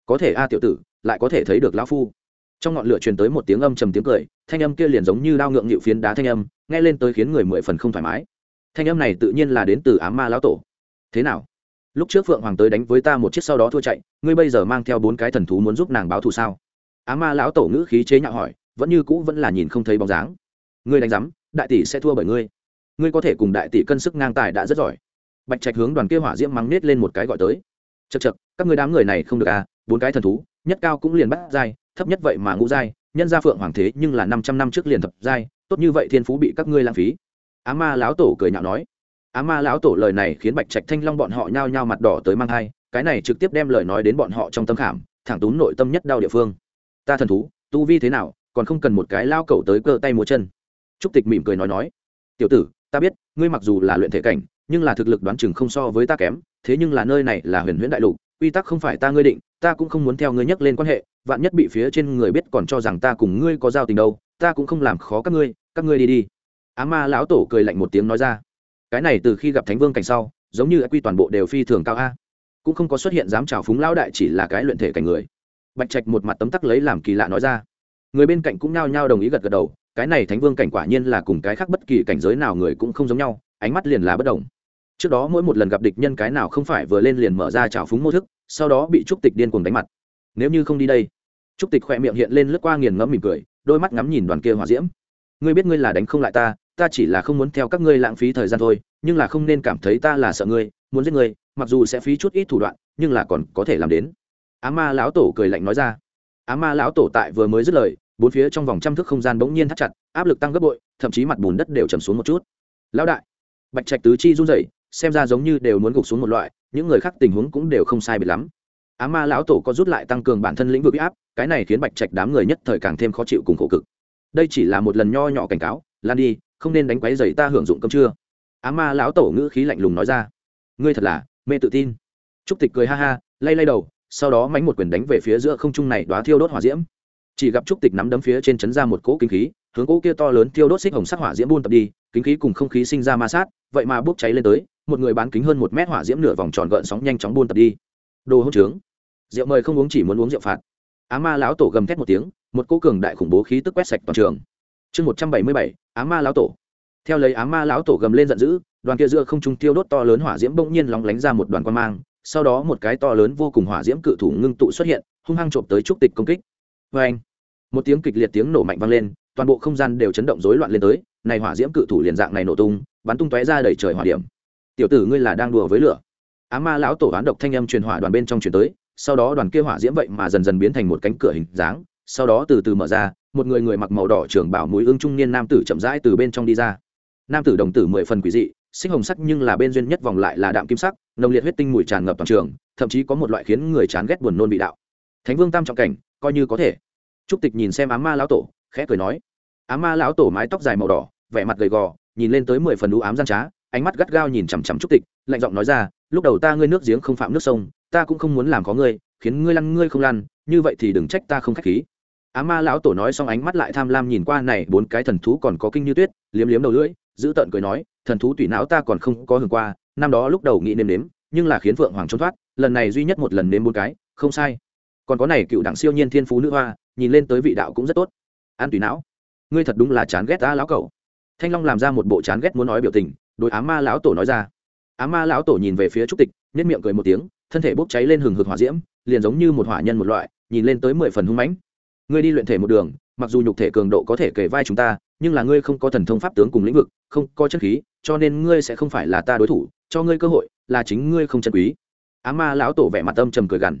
Có thể a tiểu tử, lại có thể thấy được lão phu. Trong ngọn lửa truyền tới một tiếng âm trầm tiếng cười, thanh âm kia liền giống như đao ngượng nghịu phiến đá thanh âm, nghe lên tới khiến người mười phần không thoải mái. Thanh âm này tự nhiên là đến từ ám ma lão tổ. Thế nào? Lúc trước phượng hoàng tới đánh với ta một chiếc sau đó thua chạy, ngươi bây giờ mang theo bốn cái thần thú muốn giúp nàng báo thù sao? Ám ma lão tổ ngữ khí chế nhạo hỏi, vẫn như cũ vẫn là nhìn không thấy bóng dáng. Ngươi đánh giám, đại tỷ sẽ thua bởi ngươi. Ngươi có thể cùng đại tỷ cân sức ngang tài đã rất giỏi bạch trạch hướng đoàn kia hỏa diễm mắng nết lên một cái gọi tới. Chật chật các ngươi đám người này không được à bốn cái thần thú nhất cao cũng liền bắt dai thấp nhất vậy mà ngũ dai nhân gia phượng hoàng thế nhưng là năm trăm năm trước liền thập dai tốt như vậy thiên phú bị các ngươi lãng phí. Á ma lão tổ cười nhạo nói. Á ma lão tổ lời này khiến bạch trạch thanh long bọn họ nhao nhao mặt đỏ tới mang hai, cái này trực tiếp đem lời nói đến bọn họ trong tâm khảm thẳng tún nội tâm nhất đau địa phương. Ta thần thú tu vi thế nào còn không cần một cái lao cầu tới cơ tay múa chân. Trúc tịch mỉm cười nói nói. Tiểu tử ta biết ngươi mặc dù là luyện thể cảnh nhưng là thực lực đoán chừng không so với ta kém, thế nhưng là nơi này là huyền huyễn đại lục, quy tắc không phải ta ngươi định, ta cũng không muốn theo ngươi nhắc lên quan hệ, vạn nhất bị phía trên người biết còn cho rằng ta cùng ngươi có giao tình đâu, ta cũng không làm khó các ngươi các ngươi đi đi. Á ma lão tổ cười lạnh một tiếng nói ra. Cái này từ khi gặp thánh vương cảnh sau, giống như quy toàn bộ đều phi thường cao a. Cũng không có xuất hiện dám trào phúng lão đại chỉ là cái luyện thể cảnh người. Bạch trạch một mặt tấm tắc lấy làm kỳ lạ nói ra. Người bên cạnh cũng nao nhao đồng ý gật gật đầu, cái này thánh vương cảnh quả nhiên là cùng cái khác bất kỳ cảnh giới nào người cũng không giống nhau, ánh mắt liền là bất đồng trước đó mỗi một lần gặp địch nhân cái nào không phải vừa lên liền mở ra trào phúng mô thức, sau đó bị trúc tịch điên cuồng đánh mặt. Nếu như không đi đây, trúc tịch khỏe miệng hiện lên lướt qua nghiền ngẫm mỉm cười, đôi mắt ngắm nhìn đoàn kia hòa diễm. Ngươi biết ngươi là đánh không lại ta ta chỉ là không muốn theo các ngươi lãng phí thời gian thôi, nhưng là không nên cảm thấy ta là sợ ngươi, muốn giết ngươi, mặc dù sẽ phí chút ít thủ đoạn, nhưng là còn có thể làm đến. Á ma lão tổ cười lạnh nói ra. Á ma lão tổ tại vừa mới dứt lời, bốn phía trong vòng trăm thước không gian bỗng nhiên thắt chặt, áp lực tăng gấp bội, thậm chí mặt bùn đất đều chầm xuống một chút. Lão đại, bạch trạch tứ chi run rẩy xem ra giống như đều muốn gục xuống một loại, những người khác tình huống cũng đều không sai biệt lắm. Á ma lão tổ có rút lại tăng cường bản thân lĩnh vực áp, cái này khiến bạch trạch đám người nhất thời càng thêm khó chịu cùng khổ cực. Đây chỉ là một lần nho nhỏ cảnh cáo, lan đi, không nên đánh quấy dày ta hưởng dụng cơm trưa. Á ma lão tổ ngữ khí lạnh lùng nói ra, ngươi thật là mê tự tin. Trúc tịch cười ha ha, lay lay đầu, sau đó mánh một quyền đánh về phía giữa không trung này đoá thiêu đốt hỏa diễm. Chỉ gặp trúc tịch nắm đấm phía trên chấn ra một cỗ kinh khí, hướng cỗ kia to lớn thiêu đốt xích hồng sắc hỏa diễm buôn tập đi, kinh khí cùng không khí sinh ra ma sát, vậy mà bốc cháy lên tới một người bán kính hơn một mét hỏa diễm nửa vòng tròn gợn sóng nhanh chóng buôn tập đi. Đồ hỗn trướng. Rượu mời không uống chỉ muốn uống rượu phạt. Á ma lão tổ gầm thét một tiếng, một cô cường đại khủng bố khí tức quét sạch toàn trường. Chương một trăm bảy mươi bảy, á ma lão tổ. Theo lấy á ma lão tổ gầm lên giận dữ, đoàn kia giữa không trung tiêu đốt to lớn hỏa diễm bỗng nhiên lóng lánh ra một đoàn quan mang, sau đó một cái to lớn vô cùng hỏa diễm cự thủ ngưng tụ xuất hiện, hung hăng trộm tới trúc tịch công kích. Vê anh, một tiếng kịch liệt tiếng nổ mạnh vang lên, toàn bộ không gian đều chấn động rối loạn lên tới, này hỏa diễm cự thủ liền dạng này nổ tung, bắn tung tóe ra đầy trời hỏa điểm tiểu tử ngươi là đang đùa với lửa. Á ma lão tổ oán độc thanh âm truyền hỏa đoàn bên trong truyền tới, sau đó đoàn kia hỏa diễm vậy mà dần dần biến thành một cánh cửa hình dáng, sau đó từ từ mở ra, một người người mặc màu đỏ trưởng bảo mũi ương trung niên nam tử chậm rãi từ bên trong đi ra. Nam tử đồng tử mười phần quỷ dị sinh hồng sắc nhưng là bên duyên nhất vòng lại là đạm kim sắc, nồng liệt huyết tinh mùi tràn ngập toàn trường, thậm chí có một loại khiến người chán ghét buồn nôn bị đạo. Thánh vương tam trọng cảnh, coi như có thể. Trúc tịch nhìn xem á ma lão tổ, khẽ cười nói. Á ma lão tổ mái tóc dài màu đỏ, vẻ mặt gầy gò, nhìn lên tới mười phần đũ ám gian trá ánh mắt gắt gao nhìn chằm chằm trúc tịch, lạnh giọng nói ra, lúc đầu ta ngươi nước giếng không phạm nước sông, ta cũng không muốn làm có ngươi, khiến ngươi lăn ngươi không lăn, như vậy thì đừng trách ta không k h á c h khí. Á ma lão tổ nói xong ánh mắt lại tham lam nhìn qua này bốn cái thần thú còn có kinh như tuyết, liếm liếm đầu lưỡi, giữ tợn cười nói, thần thú tùy não ta còn không có hưởng qua, năm đó lúc đầu nghĩ nêm nếm, nhưng là khiến phượng hoàng trốn thoát, lần này duy nhất một lần nếm bốn cái, không sai. Còn có này cựu đảng siêu nhiên thiên phú nữ hoa, nhìn lên tới vị đạo cũng rất tốt. An tùy não, ngươi thật đúng là chán ghét ta lão cậu thanh long làm ra một bộ chán ghét muốn nói biểu tình đối á ma lão tổ nói ra. Á ma lão tổ nhìn về phía trúc tịch nhất miệng cười một tiếng, thân thể bốc cháy lên hừng hực hỏa diễm, liền giống như một hỏa nhân một loại, nhìn lên tới mười phần hung mãnh. Ngươi đi luyện thể một đường, mặc dù nhục thể cường độ có thể kể vai chúng ta, nhưng là ngươi không có thần thông pháp tướng cùng lĩnh vực, không có chất khí, cho nên ngươi sẽ không phải là ta đối thủ, cho ngươi cơ hội là chính ngươi không chân quý. Á ma lão tổ vẻ mặt âm trầm cười gằn.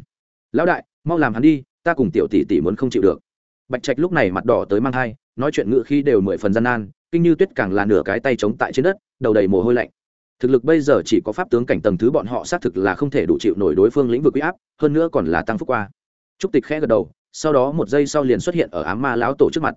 Lão đại, mau làm hắn đi, ta cùng tiểu tỷ tỷ muốn không chịu được. Bạch trạch lúc này mặt đỏ tới mang thai nói chuyện ngự khi đều mười phần gian nan kinh như tuyết càng là nửa cái tay chống tại trên đất, đầu đầy mồ hôi lạnh. Thực lực bây giờ chỉ có pháp tướng cảnh tầng thứ bọn họ xác thực là không thể đủ chịu nổi đối phương lĩnh vực uy áp, hơn nữa còn là tăng phúc qua. Trúc tịch khẽ gật đầu, sau đó một giây sau liền xuất hiện ở ám ma lão tổ trước mặt.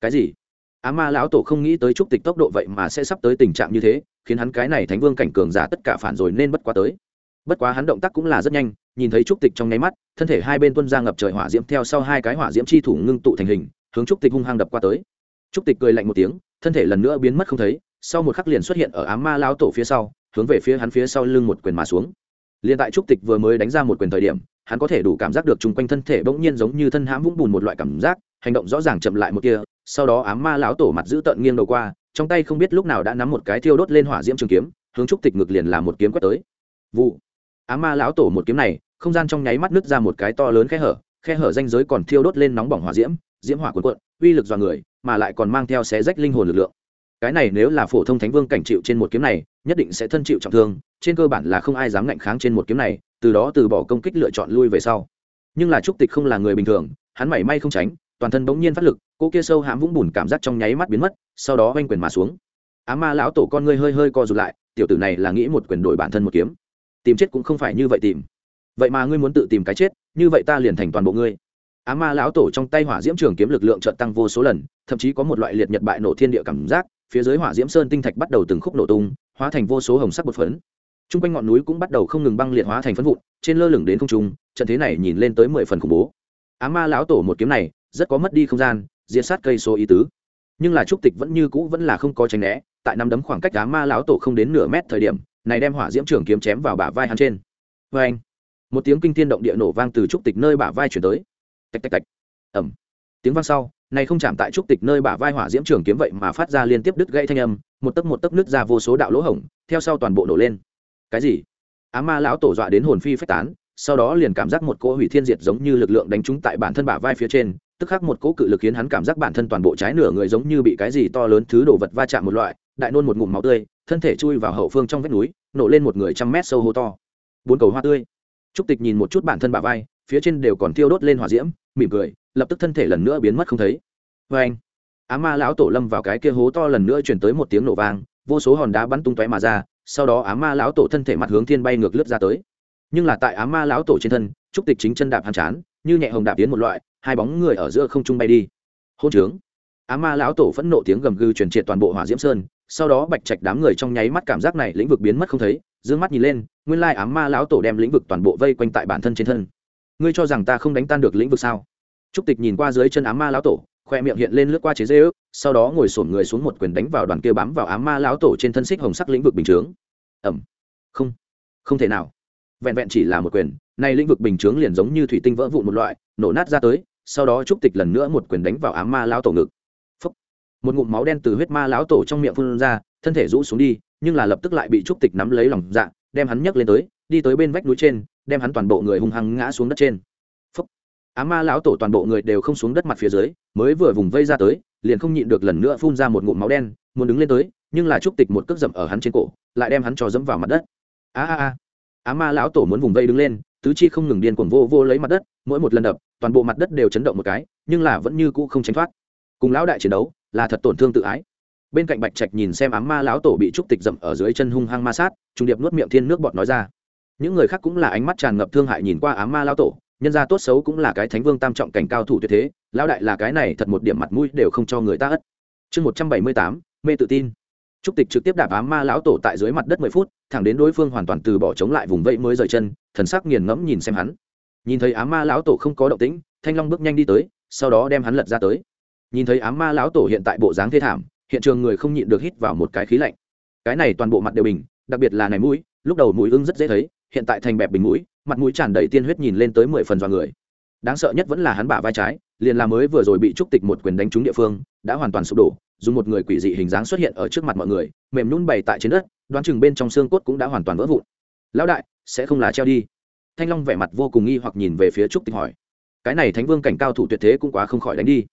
Cái gì? Ám ma lão tổ không nghĩ tới trúc tịch tốc độ vậy mà sẽ sắp tới tình trạng như thế, khiến hắn cái này thánh vương cảnh cường giả tất cả phản rồi nên bất quá tới. Bất quá hắn động tác cũng là rất nhanh, nhìn thấy trúc tịch trong nháy mắt, thân thể hai bên tuân ra ngập trời hỏa diễm theo sau hai cái hỏa diễm chi thủ ngưng tụ thành hình, hướng trúc tịch hung hăng đập qua tới. Trúc tịch cười lạnh một tiếng thân thể lần nữa biến mất không thấy, sau một khắc liền xuất hiện ở ám ma lão tổ phía sau, hướng về phía hắn phía sau lưng một quyền mà xuống. Liền tại trúc tịch vừa mới đánh ra một quyền thời điểm, hắn có thể đủ cảm giác được chung quanh thân thể bỗng nhiên giống như thân hãm vũng bùn một loại cảm giác, hành động rõ ràng chậm lại một kia sau đó ám ma lão tổ mặt giữ tợn nghiêng đầu qua, trong tay không biết lúc nào đã nắm một cái thiêu đốt lên hỏa diễm trường kiếm, hướng trúc tịch ngực liền làm một kiếm quét tới. Vụ. Ám ma lão tổ một kiếm này, không gian trong nháy mắt nứt ra một cái to lớn khe hở khe hở danh giới còn thiêu đốt lên nóng bỏng hỏa diễm diễm hỏa cuộn cuộn, uy lực dọa người mà lại còn mang theo xé rách linh hồn lực lượng. Cái này nếu là phổ thông thánh vương cảnh chịu trên một kiếm này, nhất định sẽ thân chịu trọng thương, trên cơ bản là không ai dám ngạnh kháng trên một kiếm này, từ đó từ bỏ công kích lựa chọn lui về sau. Nhưng là trúc tịch không là người bình thường, hắn mảy may không tránh, toàn thân bỗng nhiên phát lực, cô kia sâu hãm vũng bùn cảm giác trong nháy mắt biến mất, sau đó oanh quyền mà xuống. Á ma lão tổ con ngươi hơi hơi co rụt lại, tiểu tử này là nghĩ một quyền đổi bản thân một kiếm. Tìm chết cũng không phải như vậy tìm. Vậy mà ngươi muốn tự tìm cái chết, như vậy ta liền thành toàn bộ ngươi á ma lão tổ trong tay hỏa diễm trường kiếm lực lượng trợn tăng vô số lần, thậm chí có một loại liệt nhật bại nổ thiên địa cảm giác, phía dưới hỏa diễm sơn tinh thạch bắt đầu từng khúc nổ tung, hóa thành vô số hồng sắc bột phấn. T r u n g quanh ngọn núi cũng bắt đầu không ngừng băng liệt hóa thành phấn vụn, trên lơ lửng đến không trung, trận thế này nhìn lên tới mười phần khủng bố. Á ma lão tổ một kiếm này, rất có mất đi không gian diễn sát cây số ý tứ. Nhưng là trúc tịch vẫn như cũ vẫn là không có tránh né, tại năm đấm khoảng cách á ma lão tổ không đến nửa mét thời điểm, này đem hỏa diễm trường kiếm chém vào bả vai hắn trên. Vê anh một tiếng kinh thiên động địa nổ vang từ trúc tịch nơi bả vai chuyển tới tạch tạch tạch. Ẩm tiếng vang sau, này không chạm tại trúc tịch nơi bả vai hỏa diễm trường kiếm vậy mà phát ra liên tiếp đứt gãy thanh âm, một tấc một tấc nứt ra vô số đạo lỗ hổng, theo sau toàn bộ nổ lên. Cái gì? Á ma lão tổ dọa đến hồn phi phách tán, sau đó liền cảm giác một cỗ hủy thiên diệt giống như lực lượng đánh trúng tại bản thân bả vai phía trên, tức khắc một cỗ cự lực khiến hắn cảm giác bản thân toàn bộ trái nửa người giống như bị cái gì to lớn thứ đồ vật va chạm một loại, đại nôn một ngụm máu tươi, thân thể chui vào hậu phương trong vách núi, nổ lên một người trăm mét sâu hô to. Bốn cầu hoa tươi. Trúc tịch nhìn một chút bản thân bả vai, phía trên đều còn thiêu đốt lên hỏa diễm mỉm cười, lập tức thân thể lần nữa biến mất không thấy. Vê anh á ma lão tổ lâm vào cái kia hố to lần nữa chuyển tới một tiếng nổ vang, vô số hòn đá bắn tung tóe mà ra, sau đó á ma lão tổ thân thể mặt hướng thiên bay ngược lướt ra tới. Nhưng là tại á ma lão tổ trên thân, trúc tịch chính chân đạp hàn chán, như nhẹ hồng đạp tiến một loại, hai bóng người ở giữa không trung bay đi. Hôn trướng. Á ma lão tổ phẫn nộ tiếng gầm gừ truyền triệt toàn bộ hỏa diễm sơn, sau đó bạch trạch đám người trong nháy mắt cảm giác này lĩnh vực biến mất không thấy d ư ơ n g mắt nhìn lên, nguyên lai á ma lão tổ đem lĩnh vực toàn bộ vây quanh tại bản thân trên thân ngươi cho rằng ta không đánh tan được lĩnh vực sao? Trúc tịch nhìn qua dưới chân ám ma lão tổ, khoe miệng hiện lên lướt qua chế dê ước, sau đó ngồi sổm người xuống một quyền đánh vào đoàn kia bám vào ám ma lão tổ trên thân xích hồng sắc lĩnh vực bình chướng. Ẩm không. Không thể nào. Vẹn vẹn chỉ là một quyền, nay lĩnh vực bình chướng liền giống như thủy tinh vỡ vụn một loại, nổ nát ra tới, sau đó trúc tịch lần nữa một quyền đánh vào ám ma lão tổ ngực. Phúc. một ngụm máu đen từ huyết ma lão tổ trong miệng phun ra, thân thể rũ xuống đi, nhưng là lập tức lại bị trúc tịch nắm lấy lòng dạ đem hắn nhấc lên tới, đi tới bên vách núi trên đem hắn toàn bộ người hung hăng ngã xuống đất trên. Phúc. á ma lão tổ toàn bộ người đều không xuống đất mặt phía dưới, mới vừa vùng vây ra tới, liền không nhịn được lần nữa phun ra một ngụm máu đen, muốn đứng lên tới, nhưng là trúc tịch một cước dậm ở hắn trên cổ, lại đem hắn cho dẫm vào mặt đất. A a a. Á ma lão tổ muốn vùng vây đứng lên, tứ chi không ngừng điên cuồng vô vô lấy mặt đất, mỗi một lần đập, toàn bộ mặt đất đều chấn động một cái, nhưng là vẫn như cũ không tránh thoát. Cùng lão đại chiến đấu, là thật tổn thương tự ái. Bên cạnh bạch trạch nhìn xem ám ma lão tổ bị trúc tịch dậm ở dưới chân hung hăng ma sát trung điệp nuốt miệng thiên nước bọt nói ra những người khác cũng là ánh mắt tràn ngập thương hại nhìn qua ám ma lão tổ, nhân gia tốt xấu cũng là cái thánh vương tam trọng cảnh cao thủ tuyệt thế, lão đại là cái này thật một điểm mặt mũi đều không cho người ta ất. Chương một trăm bảy mươi tám, mê tự tin. Trúc tịch trực tiếp đạp ám ma lão tổ tại dưới mặt đất mười phút, thẳng đến đối phương hoàn toàn từ bỏ chống lại vùng vẫy mới rời chân, thần sắc nghiền ngẫm nhìn xem hắn. Nhìn thấy ám ma lão tổ không có động tĩnh, thanh long bước nhanh đi tới, sau đó đem hắn lật ra tới. Nhìn thấy ám ma lão tổ hiện tại bộ dáng thê thảm, hiện trường người không nhịn được hít vào một cái khí lạnh. Cái này toàn bộ mặt đều bình, đặc biệt là này mũi, lúc đầu mũi ưng rất dễ thấy hiện tại thành bẹp bình mũi, mặt mũi tràn đầy tiên huyết nhìn lên tới mười phần dọa người. Đáng sợ nhất vẫn là hắn bả vai trái, liền là mới vừa rồi bị trúc tịch một quyền đánh trúng địa phương, đã hoàn toàn sụp đổ, dùng một người quỷ dị hình dáng xuất hiện ở trước mặt mọi người, mềm nhún bày tại trên đất, đoán chừng bên trong xương cốt cũng đã hoàn toàn vỡ vụn. Lão đại, sẽ không là treo đi. Thanh long vẻ mặt vô cùng nghi hoặc nhìn về phía trúc tịch hỏi. Cái này thánh vương cảnh cao thủ tuyệt thế cũng quá không khỏi đánh đi.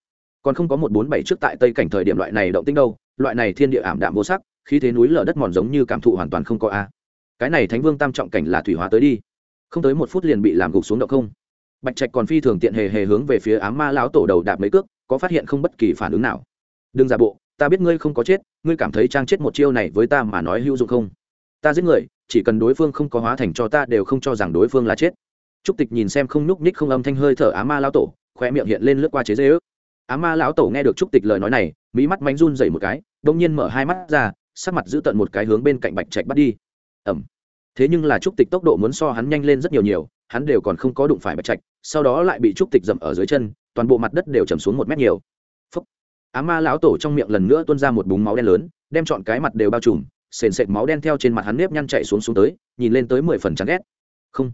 Còn không có một bốn bảy trước tại tây cảnh thời điểm loại này động tinh đâu, loại này thiên địa ảm đạm vô sắc, khí thế núi lở đất mòn giống như cảm thụ hoàn toàn không có a cái này thánh vương tam trọng cảnh là thủy hóa tới đi. Không tới một phút liền bị làm gục xuống động không. Bạch trạch còn phi thường tiện hề hề hướng về phía ám ma lão tổ đầu đạp mấy cước, có phát hiện không bất kỳ phản ứng nào. Đừng giả bộ, ta biết ngươi không có chết, ngươi cảm thấy trang chết một chiêu này với ta mà nói hữu dụng không? Ta giết người, chỉ cần đối phương không có hóa thành cho ta đều không cho rằng đối phương là chết. Trúc tịch nhìn xem không nhúc ních không âm thanh hơi thở á ma lão tổ khoe miệng hiện lên lướt qua chế dễ ước. Á ma lão tổ nghe được trúc tịch lời nói này mỹ mắt mánh run dậy một cái, đông nhiên mở hai mắt ra, sắc mặt giữ tận một cái hướng bên cạnh bạch trạch bắt đi ẩm. Thế nhưng là trúc tịch tốc độ muốn so hắn nhanh lên rất nhiều nhiều, hắn đều còn không có đụng phải bạch trạch, sau đó lại bị trúc tịch dậm ở dưới chân, toàn bộ mặt đất đều chầm xuống một mét nhiều. Phấp á ma lão tổ trong miệng lần nữa tuôn ra một búng máu đen lớn, đem chọn cái mặt đều bao trùm, sền sệt máu đen theo trên mặt hắn nếp nhăn chạy xuống xuống tới, nhìn lên tới mười phần chán ghét. Không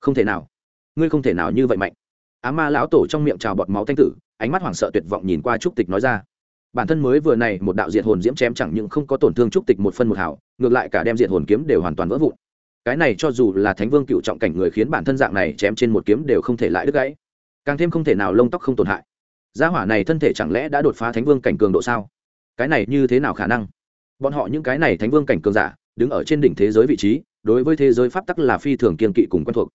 không thể nào. Ngươi không thể nào như vậy mạnh. Á ma lão tổ trong miệng trào bọt máu thanh tử, ánh mắt hoảng sợ tuyệt vọng nhìn qua trúc tịch nói ra bản thân mới vừa này một đạo diệt hồn diễm chém chẳng những không có tổn thương trúc tịch một phân một hảo, ngược lại cả đem diệt hồn kiếm đều hoàn toàn vỡ vụn. Cái này cho dù là thánh vương cựu trọng cảnh người khiến bản thân dạng này chém trên một kiếm đều không thể lại đứt gãy. Càng thêm không thể nào lông tóc không tổn hại. Gia hỏa này thân thể chẳng lẽ đã đột phá thánh vương cảnh cường độ sao? Cái này như thế nào khả năng? Bọn họ những cái này thánh vương cảnh cường giả, đứng ở trên đỉnh thế giới vị trí, đối với thế giới pháp tắc là phi thường kiên kỵ cùng quen thuộc.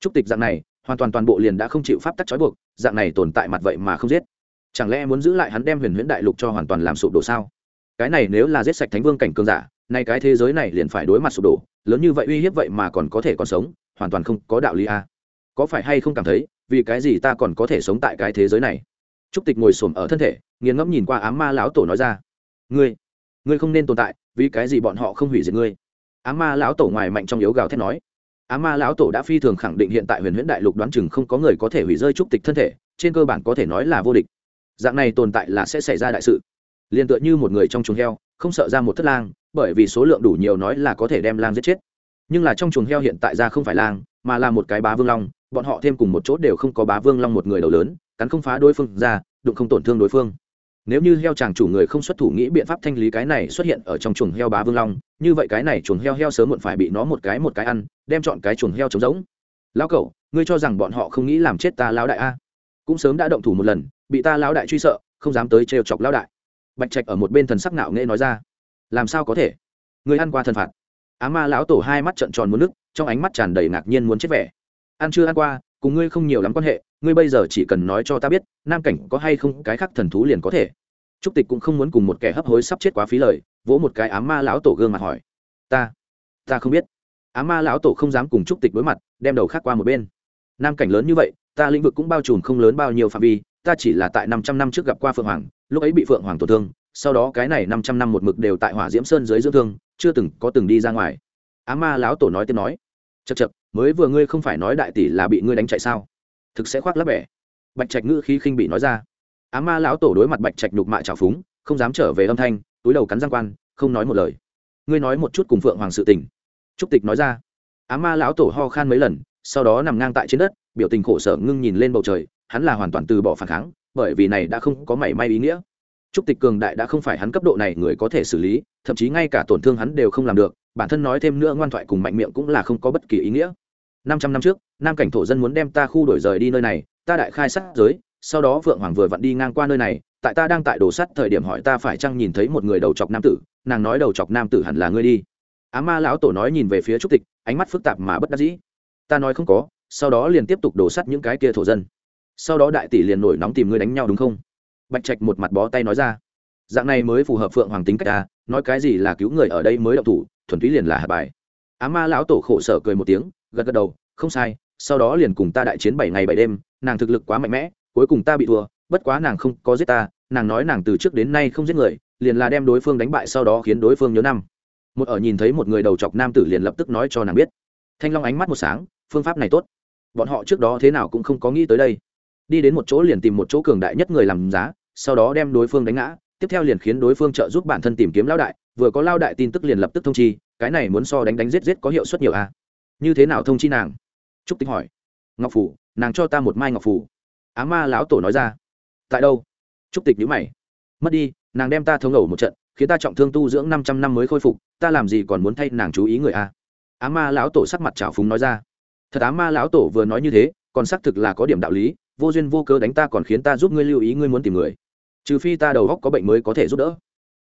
Trúc tịch dạng này, hoàn toàn toàn bộ liền đã không chịu pháp tắc trói buộc, dạng này tồn tại mặt vậy mà không giết chẳng lẽ muốn giữ lại hắn đem huyền huyễn đại lục cho hoàn toàn làm sụp đổ sao? Cái này nếu là giết sạch thánh vương cảnh cường giả, nay cái thế giới này liền phải đối mặt sụp đổ, lớn như vậy uy hiếp vậy mà còn có thể còn sống, hoàn toàn không có đạo lý a. Có phải hay không cảm thấy, vì cái gì ta còn có thể sống tại cái thế giới này? Trúc tịch ngồi xổm ở thân thể, nghiền ngẫm nhìn qua ám ma lão tổ nói ra. Ngươi ngươi không nên tồn tại, vì cái gì bọn họ không hủy diệt ngươi? Ám ma lão tổ ngoài mạnh trong yếu gào thét nói. Ám ma lão tổ đã phi thường khẳng định hiện tại huyền huyễn đại lục đoán chừng không có người có thể hủy rơi trúc tịch thân thể, trên cơ bản có thể nói là vô địch dạng này tồn tại là sẽ xảy ra đại sự. Liền tựa như một người trong chuồng heo, không sợ ra một thất lang, bởi vì số lượng đủ nhiều nói là có thể đem lang giết chết. Nhưng là trong chuồng heo hiện tại ra không phải lang, mà là một cái bá vương long, bọn họ thêm cùng một chỗ đều không có bá vương long một người đầu lớn, cắn không phá đối phương ra, đụng không tổn thương đối phương. Nếu như heo chàng chủ người không xuất thủ nghĩ biện pháp thanh lý cái này xuất hiện ở trong chuồng heo bá vương long, như vậy cái này chuồng heo heo sớm muộn phải bị nó một cái một cái ăn, đem chọn cái chuồng heo trống rỗng. Lão cẩu, ngươi cho rằng bọn họ không nghĩ làm chết ta lão đại a? Cũng sớm đã động thủ một lần bị ta lão đại truy sợ, không dám tới trêu chọc lão đại. Bạch trạch ở một bên thần sắc nạo nghệ nói ra, làm sao có thể? Người ăn qua thần phạt. Á ma lão tổ hai mắt trợn tròn muốn nước, trong ánh mắt tràn đầy ngạc nhiên muốn chết vẻ. Ăn chưa ăn qua, cùng ngươi không nhiều lắm quan hệ, ngươi bây giờ chỉ cần nói cho ta biết, nam cảnh có hay không cái khác thần thú liền có thể. Trúc tịch cũng không muốn cùng một kẻ hấp hối sắp chết quá phí lời, vỗ một cái á ma lão tổ gương mặt hỏi, ta ta không biết. Á ma lão tổ không dám cùng trúc tịch đối mặt, đem đầu khác qua một bên. Nam cảnh lớn như vậy, ta lĩnh vực cũng bao trùm không lớn bao nhiêu phạm vi ta chỉ là tại năm trăm năm trước gặp qua phượng hoàng, lúc ấy bị phượng hoàng tổn thương, sau đó cái này năm trăm năm một mực đều tại hỏa diễm sơn dưới dưỡng thương, chưa từng có từng đi ra ngoài. Á ma lão tổ nói tiếp nói chật chật mới vừa ngươi không phải nói đại tỷ là bị ngươi đánh chạy sao? Thực sẽ khoác lấp bẻ. Bạch trạch ngữ khí khinh bị nói ra. Á ma lão tổ đối mặt bạch trạch nhục mạ trào phúng, không dám trở về âm thanh, túi đầu cắn giang quan, không nói một lời. Ngươi nói một chút cùng phượng hoàng sự tình. Trúc tịch nói ra. Á ma lão tổ ho khan mấy lần, sau đó nằm ngang tại trên đất, biểu tình khổ sở ngưng nhìn lên bầu trời hắn là hoàn toàn từ bỏ phản kháng, bởi vì này đã không có mảy may ý nghĩa. Trúc tịch cường đại đã không phải hắn cấp độ này người có thể xử lý, thậm chí ngay cả tổn thương hắn đều không làm được, bản thân nói thêm nữa ngoan thoại cùng mạnh miệng cũng là không có bất kỳ ý nghĩa. Năm trăm năm trước, nam cảnh thổ dân muốn đem ta khu đổi rời đi nơi này, ta đại khai sát giới, sau đó vượng hoàng vừa vặn đi ngang qua nơi này, tại ta đang tại đồ sắt thời điểm hỏi ta phải chăng nhìn thấy một người đầu chọc nam tử, nàng nói đầu chọc nam tử hẳn là ngươi đi. Á ma lão tổ nói nhìn về phía trúc tịch, ánh mắt phức tạp mà bất đắc dĩ. Ta nói không có, sau đó liền tiếp tục đổ sắt những cái kia thổ dân sau đó đại tỷ liền nổi nóng tìm ngươi đánh nhau đúng không? Bạch trạch một mặt bó tay nói ra. Dạng này mới phù hợp phượng hoàng tính cách ta, nói cái gì là cứu người ở đây mới đậu thủ, thuần túy liền là hạ bài. Á ma lão tổ khổ sở cười một tiếng, gật gật đầu, không sai, sau đó liền cùng ta đại chiến bảy ngày bảy đêm, nàng thực lực quá mạnh mẽ, cuối cùng ta bị thua, bất quá nàng không có giết ta, nàng nói nàng từ trước đến nay không giết người, liền là đem đối phương đánh bại sau đó khiến đối phương nhớ năm. Một ở nhìn thấy một người đầu chọc nam tử liền lập tức nói cho nàng biết. Thanh long ánh mắt một sáng, phương pháp này tốt. Bọn họ trước đó thế nào cũng không có nghĩ tới đây đi đến một chỗ liền tìm một chỗ cường đại nhất người làm giá, sau đó đem đối phương đánh ngã, tiếp theo liền khiến đối phương trợ giúp bản thân tìm kiếm lao đại, vừa có lao đại tin tức liền lập tức thông chi, cái này muốn so đánh đánh giết giết có hiệu suất nhiều à? như thế nào thông chi nàng? Trúc tính hỏi. Ngọc phủ, nàng cho ta một mai ngọc phủ. Á ma lão tổ nói ra. Tại đâu? Trúc tịch nhữ mày. Mất đi, nàng đem ta thống ẩu một trận, khiến ta trọng thương tu dưỡng năm trăm năm mới khôi phục, ta làm gì còn muốn thay nàng chú ý người a á ma lão tổ sắc mặt trào phúng nói ra. Thật á ma lão tổ vừa nói như thế, còn xác thực là có điểm đạo lý vô duyên vô cớ đánh ta còn khiến ta giúp ngươi lưu ý ngươi muốn tìm người. Trừ phi ta đầu góc có bệnh mới có thể giúp đỡ.